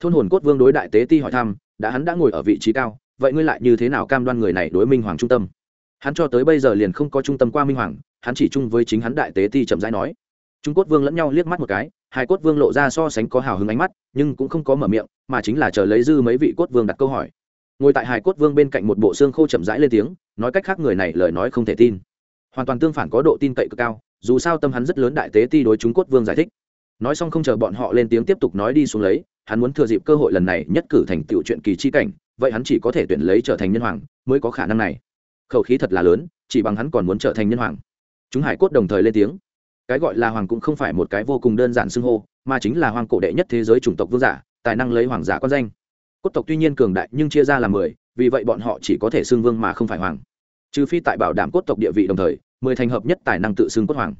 Thôn hồn cốt vương đối đại tế ti hỏi thăm, đã hắn đã ngồi ở vị trí cao, vậy ngươi lại như thế nào cam đoan người này đối minh hoàng trung tâm? Hắn cho tới bây giờ liền không có trung tâm qua minh hoàng, hắn chỉ chung với chính hắn đại tế ti chậm rãi nói trung cốt vương lẫn nhau liếc mắt một cái, hai cốt vương lộ ra so sánh có hào hứng ánh mắt, nhưng cũng không có mở miệng, mà chính là chờ lấy dư mấy vị cốt vương đặt câu hỏi. Ngồi tại hai cốt vương bên cạnh một bộ xương khô chậm rãi lên tiếng, nói cách khác người này lời nói không thể tin. Hoàn toàn tương phản có độ tin cậy cực cao, dù sao tâm hắn rất lớn đại tế ti đối chúng cốt vương giải thích. Nói xong không chờ bọn họ lên tiếng tiếp tục nói đi xuống lấy, hắn muốn thừa dịp cơ hội lần này nhất cử thành tựu chuyện kỳ chi cảnh, vậy hắn chỉ có thể tuyển lấy trở thành nhân hoàng mới có khả năng này. Khẩu khí thật là lớn, chỉ bằng hắn còn muốn trở thành nhân hoàng. Chúng hải cốt đồng thời lên tiếng cái gọi là hoàng cũng không phải một cái vô cùng đơn giản xưng hô, mà chính là hoàng cổ đệ nhất thế giới chủng tộc vương giả, tài năng lấy hoàng giả con danh. Cốt tộc tuy nhiên cường đại nhưng chia ra làm mười, vì vậy bọn họ chỉ có thể xưng vương mà không phải hoàng. Trừ phi tại bảo đảm cốt tộc địa vị đồng thời, mười thành hợp nhất tài năng tự xưng cốt hoàng.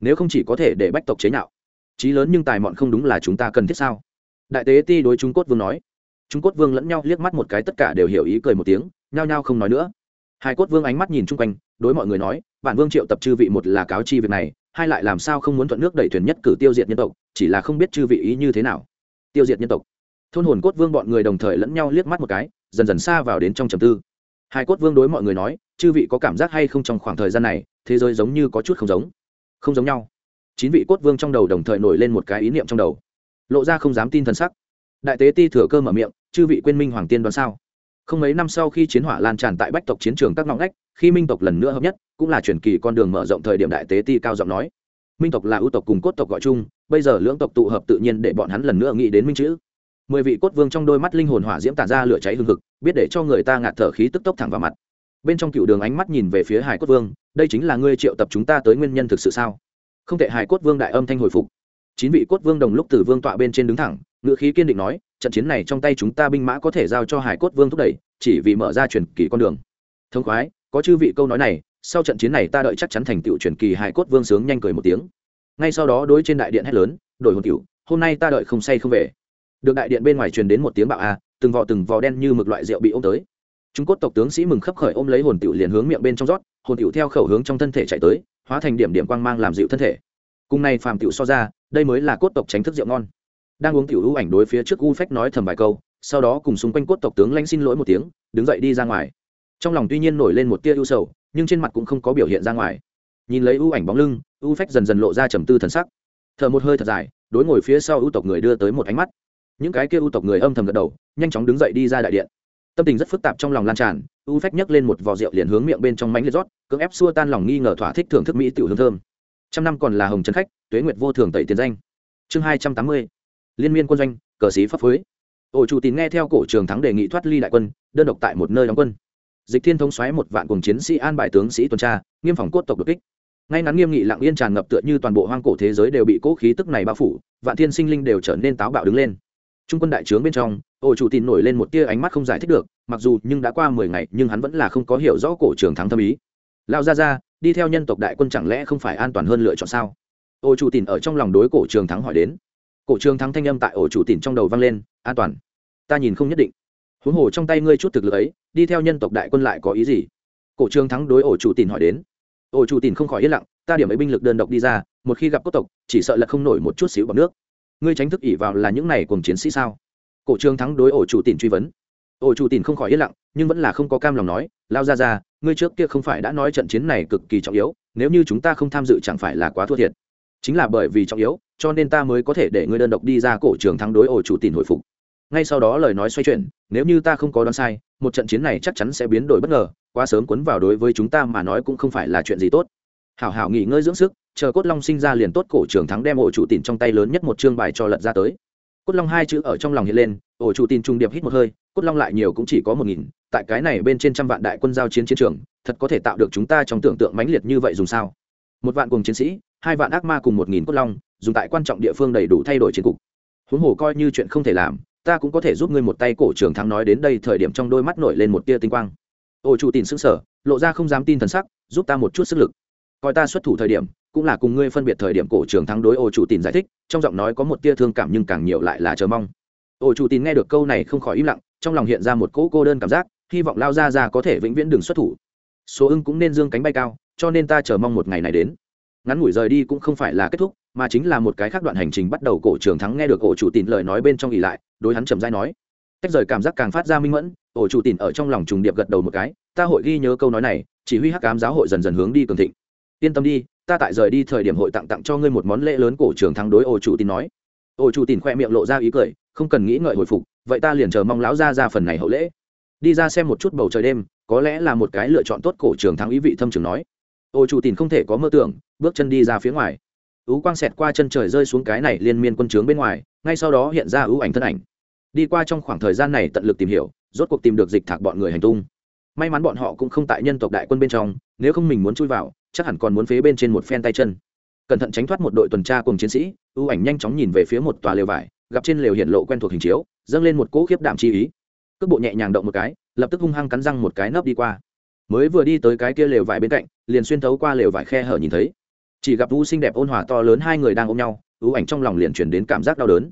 Nếu không chỉ có thể để bách tộc chế nhạo. Trí lớn nhưng tài mọn không đúng là chúng ta cần thiết sao? Đại tế ti đối chúng cốt vương nói. Chúng cốt vương lẫn nhau liếc mắt một cái tất cả đều hiểu ý cười một tiếng, nhao nhao không nói nữa. Hai cốt vương ánh mắt nhìn chung quanh, đối mọi người nói, bản vương triệu tập chư vị một là cáo chi việc này hai lại làm sao không muốn thuận nước đẩy thuyền nhất cử tiêu diệt nhân tộc, chỉ là không biết chư vị ý như thế nào. Tiêu diệt nhân tộc. Thôn hồn cốt vương bọn người đồng thời lẫn nhau liếc mắt một cái, dần dần xa vào đến trong trầm tư. Hai cốt vương đối mọi người nói, chư vị có cảm giác hay không trong khoảng thời gian này, thế giới giống như có chút không giống? Không giống nhau. Chín vị cốt vương trong đầu đồng thời nổi lên một cái ý niệm trong đầu. Lộ ra không dám tin t sắc. Đại tế ti thừa cơ mở miệng, chư vị quên minh hoàng tiên đoán sao? Không mấy năm sau khi chiến hỏa lan tràn tại bách tộc chiến trường các ngõ ngách, khi minh tộc lần nữa hợp nhất, cũng là truyền kỳ con đường mở rộng thời điểm đại tế ti cao giọng nói. Minh tộc là ưu tộc cùng cốt tộc gọi chung, bây giờ lưỡng tộc tụ hợp tự nhiên để bọn hắn lần nữa nghĩ đến minh chữ. Mười vị cốt vương trong đôi mắt linh hồn hỏa diễm tản ra lửa cháy hừng hực, biết để cho người ta ngạt thở khí tức tốc thẳng vào mặt. Bên trong cựu đường ánh mắt nhìn về phía hải cốt vương, đây chính là ngươi triệu tập chúng ta tới nguyên nhân thực sự sao? Không thể hải cốt vương đại âm thanh hồi phục. Chín vị cốt vương đồng lúc từ vương tọa bên trên đứng thẳng ngự khí kiên định nói trận chiến này trong tay chúng ta binh mã có thể giao cho hải cốt vương thúc đẩy, chỉ vì mở ra truyền kỳ con đường. Thông khoái, có chư vị câu nói này, sau trận chiến này ta đợi chắc chắn thành tựu truyền kỳ hải cốt vương sướng nhanh cười một tiếng. Ngay sau đó đối trên đại điện hét lớn, đổi hồn tiểu hôm nay ta đợi không say không về. Được đại điện bên ngoài truyền đến một tiếng bạo a, từng vò từng vò đen như mực loại rượu bị ôm tới. Chúng cốt tộc tướng sĩ mừng khấp khởi ôm lấy hồn tiểu liền hướng miệng bên trong rót, hồn tiểu theo khẩu hướng trong thân thể chạy tới, hóa thành điểm điểm quang mang làm dịu thân thể. Cùng này phàm tiểu so ra, đây mới là cốt tộc tránh thức rượu ngon đang uống tiểu ưu ảnh đối phía trước u phách nói thầm vài câu, sau đó cùng xung quanh cốt tộc tướng lãnh xin lỗi một tiếng, đứng dậy đi ra ngoài. Trong lòng tuy nhiên nổi lên một tia ưu sầu, nhưng trên mặt cũng không có biểu hiện ra ngoài. Nhìn lấy ưu ảnh bóng lưng ưu phách dần dần lộ ra trầm tư thần sắc. Thở một hơi thật dài, đối ngồi phía sau ưu tộc người đưa tới một ánh mắt. Những cái kia ưu tộc người âm thầm gật đầu, nhanh chóng đứng dậy đi ra đại điện. Tâm tình rất phức tạp trong lòng lan tràn ưu phách nhấc lên một vò rượu liền hướng miệng bên trong mánh liệt rót, cưỡng ép xua tan lòng nghi ngờ thỏa thích thưởng thức mỹ tiểu hương thơm. Trăm năm còn là hồng trấn khách, tuế nguyệt vô thường tẩy tiền danh. Chương hai trăm tám mươi liên miên quân doanh, cờ sĩ pháp phối. Ổ chủ tín nghe theo cổ trường thắng đề nghị thoát ly đại quân, đơn độc tại một nơi đóng quân. Dịch thiên thống xoáy một vạn cùng chiến sĩ an bài tướng sĩ tuần tra, nghiêm phòng cốt tộc đột kích. Ngay ngắn nghiêm nghị lặng yên tràn ngập tựa như toàn bộ hoang cổ thế giới đều bị cỗ khí tức này bao phủ, vạn thiên sinh linh đều trở nên táo bạo đứng lên. Trung quân đại trướng bên trong, ổ chủ tín nổi lên một tia ánh mắt không giải thích được, mặc dù nhưng đã qua mười ngày, nhưng hắn vẫn là không có hiểu rõ cổ trường thắng thâm ý. Lao ra ra đi theo nhân tộc đại quân chẳng lẽ không phải an toàn hơn lựa chọn sao? Ổ chủ tín ở trong lòng đối cổ trường thắng hỏi đến cổ trường thắng thanh âm tại ổ chủ tín trong đầu vang lên, an toàn. Ta nhìn không nhất định. Huống hồ trong tay ngươi chút thực lực ấy, đi theo nhân tộc đại quân lại có ý gì? Cổ trường thắng đối ổ chủ tín hỏi đến. Ổ chủ tín không khỏi yên lặng, ta điểm ấy binh lực đơn độc đi ra, một khi gặp cốt tộc, chỉ sợ là không nổi một chút xíu bằng nước. Ngươi tránh thức ỉ vào là những này cùng chiến sĩ sao? Cổ trường thắng đối ổ chủ tín truy vấn. Ổ chủ tín không khỏi yên lặng, nhưng vẫn là không có cam lòng nói, lao ra ra, ngươi trước kia không phải đã nói trận chiến này cực kỳ trọng yếu, nếu như chúng ta không tham dự chẳng phải là quá thua thiệt. Chính là bởi vì trọng yếu cho nên ta mới có thể để ngươi đơn độc đi ra cổ trường thắng đối ổ chủ tìm hồi phục. Ngay sau đó lời nói xoay chuyển, nếu như ta không có đoán sai, một trận chiến này chắc chắn sẽ biến đổi bất ngờ, quá sớm cuốn vào đối với chúng ta mà nói cũng không phải là chuyện gì tốt. Hảo hảo nghỉ ngơi dưỡng sức, chờ cốt long sinh ra liền tốt cổ trường thắng đem ổ chủ tìm trong tay lớn nhất một chương bài cho lật ra tới. Cốt long hai chữ ở trong lòng hiện lên, ổ chủ tín trung điệp hít một hơi, cốt long lại nhiều cũng chỉ có một nghìn, tại cái này bên trên trăm vạn đại quân giao chiến chiến trường, thật có thể tạo được chúng ta trong tưởng tượng mãnh liệt như vậy dùng sao? Một vạn cùng chiến sĩ, hai vạn ác ma cùng một nghìn cốt long dùng tại quan trọng địa phương đầy đủ thay đổi chiến cục. Huống hồ coi như chuyện không thể làm, ta cũng có thể giúp ngươi một tay cổ trường thắng nói đến đây thời điểm trong đôi mắt nổi lên một tia tinh quang. Ô chủ tín sững sở lộ ra không dám tin thần sắc, giúp ta một chút sức lực. Coi ta xuất thủ thời điểm, cũng là cùng ngươi phân biệt thời điểm cổ trường thắng đối ô chủ tín giải thích, trong giọng nói có một tia thương cảm nhưng càng nhiều lại là chờ mong. Ô chủ tín nghe được câu này không khỏi im lặng, trong lòng hiện ra một cỗ cô đơn cảm giác, hy vọng lao ra ra có thể vĩnh viễn đừng xuất thủ. Số ưng cũng nên dương cánh bay cao, cho nên ta chờ mong một ngày này đến. Ngắn ngủi rời đi cũng không phải là kết thúc mà chính là một cái khác đoạn hành trình bắt đầu cổ trường thắng nghe được ổ chủ tịn lời nói bên trong ỉ lại, đối hắn trầm dai nói. Tách rời cảm giác càng phát ra minh mẫn, ổ chủ tịn ở trong lòng trùng điệp gật đầu một cái, ta hội ghi nhớ câu nói này, chỉ huy hắc cám giáo hội dần dần hướng đi cường thịnh. Yên tâm đi, ta tại rời đi thời điểm hội tặng tặng cho ngươi một món lễ lớn cổ trường thắng đối ổ chủ tịn nói. Ổ chủ tịn khoe miệng lộ ra ý cười, không cần nghĩ ngợi hồi phục, vậy ta liền chờ mong lão ra ra phần này hậu lễ. Đi ra xem một chút bầu trời đêm, có lẽ là một cái lựa chọn tốt cổ trường thắng ý vị thâm trường nói. Ổ chủ tịn không thể có mơ tưởng, bước chân đi ra phía ngoài ú quang xẹt qua chân trời rơi xuống cái này liên miên quân trướng bên ngoài, ngay sau đó hiện ra ưu ảnh thân ảnh. Đi qua trong khoảng thời gian này tận lực tìm hiểu, rốt cuộc tìm được dịch thạc bọn người hành tung. May mắn bọn họ cũng không tại nhân tộc đại quân bên trong, nếu không mình muốn chui vào, chắc hẳn còn muốn phế bên trên một phen tay chân. Cẩn thận tránh thoát một đội tuần tra cùng chiến sĩ, ưu ảnh nhanh chóng nhìn về phía một tòa lều vải, gặp trên lều hiện lộ quen thuộc hình chiếu, dâng lên một cỗ khiếp đạm chi ý. Cước bộ nhẹ nhàng động một cái, lập tức hung hăng cắn răng một cái nấp đi qua. Mới vừa đi tới cái kia lều vải bên cạnh, liền xuyên thấu qua lều vải khe hở nhìn thấy chỉ gặp u xinh đẹp ôn hòa to lớn hai người đang ôm nhau, ưu ảnh trong lòng liền chuyển đến cảm giác đau đớn.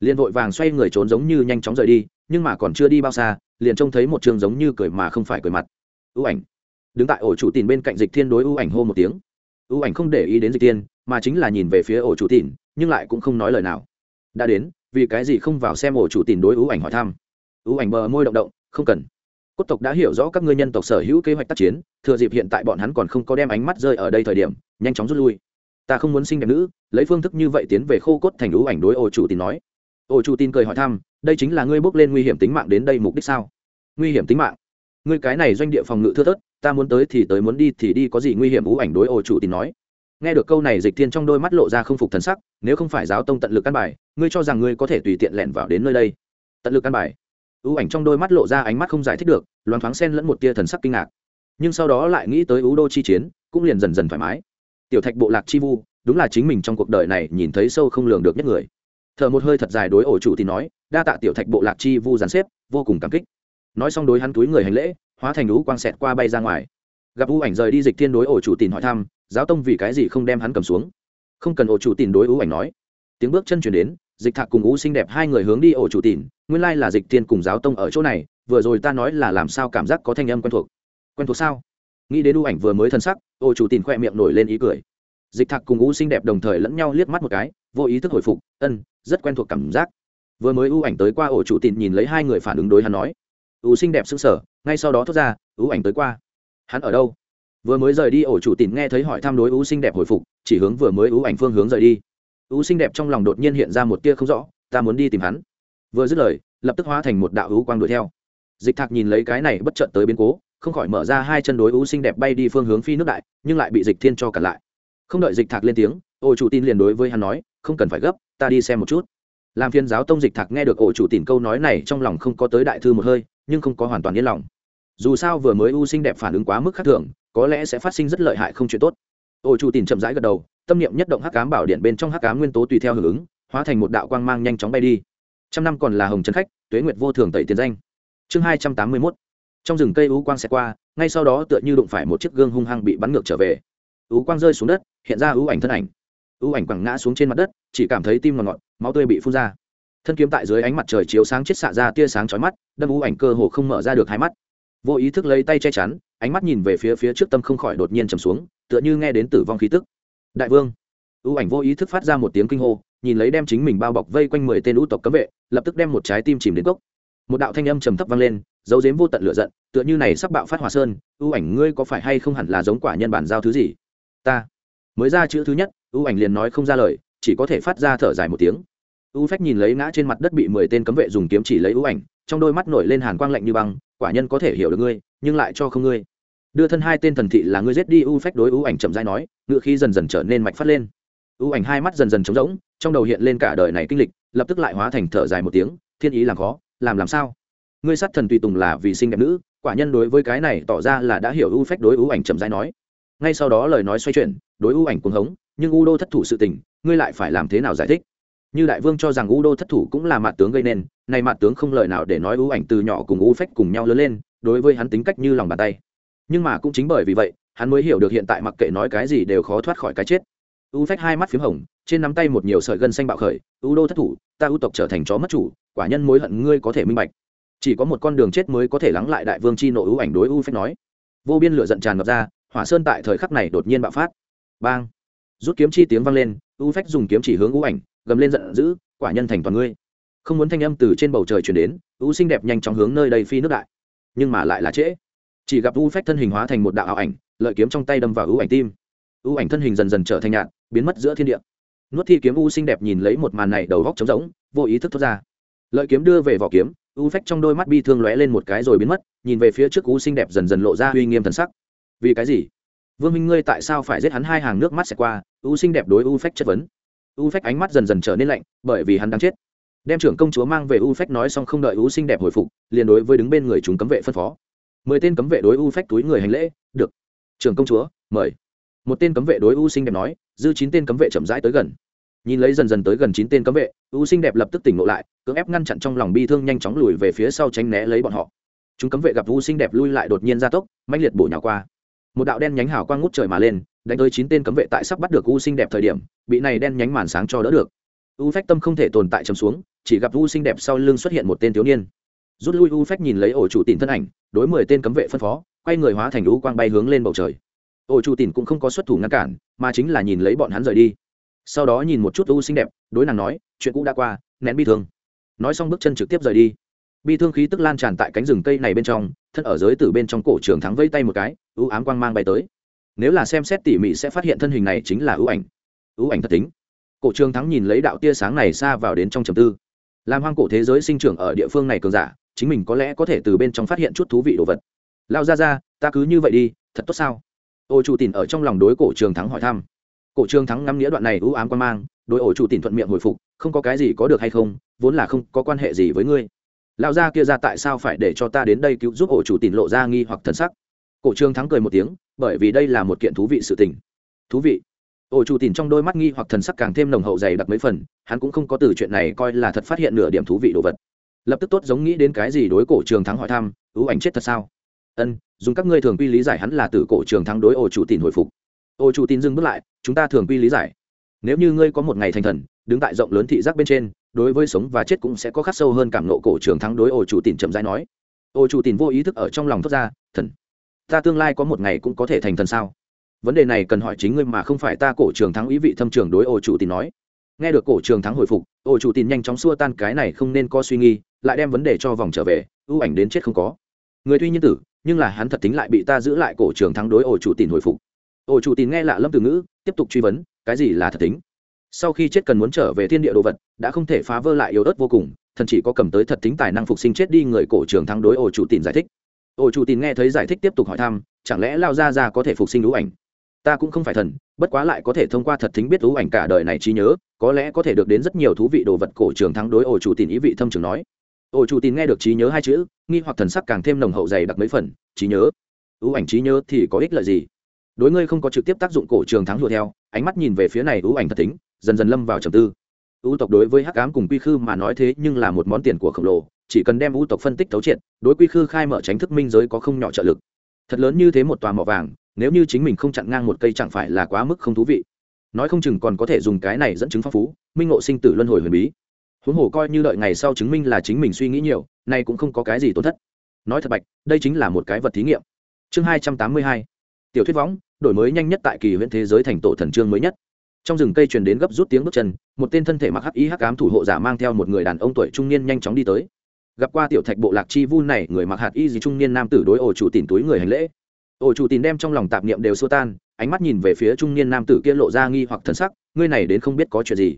Liền vội vàng xoay người trốn giống như nhanh chóng rời đi, nhưng mà còn chưa đi bao xa, liền trông thấy một trường giống như cười mà không phải cười mặt. Ưu ảnh. Đứng tại ổ chủ tìm bên cạnh dịch thiên đối ưu ảnh hô một tiếng. Ưu ảnh không để ý đến dịch thiên, mà chính là nhìn về phía ổ chủ tìm nhưng lại cũng không nói lời nào. Đã đến, vì cái gì không vào xem ổ chủ tìm đối ưu ảnh hỏi thăm? Ưu ảnh bờ môi động động, không cần cốt tộc đã hiểu rõ các ngươi nhân tộc sở hữu kế hoạch tác chiến, thừa dịp hiện tại bọn hắn còn không có đem ánh mắt rơi ở đây thời điểm, nhanh chóng rút lui. Ta không muốn sinh đẹp nữ, lấy phương thức như vậy tiến về khô cốt thành lũ ảnh đối ô chủ tin nói. Ô chủ tin cười hỏi thăm, đây chính là ngươi bước lên nguy hiểm tính mạng đến đây mục đích sao? Nguy hiểm tính mạng? Ngươi cái này doanh địa phòng ngự thưa thớt, ta muốn tới thì tới muốn đi thì đi có gì nguy hiểm ú ảnh đối ô chủ tin nói. Nghe được câu này, dịch thiên trong đôi mắt lộ ra không phục thần sắc, nếu không phải giáo tông tận lực căn bài, ngươi cho rằng ngươi có thể tùy tiện lẻn vào đến nơi đây. Tận lực căn bài? Ưu ảnh trong đôi mắt lộ ra ánh mắt không giải thích được, loáng thoáng xen lẫn một tia thần sắc kinh ngạc. Nhưng sau đó lại nghĩ tới ưu đô chi chiến, cũng liền dần dần thoải mái. Tiểu thạch bộ lạc chi vu, đúng là chính mình trong cuộc đời này nhìn thấy sâu không lường được nhất người. Thở một hơi thật dài đối ổ chủ thì nói, đa tạ tiểu thạch bộ lạc chi vu dàn xếp, vô cùng cảm kích. Nói xong đối hắn túi người hành lễ, hóa thành lũ quang xẹt qua bay ra ngoài. Gặp ưu ảnh rời đi dịch thiên đối ổ chủ tìm hỏi thăm, giáo tông vì cái gì không đem hắn cầm xuống? Không cần ổ chủ tìm đối ưu ảnh nói. Tiếng bước chân chuyển đến dịch thạc cùng ú xinh đẹp hai người hướng đi ổ chủ tìm nguyên lai là dịch thiên cùng giáo tông ở chỗ này, vừa rồi ta nói là làm sao cảm giác có thanh âm quen thuộc. Quen thuộc sao? Nghĩ đến U ảnh vừa mới thân sắc, ổ chủ tìm khoe miệng nổi lên ý cười. Dịch thạc cùng U xinh đẹp đồng thời lẫn nhau liếc mắt một cái, vô ý thức hồi phục, ân, rất quen thuộc cảm giác. Vừa mới U ảnh tới qua, ổ chủ tìm nhìn lấy hai người phản ứng đối hắn nói. U xinh đẹp xứng sở. ngay sau đó thốt ra, U ảnh tới qua. Hắn ở đâu? Vừa mới rời đi, ổ chủ tìm nghe thấy hỏi thăm đối U xinh đẹp hồi phục, chỉ hướng vừa mới U ảnh phương hướng rời đi ú xinh đẹp trong lòng đột nhiên hiện ra một tia không rõ, ta muốn đi tìm hắn. Vừa dứt lời, lập tức hóa thành một đạo ú quang đuổi theo. Dịch thạc nhìn lấy cái này bất chợt tới biến cố, không khỏi mở ra hai chân đối ú xinh đẹp bay đi phương hướng phi nước đại, nhưng lại bị dịch thiên cho cản lại. Không đợi dịch thạc lên tiếng, ổ chủ tin liền đối với hắn nói, không cần phải gấp, ta đi xem một chút. Làm phiên giáo tông dịch thạc nghe được ổ chủ tin câu nói này trong lòng không có tới đại thư một hơi, nhưng không có hoàn toàn yên lòng. Dù sao vừa mới u xinh đẹp phản ứng quá mức khác thường, có lẽ sẽ phát sinh rất lợi hại không chuyện tốt. Ổ chủ tin chậm rãi gật đầu tâm niệm nhất động hắc ám bảo điện bên trong hắc ám nguyên tố tùy theo hưởng ứng, hóa thành một đạo quang mang nhanh chóng bay đi. Trăm năm còn là hồng trấn khách, tuế nguyệt vô thường tẩy tiền danh. Chương hai trăm tám mươi mốt. Trong rừng cây u quang xẹt qua, ngay sau đó tựa như đụng phải một chiếc gương hung hăng bị bắn ngược trở về. U quang rơi xuống đất, hiện ra ưu ảnh thân ảnh. U ảnh quẳng ngã xuống trên mặt đất, chỉ cảm thấy tim ngọt ngọt máu tươi bị phun ra. Thân kiếm tại dưới ánh mặt trời chiếu sáng chết xạ ra tia sáng chói mắt, đâm ưu ảnh cơ hồ không mở ra được hai mắt. Vô ý thức lấy tay che chắn, ánh mắt nhìn về phía phía trước tâm không khỏi đột nhiên trầm xuống, tựa như nghe đến tử vong khí tức đại vương. Ưu ảnh vô ý thức phát ra một tiếng kinh hô, nhìn lấy đem chính mình bao bọc vây quanh mười tên ưu tộc cấm vệ, lập tức đem một trái tim chìm đến cốc. Một đạo thanh âm trầm thấp vang lên, dấu dếm vô tận lửa giận, tựa như này sắp bạo phát hỏa sơn ưu ảnh ngươi có phải hay không hẳn là giống quả nhân bản giao thứ gì? Ta. Mới ra chữ thứ nhất ưu ảnh liền nói không ra lời, chỉ có thể phát ra thở dài một tiếng. Ưu phách nhìn lấy ngã trên mặt đất bị mười tên cấm vệ dùng kiếm chỉ lấy ưu ảnh, trong đôi mắt nổi lên hàn quang lạnh như băng, quả nhân có thể hiểu được ngươi, nhưng lại cho không ngươi đưa thân hai tên thần thị là ngươi giết đi, u phách đối ưu ảnh chậm rãi nói, ngựa khi dần dần trở nên mạch phát lên. Ưu ảnh hai mắt dần dần trống rỗng, trong đầu hiện lên cả đời này kinh lịch, lập tức lại hóa thành thở dài một tiếng, thiên ý làm khó, làm làm sao? Ngươi sát thần tùy tùng là vì sinh đẹp nữ, quả nhân đối với cái này tỏ ra là đã hiểu ưu phách đối ưu ảnh chậm rãi nói. Ngay sau đó lời nói xoay chuyển, đối ưu ảnh cuồng hống, nhưng u đô thất thủ sự tình, ngươi lại phải làm thế nào giải thích? Như đại vương cho rằng u đô thất thủ cũng là mạt tướng gây nên này mạt tướng không lời nào để nói ưu ảnh từ nhỏ cùng u phách cùng nhau lớn lên, đối với hắn tính cách như lòng bàn tay nhưng mà cũng chính bởi vì vậy, hắn mới hiểu được hiện tại mặc kệ nói cái gì đều khó thoát khỏi cái chết. U phách hai mắt p h í m hồng, trên nắm tay một nhiều sợi gân xanh bạo khởi, u đô thất thủ, ta u tộc trở thành chó mất chủ, quả nhân mối hận ngươi có thể minh bạch. Chỉ có một con đường chết mới có thể lắng lại đại vương c h i nội ưu ảnh đối u phách nói. Vô biên lửa giận tràn ngập ra, hỏa sơn tại thời khắc này đột nhiên bạo phát. Bang! Rút kiếm chi tiếng vang lên, u phách dùng kiếm chỉ hướng u ảnh, gầm lên giận dữ, quả nhân thành toàn ngươi. Không muốn thanh âm từ trên bầu trời chuyển đến, u xinh đẹp nhanh chóng hướng nơi đây phi nước đại. Nhưng mà lại là trễ chỉ gặp u phách thân hình hóa thành một đạo ảo ảnh, lợi kiếm trong tay đâm vào ưu ảnh tim. Ưu ảnh thân hình dần dần trở thành nhạt, biến mất giữa thiên địa. Nuốt thi kiếm u xinh đẹp nhìn lấy một màn này, đầu góc trống rỗng, vô ý thức thoát ra. Lợi kiếm đưa về vỏ kiếm, u phách trong đôi mắt bi thương lóe lên một cái rồi biến mất, nhìn về phía trước u xinh đẹp dần dần lộ ra uy nghiêm thần sắc. Vì cái gì? Vương minh ngươi tại sao phải giết hắn hai hàng nước mắt sẽ qua? U xinh đẹp đối u phách chất vấn. U phách ánh mắt dần dần trở nên lạnh, bởi vì hắn đang chết. Đem trưởng công chúa mang về u phách nói xong không đợi u xinh đẹp hồi phục, liền đối với đứng bên người chúng cấm vệ phân phó mười tên cấm vệ đối u phách túi người hành lễ, được. Trường công chúa, mời. Một tên cấm vệ đối u xinh đẹp nói, dư chín tên cấm vệ chậm rãi tới gần. Nhìn lấy dần dần tới gần chín tên cấm vệ, u xinh đẹp lập tức tỉnh ngộ lại, cưỡng ép ngăn chặn trong lòng bi thương nhanh chóng lùi về phía sau tránh né lấy bọn họ. Chúng cấm vệ gặp u xinh đẹp lui lại đột nhiên ra tốc mạnh liệt bổ nhào qua. Một đạo đen nhánh hào quang ngút trời mà lên, đánh tới chín tên cấm vệ tại sắp bắt được u xinh đẹp thời điểm, bị này đen nhánh màn sáng cho đỡ được. U phách tâm không thể tồn tại chấm xuống, chỉ gặp u xinh đẹp sau lưng xuất hiện một tên thiếu niên rút lui u phách nhìn lấy ổ chủ tìm thân ảnh, đối mười tên cấm vệ phân phó, quay người hóa thành lũ quang bay hướng lên bầu trời. Ổ chủ tìm cũng không có xuất thủ ngăn cản, mà chính là nhìn lấy bọn hắn rời đi. Sau đó nhìn một chút u xinh đẹp, đối nàng nói, chuyện cũ đã qua, nén bi thương. Nói xong bước chân trực tiếp rời đi. Bi thương khí tức lan tràn tại cánh rừng cây này bên trong, thân ở giới từ bên trong cổ trường thắng vây tay một cái ưu ám quang mang bay tới. Nếu là xem xét tỉ mỉ sẽ phát hiện thân hình này chính là ưu ảnh. Ưu ảnh thật tính. Cổ trường thắng nhìn lấy đạo tia sáng này xa vào đến trong trầm tư. Làm hoang cổ thế giới sinh trưởng ở địa phương này cường giả chính mình có lẽ có thể từ bên trong phát hiện chút thú vị đồ vật. Lao ra ra, ta cứ như vậy đi, thật tốt sao? Ô chủ tìm ở trong lòng đối cổ trường thắng hỏi thăm. Cổ trường thắng ngắm nghĩa đoạn này ưu ám quan mang, đối ổ chủ tìm thuận miệng hồi phục, không có cái gì có được hay không, vốn là không có quan hệ gì với ngươi. Lão gia kia ra tại sao phải để cho ta đến đây cứu giúp ổ chủ tìm lộ ra nghi hoặc thần sắc? Cổ trường thắng cười một tiếng, bởi vì đây là một kiện thú vị sự tình. Thú vị. Ổ chủ tìm trong đôi mắt nghi hoặc thần sắc càng thêm nồng hậu dày đặc mấy phần, hắn cũng không có từ chuyện này coi là thật phát hiện nửa điểm thú vị đồ vật lập tức tốt giống nghĩ đến cái gì đối cổ trường thắng hỏi thăm ưu ảnh chết thật sao? Ân, dùng các ngươi thường quy lý giải hắn là từ cổ trường thắng đối ổ chủ tìm hồi phục. Ổ chủ tìm dừng bước lại, chúng ta thường quy lý giải. Nếu như ngươi có một ngày thành thần, đứng tại rộng lớn thị giác bên trên, đối với sống và chết cũng sẽ có khắc sâu hơn cảm nộ cổ trường thắng đối ổ chủ tìm chậm rãi nói. Ổ chủ tìm vô ý thức ở trong lòng thốt ra, thần, ta tương lai có một ngày cũng có thể thành thần sao? Vấn đề này cần hỏi chính ngươi mà không phải ta cổ trường thắng ý vị thâm trường đối ổ chủ tìm nói nghe được cổ trường thắng hồi phục ổ chủ tìm nhanh chóng xua tan cái này không nên có suy nghi, lại đem vấn đề cho vòng trở về, ưu ảnh đến chết không có. Người tuy nhiên tử, nhưng là hắn thật tính lại bị ta giữ lại cổ trường thắng đối ổ chủ tìm hồi phục. Ổ chủ tìm nghe lạ lâm từ ngữ, tiếp tục truy vấn, cái gì là thật tính? Sau khi chết cần muốn trở về thiên địa đồ vật, đã không thể phá vỡ lại yếu ớt vô cùng, thần chỉ có cầm tới thật tính tài năng phục sinh chết đi người cổ trường thắng đối ổ chủ tìm giải thích. Ổ chủ tìm nghe thấy giải thích tiếp tục hỏi thăm, chẳng lẽ lao ra ra có thể phục sinh ưu ảnh? Ta cũng không phải thần, bất quá lại có thể thông qua thật thính biết ưu ảnh cả đời này trí nhớ, có lẽ có thể được đến rất nhiều thú vị đồ vật, cổ trường thắng đối ổ chủ tin ý vị thâm trường nói. Ổ chủ tin nghe được trí nhớ hai chữ, nghi hoặc thần sắc càng thêm nồng hậu dày đặc mấy phần, trí nhớ. Ưu ảnh trí nhớ thì có ích lợi gì? Đối ngươi không có trực tiếp tác dụng cổ trường thắng đuổi theo, ánh mắt nhìn về phía này ưu ảnh thật tính dần dần lâm vào trầm tư. Ưu tộc đối với hắc ám cùng quy khư mà nói thế nhưng là một món tiền của khổng lồ, chỉ cần đem ưu tộc phân tích thấu triệt, đối quy khư khai mở tránh thức minh giới có không nhỏ trợ lực thật lớn như thế một tòa mỏ vàng, nếu như chính mình không chặn ngang một cây chẳng phải là quá mức không thú vị. Nói không chừng còn có thể dùng cái này dẫn chứng phong phú, minh ngộ sinh tử luân hồi huyền bí. Huống hồ coi như đợi ngày sau chứng minh là chính mình suy nghĩ nhiều, nay cũng không có cái gì tổn thất. Nói thật bạch, đây chính là một cái vật thí nghiệm. Chương hai trăm tám mươi hai. Tiểu thuyết võng, đổi mới nhanh nhất tại kỳ huyện thế giới thành tổ thần trương mới nhất. Trong rừng cây truyền đến gấp rút tiếng bước chân, một tên thân thể mặc hắc y hắc ám thủ hộ giả mang theo một người đàn ông tuổi trung niên nhanh chóng đi tới gặp qua tiểu thạch bộ lạc chi vu này, người mặc hạt y gì trung niên nam tử đối ổ chủ tìm túi người hành lễ. Ổ chủ tìm đem trong lòng tạp niệm đều xua tan, ánh mắt nhìn về phía trung niên nam tử kia lộ ra nghi hoặc thần sắc, ngươi này đến không biết có chuyện gì.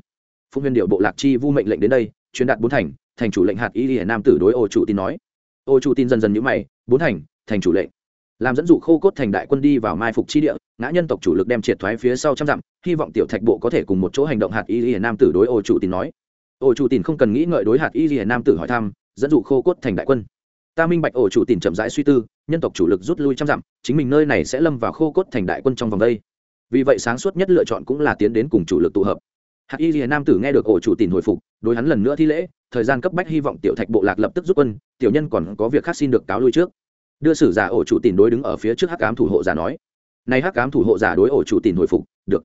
Phụng huyền điệu bộ lạc chi vu mệnh lệnh đến đây, truyền đạt bốn thành thành chủ lệnh hạt y hiển nam tử đối ổ chủ tin nói. Ổ chủ tin dần dần nhữ mày, bốn thành thành chủ lệnh. Làm dẫn dụ khô cốt thành đại quân đi vào mai phục chi địa, ngã nhân tộc chủ lực đem triệt thoái phía sau trăm dặm, hy vọng tiểu thạch bộ có thể cùng một chỗ hành động hạt y hiển nam tử đối ổ chủ tin nói. Ổ chủ tin không cần nghĩ ngợi đối hạt y hiển nam tử hỏi thăm dẫn dụ khô cốt thành đại quân. Ta minh bạch ổ chủ tìm chậm rãi suy tư, nhân tộc chủ lực rút lui trăm dặm, chính mình nơi này sẽ lâm vào khô cốt thành đại quân trong vòng đây. Vì vậy sáng suốt nhất lựa chọn cũng là tiến đến cùng chủ lực tụ hợp. Hạc y rìa nam tử nghe được ổ chủ tìm hồi phục, đối hắn lần nữa thi lễ, thời gian cấp bách hy vọng tiểu thạch bộ lạc lập tức rút quân, tiểu nhân còn có việc khác xin được cáo lui trước. Đưa sử giả ổ chủ tìm đối đứng ở phía trước hắc cám thủ hộ giả nói. Nay hắc cám thủ hộ giả đối ổ chủ tìm hồi phục, được.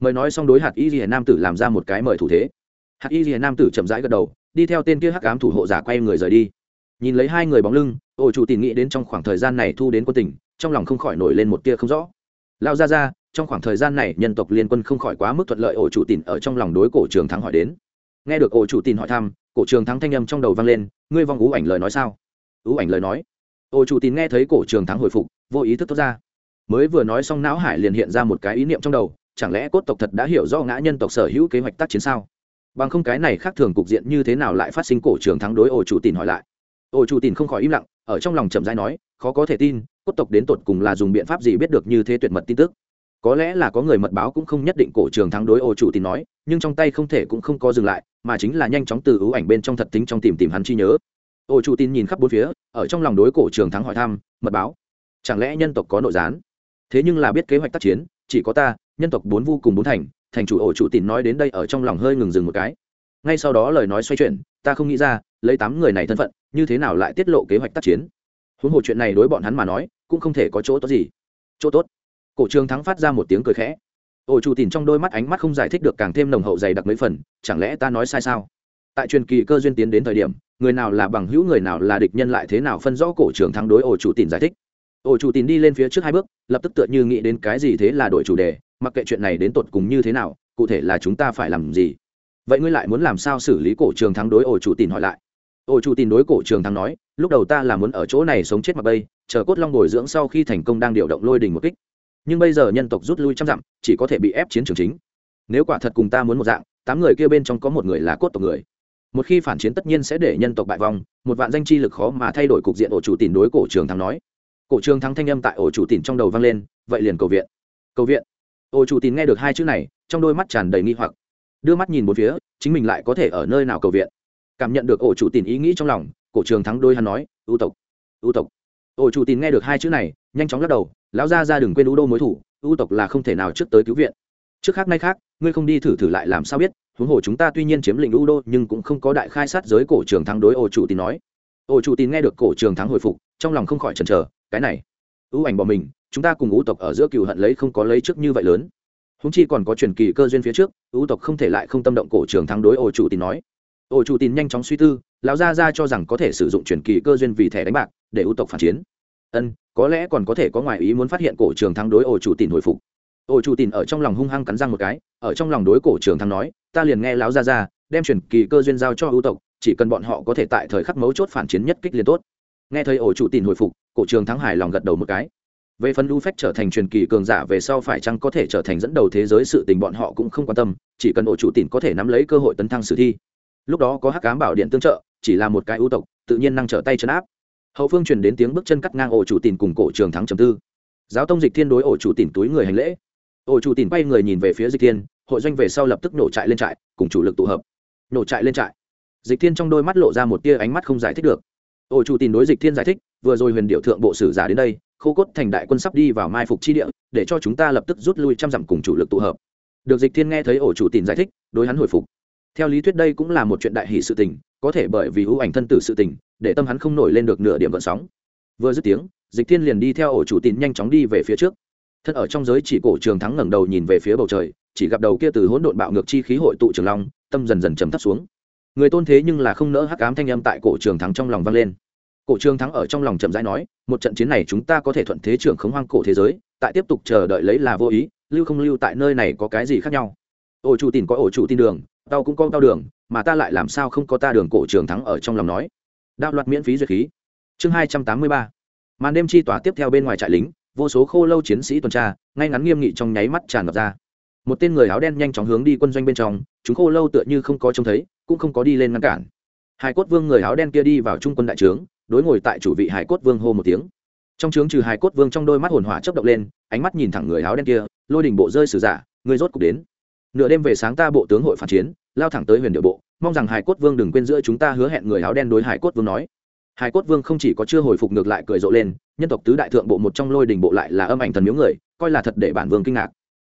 Mời nói xong đối hạc y rìa nam tử làm ra một cái mời thủ thế. Hạc y rìa nam tử chậm rãi gật đầu đi theo tên kia hắc ám thủ hộ giả quay người rời đi. Nhìn lấy hai người bóng lưng ổ chủ tìm nghĩ đến trong khoảng thời gian này thu đến quân tỉnh trong lòng không khỏi nổi lên một tia không rõ. Lao ra ra, trong khoảng thời gian này nhân tộc liên quân không khỏi quá mức thuận lợi ổ chủ tìm ở trong lòng đối cổ trường thắng hỏi đến. Nghe được ổ chủ tìm hỏi thăm, cổ trường thắng thanh âm trong đầu vang lên, ngươi vong ú ảnh lời nói sao? Ú ảnh lời nói? Ổ chủ tìm nghe thấy cổ trường thắng hồi phục, vô ý thức thoát ra. Mới vừa nói xong não hải liền hiện ra một cái ý niệm trong đầu, chẳng lẽ cốt tộc thật đã hiểu do ngã nhân tộc sở hữu kế hoạch tác chiến sao? Bằng không cái này khác thường cục diện như thế nào lại phát sinh cổ trường thắng đối ổ chủ tìm hỏi lại. Ổ chủ tìm không khỏi im lặng, ở trong lòng chậm rãi nói, khó có thể tin, cốt tộc đến tột cùng là dùng biện pháp gì biết được như thế tuyệt mật tin tức. Có lẽ là có người mật báo cũng không nhất định cổ trường thắng đối ổ chủ tìm nói, nhưng trong tay không thể cũng không có dừng lại, mà chính là nhanh chóng từ ưu ảnh bên trong thật tính trong tìm tìm hắn chi nhớ. Ổ chủ tin nhìn khắp bốn phía, ở trong lòng đối cổ trường thắng hỏi thăm, mật báo. Chẳng lẽ nhân tộc có nội gián? Thế nhưng là biết kế hoạch tác chiến, chỉ có ta, nhân tộc bốn vu cùng bốn thành thành chủ ổ chủ tịn nói đến đây ở trong lòng hơi ngừng dừng một cái. Ngay sau đó lời nói xoay chuyển, ta không nghĩ ra, lấy tám người này thân phận, như thế nào lại tiết lộ kế hoạch tác chiến. Huống hồ chuyện này đối bọn hắn mà nói, cũng không thể có chỗ tốt gì. Chỗ tốt. Cổ trường thắng phát ra một tiếng cười khẽ. Ổ chủ tịn trong đôi mắt ánh mắt không giải thích được càng thêm nồng hậu dày đặc mấy phần, chẳng lẽ ta nói sai sao? Tại truyền kỳ cơ duyên tiến đến thời điểm, người nào là bằng hữu, người nào là địch nhân lại thế nào phân rõ cổ trường thắng đối ổ chủ tịn giải thích. Ổ chủ tịn đi lên phía trước hai bước, lập tức tựa như nghĩ đến cái gì thế là đổi chủ đề mặc kệ chuyện này đến tột cùng như thế nào, cụ thể là chúng ta phải làm gì? Vậy ngươi lại muốn làm sao xử lý cổ trường thắng đối ổ chủ tìm hỏi lại? Ổ chủ tìm đối cổ trường thắng nói, lúc đầu ta là muốn ở chỗ này sống chết mặc bây, chờ cốt long bồi dưỡng sau khi thành công đang điều động lôi đình một kích. Nhưng bây giờ nhân tộc rút lui trăm dặm, chỉ có thể bị ép chiến trường chính. Nếu quả thật cùng ta muốn một dạng, tám người kia bên trong có một người là cốt tộc người. Một khi phản chiến tất nhiên sẽ để nhân tộc bại vong, một vạn danh chi lực khó mà thay đổi cục diện ổ chủ tìm đối cổ trường thắng nói. Cổ trường thắng thanh âm tại ổ chủ tìm trong đầu vang lên, vậy liền cầu viện. Cầu viện ổ chủ tìm nghe được hai chữ này, trong đôi mắt tràn đầy nghi hoặc. Đưa mắt nhìn một phía, chính mình lại có thể ở nơi nào cầu viện? Cảm nhận được ổ chủ tìm ý nghĩ trong lòng, cổ trường thắng đôi hắn nói ưu tộc ưu tộc. Ổ chủ tìm nghe được hai chữ này, nhanh chóng lắc đầu, lão ra ra đừng quên ưu đô mối thủ ưu tộc là không thể nào trước tới cứu viện. Trước khác nay khác, ngươi không đi thử thử lại làm sao biết, huống hồ chúng ta tuy nhiên chiếm lĩnh ưu đô, nhưng cũng không có đại khai sát giới cổ trường thắng đối ổ chủ tìm nói. Ổ chủ tìm nghe được cổ trường thắng hồi phục, trong lòng không khỏi chần chờ, cái này ưu ảnh bỏ mình, chúng ta cùng ưu tộc ở giữa cựu hận lấy không có lấy trước như vậy lớn. Húng chi còn có truyền kỳ cơ duyên phía trước, ưu tộc không thể lại không tâm động cổ trường thắng đối ổ chủ tìm nói. Ổ chủ tìm nhanh chóng suy tư, lão gia ra cho rằng có thể sử dụng truyền kỳ cơ duyên vì thẻ đánh bạc để ưu tộc phản chiến. Ân, có lẽ còn có thể có ngoại ý muốn phát hiện cổ trường thắng đối ổ chủ tìm hồi phục. Ổ chủ tìm ở trong lòng hung hăng cắn răng một cái, ở trong lòng đối cổ trường thắng nói, ta liền nghe lão gia ra đem truyền kỳ cơ duyên giao cho ưu tộc, chỉ cần bọn họ có thể tại thời khắc mấu chốt phản chiến nhất kích liền tốt nghe thấy ổ chủ tìm hồi phục, cổ trường thắng hài lòng gật đầu một cái. Về phần lưu phách trở thành truyền kỳ cường giả về sau phải chăng có thể trở thành dẫn đầu thế giới sự tình bọn họ cũng không quan tâm, chỉ cần ổ chủ tìm có thể nắm lấy cơ hội tấn thăng sử thi. Lúc đó có hắc cám bảo điện tương trợ, chỉ là một cái ưu tộc, tự nhiên năng trở tay chân áp. Hậu phương truyền đến tiếng bước chân cắt ngang ổ chủ tìm cùng cổ trường thắng trầm tư. Giáo tông dịch thiên đối ổ chủ tìm túi người hành lễ. Ổ chủ tìm bay người nhìn về phía dịch thiên, hội doanh về sau lập tức nổ trại lên trại, cùng chủ lực tụ hợp. Nổ trại lên trại. Dịch thiên trong đôi mắt lộ ra một tia ánh mắt không giải thích được ổ chủ tìm đối dịch thiên giải thích, vừa rồi huyền điệu thượng bộ sử giả đến đây, khô cốt thành đại quân sắp đi vào mai phục chi địa, để cho chúng ta lập tức rút lui trăm dặm cùng chủ lực tụ hợp. Được dịch thiên nghe thấy ổ chủ tìm giải thích, đối hắn hồi phục. Theo lý thuyết đây cũng là một chuyện đại hỷ sự tình, có thể bởi vì hữu ảnh thân tử sự tình, để tâm hắn không nổi lên được nửa điểm vận sóng. Vừa dứt tiếng, dịch thiên liền đi theo ổ chủ tín nhanh chóng đi về phía trước. Thân ở trong giới chỉ cổ trường thắng ngẩng đầu nhìn về phía bầu trời, chỉ gặp đầu kia từ hỗn độn bạo ngược chi khí hội tụ trường long, tâm dần dần chấm thấp xuống người tôn thế nhưng là không nỡ hắc ám thanh âm tại cổ trường thắng trong lòng vang lên. Cổ trường thắng ở trong lòng chậm rãi nói, một trận chiến này chúng ta có thể thuận thế trưởng khống hoang cổ thế giới, tại tiếp tục chờ đợi lấy là vô ý, lưu không lưu tại nơi này có cái gì khác nhau? Ổ chủ tin có ổ chủ tin đường, tao cũng có tao đường, mà ta lại làm sao không có ta đường? Cổ trường thắng ở trong lòng nói. Đạo loạt miễn phí duyệt khí. Chương hai trăm tám mươi ba. Màn đêm chi tỏa tiếp theo bên ngoài trại lính, vô số khô lâu chiến sĩ tuần tra, ngay ngắn nghiêm nghị trong nháy mắt tràn ngập ra một tên người áo đen nhanh chóng hướng đi quân doanh bên trong, chúng khô lâu tựa như không có trông thấy, cũng không có đi lên ngăn cản. Hải cốt vương người áo đen kia đi vào trung quân đại trướng, đối ngồi tại chủ vị hải cốt vương hô một tiếng. Trong trướng trừ hải cốt vương trong đôi mắt hồn hỏa chớp động lên, ánh mắt nhìn thẳng người áo đen kia, lôi đình bộ rơi sử giả, người rốt cục đến. Nửa đêm về sáng ta bộ tướng hội phản chiến, lao thẳng tới huyền điệu bộ, mong rằng hải cốt vương đừng quên giữa chúng ta hứa hẹn người áo đen đối hải cốt vương nói. Hải cốt vương không chỉ có chưa hồi phục ngược lại cười rộ lên, nhân tộc tứ đại thượng bộ một trong lôi đình bộ lại là âm ảnh thần miếu người, coi là thật để bản vương kinh ngạc.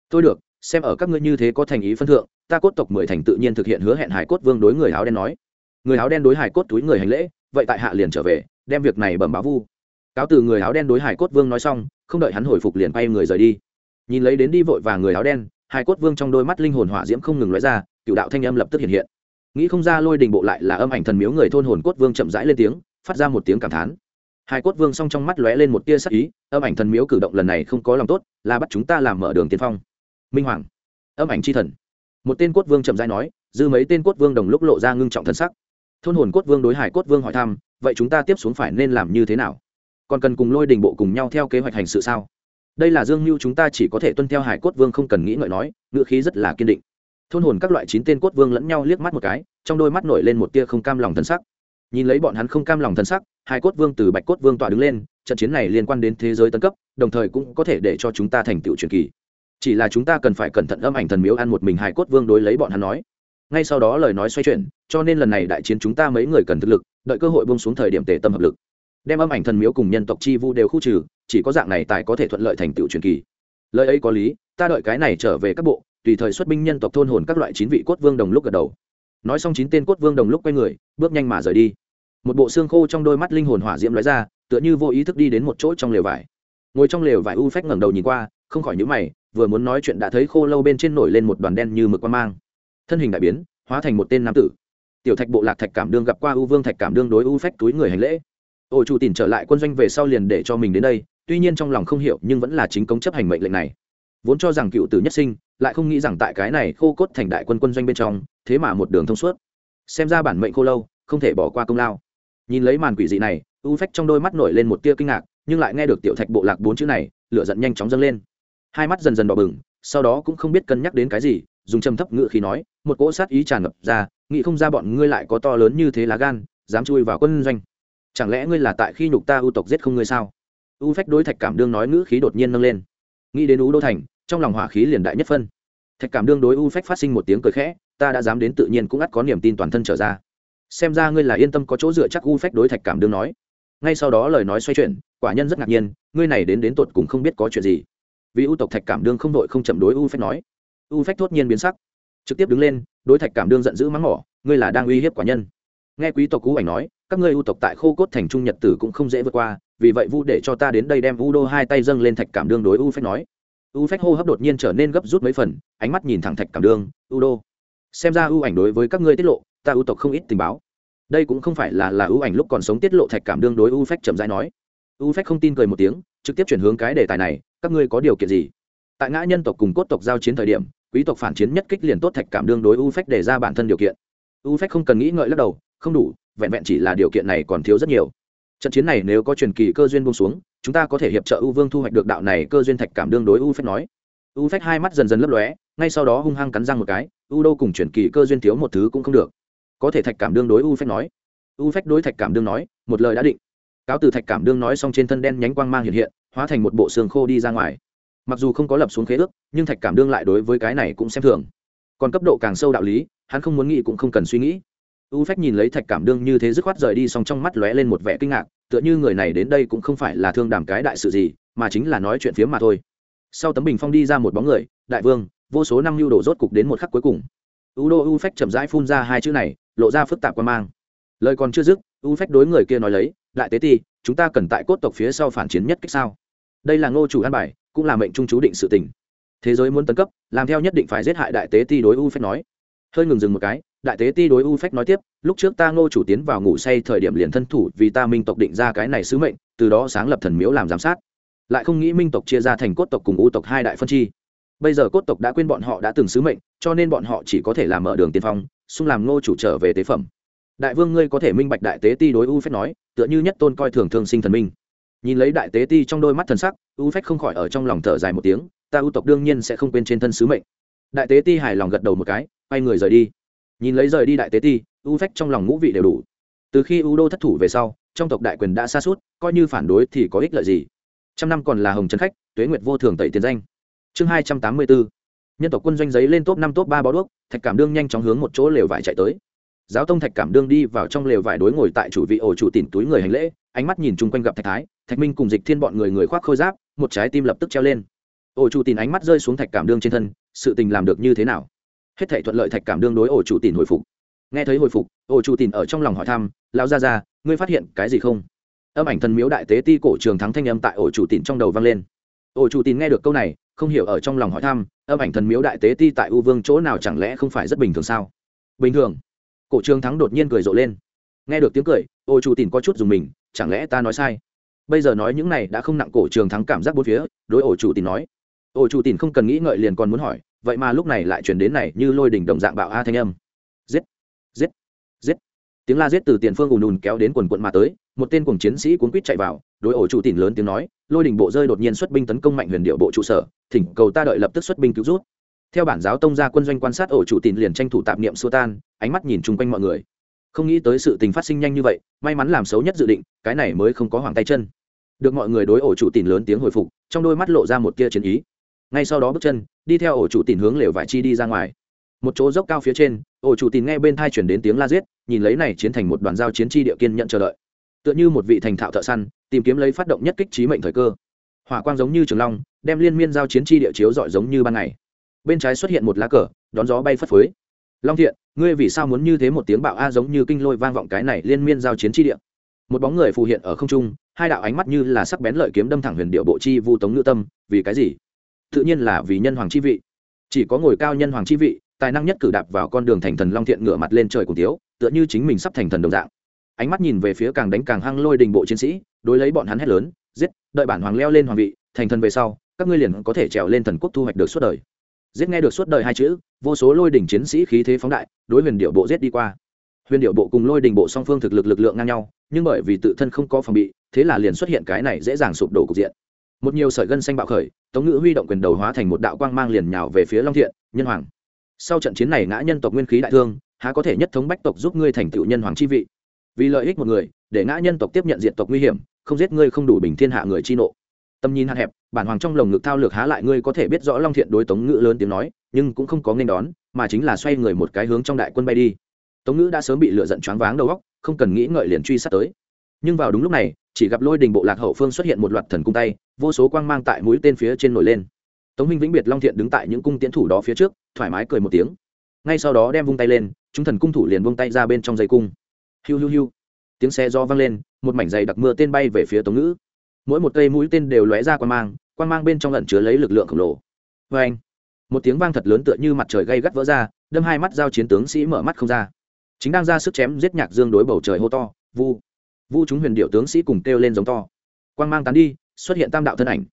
Thôi được xem ở các ngươi như thế có thành ý phân thượng, ta cốt tộc mười thành tự nhiên thực hiện hứa hẹn hải cốt vương đối người áo đen nói. Người áo đen đối hải cốt túi người hành lễ, vậy tại hạ liền trở về, đem việc này bẩm báo vu. Cáo từ người áo đen đối hải cốt vương nói xong, không đợi hắn hồi phục liền bay người rời đi. Nhìn lấy đến đi vội và người áo đen, Hải cốt vương trong đôi mắt linh hồn hỏa diễm không ngừng lóe ra, cựu đạo thanh âm lập tức hiện hiện. Nghĩ không ra lôi đình bộ lại là âm ảnh thần miếu người thôn hồn cốt vương chậm rãi lên tiếng, phát ra một tiếng cảm thán. Hải cốt vương song trong mắt lóe lên một tia sắc ý, âm ảnh thần miếu cử động lần này không có lòng tốt, là bắt chúng ta làm mở đường tiên phong minh hoàng. Âm ảnh c h i thần. Một tên cốt vương chậm rãi nói, dư mấy tên cốt vương đồng lúc lộ ra ngưng trọng thân sắc. Thôn hồn cốt vương đối hải cốt vương hỏi thăm, vậy chúng ta tiếp xuống phải nên làm như thế nào? Còn cần cùng lôi đình bộ cùng nhau theo kế hoạch hành sự sao? Đây là dương mưu chúng ta chỉ có thể tuân theo hải cốt vương không cần nghĩ ngợi nói, ngữ khí rất là kiên định. Thôn hồn các loại chín tên cốt vương lẫn nhau liếc mắt một cái, trong đôi mắt nổi lên một tia không cam lòng thân sắc. Nhìn lấy bọn hắn không cam lòng thân sắc hai cốt vương từ bạch cốt vương tọa đứng lên, trận chiến này liên quan đến thế giới tân cấp, đồng thời cũng có thể để cho chúng ta thành tựu truyền kỳ chỉ là chúng ta cần phải cẩn thận âm ảnh thần miếu ăn một mình hài cốt vương đối lấy bọn hắn nói. Ngay sau đó lời nói xoay chuyển, cho nên lần này đại chiến chúng ta mấy người cần thực lực, đợi cơ hội bông xuống thời điểm tề tâm hợp lực. Đem âm ảnh thần miếu cùng nhân tộc chi vu đều khu trừ, chỉ có dạng này tài có thể thuận lợi thành tựu truyền kỳ. Lời ấy có lý, ta đợi cái này trở về các bộ, tùy thời xuất binh nhân tộc thôn hồn các loại chín vị cốt vương đồng lúc gật đầu. Nói xong chín tên cốt vương đồng lúc quay người, bước nhanh mà rời đi. Một bộ xương khô trong đôi mắt linh hồn hỏa diễm lóe ra, tựa như vô ý thức đi đến một chỗ trong lều vải ngồi trong lều vải u phách ngẩng đầu nhìn qua, không khỏi nhíu mày, vừa muốn nói chuyện đã thấy khô lâu bên trên nổi lên một đoàn đen như mực quan mang. Thân hình đại biến, hóa thành một tên nam tử. Tiểu thạch bộ lạc thạch cảm đương gặp qua u vương thạch cảm đương đối u phách túi người hành lễ. Ổ chủ tìm trở lại quân doanh về sau liền để cho mình đến đây, tuy nhiên trong lòng không hiểu nhưng vẫn là chính công chấp hành mệnh lệnh này. Vốn cho rằng cựu tử nhất sinh, lại không nghĩ rằng tại cái này khô cốt thành đại quân quân doanh bên trong, thế mà một đường thông suốt. Xem ra bản mệnh khô lâu, không thể bỏ qua công lao. Nhìn lấy màn quỷ dị này, u phách trong đôi mắt nổi lên một tia kinh ngạc nhưng lại nghe được tiểu thạch bộ lạc bốn chữ này, lửa giận nhanh chóng dâng lên. Hai mắt dần dần đỏ bừng, sau đó cũng không biết cân nhắc đến cái gì, dùng châm thấp ngự khí nói, một cỗ sát ý tràn ngập ra, nghĩ không ra bọn ngươi lại có to lớn như thế lá gan, dám chui vào quân doanh. Chẳng lẽ ngươi là tại khi nhục ta ưu tộc giết không ngươi sao? U phách đối thạch cảm đương nói ngữ khí đột nhiên nâng lên. Nghĩ đến u đô thành, trong lòng hỏa khí liền đại nhất phân. Thạch cảm đương đối u phách phát sinh một tiếng cười khẽ, ta đã dám đến tự nhiên cũng ắt có niềm tin toàn thân trở ra. Xem ra ngươi là yên tâm có chỗ dựa chắc u phách đối thạch cảm đương nói. Ngay sau đó lời nói xoay chuyển quả nhân rất ngạc nhiên, ngươi này đến đến tột cùng không biết có chuyện gì. Vì u tộc thạch cảm đương không đội không chậm đối u phách nói. U phách thốt nhiên biến sắc, trực tiếp đứng lên, đối thạch cảm đương giận dữ mắng mỏ, ngươi là đang uy hiếp quả nhân. Nghe quý tộc cú ảnh nói, các ngươi u tộc tại khô cốt thành trung nhật tử cũng không dễ vượt qua, vì vậy vu để cho ta đến đây đem u đô hai tay dâng lên thạch cảm đương đối u phách nói. U phách hô hấp đột nhiên trở nên gấp rút mấy phần, ánh mắt nhìn thẳng thạch cảm đương u đô xem ra ưu ảnh đối với các ngươi tiết lộ, ta ưu tộc không ít tình báo. Đây cũng không phải là là ưu ảnh lúc còn sống tiết lộ thạch cảm đương đối u phách chậm rãi nói. U phách không tin cười một tiếng, trực tiếp chuyển hướng cái đề tài này, các ngươi có điều kiện gì? Tại ngã nhân tộc cùng cốt tộc giao chiến thời điểm, quý tộc phản chiến nhất kích liền tốt thạch cảm đương đối U phách đề ra bản thân điều kiện. U phách không cần nghĩ ngợi lắc đầu, không đủ, vẹn vẹn chỉ là điều kiện này còn thiếu rất nhiều. Trận chiến này nếu có truyền kỳ cơ duyên buông xuống, chúng ta có thể hiệp trợ U vương thu hoạch được đạo này cơ duyên thạch cảm đương đối U phách nói. U phách hai mắt dần dần lấp lóe, ngay sau đó hung hăng cắn răng một cái, U đô cùng truyền kỳ cơ duyên thiếu một thứ cũng không được. Có thể thạch cảm đương đối U phách nói. U phách đối thạch cảm đương nói, một lời đã định cáo từ thạch cảm đương nói xong trên thân đen nhánh quang mang hiện hiện, hóa thành một bộ xương khô đi ra ngoài. Mặc dù không có lập xuống khế ước, nhưng thạch cảm đương lại đối với cái này cũng xem thường. Còn cấp độ càng sâu đạo lý, hắn không muốn nghĩ cũng không cần suy nghĩ. U phách nhìn lấy thạch cảm đương như thế dứt khoát rời đi xong trong mắt lóe lên một vẻ kinh ngạc, tựa như người này đến đây cũng không phải là thương đàm cái đại sự gì, mà chính là nói chuyện phiếm mà thôi. Sau tấm bình phong đi ra một bóng người, đại vương, vô số năm lưu đổ rốt cục đến một khắc cuối cùng. U đô u phách chậm rãi phun ra hai chữ này, lộ ra phức tạp quan mang. Lời còn chưa dứt, u phách đối người kia nói lấy đại tế ti, chúng ta cần tại cốt tộc phía sau phản chiến nhất cách sao? Đây là ngô chủ an bài, cũng là mệnh trung chú định sự tình. Thế giới muốn tấn cấp, làm theo nhất định phải giết hại đại tế ti đối u phép nói. Hơi ngừng dừng một cái, đại tế ti đối u phách nói tiếp, lúc trước ta ngô chủ tiến vào ngủ say thời điểm liền thân thủ vì ta minh tộc định ra cái này sứ mệnh, từ đó sáng lập thần miếu làm giám sát. Lại không nghĩ minh tộc chia ra thành cốt tộc cùng u tộc hai đại phân chi. Bây giờ cốt tộc đã quên bọn họ đã từng sứ mệnh, cho nên bọn họ chỉ có thể làm mở đường tiên phong, xung làm ngô chủ trở về tế phẩm. Đại vương ngươi có thể minh bạch đại tế ti đối u phách nói tựa như nhất tôn coi thường thương sinh thần minh. Nhìn lấy đại tế ti trong đôi mắt thần sắc, u phách không khỏi ở trong lòng thở dài một tiếng, ta u tộc đương nhiên sẽ không quên trên thân sứ mệnh. Đại tế ti hài lòng gật đầu một cái, quay người rời đi. Nhìn lấy rời đi đại tế ti, u phách trong lòng ngũ vị đều đủ. Từ khi u đô thất thủ về sau, trong tộc đại quyền đã xa suốt, coi như phản đối thì có ích lợi gì? Trăm năm còn là hồng trấn khách, tuế nguyệt vô thường tẩy tiền danh. Chương hai trăm tám mươi bốn. Nhân tộc quân doanh giấy lên top năm, top ba bó đuốc, thạch cảm đương nhanh chóng hướng một chỗ lều vải chạy tới giáo tông thạch cảm đương đi vào trong lều vải đối ngồi tại chủ vị ổ chủ tìm túi người hành lễ, ánh mắt nhìn chung quanh gặp thạch thái, thạch minh cùng dịch thiên bọn người người khoác khôi giáp, một trái tim lập tức treo lên. Ổ chủ tìm ánh mắt rơi xuống thạch cảm đương trên thân, sự tình làm được như thế nào? Hết thể thuận lợi thạch cảm đương đối ổ chủ tìm hồi phục. Nghe thấy hồi phục, ổ chủ tìm ở trong lòng hỏi thăm lao ra ra ngươi phát hiện cái gì không? Âm ảnh thần miếu đại tế ti cổ trường thắng thanh âm tại ổ chủ tìm trong đầu vang lên. Ổ chủ tìm nghe được câu này, không hiểu ở trong lòng hỏi thăm, âm ảnh thần miếu đại tế ti tại u vương chỗ nào chẳng lẽ không phải rất bình thường sao? Bình thường cổ trường thắng đột nhiên cười rộ lên. Nghe được tiếng cười, ô chủ tìm có chút dùng mình, chẳng lẽ ta nói sai? Bây giờ nói những này đã không nặng cổ trường thắng cảm giác bốn phía, đối ổ chủ tìm nói. Ổ chủ tìm không cần nghĩ ngợi liền còn muốn hỏi, vậy mà lúc này lại chuyển đến này như lôi đỉnh đồng dạng bạo a thanh âm. Giết giết giết. Tiếng la giết từ tiền phương ùn ùn kéo đến quần quận mà tới, một tên cùng chiến sĩ cuốn quýt chạy vào, đối ổ chủ tìm lớn tiếng nói, lôi đỉnh bộ rơi đột nhiên xuất binh tấn công mạnh huyền điệu bộ trụ sở, thỉnh cầu ta đợi lập tức xuất binh cứu rút theo bản giáo tông gia quân doanh quan sát ổ chủ tìm liền tranh thủ tạp niệm xua tan, ánh mắt nhìn chung quanh mọi người. Không nghĩ tới sự tình phát sinh nhanh như vậy, may mắn làm xấu nhất dự định, cái này mới không có hoàng tay chân. Được mọi người đối ổ chủ tìm lớn tiếng hồi phục, trong đôi mắt lộ ra một tia chiến ý. Ngay sau đó bước chân, đi theo ổ chủ tìm hướng lều vải chi đi ra ngoài. Một chỗ dốc cao phía trên, ổ chủ tìm nghe bên thai chuyển đến tiếng la giết, nhìn lấy này chiến thành một đoàn giao chiến chi địa kiên nhận chờ đợi. Tựa như một vị thành thạo thợ săn, tìm kiếm lấy phát động nhất kích trí mệnh thời cơ. Hỏa quang giống như trường long, đem liên miên giao chiến chi địa chiếu dọi giống như ban ngày bên trái xuất hiện một lá cờ, đón gió bay phất phới. Long thiện, ngươi vì sao muốn như thế một tiếng bạo a giống như kinh lôi vang vọng cái này liên miên giao chiến chi địa? Một bóng người phù hiện ở không trung, hai đạo ánh mắt như là sắc bén lợi kiếm đâm thẳng huyền điệu bộ chi vu tống ngữ tâm, vì cái gì? Tự nhiên là vì nhân hoàng chi vị. Chỉ có ngồi cao nhân hoàng chi vị, tài năng nhất cử đạp vào con đường thành thần long thiện ngửa mặt lên trời cùng tiếu, tựa như chính mình sắp thành thần đồng dạng. Ánh mắt nhìn về phía càng đánh càng hăng lôi đình bộ chiến sĩ, đối lấy bọn hắn hét lớn, giết, đợi bản hoàng leo lên hoàng vị, thành thần về sau, các ngươi liền có thể trèo lên thần quốc thu hoạch được suốt đời giết nghe được suốt đời hai chữ, vô số lôi đỉnh chiến sĩ khí thế phóng đại, đối huyền điệu bộ giết đi qua. Huyền điệu bộ cùng lôi đỉnh bộ song phương thực lực lực lượng ngang nhau, nhưng bởi vì tự thân không có phòng bị, thế là liền xuất hiện cái này dễ dàng sụp đổ cục diện. Một nhiều sợi gân xanh bạo khởi, tống ngữ huy động quyền đầu hóa thành một đạo quang mang liền nhào về phía long thiện, nhân hoàng, sau trận chiến này ngã nhân tộc nguyên khí đại thương, há có thể nhất thống bách tộc giúp ngươi thành tựu nhân hoàng chi vị? Vì lợi ích một người, để ngã nhân tộc tiếp nhận diện tộc nguy hiểm, không giết ngươi không đủ bình thiên hạ người chi nộ tầm nhìn hạn hẹp, bản hoàng trong lồng ngực thao lược há lại ngươi có thể biết rõ long thiện đối tống ngữ lớn tiếng nói, nhưng cũng không có nên đón, mà chính là xoay người một cái hướng trong đại quân bay đi. Tống ngữ đã sớm bị lựa giận choáng váng đầu góc không cần nghĩ ngợi liền truy sát tới. Nhưng vào đúng lúc này, chỉ gặp lôi đình bộ lạc hậu phương xuất hiện một loạt thần cung tay, vô số quang mang tại mũi tên phía trên nổi lên. Tống minh vĩnh biệt long thiện đứng tại những cung tiến thủ đó phía trước, thoải mái cười một tiếng. Ngay sau đó đem vung tay lên, chúng thần cung thủ liền vung tay ra bên trong dây cung. Hiu hiu hiu. Tiếng xe do vang lên, một mảnh dày đặc mưa tên bay về phía tống ngữ mỗi một cây mũi tên đều lóe ra quan mang quan mang bên trong lẩn chứa lấy lực lượng khổng lồ. Vê anh, một tiếng vang thật lớn tựa như mặt trời gây gắt vỡ ra, đâm hai mắt giao chiến tướng sĩ mở mắt không ra. Chính đang ra sức chém giết nhạc dương đối bầu trời hô to, vu vu chúng huyền điệu tướng sĩ cùng kêu lên giống to. Quang mang tán đi, xuất hiện tam đạo thân ảnh.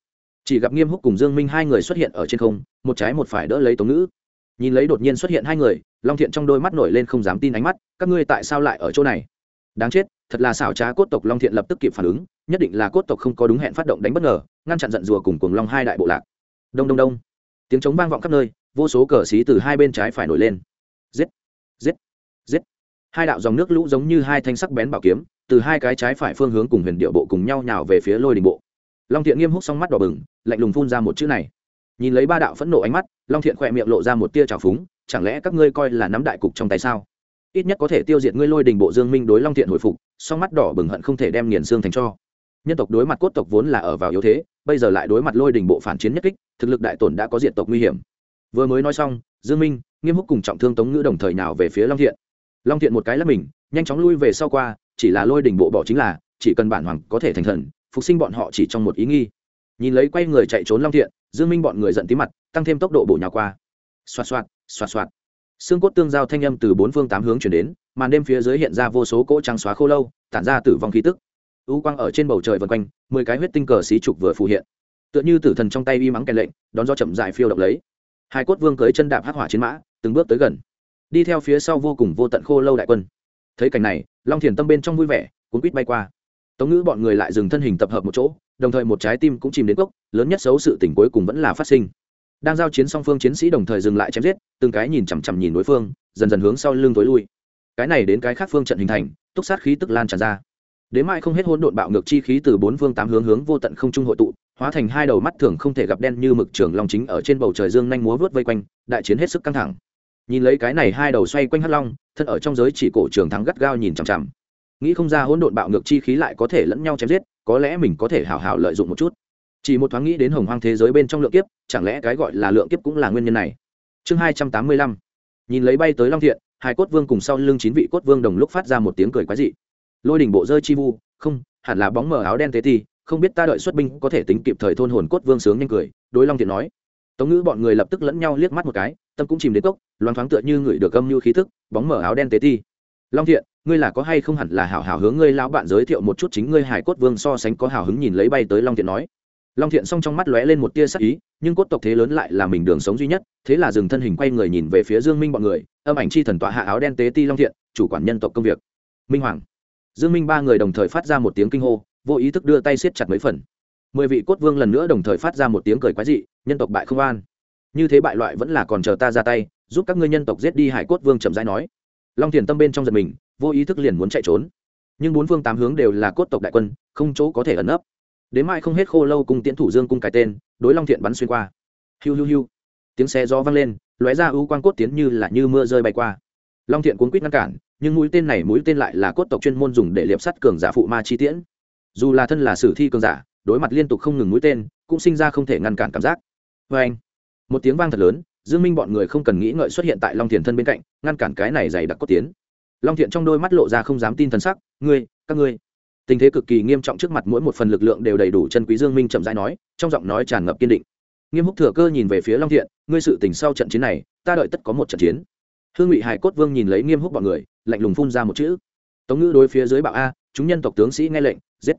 Chỉ gặp nghiêm húc cùng dương minh hai người xuất hiện ở trên không, một trái một phải đỡ lấy tống ngữ. Nhìn lấy đột nhiên xuất hiện hai người, long thiện trong đôi mắt nổi lên không dám tin ánh mắt, các ngươi tại sao lại ở chỗ này? Đáng chết, thật là xảo trá cốt tộc long thiện lập tức kịp phản ứng nhất định là cốt tộc không có đúng hẹn phát động đánh bất ngờ, ngăn chặn giận rùa cùng cuồng long hai đại bộ lạc. Đông đông đông. Tiếng trống vang vọng khắp nơi, vô số cờ xí từ hai bên trái phải nổi lên. Giết giết giết. Hai đạo dòng nước lũ giống như hai thanh sắc bén bảo kiếm, từ hai cái trái phải phương hướng cùng huyền điệu bộ cùng nhau nhào về phía lôi đình bộ. Long thiện nghiêm hút xong mắt đỏ bừng, lạnh lùng phun ra một chữ này. Nhìn lấy ba đạo phẫn nộ ánh mắt, long thiện khỏe miệng lộ ra một tia trào phúng, chẳng lẽ các ngươi coi là nắm đại cục trong tay sao? Ít nhất có thể tiêu diệt ngươi lôi đình bộ dương minh đối long thiện hồi phục, song mắt đỏ bừng hận không thể đem nghiền xương thành cho nhân tộc đối mặt cốt tộc vốn là ở vào yếu thế, bây giờ lại đối mặt lôi đình bộ phản chiến nhất kích, thực lực đại tổn đã có diện tộc nguy hiểm. Vừa mới nói xong, dương minh, nghiêm húc cùng trọng thương tống ngữ đồng thời nào về phía long thiện. Long thiện một cái là mình, nhanh chóng lui về sau qua, chỉ là lôi đình bộ bỏ chính là, chỉ cần bản hoàng có thể thành thần, phục sinh bọn họ chỉ trong một ý nghi. Nhìn lấy quay người chạy trốn long thiện, dương minh bọn người giận tí mặt, tăng thêm tốc độ bổ nhào qua. Xoạt xoạt xoạt xoạt. Xương cốt tương giao thanh âm từ bốn phương tám hướng chuyển đến, màn đêm phía dưới hiện ra vô số cỗ trắng xóa khô lâu, tản ra tử vong khí tức u quang ở trên bầu trời vần quanh, mười cái huyết tinh cờ xí trục vừa phù hiện. Tựa như tử thần trong tay y mắng kèn lệnh, đón do chậm dài phiêu động lấy. Hai cốt vương cưới chân đạp hắc hỏa chiến mã, từng bước tới gần. Đi theo phía sau vô cùng vô tận khô lâu đại quân. Thấy cảnh này, long thiền tâm bên trong vui vẻ, cuốn quýt bay qua. Tống ngữ bọn người lại dừng thân hình tập hợp một chỗ, đồng thời một trái tim cũng chìm đến cốc, lớn nhất xấu sự tỉnh cuối cùng vẫn là phát sinh. Đang giao chiến song phương chiến sĩ đồng thời dừng lại chém giết, từng cái nhìn chằm chằm nhìn đối phương, dần dần hướng sau lưng tối lui. Cái này đến cái khác phương trận hình thành, túc sát khí tức lan tràn ra đến mai không hết hỗn độn bạo ngược chi khí từ bốn phương tám hướng hướng vô tận không trung hội tụ, hóa thành hai đầu mắt thường không thể gặp đen như mực trường long chính ở trên bầu trời dương nhanh múa vớt vây quanh, đại chiến hết sức căng thẳng. Nhìn lấy cái này hai đầu xoay quanh hắc long, thân ở trong giới chỉ cổ trường thắng gắt gao nhìn chằm chằm. Nghĩ không ra hỗn độn bạo ngược chi khí lại có thể lẫn nhau chém giết, có lẽ mình có thể hảo hảo lợi dụng một chút. Chỉ một thoáng nghĩ đến hồng hoang thế giới bên trong lượng kiếp, chẳng lẽ cái gọi là lượng kiếp cũng là nguyên nhân này? Chương hai trăm tám mươi lăm. Nhìn lấy bay tới long thiện hai cốt vương cùng sau lưng chín vị cốt vương đồng lúc phát ra một tiếng cười quái dị lôi đỉnh bộ rơi chi vu, không, hẳn là bóng mờ áo đen tế ti không biết ta đợi xuất binh có thể tính kịp thời thôn hồn cốt vương sướng nhanh cười, đối long thiện nói. Tống ngữ bọn người lập tức lẫn nhau liếc mắt một cái, tâm cũng chìm đến cốc, loáng thoáng tựa như người được âm mưu khí thức, bóng mở áo đen tế ti long thiện ngươi là có hay không hẳn là hảo hảo hướng ngươi lão bạn giới thiệu một chút chính ngươi hải cốt vương so sánh có hào hứng nhìn lấy bay tới long thiện nói. Long thiện xong trong mắt lóe lên một tia sắc ý, nhưng cốt tộc thế lớn lại là mình đường sống duy nhất, thế là dừng thân hình quay người nhìn về phía dương minh bọn người, âm ảnh chi thần tọa hạ áo đen tế ti long thiện chủ quản nhân tộc công việc. Minh hoàng dương minh ba người đồng thời phát ra một tiếng kinh hô, vô ý thức đưa tay siết chặt mấy phần. Mười vị cốt vương lần nữa đồng thời phát ra một tiếng cười quái dị, nhân tộc bại không an. Như thế bại loại vẫn là còn chờ ta ra tay, giúp các ngươi nhân tộc giết đi hải cốt vương chậm rãi nói. Long thiền tâm bên trong giật mình, vô ý thức liền muốn chạy trốn. Nhưng bốn phương tám hướng đều là cốt tộc đại quân, không chỗ có thể ẩn nấp. Đến mai không hết khô lâu cùng tiễn thủ dương cung cái tên, đối long thiện bắn xuyên qua. Hiu hiu hiu. Tiếng xe gió vang lên, lóe ra ưu quang cốt tiến như là như mưa rơi bay qua. Long thiện cuốn quýt ngăn cản nhưng mũi tên này mũi tên lại là cốt tộc chuyên môn dùng để liệp sắt cường giả phụ ma chi tiễn. Dù là thân là sử thi cường giả, đối mặt liên tục không ngừng mũi tên, cũng sinh ra không thể ngăn cản cảm giác. Vê anh, một tiếng vang thật lớn, dương minh bọn người không cần nghĩ ngợi xuất hiện tại long thiền thân bên cạnh, ngăn cản cái này dày đặc cốt tiến. Long thiện trong đôi mắt lộ ra không dám tin thần sắc, ngươi, các ngươi. Tình thế cực kỳ nghiêm trọng trước mặt mỗi một phần lực lượng đều đầy đủ chân quý dương minh chậm rãi nói, trong giọng nói tràn ngập kiên định. Nghiêm húc thừa cơ nhìn về phía long thiện, ngươi sự tình sau trận chiến này, ta đợi tất có một trận chiến. Hương ngụy hải cốt vương nhìn lấy nghiêm húc bọn người lạnh lùng phun ra một chữ. Tống ngữ đối phía dưới bạo a, chúng nhân tộc tướng sĩ nghe lệnh, giết.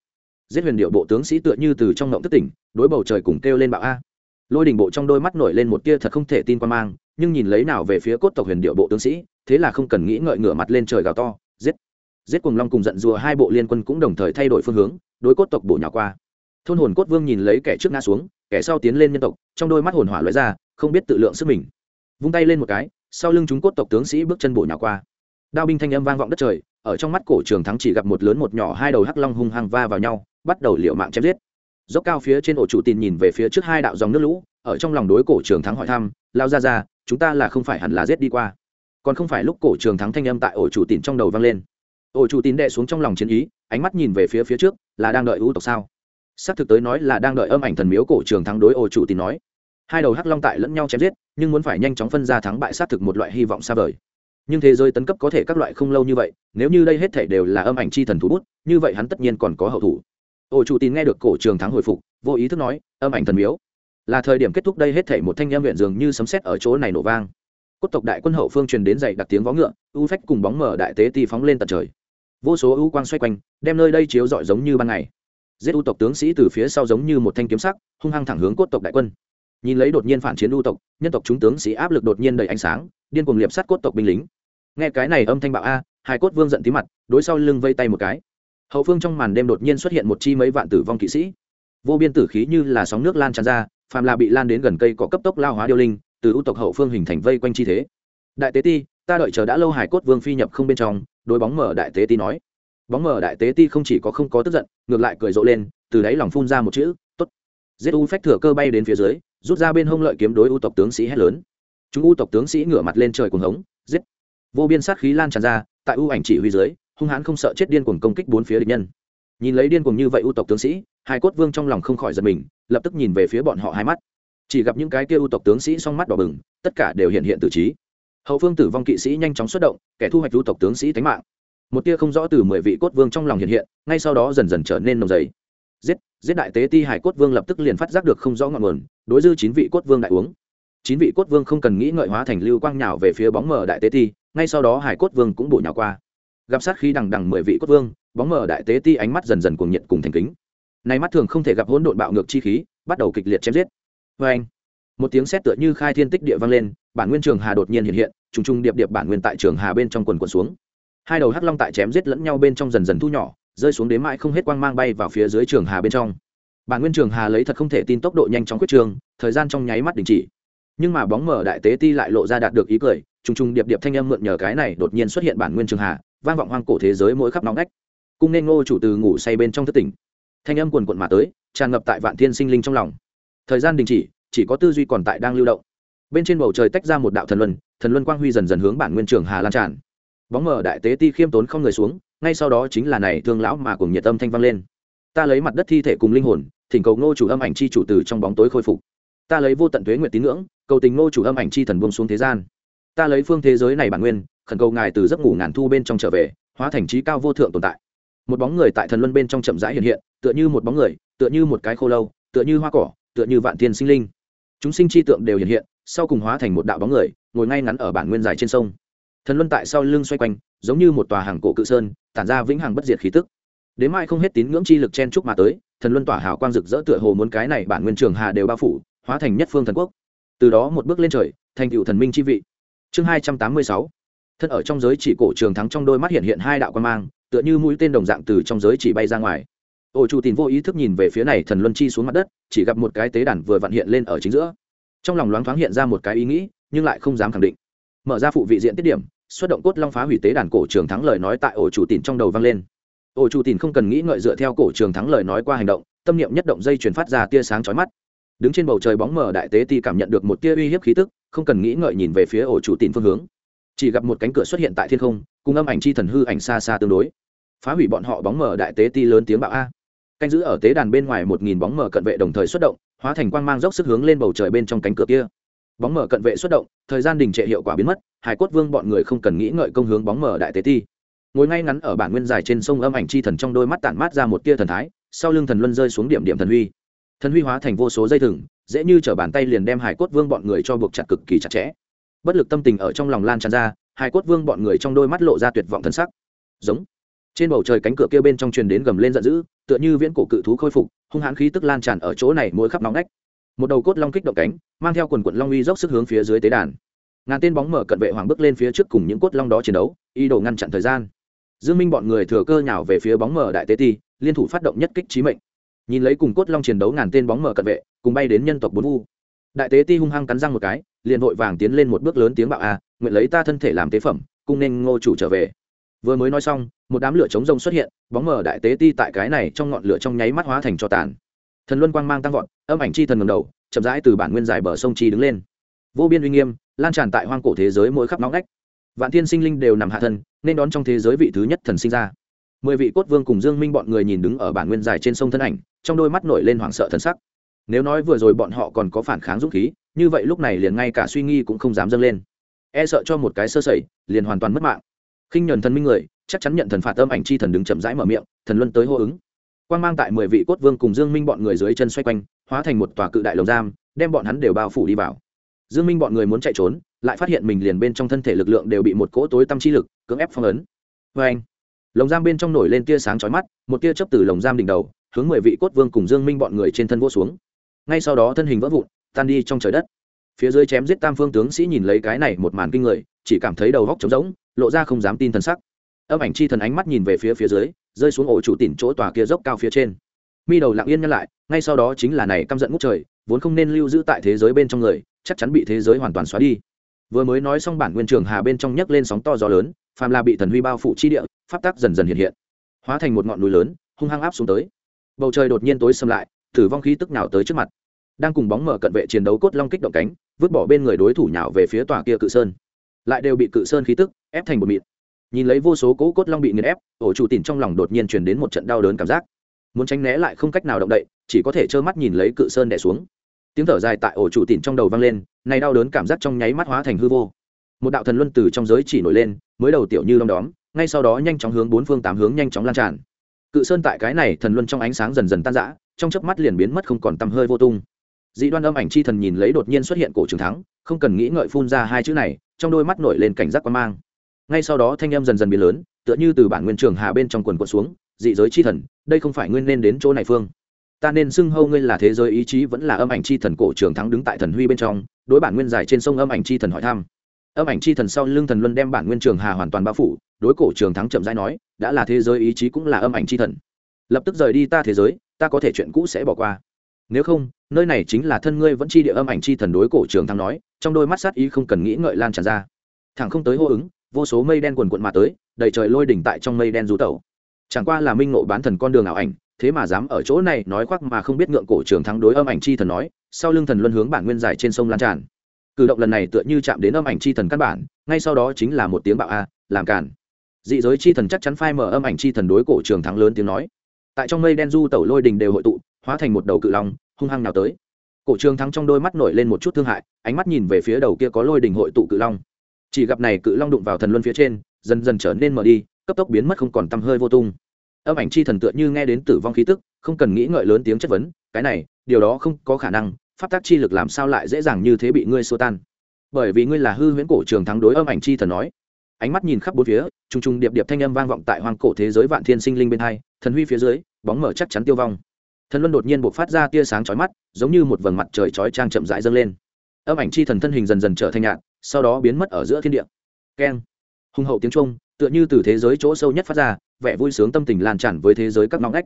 Giết huyền điệu bộ tướng sĩ tựa như từ trong ngộng thất tỉnh, đối bầu trời cùng kêu lên bạo a. Lôi đình bộ trong đôi mắt nổi lên một tia thật không thể tin qua mang, nhưng nhìn lấy nào về phía cốt tộc huyền điệu bộ tướng sĩ, thế là không cần nghĩ ngợi ngửa mặt lên trời gào to, giết. Giết cùng long cùng giận rùa hai bộ liên quân cũng đồng thời thay đổi phương hướng, đối cốt tộc bổ nhỏ qua. Thôn hồn cốt vương nhìn lấy kẻ trước ngã xuống, kẻ sau tiến lên nhân tộc, trong đôi mắt hồn hỏa lóe ra, không biết tự lượng sức mình. Vung tay lên một cái, sau lưng chúng cốt tộc tướng sĩ bước chân bổ nhỏ qua đao binh thanh âm vang vọng đất trời, ở trong mắt cổ trường thắng chỉ gặp một lớn một nhỏ hai đầu hắc long hung hăng va vào nhau, bắt đầu liệu mạng chém giết. Dốc cao phía trên ổ chủ tin nhìn về phía trước hai đạo dòng nước lũ, ở trong lòng đối cổ trường thắng hỏi thăm, lao ra ra chúng ta là không phải hẳn là giết đi qua? Còn không phải lúc cổ trường thắng thanh âm tại ổ chủ tin trong đầu vang lên. Ổ chủ tin đệ xuống trong lòng chiến ý, ánh mắt nhìn về phía phía trước, là đang đợi ưu tộc sao? Xác thực tới nói là đang đợi âm ảnh thần miếu cổ trường thắng đối ổ chủ tin nói. Hai đầu hắc long tại lẫn nhau chém giết, nhưng muốn phải nhanh chóng phân ra thắng bại xác thực một loại hy vọng xa vời nhưng thế giới tấn cấp có thể các loại không lâu như vậy, nếu như đây hết thể đều là âm ảnh chi thần thú bút, như vậy hắn tất nhiên còn có hậu thủ. Ổ chủ tin nghe được cổ trường thắng hồi phục, vô ý thức nói, âm ảnh thần miếu. Là thời điểm kết thúc đây hết thể một thanh em huyện dường như sấm sét ở chỗ này nổ vang. Cốt tộc đại quân hậu phương truyền đến dậy đặc tiếng vó ngựa, u phách cùng bóng mở đại tế ti phóng lên tận trời. Vô số ưu quang xoay quanh, đem nơi đây chiếu rọi giống như ban ngày. Giết u tộc tướng sĩ từ phía sau giống như một thanh kiếm sắc, hung hăng thẳng hướng cốt tộc đại quân nhìn lấy đột nhiên phản chiến u tộc, nhân tộc chúng tướng sĩ áp lực đột nhiên đầy ánh sáng, điên cuồng liệp sát cốt tộc binh lính. Nghe cái này âm thanh bạo a, hai cốt vương giận tí mặt, đối sau lưng vây tay một cái. Hậu phương trong màn đêm đột nhiên xuất hiện một chi mấy vạn tử vong kỵ sĩ. Vô biên tử khí như là sóng nước lan tràn ra, phàm là bị lan đến gần cây có cấp tốc lao hóa điêu linh, từ ưu tộc hậu phương hình thành vây quanh chi thế. Đại tế ti, ta đợi chờ đã lâu hải cốt vương phi nhập không bên trong, đối bóng mở đại tế ti nói. Bóng mở đại tế ti không chỉ có không có tức giận, ngược lại cười rộ lên, từ đáy lòng phun ra một chữ t ố t giết u phách thừa cơ bay đến phía dưới rút ra bên hông lợi kiếm đối u tộc tướng sĩ hét lớn. Chúng u tộc tướng sĩ ngửa mặt lên trời cuồng hống, giết. Vô biên sát khí lan tràn ra, tại u ảnh chỉ huy dưới, hung hãn không sợ chết điên cuồng công kích bốn phía địch nhân. Nhìn lấy điên cuồng như vậy u tộc tướng sĩ hai cốt vương trong lòng không khỏi giật mình, lập tức nhìn về phía bọn họ hai mắt. Chỉ gặp những cái kia u tộc tướng sĩ song mắt đỏ bừng, tất cả đều hiện hiện tử trí. Hậu phương tử vong kỵ sĩ nhanh chóng xuất động, kẻ thu hoạch u tộc tướng sĩ tánh mạng. Một tia không rõ từ mười vị cốt vương trong lòng hiện hiện, ngay sau đó dần dần trở nên nồng dày giết giết đại tế ti hải cốt vương lập tức liền phát giác được không rõ ngọn nguồn, đối dư chín vị cốt vương đại uống. Chín vị cốt vương không cần nghĩ ngợi hóa thành lưu quang nhào về phía bóng mờ đại tế ti, ngay sau đó hải cốt vương cũng bổ nhào qua. Gặp sát khi đằng đằng mười vị cốt vương, bóng mờ đại tế ti ánh mắt dần dần cuồng nhiệt cùng thành kính. Này mắt thường không thể gặp hỗn độn bạo ngược chi khí, bắt đầu kịch liệt chém giết. Vê anh, một tiếng sét tựa như khai thiên tích địa vang lên, bản nguyên trường hà đột nhiên hiện hiện, trùng trùng điệp điệp bản nguyên tại trường hà bên trong quần quần xuống. Hai đầu hắc long tại chém giết lẫn nhau bên trong dần dần thu nhỏ rơi xuống đến mãi không hết quang mang bay vào phía dưới trường hà bên trong. Bản nguyên trường hà lấy thật không thể tin tốc độ nhanh chóng quyết trường, thời gian trong nháy mắt đình chỉ. Nhưng mà bóng mở đại tế ti lại lộ ra đạt được ý cười, trùng trùng điệp điệp thanh âm mượn nhờ cái này đột nhiên xuất hiện bản nguyên trường hà, vang vọng hoang cổ thế giới mỗi khắp nóng nách cung nên ngô chủ từ ngủ say bên trong thất tỉnh. Thanh âm quần quận mà tới, tràn ngập tại vạn thiên sinh linh trong lòng. Thời gian đình chỉ chỉ có tư duy còn tại đang lưu động. Bên trên bầu trời tách ra một đạo thần luân thần luân quang huy dần dần hướng bản nguyên trường hà lan tràn. Bóng mở đại tế ti khiêm tốn không người xuống ngay sau đó chính là này thương lão mà cùng nhiệt âm thanh vang lên. Ta lấy mặt đất thi thể cùng linh hồn, thỉnh cầu ngô chủ âm ảnh chi chủ từ trong bóng tối khôi phục. Ta lấy vô tận thuế nguyện tín ngưỡng, cầu tình ngô chủ âm ảnh chi thần buông xuống thế gian. Ta lấy phương thế giới này bản nguyên, khẩn cầu ngài từ giấc ngủ ngàn thu bên trong trở về, hóa thành trí cao vô thượng tồn tại. Một bóng người tại thần luân bên trong chậm rãi hiện hiện, tựa như một bóng người, tựa như một cái khô lâu, tựa như hoa cỏ, tựa như vạn thiên sinh linh. Chúng sinh chi tượng đều hiện hiện, sau cùng hóa thành một đạo bóng người, ngồi ngay ngắn ở bản nguyên dài trên sông thần luân tại sau lưng xoay quanh, giống như một tòa hàng cổ cự sơn, tản ra vĩnh hằng bất diệt khí tức. Đến mai không hết tín ngưỡng chi lực chen chúc mà tới, thần luân tỏa hào quang rực rỡ tựa hồ muốn cái này bản nguyên trường hà đều bao phủ, hóa thành nhất phương thần quốc. Từ đó một bước lên trời, thành cựu thần minh chi vị. Chương hai trăm tám mươi sáu. Thân ở trong giới chỉ cổ trường thắng trong đôi mắt hiện hiện hai đạo quan mang, tựa như mũi tên đồng dạng từ trong giới chỉ bay ra ngoài. Ổ chủ tìm vô ý thức nhìn về phía này thần luân chi xuống mặt đất, chỉ gặp một cái tế đàn vừa vặn hiện lên ở chính giữa. Trong lòng loáng thoáng hiện ra một cái ý nghĩ, nhưng lại không dám khẳng định mở ra phụ vị diện tiết điểm, xuất động cốt long phá hủy tế đàn cổ trường thắng lời nói tại ổ chủ tìm trong đầu vang lên. Ổ chủ tìm không cần nghĩ ngợi dựa theo cổ trường thắng lời nói qua hành động, tâm niệm nhất động dây chuyển phát ra tia sáng chói mắt. Đứng trên bầu trời bóng mờ đại tế ti cảm nhận được một tia uy hiếp khí tức, không cần nghĩ ngợi nhìn về phía ổ chủ tìm phương hướng. Chỉ gặp một cánh cửa xuất hiện tại thiên không, cùng âm ảnh chi thần hư ảnh xa xa tương đối. Phá hủy bọn họ bóng mờ đại tế ti lớn tiếng bạo a. Canh giữ ở tế đàn bên ngoài một nghìn bóng mờ cận vệ đồng thời xuất động, hóa thành quang mang dốc sức hướng lên bầu trời bên trong cánh cửa kia bóng mở cận vệ xuất động, thời gian đình trệ hiệu quả biến mất, hải cốt vương bọn người không cần nghĩ ngợi công hướng bóng mở đại tế ti. Ngồi ngay ngắn ở bản nguyên dài trên sông âm ảnh chi thần trong đôi mắt tản mát ra một tia thần thái, sau lưng thần luân rơi xuống điểm điểm thần huy. Thần huy hóa thành vô số dây thừng, dễ như t bàn tay liền đem hải cốt vương bọn người cho buộc chặt cực kỳ chặt chẽ. Bất lực tâm tình ở trong lòng lan tràn ra, hải cốt vương bọn người trong đôi mắt lộ ra tuyệt vọng thân sắc. Giống. Trên bầu trời cánh cửa kia bên trong truyền đến gầm lên giận dữ, tựa như viễn cổ cự thú khôi phục, hung hãn khí tức lan tràn ở chỗ này mỗi khắp nóng nách một đầu cốt long kích động cánh, mang theo quần quận long uy dốc sức hướng phía dưới tế đàn. Ngàn tên bóng mở cận vệ hoàng bước lên phía trước cùng những cốt long đó chiến đấu, ý đồ ngăn chặn thời gian. Dương minh bọn người thừa cơ nhào về phía bóng mở đại tế ti, liên thủ phát động nhất kích trí mệnh. Nhìn lấy cùng cốt long chiến đấu ngàn tên bóng mở cận vệ, cùng bay đến nhân tộc bốn vu đại tế ti hung hăng cắn răng một cái, liền vội vàng tiến lên một bước lớn tiếng bạo a, nguyện lấy ta thân thể làm tế phẩm, cung nên ngô chủ trở về. Vừa mới nói xong, một đám lửa chống rông xuất hiện, bóng mờ đại tế ti tại cái này trong ngọn lửa trong nháy mắt hóa thành cho tàn thần luân quang mang tăng vọt, âm ảnh chi thần ngầm đầu, chậm rãi từ bản nguyên dài bờ sông chi đứng lên. Vô biên uy nghiêm, lan tràn tại hoang cổ thế giới mỗi khắp nóng ngách. Vạn thiên sinh linh đều nằm hạ thân, nên đón trong thế giới vị thứ nhất thần sinh ra. Mười vị cốt vương cùng dương minh bọn người nhìn đứng ở bản nguyên dài trên sông thân ảnh, trong đôi mắt nổi lên hoảng sợ thần sắc. Nếu nói vừa rồi bọn họ còn có phản kháng dũng khí, như vậy lúc này liền ngay cả suy nghi cũng không dám dâng lên. E sợ cho một cái sơ sẩy, liền hoàn toàn mất mạng. Khinh nhuần thần minh người, chắc chắn nhận thần phạt âm ảnh chi thần đứng chậm rãi mở miệng, thần luân tới hô ứng quan mang tại mười vị cốt vương cùng dương minh bọn người dưới chân xoay quanh, hóa thành một tòa cự đại lồng giam, đem bọn hắn đều bao phủ đi vào. Dương minh bọn người muốn chạy trốn, lại phát hiện mình liền bên trong thân thể lực lượng đều bị một cỗ tối tâm chi lực cưỡng ép phong ấn. Vê anh lồng giam bên trong nổi lên tia sáng chói mắt, một tia chớp từ lồng giam đỉnh đầu, hướng mười vị cốt vương cùng dương minh bọn người trên thân vô xuống. Ngay sau đó thân hình vỡ vụn, tan đi trong trời đất. Phía dưới chém giết tam phương tướng sĩ nhìn lấy cái này một màn kinh người, chỉ cảm thấy đầu góc trống rỗng, lộ ra không dám tin thần sắc. Âm ảnh chi thần ánh mắt nhìn về phía phía dưới rơi xuống ổ chủ tỉnh chỗ tòa kia dốc cao phía trên. Mi đầu lặng yên nhăn lại, ngay sau đó chính là này căm giận ngút trời, vốn không nên lưu giữ tại thế giới bên trong người, chắc chắn bị thế giới hoàn toàn xóa đi. Vừa mới nói xong bản nguyên trường hà bên trong nhấc lên sóng to gió lớn, phàm là bị thần huy bao phủ chi địa, pháp tắc dần dần hiện hiện. Hóa thành một ngọn núi lớn, hung hăng áp xuống tới. Bầu trời đột nhiên tối xâm lại thử vong khí tức nào tới trước mặt. Đang cùng bóng mở cận vệ chiến đấu cốt long kích động cánh, vứt bỏ bên người đối thủ nhào về phía tòa kia cự sơn. Lại đều bị cự sơn khí tức ép thành một mịn nhìn lấy vô số cỗ cốt long bị nghiền ép, ổ chủ tìm trong lòng đột nhiên truyền đến một trận đau đớn cảm giác. Muốn tránh né lại không cách nào động đậy, chỉ có thể trơ mắt nhìn lấy cự sơn đẻ xuống. Tiếng thở dài tại ổ chủ tìm trong đầu vang lên, này đau đớn cảm giác trong nháy mắt hóa thành hư vô. Một đạo thần luân từ trong giới chỉ nổi lên, mới đầu tiểu như đom đóm, ngay sau đó nhanh chóng hướng bốn phương tám hướng nhanh chóng lan tràn. Cự sơn tại cái này thần luân trong ánh sáng dần dần tan rã, trong chớp mắt liền biến mất không còn tăm hơi vô tung. Dị đoan âm ảnh chi thần nhìn lấy đột nhiên xuất hiện cổ trường thắng, không cần nghĩ ngợi phun ra hai chữ này, trong đôi mắt nổi lên cảnh giác quan mang ngay sau đó thanh em dần dần biến lớn, tựa như từ bản nguyên trường hà bên trong quần quần xuống, dị giới chi thần, đây không phải nguyên nên đến chỗ này phương. Ta nên xưng hâu ngươi là thế giới ý chí vẫn là âm ảnh chi thần cổ trường thắng đứng tại thần huy bên trong, đối bản nguyên dài trên sông âm ảnh chi thần hỏi thăm. Âm ảnh chi thần sau lưng thần luân đem bản nguyên trường hà hoàn toàn bao phủ, đối cổ trường thắng chậm rãi nói, đã là thế giới ý chí cũng là âm ảnh chi thần. Lập tức rời đi ta thế giới, ta có thể chuyện cũ sẽ bỏ qua. Nếu không, nơi này chính là thân ngươi vẫn chi địa âm ảnh chi thần đối cổ trường thắng nói, trong đôi mắt sát ý không cần nghĩ ngợi lan tràn ra. Thẳng không tới hô ứng vô số mây đen quần quận mà tới, đầy trời lôi đỉnh tại trong mây đen du tẩu. Chẳng qua là minh ngộ bán thần con đường ảo ảnh, thế mà dám ở chỗ này nói khoác mà không biết ngượng cổ trường thắng đối âm ảnh chi thần nói, sau lưng thần luân hướng bản nguyên dài trên sông lan tràn. Cử động lần này tựa như chạm đến âm ảnh chi thần căn bản, ngay sau đó chính là một tiếng bạo a, làm cản dị giới chi thần chắc chắn phai mở âm ảnh chi thần đối cổ trường thắng lớn tiếng nói. Tại trong mây đen du tẩu lôi đình đều hội tụ, hóa thành một đầu cự long, hung hăng nào tới. Cổ trường thắng trong đôi mắt nổi lên một chút thương hại, ánh mắt nhìn về phía đầu kia có lôi đình hội tụ cự long chỉ gặp này cự long đụng vào thần luân phía trên, dần dần trở nên mở đi, cấp tốc biến mất không còn tăm hơi vô tung. Âm ảnh chi thần tựa như nghe đến tử vong khí tức, không cần nghĩ ngợi lớn tiếng chất vấn, cái này, điều đó không có khả năng, pháp tác chi lực làm sao lại dễ dàng như thế bị ngươi xô tan? Bởi vì ngươi là hư huyễn cổ trường thắng đối âm ảnh chi thần nói. Ánh mắt nhìn khắp bốn phía t r u n g t r u n g điệp điệp thanh âm vang vọng tại hoàng cổ thế giới vạn thiên sinh linh bên hai, thần huy phía dưới, bóng mở chắc chắn tiêu vong. Thần luân đột nhiên buộc phát ra tia sáng chói mắt, giống như một vầng mặt trời chói trang chậm rãi dâng lên. Âm ảnh chi thần thân hình dần dần trở thành nhạt sau đó biến mất ở giữa thiên địa. Keng. Hùng hậu tiếng trung, tựa như từ thế giới chỗ sâu nhất phát ra, vẻ vui sướng tâm tình lan tràn với thế giới các ngõ ngách.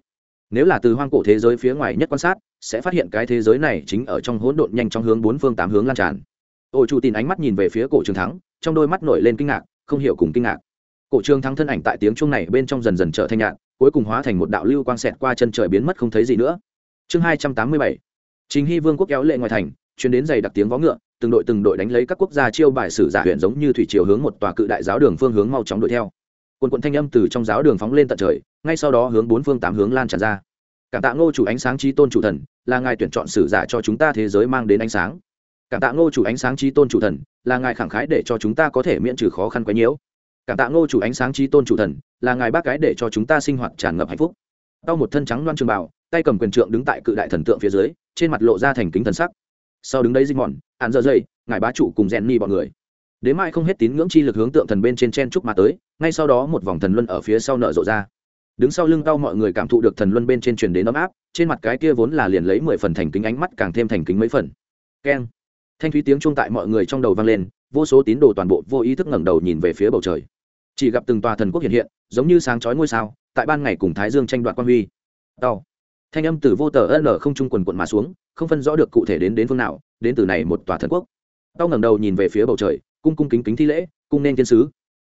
Nếu là từ hoang cổ thế giới phía ngoài nhất quan sát, sẽ phát hiện cái thế giới này chính ở trong hỗn độn nhanh trong hướng bốn phương tám hướng lan tràn. Ôi chủ tin ánh mắt nhìn về phía cổ trường thắng, trong đôi mắt nổi lên kinh ngạc, không hiểu cùng kinh ngạc. Cổ trường thắng thân ảnh tại tiếng chuông này bên trong dần dần trở thành nhạn cuối cùng hóa thành một đạo lưu quang xẹt qua chân trời biến mất không thấy gì nữa. Chương hai trăm tám mươi bảy. Chính hy vương quốc kéo lệ ngoài thành chuyến đến giày đặc tiếng vó ngựa, từng đội từng đội đánh lấy các quốc gia chiêu bài sử giả huyện giống như thủy chiều hướng một tòa cự đại giáo đường phương hướng mau chóng đuổi theo. Quần quận thanh âm từ trong giáo đường phóng lên tận trời, ngay sau đó hướng bốn phương tám hướng lan tràn ra. Cảm tạ ngô chủ ánh sáng trí tôn chủ thần, là ngài tuyển chọn sử giả cho chúng ta thế giới mang đến ánh sáng. Cảm tạ ngô chủ ánh sáng trí tôn chủ thần, là ngài khẳng khái để cho chúng ta có thể miễn trừ khó khăn quấy nhiễu. Cảm tạ ngô chủ ánh sáng trí tôn chủ thần, là ngài bác cái để cho chúng ta sinh hoạt tràn ngập hạnh phúc. Đau một thân trắng loan trường bảo tay cầm quyền trượng đứng tại cự đại thần tượng phía dưới, trên mặt lộ ra thành kính thần sắc sau đứng đấy dinh mòn hạn dơ dây ngài bá chủ cùng rèn ni bọn người. Đến mai không hết tín ngưỡng chi lực hướng tượng thần bên trên chen trúc mà tới, ngay sau đó một vòng thần luân ở phía sau nở rộ ra. Đứng sau lưng tao mọi người cảm thụ được thần luân bên trên truyền đến ấm áp, trên mặt cái kia vốn là liền lấy mười phần thành kính ánh mắt càng thêm thành kính mấy phần. Keng. Thanh thúy tiếng chuông tại mọi người trong đầu vang lên, vô số tín đồ toàn bộ vô ý thức ngẩng đầu nhìn về phía bầu trời. Chỉ gặp từng tòa thần quốc hiện hiện, giống như sáng chói ngôi sao, tại ban ngày cùng thái dương tranh đoạt quan huy. Đau thanh âm từ vô tờ ân không trung quần quận mà xuống, không phân rõ được cụ thể đến đến phương nào, đến từ này một tòa thần quốc. Tao ngẩng đầu nhìn về phía bầu trời, cung cung kính kính thi lễ, cung nên thiên sứ.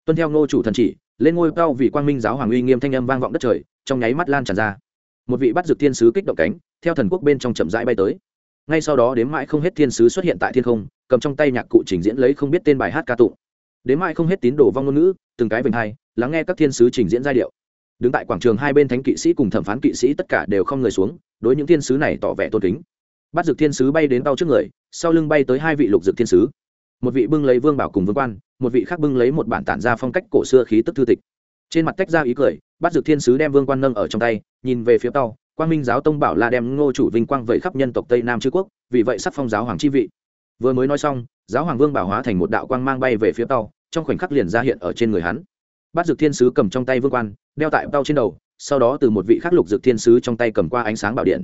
Tuân theo ngô chủ thần chỉ, lên ngôi cao vì quang minh giáo hoàng uy nghiêm thanh âm vang vọng đất trời, trong nháy mắt lan tràn ra. Một vị bắt dược thiên sứ kích động cánh, theo thần quốc bên trong chậm rãi bay tới. Ngay sau đó đếm mãi không hết thiên sứ xuất hiện tại thiên không, cầm trong tay nhạc cụ trình diễn lấy không biết tên bài hát ca tụng. Đếm mãi không hết tín đồ vong ngôn ngữ, từng cái vinh hai, lắng nghe các thiên sứ trình diễn giai điệu đứng tại quảng trường hai bên thánh kỵ sĩ cùng thẩm phán kỵ sĩ tất cả đều không người xuống, đối những thiên sứ này tỏ vẻ tôn kính. Bắt dược thiên sứ bay đến đau trước người, sau lưng bay tới hai vị lục dược thiên sứ. Một vị bưng lấy vương bảo cùng vương quan, một vị khác bưng lấy một bản tản ra phong cách cổ xưa khí tức thư tịch. Trên mặt tách ra ý cười, bắt dược thiên sứ đem vương quan nâng ở trong tay, nhìn về phía tàu quang minh giáo tông bảo là đem ngô chủ vinh quang vẩy khắp nhân tộc tây nam chư quốc, vì vậy sắc phong giáo hoàng chi vị. Vừa mới nói xong, giáo hoàng vương bảo hóa thành một đạo quang mang bay về phía tàu trong khoảnh khắc liền ra hiện ở trên người hắn. Bắt dược thiên sứ cầm trong tay vương quan đeo tại bao trên đầu, sau đó từ một vị khắc lục dược thiên sứ trong tay cầm qua ánh sáng bảo điện.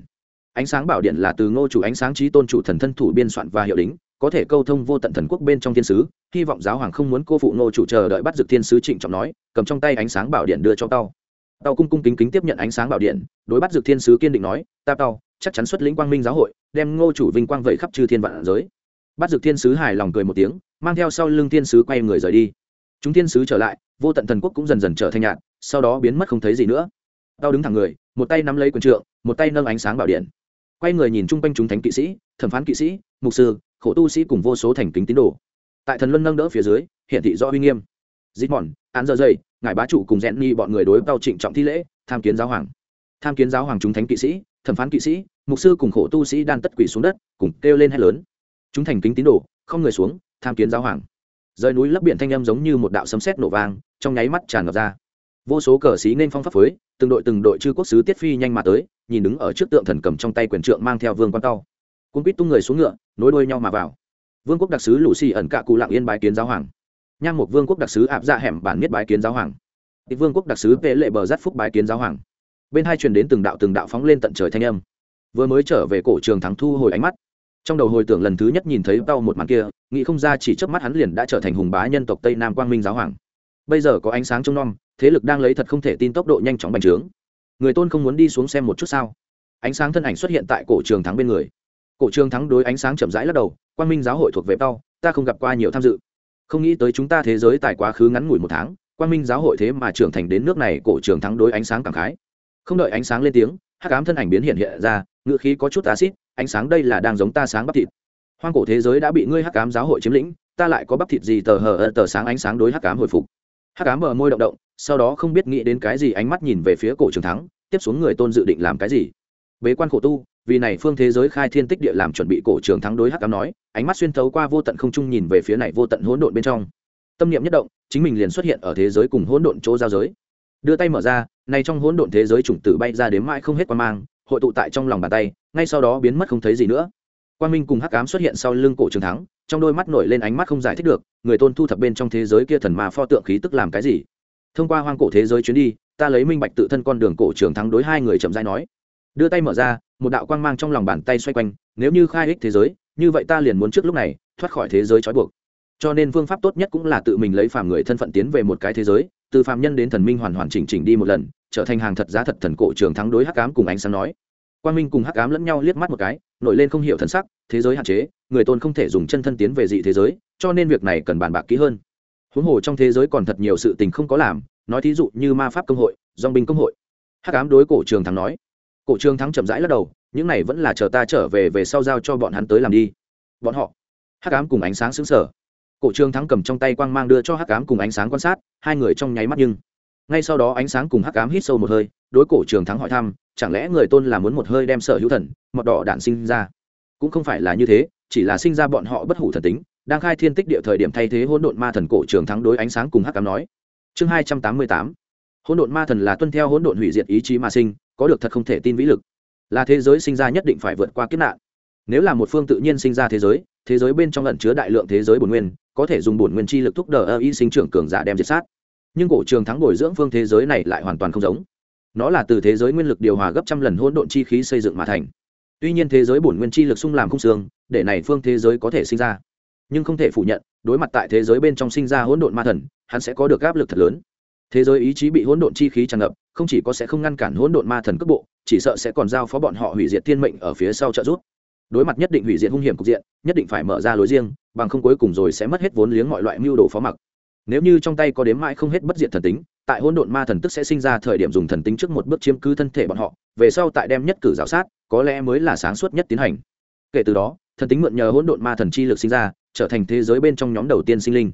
Ánh sáng bảo điện là từ ngô chủ ánh sáng trí tôn chủ thần thân thủ biên soạn và hiệu đính, có thể câu thông vô tận thần quốc bên trong thiên sứ, hy vọng giáo hoàng không muốn cô phụ ngô chủ chờ đợi bắt dược thiên sứ trịnh trọng nói, cầm trong tay ánh sáng bảo điện đưa cho tao. Tao cung cung kính kính tiếp nhận ánh sáng bảo điện, đối bắt dược thiên sứ kiên định nói, ta tao, chắc chắn xuất lĩnh quang minh giáo hội, đem ngô chủ vinh quang vẩy khắp chư thiên vạn giới. Bắt dược thiên sứ hài lòng cười một tiếng, mang theo sau lưng thiên sứ quay người rời đi. Chúng thiên sứ trở lại, vô tận thần quốc cũng dần dần trở thành nhạt sau đó biến mất không thấy gì nữa. Tao đứng thẳng người, một tay nắm lấy quần trượng, một tay nâng ánh sáng bảo điện. Quay người nhìn chung quanh chúng thánh kỵ sĩ, thẩm phán kỵ sĩ, mục sư, khổ tu sĩ cùng vô số thành kính tín đồ. Tại thần luân nâng đỡ phía dưới hiện thị rõ uy nghiêm. Dít mòn án dơ dây ngài bá chủ cùng rẽn ni bọn người đối tao trịnh trọng thi lễ, tham kiến giáo hoàng. Tham kiến giáo hoàng chúng thánh kỵ sĩ, thẩm phán kỵ sĩ, mục sư cùng khổ tu sĩ đan tất quỷ xuống đất, cùng kêu lên hét lớn. Chúng thành kính tín đồ, không người xuống, tham kiến giáo hoàng. Rời núi lấp biển thanh âm giống như một đạo sấm sét nổ vang, trong nháy mắt tràn ngập ra vô số cờ xí nên phong pháp phới từng đội từng đội chư quốc sứ tiết phi nhanh mà tới, nhìn đứng ở trước tượng thần cầm trong tay quyền trượng mang theo vương quan tao cung quýt tung người xuống ngựa, nối đuôi nhau mà vào. Vương quốc đặc sứ lũ xì ẩn cạ cụ lạng yên bái kiến giáo hoàng. Nhang một vương quốc đặc sứ áp ra dạ hẻm bản miết bái kiến giáo hoàng. Vương quốc đặc sứ vệ lệ bờ giắt phúc bái kiến giáo hoàng. Bên hai truyền đến từng đạo từng đạo phóng lên tận trời thanh âm. Vừa mới trở về cổ trường thắng thu hồi ánh mắt. Trong đầu hồi tưởng lần thứ nhất nhìn thấy tao một màn kia, nghĩ không ra chỉ trước mắt hắn liền đã trở thành hùng bá nhân tộc tây nam quang minh giáo hoàng. Bây giờ có ánh sáng trong non thế lực đang lấy thật không thể tin tốc độ nhanh chóng bành trướng. Người tôn không muốn đi xuống xem một chút sao? Ánh sáng thân ảnh xuất hiện tại cổ trường thắng bên người. Cổ trường thắng đối ánh sáng chậm rãi lắc đầu Quan minh giáo hội thuộc về tao, ta không gặp qua nhiều tham dự. Không nghĩ tới chúng ta thế giới tại quá khứ ngắn ngủi một tháng Quan minh giáo hội thế mà trưởng thành đến nước này, cổ trường thắng đối ánh sáng cảm khái. Không đợi ánh sáng lên tiếng, hắc ám thân ảnh biến hiện hiện ra ngựa khí có chút acid, ánh sáng đây là đang giống ta sáng bắp thịt. Hoang cổ thế giới đã bị ngươi hắc ám giáo hội chiếm lĩnh, ta lại có bắp thịt gì tờ hờ, tờ sáng ánh sáng đối hắc ám hồi phục. Hắc ám mở môi động động sau đó không biết nghĩ đến cái gì ánh mắt nhìn về phía cổ trường thắng, tiếp xuống người tôn dự định làm cái gì? Bế quan khổ tu, vì này phương thế giới khai thiên tích địa làm chuẩn bị cổ trường thắng đối hắc ám nói, ánh mắt xuyên thấu qua vô tận không trung nhìn về phía này vô tận hỗn độn bên trong. Tâm niệm nhất động, chính mình liền xuất hiện ở thế giới cùng hỗn độn chỗ giao giới. Đưa tay mở ra nay trong hỗn độn thế giới chủng tử bay ra đến mãi không hết quan mang, hội tụ tại trong lòng bàn tay, ngay sau đó biến mất không thấy gì nữa. Quan minh cùng hắc ám xuất hiện sau lưng cổ trường thắng, trong đôi mắt nổi lên ánh mắt không giải thích được, người tôn thu thập bên trong thế giới kia thần ma pho tượng khí tức làm cái gì? Thông qua hoang cổ thế giới chuyến đi, ta lấy minh bạch tự thân con đường cổ trường thắng đối hai người chậm rãi nói. Đưa tay mở ra, một đạo quang mang trong lòng bàn tay xoay quanh, nếu như khai ích thế giới, như vậy ta liền muốn trước lúc này, thoát khỏi thế giới trói buộc. Cho nên phương pháp tốt nhất cũng là tự mình lấy phàm người thân phận tiến về một cái thế giới, từ phàm nhân đến thần minh hoàn hoàn chỉnh chỉnh đi một lần, trở thành hàng thật giá thật thần cổ trường thắng đối hắc ám cùng ánh sáng nói. Quang minh cùng hắc ám lẫn nhau liếc mắt một cái, nổi lên không hiểu thần sắc, thế giới hạn chế, người tôn không thể dùng chân thân tiến về dị thế giới, cho nên việc này cần bàn bạc kỹ hơn huống hồ trong thế giới còn thật nhiều sự tình không có làm, nói thí dụ như ma pháp công hội dong binh công hội. Hắc ám đối cổ trường thắng nói. Cổ trường thắng chậm rãi lắc đầu, những này vẫn là chờ ta trở về về sau giao cho bọn hắn tới làm đi. Bọn họ. Hắc ám cùng ánh sáng xứng sở cổ trường thắng cầm trong tay quang mang đưa cho hắc ám cùng ánh sáng quan sát, hai người trong nháy mắt nhưng. Ngay sau đó ánh sáng cùng hắc ám hít sâu một hơi, đối cổ trường thắng hỏi thăm, chẳng lẽ người tôn là muốn một hơi đem sở hữu thần, mọt đỏ đạn sinh ra? Cũng không phải là như thế, chỉ là sinh ra bọn họ bất hủ thần tính đang khai thiên tích địa thời điểm thay thế hỗn độn ma thần cổ trường thắng đối ánh sáng cùng hắc ám nói. Chương hai trăm tám mươi tám. Hỗn độn ma thần là tuân theo hỗn độn hủy diệt ý chí mà sinh, có được thật không thể tin vĩ lực. Là thế giới sinh ra nhất định phải vượt qua kiếp nạn. Nếu là một phương tự nhiên sinh ra thế giới thế giới bên trong lẩn chứa đại lượng thế giới bổn nguyên, có thể dùng bổn nguyên chi lực thúc đờ ơ y sinh trưởng cường giả đem diệt sát. Nhưng cổ trường thắng bồi dưỡng phương thế giới này lại hoàn toàn không giống. Nó là từ thế giới nguyên lực điều hòa gấp trăm lần hỗn độn chi khí xây dựng mà thành. Tuy nhiên thế giới bổn nguyên chi lực sung làm không xương, để này phương thế giới có thể sinh ra nhưng không thể phủ nhận, đối mặt tại thế giới bên trong sinh ra hỗn độn ma thần, hắn sẽ có được áp lực thật lớn. Thế giới ý chí bị hỗn độn chi khí tràn ngập, không chỉ có sẽ không ngăn cản hỗn độn ma thần cước bộ, chỉ sợ sẽ còn giao phó bọn họ hủy diệt thiên mệnh ở phía sau trợ giúp. Đối mặt nhất định hủy diệt hung hiểm cục diện, nhất định phải mở ra lối riêng, bằng không cuối cùng rồi sẽ mất hết vốn liếng mọi loại mưu đồ phó mặc. Nếu như trong tay có đếm mãi không hết bất diệt thần tính, tại hỗn độn ma thần tức sẽ sinh ra thời điểm dùng thần tính trước một bước chiếm cứ thân thể bọn họ, về sau tại đem nhất cử giáo sát, có lẽ mới là sáng suốt nhất tiến hành. Kể từ đó, thần tính mượn nhờ hỗn độn ma thần chi lực sinh ra trở thành thế giới bên trong nhóm đầu tiên sinh linh.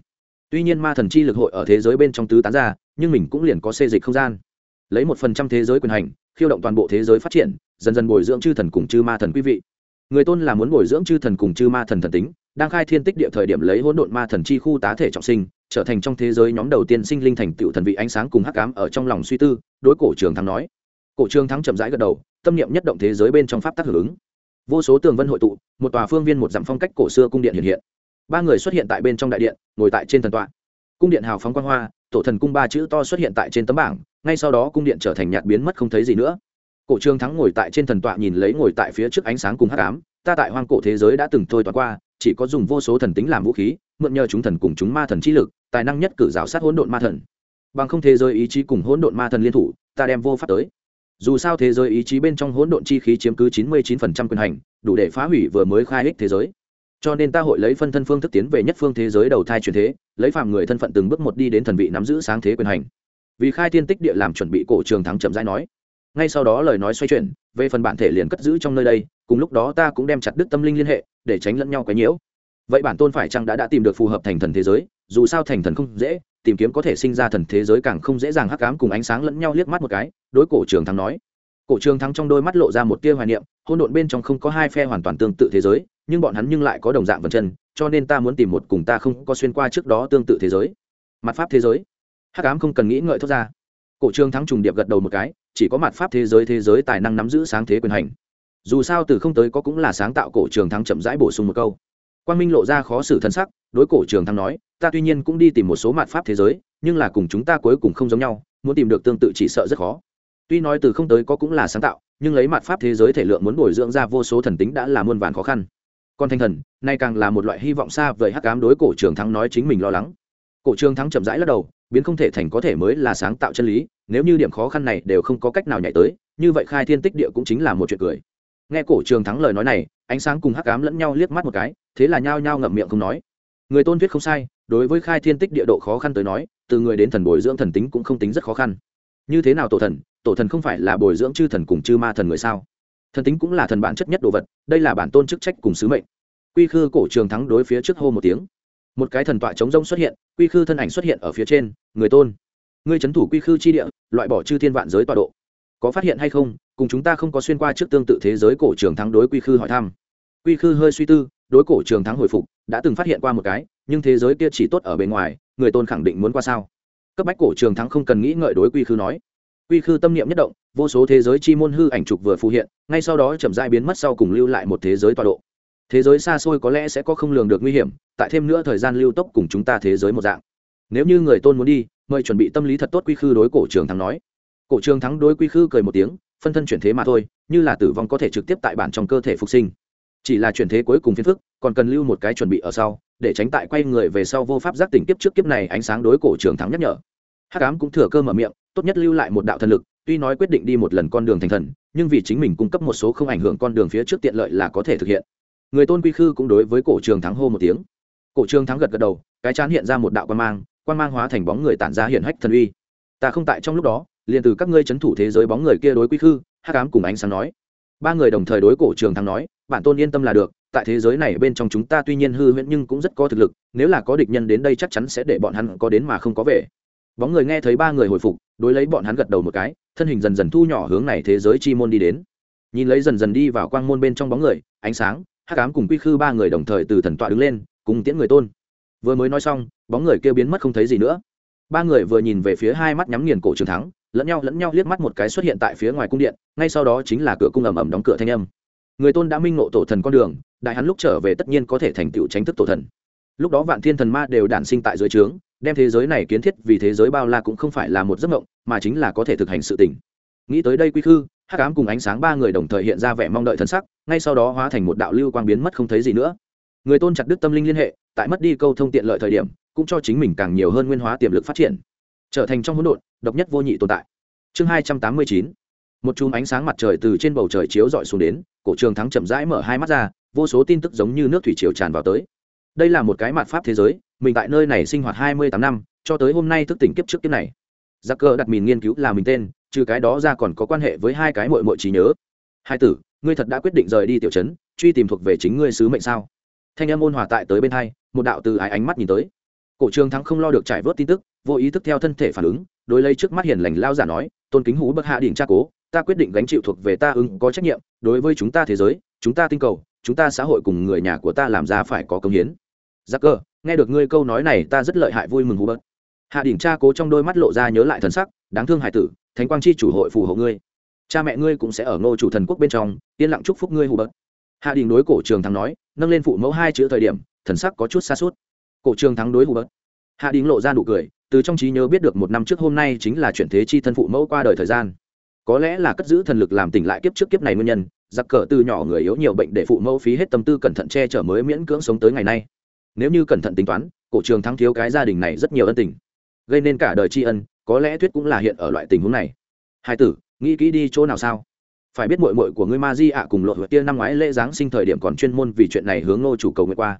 Tuy nhiên ma thần chi lực hội ở thế giới bên trong tứ tán ra, nhưng mình cũng liền có xê dịch không gian. Lấy một phần trăm thế giới quyền hành, khiêu động toàn bộ thế giới phát triển, dần dần bồi dưỡng chư thần cùng chư ma thần quý vị. Người tôn là muốn bồi dưỡng chư thần cùng chư ma thần thần tính, đang khai thiên tích địa thời điểm lấy hỗn độn ma thần chi khu tá thể trọng sinh, trở thành trong thế giới nhóm đầu tiên sinh linh thành tựu thần vị ánh sáng cùng hắc ám ở trong lòng suy tư, đối cổ trường thắng nói. Cổ trường thắng chậm rãi gật đầu, tâm niệm nhất động thế giới bên trong pháp tắc hưởng ứng. Vô số tường vân hội tụ, một tòa phương viên một dặm phong cách cổ xưa cung điện hiện hiện ba người xuất hiện tại bên trong đại điện, ngồi tại trên thần tọa. Cung điện hào phóng quan hoa, tổ thần cung ba chữ to xuất hiện tại trên tấm bảng, ngay sau đó cung điện trở thành nhạt biến mất không thấy gì nữa. Cổ trương thắng ngồi tại trên thần tọa nhìn lấy ngồi tại phía trước ánh sáng cùng hát ám, ta tại hoang cổ thế giới đã từng thôi toàn qua, chỉ có dùng vô số thần tính làm vũ khí, mượn nhờ chúng thần cùng chúng ma thần trí lực, tài năng nhất cử rào sát hỗn độn ma thần. Bằng không thế giới ý chí cùng hỗn độn ma thần liên thủ, ta đem vô pháp tới. Dù sao thế giới ý chí bên trong hỗn độn chi khí chiếm cứ chín mươi chín phần trăm quyền hành, đủ để phá hủy vừa mới khai ích thế giới cho nên ta hội lấy phân thân phương thức tiến về nhất phương thế giới đầu thai truyền thế, lấy phàm người thân phận từng bước một đi đến thần vị nắm giữ sáng thế quyền hành. Vì khai thiên tích địa làm chuẩn bị cổ trường thắng chậm rãi nói. Ngay sau đó lời nói xoay chuyển, về phần bản thể liền cất giữ trong nơi đây, cùng lúc đó ta cũng đem chặt đứt tâm linh liên hệ, để tránh lẫn nhau quấy nhiễu. Vậy bản tôn phải chăng đã đã tìm được phù hợp thành thần thế giới, dù sao thành thần không dễ, tìm kiếm có thể sinh ra thần thế giới càng không dễ dàng hắc cám cùng ánh sáng lẫn nhau liếc mắt một cái, đối cổ trường thắng nói. Cổ trường thắng trong đôi mắt lộ ra một tia hoài niệm hôn độn bên trong không có hai phe hoàn toàn tương tự thế giới nhưng bọn hắn nhưng lại có đồng dạng vần chân, cho nên ta muốn tìm một cùng ta không có xuyên qua trước đó tương tự thế giới. Mặt pháp thế giới. Hắc cám không cần nghĩ ngợi thốt ra. Cổ trường thắng trùng điệp gật đầu một cái, chỉ có mặt pháp thế giới thế giới tài năng nắm giữ sáng thế quyền hành. Dù sao từ không tới có cũng là sáng tạo cổ trường thắng chậm rãi bổ sung một câu. Quang minh lộ ra khó xử thân sắc, đối cổ trường thắng nói, ta tuy nhiên cũng đi tìm một số mặt pháp thế giới, nhưng là cùng chúng ta cuối cùng không giống nhau, muốn tìm được tương tự chỉ sợ rất khó. Tuy nói từ không tới có cũng là sáng tạo, nhưng lấy mặt pháp thế giới thể lượng muốn bồi dưỡng ra vô số thần tính đã là muôn vàn khó khăn còn thanh thần, nay càng là một loại hy vọng xa vời hắc cám đối cổ trường thắng nói chính mình lo lắng. Cổ trường thắng chậm rãi lắc đầu, biến không thể thành có thể mới là sáng tạo chân lý, nếu như điểm khó khăn này đều không có cách nào nhảy tới, như vậy khai thiên tích địa cũng chính là một chuyện cười. Nghe cổ trường thắng lời nói này, ánh sáng cùng hắc ám lẫn nhau liếc mắt một cái, thế là nhao nhao ngậm miệng không nói. Người tôn thuyết không sai, đối với khai thiên tích địa độ khó khăn tới nói, từ người đến thần bồi dưỡng thần tính cũng không tính rất khó khăn. Như thế nào tổ thần? Tổ thần không phải là bồi dưỡng chư thần cùng chư ma thần người sao? Thần tính cũng là thần bản chất nhất đồ vật, đây là bản tôn chức trách cùng sứ mệnh. Quy khư cổ trường thắng đối phía trước hô một tiếng. Một cái thần tọa chống rông xuất hiện, quy khư thân ảnh xuất hiện ở phía trên, người tôn. Ngươi c thủ quy khư chi địa, loại bỏ chư thiên vạn giới tọa độ. Có phát hiện hay không? Cùng chúng ta không có xuyên qua trước tương tự thế giới cổ trường thắng đối quy khư hỏi thăm. Quy khư hơi suy tư, đối cổ trường thắng hồi phục, đã từng phát hiện qua một cái, nhưng thế giới kia chỉ tốt ở bề ngoài, người tôn khẳng định muốn qua sao? Cấp bách cổ trường thắng không cần nghĩ ngợi đối quy khư nói quy khư tâm niệm nhất động, vô số thế giới chi môn hư ảnh trục vừa phù hiện, ngay sau đó chậm rãi biến mất sau cùng lưu lại một thế giới tọa độ. Thế giới xa xôi có lẽ sẽ có không lường được nguy hiểm, tại thêm nữa thời gian lưu tốc cùng chúng ta thế giới một dạng. Nếu như người tôn muốn đi, mời chuẩn bị tâm lý thật tốt quy khư đối cổ trường thắng nói. Cổ trường thắng đối quy khư cười một tiếng, phân thân chuyển thế mà thôi, như là tử vong có thể trực tiếp tại bản trong cơ thể phục sinh. Chỉ là chuyển thế cuối cùng phiền phức, còn cần lưu một cái chuẩn bị ở sau, để tránh tại quay người về sau vô pháp giác tỉnh kiếp trước kiếp này ánh sáng đối cổ trường thắng nhắc nhở. Hắc ám cũng thừa cơ mở miệng tốt nhất lưu lại một đạo thần lực, tuy nói quyết định đi một lần con đường thành thần, nhưng vì chính mình cung cấp một số không ảnh hưởng con đường phía trước tiện lợi là có thể thực hiện. Người tôn quy khư cũng đối với cổ trường thắng hô một tiếng. Cổ trường thắng gật gật đầu, cái chán hiện ra một đạo quan mang quan mang hóa thành bóng người tản ra hiện hách thần uy. Ta không tại trong lúc đó, liền từ các ngươi c h ấ n thủ thế giới bóng người kia đối quy khư, hắc ám cùng ánh sáng nói. Ba người đồng thời đối cổ trường thắng nói, bản tôn yên tâm là được, tại thế giới này bên trong chúng ta tuy nhiên hư huyễn nhưng cũng rất có thực lực, nếu là có địch nhân đến đây chắc chắn sẽ để bọn hắn có đến mà không có về bóng người nghe thấy ba người hồi phục, đối lấy bọn hắn gật đầu một cái, thân hình dần dần thu nhỏ hướng này thế giới chi môn đi đến. Nhìn lấy dần dần đi vào quang môn bên trong bóng người, ánh sáng, hắc ám cùng quy khư ba người đồng thời từ thần tọa đứng lên, cùng tiễn người tôn. Vừa mới nói xong, bóng người kêu biến mất không thấy gì nữa. Ba người vừa nhìn về phía hai mắt nhắm nghiền cổ trường thắng, lẫn nhau lẫn nhau liếc mắt một cái xuất hiện tại phía ngoài cung điện, ngay sau đó chính là cửa cung ầm ầm đóng cửa thanh âm. Người tôn đã minh ngộ tổ thần con đường, đại hắn lúc trở về tất nhiên có thể thành tựu tránh thức tổ thần. Lúc đó vạn thiên thần ma đều đản sinh tại dưới trướng đem thế giới này kiến thiết vì thế giới bao la cũng không phải là một giấc mộng, mà chính là có thể thực hành sự tỉnh nghĩ tới đây quy khư, hắc ám cùng ánh sáng ba người đồng thời hiện ra vẻ mong đợi thân sắc, ngay sau đó hóa thành một đạo lưu quang biến mất không thấy gì nữa. Người tôn chặt đứt tâm linh liên hệ, tại mất đi câu thông tiện lợi thời điểm, cũng cho chính mình càng nhiều hơn nguyên hóa tiềm lực phát triển. Trở thành trong hỗn độn, độc nhất vô nhị tồn tại. Chương hai trăm tám mươi chín. Một chùm ánh sáng mặt trời từ trên bầu trời chiếu dọi xuống đến, cổ trường thắng chậm rãi mở hai mắt ra, vô số tin tức giống như nước thủy triều tràn vào tới. Đây là một cái mặt pháp thế giới mình tại nơi này sinh hoạt hai mươi tám năm, cho tới hôm nay thức tỉnh kiếp trước kiếp này. Giặc cờ đặt mình nghiên cứu là mình tên, trừ cái đó ra còn có quan hệ với hai cái mội mội trí nhớ. Hai tử, ngươi thật đã quyết định rời đi tiểu trấn, truy tìm thuộc về chính ngươi sứ mệnh sao? Thanh âm ôn hòa tại tới bên hai, một đạo từ ái ánh mắt nhìn tới. Cổ trường thắng không lo được trải vớt tin tức, vô ý thức theo thân thể phản ứng, đối lấy trước mắt hiền lành lao giả nói, tôn kính hú bất hạ đỉnh tra cố, ta quyết định gánh chịu thuộc về ta ứng, có trách nhiệm, đối với chúng ta thế giới, chúng ta tinh cầu, chúng ta xã hội cùng người nhà của ta làm ra phải có công hiến. Giặc cơ nghe được ngươi câu nói này ta rất lợi hại vui mừng hubert hạ đỉnh cha cố trong đôi mắt lộ ra nhớ lại thần sắc, đáng thương hải tử, thánh quang chi chủ hội phù hộ ngươi. Cha mẹ ngươi cũng sẽ ở ngô chủ thần quốc bên trong, yên lặng chúc phúc ngươi hù hạ đỉnh đối cổ trường thắng nói, nâng lên phụ mẫu hai chữ thời điểm, thần sắc có chút xa suốt. Cổ trường thắng đối hù hạ đỉnh lộ ra nụ cười, từ trong trí nhớ biết được một năm trước hôm nay chính là chuyển thế chi thân phụ mẫu qua đời thời gian. Có lẽ là cất giữ thần lực làm tỉnh lại kiếp trước kiếp này nguyên nhân, giặc cờ từ nhỏ người yếu nhiều bệnh để phụ mẫu phí hết tâm tư cẩn thận che chở mới miễn cưỡng sống tới ngày nay nếu như cẩn thận tính toán, cổ trường thắng thiếu cái gia đình này rất nhiều ân tình. Gây nên cả đời tri ân, có lẽ thuyết cũng là hiện ở loại tình huống này. Hai tử, nghĩ kỹ đi chỗ nào sao? Phải biết mội mội của ngươi ma di ạ cùng lộ vượt tia năm ngoái lễ giáng sinh thời điểm còn chuyên môn vì chuyện này hướng ngô chủ cầu nguyện qua.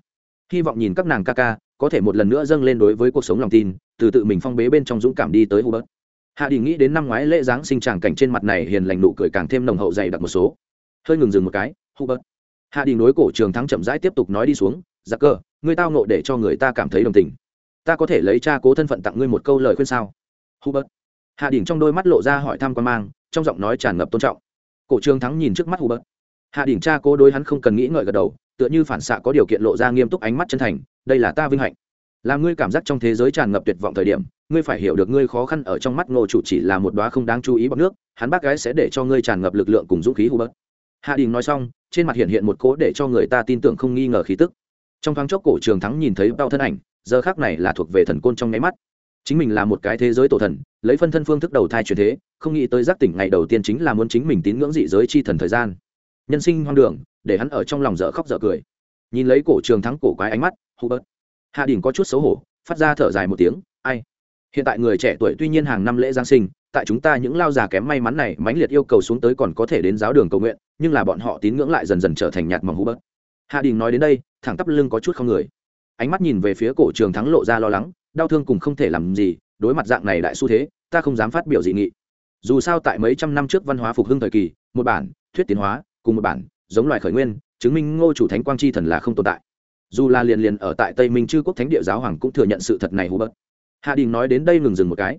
Hy vọng nhìn các nàng ca ca, có thể một lần nữa dâng lên đối với cuộc sống lòng tin, từ tự mình phong bế bên trong dũng cảm đi tới hubert. Hạ đình nghĩ đến năm ngoái lễ giáng sinh tràng cảnh trên mặt này hiền lành nụ cười càng thêm nồng hậu dày đặc một số. Hơi ngừng dừng một cái, hubert. Hạ đình đối cổ trường thắng chậm rãi tiếp tục nói đi xuống giặc cơ ngươi tao nộ để cho người ta cảm thấy đồng tình. Ta có thể lấy cha cố thân phận tặng ngươi một câu lời khuyên sao? Hubert. Hạ đỉnh trong đôi mắt lộ ra hỏi thăm quan mang, trong giọng nói tràn ngập tôn trọng. Cổ trường thắng nhìn trước mắt hubert. Hạ đỉnh cha cố đối hắn không cần nghĩ ngợi gật đầu, tựa như phản xạ có điều kiện lộ ra nghiêm túc ánh mắt chân thành, đây là ta vinh hạnh. Làm ngươi cảm giác trong thế giới tràn ngập tuyệt vọng thời điểm, ngươi phải hiểu được ngươi khó khăn ở trong mắt ngô chủ chỉ là một đoá không đáng chú ý bọc nước, hắn bác gái sẽ để cho ngươi tràn ngập lực lượng cùng dũng khí hubert. Hạ đình nói xong, trên mặt hiện hiện một cố để cho người ta tin tưởng không nghi ngờ khí tức trong thoáng chốc cổ trường thắng nhìn thấy bao thân ảnh, giờ khác này là thuộc về thần côn trong nháy mắt. Chính mình là một cái thế giới tổ thần, lấy phân thân phương thức đầu thai truyền thế, không nghĩ tới giác tỉnh ngày đầu tiên chính là muốn chính mình tín ngưỡng dị giới chi thần thời gian. Nhân sinh hoang đường, để hắn ở trong lòng dở khóc dở cười. Nhìn lấy cổ trường thắng cổ quái ánh mắt, hubert. Hạ đình có chút xấu hổ, phát ra thở dài một tiếng, ai? Hiện tại người trẻ tuổi tuy nhiên hàng năm lễ giáng sinh, tại chúng ta những lao già kém may mắn này mãnh liệt yêu cầu xuống tới còn có thể đến giáo đường cầu nguyện, nhưng là bọn họ tín ngưỡng lại dần dần trở thành nhạt mỏng hubert hạ đình nói đến đây, thẳng tắp lưng có chút không người. Ánh mắt nhìn về phía cổ trường thắng lộ ra lo lắng, đau thương cùng không thể làm gì, đối mặt dạng này đại xu thế, ta không dám phát biểu dị nghị. Dù sao tại mấy trăm năm trước văn hóa phục hưng thời kỳ, một bản, thuyết tiến hóa, cùng một bản, giống loài khởi nguyên, chứng minh ngô chủ thánh quang chi thần là không tồn tại. Dù là liền liền ở tại tây minh chư quốc thánh địa giáo hoàng cũng thừa nhận sự thật này hú bớt. Hạ đình nói đến đây ngừng dừng một cái.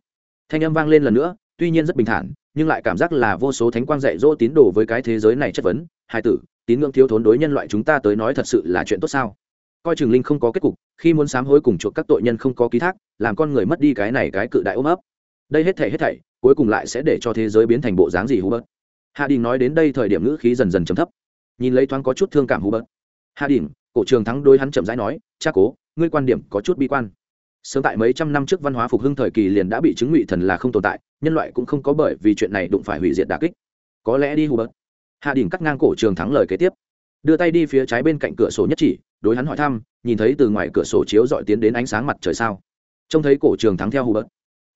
Thanh âm vang lên lần nữa, tuy nhiên rất bình thản, nhưng lại cảm giác là vô số thánh quang dạy dỗ tín đồ với cái thế giới này chất vấn hai tử tín ngưỡng thiếu thốn đối nhân loại chúng ta tới nói thật sự là chuyện tốt sao? Coi trường linh không có kết cục, khi muốn sám hối cùng chuộc các tội nhân không có ký thác, làm con người mất đi cái này cái cự đại ôm ấp. Đây hết thảy hết thảy, cuối cùng lại sẽ để cho thế giới biến thành bộ dáng gì hú bớt hạ đình nói đến đây thời điểm ngữ khí dần dần chấm thấp. Nhìn lấy thoáng có chút thương cảm hú bớt hạ đỉnh cổ trường thắng đối hắn chậm rãi nói, cha cố, ngươi quan điểm có chút bi quan. Sớm tại mấy trăm năm trước văn hóa phục hưng thời kỳ liền đã bị chứng ngụy thần là không tồn tại, nhân loại cũng không có bởi vì chuyện này đụng phải hủy diệt đà kích. Có lẽ đi hubert. bớt hạ đỉnh cắt ngang cổ trường thắng lời kế tiếp. Đưa tay đi phía trái bên cạnh cửa sổ nhất chỉ, đối hắn hỏi thăm, nhìn thấy từ ngoài cửa sổ chiếu dọi tiến đến ánh sáng mặt trời sao? Trông thấy cổ trường thắng theo hù bớt.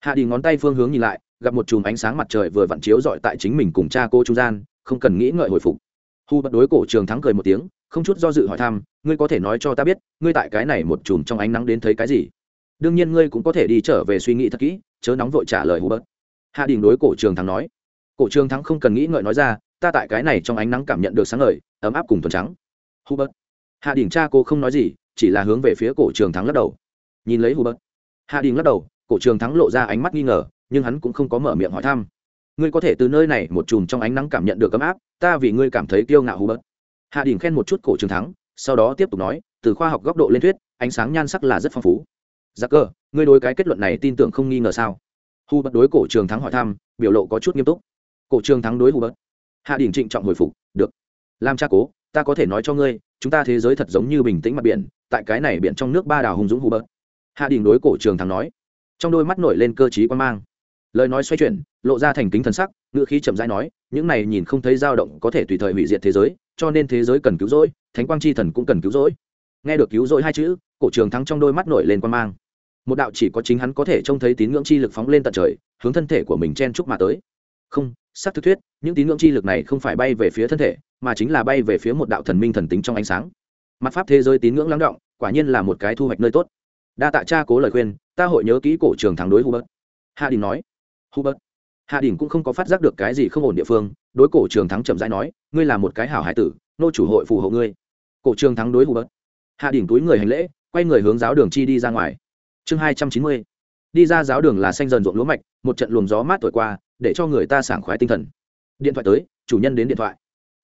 Hạ Đình ngón tay phương hướng nhìn lại, gặp một chùm ánh sáng mặt trời vừa vặn chiếu dọi tại chính mình cùng cha cô trung gian, không cần nghĩ ngợi hồi phục. Hù bật đối cổ trường thắng cười một tiếng, không chút do dự hỏi thăm, ngươi có thể nói cho ta biết, ngươi tại cái này một chùm trong ánh nắng đến thấy cái gì? Đương nhiên ngươi cũng có thể đi trở về suy nghĩ thật kỹ, chớ nóng vội trả lời hù bớt. Hạ đình đối cổ trường thắng nói. Cổ trường thắng không cần nghĩ ngợi nói ra ta tại cái này trong ánh nắng cảm nhận được sáng ngời, ấm áp cùng thuần trắng. Hubert. Bớt hạ đình cha cô không nói gì, chỉ là hướng về phía cổ trường thắng lắc đầu. Nhìn lấy hubert. Bớt hạ đình lắc đầu, cổ trường thắng lộ ra ánh mắt nghi ngờ, nhưng hắn cũng không có mở miệng hỏi thăm. Ngươi có thể từ nơi này một chùm trong ánh nắng cảm nhận được ấm áp, ta vì ngươi cảm thấy kiêu ngạo hú bớt hạ đình khen một chút cổ trường thắng, sau đó tiếp tục nói, từ khoa học góc độ lên thuyết, ánh sáng nhan sắc là rất phong phú. Giác cơ, ngươi đối cái kết luận này tin tưởng không nghi ngờ sao? Hubert bớt đối cổ trường thắng hỏi thăm, biểu lộ có chút nghiêm túc. Cổ trường thắng đối hubert. bớt hạ đình trịnh trọng hồi phục, được. Làm cha cố, ta có thể nói cho ngươi, chúng ta thế giới thật giống như bình tĩnh mặt biển, tại cái này biển trong nước ba đảo hùng dũng hù bớt hạ đình đối cổ trường thắng nói. Trong đôi mắt nổi lên cơ t quan mang. Lời nói xoay chuyển, lộ ra thành kính thần sắc ngựa khí chậm rãi nói, những này nhìn không thấy dao động có thể tùy thời hủy diệt thế giới, cho nên thế giới cần cứu rỗi, thánh quang chi thần cũng cần cứu rỗi. Nghe được cứu rỗi hai chữ, cổ trường thắng trong đôi mắt nổi lên quan mang. Một đạo chỉ có chính hắn có thể trông thấy tín ngưỡng chi lực phóng lên tận trời, hướng thân thể của mình chen chúc mà tới. Không sắc thực thuyết, những tín ngưỡng chi lực này không phải bay về phía thân thể, mà chính là bay về phía một đạo thần minh thần tính trong ánh sáng. Mặt pháp thế giới tín ngưỡng lắng động, quả nhiên là một cái thu hoạch nơi tốt. Đa tạ cha cố lời khuyên, ta hội nhớ kỹ cổ trường thắng đối hubert. Hạ đình nói. Hubert. Hạ đình cũng không có phát giác được cái gì không ổn địa phương, đối cổ trường thắng chậm rãi nói, ngươi là một cái hảo hải tử, nô chủ hội phù hộ ngươi. Cổ trường thắng đối hubert. Hạ đình túi người hành lễ, quay người hướng giáo đường chi đi ra ngoài. Chương hai trăm chín mươi đi ra giáo đường là xanh dần ruộng lúa mạch, một trận luồng gió mát thổi qua, để cho người ta sảng khoái tinh thần. Điện thoại tới, chủ nhân đến điện thoại.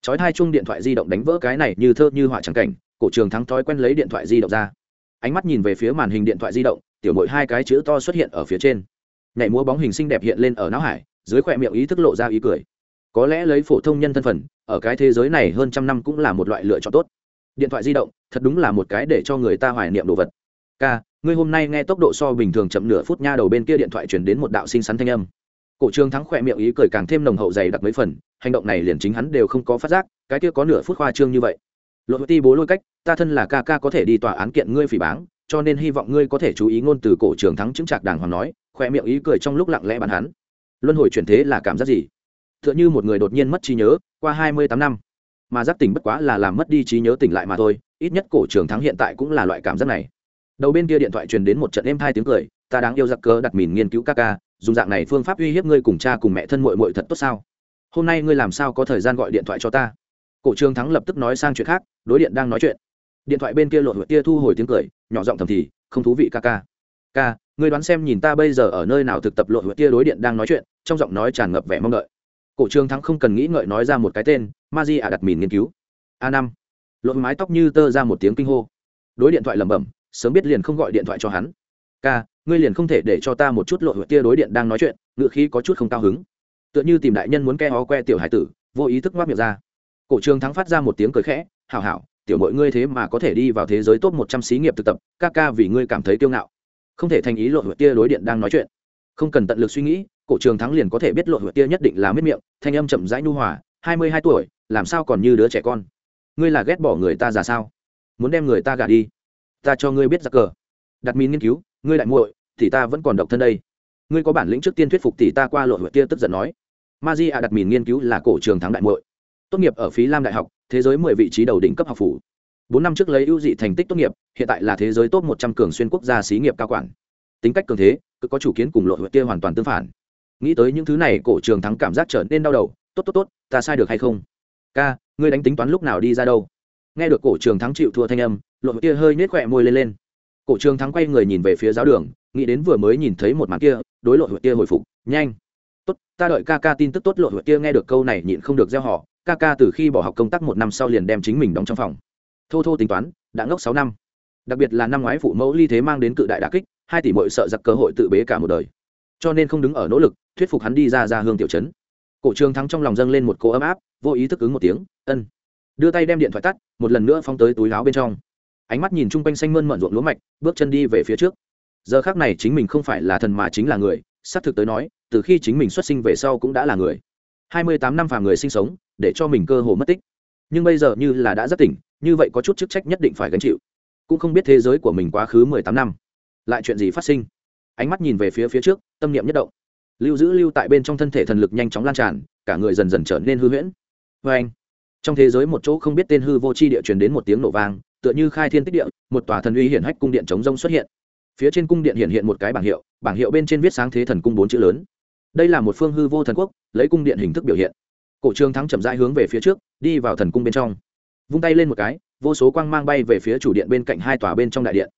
Chói hai chung điện thoại di động đánh vỡ cái này như thơ như họa trắng cảnh, cổ trường thắng thói quen lấy điện thoại di động ra. Ánh mắt nhìn về phía màn hình điện thoại di động, tiểu mội hai cái chữ to xuất hiện ở phía trên. Nhảy múa bóng hình xinh đẹp hiện lên ở não hải, dưới khỏe miệng ý thức lộ ra ý cười. Có lẽ lấy phổ thông nhân thân phận, ở cái thế giới này hơn trăm năm cũng là một loại lựa chọn tốt. Điện thoại di động, thật đúng là một cái để cho người ta hoài niệm đồ vật. K ngươi hôm nay nghe tốc độ so bình thường chậm nửa phút nha đầu bên kia điện thoại chuyển đến một đạo sinh sắn thanh âm. Cổ trương thắng khỏe miệng ý cười càng thêm nồng hậu dày đặc mấy phần, hành động này liền chính hắn đều không có phát giác, cái kia có nửa phút khoa trương như vậy. Lộ ti bố lôi cách, ta thân là ca ca có thể đi tòa án kiện ngươi phỉ báng, cho nên hy vọng ngươi có thể chú ý ngôn từ cổ trường thắng chứng trạc đàng hoàng nói khoe miệng ý cười trong lúc lặng lẽ bàn hắn. Luân hồi chuyển thế là cảm giác gì? T h ư ợ n h ư một người đột nhiên mất trí nhớ, qua hai mươi tám năm. Mà giác tỉnh bất quá là làm mất đi trí nhớ tỉnh lại mà thôi, ít nhất cổ trường thắng hiện tại cũng là loại cảm giác này đầu bên kia điện thoại truyền đến một trận êm hai tiếng cười, ta đáng yêu giặc cơ đặt mìn nghiên cứu ca ca, dùng dạng này phương pháp uy hiếp ngươi cùng cha cùng mẹ thân mội mội thật tốt sao? Hôm nay ngươi làm sao có thời gian gọi điện thoại cho ta? Cổ trường thắng lập tức nói sang chuyện khác, đối điện đang nói chuyện. Điện thoại bên kia lộn tia thu hồi tiếng cười, nhỏ giọng thầm thì, không thú vị ca ca. Ca, ngươi đoán xem nhìn ta bây giờ ở nơi nào thực tập lộ tia đối điện đang nói chuyện? Trong giọng nói tràn ngập vẻ mong đợi. Cổ trường thắng không cần nghĩ ngợi nói ra một cái tên, ma di ả đặt mìn nghiên cứu. A năm. Lộn mái tóc như tơ ra một tiếng kinh hô. Đối điện thoại lẩm bẩm sớm biết liền không gọi điện thoại cho hắn. Ca, ngươi liền không thể để cho ta một chút lộ tia đối điện đang nói chuyện, ngựa khí có chút không cao hứng. Tựa như tìm đại nhân muốn ke hó que tiểu hải tử, vô ý thức ngoác miệng ra. Cổ trường thắng phát ra một tiếng cười khẽ, hảo hảo, tiểu mọi ngươi thế mà có thể đi vào thế giới top một trăm xí nghiệp thực tập, ca ca vì ngươi cảm thấy kiêu ngạo. Không thể thành ý lộ hụt tia đối điện đang nói chuyện. Không cần tận lực suy nghĩ, cổ trường thắng liền có thể biết lộ hụt tia nhất định là miết miệng, thanh âm chậm rãi nhu hòa, hai mươi hai tuổi, làm sao còn như đứa trẻ con? Ngươi là ghét bỏ người ta già sao? Muốn đem người ta gả đi? Ta cho ngươi biết ra cờ. Đặt mìn nghiên cứu, ngươi lại muội, thì ta vẫn còn độc thân đây. Ngươi có bản lĩnh trước tiên thuyết phục thì ta qua lộ hội tia tức giận nói. Ma di a à, đặt mìn nghiên cứu là cổ trường thắng đại muội. Tốt nghiệp ở phí lam đại học, thế giới mười vị trí đầu đỉnh cấp học phủ. Bốn năm trước lấy ưu dị thành tích tốt nghiệp, hiện tại là thế giới top một trăm cường xuyên quốc gia xí nghiệp cao quản. Tính cách cường thế, cứ có chủ kiến cùng lộ hội kia hoàn toàn tương phản. Nghĩ tới những thứ này, cổ trường thắng cảm giác trở nên đau đầu. Tốt tốt tốt, ta sai được hay không? Ca, ngươi đánh tính toán lúc nào đi ra đâu? Nghe được cổ trường thắng chịu thua thanh âm lộ hội kia hơi nhếch khỏe môi lên lên. Cổ trường thắng quay người nhìn về phía giáo đường, nghĩ đến vừa mới nhìn thấy một màn kia, đối lộ hội kia hồi phục, nhanh, tốt, ta đợi ca ca tin tức tốt. Lộ hội kia nghe được câu này nhịn không được gieo họ, ca ca từ khi bỏ học công tác một năm sau liền đem chính mình đóng trong phòng. Thô thô tính toán, đã ngốc sáu năm. Đặc biệt là năm ngoái phụ mẫu ly thế mang đến cự đại đà kích, hai tỷ mội sợ giặc cơ hội tự bế cả một đời. Cho nên không đứng ở nỗ lực, thuyết phục hắn đi ra ra hương tiểu chấn cổ trường thắng trong lòng dâng lên một cỗ ấm áp, vô ý thức ứng một tiếng, ân. Đưa tay đem điện thoại tắt, một lần nữa phóng tới túi láo bên trong ánh mắt nhìn chung quanh xanh mơn mận ruộng lúa mạch, bước chân đi về phía trước. Giờ khác này chính mình không phải là thần mà chính là người, xác thực tới nói, từ khi chính mình xuất sinh về sau cũng đã là người. Hai mươi tám năm phàm người sinh sống, để cho mình cơ hồ mất tích. Nhưng bây giờ như là đã rất tỉnh, như vậy có chút chức trách nhất định phải gánh chịu. Cũng không biết thế giới của mình quá khứ mười tám năm. Lại chuyện gì phát sinh? Ánh mắt nhìn về phía phía trước, tâm niệm nhất động. Lưu giữ lưu tại bên trong thân thể thần lực nhanh chóng lan tràn, cả người dần dần trở nên hư huyễn. Vê anh trong thế giới một chỗ không biết tên hư vô c h i địa truyền đến một tiếng nổ vang tựa như khai thiên tích địa, một tòa thần uy hiển hách cung điện chống rông xuất hiện. Phía trên cung điện hiện hiện một cái bảng hiệu bảng hiệu bên trên viết sáng thế thần cung bốn chữ lớn. Đây là một phương hư vô thần quốc, lấy cung điện hình thức biểu hiện. Cổ trường thắng chậm rãi hướng về phía trước, đi vào thần cung bên trong. Vung tay lên một cái, vô số quang mang bay về phía chủ điện bên cạnh hai tòa bên trong đại điện.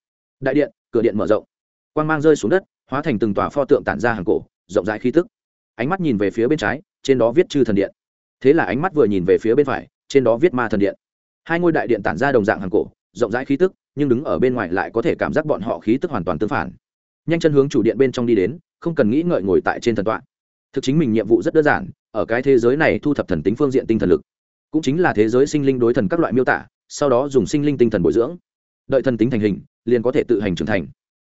Đại điện, cửa điện mở rộng. Quang mang rơi xuống đất, hóa thành từng tòa pho tượng tản ra hàng cổ, rộng rãi khí tức. Ánh mắt nhìn về phía bên trái, trên đó viết chư thần điện. Thế là ánh mắt vừa nhìn về phía bên phải, trên đó viết ma thần điện hai ngôi đại điện tản ra đồng dạng hàng cổ, rộng rãi khí tức, nhưng đứng ở bên ngoài lại có thể cảm giác bọn họ khí tức hoàn toàn tương phản. Nhanh chân hướng chủ điện bên trong đi đến, không cần nghĩ ngợi ngồi tại trên thần tọa. Thực chính mình nhiệm vụ rất đơn giản, ở cái thế giới này thu thập thần tính phương diện tinh thần lực. Cũng chính là thế giới sinh linh đối thần các loại miêu tả, sau đó dùng sinh linh tinh thần bồi dưỡng. Đợi thần tính thành hình, liền có thể tự hành trưởng thành.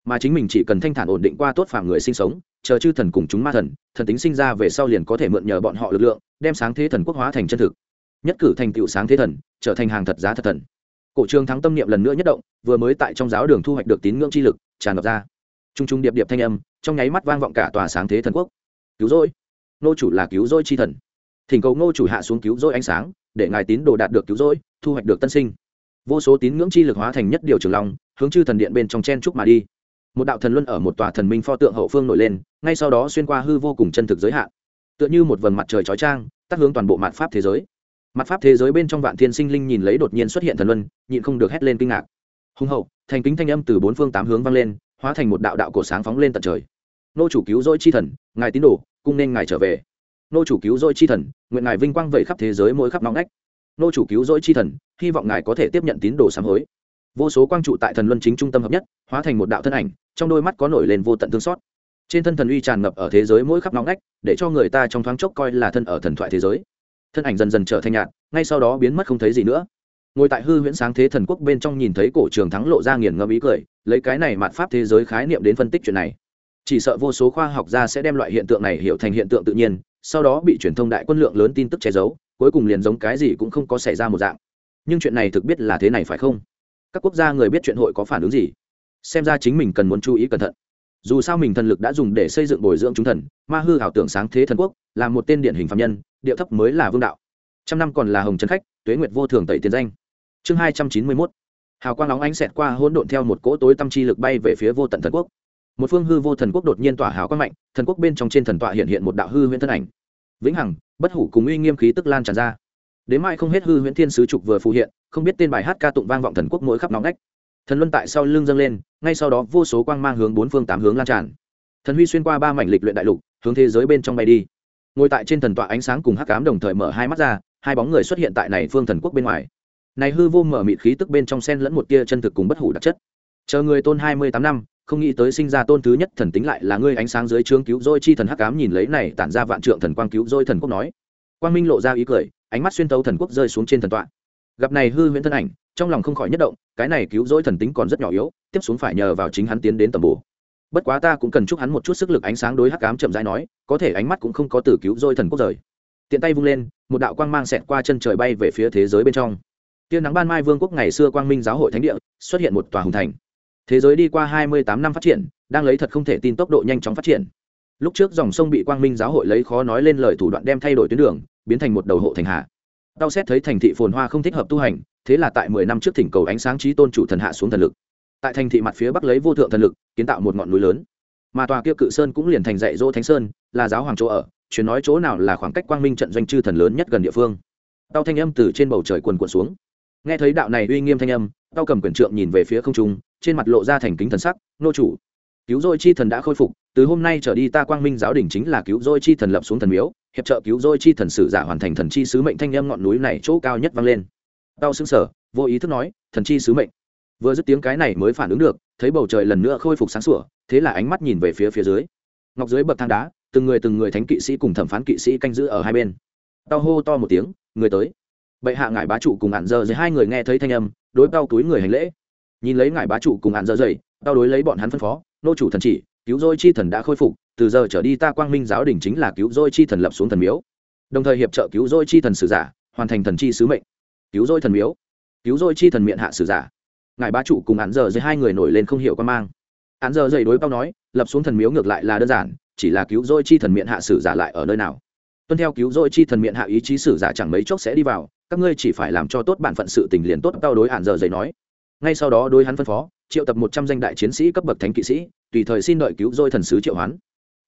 Mà chính mình chỉ cần thanh thản ổn định qua tốt phàm người sinh sống, chờ chư thần cùng chúng ma thần thần tính sinh ra về sau liền có thể mượn nhờ bọn họ lực lượng, đem sáng thế thần quốc hóa thành chân thực nhất cử thành tựu sáng thế thần, trở thành hàng thật giá thật thần. Cổ trường thắng tâm niệm lần nữa nhất động, vừa mới tại trong giáo đường thu hoạch được tín ngưỡng chi lực, tràn ngập ra. T r u n g t r u n g điệp điệp thanh âm, trong nháy mắt vang vọng cả tòa sáng thế thần quốc. Cứu rỗi! Nô chủ là cứu rỗi chi thần. Thỉnh cầu nô chủ hạ xuống cứu rỗi ánh sáng, để ngài tín đồ đạt được cứu rỗi, thu hoạch được tân sinh. Vô số tín ngưỡng chi lực hóa thành nhất điều trường long, hướng chư thần điện bên trong chen trúc mà đi. Một đạo thần luân ở một tòa thần minh pho tượng hậu phương nổi lên, ngay sau đó xuyên qua hư vô cùng chân thực giới hạn. Tựa như một vầng mặt trời chói trang tắt hướng toàn bộ mặt pháp thế giới mặt pháp thế giới bên trong vạn thiên sinh linh nhìn lấy đột nhiên xuất hiện thần luân, nhịn không được hét lên kinh ngạc. Hùng hậu, thành kính thanh âm từ bốn phương tám hướng vang lên, hóa thành một đạo đạo cổ sáng phóng lên tận trời. Nô chủ cứu rỗi chi thần, ngài tín đồ, cung nên ngài trở về. Nô chủ cứu rỗi chi thần, nguyện ngài vinh quang vẩy khắp thế giới mỗi khắp nóng nách nô chủ cứu rỗi chi thần, hy vọng ngài có thể tiếp nhận tín đồ sám hối. Vô số quang trụ tại thần luân chính trung tâm hợp nhất, hóa thành một đạo thân ảnh, trong đôi mắt có nổi lên vô tận thương xót. Trên thân thần uy tràn ngập ở thế giới mỗi khắp nóng nách để cho người ta trong thoáng chốc coi là thân ở thần thoại thế giới thân ảnh dần dần trở thành nhạt, ngay sau đó biến mất không thấy gì nữa. Ngồi tại hư huyễn sáng thế thần quốc bên trong nhìn thấy cổ trường thắng lộ ra nghiền ngẫm ý cười, lấy cái này mạt pháp thế giới khái niệm đến phân tích chuyện này. Chỉ sợ vô số khoa học gia sẽ đem loại hiện tượng này hiểu thành hiện tượng tự nhiên, sau đó bị truyền thông đại quân lượng lớn tin tức che giấu, cuối cùng liền giống cái gì cũng không có xảy ra một dạng. Nhưng chuyện này thực biết là thế này phải không? Các quốc gia người biết chuyện hội có phản ứng gì? Xem ra chính mình cần muốn chú ý cẩn thận dù sao mình thần lực đã dùng để xây dựng bồi dưỡng chúng thần, ma hư ảo tưởng sáng thế thần quốc, là một tên điển hình phạm nhân, điệu thấp mới là vương đạo. Trăm năm còn là hồng trần khách, tuế nguyệt vô thường tẩy tiền danh. Chương hai trăm chín mươi mốt. Hào quang nóng ánh xẹt qua hỗn độn theo một cỗ tối tâm chi lực bay về phía vô tận thần quốc. Một phương hư vô thần quốc đột nhiên tỏa hào quang mạnh, thần quốc bên trong trên thần tọa hiện hiện một đạo hư huyễn thân ảnh. Vĩnh hằng, bất hủ cùng uy nghiêm khí tức lan tràn ra. Đến mai không hết hư huyễn thiên sứ trục vừa phù hiện, không biết tên bài hát ca tụng vang vọng thần quốc mỗi khắp nóng nách thần luân tại sau lưng dâng lên, ngay sau đó vô số quang mang hướng bốn phương tám hướng lan tràn. Thần huy xuyên qua ba mảnh lịch luyện đại lục, hướng thế giới bên trong bay đi. Ngồi tại trên thần tọa ánh sáng cùng hắc cám đồng thời mở hai mắt ra, hai bóng người xuất hiện tại này phương thần quốc bên ngoài. Này hư vô mở mịt khí tức bên trong sen lẫn một tia chân thực cùng bất hủ đặc chất. Chờ người tôn hai mươi tám năm, không nghĩ tới sinh ra tôn thứ nhất thần tính lại là ngươi ánh sáng dưới trướng cứu dôi chi thần hắc cám nhìn lấy này tản ra vạn trượng thần quang cứu dôi thần quốc nói. Quang minh lộ ra ý cười, ánh mắt xuyên tấu thần quốc rơi xuống trên thần tọa gặp này hư huyễn thân ảnh, trong lòng không khỏi nhất động, cái này cứu rỗi thần tính còn rất nhỏ yếu, tiếp xuống phải nhờ vào chính hắn tiến đến tầm bổ. Bất quá ta cũng cần chúc hắn một chút sức lực ánh sáng đối hắc ám chậm rãi nói, có thể ánh mắt cũng không có từ cứu rỗi thần quốc rời. Tiện tay vung lên, một đạo quang mang xẹt qua chân trời bay về phía thế giới bên trong. Tia nắng ban mai vương quốc ngày xưa quang minh giáo hội thánh địa, xuất hiện một tòa hùng thành. Thế giới đi qua hai mươi tám năm phát triển, đang lấy thật không thể tin tốc độ nhanh chóng phát triển. Lúc trước dòng sông bị quang minh giáo hội lấy khó nói lên lời thủ đoạn đem thay đổi tuyến đường, biến thành một đầu hộ thành hạ tao xét thấy thành thị phồn hoa không thích hợp tu hành, thế là tại mười năm trước thỉnh cầu ánh sáng trí tôn chủ thần hạ xuống thần lực. Tại thành thị mặt phía bắc lấy vô thượng thần lực, kiến tạo một ngọn núi lớn. Mà tòa kia cự sơn cũng liền thành dạy dỗ thánh sơn, là giáo hoàng chỗ ở, truyền nói chỗ nào là khoảng cách quang minh trận doanh chư thần lớn nhất gần địa phương. Tao thanh âm từ trên bầu trời quần quần xuống. Nghe thấy đạo này uy nghiêm thanh âm, tao cầm quyển trượng nhìn về phía không trung, trên mặt lộ ra thành kính thần sắc, nô chủ, cứu rỗi chi thần đã khôi phục, từ hôm nay trở đi ta quang minh giáo đình chính là cứu rỗi chi thần lập xuống thần miếu hiệp trợ cứu rỗi chi thần sử giả hoàn thành thần chi sứ mệnh thanh âm ngọn núi này chỗ cao nhất vang lên. Tao xứng sở vô ý thức nói, thần chi sứ mệnh. Vừa dứt tiếng cái này mới phản ứng được, thấy bầu trời lần nữa khôi phục sáng sủa, thế là ánh mắt nhìn về phía phía dưới. Ngọc dưới bậc thang đá, từng người từng người thánh kỵ sĩ cùng thẩm phán kỵ sĩ canh giữ ở hai bên. Tao hô to một tiếng, người tới. Bệ hạ ngài bá trụ cùng hạn dơ dày hai người nghe thấy thanh âm, đối tao túi người hành lễ. Nhìn lấy ngài bá trụ cùng hạn dơ dày tao đối lấy bọn hắn phân phó, nô chủ thần chỉ cứu rỗi chi thần đã khôi phục, từ giờ trở đi ta quang minh giáo đình chính là cứu rỗi chi thần lập xuống thần miếu. Đồng thời hiệp trợ cứu rỗi chi thần sử giả, hoàn thành thần chi sứ mệnh. Cứu rỗi thần miếu. Cứu rỗi chi thần miệng hạ sử giả. Ngài bá chủ cùng án giờ dưới hai người nổi lên không hiểu quan mang. Án giờ dày đối bao nói, lập xuống thần miếu ngược lại là đơn giản, chỉ là cứu rỗi chi thần miệng hạ sử giả lại ở nơi nào. Tuân theo cứu rỗi chi thần miệng hạ ý chí sử giả chẳng mấy chốc sẽ đi vào, các ngươi chỉ phải làm cho tốt bản phận sự tình liền tốt tao đối án giờ dày nói. Ngay sau đó đối hắn phân phó, triệu tập một trăm danh đại chiến sĩ cấp bậc thánh kỵ sĩ tùy thời xin đợi cứu rồi thần sứ triệu hoán.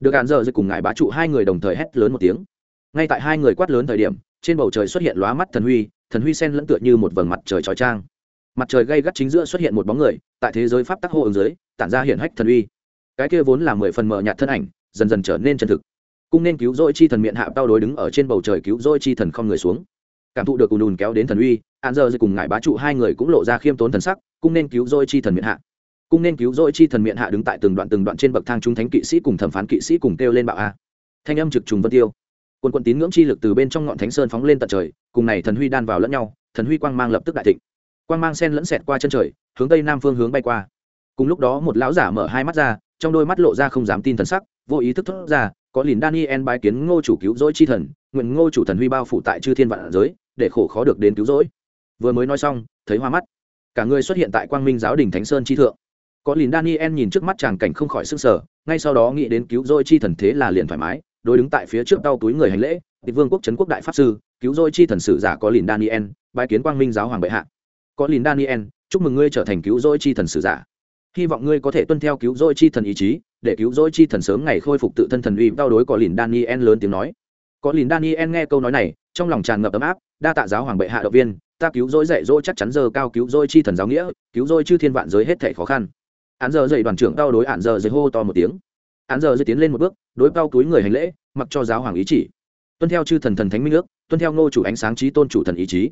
Được hạn giờ dày cùng ngài bá trụ hai người đồng thời hét lớn một tiếng. Ngay tại hai người quát lớn thời điểm, trên bầu trời xuất hiện lóa mắt thần huy thần huy sen lẫn tựa như một vầng mặt trời trói trang. Mặt trời gây gắt chính giữa xuất hiện một bóng người, tại thế giới pháp tắc hộ ứng dưới, tản ra hiện hách thần uy cái kia vốn là mười phần mờ nhạt thân ảnh, dần dần trở nên chân thực. Cung nên cứu rỗi chi thần miệng hạ tao đối đứng ở trên bầu trời cứu rỗi chi thần không người xuống. Cảm thụ được ùn ùn kéo đến thần uy an giờ cùng ngài bá trụ hai người cũng lộ ra khiêm tốn thần sắc, cung nên cứu rỗi chi thần miệng hạ cung nên cứu rỗi chi thần miệng hạ đứng tại từng đoạn từng đoạn trên bậc thang trung thánh kỵ sĩ cùng thẩm phán kỵ sĩ cùng kêu lên bạo a. Thanh âm trực trùng vân tiêu. Quân quân tín ngưỡng chi lực từ bên trong ngọn thánh sơn phóng lên tận trời, cùng này thần huy đan vào lẫn nhau, thần huy quang mang lập tức đại thịnh. Quang mang sen lẫn xẹt qua chân trời, hướng tây nam phương hướng bay qua. Cùng lúc đó một lão giả mở hai mắt ra, trong đôi mắt lộ ra không dám tin thần sắc, vô ý thức thốt ra, có lìn daniel bái kiến ngô chủ cứu rỗi chi thần, nguyện ngô chủ thần huy bao phủ tại chư thiên vạn giới, để khổ khó được đến cứu rỗi. Vừa mới nói xong, thấy hoa mắt. Cả người xuất hiện tại quang minh giáo đình thánh sơn chi thượng có lìn daniel nhìn trước mắt chàng cảnh không khỏi sức sở ngay sau đó nghĩ đến cứu dôi chi thần thế là liền thoải mái, đối đứng tại phía trước đau túi người hành lễ tịch vương quốc trấn quốc đại pháp sư, cứu dôi chi thần sử giả có lìn daniel, bái kiến quang minh giáo hoàng bệ hạ. Có lìn daniel, chúc mừng ngươi trở thành cứu dôi chi thần sử giả. Hy vọng ngươi có thể tuân theo cứu dôi chi thần ý chí, để cứu dôi chi thần sớm ngày khôi phục tự thân thần uy. Đau đối có lìn daniel lớn tiếng nói. Có lìn daniel nghe câu nói này, trong lòng tràn ngập ấm áp, đa tạ giáo hoàng bệ hạ động viên, ta cứu rỗi dạy dỗ chắc chắn giờ cao cứu dôi chi thần giáo nghĩa, cứu dôi chư thiên vạn giới hết thể khó khăn án giờ dậy đoàn trưởng cao đối án giờ dậy hô to một tiếng. Án giờ dậy tiến lên một bước, đối cao túi người hành lễ, mặc cho giáo hoàng ý chỉ. Tuân theo chư thần thần thánh minh ước, tuân theo ngô chủ ánh sáng trí tôn chủ thần ý chí.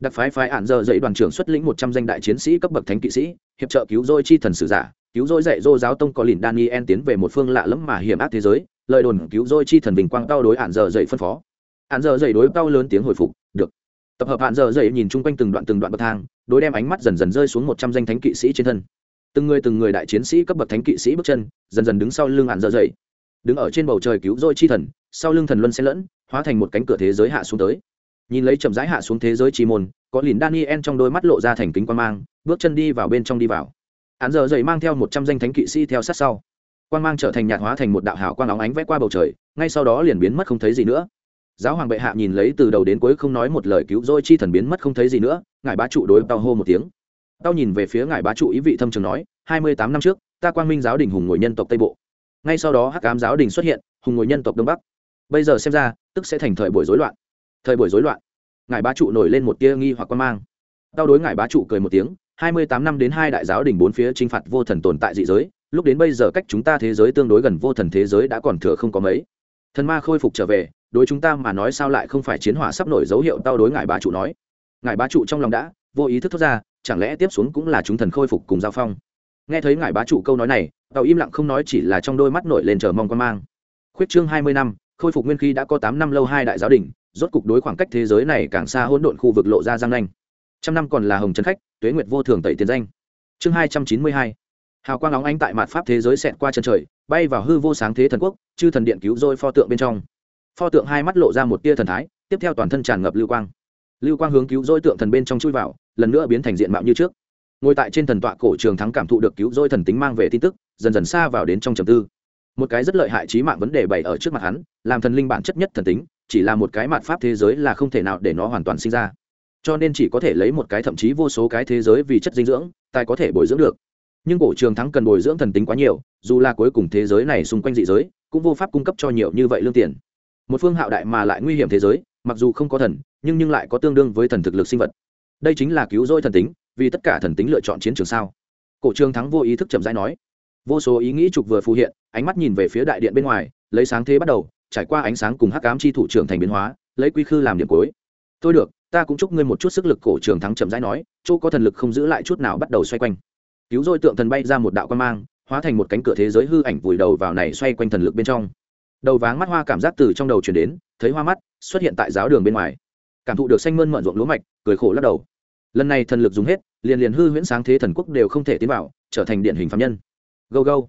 Đặc phái phái án giờ dậy đoàn trưởng xuất lĩnh một trăm danh đại chiến sĩ cấp bậc thánh kỵ sĩ, hiệp trợ cứu rỗi chi thần sử giả, cứu rỗi dạy dô giáo tông có lìn daniel tiến về một phương lạ lẫm mà hiểm ác thế giới, lời đồn cứu rỗi chi thần bình quang cao đối án giờ dậy phân phó. Án giờ dậy đối cao lớn tiếng hồi phục, được. Tập hợp hạn giờ dậy nhìn chung quanh từng đoạn từng đoạn bậc thang, đối đem ánh mắt dần dần rơi xuống một trăm danh thánh kỵ sĩ trên thân từng người từng người đại chiến sĩ cấp bậc thánh kỵ sĩ bước chân, dần dần đứng sau lưng hạn dơ dậy. Đứng ở trên bầu trời cứu rỗi chi thần, sau lưng thần luân xen lẫn, hóa thành một cánh cửa thế giới hạ xuống tới. Nhìn lấy chậm rãi hạ xuống thế giới chi môn, có lìn daniel trong đôi mắt lộ ra thành kính quan mang, bước chân đi vào bên trong đi vào. Hắn giờ dậy mang theo một trăm danh thánh kỵ sĩ theo sát sau. Quan mang trở thành nhạt hóa thành một đạo hào quang óng ánh vẽ qua bầu trời, ngay sau đó liền biến mất không thấy gì nữa. Giáo hoàng bệ hạ nhìn lấy từ đầu đến cuối không nói một lời cứu rỗi chi thần biến mất không thấy gì nữa, ngài bá trụ đối tao hô một tiếng tao nhìn về phía ngài bá trụ ý vị thâm trường nói, hai mươi tám năm trước, ta quang minh giáo đình hùng ngồi nhân tộc tây bộ. Ngay sau đó hắc ám giáo đình xuất hiện, hùng ngồi nhân tộc đông bắc. Bây giờ xem ra, tức sẽ thành thời buổi rối loạn. Thời buổi rối loạn. Ngài bá trụ nổi lên một tia nghi hoặc quan mang. Tao đối ngài bá trụ cười một tiếng, hai mươi tám năm đến hai đại giáo đình bốn phía chinh phạt vô thần tồn tại dị giới, lúc đến bây giờ cách chúng ta thế giới tương đối gần vô thần thế giới đã còn thừa không có mấy. Thần ma khôi phục trở về, đối chúng ta mà nói sao lại không phải chiến hỏa sắp nổi dấu hiệu, tao đối ngài bá trụ nói. Ngài bá trụ trong lòng đã vô ý thức thoát ra chẳng lẽ tiếp xuống cũng là chúng thần khôi phục cùng giao phong? Nghe thấy ngài bá chủ câu nói này tàu im lặng không nói chỉ là trong đôi mắt nổi lên chờ mong quan mang. Khuyết trương hai mươi năm, khôi phục nguyên khí đã có tám năm lâu hai đại giáo đình rốt cục đối khoảng cách thế giới này càng xa hỗn độn khu vực lộ ra giang nanh. Trăm năm còn là hồng trấn khách, tuế nguyệt vô thường tẩy tiền danh. Chương hai trăm chín mươi hai, hào quang óng ánh tại mặt pháp thế giới xẹt qua chân trời, bay vào hư vô sáng thế thần quốc, chư thần điện cứu rôi pho tượng bên trong. Pho tượng hai mắt lộ ra một tia thần thái, tiếp theo toàn thân tràn ngập lưu quang. Lưu quang hướng cứu dôi tượng thần bên trong chui vào lần nữa biến thành diện mạo như trước. Ngồi tại trên thần tọa cổ trường thắng cảm thụ được cứu rỗi thần tính mang về tin tức, dần dần xa vào đến trong trầm tư. Một cái rất lợi hại trí mạng vấn đề bày ở trước mặt hắn, làm thần linh bản chất nhất thần tính, chỉ là một cái mặt pháp thế giới là không thể nào để nó hoàn toàn sinh ra. Cho nên chỉ có thể lấy một cái thậm chí vô số cái thế giới vì chất dinh dưỡng, tài có thể bồi dưỡng được. Nhưng cổ trường thắng cần bồi dưỡng thần tính quá nhiều, dù là cuối cùng thế giới này xung quanh dị giới, cũng vô pháp cung cấp cho nhiều như vậy lương tiền. Một phương hạo đại mà lại nguy hiểm thế giới, mặc dù không có thần, nhưng nhưng lại có tương đương với thần thực lực sinh vật đây chính là cứu rỗi thần tính, vì tất cả thần tính lựa chọn chiến trường sao? Cổ trường thắng vô ý thức chậm rãi nói. Vô số ý nghĩ trục vừa phù hiện, ánh mắt nhìn về phía đại điện bên ngoài, lấy sáng thế bắt đầu, trải qua ánh sáng cùng hắc ám chi thủ trưởng thành biến hóa, lấy quy khư làm điểm cuối. Thôi được, ta cũng chúc ngươi một chút sức lực, cổ trường thắng chậm rãi nói, chỗ có thần lực không giữ lại chút nào bắt đầu xoay quanh. Cứu rồi tượng thần bay ra một đạo quan mang, hóa thành một cánh cửa thế giới hư ảnh vùi đầu vào này xoay quanh thần lực bên trong. Đầu váng mắt hoa cảm giác từ trong đầu chuyển đến, thấy hoa mắt, xuất hiện tại giáo đường bên ngoài. Cảm thụ được xanh mơn mận ruộng lúa mạch, cười khổ lắc đầu lần này thần lực dùng hết, liền liền hư huyễn sáng thế thần quốc đều không thể tiến vào, trở thành điển hình phạm nhân. Go go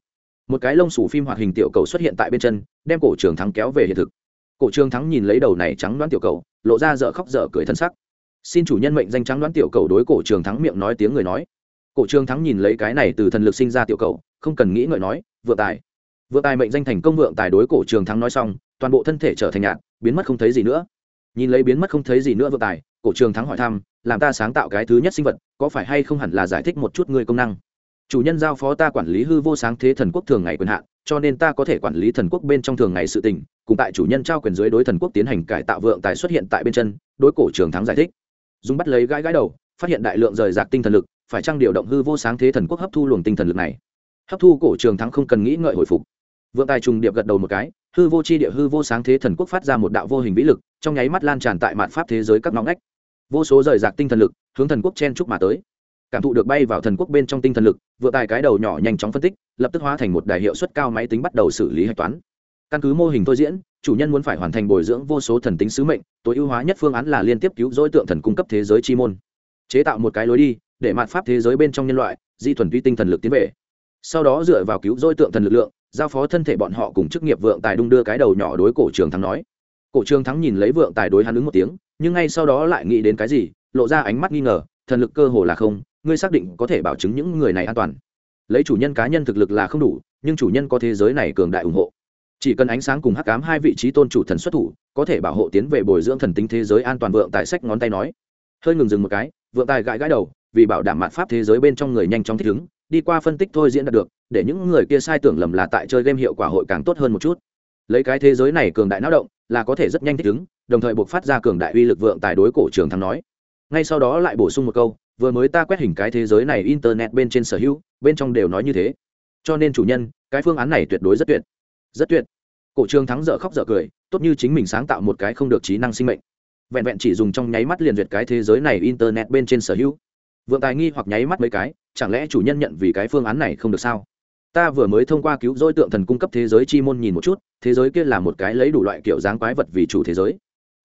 một cái lông sủ phim hoạt hình tiểu cầu xuất hiện tại bên chân, đem cổ trường thắng kéo về hiện thực. Cổ trường thắng nhìn lấy đầu này trắng đoán tiểu cầu, lộ ra dở khóc dở cười thân sắc. Xin chủ nhân mệnh danh trắng đoán tiểu cầu đối cổ trường thắng miệng nói tiếng người nói. Cổ trường thắng nhìn lấy cái này từ thần lực sinh ra tiểu cầu, không cần nghĩ ngợi nói, vượng tài. Vượng tài mệnh danh thành công vượng tài đối cổ trường thắng nói xong, toàn bộ thân thể trở thành nhạt, biến mất không thấy gì nữa nhìn lấy biến mất không thấy gì nữa vượng tài, cổ trường thắng hỏi thăm, làm ta sáng tạo cái thứ nhất sinh vật, có phải hay không hẳn là giải thích một chút ngươi công năng? Chủ nhân giao phó ta quản lý hư vô sáng thế thần quốc thường ngày quyền hạn, cho nên ta có thể quản lý thần quốc bên trong thường ngày sự tình, cùng tại chủ nhân trao quyền dưới đối thần quốc tiến hành cải tạo vượng tài xuất hiện tại bên chân, đối cổ trường thắng giải thích. Dùng bắt lấy gãi gãi đầu, phát hiện đại lượng rời rạc tinh thần lực, phải trang điều động hư vô sáng thế thần quốc hấp thu luồng tinh thần lực này? Hấp thu cổ trường thắng không cần nghĩ ngợi hồi phục. Vượng tài trùng điệp gật đầu một cái hư vô c h i địa hư vô sáng thế thần quốc phát ra một đạo vô hình vĩ lực, trong nháy mắt lan tràn tại mạn pháp thế giới các ngõ ngách. Vô số rời rạc tinh thần lực hướng thần quốc chen trúc mà tới. Cảm thụ được bay vào thần quốc bên trong tinh thần lực, vừa tài cái đầu nhỏ nhanh chóng phân tích, lập tức hóa thành một đài hiệu suất cao máy tính bắt đầu xử lý hạch toán. Căn cứ mô hình thôi diễn, chủ nhân muốn phải hoàn thành bồi dưỡng vô số thần tính sứ mệnh, tối ưu hóa nhất phương án là liên tiếp cứu dối tượng thần cung cấp thế giới chi môn. Chế tạo một cái lối đi, để mạn pháp thế giới bên trong nhân loại, di thuần tuy tinh thần lực tiến về sau đó dựa vào cứu dôi tượng thần lực lượng, giao phó thân thể bọn họ cùng chức nghiệp vượng tài đung đưa cái đầu nhỏ đối cổ trường thắng nói. Cổ trường thắng nhìn lấy vượng tài đối hắn ứng một tiếng, nhưng ngay sau đó lại nghĩ đến cái gì, lộ ra ánh mắt nghi ngờ, thần lực cơ hồ là không, ngươi xác định có thể bảo chứng những người này an toàn. Lấy chủ nhân cá nhân thực lực là không đủ, nhưng chủ nhân có thế giới này cường đại ủng hộ. Chỉ cần ánh sáng cùng hắc cám hai vị trí tôn chủ thần xuất thủ, có thể bảo hộ tiến về bồi dưỡng thần tính thế giới an toàn vượng tài sách ngón tay nói. Hơi ngừng dừng một cái, vượng tài gãi gãi đầu, vì bảo đảm mạn pháp thế giới bên trong người nhanh chóng thích ứng đi qua phân tích thôi diễn đạt được, để những người kia sai tưởng lầm là tại chơi game hiệu quả hội càng tốt hơn một chút. Lấy cái thế giới này cường đại não động, là có thể rất nhanh thích ứng, đồng thời buộc phát ra cường đại uy lực vượng tài đối cổ trường thắng nói. Ngay sau đó lại bổ sung một câu, vừa mới ta quét hình cái thế giới này internet bên trên sở hữu, bên trong đều nói như thế. Cho nên chủ nhân, cái phương án này tuyệt đối rất tuyệt. Rất tuyệt. Cổ trường thắng dở khóc dở cười, tốt như chính mình sáng tạo một cái không được trí năng sinh mệnh. Vẹn vẹn chỉ dùng trong nháy mắt liền duyệt cái thế giới này internet bên trên sở hữu vượng tài nghi hoặc nháy mắt mấy cái, chẳng lẽ chủ nhân nhận vì cái phương án này không được sao? Ta vừa mới thông qua cứu dối tượng thần cung cấp thế giới chi môn nhìn một chút, thế giới kia là một cái lấy đủ loại kiểu dáng quái vật vì chủ thế giới.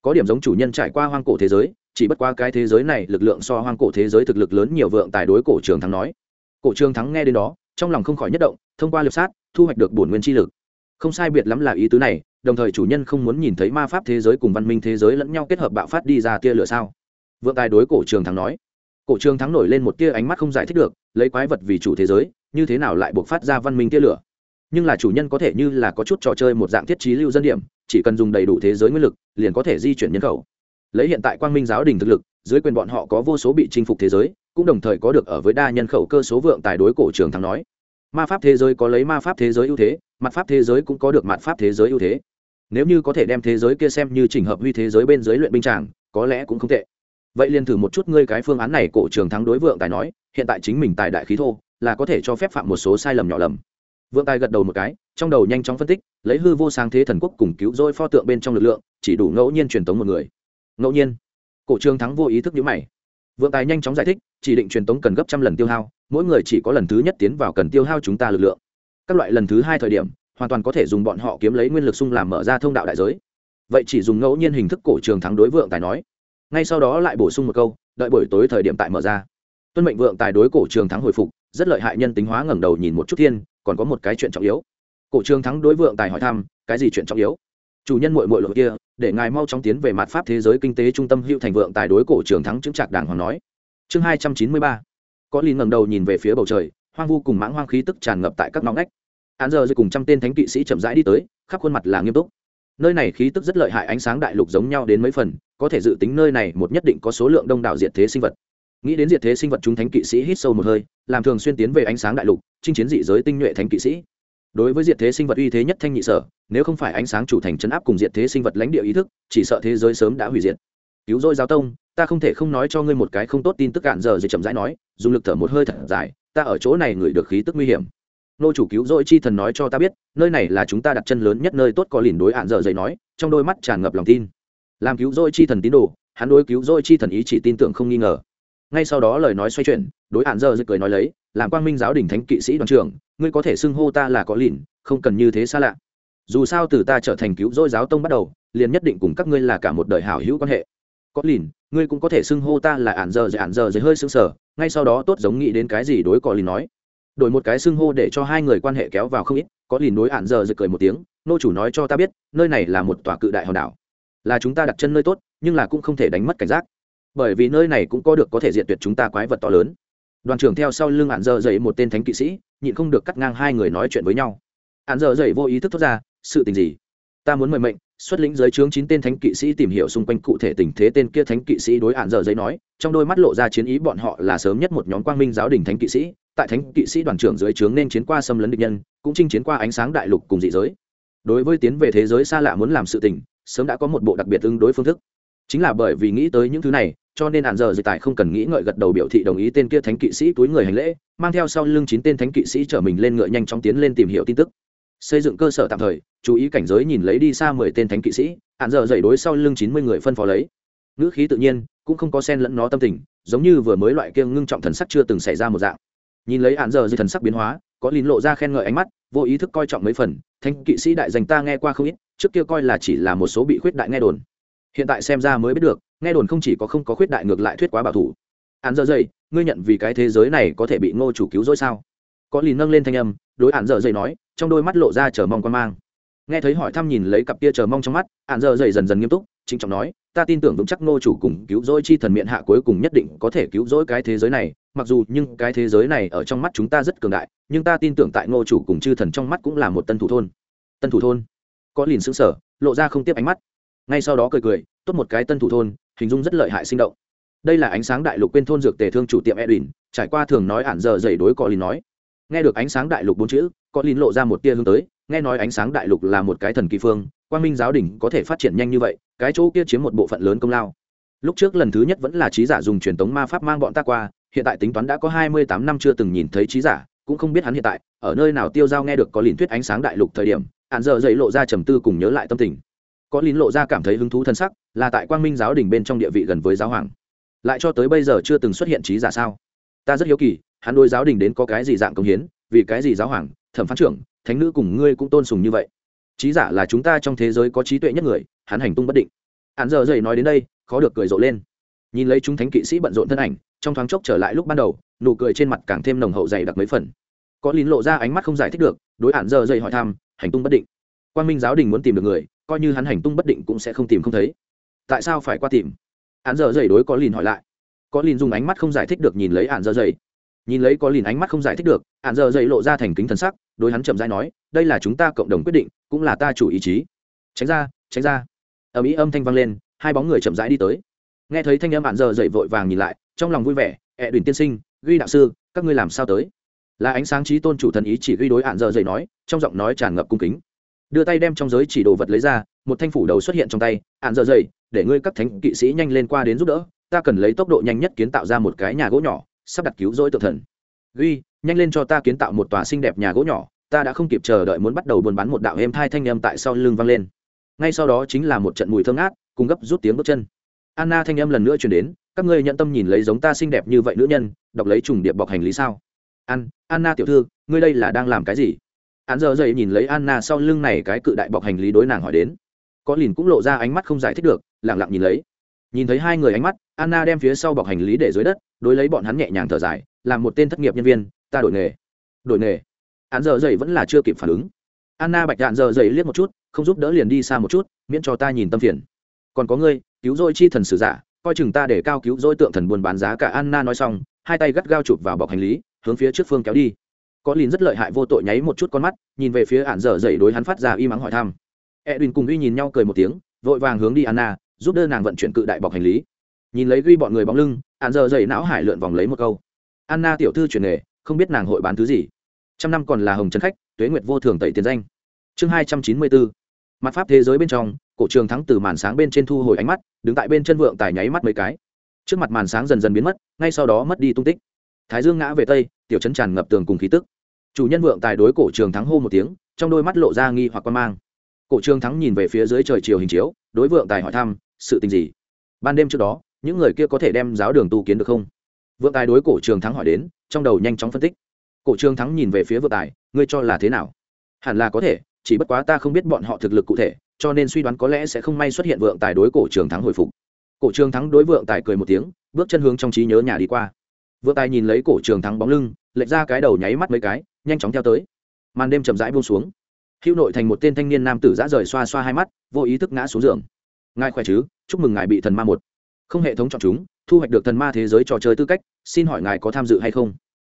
Có điểm giống chủ nhân trải qua hoang cổ thế giới, chỉ bất qua cái thế giới này lực lượng so hoang cổ thế giới thực lực lớn nhiều vượng tài đối cổ trường thắng nói. Cổ trường thắng nghe đến đó, trong lòng không khỏi nhất động, thông qua liệp sát, thu hoạch được bổn nguyên chi lực. Không sai biệt lắm là ý tứ này, đồng thời chủ nhân không muốn nhìn thấy ma pháp thế giới cùng văn minh thế giới lẫn nhau kết hợp bạo phát đi ra tia lửa sao? Vượng tài đối cổ trường thắng nói cổ trường thắng nổi lên một tia ánh mắt không giải thích được, lấy quái vật vì chủ thế giới, như thế nào lại buộc phát ra văn minh tia lửa? Nhưng là chủ nhân có thể như là có chút trò chơi một dạng thiết trí lưu dân điểm, chỉ cần dùng đầy đủ thế giới nguyên lực, liền có thể di chuyển nhân khẩu. Lấy hiện tại quang minh giáo đình thực lực, dưới quyền bọn họ có vô số bị chinh phục thế giới, cũng đồng thời có được ở với đa nhân khẩu cơ số vượng tài đối cổ trường thắng nói. Ma pháp thế giới có lấy ma pháp thế giới ưu thế, mặt pháp thế giới cũng có được mặt pháp thế giới ưu thế. Nếu như có thể đem thế giới kia xem như trình hợp huy thế giới bên dưới luyện binh tràng, có lẽ cũng không tệ vậy liền thử một chút ngươi cái phương án này, cổ trường thắng đối vượng tài nói, hiện tại chính mình tài đại khí thô, là có thể cho phép phạm một số sai lầm nhỏ lầm. Vượng tài gật đầu một cái, trong đầu nhanh chóng phân tích, lấy hư vô sáng thế thần quốc cùng cứu dôi pho tượng bên trong lực lượng, chỉ đủ ngẫu nhiên truyền tống một người. Ngẫu nhiên. Cổ trường thắng vô ý thức nhữ mày. Vượng tài nhanh chóng giải thích, chỉ định truyền tống cần gấp trăm lần tiêu hao, mỗi người chỉ có lần thứ nhất tiến vào cần tiêu hao chúng ta lực lượng. Các loại lần thứ hai thời điểm, hoàn toàn có thể dùng bọn họ kiếm lấy nguyên lực sung làm mở ra thông đạo đại giới. Vậy chỉ dùng ngẫu nhiên hình thức cổ trường thắng đối vượng tài nói ngay sau đó lại bổ sung một câu, đợi buổi tối thời điểm tại mở ra. Tuân mệnh vượng tài đối cổ trường thắng hồi phục, rất lợi hại nhân tính hóa ngẩng đầu nhìn một chút thiên, còn có một cái chuyện trọng yếu. Cổ trường thắng đối vượng tài hỏi thăm, cái gì chuyện trọng yếu? Chủ nhân mội mội lộ kia, để ngài mau chóng tiến về mặt pháp thế giới kinh tế trung tâm hữu thành vượng tài đối cổ trường thắng chứng trạc đàng hoàng nói. Chương hai trăm chín mươi ba. Có lìn ngẩng đầu nhìn về phía bầu trời, hoang vu cùng mãng hoang khí tức tràn ngập tại các ngõ ngách. Hắn giờ cùng trăm tên thánh kỵ sĩ chậm rãi đi tới, khắp khuôn mặt là nghiêm túc nơi này khí tức rất lợi hại, ánh sáng đại lục giống nhau đến mấy phần, có thể dự tính nơi này một nhất định có số lượng đông đảo diệt thế sinh vật. Nghĩ đến diệt thế sinh vật chúng thánh kỵ sĩ hít sâu một hơi, làm thường xuyên tiến về ánh sáng đại lục, chinh chiến dị giới tinh nhuệ thánh kỵ sĩ. Đối với diệt thế sinh vật uy thế nhất thanh nhị sở, nếu không phải ánh sáng chủ thành chấn áp cùng diệt thế sinh vật lãnh địa ý thức, chỉ sợ thế giới sớm đã hủy diệt. Cứu rỗi giáo tông, ta không thể không nói cho ngươi một cái không tốt tin tức cạn giờ rồi chậm rãi nói, dùng lực thở một hơi thật dài, ta ở chỗ này ngửi được khí tức nguy hiểm nô chủ cứu rỗi chi thần nói cho ta biết, nơi này là chúng ta đặt chân lớn nhất nơi tốt, có lìn đối hạn dở dậy nói, trong đôi mắt tràn ngập lòng tin. Làm cứu rỗi chi thần tín đồ, hắn đối cứu rỗi chi thần ý chỉ tin tưởng không nghi ngờ. Ngay sau đó lời nói xoay chuyển, đối hạn dở dậy cười nói lấy, làm quang minh giáo đình thánh kỵ sĩ đoàn trưởng, ngươi có thể xưng hô ta là có lìn, không cần như thế xa lạ. Dù sao từ ta trở thành cứu rỗi giáo tông bắt đầu, liền nhất định cùng các ngươi là cả một đời hảo hữu quan hệ. Có lìn, ngươi cũng có thể xưng hô ta là hạn giờ dậy hạn giờ dậy hơi sưng sờ. Ngay sau đó tốt giống nghĩ đến cái gì đối có lìn nói đổi một cái xưng hô để cho hai người quan hệ kéo vào không ít, có lìn đối ạn giờ rực cười một tiếng, nô chủ nói cho ta biết, nơi này là một tòa cự đại hòn đảo. Là chúng ta đặt chân nơi tốt, nhưng là cũng không thể đánh mất cảnh giác. Bởi vì nơi này cũng có được có thể diện tuyệt chúng ta quái vật to lớn. Đoàn trưởng theo sau lưng ạn giờ dậy một tên thánh kỵ sĩ, nhịn không được cắt ngang hai người nói chuyện với nhau. Ạn giờ dậy vô ý thức thốt ra, sự tình gì? Ta muốn mời mệnh xuất lĩnh giới trướng chín tên thánh kỵ sĩ tìm hiểu xung quanh cụ thể tình thế tên kia thánh kỵ sĩ đối ạn giờ giấy nói, trong đôi mắt lộ ra chiến ý bọn họ là sớm nhất một nhóm quang minh giáo đình thánh kỵ sĩ, tại thánh kỵ sĩ đoàn trưởng dưới trướng nên chiến qua xâm lấn địch nhân, cũng chinh chiến qua ánh sáng đại lục cùng dị giới. Đối với tiến về thế giới xa lạ muốn làm sự tình, sớm đã có một bộ đặc biệt ứng đối phương thức. Chính là bởi vì nghĩ tới những thứ này, cho nên hạn giờ dịch tại không cần nghĩ ngợi gật đầu biểu thị đồng ý tên kia thánh kỵ sĩ túi người hành lễ, mang theo sau lưng chín tên thánh kỵ sĩ chở mình lên ngựa nhanh chóng tiến lên tìm hiểu tin tức xây dựng cơ sở tạm thời, chú ý cảnh giới nhìn lấy đi xa mười tên thánh kỵ sĩ, hạn giờ dậy đối sau lưng chín mươi người phân phó lấy. Ngữ khí tự nhiên, cũng không có sen lẫn nó tâm tình, giống như vừa mới loại kia ngưng trọng thần sắc chưa từng xảy ra một dạng. Nhìn lấy hạn giờ dây thần sắc biến hóa, có lín lộ ra khen ngợi ánh mắt, vô ý thức coi trọng mấy phần, thánh kỵ sĩ đại dành ta nghe qua không ít, trước kia coi là chỉ là một số bị khuyết đại nghe đồn. Hiện tại xem ra mới biết được, nghe đồn không chỉ có không có khuyết đại ngược lại thuyết quá bảo thủ. Hạn giờ dây ngươi nhận vì cái thế giới này có thể bị ngô chủ cứu rỗi sao? Có lìn nâng lên thanh âm, đối hạn giờ dây nói trong đôi mắt lộ ra chờ mong quan mang. Nghe thấy hỏi thăm nhìn lấy cặp kia chờ mong trong mắt hạn dơ dày dần dần nghiêm túc chính trọng nói, ta tin tưởng vững chắc ngô chủ cùng cứu rỗi chi thần miệng hạ cuối cùng nhất định có thể cứu rỗi cái thế giới này, mặc dù nhưng cái thế giới này ở trong mắt chúng ta rất cường đại, nhưng ta tin tưởng tại ngô chủ cùng chư thần trong mắt cũng là một tân thủ thôn. Tân thủ thôn? Có liền xứng sở lộ ra không tiếp ánh mắt. Ngay sau đó cười cười, tốt một cái tân thủ thôn, hình dung rất lợi hại sinh động. Đây là ánh sáng đại lục quên thôn dược tề thương chủ tiệm edwin, trải qua thường nói ản giờ dày đối có liền nói nghe được ánh sáng đại lục bốn chữ, có linh lộ ra một tia hướng tới, nghe nói ánh sáng đại lục là một cái thần kỳ phương, quang minh giáo đình có thể phát triển nhanh như vậy, cái chỗ kia chiếm một bộ phận lớn công lao. Lúc trước lần thứ nhất vẫn là trí giả dùng truyền thống ma pháp mang bọn ta qua, hiện tại tính toán đã có hai mươi tám năm chưa từng nhìn thấy trí giả, cũng không biết hắn hiện tại, ở nơi nào tiêu giao nghe được có linh thuyết ánh sáng đại lục thời điểm, hạn giờ dậy lộ ra trầm tư cùng nhớ lại tâm tình. Có lín lộ ra cảm thấy hứng thú thân sắc, là tại quang minh giáo đình bên trong địa vị gần với giáo hoàng. Lại cho tới bây giờ chưa từng xuất hiện trí giả sao? Ta rất hiếu kỳ hắn đối giáo đình đến có cái gì dạng công hiến, vì cái gì giáo hoàng, thẩm phán trưởng, thánh nữ cùng ngươi cũng tôn sùng như vậy. Trí giả là chúng ta trong thế giới có trí tuệ nhất người, hắn hành tung bất định. Hắn giờ dậy nói đến đây, khó được cười rộ lên. Nhìn lấy chúng thánh kỵ sĩ bận rộn thân ảnh, trong thoáng chốc trở lại lúc ban đầu, nụ cười trên mặt càng thêm nồng hậu dày đặc mấy phần. Có lín lộ ra ánh mắt không giải thích được, đối hạn giờ dậy hỏi thăm, hành tung bất định. Quan minh giáo đình muốn tìm được người, coi như hắn hành tung bất định cũng sẽ không tìm không thấy. Tại sao phải qua tìm? Hạn giờ dậy đối có lín hỏi lại. Có lín dùng ánh mắt không giải thích được nhìn lấy hạn giờ dậy nhìn lấy có lìn ánh mắt không giải thích được hạn giờ dậy lộ ra thành kính thần sắc, đối hắn chậm rãi nói, đây là chúng ta cộng đồng quyết định, cũng là ta chủ ý chí. Tránh ra tránh ra. Ở mỹ âm thanh vang lên, hai bóng người chậm rãi đi tới. Nghe thấy thanh âm hạn giờ dậy vội vàng nhìn lại, trong lòng vui vẻ, ẹ đùn tiên sinh, ghi đạo sư, các ngươi làm sao tới? Là ánh sáng trí tôn chủ thần ý chỉ ghi đối hạn giờ dậy nói, trong giọng nói tràn ngập cung kính. Đưa tay đem trong giới chỉ đồ vật lấy ra, một thanh phủ đầu xuất hiện trong tay hạn giờ dậy, để ngươi các thánh kỵ sĩ nhanh lên qua đến giúp đỡ, ta cần lấy tốc độ nhanh nhất kiến tạo ra một cái nhà gỗ nhỏ sắp đặt cứu rỗi tự thần. Ghi nhanh lên cho ta kiến tạo một tòa xinh đẹp nhà gỗ nhỏ, ta đã không kịp chờ đợi muốn bắt đầu buôn bán một đạo êm thai thanh em tại sau lưng vang lên. Ngay sau đó chính là một trận mùi thơm ngát, cùng gấp rút tiếng bước chân. Anna thanh em lần nữa chuyển đến, các ngươi nhận tâm nhìn lấy giống ta xinh đẹp như vậy nữ nhân, đọc lấy trùng điệp bọc hành lý sao? An, anna tiểu thư, ngươi đây là đang làm cái gì? Hắn giờ dậy nhìn lấy anna sau lưng này cái cự đại bọc hành lý đối nàng hỏi đến. Có lìn cũng lộ ra ánh mắt không giải thích được lẳng lặng nhìn lấy nhìn thấy hai người ánh mắt, anna đem phía sau bọc hành lý để dưới đất, đối lấy bọn hắn nhẹ nhàng thở dài, làm một tên thất nghiệp nhân viên, ta đổi nghề. Đổi nghề? Hắn giờ dậy vẫn là chưa kịp phản ứng. Anna bạch đạn giờ dậy liếc một chút, không giúp đỡ liền đi xa một chút, miễn cho ta nhìn tâm phiền. Còn có ngươi, cứu rỗi chi thần sử giả, coi chừng ta để cao cứu rỗi tượng thần buôn bán giá cả. Anna nói xong, hai tay gắt gao chụp vào bọc hành lý, hướng phía trước phương kéo đi. Có lìn rất lợi hại vô tội nháy một chút con mắt, nhìn về phía ạn dở dậy đối hắn phát ra y mắng hỏi thăm. Edwin cùng uy nhìn nhau cười một tiếng, vội vàng hướng đi anna giúp đỡ nàng vận chuyển cự đại bọc hành lý. Nhìn lấy ghi bọn người bóng lưng ạn giờ dậy não hải lượn vòng lấy một câu. Anna tiểu thư chuyển nghề, không biết nàng hội bán thứ gì. Trăm năm còn là hồng trần khách, tuế nguyệt vô thường tẩy tiền danh. Chương hai trăm chín mươi bốn. Mặt pháp thế giới bên trong, cổ trường thắng từ màn sáng bên trên thu hồi ánh mắt, đứng tại bên chân vượng tài nháy mắt mấy cái. Trước mặt màn sáng dần dần biến mất, ngay sau đó mất đi tung tích. Thái dương ngã về tây, tiểu trấn tràn ngập tường cùng khí tức. Chủ nhân vượng tài đối cổ trường thắng hô một tiếng, trong đôi mắt lộ ra nghi hoặc quan mang. Cổ trường thắng nhìn về phía dưới trời chiều hình chiếu, đối vượng tài hỏi thăm sự tình gì? Ban đêm trước đó, những người kia có thể đem giáo đường tu kiến được không? Vượng tài đối cổ trường thắng hỏi đến, trong đầu nhanh chóng phân tích. Cổ trường thắng nhìn về phía vượng tài, ngươi cho là thế nào? Hẳn là có thể, chỉ bất quá ta không biết bọn họ thực lực cụ thể, cho nên suy đoán có lẽ sẽ không may xuất hiện vượng tài đối cổ trường thắng hồi phục. Cổ trường thắng đối vượng tài cười một tiếng, bước chân hướng trong trí nhớ nhà đi qua. Vượng tài nhìn lấy cổ trường thắng bóng lưng, lệch ra cái đầu nháy mắt mấy cái, nhanh chóng theo tới. Màn đêm chậm rãi buông xuống. Hữu nội thành một tên thanh niên nam tử dã rời xoa xoa hai mắt, vô ý thức ngã xuống giường ngài khỏe chứ? Chúc mừng ngài bị thần ma một. Không hệ thống chọn chúng, thu hoạch được thần ma thế giới trò chơi tư cách, xin hỏi ngài có tham dự hay không?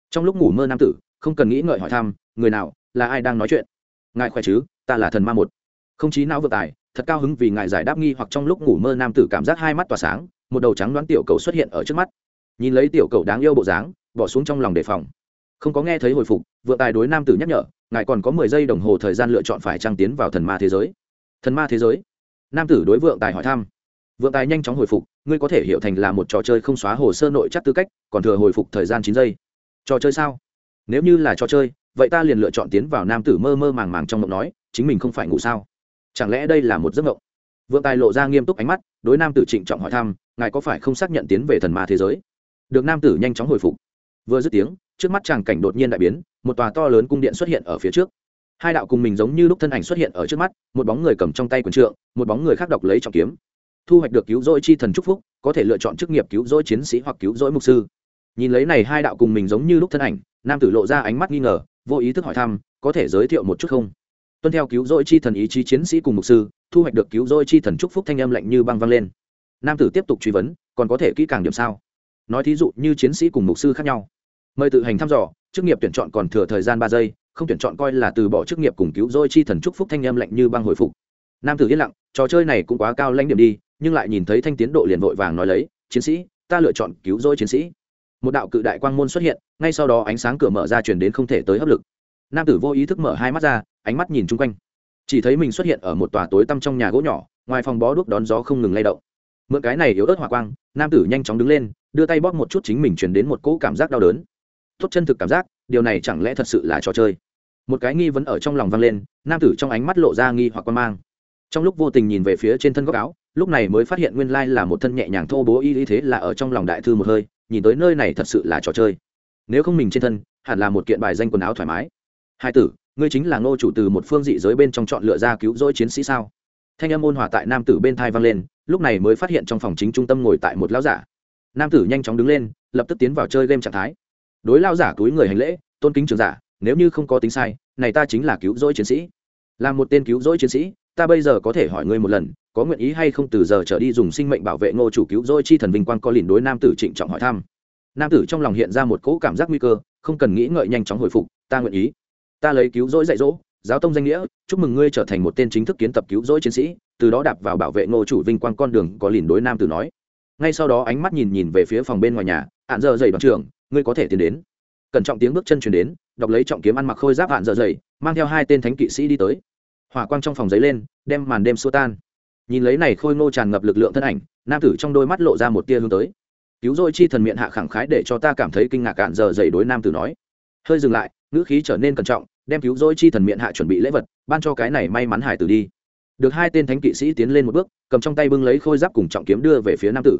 Trong lúc ngủ mơ nam tử, không cần nghĩ ngợi hỏi thăm, người nào, là ai đang nói chuyện? Ngài khỏe chứ? Ta là thần ma một. Không chí não vừa tài, thật cao hứng vì ngài giải đáp nghi hoặc trong lúc ngủ mơ nam tử cảm giác hai mắt tỏa sáng, một đầu trắng đoán tiểu cầu xuất hiện ở trước mắt. Nhìn lấy tiểu cầu đáng yêu bộ dáng, bỏ xuống trong lòng đề phòng. Không có nghe thấy hồi phục vượng tài đối nam tử nhắc nhở, ngài còn có mười giây đồng hồ thời gian lựa chọn phải trang tiến vào thần ma thế giới. Thần ma thế giới nam tử đối vượng tài hỏi thăm. Vượng tài nhanh chóng hồi phục, ngươi có thể hiểu thành là một trò chơi không xóa hồ sơ nội chắc tư cách, còn thừa hồi phục thời gian chín giây. Trò chơi sao? Nếu như là trò chơi, vậy ta liền lựa chọn tiến vào nam tử mơ mơ màng màng trong mộng nói, chính mình không phải ngủ sao? Chẳng lẽ đây là một giấc mộng vượng tài lộ ra nghiêm túc ánh mắt, đối nam tử trịnh trọng hỏi thăm, ngài có phải không xác nhận tiến về thần ma thế giới? Được nam tử nhanh chóng hồi phục. Vừa dứt tiếng, trước mắt chàng cảnh đột nhiên đại biến, một tòa to lớn cung điện xuất hiện ở phía trước hai đạo cùng mình giống như lúc thân ảnh xuất hiện ở trước mắt, một bóng người cầm trong tay quần trượng, một bóng người khác đọc lấy trọng kiếm. Thu hoạch được cứu rỗi chi thần chúc phúc, có thể lựa chọn chức nghiệp cứu rỗi chiến sĩ hoặc cứu rỗi mục sư. Nhìn lấy này hai đạo cùng mình giống như lúc thân ảnh, nam tử lộ ra ánh mắt nghi ngờ, vô ý thức hỏi thăm, có thể giới thiệu một chút không? Tuân theo cứu rỗi chi thần ý chí chiến sĩ cùng mục sư, thu hoạch được cứu rỗi chi thần chúc phúc thanh âm lạnh như băng vang lên. Nam tử tiếp tục truy vấn, còn có thể kỹ càng điểm sao? Nói thí dụ như chiến sĩ cùng mục sư khác nhau mời tự hành thăm dò, chức nghiệp tuyển chọn còn thừa thời gian ba giây, không tuyển chọn coi là từ bỏ chức nghiệp cùng cứu dôi chi thần trúc phúc thanh âm lạnh như băng hồi phục. Nam tử yên lặng, trò chơi này cũng quá cao lãnh điểm đi, nhưng lại nhìn thấy thanh tiến độ liền vội vàng nói lấy, chiến sĩ, ta lựa chọn cứu dôi chiến sĩ. Một đạo cự đại quang môn xuất hiện, ngay sau đó ánh sáng cửa mở ra chuyển đến không thể tới hấp lực. Nam tử vô ý thức mở hai mắt ra, ánh mắt nhìn chung quanh. Chỉ thấy mình xuất hiện ở một tòa tối tăm trong nhà gỗ nhỏ, ngoài phòng bó đuốc đón gió không ngừng lay động. Mượn cái này yếu ớt hỏa quang, nam tử nhanh chóng đứng lên, đưa tay bóp một chút chính mình chuyển đến một cỗ cảm giác đau đớn tốt chân thực cảm giác, điều này chẳng lẽ thật sự là trò chơi? Một cái nghi vấn ở trong lòng vang lên, nam tử trong ánh mắt lộ ra nghi hoặc quan mang. Trong lúc vô tình nhìn về phía trên thân góc áo, lúc này mới phát hiện nguyên lai là một thân nhẹ nhàng thô bố y lý thế là ở trong lòng đại thư một hơi, nhìn tới nơi này thật sự là trò chơi. Nếu không mình trên thân, hẳn là một kiện bài danh quần áo thoải mái. Hai tử, ngươi chính là ngô chủ từ một phương dị giới bên trong chọn lựa ra cứu rỗi chiến sĩ sao? Thanh âm ôn hòa tại nam tử bên thai vang lên, lúc này mới phát hiện trong phòng chính trung tâm ngồi tại một lão giả. Nam tử nhanh chóng đứng lên, lập tức tiến vào chơi game trạng thái đối lao giả túi người hành lễ, tôn kính trường giả, nếu như không có tính sai, này ta chính là cứu rỗi chiến sĩ. Là một tên cứu rỗi chiến sĩ, ta bây giờ có thể hỏi ngươi một lần, có nguyện ý hay không từ giờ trở đi dùng sinh mệnh bảo vệ ngô chủ cứu rỗi chi thần vinh quang có lìn đối nam tử trịnh trọng hỏi thăm. Nam tử trong lòng hiện ra một cỗ cảm giác nguy cơ, không cần nghĩ ngợi nhanh chóng hồi phục, ta nguyện ý. Ta lấy cứu rỗi dạy dỗ, giáo tông danh nghĩa, chúc mừng ngươi trở thành một tên chính thức kiến tập cứu rỗi chiến sĩ, từ đó đạp vào bảo vệ ngô chủ vinh quang con đường có lìn đối nam tử nói. Ngay sau đó ánh mắt nhìn nhìn về phía phòng bên ngoài nhà ạn giờ dày đoàn trường ngươi có thể tiến đến. Cẩn trọng tiếng bước chân chuyển đến, đọc lấy trọng kiếm ăn mặc khôi giáp hạn dở dày mang theo hai tên thánh kỵ sĩ đi tới. Hỏa quang trong phòng giấy lên, đem màn đêm xua tan. Nhìn lấy này khôi ngô tràn ngập lực lượng thân ảnh, nam tử trong đôi mắt lộ ra một tia hướng tới. Cứu dôi chi thần miệng hạ khẳng khái để cho ta cảm thấy kinh ngạc cạn giờ dày đối nam tử nói. Hơi dừng lại, ngữ khí trở nên cẩn trọng, đem cứu dôi chi thần miệng hạ chuẩn bị lễ vật, ban cho cái này may mắn hải tử đi. Được hai tên thánh kỵ sĩ tiến lên một bước, cầm trong tay bưng lấy khôi giáp cùng trọng kiếm đưa về phía nam tử.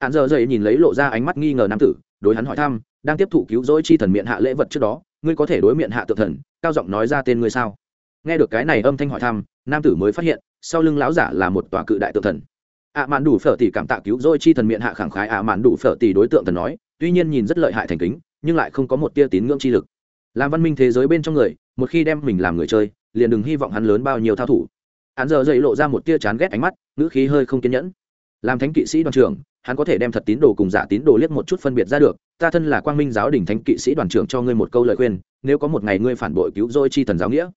Hạn giờ dày nhìn lấy lộ ra ánh mắt nghi ngờ nam tử, đối hắn hỏi thăm đang tiếp thụ cứu rỗi chi thần miệng hạ lễ vật trước đó, ngươi có thể đối miệng hạ tự thần, cao giọng nói ra tên ngươi sao? Nghe được cái này âm thanh hỏi thăm, nam tử mới phát hiện, sau lưng lão giả là một tòa cự đại tự thần. Ạ mạn đủ phở tỷ cảm tạ cứu rỗi chi thần miệng hạ khẳng khái ạ mạn đủ phở tỷ đối tượng thần nói, tuy nhiên nhìn rất lợi hại thành kính, nhưng lại không có một tia tín ngưỡng chi lực. Làm văn minh thế giới bên trong người, một khi đem mình làm người chơi, liền đừng hy vọng hắn lớn bao nhiêu thao thủ. Hắn giờ dậy lộ ra một tia chán ghét ánh mắt, ngữ khí hơi không kiên nhẫn. Làm thánh kỵ sĩ đoàn trưởng hắn có thể đem thật tín đồ cùng giả tín đồ liếc một chút phân biệt ra được, ta thân là quang minh giáo đình thánh kỵ sĩ đoàn trưởng cho ngươi một câu lời khuyên, nếu có một ngày ngươi phản bội cứu dôi chi thần giáo nghĩa,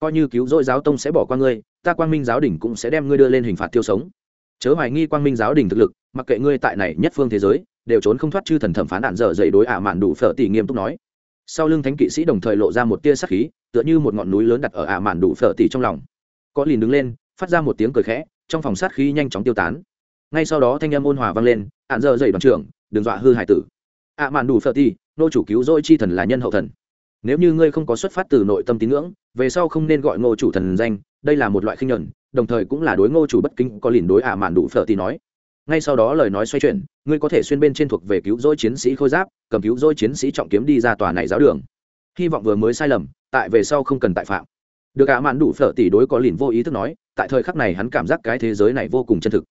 coi như cứu dôi giáo tông sẽ bỏ qua ngươi, ta quang minh giáo đình cũng sẽ đem ngươi đưa lên hình phạt tiêu sống. Chớ hoài nghi quang minh giáo đình thực lực, mặc kệ ngươi tại này nhất phương thế giới, đều trốn không thoát chư thần thẩm phán đạn dở dậy đối ả mạn đủ phở tỷ nghiêm túc nói. Sau lưng thánh kỵ sĩ đồng thời lộ ra một tia sắc khí, tựa như một ngọn núi lớn đặt ở ả mạn đủ phở tỷ trong lòng. Có lìn đứng lên, phát ra một tiếng cười khẽ, trong phòng sát khí nhanh chóng tiêu tán ngay sau đó thanh âm ôn hòa vang lên, ạn dơ dậy đoàn trưởng, đừng dọa hư hải tử. Ả mạn đủ phật tỷ nô chủ cứu dỗi chi thần là nhân hậu thần. Nếu như ngươi không có xuất phát từ nội tâm tín ngưỡng, về sau không nên gọi ngô chủ thần danh, đây là một loại khinh nhuận, đồng thời cũng là đối ngô chủ bất kính, có lìn đối ả mạn đủ phở thì nói. Ngay sau đó lời nói xoay chuyển, ngươi có thể xuyên bên trên thuộc về cứu rỗi chiến sĩ khôi giáp, cầm cứu rỗi chiến sĩ trọng kiếm đi ra tòa này giáo đường. Hy vọng vừa mới sai lầm, tại về sau không cần tại phạm. Được ả mạn đủ phở tỷ đối có lìn vô ý thức nói, tại thời khắc này hắn cảm giác cái thế giới này vô cùng chân thực.